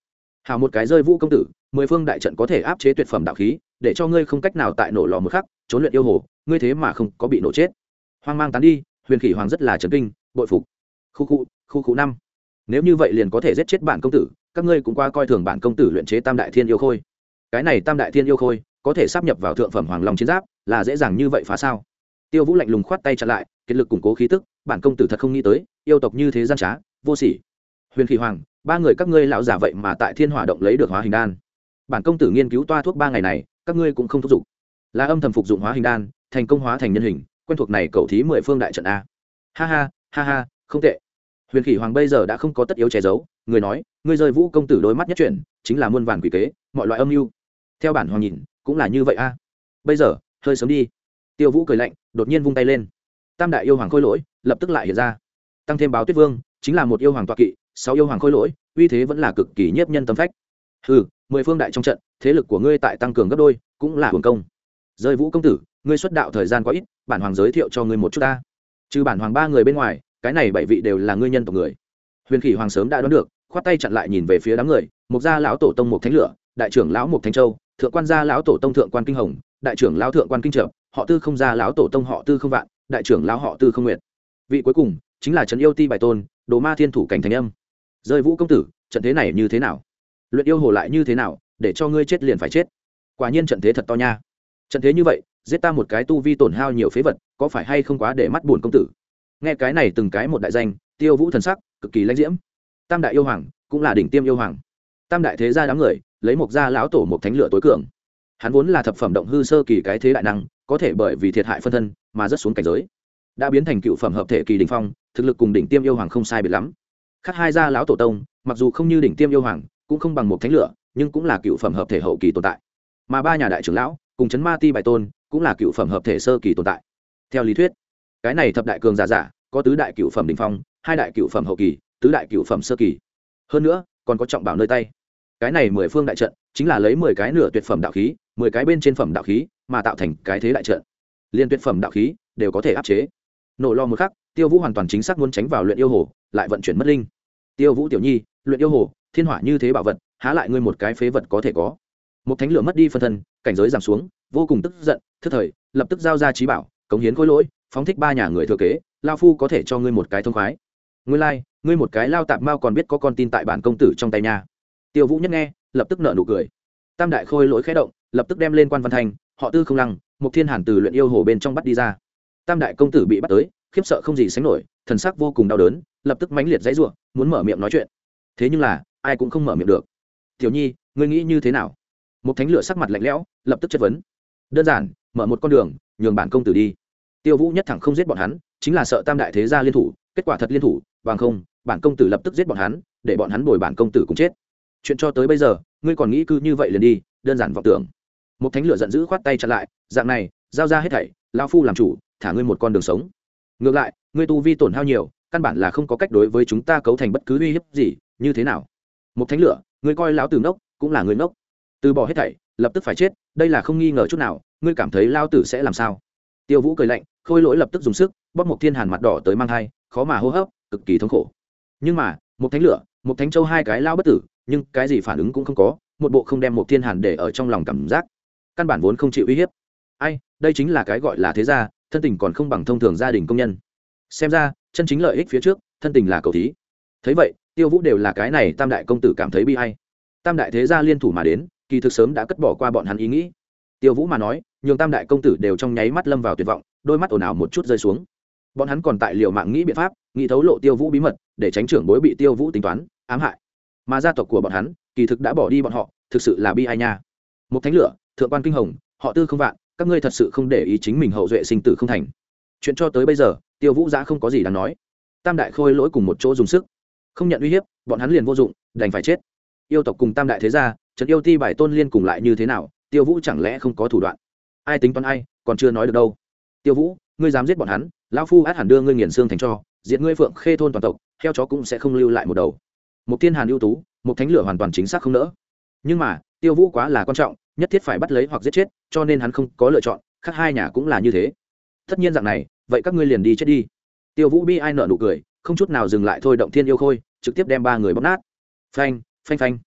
Hào một cái rơi vũ công tử mười phương đại trận có thể áp chế tuyệt phẩm đạo khí, để cho ngươi không cách nào tại nổ lò một khắc, trốn luyện yêu hồ, ngươi thế mà không có bị nổ chết. Hoang mang tán đi, huyền khỉ hoàng rất là trấn kinh, bội phục. Khu khu khu khu năm. Nếu như vậy liền có thể giết chết bản công tử, các ngươi cũng qua coi thường bản công tử luyện chế tam đại thiên yêu khôi. Cái này tam đại thiên yêu khôi, có thể sắp nhập vào thượng phẩm hoàng long chiến giáp, là dễ dàng như vậy phá sao? Tiêu vũ lạnh lùng khoát tay chặn lại kết lực củng cố khí tức, bản công tử thật không nghĩ tới, yêu tộc như thế gian trá, vô sỉ. Huyền khỉ hoàng, ba người các ngươi lão giả vậy mà tại thiên hỏa động lấy được hóa hình đan bản công tử nghiên cứu toa thuốc ba ngày này, các ngươi cũng không thúc giục. Là âm thầm phục dụng hóa hình đan, thành công hóa thành nhân hình, quen thuộc này cầu thí mười phương đại trận a. Ha ha ha ha, không tệ. Huyền khỉ hoàng bây giờ đã không có tất yếu che giấu, người nói, ngươi rơi vũ công tử đôi mắt nhất chuyển, chính là muôn vàn quỷ kế, mọi loại âm mưu. Theo bản hoàng nhìn, cũng là như vậy a. Bây giờ, hơi sớm đi. Tiêu vũ cười lạnh, đột nhiên vung tay lên. Tam đại yêu hoàng khôi lỗi, lập tức lại hiện ra. Tăng thêm báo tuyết vương, chính là một yêu hoàng toạ kỵ, sáu yêu hoàng khôi lỗi, uy thế vẫn là cực kỳ nhiếp nhân tâm phách ừ mười phương đại trong trận, thế lực của ngươi tại tăng cường gấp đôi, cũng là hưởng công. Rơi vũ công tử, ngươi xuất đạo thời gian quá ít, bản hoàng giới thiệu cho ngươi một chút ta. Trừ bản hoàng ba người bên ngoài, cái này bảy vị đều là ngươi nhân tộc người. Huyền khỉ hoàng sớm đã đoán được, khoát tay chặn lại nhìn về phía đám người, mục gia lão tổ tông mục thánh lửa, đại trưởng lão mục thánh châu, thượng quan gia lão tổ tông thượng quan kinh hồng, đại trưởng lão thượng quan kinh trợ, họ tư không gia lão tổ tông họ tư không vạn, đại trưởng lão họ tư không nguyện vị cuối cùng, chính là trấn yêu ti bài tôn, đồ ma thiên thủ cảnh thành âm. Rơi vũ công tử, trận thế này như thế nào? Luyện yêu hồ lại như thế nào, để cho ngươi chết liền phải chết. Quả nhiên trận thế thật to nha. Trận thế như vậy, giết ta một cái tu vi tổn hao nhiều phế vật, có phải hay không quá để mắt buồn công tử? Nghe cái này từng cái một đại danh, tiêu vũ thần sắc cực kỳ lãnh diễm. Tam đại yêu hoàng cũng là đỉnh tiêm yêu hoàng. Tam đại thế gia đám người, lấy một gia lão tổ một thánh lửa tối cường. Hắn vốn là thập phẩm động hư sơ kỳ cái thế đại năng, có thể bởi vì thiệt hại phân thân mà rất xuống cảnh giới. Đã biến thành cựu phẩm hợp thể kỳ đình phong, thực lực cùng đỉnh tiêm yêu hoàng không sai biệt lắm. Khác hai gia lão tổ tông, mặc dù không như đỉnh tiêm yêu hoàng cũng không bằng một thánh lửa, nhưng cũng là cựu phẩm hợp thể hậu kỳ tồn tại. Mà ba nhà đại trưởng lão, cùng chấn ma ti bài tôn, cũng là cựu phẩm hợp thể sơ kỳ tồn tại. Theo lý thuyết, cái này thập đại cường giả giả, có tứ đại cựu phẩm đình phong, hai đại cựu phẩm hậu kỳ, tứ đại cựu phẩm sơ kỳ. Hơn nữa, còn có trọng bảo nơi tay. Cái này mười phương đại trận, chính là lấy mười cái nửa tuyệt phẩm đạo khí, mười cái bên trên phẩm đạo khí, mà tạo thành cái thế đại trận. Liên tuyệt phẩm đạo khí đều có thể áp chế. Nổ lo một khắc, tiêu vũ hoàn toàn chính xác muốn tránh vào luyện yêu hồ, lại vận chuyển mất linh. Tiêu vũ tiểu nhi, luyện yêu hồ thiên hỏa như thế bảo vật há lại ngươi một cái phế vật có thể có. Một thánh lửa mất đi phân thân cảnh giới giảm xuống vô cùng tức giận thức thời lập tức giao ra trí bảo cống hiến khối lỗi phóng thích ba nhà người thừa kế lao phu có thể cho ngươi một cái thông khoái. Ngươi lai、like, ngươi một cái lao tạp mao còn biết có con tin tại bản công tử trong tay nhà tiêu vũ nhất nghe lập tức nợ nụ cười. Tam đại khôi lỗi khé động lập tức đem lên quan văn thành họ tư không lăng một thiên hàn từ luyện yêu hồ bên trong bắt đi ra. Tam đại công tử bị bắt tới khiếp sợ không gì sánh nổi thần sắc vô cùng đau đớn lập tức mãnh liệt dãy ruộng muốn mở miệng nói chuyện. Thế nhưng là ai cũng không mở miệng được. Tiểu nhi, ngươi nghĩ như thế nào? Một thánh lửa sắc mặt lạnh lẽo, lập tức chất vấn. Đơn giản, mở một con đường, nhường bản công tử đi. Tiêu vũ nhất thẳng không giết bọn hắn, chính là sợ tam đại thế gia liên thủ, kết quả thật liên thủ, bằng không, bản công tử lập tức giết bọn hắn, để bọn hắn bồi bản công tử cùng chết. Chuyện cho tới bây giờ, ngươi còn nghĩ cứ như vậy liền đi, đơn giản vọng tưởng. Một thánh lửa giận dữ khoát tay chặn lại, dạng này, giao ra hết thảy lao phu làm chủ, thả ngươi một con đường sống. Ngược lại, ngươi tu vi tổn hao nhiều, căn bản là không có cách đối với chúng ta cấu thành bất cứ uy hiếp gì, như thế nào? Một thánh lửa ngươi coi lão tử nốc, cũng là người nốc. từ bỏ hết thảy lập tức phải chết đây là không nghi ngờ chút nào ngươi cảm thấy lao tử sẽ làm sao? Tiêu vũ cười lạnh khôi lỗi lập tức dùng sức bóp một thiên hàn mặt đỏ tới mang thai khó mà hô hấp cực kỳ thống khổ. Nhưng mà một thánh lửa một thánh châu hai cái lao bất tử nhưng cái gì phản ứng cũng không có một bộ không đem một thiên hàn để ở trong lòng cảm giác. Căn bản vốn không chịu uy hiếp. Ai đây chính là cái gọi là thế gia thân tình còn không bằng thông thường gia đình công nhân. Xem ra chân chính lợi ích phía trước thân tình là cầu thí thấy vậy, tiêu vũ đều là cái này tam đại công tử cảm thấy bi hay tam đại thế gia liên thủ mà đến, kỳ thực sớm đã cất bỏ qua bọn hắn ý nghĩ. Tiêu vũ mà nói, nhường tam đại công tử đều trong nháy mắt lâm vào tuyệt vọng, đôi mắt ồn ào một chút rơi xuống. Bọn hắn còn tại liệu mạng nghĩ biện pháp, nghĩ thấu lộ tiêu vũ bí mật, để tránh trưởng bối bị tiêu vũ tính toán, ám hại. Mà gia tộc của bọn hắn, kỳ thực đã bỏ đi bọn họ, thực sự là bi ai nha. Một thánh lửa, thượng quan kinh hồng, họ tư không vạn, các ngươi thật sự không để ý chính mình hậu duệ sinh tử không thành. Chuyện cho tới bây giờ, tiêu vũ giã không có gì đáng nói. Tam đại khôi lỗi cùng một chỗ dùng sức không nhận uy hiếp, bọn hắn liền vô dụng, đành phải chết. Yêu tộc cùng tam đại thế gia trấn yêu ti bài tôn liên cùng lại như thế nào, tiêu vũ chẳng lẽ không có thủ đoạn? Ai tính toán ai, còn chưa nói được đâu. Tiêu vũ, ngươi dám giết bọn hắn, lão phu át hẳn đưa ngươi nghiền xương thành cho diện ngươi phượng khê thôn toàn tộc heo chó cũng sẽ không lưu lại một đầu. Một thiên hàn ưu tú, một thánh lửa hoàn toàn chính xác không nỡ. Nhưng mà, tiêu vũ quá là quan trọng, nhất thiết phải bắt lấy hoặc giết chết, cho nên hắn không có lựa chọn, khác hai nhà cũng là như thế. Tất nhiên dạng này, vậy các ngươi liền đi chết đi. Tiêu vũ bi ai nợ nụ cười không chút nào dừng lại thôi động thiên yêu khôi, trực tiếp đem ba người bóp nát. Phanh phanh phanh.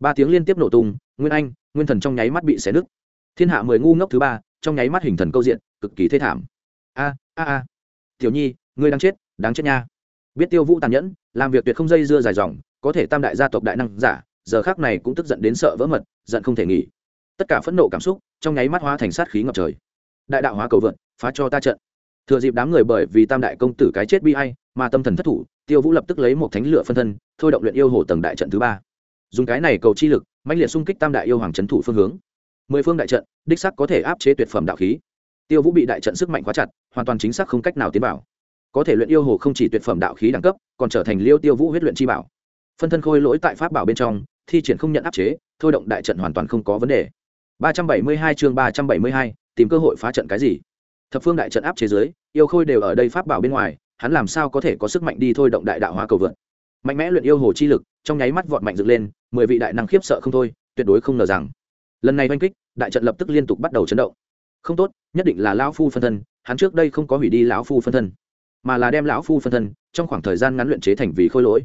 Ba tiếng liên tiếp nổ tung, nguyên anh, nguyên thần trong nháy mắt bị xé nứt. Thiên hạ mười ngu ngốc thứ ba, trong nháy mắt hình thần câu diện, cực kỳ thê thảm. A a a. Tiểu nhi, ngươi đang chết, đáng chết nha. Biết tiêu vũ tàn nhẫn, làm việc tuyệt không dây dưa dài dòng, có thể tam đại gia tộc đại năng giả, giờ khác này cũng tức giận đến sợ vỡ mật, giận không thể nghỉ. Tất cả phẫn nộ cảm xúc, trong nháy mắt hóa thành sát khí ngập trời. Đại đạo hóa cầu vượt phá cho ta trận. Thừa dịp đám người bởi vì tam đại công tử cái chết bi hay mà tâm thần thất thủ, tiêu vũ lập tức lấy một thánh lửa phân thân, thôi động luyện yêu hồ tầng đại trận thứ ba. Dùng cái này cầu chi lực mạnh liệt xung kích tam đại yêu hoàng trấn thủ phương hướng. Mười phương đại trận, đích sắc có thể áp chế tuyệt phẩm đạo khí. Tiêu vũ bị đại trận sức mạnh quá chặt, hoàn toàn chính xác không cách nào tiến vào. Có thể luyện yêu hồ không chỉ tuyệt phẩm đạo khí đẳng cấp, còn trở thành liêu tiêu vũ huyết luyện chi bảo. Phân thân khôi lỗi tại pháp bảo bên trong, thi triển không nhận áp chế, thôi động đại trận hoàn toàn không có vấn đề. Ba trăm bảy mươi hai chương ba trăm bảy mươi hai, tìm cơ hội phá trận cái gì? Thập phương đại trận áp chế giới yêu khôi đều ở đây pháp bảo bên ngoài hắn làm sao có thể có sức mạnh đi thôi động đại đạo hóa cầu vượt mạnh mẽ luyện yêu hồ chi lực, trong nháy mắt vọt mạnh dựng lên, mười vị đại năng khiếp sợ không thôi, tuyệt đối không ngờ rằng, lần này oanh kích, đại trận lập tức liên tục bắt đầu chấn động. Không tốt, nhất định là lão phu phân thân, hắn trước đây không có hủy đi lão phu phân thân, mà là đem lão phu phân thân trong khoảng thời gian ngắn luyện chế thành vì khôi lỗi.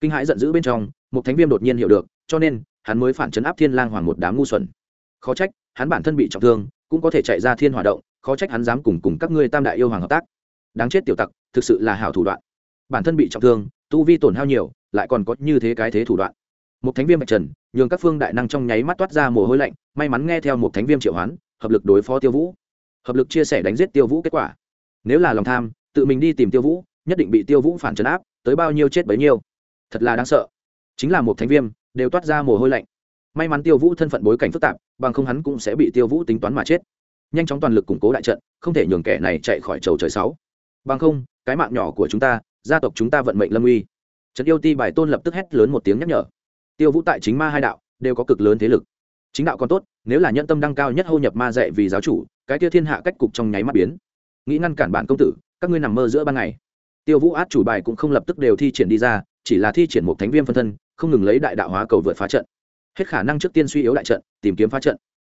Kinh hãi giận dữ bên trong một thánh viêm đột nhiên hiểu được, cho nên, hắn mới phản chấn áp thiên lang hoàng một đám ngu xuẩn. Khó trách, hắn bản thân bị trọng thương, cũng có thể chạy ra thiên hỏa động, khó trách hắn dám cùng cùng các ngươi tam đại yêu hoàng hợp tác. Đáng chết tiểu tặc thực sự là hảo thủ đoạn. Bản thân bị trọng thương, tu vi tổn hao nhiều, lại còn có như thế cái thế thủ đoạn. Một thánh viêm bạch trần, nhường các phương đại năng trong nháy mắt toát ra mồ hôi lạnh, may mắn nghe theo một thánh viêm triệu hoán, hợp lực đối phó tiêu vũ. Hợp lực chia sẻ đánh giết tiêu vũ kết quả. Nếu là lòng tham, tự mình đi tìm tiêu vũ, nhất định bị tiêu vũ phản trấn áp, tới bao nhiêu chết bấy nhiêu. Thật là đáng sợ. Chính là một thánh viêm, đều toát ra mồ hôi lạnh. May mắn tiêu vũ thân phận bối cảnh phức tạp, bằng không hắn cũng sẽ bị tiêu vũ tính toán mà chết. Nhanh chóng toàn lực củng cố đại trận, không thể nhường kẻ này chạy khỏi chầu trời sáu bằng không, cái mạng nhỏ của chúng ta, gia tộc chúng ta vận mệnh lâm uy trần yêu ti bài tôn lập tức hét lớn một tiếng nhắc nhở. Tiêu vũ tại chính ma hai đạo, đều có cực lớn thế lực. Chính đạo còn tốt, nếu là nhân tâm đăng cao nhất hô nhập ma dạy vì giáo chủ, cái tiêu thiên hạ cách cục trong nháy mắt biến. Nghĩ ngăn cản bản công tử, các ngươi nằm mơ giữa ban ngày. Tiêu vũ át chủ bài cũng không lập tức đều thi triển đi ra, chỉ là thi triển một thánh viêm phân thân, không ngừng lấy đại đạo hóa cầu vượt phá trận. Hết khả năng trước tiên suy yếu đại trận, tìm kiếm phá trận.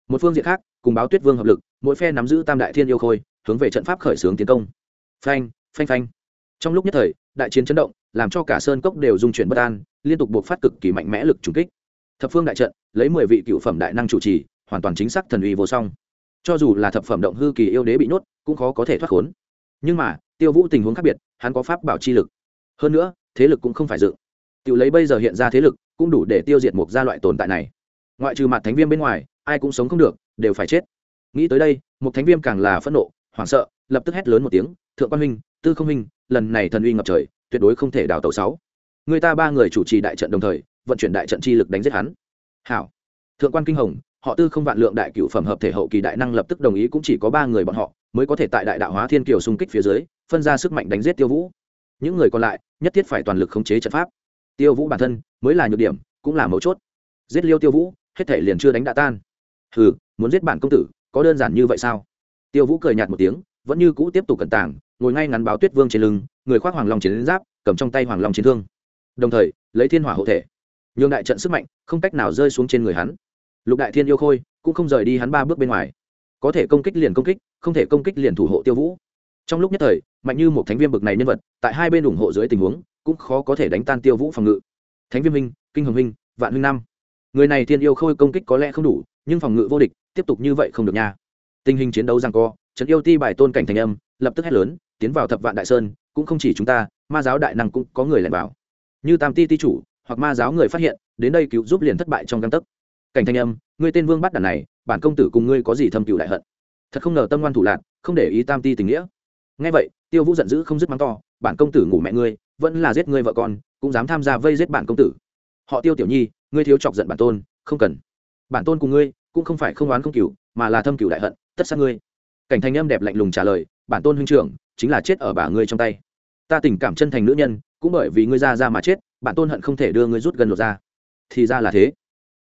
Một phương diện khác, cùng báo tuyết vương hợp lực, mỗi phe nắm giữ tam đại thiên yêu khôi, hướng về trận pháp khởi xướng tiến công phanh phanh phanh. Trong lúc nhất thời, đại chiến chấn động, làm cho cả sơn cốc đều dung chuyển bất an, liên tục buộc phát cực kỳ mạnh mẽ lực trùng kích. Thập phương đại trận, lấy mười vị cựu phẩm đại năng chủ trì, hoàn toàn chính xác thần uy vô song. Cho dù là thập phẩm động hư kỳ yêu đế bị nhốt, cũng khó có thể thoát khốn. Nhưng mà, tiêu vũ tình huống khác biệt, hắn có pháp bảo chi lực. Hơn nữa, thế lực cũng không phải dự. Tự lấy bây giờ hiện ra thế lực, cũng đủ để tiêu diệt một gia loại tồn tại này. Ngoại trừ mặt thánh viêm bên ngoài, ai cũng sống không được, đều phải chết. Nghĩ tới đây, một thánh viêm càng là phẫn nộ, hoảng sợ, lập tức hét lớn một tiếng thượng quan huynh, tư không huynh, lần này thần uy ngập trời, tuyệt đối không thể đào tẩu sáu. Người ta ba người chủ trì đại trận đồng thời, vận chuyển đại trận chi lực đánh giết hắn. Hảo. Thượng quan kinh hồng, họ tư không vạn lượng đại cựu phẩm hợp thể hậu kỳ đại năng lập tức đồng ý cũng chỉ có ba người bọn họ, mới có thể tại đại đạo hóa thiên kiều xung kích phía dưới, phân ra sức mạnh đánh giết tiêu vũ. Những người còn lại, nhất thiết phải toàn lực khống chế trận pháp. Tiêu vũ bản thân, mới là nhược điểm, cũng là mấu chốt. Giết liêu tiêu vũ, hết thể liền chưa đánh đã tan. Hừ, muốn giết bản công tử, có đơn giản như vậy sao? Tiêu vũ cười nhạt một tiếng vẫn như cũ tiếp tục cẩn tảng ngồi ngay ngắn báo tuyết vương trên lưng, người khoác hoàng long chiến giáp, cầm trong tay hoàng long chiến thương. Đồng thời, lấy thiên hỏa hộ thể. Nhường đại trận sức mạnh không cách nào rơi xuống trên người hắn. Lục đại thiên yêu khôi cũng không rời đi hắn ba bước bên ngoài. Có thể công kích liền công kích, không thể công kích liền thủ hộ tiêu vũ. Trong lúc nhất thời, mạnh như một thánh viêm bực này nhân vật, tại hai bên ủng hộ dưới tình huống, cũng khó có thể đánh tan tiêu vũ phòng ngự. Thánh viêm minh kinh hồng minh vạn huynh năm. Người này thiên yêu khôi công kích có lẽ không đủ, nhưng phòng ngự vô địch, tiếp tục như vậy không được nha. Tình hình chiến đấu rằng co trấn yêu ti bài tôn cảnh thành âm, lập tức hét lớn, tiến vào thập vạn đại sơn, cũng không chỉ chúng ta, ma giáo đại năng cũng có người lẻn vào. Như tam ti ti chủ, hoặc ma giáo người phát hiện, đến đây cứu giúp liền thất bại trong găng tấc. Cảnh thanh âm, ngươi tên vương bắt đàn này, bản công tử cùng ngươi có gì thâm cựu đại hận? Thật không ngờ tâm ngoan thủ lạc không để ý tam ti tình nghĩa. Ngay vậy, tiêu vũ giận dữ không dứt mắng to, bản công tử ngủ mẹ ngươi, vẫn là giết ngươi vợ con, cũng dám tham gia vây giết bản công tử. Họ tiêu tiểu nhi, ngươi thiếu chọc giận bản tôn, không cần. Bản tôn cùng ngươi, cũng không phải không oán không cựu mà là thâm cựu đại hận, tất sát ngươi cảnh thành âm đẹp lạnh lùng trả lời, bản tôn huynh trưởng, chính là chết ở bà ngươi trong tay. Ta tình cảm chân thành nữ nhân, cũng bởi vì ngươi ra ra mà chết, bản tôn hận không thể đưa ngươi rút gần lột ra thì ra là thế.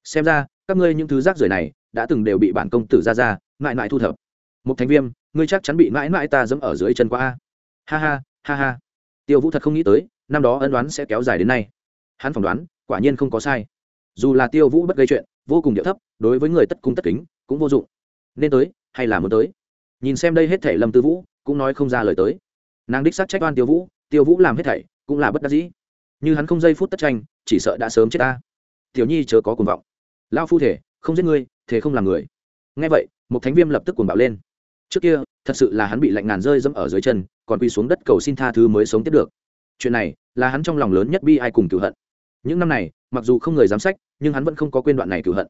Xem ra, các ngươi những thứ rác rưởi này, đã từng đều bị bản công tử ra ra, mãi mãi thu thập. Một thành viêm, ngươi chắc chắn bị mãi mãi ta dẫm ở dưới chân qua a. Ha ha ha ha. Tiêu vũ thật không nghĩ tới, năm đó ân đoán sẽ kéo dài đến nay. Hắn phỏng đoán, quả nhiên không có sai. Dù là tiêu vũ bất gây chuyện, vô cùng điệu thấp, đối với người tất cung tất kính, cũng vô dụng. Nên tới, hay là muốn tới? Nhìn xem đây hết thể lâm tư vũ, cũng nói không ra lời tới. Nàng đích xác trách oan tiêu vũ tiêu vũ làm hết thảy cũng là bất đắc dĩ. Như hắn không giây phút tất tranh, chỉ sợ đã sớm chết ta. Tiểu nhi chớ có cuồng vọng. Lao phu thể, không giết ngươi thế không làm người. Ngay vậy một thánh viêm lập tức cuồng bạo lên. Trước kia, thật sự là hắn bị lạnh ngàn rơi dẫm ở dưới chân, còn quy xuống đất cầu xin tha thứ mới sống tiếp được. Chuyện này, là hắn trong lòng lớn nhất bi ai cùng cửu hận. Những năm này, mặc dù không người giám sách nhưng hắn vẫn không có quên đoạn này cửu hận.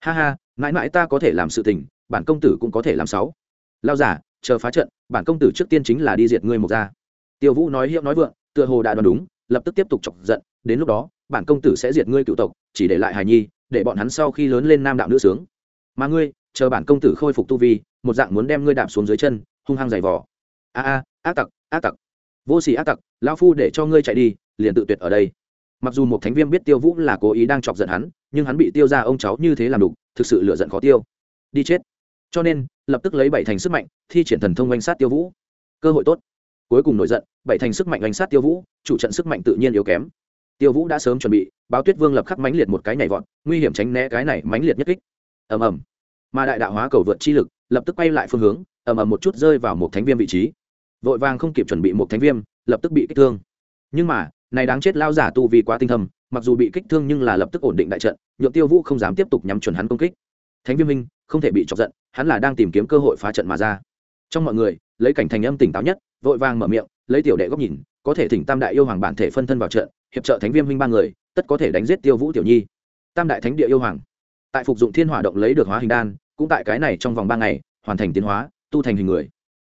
Ha ha, mãi mãi ta có thể làm sự tình, bản công tử cũng có thể làm sáu lao giả, chờ phá trận, bản công tử trước tiên chính là đi diệt ngươi một ra tiêu vũ nói hiệu nói vượng, tựa hồ đã đoán đúng, lập tức tiếp tục chọc giận, đến lúc đó, bản công tử sẽ diệt ngươi cựu tộc, chỉ để lại hài nhi, để bọn hắn sau khi lớn lên nam đạo nữ sướng. Mà ngươi, chờ bản công tử khôi phục tu vi, một dạng muốn đem ngươi đạp xuống dưới chân, hung hăng giày vò. A a, ác tặc ác tặc. Vô xỉ ác tặc lao phu để cho ngươi chạy đi, liền tự tuyệt ở đây. Mặc dù một thánh viêm biết tiêu vũ là cố ý đang chọc giận hắn, nhưng hắn bị tiêu ra ông cháu như thế làm đục, thực sự lựa giận khó tiêu. Đi chết cho nên, lập tức lấy bảy thành sức mạnh, thi triển thần thông oanh sát tiêu vũ. Cơ hội tốt. Cuối cùng nổi giận, bảy thành sức mạnh oanh sát tiêu vũ, chủ trận sức mạnh tự nhiên yếu kém. Tiêu vũ đã sớm chuẩn bị, báo tuyết vương lập khắc mãnh liệt một cái nhảy vọt, nguy hiểm tránh né cái này mãnh liệt nhất kích. Ầm ầm. Mà đại đạo hóa cầu vượt chi lực, lập tức quay lại phương hướng, ầm ầm một chút rơi vào một thánh viêm vị trí. Vội vàng không kịp chuẩn bị một thánh viêm, lập tức bị kích thương. Nhưng mà, này đáng chết lao giả tu vì quá tinh thầm mặc dù bị kích thương nhưng là lập tức ổn định đại trận, nhượng tiêu vũ không dám tiếp tục nhắm chuẩn hắn công kích thánh viêm minh không thể bị chọc giận, hắn là đang tìm kiếm cơ hội phá trận mà ra. Trong mọi người, lấy cảnh thành âm tỉnh táo nhất, vội vàng mở miệng, lấy tiểu đệ góc nhìn, có thể thỉnh tam đại yêu hoàng bản thể phân thân vào trận, hiệp trợ thánh viêm huynh ba người, tất có thể đánh giết tiêu vũ tiểu nhi. Tam đại thánh địa yêu hoàng. Tại phục dụng thiên hỏa động lấy được hóa hình đan, cũng tại cái này trong vòng ba ngày, hoàn thành tiến hóa, tu thành hình người.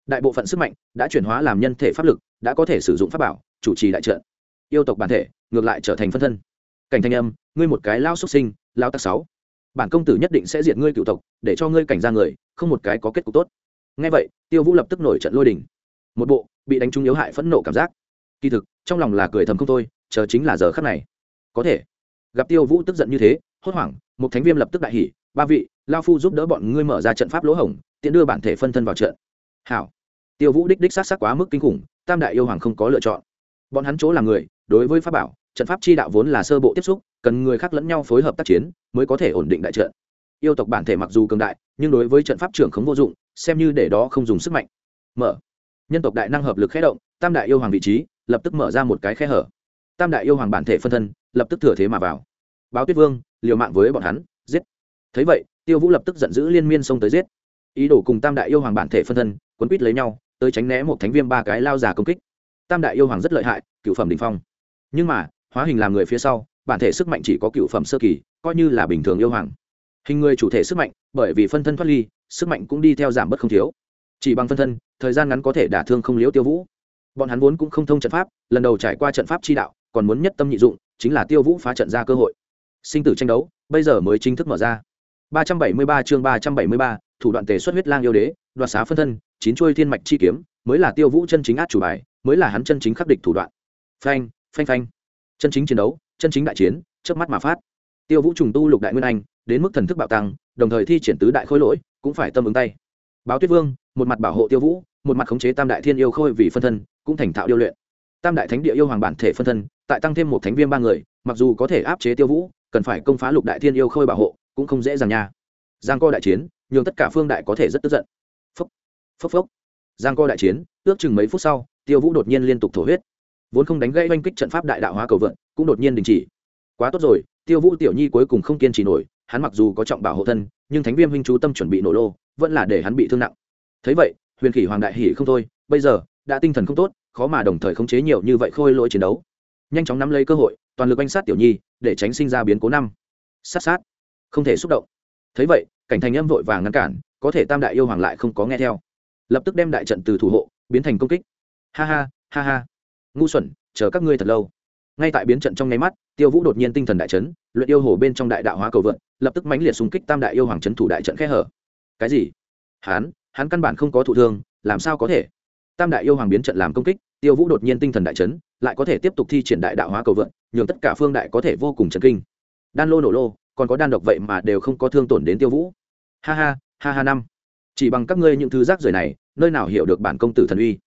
Đại bộ phận sức mạnh đã chuyển hóa làm nhân thể pháp lực, đã có thể sử dụng pháp bảo, chủ trì đại trận. Yêu tộc bản thể ngược lại trở thành phân thân. Cảnh thanh âm, ngươi một cái lao xuất sinh lao tắc sáu bản công tử nhất định sẽ diệt ngươi cựu tộc, để cho ngươi cảnh ra người, không một cái có kết cục tốt. Ngay vậy, tiêu vũ lập tức nổi trận lôi đình. Một bộ, bị đánh trúng yếu hại phẫn nộ cảm giác. Kỳ thực, trong lòng là cười thầm không thôi, chờ chính là giờ khắc này. Có thể, gặp tiêu vũ tức giận như thế, hốt hoảng, một thánh viêm lập tức đại hỉ, ba vị, lao phu giúp đỡ bọn ngươi mở ra trận pháp lỗ hổng, tiện đưa bản thể phân thân vào trận. Hảo. Tiêu vũ đích đích sát sát quá mức kinh khủng, tam đại yêu hoàng không có lựa chọn. Bọn hắn chỗ là người, đối với pháp bảo, trận pháp chi đạo vốn là sơ bộ tiếp xúc cần người khác lẫn nhau phối hợp tác chiến mới có thể ổn định đại trận. Yêu tộc bản thể mặc dù cường đại, nhưng đối với trận pháp trưởng không vô dụng, xem như để đó không dùng sức mạnh. Mở. Nhân tộc đại năng hợp lực khé động, tam đại yêu hoàng vị trí lập tức mở ra một cái khe hở. Tam đại yêu hoàng bản thể phân thân lập tức thừa thế mà vào. Báo tuyết vương, liều mạng với bọn hắn, giết. Thấy vậy, tiêu vũ lập tức giận dữ liên miên xông tới giết. Ý đồ cùng tam đại yêu hoàng bản thể phân thân, quấn quýt lấy nhau, tới tránh né một thánh viêm ba cái lao giả công kích. Tam đại yêu hoàng rất lợi hại, cựu phẩm đình phong. Nhưng mà, hóa hình làm người phía sau bản thể sức mạnh chỉ có cựu phẩm sơ kỳ coi như là bình thường yêu hoàng. Hình người chủ thể sức mạnh bởi vì phân thân thoát ly sức mạnh cũng đi theo giảm bớt không thiếu. Chỉ bằng phân thân thời gian ngắn có thể đả thương không liễu tiêu vũ. Bọn hắn vốn cũng không thông trận pháp lần đầu trải qua trận pháp chi đạo còn muốn nhất tâm nhị dụng chính là tiêu vũ phá trận ra cơ hội. Sinh tử tranh đấu bây giờ mới chính thức mở ra. 373 chương 373, thủ đoạn tề xuất huyết lang yêu đế đoạt xá phân thân chín chuôi thiên mạch chi kiếm mới là tiêu vũ chân chính át chủ bài mới là hắn chân chính khắc địch thủ đoạn. Phanh phanh phanh. Chân chính chiến đấu chân chính đại chiến trước mắt mà phát. Tiêu vũ trùng tu lục đại nguyên anh, đến mức thần thức bạo tăng, đồng thời thi triển tứ đại khôi lỗi, cũng phải tâm ứng tay. Báo tuyết vương, một mặt bảo hộ tiêu vũ, một mặt khống chế tam đại thiên yêu khôi vì phân thân, cũng thành thạo điêu luyện. Tam đại thánh địa yêu hoàng bản thể phân thân, tại tăng thêm một thánh viên ba người, mặc dù có thể áp chế tiêu vũ, cần phải công phá lục đại thiên yêu khôi bảo hộ, cũng không dễ dàng nha. Giang co đại chiến, nhường tất cả phương đại có thể rất tức giận. Phốc phốc phốc. Giang co đại chiến, ước chừng mấy phút sau, tiêu vũ đột nhiên liên tục thổ huyết vốn không đánh gây oanh kích trận pháp đại đạo hóa cầu vượn, cũng đột nhiên đình chỉ. Quá tốt rồi, tiêu vũ tiểu nhi cuối cùng không kiên trì nổi, hắn mặc dù có trọng bảo hộ thân, nhưng thánh viêm huynh chú tâm chuẩn bị nổ lô, vẫn là để hắn bị thương nặng. Thấy vậy, huyền khỉ hoàng đại hỉ không thôi, bây giờ, đã tinh thần không tốt, khó mà đồng thời khống chế nhiều như vậy khôi lỗi chiến đấu. Nhanh chóng nắm lấy cơ hội, toàn lực oanh sát tiểu nhi, để tránh sinh ra biến cố năm. Sát sát, không thể xúc động. Thấy vậy, cảnh thành âm vội vàng ngăn cản, có thể tam đại yêu hoàng lại không có nghe theo. Lập tức đem đại trận từ thủ hộ, biến thành công kích. Ha ha ha ha ngu xuẩn chờ các ngươi thật lâu. Ngay tại biến trận trong nháy mắt tiêu vũ đột nhiên tinh thần đại chấn luyện yêu hồ bên trong đại đạo hóa cầu vượn lập tức mãnh liệt xung kích tam đại yêu hoàng trấn thủ đại trận khe hở. Cái gì? Hán, hắn căn bản không có thụ thương làm sao có thể? Tam đại yêu hoàng biến trận làm công kích tiêu vũ đột nhiên tinh thần đại chấn lại có thể tiếp tục thi triển đại đạo hóa cầu vượn nhường tất cả phương đại có thể vô cùng chấn kinh. Đan lô nổ lô còn có đan độc vậy mà đều không có thương tổn đến tiêu vũ. Ha ha ha ha năm. Chỉ bằng các ngươi những thứ rác rưởi này nơi nào hiểu được bản công tử thần uy?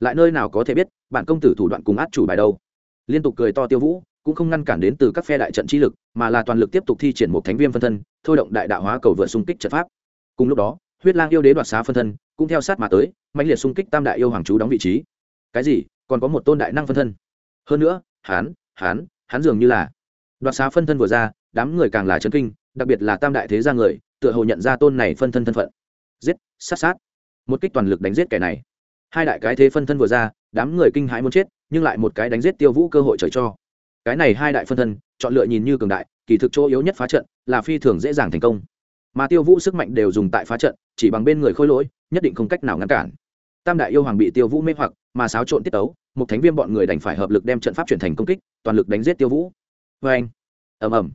Lại nơi nào có thể biết bản công tử thủ đoạn cùng át chủ bài đâu. Liên tục cười to tiêu vũ, cũng không ngăn cản đến từ các phe đại trận chi lực, mà là toàn lực tiếp tục thi triển một thánh viêm phân thân, thôi động đại đạo hóa cầu vượt xung kích trận pháp. Cùng lúc đó, huyết lang yêu đế đoạt xá phân thân, cũng theo sát mà tới mạnh liệt xung kích tam đại yêu hoàng chú đóng vị trí. Cái gì? Còn có một tôn đại năng phân thân. Hơn nữa hán hán hán dường như là đoạt xá phân thân vừa ra, đám người càng là chấn kinh, đặc biệt là tam đại thế gia người, tựa hồ nhận ra tôn này phân thân thân phận. Giết, sát sát. Một kích toàn lực đánh giết kẻ này hai đại cái thế phân thân vừa ra, đám người kinh hãi muốn chết, nhưng lại một cái đánh giết tiêu vũ cơ hội trời cho. Cái này hai đại phân thân, chọn lựa nhìn như cường đại, kỳ thực chỗ yếu nhất phá trận là phi thường dễ dàng thành công. Mà tiêu vũ sức mạnh đều dùng tại phá trận, chỉ bằng bên người khôi lỗi, nhất định không cách nào ngăn cản. Tam đại yêu hoàng bị tiêu vũ mê hoặc, mà xáo trộn tiết tấu, một thánh viên bọn người đành phải hợp lực đem trận pháp chuyển thành công kích, toàn lực đánh giết tiêu vũ. Vê anh, ầm ầm.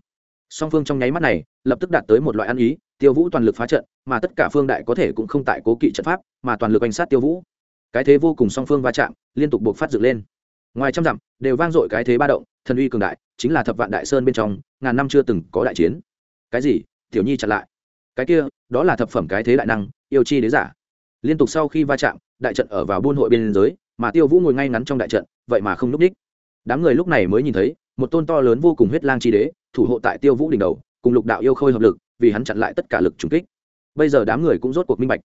Song phương trong nháy mắt này, lập tức đạt tới một loại ăn ý, tiêu vũ toàn lực phá trận, mà tất cả phương đại có thể cũng không tại cố kỵ trận pháp, mà toàn lực oanh sát tiêu vũ cái thế vô cùng song phương va chạm liên tục buộc phát dựng lên. Ngoài trăm dặm, đều vang dội cái thế ba động, thần uy cường đại, chính là thập vạn đại sơn bên trong, ngàn năm chưa từng có đại chiến. Cái gì? Tiểu nhi chặn lại. Cái kia, đó là thập phẩm cái thế đại năng, yêu chi đế giả. Liên tục sau khi va chạm, đại trận ở vào buôn hội biên giới mà tiêu vũ ngồi ngay ngắn trong đại trận, vậy mà không núp đích. Đám người lúc này mới nhìn thấy, một tôn to lớn vô cùng huyết lang chi đế, thủ hộ tại tiêu vũ đỉnh đầu, cùng lục đạo yêu khôi hợp lực, vì hắn chặn lại tất cả lực trùng kích. Bây giờ đám người cũng rốt cuộc minh bạch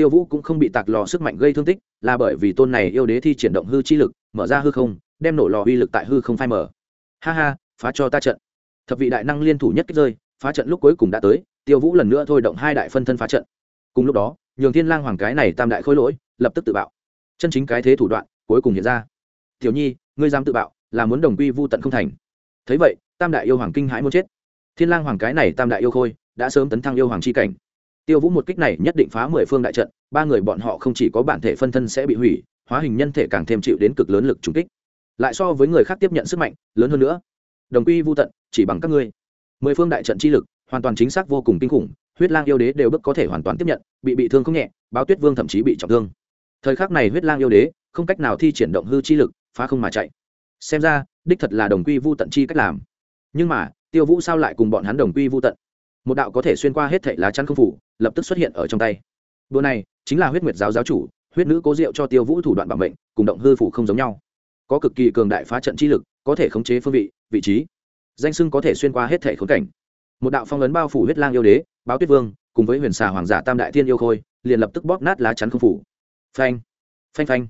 tiêu vũ cũng không bị tạc lò sức mạnh gây thương tích, là bởi vì tôn này yêu đế thi triển động hư chi lực, mở ra hư không, đem nổ lò uy lực tại hư không phai mở ha ha, phá cho ta trận. Thập vị đại năng liên thủ nhất kích rơi, phá trận lúc cuối cùng đã tới, tiêu vũ lần nữa thôi động hai đại phân thân phá trận. Cùng lúc đó, nhường thiên lang hoàng cái này tam đại khôi lỗi, lập tức tự bạo. Chân chính cái thế thủ đoạn, cuối cùng hiện ra. Tiểu nhi, ngươi dám tự bạo, là muốn đồng quy vu tận không thành. Thấy vậy, tam đại yêu hoàng kinh hãi muốn chết. Thiên lang hoàng cái này tam đại yêu khôi, đã sớm tấn thăng yêu hoàng chi cảnh tiêu vũ một kích này nhất định phá mười phương đại trận, ba người bọn họ không chỉ có bản thể phân thân sẽ bị hủy, hóa hình nhân thể càng thêm chịu đến cực lớn lực trùng kích. Lại so với người khác tiếp nhận sức mạnh, lớn hơn nữa. Đồng quy vô tận, chỉ bằng các ngươi. Mười phương đại trận chi lực, hoàn toàn chính xác vô cùng kinh khủng, huyết lang yêu đế đều bước có thể hoàn toàn tiếp nhận, bị bị thương không nhẹ, báo tuyết vương thậm chí bị trọng thương. Thời khắc này huyết lang yêu đế, không cách nào thi triển động hư chi lực, phá không mà chạy. Xem ra, đích thật là đồng quy vô tận chi cách làm. Nhưng mà, tiêu vũ sao lại cùng bọn hắn đồng quy vô tận? Một đạo có thể xuyên qua hết thảy lá chắn không phủ, lập tức xuất hiện ở trong tay. Đùa này chính là huyết nguyệt giáo giáo chủ, huyết nữ cố diệu cho tiêu vũ thủ đoạn bảo mệnh, cùng động hư phủ không giống nhau. Có cực kỳ cường đại phá trận chi lực, có thể khống chế phương vị vị trí. Danh sưng có thể xuyên qua hết thảy khốn cảnh. Một đạo phong ấn bao phủ huyết lang yêu đế, báo tuyết vương, cùng với huyền xà hoàng giả tam đại thiên yêu khôi, liền lập tức bóp nát lá chắn không phủ. Phanh phanh phanh.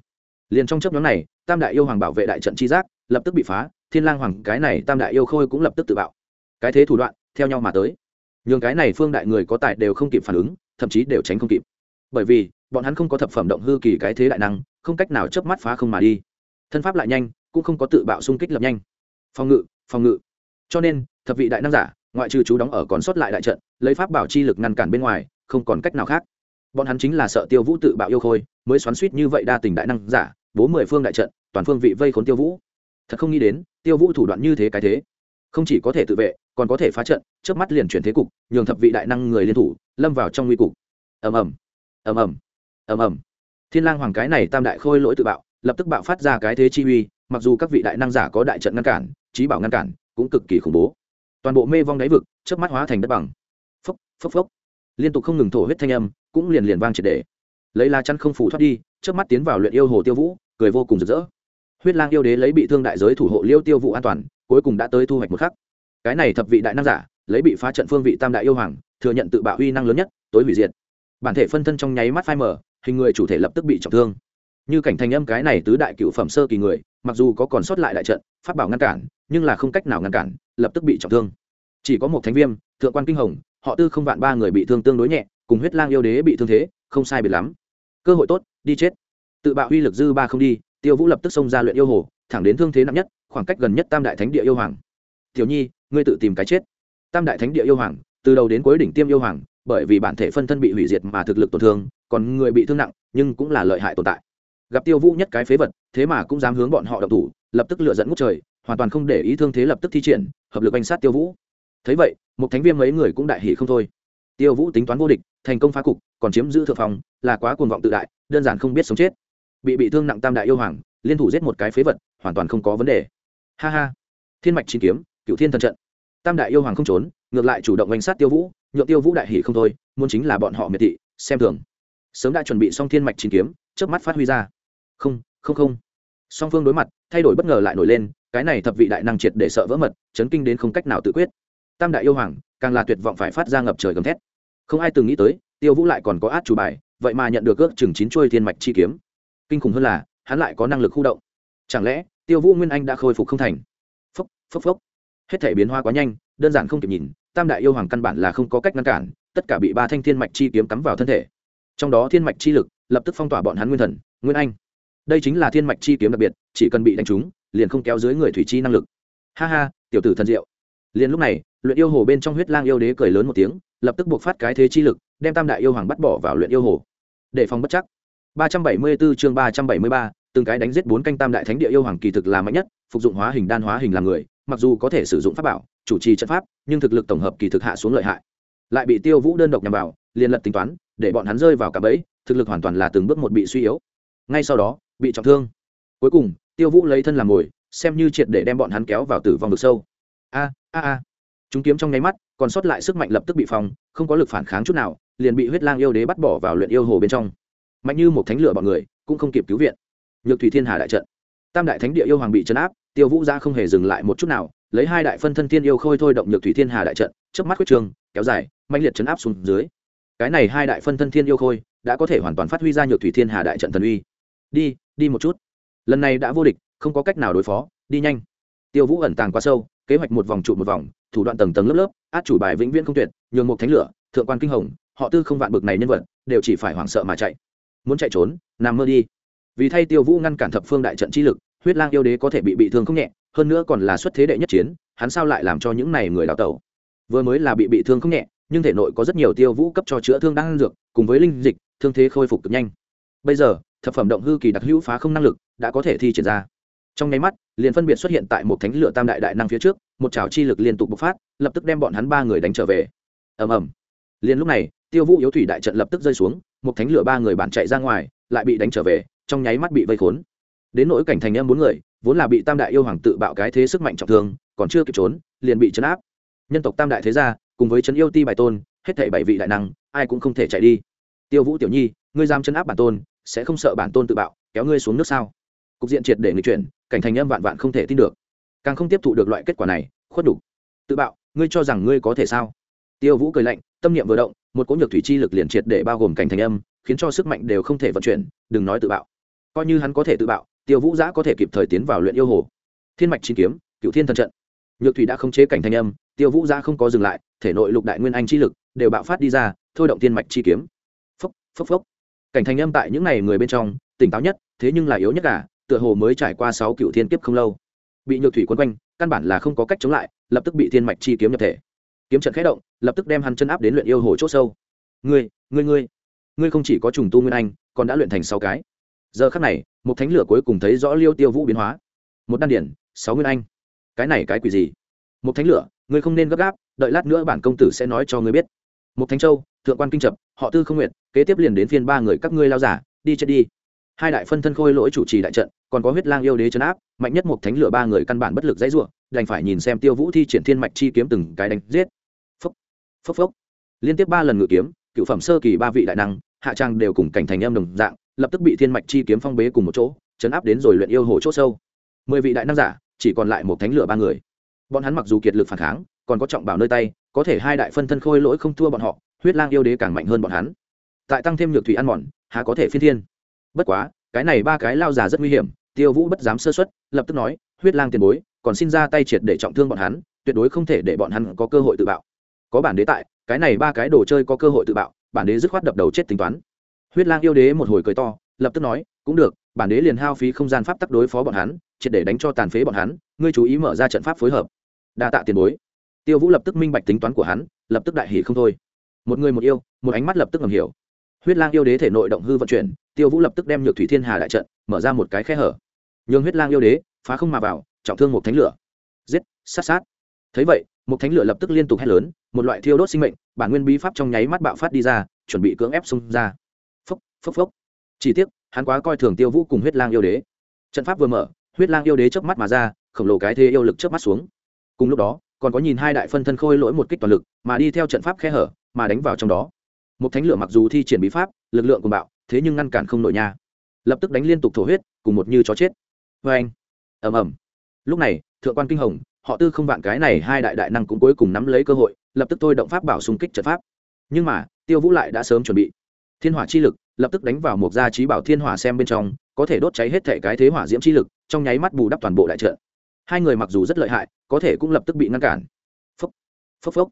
Liền trong chấp nhóm này, tam đại yêu hoàng bảo vệ đại trận chi giác, lập tức bị phá, thiên lang hoàng cái này tam đại yêu khôi cũng lập tức tự bạo. Cái thế thủ đoạn, theo nhau mà tới nhường cái này phương đại người có tài đều không kịp phản ứng, thậm chí đều tránh không kịp. Bởi vì, bọn hắn không có thập phẩm động hư kỳ cái thế đại năng, không cách nào chớp mắt phá không mà đi. Thân pháp lại nhanh, cũng không có tự bạo xung kích lập nhanh. Phòng ngự phòng ngự. Cho nên, thập vị đại năng giả, ngoại trừ chú đóng ở còn sót lại đại trận, lấy pháp bảo chi lực ngăn cản bên ngoài, không còn cách nào khác. Bọn hắn chính là sợ tiêu vũ tự bạo yêu khôi, mới xoắn suýt như vậy đa tình đại năng giả, bố mười phương đại trận, toàn phương vị vây khốn tiêu vũ. Thật không nghĩ đến, tiêu vũ thủ đoạn như thế cái thế không chỉ có thể tự vệ, còn có thể phá trận trước mắt liền chuyển thế cục, nhường thập vị đại năng người liên thủ, lâm vào trong nguy cục. Ầm ầm ầm ầm ầm ầm. Thiên lang hoàng cái này tam đại khôi lỗi tự bạo, lập tức bạo phát ra cái thế chi uy, mặc dù các vị đại năng giả có đại trận ngăn cản trí bảo ngăn cản, cũng cực kỳ khủng bố. Toàn bộ mê vong đáy vực trước mắt hóa thành đất bằng. Phốc phốc phốc. Liên tục không ngừng thổ huyết thanh âm, cũng liền liền vang triệt để. Lấy la chăn không phủ thoát đi trước mắt tiến vào luyện yêu hồ tiêu vũ, cười vô cùng rực rỡ. Huyết lang yêu đế lấy bị thương đại giới thủ hộ liêu tiêu vũ an toàn cuối cùng đã tới thu hoạch một khắc. Cái này thập vị đại năng giả, lấy bị phá trận phương vị tam đại yêu hoàng, thừa nhận tự bạo uy năng lớn nhất, tối hủy diệt. Bản thể phân thân trong nháy mắt phai mở hình người chủ thể lập tức bị trọng thương. Như cảnh thành âm cái này tứ đại cựu phẩm sơ kỳ người, mặc dù có còn sót lại đại trận phát bảo ngăn cản, nhưng là không cách nào ngăn cản, lập tức bị trọng thương. Chỉ có một thánh viêm, thượng quan kinh hồng, họ tư không vạn ba người bị thương tương đối nhẹ, cùng huyết lang yêu đế bị thương thế, không sai biệt lắm. Cơ hội tốt, đi chết. Tự bạo uy lực dư ba không đi, tiêu vũ lập tức xông ra luyện yêu hồ, thẳng đến thương thế nặng nhất khoảng cách gần nhất tam đại thánh địa yêu hoàng. Tiểu nhi, ngươi tự tìm cái chết. Tam đại thánh địa yêu hoàng, từ đầu đến cuối đỉnh tiêm yêu hoàng, bởi vì bản thể phân thân bị hủy diệt mà thực lực tổn thương, còn người bị thương nặng, nhưng cũng là lợi hại tồn tại. Gặp tiêu vũ nhất cái phế vật, thế mà cũng dám hướng bọn họ độc thủ, lập tức lựa dẫn ngút trời, hoàn toàn không để ý thương thế lập tức thi triển, hợp lực banh sát tiêu vũ. Thấy vậy, một thánh viêm mấy người cũng đại hỷ không thôi. Tiêu vũ tính toán vô địch, thành công phá cục, còn chiếm giữ thượng phòng là quá cuồng vọng tự đại, đơn giản không biết sống chết. Bị bị thương nặng tam đại yêu hoàng, liên thủ giết một cái phế vật, hoàn toàn không có vấn đề ha ha. Thiên mạch chín kiếm cựu thiên thần trận. Tam đại yêu hoàng không trốn, ngược lại chủ động oanh sát tiêu vũ, nhượng tiêu vũ đại hỷ không thôi, muốn chính là bọn họ miệt thị, xem thường. Sớm đã chuẩn bị xong thiên mạch chín kiếm trước mắt phát huy ra. Không không không. Song phương đối mặt, thay đổi bất ngờ lại nổi lên, cái này thập vị đại năng triệt để sợ vỡ mật, chấn kinh đến không cách nào tự quyết. Tam đại yêu hoàng, càng là tuyệt vọng phải phát ra ngập trời gầm thét. Không ai từng nghĩ tới, tiêu vũ lại còn có át chủ bài, vậy mà nhận được ước chừng chín chuôi thiên mạch chi kiếm. Kinh khủng hơn là, hắn lại có năng lực khu động. Chẳng lẽ tiêu vũ nguyên anh đã khôi phục không thành. Phốc phốc phốc. Hết thể biến hoa quá nhanh đơn giản không kịp nhìn tam đại yêu hoàng căn bản là không có cách ngăn cản tất cả bị ba thanh thiên mạch chi kiếm cắm vào thân thể. Trong đó thiên mạch chi lực lập tức phong tỏa bọn hắn nguyên thần nguyên anh. Đây chính là thiên mạch chi kiếm đặc biệt chỉ cần bị đánh trúng liền không kéo dưới người thủy chi năng lực. Ha ha tiểu tử thần diệu. Liền lúc này luyện yêu hồ bên trong huyết lang yêu đế cười lớn một tiếng lập tức buộc phát cái thế chi lực đem tam đại yêu hoàng bắt bỏ vào luyện yêu hồ. Để phòng bất chắc. 374 chương 373, từng cái đánh giết bốn canh tam đại thánh địa yêu hoàng kỳ thực là mạnh nhất, phục dụng hóa hình đan hóa hình làm người, mặc dù có thể sử dụng pháp bảo, chủ trì trận pháp, nhưng thực lực tổng hợp kỳ thực hạ xuống lợi hại. Lại bị tiêu vũ đơn độc nhằm vào, liền lật tính toán, để bọn hắn rơi vào cả bẫy, thực lực hoàn toàn là từng bước một bị suy yếu. Ngay sau đó, bị trọng thương. Cuối cùng, tiêu vũ lấy thân làm mồi xem như triệt để đem bọn hắn kéo vào tử vong vực sâu. A a a. Chúng kiếm trong nháy mắt, còn sót lại sức mạnh lập tức bị phòng, không có lực phản kháng chút nào, liền bị huyết lang yêu đế bắt bỏ vào luyện yêu hồ bên trong. Mạnh như một thánh lửa bọn người, cũng không kịp cứu viện nhược thủy thiên hà đại trận. Tam đại thánh địa yêu hoàng bị chấn áp, tiêu vũ ra không hề dừng lại một chút nào, lấy hai đại phân thân thiên yêu khôi thôi động nhược thủy thiên hà đại trận trước mắt quyết trường, kéo dài mạnh liệt chấn áp xuống dưới. Cái này hai đại phân thân thiên yêu khôi đã có thể hoàn toàn phát huy ra nhược thủy thiên hà đại trận thần uy. Đi đi một chút. Lần này đã vô địch, không có cách nào đối phó, đi nhanh. Tiêu vũ ẩn tàng quá sâu, kế hoạch một vòng trụ một vòng, thủ đoạn tầng tầng lớp lớp, át chủ bài vĩnh viễn không tuyệt, nhường một thánh lửa, thượng quan kinh hồng, họ tư không vạn bực này nhân vật, đều chỉ phải hoảng sợ mà chạy. Muốn chạy trốn, nằm mơ đi vì thay tiêu vũ ngăn cản thập phương đại trận chi lực, huyết lang yêu đế có thể bị bị thương không nhẹ, hơn nữa còn là xuất thế đệ nhất chiến, hắn sao lại làm cho những này người đào tẩu? Vừa mới là bị bị thương không nhẹ, nhưng thể nội có rất nhiều tiêu vũ cấp cho chữa thương đang ăn dược, cùng với linh dịch, thương thế khôi phục cực nhanh. Bây giờ, thập phẩm động hư kỳ đặc hữu phá không năng lực đã có thể thi triển ra. Trong nháy mắt, liền phân biệt xuất hiện tại một thánh lửa tam đại đại năng phía trước, một trào chi lực liên tục bộc phát, lập tức đem bọn hắn ba người đánh trở về. Ầm ầm. Liền lúc này, tiêu vũ yếu thủy đại trận lập tức rơi xuống, một thánh lửa ba người bản chạy ra ngoài, lại bị đánh trở về trong nháy mắt bị vây khốn. Đến nỗi cảnh thành em bốn người, vốn là bị tam đại yêu hoàng tự bạo cái thế sức mạnh trọng thương, còn chưa kịp trốn, liền bị chấn áp. Nhân tộc tam đại thế gia, cùng với trấn yêu ti bài tôn, hết thảy bảy vị đại năng, ai cũng không thể chạy đi. Tiêu vũ tiểu nhi, ngươi dám chấn áp bản tôn, sẽ không sợ bản tôn tự bạo, kéo ngươi xuống nước sao? Cục diện triệt để người chuyển, cảnh thành em vạn vạn không thể tin được. Càng không tiếp thụ được loại kết quả này, khuất đủ. Tự bạo, ngươi cho rằng ngươi có thể sao? Tiêu vũ cười lạnh, tâm niệm vừa động, một cỗ nhược thủy chi lực liền triệt để bao gồm cảnh thành âm khiến cho sức mạnh đều không thể vận chuyển, đừng nói tự bạo coi như hắn có thể tự bạo, tiêu vũ giã có thể kịp thời tiến vào luyện yêu hồ. Thiên mạch chi kiếm cựu thiên thần trận. Nhược thủy đã không chế cảnh thành âm, tiêu vũ giã không có dừng lại, thể nội lục đại nguyên anh chi lực đều bạo phát đi ra, thôi động thiên mạch chi kiếm. Phốc phốc phốc. Cảnh thành âm tại những ngày người bên trong, tỉnh táo nhất, thế nhưng là yếu nhất cả, tựa hồ mới trải qua sáu cựu thiên kiếp không lâu. Bị nhược thủy quấn quanh, căn bản là không có cách chống lại, lập tức bị thiên mạch chi kiếm nhập thể. Kiếm trận khẽ động, lập tức đem hắn chân áp đến luyện yêu hồ c h ỗ sâu. Ngươi ngươi ngươi. Ngươi không chỉ có trùng tu nguyên anh, còn đã luyện thành sáu cái giờ khắc này, một thánh lửa cuối cùng thấy rõ liêu tiêu vũ biến hóa. Một đan điển, sáu nguyên anh. Cái này cái quỷ gì? Một thánh lửa, ngươi không nên gấp gáp, đợi lát nữa bản công tử sẽ nói cho ngươi biết. Một thánh châu, thượng quan kinh trập họ tư không nguyện kế tiếp liền đến phiên ba người các ngươi lao giả, đi chết đi. Hai đại phân thân khôi lỗi chủ trì đại trận, còn có huyết lang yêu đế chấn áp, mạnh nhất một thánh lửa ba người căn bản bất lực dãy ruộng đành phải nhìn xem tiêu vũ thi triển thiên mạch chi kiếm từng cái đánh giết. Phốc phốc phốc. Liên tiếp ba lần ngự kiếm, cựu phẩm sơ kỳ ba vị đại năng, hạ trang đều cùng cảnh thành em đồng dạng lập tức bị thiên mạch chi kiếm phong bế cùng một chỗ, chấn áp đến rồi luyện yêu hồ c h ỗ sâu. Mười vị đại năng giả, chỉ còn lại một thánh lửa ba người. Bọn hắn mặc dù kiệt lực phản kháng, còn có trọng bảo nơi tay, có thể hai đại phân thân khôi lỗi không thua bọn họ, huyết lang yêu đế càng mạnh hơn bọn hắn. Tại tăng thêm nhược thủy ăn mòn, há có thể phiên thiên. Bất quá, cái này ba cái lao già rất nguy hiểm, tiêu vũ bất dám sơ xuất lập tức nói, huyết lang tiền bối, còn xin ra tay triệt để trọng thương bọn hắn, tuyệt đối không thể để bọn hắn có cơ hội tự bạo. Có bản đế tại, cái này ba cái đồ chơi có cơ hội tự bạo, bản đế dứt khoát đập đầu chết tính toán huyết lang yêu đế một hồi cười to, lập tức nói, cũng được, bản đế liền hao phí không gian pháp tắc đối phó bọn hắn, triệt để đánh cho tàn phế bọn hắn, ngươi chú ý mở ra trận pháp phối hợp. Đa tạ tiền bối. Tiêu vũ lập tức minh bạch tính toán của hắn, lập tức đại hỷ không thôi. Một người một yêu, một ánh mắt lập tức ngầm hiểu. Huyết lang yêu đế thể nội động hư vận chuyển, tiêu vũ lập tức đem nhược thủy thiên hà đại trận mở ra một cái khe hở. Nhường huyết lang yêu đế phá không mà vào, trọng thương một thánh lửa. Giết, sát sát. Thấy vậy, một thánh lửa lập tức liên tục hét lớn, một loại thiêu đốt sinh mệnh, bản nguyên bí pháp trong nháy mắt bạo phát đi ra, chuẩn bị cưỡng ép xung ra phốc phốc. Chỉ tiếc, hắn quá coi thường tiêu vũ cùng huyết lang yêu đế. Trận pháp vừa mở, huyết lang yêu đế chớp mắt mà ra, khổng lồ cái thế yêu lực chớp mắt xuống. Cùng lúc đó, còn có nhìn hai đại phân thân khôi lỗi một kích toàn lực, mà đi theo trận pháp khe hở, mà đánh vào trong đó. Một thánh lửa mặc dù thi triển bí pháp, lực lượng cùng bạo, thế nhưng ngăn cản không nổi nha. Lập tức đánh liên tục thổ huyết, cùng một như chó chết. Vê anh, ầm ầm. Lúc này, thượng quan kinh hồng, họ tư không vạn cái này hai đại đại năng cũng cuối cùng nắm lấy cơ hội, lập tức thôi động pháp bảo xung kích trận pháp. Nhưng mà, tiêu vũ lại đã sớm chuẩn bị. Thiên hỏa chi lực lập tức đánh vào một gia trí bảo thiên hỏa xem bên trong, có thể đốt cháy hết thể cái thế hỏa diễm chi lực, trong nháy mắt bù đắp toàn bộ đại trận. Hai người mặc dù rất lợi hại, có thể cũng lập tức bị ngăn cản. Phốc phốc phốc.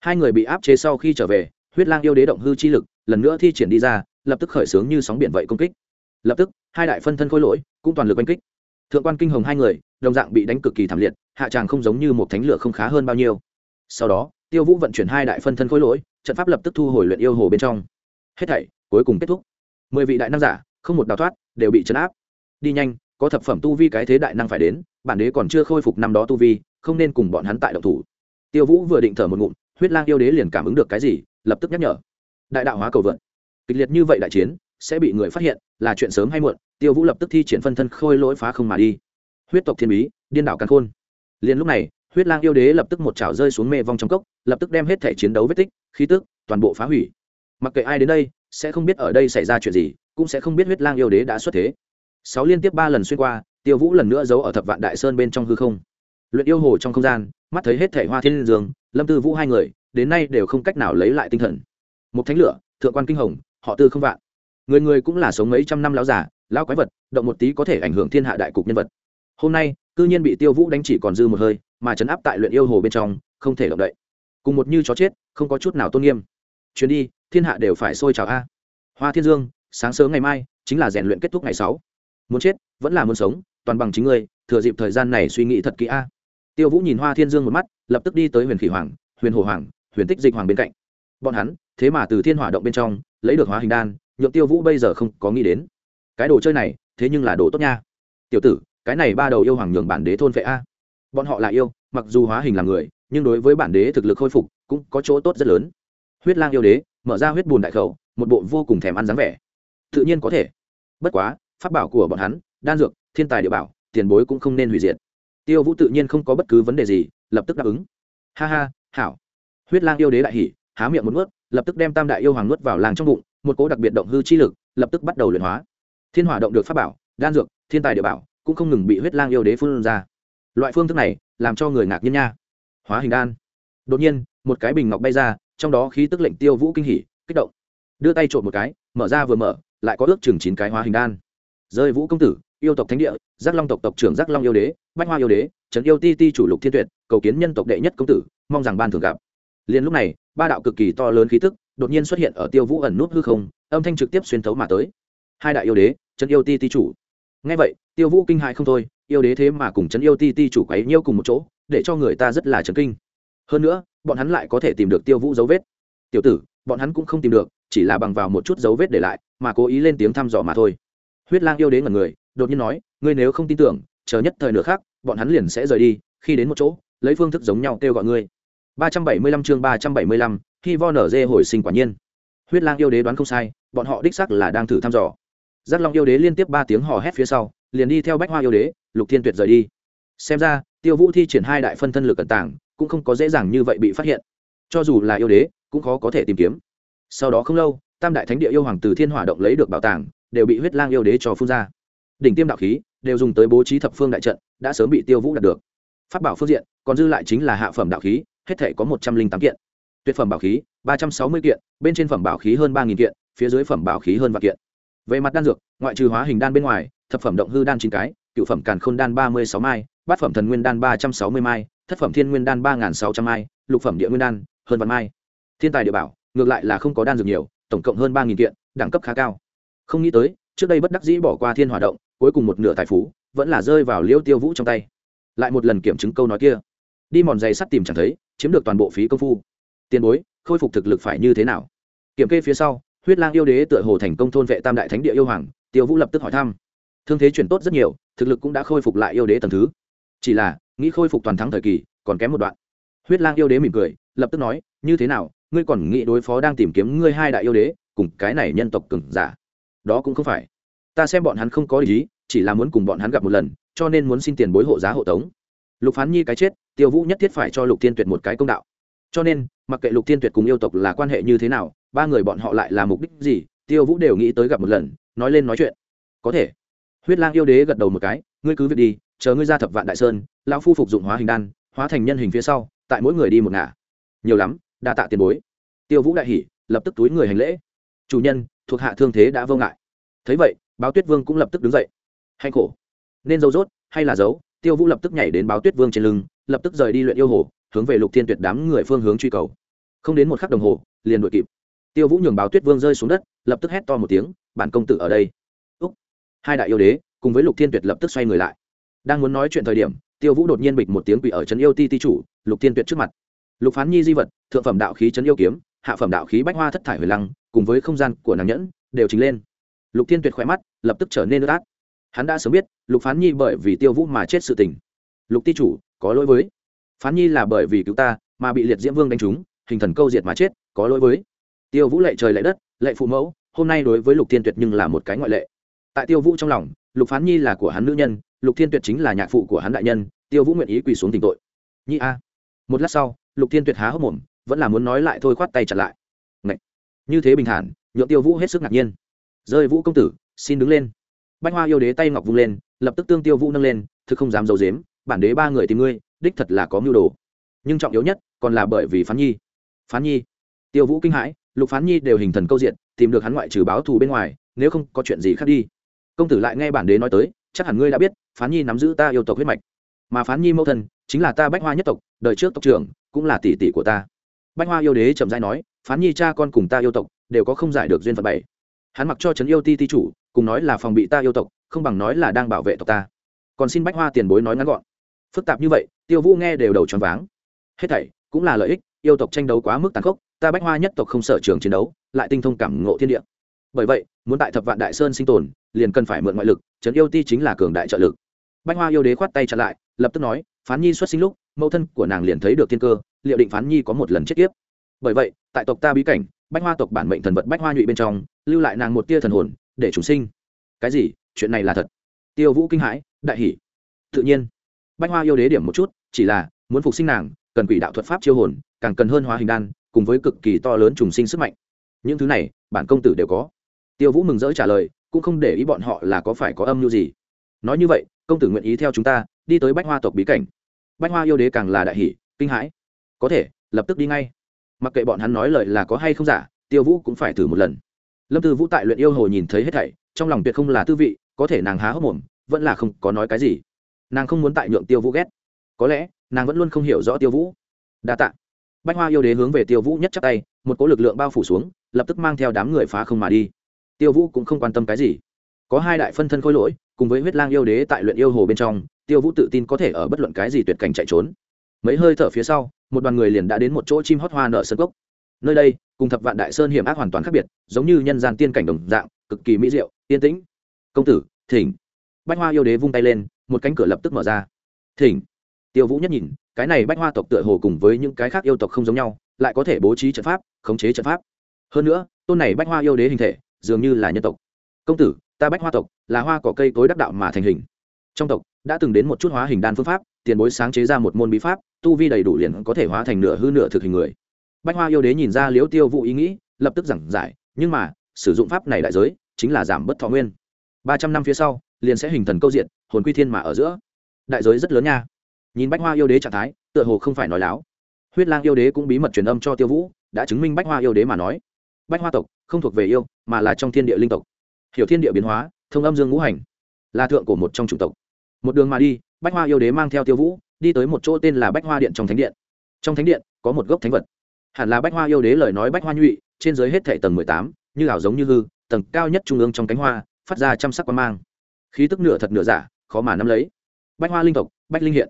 Hai người bị áp chế sau khi trở về, huyết lang yêu đế động hư chi lực, lần nữa thi triển đi ra, lập tức khởi xướng như sóng biển vậy công kích. Lập tức, hai đại phân thân khôi lỗi, cũng toàn lực oanh kích. Thượng quan kinh hồng hai người, đồng dạng bị đánh cực kỳ thảm liệt, hạ tràng không giống như một thánh lửa không khá hơn bao nhiêu. Sau đó, tiêu vũ vận chuyển hai đại phân thân khôi lỗi, trận pháp lập tức thu hồi luyện yêu hồ bên trong. Hết thảy, cuối cùng kết thúc mười vị đại năng giả, không một đào thoát, đều bị chấn áp. Đi nhanh, có thập phẩm tu vi cái thế đại năng phải đến, bản đế còn chưa khôi phục năm đó tu vi, không nên cùng bọn hắn tại động thủ. Tiêu vũ vừa định thở một ngụm, huyết lang yêu đế liền cảm ứng được cái gì, lập tức nhắc nhở. Đại đạo hóa cầu vượn. Kịch liệt như vậy đại chiến, sẽ bị người phát hiện, là chuyện sớm hay muộn, tiêu vũ lập tức thi triển phân thân khôi lỗi phá không mà đi. Huyết tộc thiên bí, điên đảo căn khôn. Liền lúc này, huyết lang yêu đế lập tức một chảo rơi xuống mê vong trong cốc, lập tức đem hết thể chiến đấu vết tích, khí tức, toàn bộ phá hủy. Mặc kệ ai đến đây sẽ không biết ở đây xảy ra chuyện gì, cũng sẽ không biết huyết lang yêu đế đã xuất thế. Sáu liên tiếp ba lần xuyên qua, tiêu vũ lần nữa giấu ở thập vạn đại sơn bên trong hư không. Luyện yêu hồ trong không gian, mắt thấy hết thể hoa thiên dương, lâm tư vũ hai người, đến nay đều không cách nào lấy lại tinh thần. Một thánh lửa, thượng quan kinh hồng, họ tư không vạn. Người người cũng là sống mấy trăm năm lão giả lão quái vật, động một tí có thể ảnh hưởng thiên hạ đại cục nhân vật. Hôm nay, cư nhiên bị tiêu vũ đánh chỉ còn dư một hơi, mà chấn áp tại luyện yêu hồ bên trong, không thể động đậy. Cùng một như chó chết, không có chút nào tôn nghiêm. Chuyến đi thiên hạ đều phải sôi trào a. Hoa thiên dương, sáng sớm ngày mai, chính là rèn luyện kết thúc ngày sáu. Muốn chết, vẫn là muốn sống, toàn bằng chính ngươi, thừa dịp thời gian này suy nghĩ thật kỹ a. Tiêu vũ nhìn hoa thiên dương một mắt, lập tức đi tới huyền khỉ hoàng, huyền hồ hoàng, huyền tích dịch hoàng bên cạnh. Bọn hắn, thế mà từ thiên hỏa động bên trong, lấy được hóa hình đan, nhượng tiêu vũ bây giờ không có nghĩ đến. Cái đồ chơi này, thế nhưng là đồ tốt nha. Tiểu tử, cái này ba đầu yêu hoàng nhường bản đế thôn vệ a. Bọn họ là yêu, mặc dù hóa hình là người, nhưng đối với bản đế thực lực khôi phục, cũng có chỗ tốt rất lớn. Huyết lang yêu đế mở ra huyết bùn đại khẩu, một bộ vô cùng thèm ăn dáng vẻ. Tự nhiên có thể. Bất quá, pháp bảo của bọn hắn, đan dược, thiên tài địa bảo, tiền bối cũng không nên hủy diệt. Tiêu vũ tự nhiên không có bất cứ vấn đề gì, lập tức đáp ứng. Ha ha, hảo. Huyết lang yêu đế đại hỉ, há miệng một nuốt, lập tức đem tam đại yêu hoàng nuốt vào làng trong bụng, một cố đặc biệt động hư chi lực, lập tức bắt đầu luyện hóa. Thiên hỏa động được pháp bảo, đan dược, thiên tài địa bảo, cũng không ngừng bị huyết lang yêu đế phun ra. Loại phương thức này, làm cho người ngạc nhiên nha. Hóa hình đan. Đột nhiên, một cái bình ngọc bay ra trong đó khí tức lệnh tiêu vũ kinh hỉ, kích động. Đưa tay trộn một cái, mở ra vừa mở, lại có ước chừng chín cái hóa hình đan. Rơi vũ công tử, yêu tộc thánh địa, giác long tộc tộc trưởng giác long yêu đế, bách hoa yêu đế, trấn yêu ti ti chủ lục thiên tuyệt, cầu kiến nhân tộc đệ nhất công tử, mong rằng ban thường gặp. Liền lúc này, ba đạo cực kỳ to lớn khí tức đột nhiên xuất hiện ở tiêu vũ ẩn nút hư không, âm thanh trực tiếp xuyên thấu mà tới. Hai đại yêu đế, trấn yêu ti ti chủ. Ngay vậy, tiêu vũ kinh hại không thôi, yêu đế thế mà cùng trấn yêu ti ti chủ quấy nhiêu cùng một chỗ, để cho người ta rất là trấn kinh hơn nữa, bọn hắn lại có thể tìm được tiêu vũ dấu vết. Tiểu tử, bọn hắn cũng không tìm được, chỉ là bằng vào một chút dấu vết để lại, mà cố ý lên tiếng thăm dò mà thôi. Huyết lang yêu đế ngần người, đột nhiên nói, ngươi nếu không tin tưởng, chờ nhất thời nửa khác bọn hắn liền sẽ rời đi, khi đến một chỗ, lấy phương thức giống nhau kêu gọi ngươi. ba trăm bảy mươi lăm chương ba trăm bảy mươi lăm khi vo nở dê hồi sinh quả nhiên. Huyết lang yêu đế đoán không sai, bọn họ đích sắc là đang thử thăm dò. Giác long yêu đế liên tiếp ba tiếng hò hét phía sau, liền đi theo bách hoa yêu đế, lục thiên tuyệt rời đi. Xem ra, tiêu vũ thi triển hai đại phân thân lực cẩn tảng cũng không có dễ dàng như vậy bị phát hiện. Cho dù là yêu đế, cũng khó có thể tìm kiếm. Sau đó không lâu, tam đại thánh địa yêu hoàng từ thiên hỏa động lấy được bảo tàng, đều bị huyết lang yêu đế cho phun ra. Đỉnh tiêm đạo khí đều dùng tới bố trí thập phương đại trận, đã sớm bị tiêu vũ đạt được. Phát bảo phương diện, còn dư lại chính là hạ phẩm đạo khí, hết thể có một trăm linh tám kiện. Tuyệt phẩm bảo khí, ba trăm sáu mươi kiện, bên trên phẩm bảo khí hơn ba kiện, phía dưới phẩm bảo khí hơn vạn kiện. Về mặt đan dược, ngoại trừ hóa hình đan bên ngoài, thập phẩm động hư đan chín cái, cựu phẩm càn khôn đan ba mươi sáu mai, bát phẩm thần nguyên đan ba trăm sáu mươi mai thất phẩm thiên nguyên đan ba sáu trăm mai lục phẩm địa nguyên đan, hơn vạn mai. Thiên tài địa bảo, ngược lại là không có đan dược nhiều, tổng cộng hơn ba kiện, đẳng cấp khá cao. Không nghĩ tới, trước đây bất đắc dĩ bỏ qua thiên hòa động, cuối cùng một nửa tài phú, vẫn là rơi vào liêu tiêu vũ trong tay. Lại một lần kiểm chứng câu nói kia. Đi mòn giày sắt tìm chẳng thấy, chiếm được toàn bộ phí công phu. Tiền bối, khôi phục thực lực phải như thế nào? Kiểm kê phía sau, huyết lang yêu đế tựa hồ thành công thôn vệ tam đại thánh địa yêu hoàng, tiêu vũ lập tức hỏi thăm. Thương thế chuyển tốt rất nhiều, thực lực cũng đã khôi phục lại yêu đế tầng thứ. Chỉ là nghĩ khôi phục toàn thắng thời kỳ, còn kém một đoạn. Huyết lang yêu đế mỉm cười, lập tức nói, như thế nào, ngươi còn nghĩ đối phó đang tìm kiếm ngươi hai đại yêu đế, cùng cái này nhân tộc cừng giả? Đó cũng không phải. Ta xem bọn hắn không có ý, chỉ là muốn cùng bọn hắn gặp một lần, cho nên muốn xin tiền bối hộ giá hộ tống. Lục phán nhi cái chết, tiêu vũ nhất thiết phải cho lục tiên tuyệt một cái công đạo. Cho nên, mặc kệ lục tiên tuyệt cùng yêu tộc là quan hệ như thế nào, ba người bọn họ lại là mục đích gì, tiêu vũ đều nghĩ tới gặp một lần, nói lên nói chuyện. Có thể. Huyết lang yêu đế gật đầu một cái, ngươi cứ việc đi chờ ngươi ra thập vạn đại sơn, lão phu phục dụng hóa hình đan, hóa thành nhân hình phía sau, tại mỗi người đi một ngả. Nhiều lắm, đa tạ tiền bối. Tiêu vũ đại hỉ, lập tức túi người hành lễ. Chủ nhân, thuộc hạ thương thế đã vô ngại. Thấy vậy, báo tuyết vương cũng lập tức đứng dậy. Hạnh khổ. Nên dấu dốt hay là dấu tiêu vũ lập tức nhảy đến báo tuyết vương trên lưng, lập tức rời đi luyện yêu hồ, hướng về lục thiên tuyệt đám người phương hướng truy cầu. Không đến một khắc đồng hồ, liền đuổi kịp. Tiêu vũ nhường báo tuyết vương rơi xuống đất, lập tức hét to một tiếng, bản công tử ở đây. Úc. Hai đại yêu đế, cùng với lục thiên tuyệt lập tức xoay người lại đang muốn nói chuyện thời điểm, tiêu vũ đột nhiên bịch một tiếng quỷ ở trấn yêu ti ti chủ, lục thiên tuyệt trước mặt. Lục phán nhi di vật, thượng phẩm đạo khí trấn yêu kiếm, hạ phẩm đạo khí bách hoa thất thải hồi lăng, cùng với không gian của nàng nhẫn, đều chính lên. Lục thiên tuyệt khỏe mắt, lập tức trở nên nước át. Hắn đã sớm biết, lục phán nhi bởi vì tiêu vũ mà chết sự tình. Lục ti chủ, có lỗi với. Phán nhi là bởi vì cứu ta, mà bị liệt diễm vương đánh trúng, hình thần câu diệt mà chết, có lỗi với. Tiêu vũ lệ trời lệ đất lệ phụ mẫu, hôm nay đối với lục thiên tuyệt nhưng là một cái ngoại lệ tại tiêu vũ trong lòng, lục phán nhi là của hắn nữ nhân, lục thiên tuyệt chính là nhạc phụ của hắn đại nhân, tiêu vũ nguyện ý quỳ xuống tình tội. Nhi a. Một lát sau, lục thiên tuyệt há hốc mồm, vẫn là muốn nói lại thôi khoát tay chặt lại. Ngậy! như thế bình thản, nhượng tiêu vũ hết sức ngạc nhiên. Rơi vũ công tử, xin đứng lên. Bách hoa yêu đế tay ngọc vung lên, lập tức tương tiêu vũ nâng lên, thực không dám d i ấ u dếm bản đế ba người tìm ngươi, đích thật là có mưu đồ. Nhưng trọng yếu nhất, còn là bởi vì phán nhi. Phán nhi. Tiêu vũ kinh hãi, lục phán nhi đều hình thần câu diện, tìm được hắn ngoại trừ báo thù bên ngoài, nếu không có chuyện gì khác đi công tử lại nghe bản đế nói tới, chắc hẳn ngươi đã biết, phán nhi nắm giữ ta yêu tộc huyết mạch. Mà phán nhi mẫu thân, chính là ta bách hoa nhất tộc, đời trước tộc trưởng, cũng là tỷ tỷ của ta. Bách hoa yêu đế chậm dãi nói, phán nhi cha con cùng ta yêu tộc, đều có không giải được duyên phận bảy. Hắn mặc cho trấn yêu ti ti chủ, cùng nói là phòng bị ta yêu tộc, không bằng nói là đang bảo vệ tộc ta. Còn xin bách hoa tiền bối nói ngắn gọn. Phức tạp như vậy, tiêu vũ nghe đều đầu tròn váng. Hết thảy, cũng là lợi ích, yêu tộc tranh đấu quá mức tàn khốc, ta bách hoa nhất tộc không sợ trường chiến đấu, lại tinh thông cảm ngộ thiên địa. Bởi vậy, muốn tại thập vạn đại sơn sinh tồn liền cần phải mượn ngoại lực, trấn yêu ti chính là cường đại trợ lực. Bách hoa yêu đế khoát tay chặn lại, lập tức nói, phán nhi xuất sinh lúc, mẫu thân của nàng liền thấy được thiên cơ, liệu định phán nhi có một lần chết tiếp bởi vậy, tại tộc ta bí cảnh, bách hoa tộc bản mệnh thần vật bách hoa nhụy bên trong, lưu lại nàng một tia thần hồn, để chúng sinh. Cái gì? Chuyện này là thật? Tiêu vũ kinh hãi, đại hỷ tự nhiên. Bách hoa yêu đế điểm một chút, chỉ là, muốn phục sinh nàng, cần quỷ đạo thuật pháp chiêu hồn, càng cần hơn hóa hình đan, cùng với cực kỳ to lớn trùng sinh sức mạnh. Những thứ này, bản công tử đều có. Tiêu vũ mừng rỡ trả lời cũng không để ý bọn họ là có phải có âm mưu gì. Nói như vậy, công tử nguyện ý theo chúng ta đi tới bách hoa tộc bí cảnh. Bách hoa yêu đế càng là đại hỷ kinh hãi. Có thể, lập tức đi ngay. Mặc kệ bọn hắn nói lời là có hay không giả, tiêu vũ cũng phải thử một lần. Lâm tư vũ tại luyện yêu hồ nhìn thấy hết thảy, trong lòng tuyệt không là tư vị, có thể nàng há hốc mồm, vẫn là không có nói cái gì. Nàng không muốn tại nhượng tiêu vũ ghét. Có lẽ, nàng vẫn luôn không hiểu rõ tiêu vũ. Đa t ạ bách hoa yêu đế hướng về tiêu vũ nhất chắc tay, một cỗ lực lượng bao phủ xuống, lập tức mang theo đám người phá không mà đi tiêu vũ cũng không quan tâm cái gì. Có hai đại phân thân khôi lỗi, cùng với huyết lang yêu đế tại luyện yêu hồ bên trong, tiêu vũ tự tin có thể ở bất luận cái gì tuyệt cảnh chạy trốn. Mấy hơi thở phía sau, một đoàn người liền đã đến một chỗ chim hót hoa nợ sân cốc. Nơi đây, cùng thập vạn đại sơn hiểm ác hoàn toàn khác biệt, giống như nhân gian tiên cảnh đồng dạng, cực kỳ mỹ diệu, yên tĩnh. Công tử, thỉnh. Bách hoa yêu đế vung tay lên, một cánh cửa lập tức mở ra. Thỉnh. Tiêu vũ nhất nhìn, cái này bách hoa tộc tựa hồ cùng với những cái khác yêu tộc không giống nhau, lại có thể bố trí trận pháp, khống chế trận pháp. Hơn nữa, tôn này bách hoa yêu đế hình thể dường như là nhân tộc. Công tử, ta bách hoa tộc, là hoa cỏ cây cối đắc đạo mà thành hình. Trong tộc, đã từng đến một chút hóa hình đan phương pháp, tiền bối sáng chế ra một môn bí pháp, tu vi đầy đủ liền có thể hóa thành nửa hư nửa thực hình người. Bách hoa yêu đế nhìn ra liễu tiêu vũ ý nghĩ, lập tức giảng giải, nhưng mà, sử dụng pháp này đại giới, chính là giảm bất thọ nguyên. Ba trăm năm phía sau, liền sẽ hình thần câu diện, hồn quy thiên mà ở giữa. Đại giới rất lớn nha. Nhìn bách hoa yêu đế trạng thái, tựa hồ không phải nói láo. Huyết lang yêu đế cũng bí mật truyền âm cho tiêu vũ, đã chứng minh bách hoa yêu đế mà nói bách hoa tộc không thuộc về yêu, mà là trong thiên địa linh tộc. Hiểu thiên địa biến hóa, thông âm dương ngũ hành, là thượng của một trong chủng tộc. Một đường mà đi, bách hoa yêu đế mang theo tiêu vũ, đi tới một chỗ tên là bách hoa điện trong thánh điện. Trong thánh điện, có một gốc thánh vật. Hẳn là bách hoa yêu đế lời nói bách hoa nhụy, trên dưới hết thể tầng mười tám, như ảo giống như hư, tầng cao nhất trung ương trong cánh hoa, phát ra chăm sắc quan mang. Khí tức nửa thật nửa giả, khó mà nắm lấy. Bách hoa linh tộc, bách linh hiện.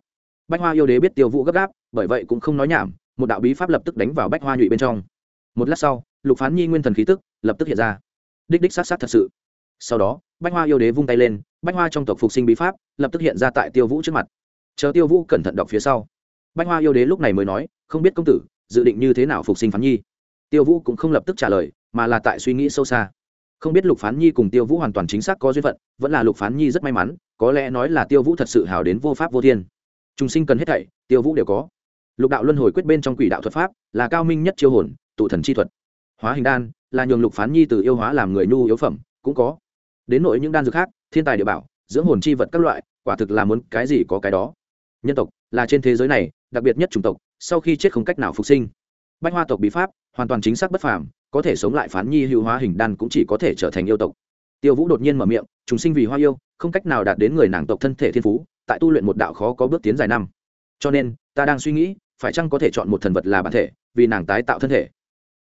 Bách hoa yêu đế biết tiêu vũ gấp gáp, bởi vậy cũng không nói nhảm, một đạo bí pháp lập tức đánh vào bách hoa nhụy bên trong một lát sau, lục phán nhi nguyên thần khí tức lập tức hiện ra. Đích đích sát sát thật sự. Sau đó, bách hoa yêu đế vung tay lên, bách hoa trong tộc phục sinh bí pháp lập tức hiện ra tại tiêu vũ trước mặt. Chờ tiêu vũ cẩn thận đọc phía sau. Bách hoa yêu đế lúc này mới nói, không biết công tử, dự định như thế nào phục sinh phán nhi? Tiêu vũ cũng không lập tức trả lời, mà là tại suy nghĩ sâu xa. Không biết lục phán nhi cùng tiêu vũ hoàn toàn chính xác có duyên phận, vẫn là lục phán nhi rất may mắn, có lẽ nói là tiêu vũ thật sự hào đến vô pháp vô thiên. Chúng sinh cần hết thảy, tiêu vũ đều có. Lục đạo luân hồi quyết bên trong quỷ đạo thuật pháp, là cao minh nhất chiêu hồn tụ thần chi thuật. Hóa hình đan, là nhường lục phán nhi từ yêu hóa làm người nhu yếu phẩm, cũng có. Đến nội những đan dược khác, thiên tài địa bảo, dưỡng hồn chi vật các loại, quả thực là muốn cái gì có cái đó. Nhân tộc, là trên thế giới này, đặc biệt nhất chủng tộc, sau khi chết không cách nào phục sinh. Bách hoa tộc bí pháp, hoàn toàn chính xác bất phàm, có thể sống lại phán nhi hữu hóa hình đan cũng chỉ có thể trở thành yêu tộc. Tiêu vũ đột nhiên mở miệng chúng sinh vì hoa yêu, không cách nào đạt đến người nàng tộc thân thể thiên phú, tại tu luyện một đạo khó có bước tiến dài năm. Cho nên, ta đang suy nghĩ, phải chăng có thể chọn một thần vật là bản thể, vì nàng tái tạo thân thể?